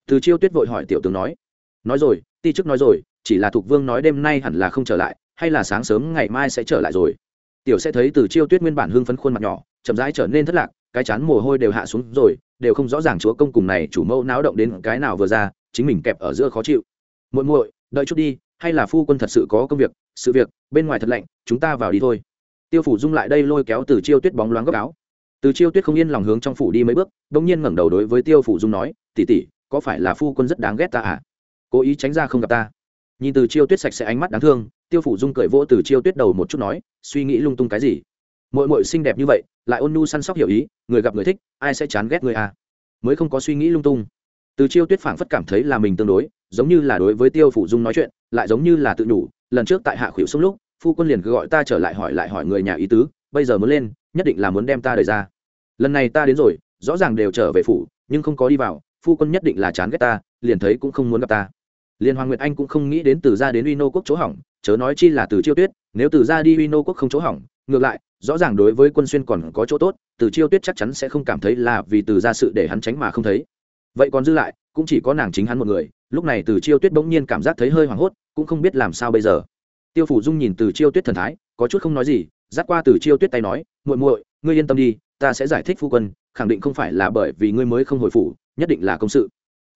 Từ chiêu tuyết vội hỏi tiểu tướng nói. Nói rồi, ti chức nói rồi, chỉ là thục vương nói đêm nay hẳn là không trở lại, hay là sáng sớm ngày mai sẽ trở lại rồi? Tiểu sẽ thấy từ chiêu tuyết nguyên bản hưng phấn khuôn mặt nhỏ, chậm rãi trở nên thất lạc, cái chán mồ hôi đều hạ xuống rồi, đều không rõ ràng chúa công cùng này chủ mẫu náo động đến cái nào vừa ra, chính mình kẹp ở giữa khó chịu. Muội muội, đợi chút đi, hay là phu quân thật sự có công việc, sự việc, bên ngoài thật lạnh, chúng ta vào đi thôi. Tiêu phủ dung lại đây lôi kéo từ chiêu tuyết bóng loáng gấp áo. Từ chiêu tuyết không yên lòng hướng trong phủ đi mấy bước, bỗng nhiên ngẩng đầu đối với tiêu phủ dung nói tỉ tỉ có phải là phu quân rất đáng ghét ta à? Cố ý tránh ra không gặp ta. Nhìn từ chiêu tuyết sạch sẽ ánh mắt đáng thương tiêu phủ dung cười vỗ từ chiêu tuyết đầu một chút nói, suy nghĩ lung tung cái gì? Mội mội xinh đẹp như vậy, lại ôn nu săn sóc hiểu ý, người gặp người thích, ai sẽ chán ghét người à? Mới không có suy nghĩ lung tung. Từ chiêu tuyết phảng phất cảm thấy là mình tương đối, giống như là đối với tiêu phủ dung nói chuyện, lại giống như là tự nhủ, lần trước tại hạ khuỷu sông lúc, phu quân liền cứ gọi ta trở lại hỏi lại hỏi người nhà ý tứ, bây giờ muốn lên, nhất định là muốn đem ta đời ra. Lần này ta đến rồi, rõ ràng đều trở về phủ, nhưng không có đi vào, phu quân nhất định là chán ghét ta, liền thấy cũng không muốn gặp ta. Liền hoàng nguyệt anh cũng không nghĩ đến từ ra đến uy nô quốc chỗ hỏng chớ nói chi là từ chiêu tuyết, nếu từ ra đi uy nô quốc không chỗ hỏng, ngược lại, rõ ràng đối với quân xuyên còn có chỗ tốt, từ chiêu tuyết chắc chắn sẽ không cảm thấy là vì từ ra sự để hắn tránh mà không thấy. Vậy còn dư lại, cũng chỉ có nàng chính hắn một người, lúc này từ chiêu tuyết bỗng nhiên cảm giác thấy hơi hoảng hốt, cũng không biết làm sao bây giờ. Tiêu phủ dung nhìn từ chiêu tuyết thần thái, có chút không nói gì, dắt qua từ chiêu tuyết tay nói, muội muội, ngươi yên tâm đi, ta sẽ giải thích phu quân, khẳng định không phải là bởi vì ngươi mới không hồi phủ, nhất định là công sự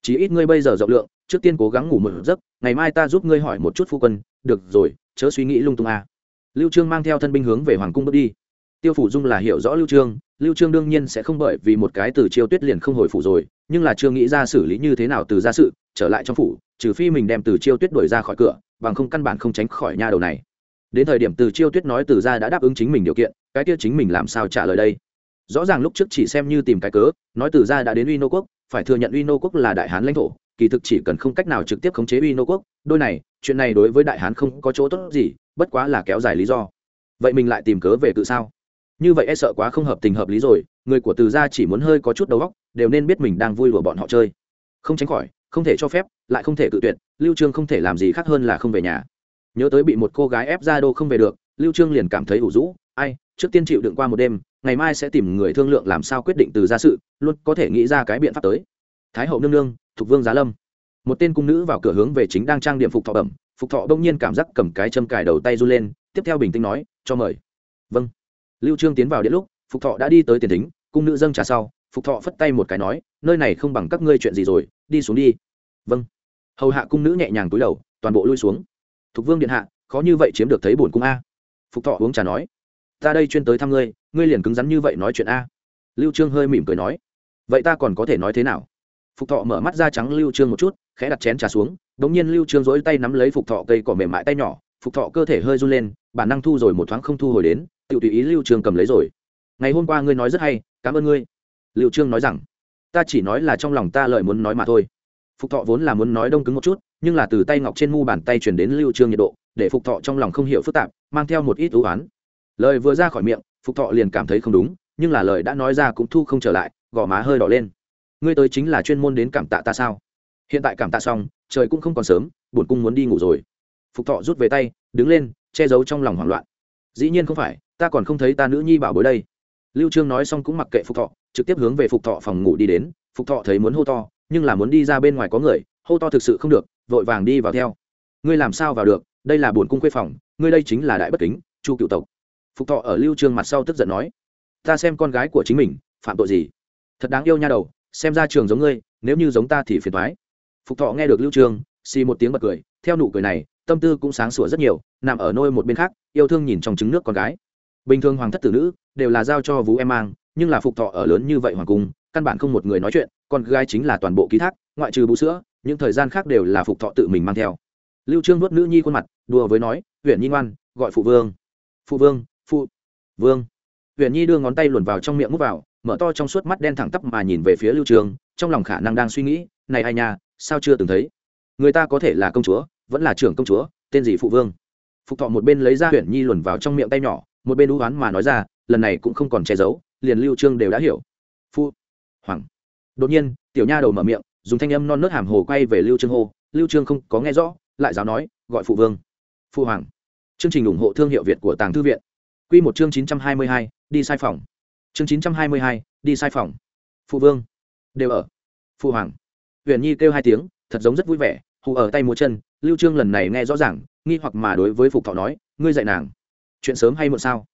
chỉ ít ngươi bây giờ rộng lượng, trước tiên cố gắng ngủ một giấc, ngày mai ta giúp ngươi hỏi một chút phu quân, được rồi, chớ suy nghĩ lung tung à. lưu trương mang theo thân binh hướng về hoàng cung bước đi. Tiêu phủ dung là hiểu rõ lưu trương lưu trương đương nhiên sẽ không bởi vì một cái từ chiêu tuyết liền không hồi phủ rồi, nhưng là chưa nghĩ ra xử lý như thế nào từ gia sự, trở lại trong phủ, trừ phi mình đem từ chiêu tuyết đuổi ra khỏi cửa, bằng không căn bản không tránh khỏi nha đầu này. Đến thời điểm từ chiêu tuyết nói từ gia đã đáp ứng chính mình điều kiện, cái kia chính mình làm sao trả lời đây? Rõ ràng lúc trước chỉ xem như tìm cái cớ, nói từ gia đã đến uy nô quốc phải thừa nhận uy nô quốc là đại hán lãnh thổ, kỳ thực chỉ cần không cách nào trực tiếp khống chế uy nô quốc, đôi này, chuyện này đối với đại hán không có chỗ tốt gì, bất quá là kéo dài lý do. Vậy mình lại tìm cớ về tự sao? Như vậy e sợ quá không hợp tình hợp lý rồi, người của từ gia chỉ muốn hơi có chút đầu óc, đều nên biết mình đang vui đùa bọn họ chơi. Không tránh khỏi, không thể cho phép, lại không thể cự tuyệt, lưu trương không thể làm gì khác hơn là không về nhà. Nhớ tới bị một cô gái ép ra đô không về được, lưu trương liền cảm thấy ủ rũ, ai, trước tiên chịu đựng qua một đêm ngày mai sẽ tìm người thương lượng làm sao quyết định từ gia sự, luôn có thể nghĩ ra cái biện pháp tới. Thái hậu nương nương, thuộc vương giá lâm. Một tên cung nữ vào cửa hướng về chính đang trang điểm phục thọ bẩm, phục thọ đông nhiên cảm giác cầm cái châm cài đầu tay run lên, tiếp theo bình tĩnh nói, cho mời. Vâng. Lưu trương tiến vào điện lúc, phục thọ đã đi tới tiền thính, cung nữ dâng trà sau, phục thọ phất tay một cái nói, nơi này không bằng các ngươi chuyện gì rồi, đi xuống đi. Vâng. Hầu hạ cung nữ nhẹ nhàng túi đầu, toàn bộ lui xuống. Thục vương điện hạ, khó như vậy chiếm được thấy bổn cung a. Phục thọ uống trà nói ta đây chuyên tới thăm ngươi ngươi liền cứng rắn như vậy nói chuyện a. Lưu trương hơi mỉm cười nói. Vậy ta còn có thể nói thế nào? Phục thọ mở mắt ra trắng lưu trương một chút, khẽ đặt chén trà xuống, đống nhiên lưu trương dỗi tay nắm lấy phục thọ cây cỏ mềm mại tay nhỏ, phục thọ cơ thể hơi run lên, bản năng thu rồi một thoáng không thu hồi đến tự tùy ý lưu trương cầm lấy rồi. Ngày hôm qua ngươi nói rất hay, cảm ơn ngươi. Lưu trương nói rằng, ta chỉ nói là trong lòng ta lợi muốn nói mà thôi. Phục thọ vốn là muốn nói đông cứng một chút, nhưng là từ tay ngọc trên mu bàn tay truyền đến lưu trương nhiệt độ, để phục thọ trong lòng không hiểu phức tạp, mang theo một ít ưu oán lời vừa ra khỏi miệng, phục thọ liền cảm thấy không đúng, nhưng là lời đã nói ra cũng thu không trở lại, gò má hơi đỏ lên. Ngươi tới chính là chuyên môn đến cảm tạ ta sao? Hiện tại cảm tạ xong, trời cũng không còn sớm bổn cung muốn đi ngủ rồi. Phục thọ rút về tay, đứng lên, che giấu trong lòng hoảng loạn. Dĩ nhiên không phải, ta còn không thấy ta nữ nhi bảo bối đây. Lưu trương nói xong cũng mặc kệ phục thọ, trực tiếp hướng về phục thọ phòng ngủ đi đến. Phục thọ thấy muốn hô to, nhưng là muốn đi ra bên ngoài có người, hô to thực sự không được, vội vàng đi vào theo. Ngươi làm sao vào được? Đây là bổn cung khuê phòng, ngươi đây chính là đại bất kính, chu cựu tộc phục thọ ở lưu trương mặt sau tức giận nói, ta xem con gái của chính mình, phạm tội gì? Thật đáng yêu nha đầu, xem ra trường giống ngươi, nếu như giống ta thì phiền toái. Phục thọ nghe được lưu trương, xì một tiếng bật cười, theo nụ cười này, tâm tư cũng sáng sủa rất nhiều, nằm ở nôi một bên khác, yêu thương nhìn trong trứng nước con gái. Bình thường hoàng thất tử nữ đều là giao cho vũ em mang, nhưng là phục thọ ở lớn như vậy hoàng cung, căn bản không một người nói chuyện, con gái chính là toàn bộ ký thác, ngoại trừ bú sữa, những thời gian khác đều là phục thọ tự mình mang theo. Lưu trương nuốt nữ nhi khuôn mặt, đùa với nói huyện nhi ngoan, gọi phụ vương. Phụ vương phụ vương. Huyền nhi đưa ngón tay luồn vào trong miệng mút vào, mở to trong suốt mắt đen thẳng tắp mà nhìn về phía lưu trường, trong lòng khả năng đang suy nghĩ, này ai nha, sao chưa từng thấy? Người ta có thể là công chúa, vẫn là trưởng công chúa, tên gì phụ vương? Phục thọ một bên lấy ra huyền nhi luồn vào trong miệng tay nhỏ, một bên đũ oán mà nói ra, lần này cũng không còn che giấu, liền lưu trương đều đã hiểu. Phụ hoàng. Đột nhiên, tiểu nha đầu mở miệng, dùng thanh âm non nớt hàm hồ quay về lưu trương hô, lưu trương không có nghe rõ, lại giáo nói, gọi phụ vương. Phụ hoàng. Chương trình ủng hộ thương hiệu việt của tàng thư viện quy một chương 922, đi sai phòng. Chương 922, đi sai phòng. Phụ vương. Đều ở. Phụ hoàng. Huyền nhi kêu hai tiếng thật giống rất vui vẻ hù ở tay múa chân lưu trương lần này nghe rõ ràng nghi hoặc mà đối với phục thọ nói ngươi dạy nàng chuyện sớm hay muộn sao?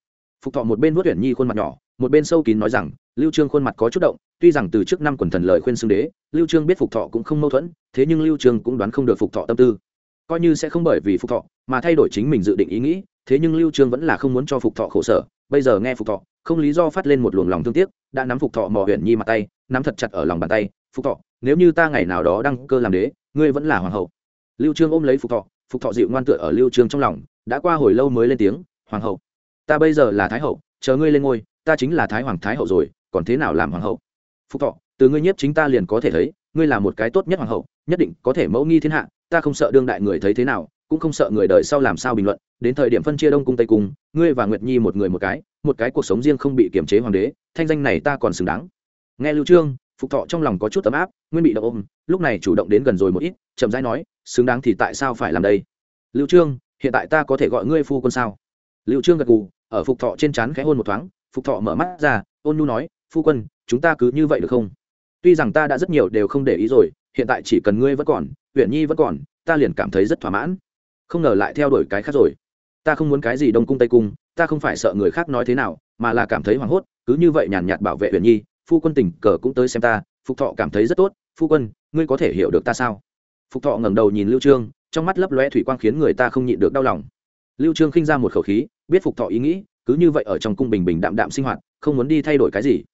Phục thọ một bên vuốt huyền nhi khuôn mặt nhỏ một bên sâu kín nói rằng lưu trương khuôn mặt có chút động tuy rằng từ trước năm quần thần lời khuyên xưng đế lưu trương biết phục thọ cũng không mâu thuẫn thế nhưng lưu trương cũng đoán không được phục thọ tâm tư. Coi như sẽ không bởi vì phục thọ mà thay đổi chính mình dự định ý nghĩ, thế nhưng lưu trương vẫn là không muốn cho phục thọ khổ sở. Bây giờ nghe phục thọ, không lý do phát lên một luồng lòng thương tiếc, đã nắm phục thọ mò huyền nhi mặt tay, nắm thật chặt ở lòng bàn tay. Phục thọ, nếu như ta ngày nào đó đăng cơ làm đế, ngươi vẫn là hoàng hậu. Lưu trương ôm lấy phục thọ phục thọ dịu ngoan tựa ở lưu trương trong lòng, đã qua hồi lâu mới lên tiếng, hoàng hậu, ta bây giờ là thái hậu, chờ ngươi lên ngôi, ta chính là thái hoàng thái hậu rồi, còn thế nào làm hoàng hậu? Phục thọ, từ ngươi nhiếp chính ta liền có thể thấy, ngươi là một cái tốt nhất hoàng hậu, nhất định có thể mẫu nghi thiên hạ, ta không sợ đương đại người thấy thế nào cũng không sợ người đời sau làm sao bình luận, đến thời điểm phân chia đông cung tây cung, ngươi và nguyệt nhi một người một cái một cái cuộc sống riêng không bị kiềm chế hoàng đế, thanh danh này ta còn xứng đáng. Nghe lưu trương, phục thọ trong lòng có chút ấm áp, nguyên bị động ôm, lúc này chủ động đến gần rồi một ít, chậm rãi nói, xứng đáng thì tại sao phải làm đây? Lưu trương, hiện tại ta có thể gọi ngươi phu quân sao? Lưu trương gật gù, ở phục thọ trên chán khẽ hôn một thoáng, phục thọ mở mắt ra, ôn nhu nói, phu quân, chúng ta cứ như vậy được không? Tuy rằng ta đã rất nhiều đều không để ý rồi, hiện tại chỉ cần ngươi vẫn còn, uyển nhi vẫn còn, ta liền cảm thấy rất thỏa mãn không ngờ lại theo đuổi cái khác rồi. Ta không muốn cái gì đông cung tây cung, ta không phải sợ người khác nói thế nào, mà là cảm thấy hoảng hốt, cứ như vậy nhàn nhạt bảo vệ huyền nhi, phu quân tình cờ cũng tới xem ta, phục thọ cảm thấy rất tốt, phu quân, ngươi có thể hiểu được ta sao? Phục thọ ngẩng đầu nhìn lưu trương, trong mắt lấp lóe thủy quang khiến người ta không nhịn được đau lòng. Lưu trương khinh ra một khẩu khí, biết phục thọ ý nghĩ, cứ như vậy ở trong cung bình bình đạm đạm sinh hoạt, không muốn đi thay đổi cái gì.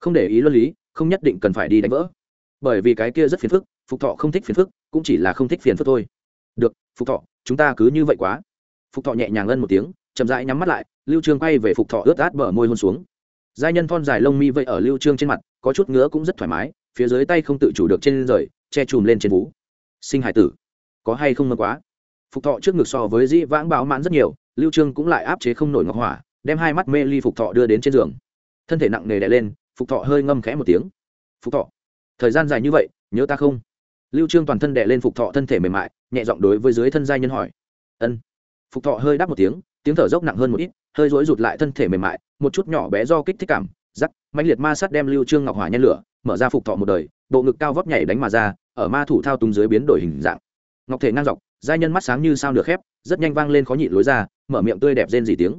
Không để ý luân lý, không nhất định cần phải đi đánh vỡ. Bởi vì cái kia rất phiền phức, phục thọ không thích phiền phức, cũng chỉ là không thích phiền phức thôi. Được, phục thọ chúng ta cứ như vậy quá. Phục thọ nhẹ nhàng ân một tiếng, chậm rãi nhắm mắt lại, lưu trương quay về phục thọ ướt át bờ môi hôn xuống. Giai nhân thon dài lông mi vây ở lưu trương trên mặt, có chút ngứa cũng rất thoải mái, phía dưới tay không tự chủ được trên rời, che chùm lên trên vú. Sinh hải tử, có hay không mơ quá? Phục thọ trước ngực so với dĩ vãng báo mãn rất nhiều, lưu trương cũng lại áp chế không nổi ngọc hỏa, đem hai mắt mê ly phục thọ đưa đến trên giường. Thân thể nặng nề đè lên, phục thọ hơi ngâm khẽ một tiếng. Phục thọ, thời gian dài như vậy, nhớ ta không? Lưu trương toàn thân đè lên phục thọ thân thể mềm mại, nhẹ giọng đối với dưới thân giai nhân hỏi. Ân. Phục thọ hơi đáp một tiếng tiếng thở dốc nặng hơn một ít, hơi rối rụt lại thân thể mềm mại, một chút nhỏ bé do kích thích cảm, rắc, mãnh liệt ma sát đem lưu trương ngọc hỏa nhen lửa, mở ra phục thọ một đời, bộ ngực cao vóc nhảy đánh mà ra, ở ma thủ thao túng dưới biến đổi hình dạng. Ngọc thể ngang dọc, giai nhân mắt sáng như sao nửa khép, rất nhanh vang lên khó nhịn lối ra, mở miệng tươi đẹp rên gì tiếng.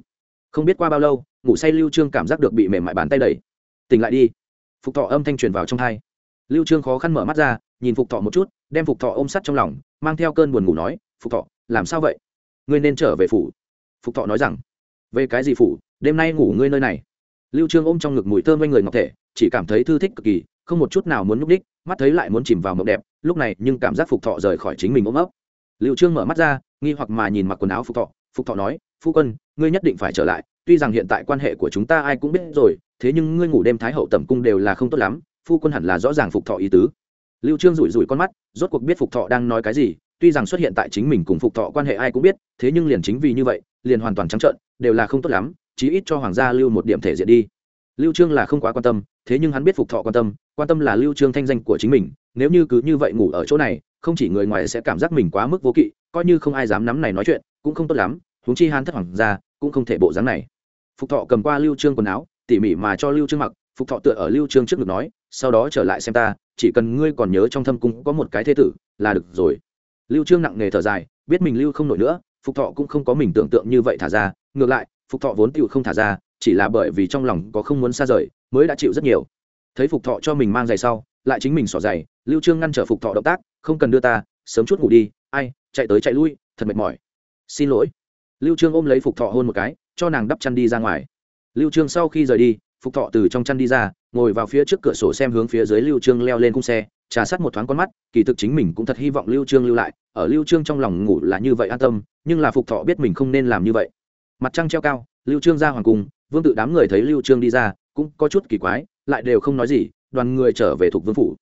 Không biết qua bao lâu, ngủ say lưu trương cảm giác được bị mềm mại bàn tay đẩy. Tỉnh lại đi. Phục thọ âm thanh truyền vào trong hai lưu trương khó khăn mở mắt ra nhìn phục thọ một chút, đem phục thọ ôm sát trong lòng, mang theo cơn buồn ngủ nói, phục thọ, làm sao vậy? Ngươi nên trở về phủ. Phục thọ nói rằng, về cái gì phủ? Đêm nay ngủ ngươi nơi này. Lưu trương ôm trong ngực mùi thơm quanh người ngọc thể, chỉ cảm thấy thư thích cực kỳ, không một chút nào muốn núp đích mắt thấy lại muốn chìm vào mộng đẹp, lúc này nhưng cảm giác phục thọ rời khỏi chính mình ôm ấp. Lưu trương mở mắt ra, nghi hoặc mà nhìn mặc quần áo phục thọ phục thọ nói, phu quân, ngươi nhất định phải trở lại, tuy rằng hiện tại quan hệ của chúng ta ai cũng biết rồi, thế nhưng ngươi ngủ đêm thái hậu tẩm cung đều là không tốt lắm, phu quân hẳn là rõ ràng phục thọ ý tứ lưu trương rủi rủi con mắt, rốt cuộc biết phục thọ đang nói cái gì, tuy rằng xuất hiện tại chính mình cùng phục thọ quan hệ ai cũng biết, thế nhưng liền chính vì như vậy, liền hoàn toàn trắng trợn, đều là không tốt lắm, chí ít cho hoàng gia lưu một điểm thể diện đi. Lưu trương là không quá quan tâm, thế nhưng hắn biết phục thọ quan tâm quan tâm là lưu trương thanh danh của chính mình, nếu như cứ như vậy ngủ ở chỗ này, không chỉ người ngoài sẽ cảm giác mình quá mức vô kỵ, coi như không ai dám nắm này nói chuyện, cũng không tốt lắm, huống chi hắn thất hoàng gia, cũng không thể bộ dáng này. Phục thọ cầm qua lưu trương quần áo, tỉ mỉ mà cho lưu trương mặc phục thọ tựa ở lưu trương trước ngực nói, sau đó trở lại xem ta, chỉ cần ngươi còn nhớ trong thâm cung có một cái thế tử, là được rồi. Lưu trương nặng nề thở dài, biết mình lưu không nổi nữa, phục thọ cũng không có mình tưởng tượng như vậy thả ra, ngược lại, phục thọ vốn tiêu không thả ra, chỉ là bởi vì trong lòng có không muốn xa rời, mới đã chịu rất nhiều. Thấy phục thọ cho mình mang giày sau, lại chính mình xỏ giày, lưu trương ngăn trở phục thọ động tác, không cần đưa ta, sớm chút ngủ đi, ai, chạy tới chạy lui, thật mệt mỏi. Xin lỗi. Lưu trương ôm lấy phục thọ hôn một cái, cho nàng đắp chăn đi ra ngoài. Lưu trương sau khi rời đi phục thọ từ trong chăn đi ra, ngồi vào phía trước cửa sổ xem hướng phía dưới lưu trương leo lên cung xe, trà sát một thoáng con mắt, kỳ thực chính mình cũng thật hy vọng lưu trương lưu lại, ở lưu trương trong lòng ngủ là như vậy an tâm, nhưng là phục thọ biết mình không nên làm như vậy. Mặt trăng treo cao, lưu trương ra hoàng cung, vương tự đám người thấy lưu trương đi ra, cũng có chút kỳ quái, lại đều không nói gì, đoàn người trở về thuộc vương phủ.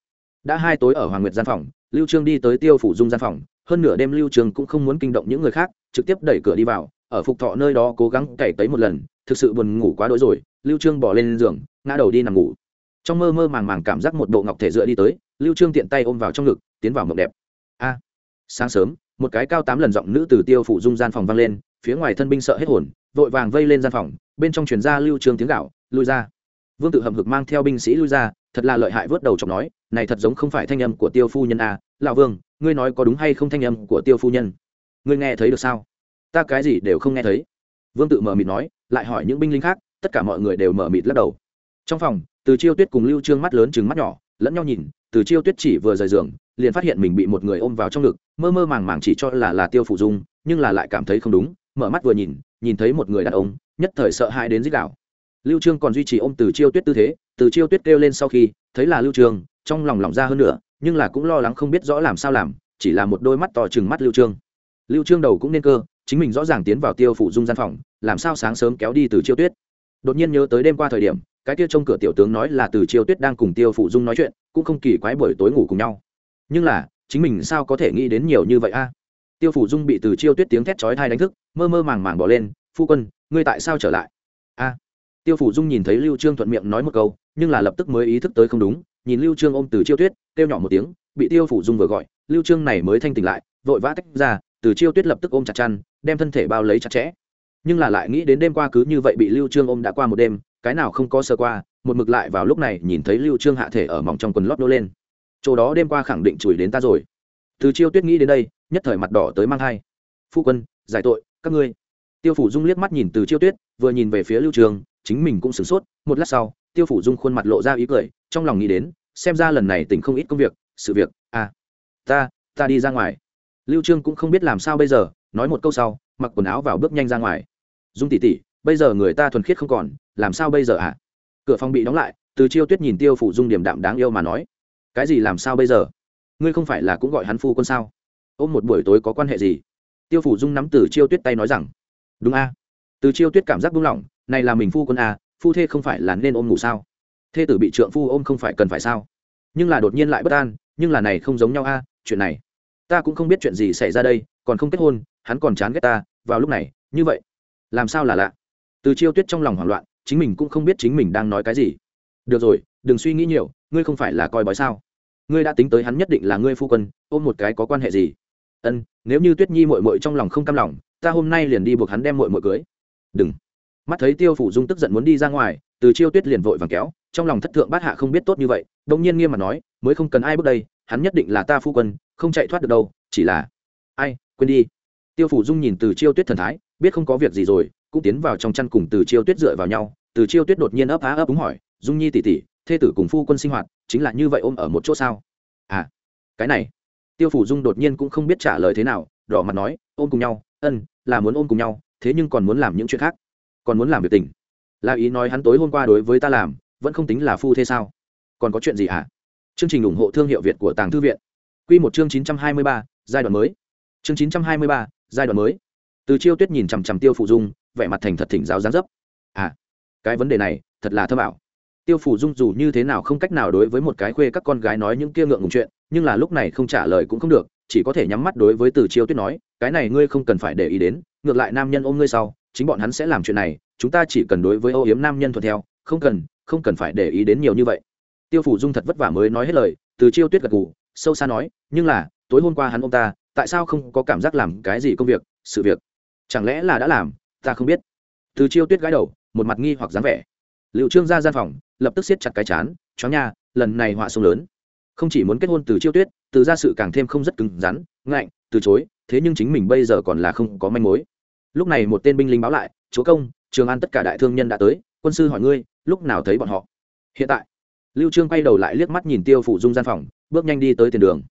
Đã hai tối ở hoàng nguyệt gian phòng, lưu trương đi tới tiêu phủ dung gian phòng, hơn nửa đêm lưu trương cũng không muốn kinh động những người khác, trực tiếp đẩy cửa đi vào, ở phục thọ nơi đó cố gắng cày tới một lần thực sự buồn ngủ quá đỗi rồi, lưu trương bỏ lên giường, ngã đầu đi nằm ngủ. Trong mơ mơ màng màng cảm giác một bộ ngọc thể dựa đi tới, lưu trương tiện tay ôm vào trong ngực, tiến vào mộng đẹp. A! Sáng sớm, một cái cao tám lần giọng nữ từ tiêu phủ dung gian phòng vang lên, phía ngoài thân binh sợ hết hồn, vội vàng vây lên gian phòng, bên trong truyền ra lưu trương tiếng gạo, lui ra. Vương tự hầm hực mang theo binh sĩ lui ra, thật là lợi hại vớt đầu chọc nói, này thật giống không phải thanh âm của tiêu phu nhân a lão vương, ngươi nói có đúng hay không thanh âm của tiêu phu nhân? Ngươi nghe thấy được sao? Ta cái gì đều không nghe thấy. Vương tự mở mịt nói lại hỏi những binh lính khác, tất cả mọi người đều mở mịt lắc đầu. Trong phòng, từ chiêu tuyết cùng lưu trương mắt lớn chừng mắt nhỏ, lẫn nhau nhìn, từ chiêu tuyết chỉ vừa rời giường, liền phát hiện mình bị một người ôm vào trong ngực, mơ mơ màng màng chỉ cho là là tiêu phụ dung, nhưng là lại cảm thấy không đúng, mở mắt vừa nhìn nhìn thấy một người đàn ông, nhất thời sợ hãi đến dích đảo lưu trương còn duy trì ôm từ chiêu tuyết tư thế, từ chiêu tuyết kêu lên sau khi, thấy là lưu trương, trong lòng lỏng ra hơn nữa, nhưng là cũng lo lắng không biết rõ làm sao làm, chỉ là một đôi mắt to chừng mắt lưu trương. Lưu trương đầu cũng nên cơ chính mình rõ ràng tiến vào tiêu phủ dung gian phòng, làm sao sáng sớm kéo đi từ chiêu tuyết. Đột nhiên nhớ tới đêm qua thời điểm, cái kia trông cửa tiểu tướng nói là từ chiêu tuyết đang cùng tiêu phủ dung nói chuyện, cũng không kỳ quái buổi tối ngủ cùng nhau. Nhưng là, chính mình sao có thể nghĩ đến nhiều như vậy a? Tiêu phủ dung bị từ chiêu tuyết tiếng thét chói thai đánh thức, mơ mơ màng màng bỏ lên, phu quân, ngươi tại sao trở lại? A. Tiêu phủ dung nhìn thấy lưu trương thuận miệng nói một câu, nhưng là lập tức mới ý thức tới không đúng, nhìn lưu trương ôm từ chiêu tuyết, kêu nhỏ một tiếng, bị tiêu phủ dung vừa gọi, lưu trương này mới thanh tỉnh lại, vội vã tách ra, từ chiêu tuyết lập tức ôm chặt chăn đem thân thể bao lấy chặt chẽ. Nhưng là lại nghĩ đến đêm qua cứ như vậy bị lưu trương ôm đã qua một đêm, cái nào không có sơ qua, một mực lại vào lúc này nhìn thấy lưu trương hạ thể ở mỏng trong quần lót nô lên. Chỗ đó đêm qua khẳng định chùi đến ta rồi. Từ chiêu tuyết nghĩ đến đây, nhất thời mặt đỏ tới mang hai phu quân, giải tội, các ngươi. Tiêu phủ dung liếc mắt nhìn từ chiêu tuyết, vừa nhìn về phía lưu trường, chính mình cũng sửng sốt, một lát sau, tiêu phủ dung khuôn mặt lộ ra ý cười, trong lòng nghĩ đến, xem ra lần này tỉnh không ít công việc, sự việc à ta ta đi ra ngoài. Lưu trương cũng không biết làm sao bây giờ nói một câu sau, mặc quần áo vào bước nhanh ra ngoài. Dung tỷ tỷ, bây giờ người ta thuần khiết không còn, làm sao bây giờ ạ? À? cửa phòng bị đóng lại, từ chiêu tuyết nhìn tiêu phủ dung điểm đạm đáng yêu mà nói. Cái gì làm sao bây giờ? Ngươi không phải là cũng gọi hắn phu quân sao? Ôm một buổi tối có quan hệ gì? Tiêu phủ dung nắm từ chiêu tuyết tay nói rằng. Đúng a. Từ chiêu tuyết cảm giác buông lỏng, này là mình phu quân a phu thê không phải là nên ôm ngủ sao? Thê tử bị trượng phu ôm không phải cần phải sao? Nhưng là đột nhiên lại bất an, nhưng là này không giống nhau a, chuyện này. Ta cũng không biết chuyện gì xảy ra đây, còn không kết hôn hắn còn chán ghét ta, vào lúc này, như vậy, làm sao là lạ? Từ chiêu tuyết trong lòng hoảng loạn, chính mình cũng không biết chính mình đang nói cái gì. Được rồi, đừng suy nghĩ nhiều, ngươi không phải là coi bói sao? Ngươi đã tính tới hắn nhất định là ngươi phu quân, ôm một cái có quan hệ gì? Ân, nếu như tuyết nhi mội mội trong lòng không cam lòng, ta hôm nay liền đi buộc hắn đem mội mội cưới. Đừng. Mắt thấy tiêu phủ dung tức giận muốn đi ra ngoài, từ chiêu tuyết liền vội vàng kéo, trong lòng thất thượng bát hạ không biết tốt như vậy, đông nhiên nghiêm mặt nói, mới không cần ai bước đây, hắn nhất định là ta phu quân, không chạy thoát được đâu, chỉ là, ai, quên đi tiêu phủ dung nhìn từ chiêu tuyết thần thái, biết không có việc gì rồi, cũng tiến vào trong chăn cùng từ chiêu tuyết dựa vào nhau. Từ chiêu tuyết đột nhiên ấp á ấp úng hỏi, dung nhi tỉ tỉ thê tử cùng phu quân sinh hoạt, chính là như vậy ôm ở một chỗ sao? À cái này. Tiêu phủ dung đột nhiên cũng không biết trả lời thế nào, đỏ mặt nói, ôm cùng nhau, ân, là muốn ôm cùng nhau, thế nhưng còn muốn làm những chuyện khác, còn muốn làm việc tình. Là ý nói hắn tối hôm qua đối với ta làm, vẫn không tính là phu thế sao? Còn có chuyện gì hả? Chương trình ủng hộ thương hiệu việt của tàng thư viện. Q một chương chín trăm hai mươi ba, giai đoạn mới. Chương chín trăm hai mươi ba giai đoạn mới. Từ chiêu tuyết nhìn chằm chằm tiêu phụ dung, vẻ mặt thành thật thỉnh giáo gián dấp. À cái vấn đề này, thật là thơ bảo tiêu phủ dung dù như thế nào không cách nào đối với một cái khuê các con gái nói những kia ngượng ngùng chuyện, nhưng là lúc này không trả lời cũng không được, chỉ có thể nhắm mắt đối với từ chiêu tuyết nói, cái này ngươi không cần phải để ý đến, ngược lại nam nhân ôm ngươi sau, chính bọn hắn sẽ làm chuyện này, chúng ta chỉ cần đối với âu yếm nam nhân thuận theo, không cần không cần phải để ý đến nhiều như vậy. Tiêu phủ dung thật vất vả mới nói hết lời, từ chiêu tuyết gật gù, sâu xa nói, nhưng là, tối hôm qua hắn ôm ta tại sao không có cảm giác làm cái gì công việc, sự việc? Chẳng lẽ là đã làm, ta không biết. Từ chiêu tuyết gái đầu, một mặt nghi hoặc dáng vẻ. Liệu trương ra gian phòng, lập tức siết chặt cái chán, chó nha, lần này họa sông lớn. Không chỉ muốn kết hôn từ chiêu tuyết, từ ra sự càng thêm không rất cứng rắn, ngạnh, từ chối, thế nhưng chính mình bây giờ còn là không có manh mối. Lúc này một tên binh lính báo lại, chúa công, trường an tất cả đại thương nhân đã tới, quân sư hỏi ngươi, lúc nào thấy bọn họ? Hiện tại. Lưu trương quay đầu lại liếc mắt nhìn tiêu phủ dung gian phòng, bước nhanh đi tới tiền đường.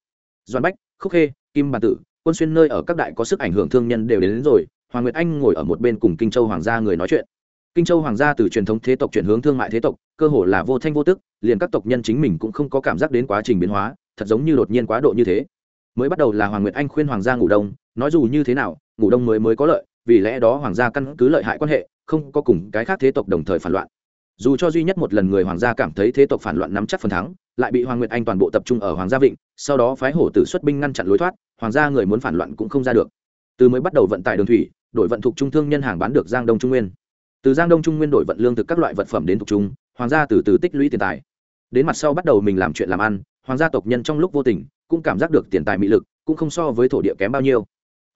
Doan bách, khúc khê kim bản tử quân xuyên nơi ở các đại có sức ảnh hưởng thương nhân đều đến, đến rồi hoàng nguyệt anh ngồi ở một bên cùng kinh châu hoàng gia người nói chuyện. Kinh châu hoàng gia từ truyền thống thế tộc chuyển hướng thương mại thế tộc cơ hồ là vô thanh vô tức liền các tộc nhân chính mình cũng không có cảm giác đến quá trình biến hóa thật giống như đột nhiên quá độ như thế. Mới bắt đầu là hoàng nguyệt anh khuyên hoàng gia ngủ đông nói dù như thế nào ngủ đông mới mới có lợi vì lẽ đó hoàng gia căn cứ lợi hại quan hệ không có cùng cái khác thế tộc đồng thời phản loạn. Dù cho duy nhất một lần người hoàng gia cảm thấy thế tộc phản loạn nắm chắc phần thắng lại bị hoàng nguyệt anh toàn bộ tập trung ở hoàng gia vịnh sau đó phái hổ tử xuất binh ngăn chặn lối thoát hoàng gia người muốn phản loạn cũng không ra được. Từ mới bắt đầu vận tải đường thủy, đổi vận thuộc trung thương nhân hàng bán được giang đông trung nguyên. Từ giang đông trung nguyên đổi vận lương thực các loại vật phẩm đến thuộc trung, hoàng gia từ từ tích lũy tiền tài. Đến mặt sau bắt đầu mình làm chuyện làm ăn, hoàng gia tộc nhân trong lúc vô tình cũng cảm giác được tiền tài mỹ lực, cũng không so với thổ địa kém bao nhiêu.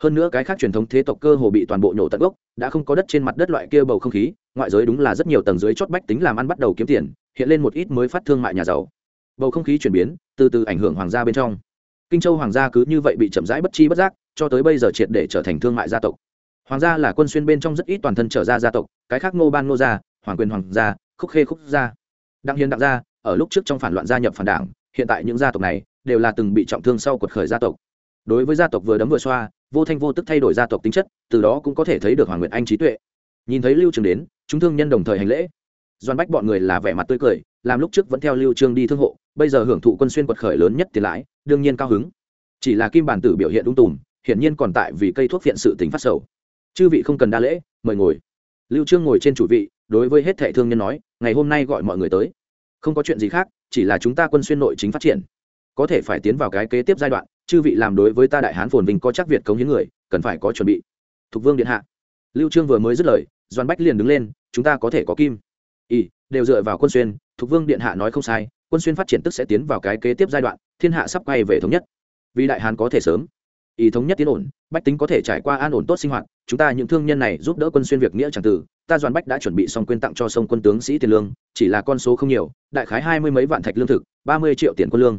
Hơn nữa cái khác truyền thống thế tộc cơ hồ bị toàn bộ nhổ tận gốc, đã không có đất trên mặt đất loại kia bầu không khí, ngoại giới đúng là rất nhiều tầng dưới chót bách tính làm ăn bắt đầu kiếm tiền, hiện lên một ít mới phát thương mại nhà giàu. Bầu không khí chuyển biến, từ từ ảnh hưởng hoàng gia bên trong kinh châu hoàng gia cứ như vậy bị chậm rãi bất chi bất giác, cho tới bây giờ triệt để trở thành thương mại gia tộc. Hoàng gia là quân xuyên bên trong rất ít toàn thân trở ra gia tộc, cái khác ngô ban ngô gia, hoàng quyền hoàng gia, khúc khê khúc gia. Đặng hiền đặng gia, ở lúc trước trong phản loạn gia nhập phản đảng, hiện tại những gia tộc này đều là từng bị trọng thương sau quật khởi gia tộc. Đối với gia tộc vừa đấm vừa xoa, vô thanh vô tức thay đổi gia tộc tính chất, từ đó cũng có thể thấy được hoàng nguyệt anh trí tuệ. Nhìn thấy lưu trường đến, chúng thương nhân đồng thời hành lễ doan bách bọn người là vẻ mặt tươi cười, làm lúc trước vẫn theo lưu trương đi thương hộ, bây giờ hưởng thụ quân xuyên quật khởi lớn nhất tiền lãi, đương nhiên cao hứng. Chỉ là kim bản tử biểu hiện đúng tùm, hiển nhiên còn tại vì cây thuốc viện sự tính phát sầu. Chư vị không cần đa lễ, mời ngồi. Lưu trương ngồi trên chủ vị, đối với hết thệ thương nhân nói, ngày hôm nay gọi mọi người tới. Không có chuyện gì khác, chỉ là chúng ta quân xuyên nội chính phát triển. Có thể phải tiến vào cái kế tiếp giai đoạn, chư vị làm đối với ta đại hán phồn vinh có chắc việt cống hiến người, cần phải có chuẩn bị. Thục vương điện hạ. Lưu trương vừa mới dứt lời, doan bách liền đứng lên, chúng ta có thể có kim y đều dựa vào quân xuyên thục vương điện hạ nói không sai, quân xuyên phát triển tức sẽ tiến vào cái kế tiếp giai đoạn, thiên hạ sắp quay về thống nhất. Vì đại hán có thể sớm, ý thống nhất tiến ổn, bách tính có thể trải qua an ổn tốt sinh hoạt, chúng ta những thương nhân này giúp đỡ quân xuyên việc nghĩa chẳng từ ta doan bách đã chuẩn bị xong quyên tặng cho sông quân tướng sĩ tiền lương, chỉ là con số không nhiều, đại khái hai mươi mấy vạn thạch lương thực, ba mươi triệu tiền quân lương.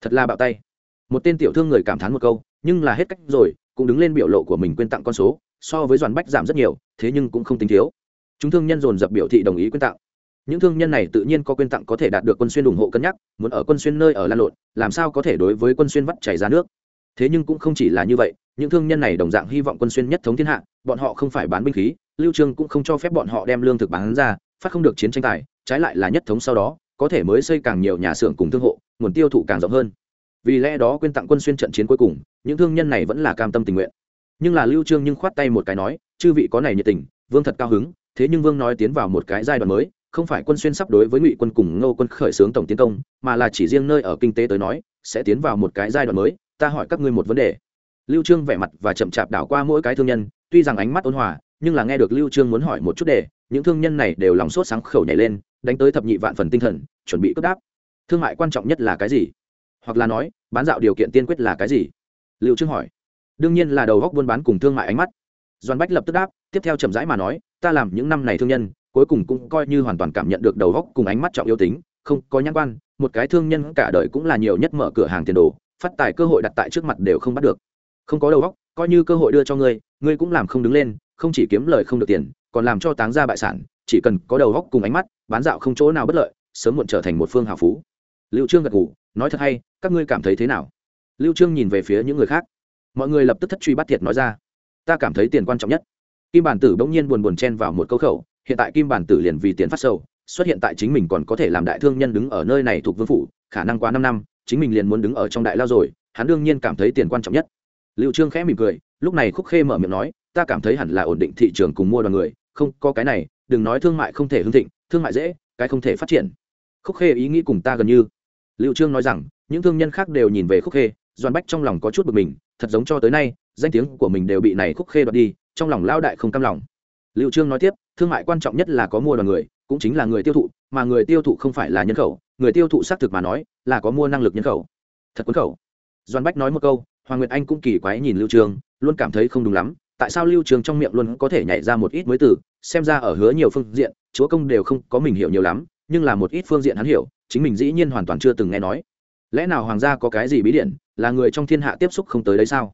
Thật là bạo tay. Một tên tiểu thương người cảm thán một câu, nhưng là hết cách rồi, cũng đứng lên biểu lộ của mình quyên tặng con số, so với doan bách giảm rất nhiều, thế nhưng cũng không tính thiếu. Chúng thương nhân dồn dập biểu thị đồng ý quyên tặng những thương nhân này tự nhiên có quyên tặng có thể đạt được quân xuyên ủng hộ cân nhắc, muốn ở quân xuyên nơi ở lan lộn, làm sao có thể đối với quân xuyên vắt chảy ra nước? Thế nhưng cũng không chỉ là như vậy, những thương nhân này đồng dạng hy vọng quân xuyên nhất thống thiên hạ, bọn họ không phải bán binh khí, lưu trương cũng không cho phép bọn họ đem lương thực bán ra, phát không được chiến tranh tài, trái lại là nhất thống sau đó, có thể mới xây càng nhiều nhà xưởng cùng thương hộ, nguồn tiêu thụ càng rộng hơn. Vì lẽ đó quyên tặng quân xuyên trận chiến cuối cùng, những thương nhân này vẫn là cam tâm tình nguyện. Nhưng là lưu trương nhưng khoát tay một cái nói, chư vị có này nhiệt tình, vương thật cao hứng, thế nhưng vương nói tiến vào một cái giai đoạn mới không phải quân xuyên sắp đối với ngụy quân cùng ngô quân khởi xướng tổng tiến công, mà là chỉ riêng nơi ở kinh tế tới nói, sẽ tiến vào một cái giai đoạn mới, ta hỏi các ngươi một vấn đề. Lưu trương vẻ mặt và chậm chạp đảo qua mỗi cái thương nhân, tuy rằng ánh mắt ôn hòa, nhưng là nghe được lưu trương muốn hỏi một chút đề, những thương nhân này đều lòng sốt sáng khẩu nhảy lên, đánh tới thập nhị vạn phần tinh thần, chuẩn bị cướp đáp. Thương mại quan trọng nhất là cái gì? Hoặc là nói, bán dạo điều kiện tiên quyết là cái gì? Lưu trương hỏi. Đương nhiên là đầu góc buôn bán cùng thương mại ánh mắt. Doan bách lập tức đáp, tiếp theo chậm rãi mà nói, ta làm những năm này thương nhân cuối cùng cũng coi như hoàn toàn cảm nhận được đầu góc cùng ánh mắt trọng yếu tính, không có nhãn quan, một cái thương nhân cả đời cũng là nhiều nhất mở cửa hàng tiền đồ, phát tài cơ hội đặt tại trước mặt đều không bắt được. Không có đầu góc, coi như cơ hội đưa cho ngươi ngươi cũng làm không đứng lên, không chỉ kiếm lời không được tiền, còn làm cho táng ra bại sản, chỉ cần có đầu góc cùng ánh mắt, bán dạo không chỗ nào bất lợi, sớm muộn trở thành một phương hào phú. Lưu trương gật gù, nói thật hay, các ngươi cảm thấy thế nào? Lưu trương nhìn về phía những người khác. Mọi người lập tức thất truy bắt thiệt nói ra. Ta cảm thấy tiền quan trọng nhất. Kim bản tử bỗng nhiên buồn buồn chen vào một câu khẩu hiện tại kim bản tử liền vì tiền phát sầu, xuất hiện tại chính mình còn có thể làm đại thương nhân đứng ở nơi này thuộc vương phủ, khả năng quá năm năm, chính mình liền muốn đứng ở trong đại lao rồi, hắn đương nhiên cảm thấy tiền quan trọng nhất. Liệu trương khẽ mỉm cười, lúc này khúc khê mở miệng nói, ta cảm thấy hẳn là ổn định thị trường cùng mua đoàn người, không, có cái này, đừng nói thương mại không thể hưng thịnh, thương mại dễ, cái không thể phát triển. Khúc khê ý nghĩ cùng ta gần như. Liệu trương nói rằng, những thương nhân khác đều nhìn về khúc khê doan bách trong lòng có chút bực mình, thật giống cho tới nay, danh tiếng của mình đều bị này khúc khê đoạt đi, trong lòng lao đại không cam lòng. Lưu trương nói tiếp, thương mại quan trọng nhất là có mua đoàn người, cũng chính là người tiêu thụ, mà người tiêu thụ không phải là nhân khẩu, người tiêu thụ xác thực mà nói, là có mua năng lực nhân khẩu. Thật quấn khẩu. Doan bách nói một câu, hoàng nguyệt anh cũng kỳ quái nhìn lưu trương, luôn cảm thấy không đúng lắm, tại sao lưu trường trong miệng luôn có thể nhảy ra một ít mới từ, xem ra ở hứa nhiều phương diện, chúa công đều không có mình hiểu nhiều lắm, nhưng là một ít phương diện hắn hiểu, chính mình dĩ nhiên hoàn toàn chưa từng nghe nói. Lẽ nào hoàng gia có cái gì bí điện là người trong thiên hạ tiếp xúc không tới đấy sao?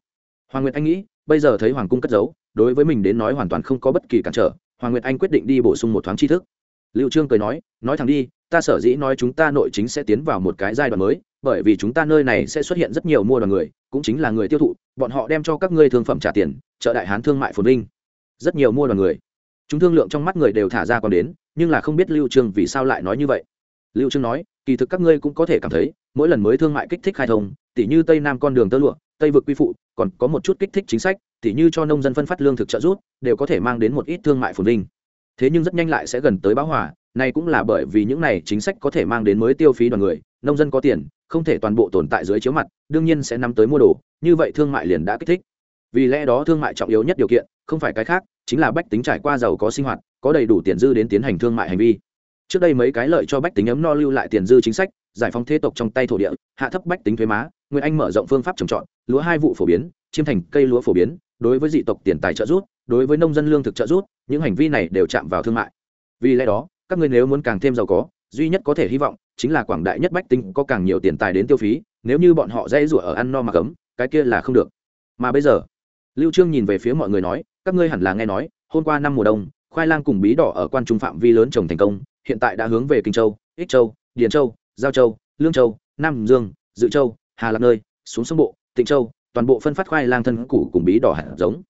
Hoàng nguyệt anh nghĩ, bây giờ thấy hoàng cung cất giấu đối với mình đến nói hoàn toàn không có bất kỳ cản trở, hoàng nguyệt anh quyết định đi bổ sung một thoáng tri thức. Liệu trương cười nói nói thẳng đi, ta sở dĩ nói chúng ta nội chính sẽ tiến vào một cái giai đoạn mới, bởi vì chúng ta nơi này sẽ xuất hiện rất nhiều mua đoàn người, cũng chính là người tiêu thụ, bọn họ đem cho các ngươi thương phẩm trả tiền chợ đại hán thương mại phồn vinh. Rất nhiều mua đoàn người. Chúng thương lượng trong mắt người đều thả ra còn đến, nhưng là không biết lưu trương vì sao lại nói như vậy. Lưu trương nói, kỳ thực các ngươi cũng có thể cảm thấy, mỗi lần mới thương mại kích thích khai thông, tỉ như tây nam con đường tơ lụa, tây vực quy phụ, còn có một chút kích thích chính sách tỉ như cho nông dân phân phát lương thực trợ giúp, đều có thể mang đến một ít thương mại phồn vinh. Thế nhưng rất nhanh lại sẽ gần tới bão hòa, này cũng là bởi vì những này chính sách có thể mang đến mới tiêu phí đoàn người, nông dân có tiền, không thể toàn bộ tồn tại dưới chiếu mặt, đương nhiên sẽ nắm tới mua đồ, như vậy thương mại liền đã kích thích. Vì lẽ đó thương mại trọng yếu nhất điều kiện, không phải cái khác, chính là bách tính trải qua giàu có sinh hoạt, có đầy đủ tiền dư đến tiến hành thương mại hành vi. Trước đây mấy cái lợi cho bách tính ấm no lưu lại tiền dư chính sách, giải phóng thế tộc trong tay thổ địa, hạ thấp bách tính thuế má nguyên anh mở rộng phương pháp trồng trọt, lúa hai vụ phổ biến, chiêm thành cây lúa phổ biến đối với dị tộc tiền tài trợ giúp, đối với nông dân lương thực trợ giúp, những hành vi này đều chạm vào thương mại. Vì lẽ đó, các người nếu muốn càng thêm giàu có, duy nhất có thể hy vọng chính là quảng đại nhất bách tính có càng nhiều tiền tài đến tiêu phí, nếu như bọn họ dây rủa ở ăn no mà cấm, cái kia là không được. Mà bây giờ, lưu trương nhìn về phía mọi người nói, các ngươi hẳn là nghe nói, hôm qua năm mùa đông, khoai lang cùng bí đỏ ở quan trung phạm vi lớn trồng thành công, hiện tại đã hướng về kinh châu, ích châu, điền châu, giao châu, lương châu, nam dương, dự châu, hà lạc nơi, xuống sông bộ, tịnh châu toàn bộ phân phát khoai lang thân củ cùng bí đỏ hạt giống.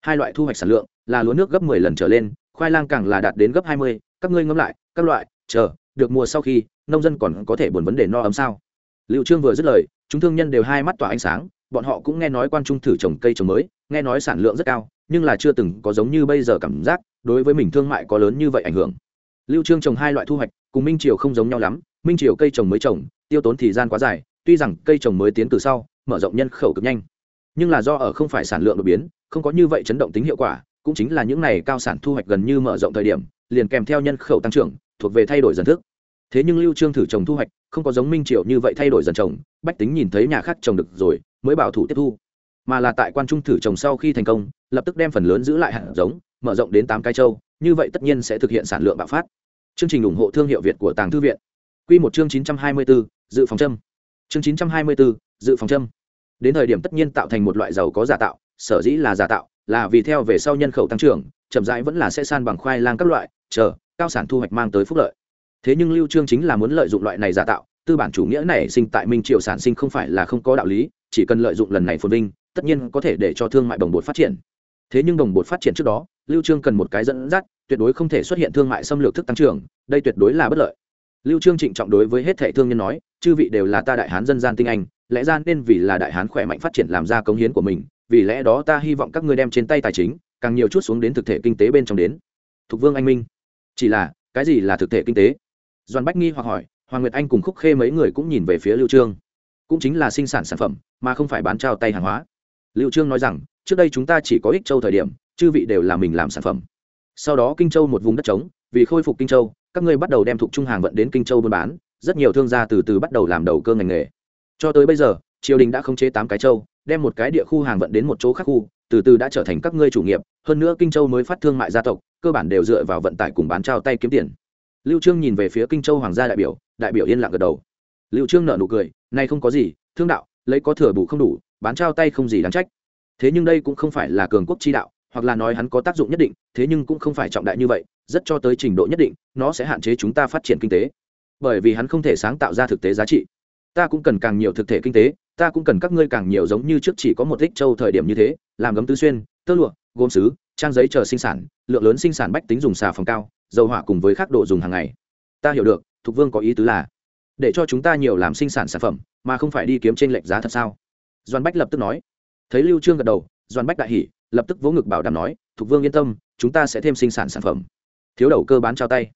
Hai loại thu hoạch sản lượng là lúa nước gấp 10 lần trở lên khoai lang càng là đạt đến gấp 20, các ngươi ngâm lại các loại chờ được mùa sau khi nông dân còn có thể buồn vấn đề no ấm sao? Liệu trương vừa dứt lời chúng thương nhân đều hai mắt tỏa ánh sáng bọn họ cũng nghe nói quan trung thử trồng cây trồng mới nghe nói sản lượng rất cao nhưng là chưa từng có giống như bây giờ cảm giác đối với mình thương mại có lớn như vậy ảnh hưởng. Lưu trương trồng hai loại thu hoạch cùng minh triều không giống nhau lắm minh triều cây trồng mới trồng tiêu tốn thời gian quá dài tuy rằng cây trồng mới tiến từ sau mở rộng nhân khẩu cực nhanh nhưng là do ở không phải sản lượng đột biến không có như vậy chấn động tính hiệu quả cũng chính là những này cao sản thu hoạch gần như mở rộng thời điểm liền kèm theo nhân khẩu tăng trưởng thuộc về thay đổi dần thức. Thế nhưng lưu trương thử trồng thu hoạch không có giống minh triệu như vậy thay đổi dần trồng bách tính nhìn thấy nhà khác trồng được rồi mới bảo thủ tiếp thu. Mà là tại quan trung thử trồng sau khi thành công lập tức đem phần lớn giữ lại hạt giống mở rộng đến tám cái châu như vậy tất nhiên sẽ thực hiện sản lượng bạo phát. Chương trình ủng hộ thương hiệu việt của tàng thư viện. Quy một chương 924, dự phòng châm. Chương 924, dự phòng châm đến thời điểm tất nhiên tạo thành một loại dầu có giả tạo, sở dĩ là giả tạo, là vì theo về sau nhân khẩu tăng trưởng, chậm rãi vẫn là sẽ san bằng khoai lang các loại, chờ, cao sản thu hoạch mang tới phúc lợi. Thế nhưng lưu trương chính là muốn lợi dụng loại này giả tạo, tư bản chủ nghĩa này sinh tại minh triều sản sinh không phải là không có đạo lý, chỉ cần lợi dụng lần này phồn vinh, tất nhiên có thể để cho thương mại đồng bột phát triển. Thế nhưng đồng bột phát triển trước đó, lưu trương cần một cái dẫn dắt, tuyệt đối không thể xuất hiện thương mại xâm lược thức tăng trưởng, đây tuyệt đối là bất lợi. Lưu trương trịnh trọng đối với hết thảy thương nhân nói, chư vị đều là ta đại hán dân gian tinh anh lẽ ra nên vì là đại hán khỏe mạnh phát triển làm ra công hiến của mình, vì lẽ đó ta hy vọng các ngươi đem trên tay tài chính, càng nhiều chút xuống đến thực thể kinh tế bên trong đến. Thục vương anh minh. Chỉ là, cái gì là thực thể kinh tế? Doan bách nghi hoặc hỏi, hoàng nguyệt anh cùng khúc khê mấy người cũng nhìn về phía lưu trương. Cũng chính là sinh sản sản phẩm, mà không phải bán trao tay hàng hóa. Lưu trương nói rằng, trước đây chúng ta chỉ có ích châu thời điểm, chư vị đều là mình làm sản phẩm. Sau đó kinh châu một vùng đất trống, vì khôi phục kinh châu, các ngươi bắt đầu đem thuộc trung hàng vận đến kinh châu buôn bán, rất nhiều thương gia từ từ bắt đầu làm đầu cơ ngành nghề cho tới bây giờ, triều đình đã khống chế tám cái châu, đem một cái địa khu hàng vận đến một chỗ khác khu, từ từ đã trở thành các ngươi chủ nghiệp, hơn nữa kinh châu mới phát thương mại gia tộc, cơ bản đều dựa vào vận tải cùng bán trao tay kiếm tiền. Lưu trương nhìn về phía kinh châu hoàng gia đại biểu đại biểu yên lặng gật đầu. Lưu trương nở nụ cười nay không có gì, thương đạo, lấy có thừa bù không đủ, bán trao tay không gì đáng trách. Thế nhưng đây cũng không phải là cường quốc chi đạo, hoặc là nói hắn có tác dụng nhất định, thế nhưng cũng không phải trọng đại như vậy, rất cho tới trình độ nhất định, nó sẽ hạn chế chúng ta phát triển kinh tế. Bởi vì hắn không thể sáng tạo ra thực tế giá trị ta cũng cần càng nhiều thực thể kinh tế, ta cũng cần các ngươi càng nhiều giống như trước chỉ có một thích châu thời điểm như thế, làm gấm tứ xuyên, tơ lụa, gốm xứ trang giấy chờ sinh sản, lượng lớn sinh sản bách tính dùng xà phòng cao, dầu hỏa cùng với các độ dùng hàng ngày. Ta hiểu được, thục vương có ý tứ là, để cho chúng ta nhiều làm sinh sản sản phẩm, mà không phải đi kiếm trên lệnh giá thật sao? Doan bách lập tức nói. Thấy lưu trương gật đầu doan bách đại hỉ, lập tức vỗ ngực bảo đảm nói, thục vương yên tâm, chúng ta sẽ thêm sinh sản sản phẩm. Thiếu đầu cơ bán trao tay.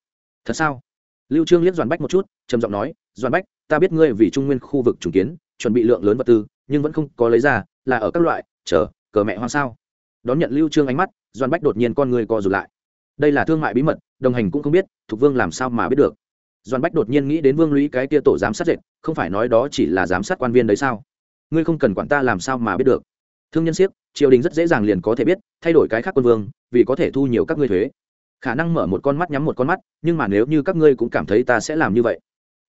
Thật sao? Lưu trương liếc doan bách một chút, trầm giọng nói doan bách ta biết ngươi vì trung nguyên khu vực trùng kiến, chuẩn bị lượng lớn vật tư, nhưng vẫn không có lấy ra, là ở các loại, chờ, cờ mẹ hoang sao? Đón nhận lưu trương ánh mắt, doan bách đột nhiên con người co rụt lại. Đây là thương mại bí mật, đồng hành cũng không biết thục vương làm sao mà biết được. Doan bách đột nhiên nghĩ đến vương lũy cái kia tổ giám sát dệt, không phải nói đó chỉ là giám sát quan viên đấy sao? Ngươi không cần quản ta làm sao mà biết được. Thương nhân siếc, triều đình rất dễ dàng liền có thể biết, thay đổi cái khác quân vương, vì có thể thu nhiều các ngươi thuế. Khả năng mở một con mắt nhắm một con mắt, nhưng mà nếu như các ngươi cũng cảm thấy ta sẽ làm như vậy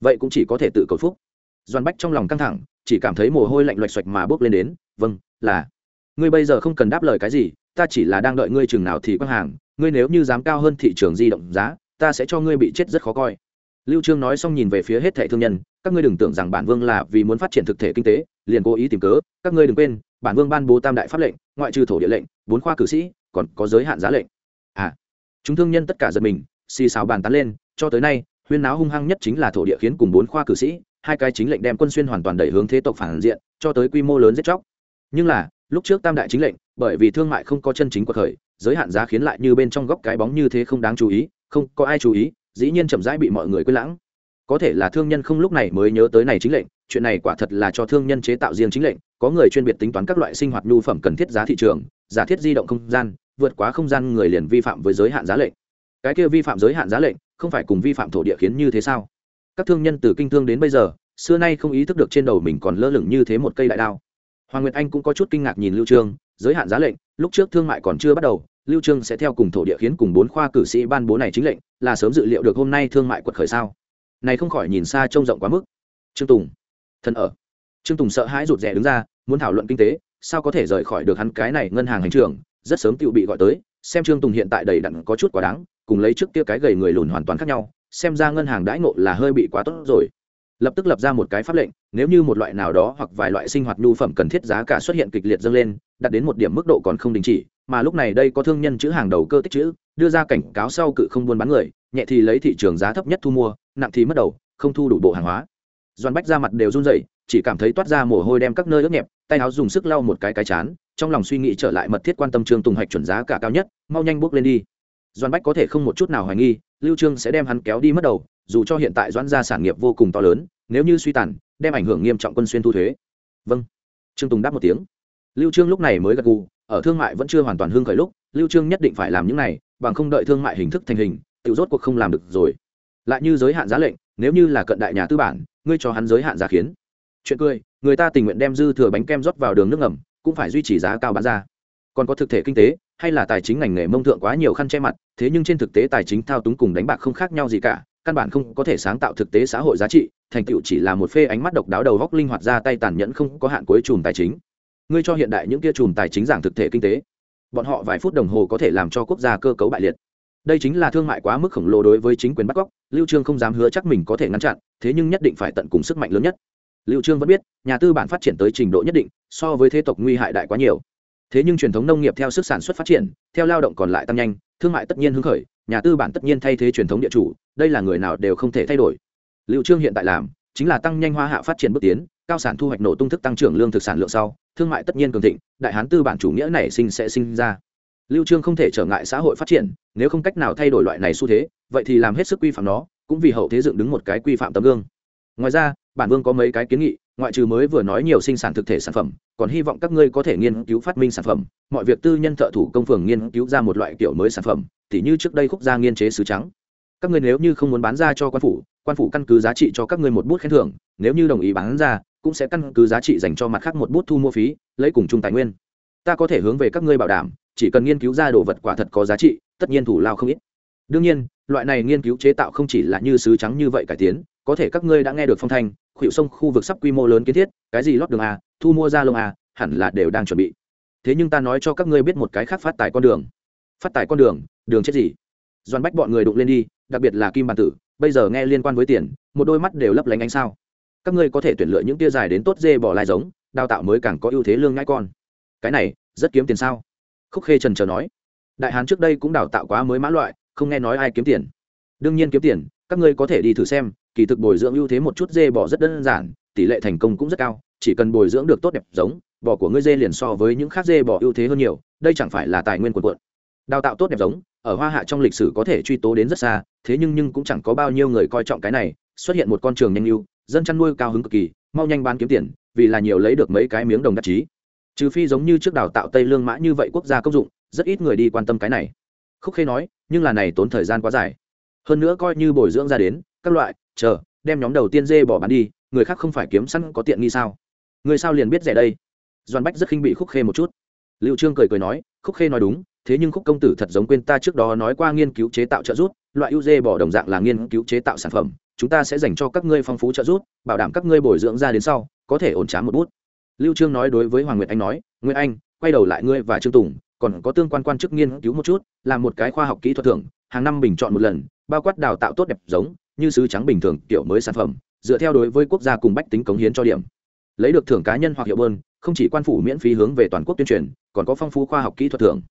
vậy cũng chỉ có thể tự cầu phúc. Doan bách trong lòng căng thẳng, chỉ cảm thấy mồ hôi lạnh loạch xoạch mà bước lên đến vâng là. Ngươi bây giờ không cần đáp lời cái gì, ta chỉ là đang đợi ngươi chừng nào thì quăng hàng, ngươi nếu như dám cao hơn thị trường di động giá, ta sẽ cho ngươi bị chết rất khó coi. Lưu trương nói xong nhìn về phía hết thảy thương nhân, các ngươi đừng tưởng rằng bản vương là vì muốn phát triển thực thể kinh tế, liền cố ý tìm cớ, các ngươi đừng quên, bản vương ban bố tam đại pháp lệnh, ngoại trừ thổ địa lệnh, bốn khoa cử sĩ, còn có giới hạn giá lệnh. À chúng thương nhân tất cả giật mình, xì xào bàn tán lên, cho tới nay huyên náo hung hăng nhất chính là thổ địa khiến cùng bốn khoa cử sĩ, hai cái chính lệnh đem quân xuyên hoàn toàn đẩy hướng thế tộc phản diện, cho tới quy mô lớn giết chóc. Nhưng là, lúc trước tam đại chính lệnh, bởi vì thương mại không có chân chính của khởi, giới hạn giá khiến lại như bên trong góc cái bóng như thế không đáng chú ý, không có ai chú ý, dĩ nhiên chậm rãi bị mọi người quên lãng. Có thể là thương nhân không lúc này mới nhớ tới này chính lệnh, chuyện này quả thật là cho thương nhân chế tạo riêng chính lệnh, có người chuyên biệt tính toán các loại sinh hoạt nhu phẩm cần thiết giá thị trường, giả thiết di động không gian, vượt quá không gian người liền vi phạm với giới hạn giá lệnh. Cái kia vi phạm giới hạn giá lệnh không phải cùng vi phạm thổ địa khiến như thế sao? Các thương nhân từ kinh thương đến bây giờ, xưa nay không ý thức được trên đầu mình còn lơ lửng như thế một cây đại đao. Hoàng nguyệt anh cũng có chút kinh ngạc nhìn lưu trương, giới hạn giá lệnh, lúc trước thương mại còn chưa bắt đầu, lưu trương sẽ theo cùng thổ địa khiến cùng bốn khoa cử sĩ ban bố này chính lệnh, là sớm dự liệu được hôm nay thương mại quật khởi sao? Này không khỏi nhìn xa trông rộng quá mức. Trương tùng, thân ở. Trương tùng sợ hãi rụt rè đứng ra, muốn thảo luận kinh tế, sao có thể rời khỏi được hắn cái này ngân hàng hành trưởng, rất sớm tự bị gọi tới, xem trương tùng hiện tại đầy đặn có chút quá đáng cùng lấy trước kia cái gầy người lùn hoàn toàn khác nhau, xem ra ngân hàng đãi ngộ là hơi bị quá tốt rồi. Lập tức lập ra một cái pháp lệnh, nếu như một loại nào đó hoặc vài loại sinh hoạt nhu phẩm cần thiết giá cả xuất hiện kịch liệt dâng lên, đạt đến một điểm mức độ còn không đình chỉ, mà lúc này đây có thương nhân chữ hàng đầu cơ tích chữ, đưa ra cảnh cáo sau cự không buôn bán người, nhẹ thì lấy thị trường giá thấp nhất thu mua, nặng thì mất đầu, không thu đủ bộ hàng hóa. Doan bách ra mặt đều run rẩy, chỉ cảm thấy toát ra mồ hôi đem các nơi ướt nhẹp, tay áo dùng sức lau một cái cái chán, trong lòng suy nghĩ trở lại mật thiết quan tâm trương tùng hạch chuẩn giá cả cao nhất, mau nhanh bước lên đi doan bách có thể không một chút nào hoài nghi, lưu trương sẽ đem hắn kéo đi mất đầu, dù cho hiện tại doãn gia sản nghiệp vô cùng to lớn, nếu như suy tàn, đem ảnh hưởng nghiêm trọng quân xuyên thu thuế. Vâng. Trương tùng đáp một tiếng. Lưu trương lúc này mới gật gù, ở thương mại vẫn chưa hoàn toàn hưng khởi lúc, lưu trương nhất định phải làm những này, bằng không đợi thương mại hình thức thành hình tự rốt cuộc không làm được rồi. Lại như giới hạn giá lệnh, nếu như là cận đại nhà tư bản, ngươi cho hắn giới hạn giá khiến. Chuyện cười, người ta tình nguyện đem dư thừa bánh kem rót vào đường nước ngầm, cũng phải duy trì giá cao bán ra. Còn có thực thể kinh tế hay là tài chính ngành nghề mông thượng quá nhiều khăn che mặt, thế nhưng trên thực tế tài chính thao túng cùng đánh bạc không khác nhau gì cả, căn bản không có thể sáng tạo thực tế xã hội giá trị, thành tựu chỉ là một phê ánh mắt độc đáo đầu góc linh hoạt ra tay tàn nhẫn không có hạn cuối chùm tài chính. Ngươi cho hiện đại những kia chùm tài chính giảng thực thể kinh tế, bọn họ vài phút đồng hồ có thể làm cho quốc gia cơ cấu bại liệt. Đây chính là thương mại quá mức khổng lồ đối với chính quyền bắt cóc, lưu trương không dám hứa chắc mình có thể ngăn chặn, thế nhưng nhất định phải tận cùng sức mạnh lớn nhất. Lưu trương vẫn biết, nhà tư bản phát triển tới trình độ nhất định, so với thế tộc nguy hại đại quá nhiều thế nhưng truyền thống nông nghiệp theo sức sản xuất phát triển, theo lao động còn lại tăng nhanh, thương mại tất nhiên hứng khởi, nhà tư bản tất nhiên thay thế truyền thống địa chủ, đây là người nào đều không thể thay đổi. Liệu trương hiện tại làm chính là tăng nhanh hoa hạ phát triển bước tiến, cao sản thu hoạch nổ tung thức tăng trưởng lương thực sản lượng sau, thương mại tất nhiên cường thịnh, đại hán tư bản chủ nghĩa nảy sinh sẽ sinh ra. Lưu trương không thể trở ngại xã hội phát triển, nếu không cách nào thay đổi loại này xu thế, vậy thì làm hết sức quy phạm nó, cũng vì hậu thế dựng đứng một cái quy phạm tấm gương. Ngoài ra, bản vương có mấy cái kiến nghị ngoại trừ mới vừa nói nhiều sinh sản thực thể sản phẩm, còn hy vọng các ngươi có thể nghiên cứu phát minh sản phẩm. Mọi việc tư nhân thợ thủ công phường nghiên cứu ra một loại kiểu mới sản phẩm, tỉ như trước đây khúc gia nghiên chế sứ trắng. Các ngươi nếu như không muốn bán ra cho quan phủ quan phủ căn cứ giá trị cho các ngươi một bút khen thưởng, nếu như đồng ý bán ra, cũng sẽ căn cứ giá trị dành cho mặt khác một bút thu mua phí, lấy cùng chung tài nguyên. Ta có thể hướng về các ngươi bảo đảm, chỉ cần nghiên cứu ra đồ vật quả thật có giá trị, tất nhiên thủ lao không ít. Đương nhiên, loại này nghiên cứu chế tạo không chỉ là như sứ trắng như vậy cải tiến, có thể các ngươi đã nghe được phong thanh khuỵu sông khu vực sắp quy mô lớn kiến thiết, cái gì lót đường a, thu mua ra lông a, hẳn là đều đang chuẩn bị. Thế nhưng ta nói cho các ngươi biết một cái khác phát tài con đường. Phát tài con đường đường chết gì? Doan bách bọn người đụng lên đi, đặc biệt là kim bản tử, bây giờ nghe liên quan với tiền, một đôi mắt đều lấp lánh ánh sao. Các ngươi có thể tuyển lựa những tia dài đến tốt dê bỏ lai giống, đào tạo mới càng có ưu thế lương ngãi con. Cái này, rất kiếm tiền sao? Khúc khê trần trờ nói. Đại hán trước đây cũng đào tạo quá mới mã loại, không nghe nói ai kiếm tiền. Đương nhiên kiếm tiền các ngươi có thể đi thử xem, kỳ thực bồi dưỡng ưu thế một chút dê bỏ rất đơn giản, tỷ lệ thành công cũng rất cao, chỉ cần bồi dưỡng được tốt đẹp giống, bò của ngươi dê liền so với những khác dê bò ưu thế hơn nhiều, đây chẳng phải là tài nguyên quần quận đào tạo tốt đẹp giống, ở hoa hạ trong lịch sử có thể truy tố đến rất xa, thế nhưng nhưng cũng chẳng có bao nhiêu người coi trọng cái này, xuất hiện một con trường nhanh lưu dân chăn nuôi cao hứng cực kỳ, mau nhanh bán kiếm tiền, vì là nhiều lấy được mấy cái miếng đồng đắc chí. Trừ phi giống như trước đào tạo tây lương mã như vậy quốc gia công dụng, rất ít người đi quan tâm cái này. Khúc khê nói, nhưng là này tốn thời gian quá dài hơn nữa coi như bồi dưỡng ra đến, các loại, chờ, đem nhóm đầu tiên dê bỏ bán đi, người khác không phải kiếm sẵn có tiện nghi sao? Người sao liền biết rẻ đây? Doan bách rất khinh bị khúc khê một chút. Liệu trương cười cười nói, khúc khê nói đúng, thế nhưng khúc công tử thật giống quên ta trước đó nói qua nghiên cứu chế tạo trợ giúp, loại ưu dê bỏ đồng dạng là nghiên cứu chế tạo sản phẩm, chúng ta sẽ dành cho các ngươi phong phú trợ giúp, bảo đảm các ngươi bồi dưỡng ra đến sau, có thể ổn trá một bút. Lưu trương nói đối với hoàng nguyệt anh nói, nguyệt anh, quay đầu lại ngươi và trương tùng, còn có tương quan quan chức nghiên cứu một chút, làm một cái khoa học kỹ thuật thưởng, hàng năm bình chọn một lần bao quát đào tạo tốt đẹp giống, như sứ trắng bình thường, kiểu mới sản phẩm, dựa theo đối với quốc gia cùng bách tính cống hiến cho điểm. Lấy được thưởng cá nhân hoặc hiệu bơn, không chỉ quan phủ miễn phí hướng về toàn quốc tuyên truyền, còn có phong phú khoa học kỹ thuật thưởng.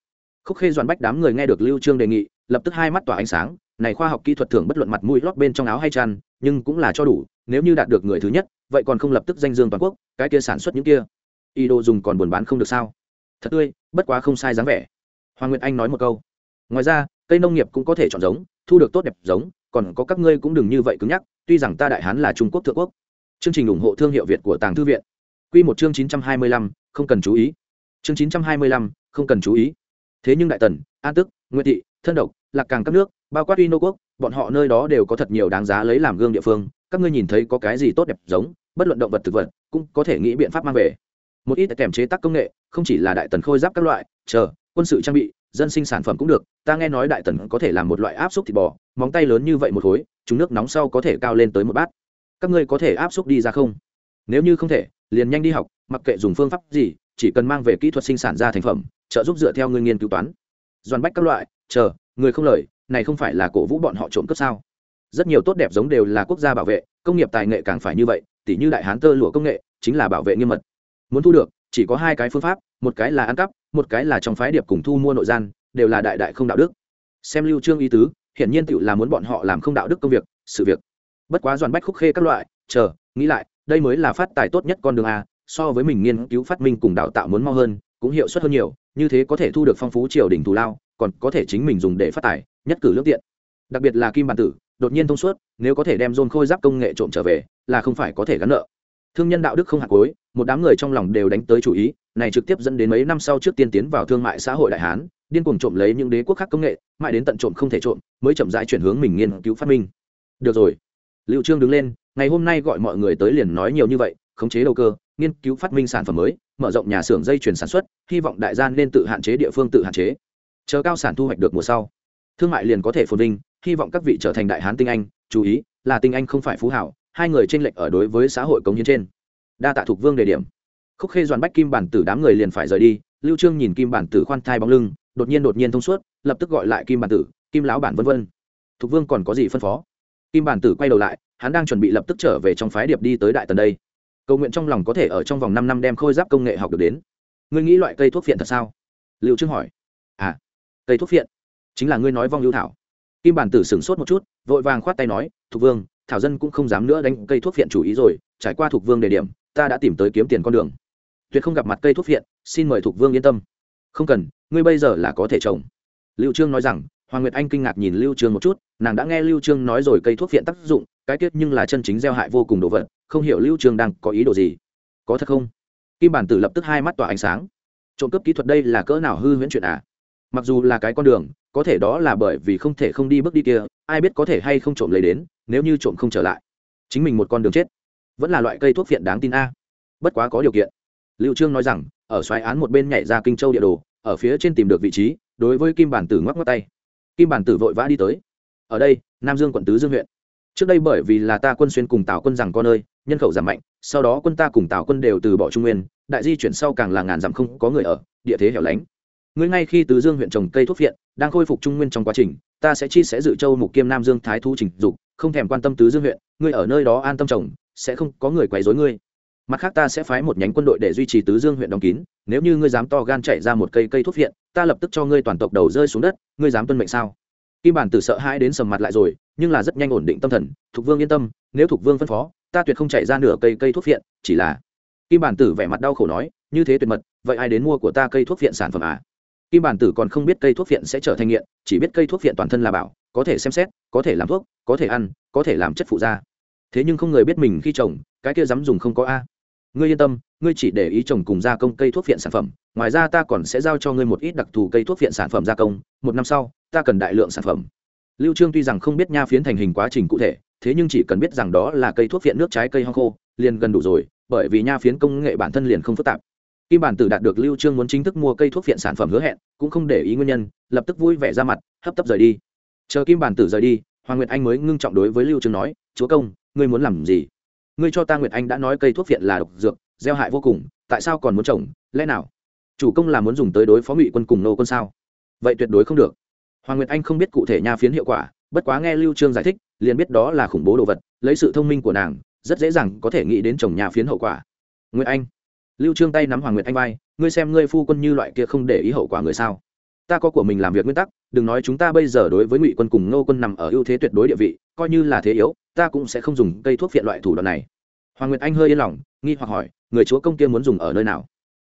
Khúc khê doan bách đám người nghe được lưu trương đề nghị, lập tức hai mắt tỏa ánh sáng, này khoa học kỹ thuật thưởng bất luận mặt mũi lót bên trong áo hay chăn, nhưng cũng là cho đủ, nếu như đạt được người thứ nhất, vậy còn không lập tức danh dương toàn quốc, cái kia sản xuất những kia. Y đồ dùng còn buồn bán không được sao? Thật tươi, bất quá không sai dáng vẻ. Hoàng nguyệt anh nói một câu. Ngoài ra, cây nông nghiệp cũng có thể chọn giống thu được tốt đẹp giống, còn có các ngươi cũng đừng như vậy cứng nhắc, tuy rằng ta đại hán là trung quốc thượng quốc. Chương trình ủng hộ thương hiệu việt của tàng thư viện. Q một chương chín trăm hai mươi lăm, không cần chú ý. Chương chín trăm hai mươi lăm, không cần chú ý. Thế nhưng đại tần, an tức nguyễn thị, thân độc, lạc càng các nước, bao quát uy nô quốc, bọn họ nơi đó đều có thật nhiều đáng giá lấy làm gương địa phương. Các ngươi nhìn thấy có cái gì tốt đẹp giống, bất luận động vật thực vật, cũng có thể nghĩ biện pháp mang về. Một ít kèm chế tác công nghệ, không chỉ là đại tần khôi giáp các loại, chờ, quân sự trang bị dân sinh sản phẩm cũng được, ta nghe nói đại tần có thể làm một loại áp xúc thịt bò, móng tay lớn như vậy một khối, chúng nước nóng sau có thể cao lên tới một bát. Các ngươi có thể áp xúc đi ra không? Nếu như không thể, liền nhanh đi học, mặc kệ dùng phương pháp gì, chỉ cần mang về kỹ thuật sinh sản ra thành phẩm, trợ giúp dựa theo ngươi nghiên cứu toán. Doan bách các loại, chờ, người không lời, này không phải là cổ vũ bọn họ trộm cướp sao? Rất nhiều tốt đẹp giống đều là quốc gia bảo vệ, công nghiệp tài nghệ càng phải như vậy tỷ như đại hán tơ lụa công nghệ, chính là bảo vệ nghiêm mật. Muốn thu được, chỉ có hai cái phương pháp, một cái là ăn cắp một cái là trong phái điệp cùng thu mua nội gian, đều là đại đại không đạo đức. Xem lưu trương ý tứ, hiển nhiên tự là muốn bọn họ làm không đạo đức công việc, sự việc. Bất quá doan bách khúc khê các loại, chờ, nghĩ lại, đây mới là phát tài tốt nhất con đường a, so với mình nghiên cứu phát minh cùng đào tạo muốn mau hơn, cũng hiệu suất hơn nhiều, như thế có thể thu được phong phú triều đình thù lao, còn có thể chính mình dùng để phát tài, nhất cử lương tiện. Đặc biệt là kim bản tử, đột nhiên thông suốt, nếu có thể đem dôn khôi giáp công nghệ trộm trở về, là không phải có thể gắn nợ. Thương nhân đạo đức không hạt cối một đám người trong lòng đều đánh tới chủ ý này trực tiếp dẫn đến mấy năm sau trước tiên tiến vào thương mại xã hội đại hán, điên cuồng trộm lấy những đế quốc khác công nghệ, mãi đến tận trộm không thể trộm, mới chậm rãi chuyển hướng mình nghiên cứu phát minh. Được rồi. Liệu trương đứng lên, ngày hôm nay gọi mọi người tới liền nói nhiều như vậy, khống chế đầu cơ, nghiên cứu phát minh sản phẩm mới, mở rộng nhà xưởng dây chuyển sản xuất, hy vọng đại gia nên tự hạn chế địa phương tự hạn chế. Chờ cao sản thu hoạch được mùa sau, thương mại liền có thể phồn vinh, hy vọng các vị trở thành đại hán tinh anh, chú ý, là tinh anh không phải phú hảo, hai người tranh lệch ở đối với xã hội cống hiến trên. Đa tạ thục vương đề điểm khúc khê doàn bách kim bản tử đám người liền phải rời đi, lưu trương nhìn kim bản tử khoan thai bóng lưng, đột nhiên đột nhiên thông suốt, lập tức gọi lại kim bản tử, kim lão bản vân vân, thục vương còn có gì phân phó? Kim bản tử quay đầu lại, hắn đang chuẩn bị lập tức trở về trong phái điệp đi tới đại tần đây. Cầu nguyện trong lòng có thể ở trong vòng 5 năm đem khôi giáp công nghệ học được đến. Ngươi nghĩ loại cây thuốc phiện thật sao? Lưu trương hỏi. À cây thuốc phiện? Chính là ngươi nói vong lưu thảo. Kim bản tử sửng sốt một chút, vội vàng khoát tay nói, thục vương, thảo dân cũng không dám nữa đánh cây thuốc phiện chủ ý rồi, trải qua thục vương đề điểm, ta đã tìm tới kiếm tiền con đường tuyệt không gặp mặt cây thuốc viện, xin mời thục vương yên tâm. Không cần ngươi bây giờ là có thể trồng. Lưu trương nói rằng hoàng nguyệt anh kinh ngạc nhìn lưu trương một chút nàng đã nghe lưu trương nói rồi cây thuốc viện tác dụng cái tiết nhưng là chân chính gieo hại vô cùng đồ vật không hiểu lưu trương đang có ý đồ gì. Có thật không? Kim bản tử lập tức hai mắt tỏa ánh sáng. Trộm cướp kỹ thuật đây là cỡ nào hư huyễn chuyện à? Mặc dù là cái con đường có thể đó là bởi vì không thể không đi bước đi kia ai biết có thể hay không trộm lấy đến nếu như trộm không trở lại. Chính mình một con đường chết vẫn là loại cây thuốc viện đáng tin a. Bất quá có điều kiện lưu trương nói rằng, ở xoáy án một bên nhảy ra kinh châu địa đồ, ở phía trên tìm được vị trí, đối với kim bản tử ngoắc ngoắc tay. Kim bản tử vội vã đi tới. Ở đây, nam dương quận tứ dương huyện. Trước đây bởi vì là ta quân xuyên cùng tào quân rằng con ơi, nhân khẩu giảm mạnh, sau đó quân ta cùng tào quân đều từ bỏ trung nguyên, đại di chuyển sau càng là ngàn dặm không có người ở, địa thế hẻo lánh. Ngươi ngay khi tứ dương huyện trồng cây thuốc viện đang khôi phục trung nguyên trong quá trình, ta sẽ chi sẽ dự châu mục kiêm nam dương thái thu trình dục, không thèm quan tâm tứ dương huyện, ngươi ở nơi đó an tâm trồng, sẽ không có người quấy rối ngươi mặt khác ta sẽ phái một nhánh quân đội để duy trì tứ dương huyện đóng kín, nếu như ngươi dám to gan chạy ra một cây cây thuốc viện, ta lập tức cho ngươi toàn tộc đầu rơi xuống đất, ngươi dám tuân mệnh sao? Kim bản tử sợ hãi đến sầm mặt lại rồi, nhưng là rất nhanh ổn định tâm thần thục vương yên tâm, nếu thục vương phân phó, ta tuyệt không chạy ra nửa cây cây thuốc viện, chỉ là kim bản tử vẻ mặt đau khổ nói, như thế tuyệt mật, vậy ai đến mua của ta cây thuốc viện sản phẩm à? Kim bản tử còn không biết cây thuốc viện sẽ trở thành nghiện, chỉ biết cây thuốc viện toàn thân là bảo, có thể xem xét, có thể làm thuốc, có thể ăn, có thể làm chất phụ da. Thế nhưng không người biết mình khi trồng, cái kia dám dùng không có a ngươi yên tâm, ngươi chỉ để ý trồng cùng gia công cây thuốc viện sản phẩm, ngoài ra ta còn sẽ giao cho ngươi một ít đặc thù cây thuốc viện sản phẩm gia công, một năm sau, ta cần đại lượng sản phẩm. Lưu trương tuy rằng không biết nha phiến thành hình quá trình cụ thể, thế nhưng chỉ cần biết rằng đó là cây thuốc viện nước trái cây hoang khô, liền gần đủ rồi, bởi vì nha phiến công nghệ bản thân liền không phức tạp. Kim bản tử đạt được lưu trương muốn chính thức mua cây thuốc viện sản phẩm hứa hẹn, cũng không để ý nguyên nhân, lập tức vui vẻ ra mặt, hấp tấp rời đi. Chờ kim bản tử rời đi, hoàng nguyệt anh mới ngưng trọng đối với lưu trương nói, chúa công, ngươi muốn làm gì? Ngươi cho ta nguyệt anh đã nói cây thuốc viện là độc dược gieo hại vô cùng tại sao còn muốn trồng lẽ nào? Chủ công là muốn dùng tới đối phó ngụy quân cùng nô quân sao? Vậy tuyệt đối không được. Hoàng nguyệt anh không biết cụ thể nha phiến hiệu quả bất quá nghe lưu trương giải thích liền biết đó là khủng bố đồ vật lấy sự thông minh của nàng rất dễ dàng có thể nghĩ đến trồng nhà phiến hậu quả. Nguyệt anh lưu trương tay nắm hoàng nguyệt anh vai, ngươi xem ngươi phu quân như loại kia không để ý hậu quả người sao? Ta có của mình làm việc nguyên tắc đừng nói chúng ta bây giờ đối với ngụy quân cùng ngô quân nằm ở ưu thế tuyệt đối địa vị coi như là thế yếu, ta cũng sẽ không dùng cây thuốc viện loại thủ đoạn này. Hoàng nguyệt anh hơi yên lòng, nghi hoặc hỏi, người chúa công kia muốn dùng ở nơi nào?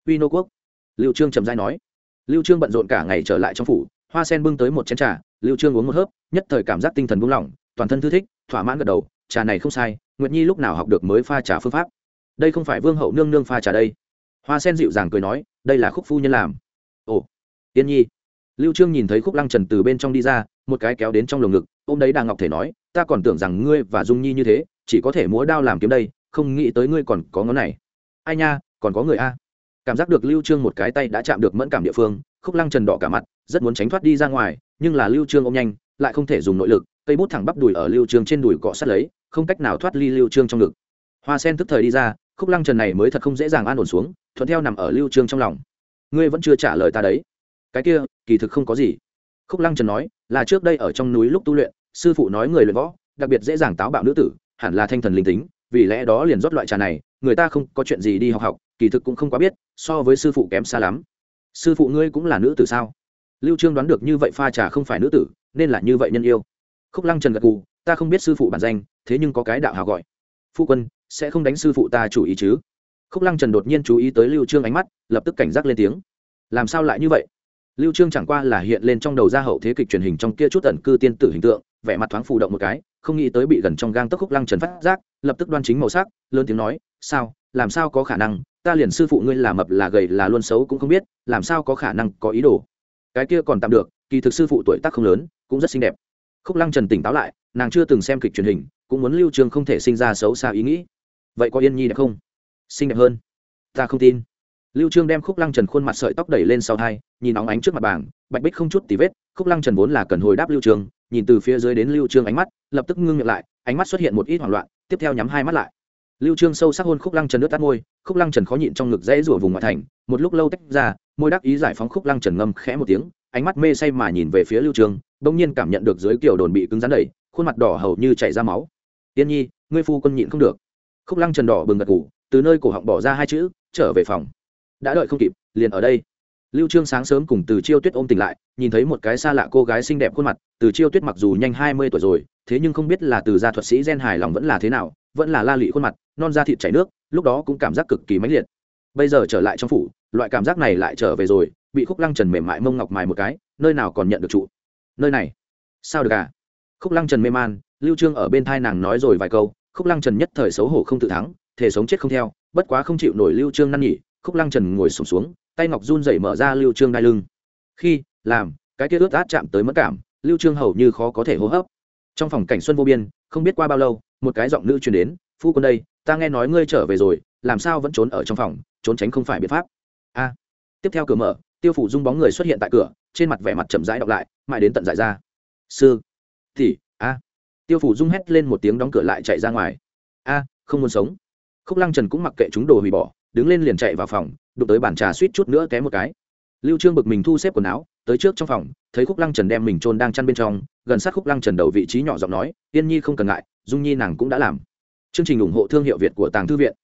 Uy nô quốc. Lưu trương trầm giai nói. Lưu trương bận rộn cả ngày trở lại trong phủ, hoa sen bưng tới một chén trà, lưu trương uống một hớp, nhất thời cảm giác tinh thần buông lỏng, toàn thân thư thích, thỏa mãn gật đầu, trà này không sai, nguyệt nhi lúc nào học được mới pha trà phương pháp. Đây không phải vương hậu nương nương pha trà đây. Hoa sen dịu dàng cười nói, đây là khúc phu nhân làm. Ồ, tiên nhi. Lưu trương nhìn thấy khúc lăng trần từ bên trong đi ra một cái kéo đến trong lồng ngực, ôm đấy đà ngọc thể nói, ta còn tưởng rằng ngươi và dung nhi như thế, chỉ có thể múa đao làm kiếm đây, không nghĩ tới ngươi còn có ngón này. Ai nha, còn có người a. Cảm giác được lưu trương một cái tay đã chạm được mẫn cảm địa phương, khúc lăng trần đỏ cả mặt, rất muốn tránh thoát đi ra ngoài, nhưng là lưu trương ôm nhanh, lại không thể dùng nội lực, cây bút thẳng bắp đùi ở lưu trương trên đùi cọ sát lấy, không cách nào thoát ly lưu trương trong ngực. Hoa sen tức thời đi ra, khúc lăng trần này mới thật không dễ dàng an ổn xuống, thuận theo nằm ở lưu trương trong lòng. Ngươi vẫn chưa trả lời ta đấy. Cái kia, kỳ thực không có gì khúc lăng trần nói, là trước đây ở trong núi lúc tu luyện, sư phụ nói người luyện võ, đặc biệt dễ dàng táo bạo nữ tử, hẳn là thanh thần linh tính, vì lẽ đó liền rót loại trà này, người ta không có chuyện gì đi học học, kỳ thực cũng không quá biết, so với sư phụ kém xa lắm. Sư phụ ngươi cũng là nữ tử sao? Lưu trương đoán được như vậy pha trà không phải nữ tử, nên là như vậy nhân yêu. Khúc lăng trần gật cù ta không biết sư phụ bản danh, thế nhưng có cái đạo hào gọi. Phụ quân, sẽ không đánh sư phụ ta chủ ý chứ? Khúc lăng trần đột nhiên chú ý tới lưu trương ánh mắt, lập tức cảnh giác lên tiếng. Làm sao lại như vậy? Lưu trương chẳng qua là hiện lên trong đầu Ra hậu thế kịch truyền hình trong kia chút tẩn cư tiên tử hình tượng, vẻ mặt thoáng phù động một cái, không nghĩ tới bị gần trong gang tấc khúc lăng trần phát giác, lập tức đoan chính màu sắc, lớn tiếng nói, sao, làm sao có khả năng? Ta liền sư phụ ngươi là mập là gầy là luôn xấu cũng không biết, làm sao có khả năng có ý đồ? Cái kia còn tạm được, kỳ thực sư phụ tuổi tác không lớn, cũng rất xinh đẹp. Khúc lăng trần tỉnh táo lại, nàng chưa từng xem kịch truyền hình, cũng muốn lưu trương không thể sinh ra xấu xa ý nghĩ. Vậy có yên nhi đẹp không? Xinh đẹp hơn. Ta không tin lưu trương đem khúc lăng trần khuôn mặt sợi tóc đẩy lên sau hai nhìn óng ánh trước mặt bảng bạch bích không chút tì vết khúc lăng trần vốn là cần hồi đáp lưu trương nhìn từ phía dưới đến lưu trương ánh mắt lập tức ngưng miệng lại ánh mắt xuất hiện một ít hoảng loạn tiếp theo nhắm hai mắt lại. Lưu trương sâu sắc hôn khúc lăng trần nước tắt môi khúc lăng trần khó nhịn trong ngực dễ rủa vùng ngoại thành một lúc lâu tách ra môi đắc ý giải phóng khúc lăng trần ngâm khẽ một tiếng ánh mắt mê say mà nhìn về phía lưu trương bỗng nhiên cảm nhận được dưới kiểu đồn bị cứng rắn đẩy khuôn mặt đỏ hầu như chảy ra máu. Tiên nhi ngươi phu quân nhịn không được. Khúc lăng trần đỏ bừng gật gù, từ nơi cổ họng bỏ ra hai chữ trở về phòng đã đợi không kịp, liền ở đây. Lưu trương sáng sớm cùng từ chiêu tuyết ôm tỉnh lại, nhìn thấy một cái xa lạ cô gái xinh đẹp khuôn mặt, từ chiêu tuyết mặc dù nhanh hai mươi tuổi rồi, thế nhưng không biết là từ gia thuật sĩ gen hài lòng vẫn là thế nào, vẫn là la lị khuôn mặt, non da thịt chảy nước, lúc đó cũng cảm giác cực kỳ mãnh liệt. Bây giờ trở lại trong phủ, loại cảm giác này lại trở về rồi, bị khúc lăng trần mềm mại mông ngọc mài một cái, nơi nào còn nhận được trụ? Nơi này? Sao được à? Khúc lăng trần mê man, lưu trương ở bên thai nàng nói rồi vài câu, khúc lăng trần nhất thời xấu hổ không tự thắng thể sống chết không theo, bất quá không chịu nổi lưu trương năn nhỉ khúc lăng trần ngồi sụp xuống, xuống tay ngọc run rẩy mở ra lưu trương đai lưng. Khi làm cái kia ướt át chạm tới mất cảm lưu trương hầu như khó có thể hô hấp. Trong phòng cảnh xuân vô biên không biết qua bao lâu một cái giọng nữ truyền đến phu quân đây ta nghe nói ngươi trở về rồi làm sao vẫn trốn ở trong phòng trốn tránh không phải biện pháp. A. Tiếp theo cửa mở tiêu phủ dung bóng người xuất hiện tại cửa trên mặt vẻ mặt chậm rãi đọc lại mãi đến tận giải ra. Sư thì a. Tiêu phủ dung hét lên một tiếng đóng cửa lại chạy ra ngoài. A không muốn sống. Khúc lăng trần cũng mặc kệ chúng đồ hủy bỏ đứng lên liền chạy vào phòng, đụng tới bàn trà suýt chút nữa té một cái. Lưu trương bực mình thu xếp quần áo, tới trước trong phòng, thấy khúc lăng trần đem mình trôn đang chăn bên trong, gần sát khúc lăng trần đầu vị trí nhỏ giọng nói Yên nhi không cần ngại, dung nhi nàng cũng đã làm. Chương trình ủng hộ thương hiệu việt của tàng thư viện.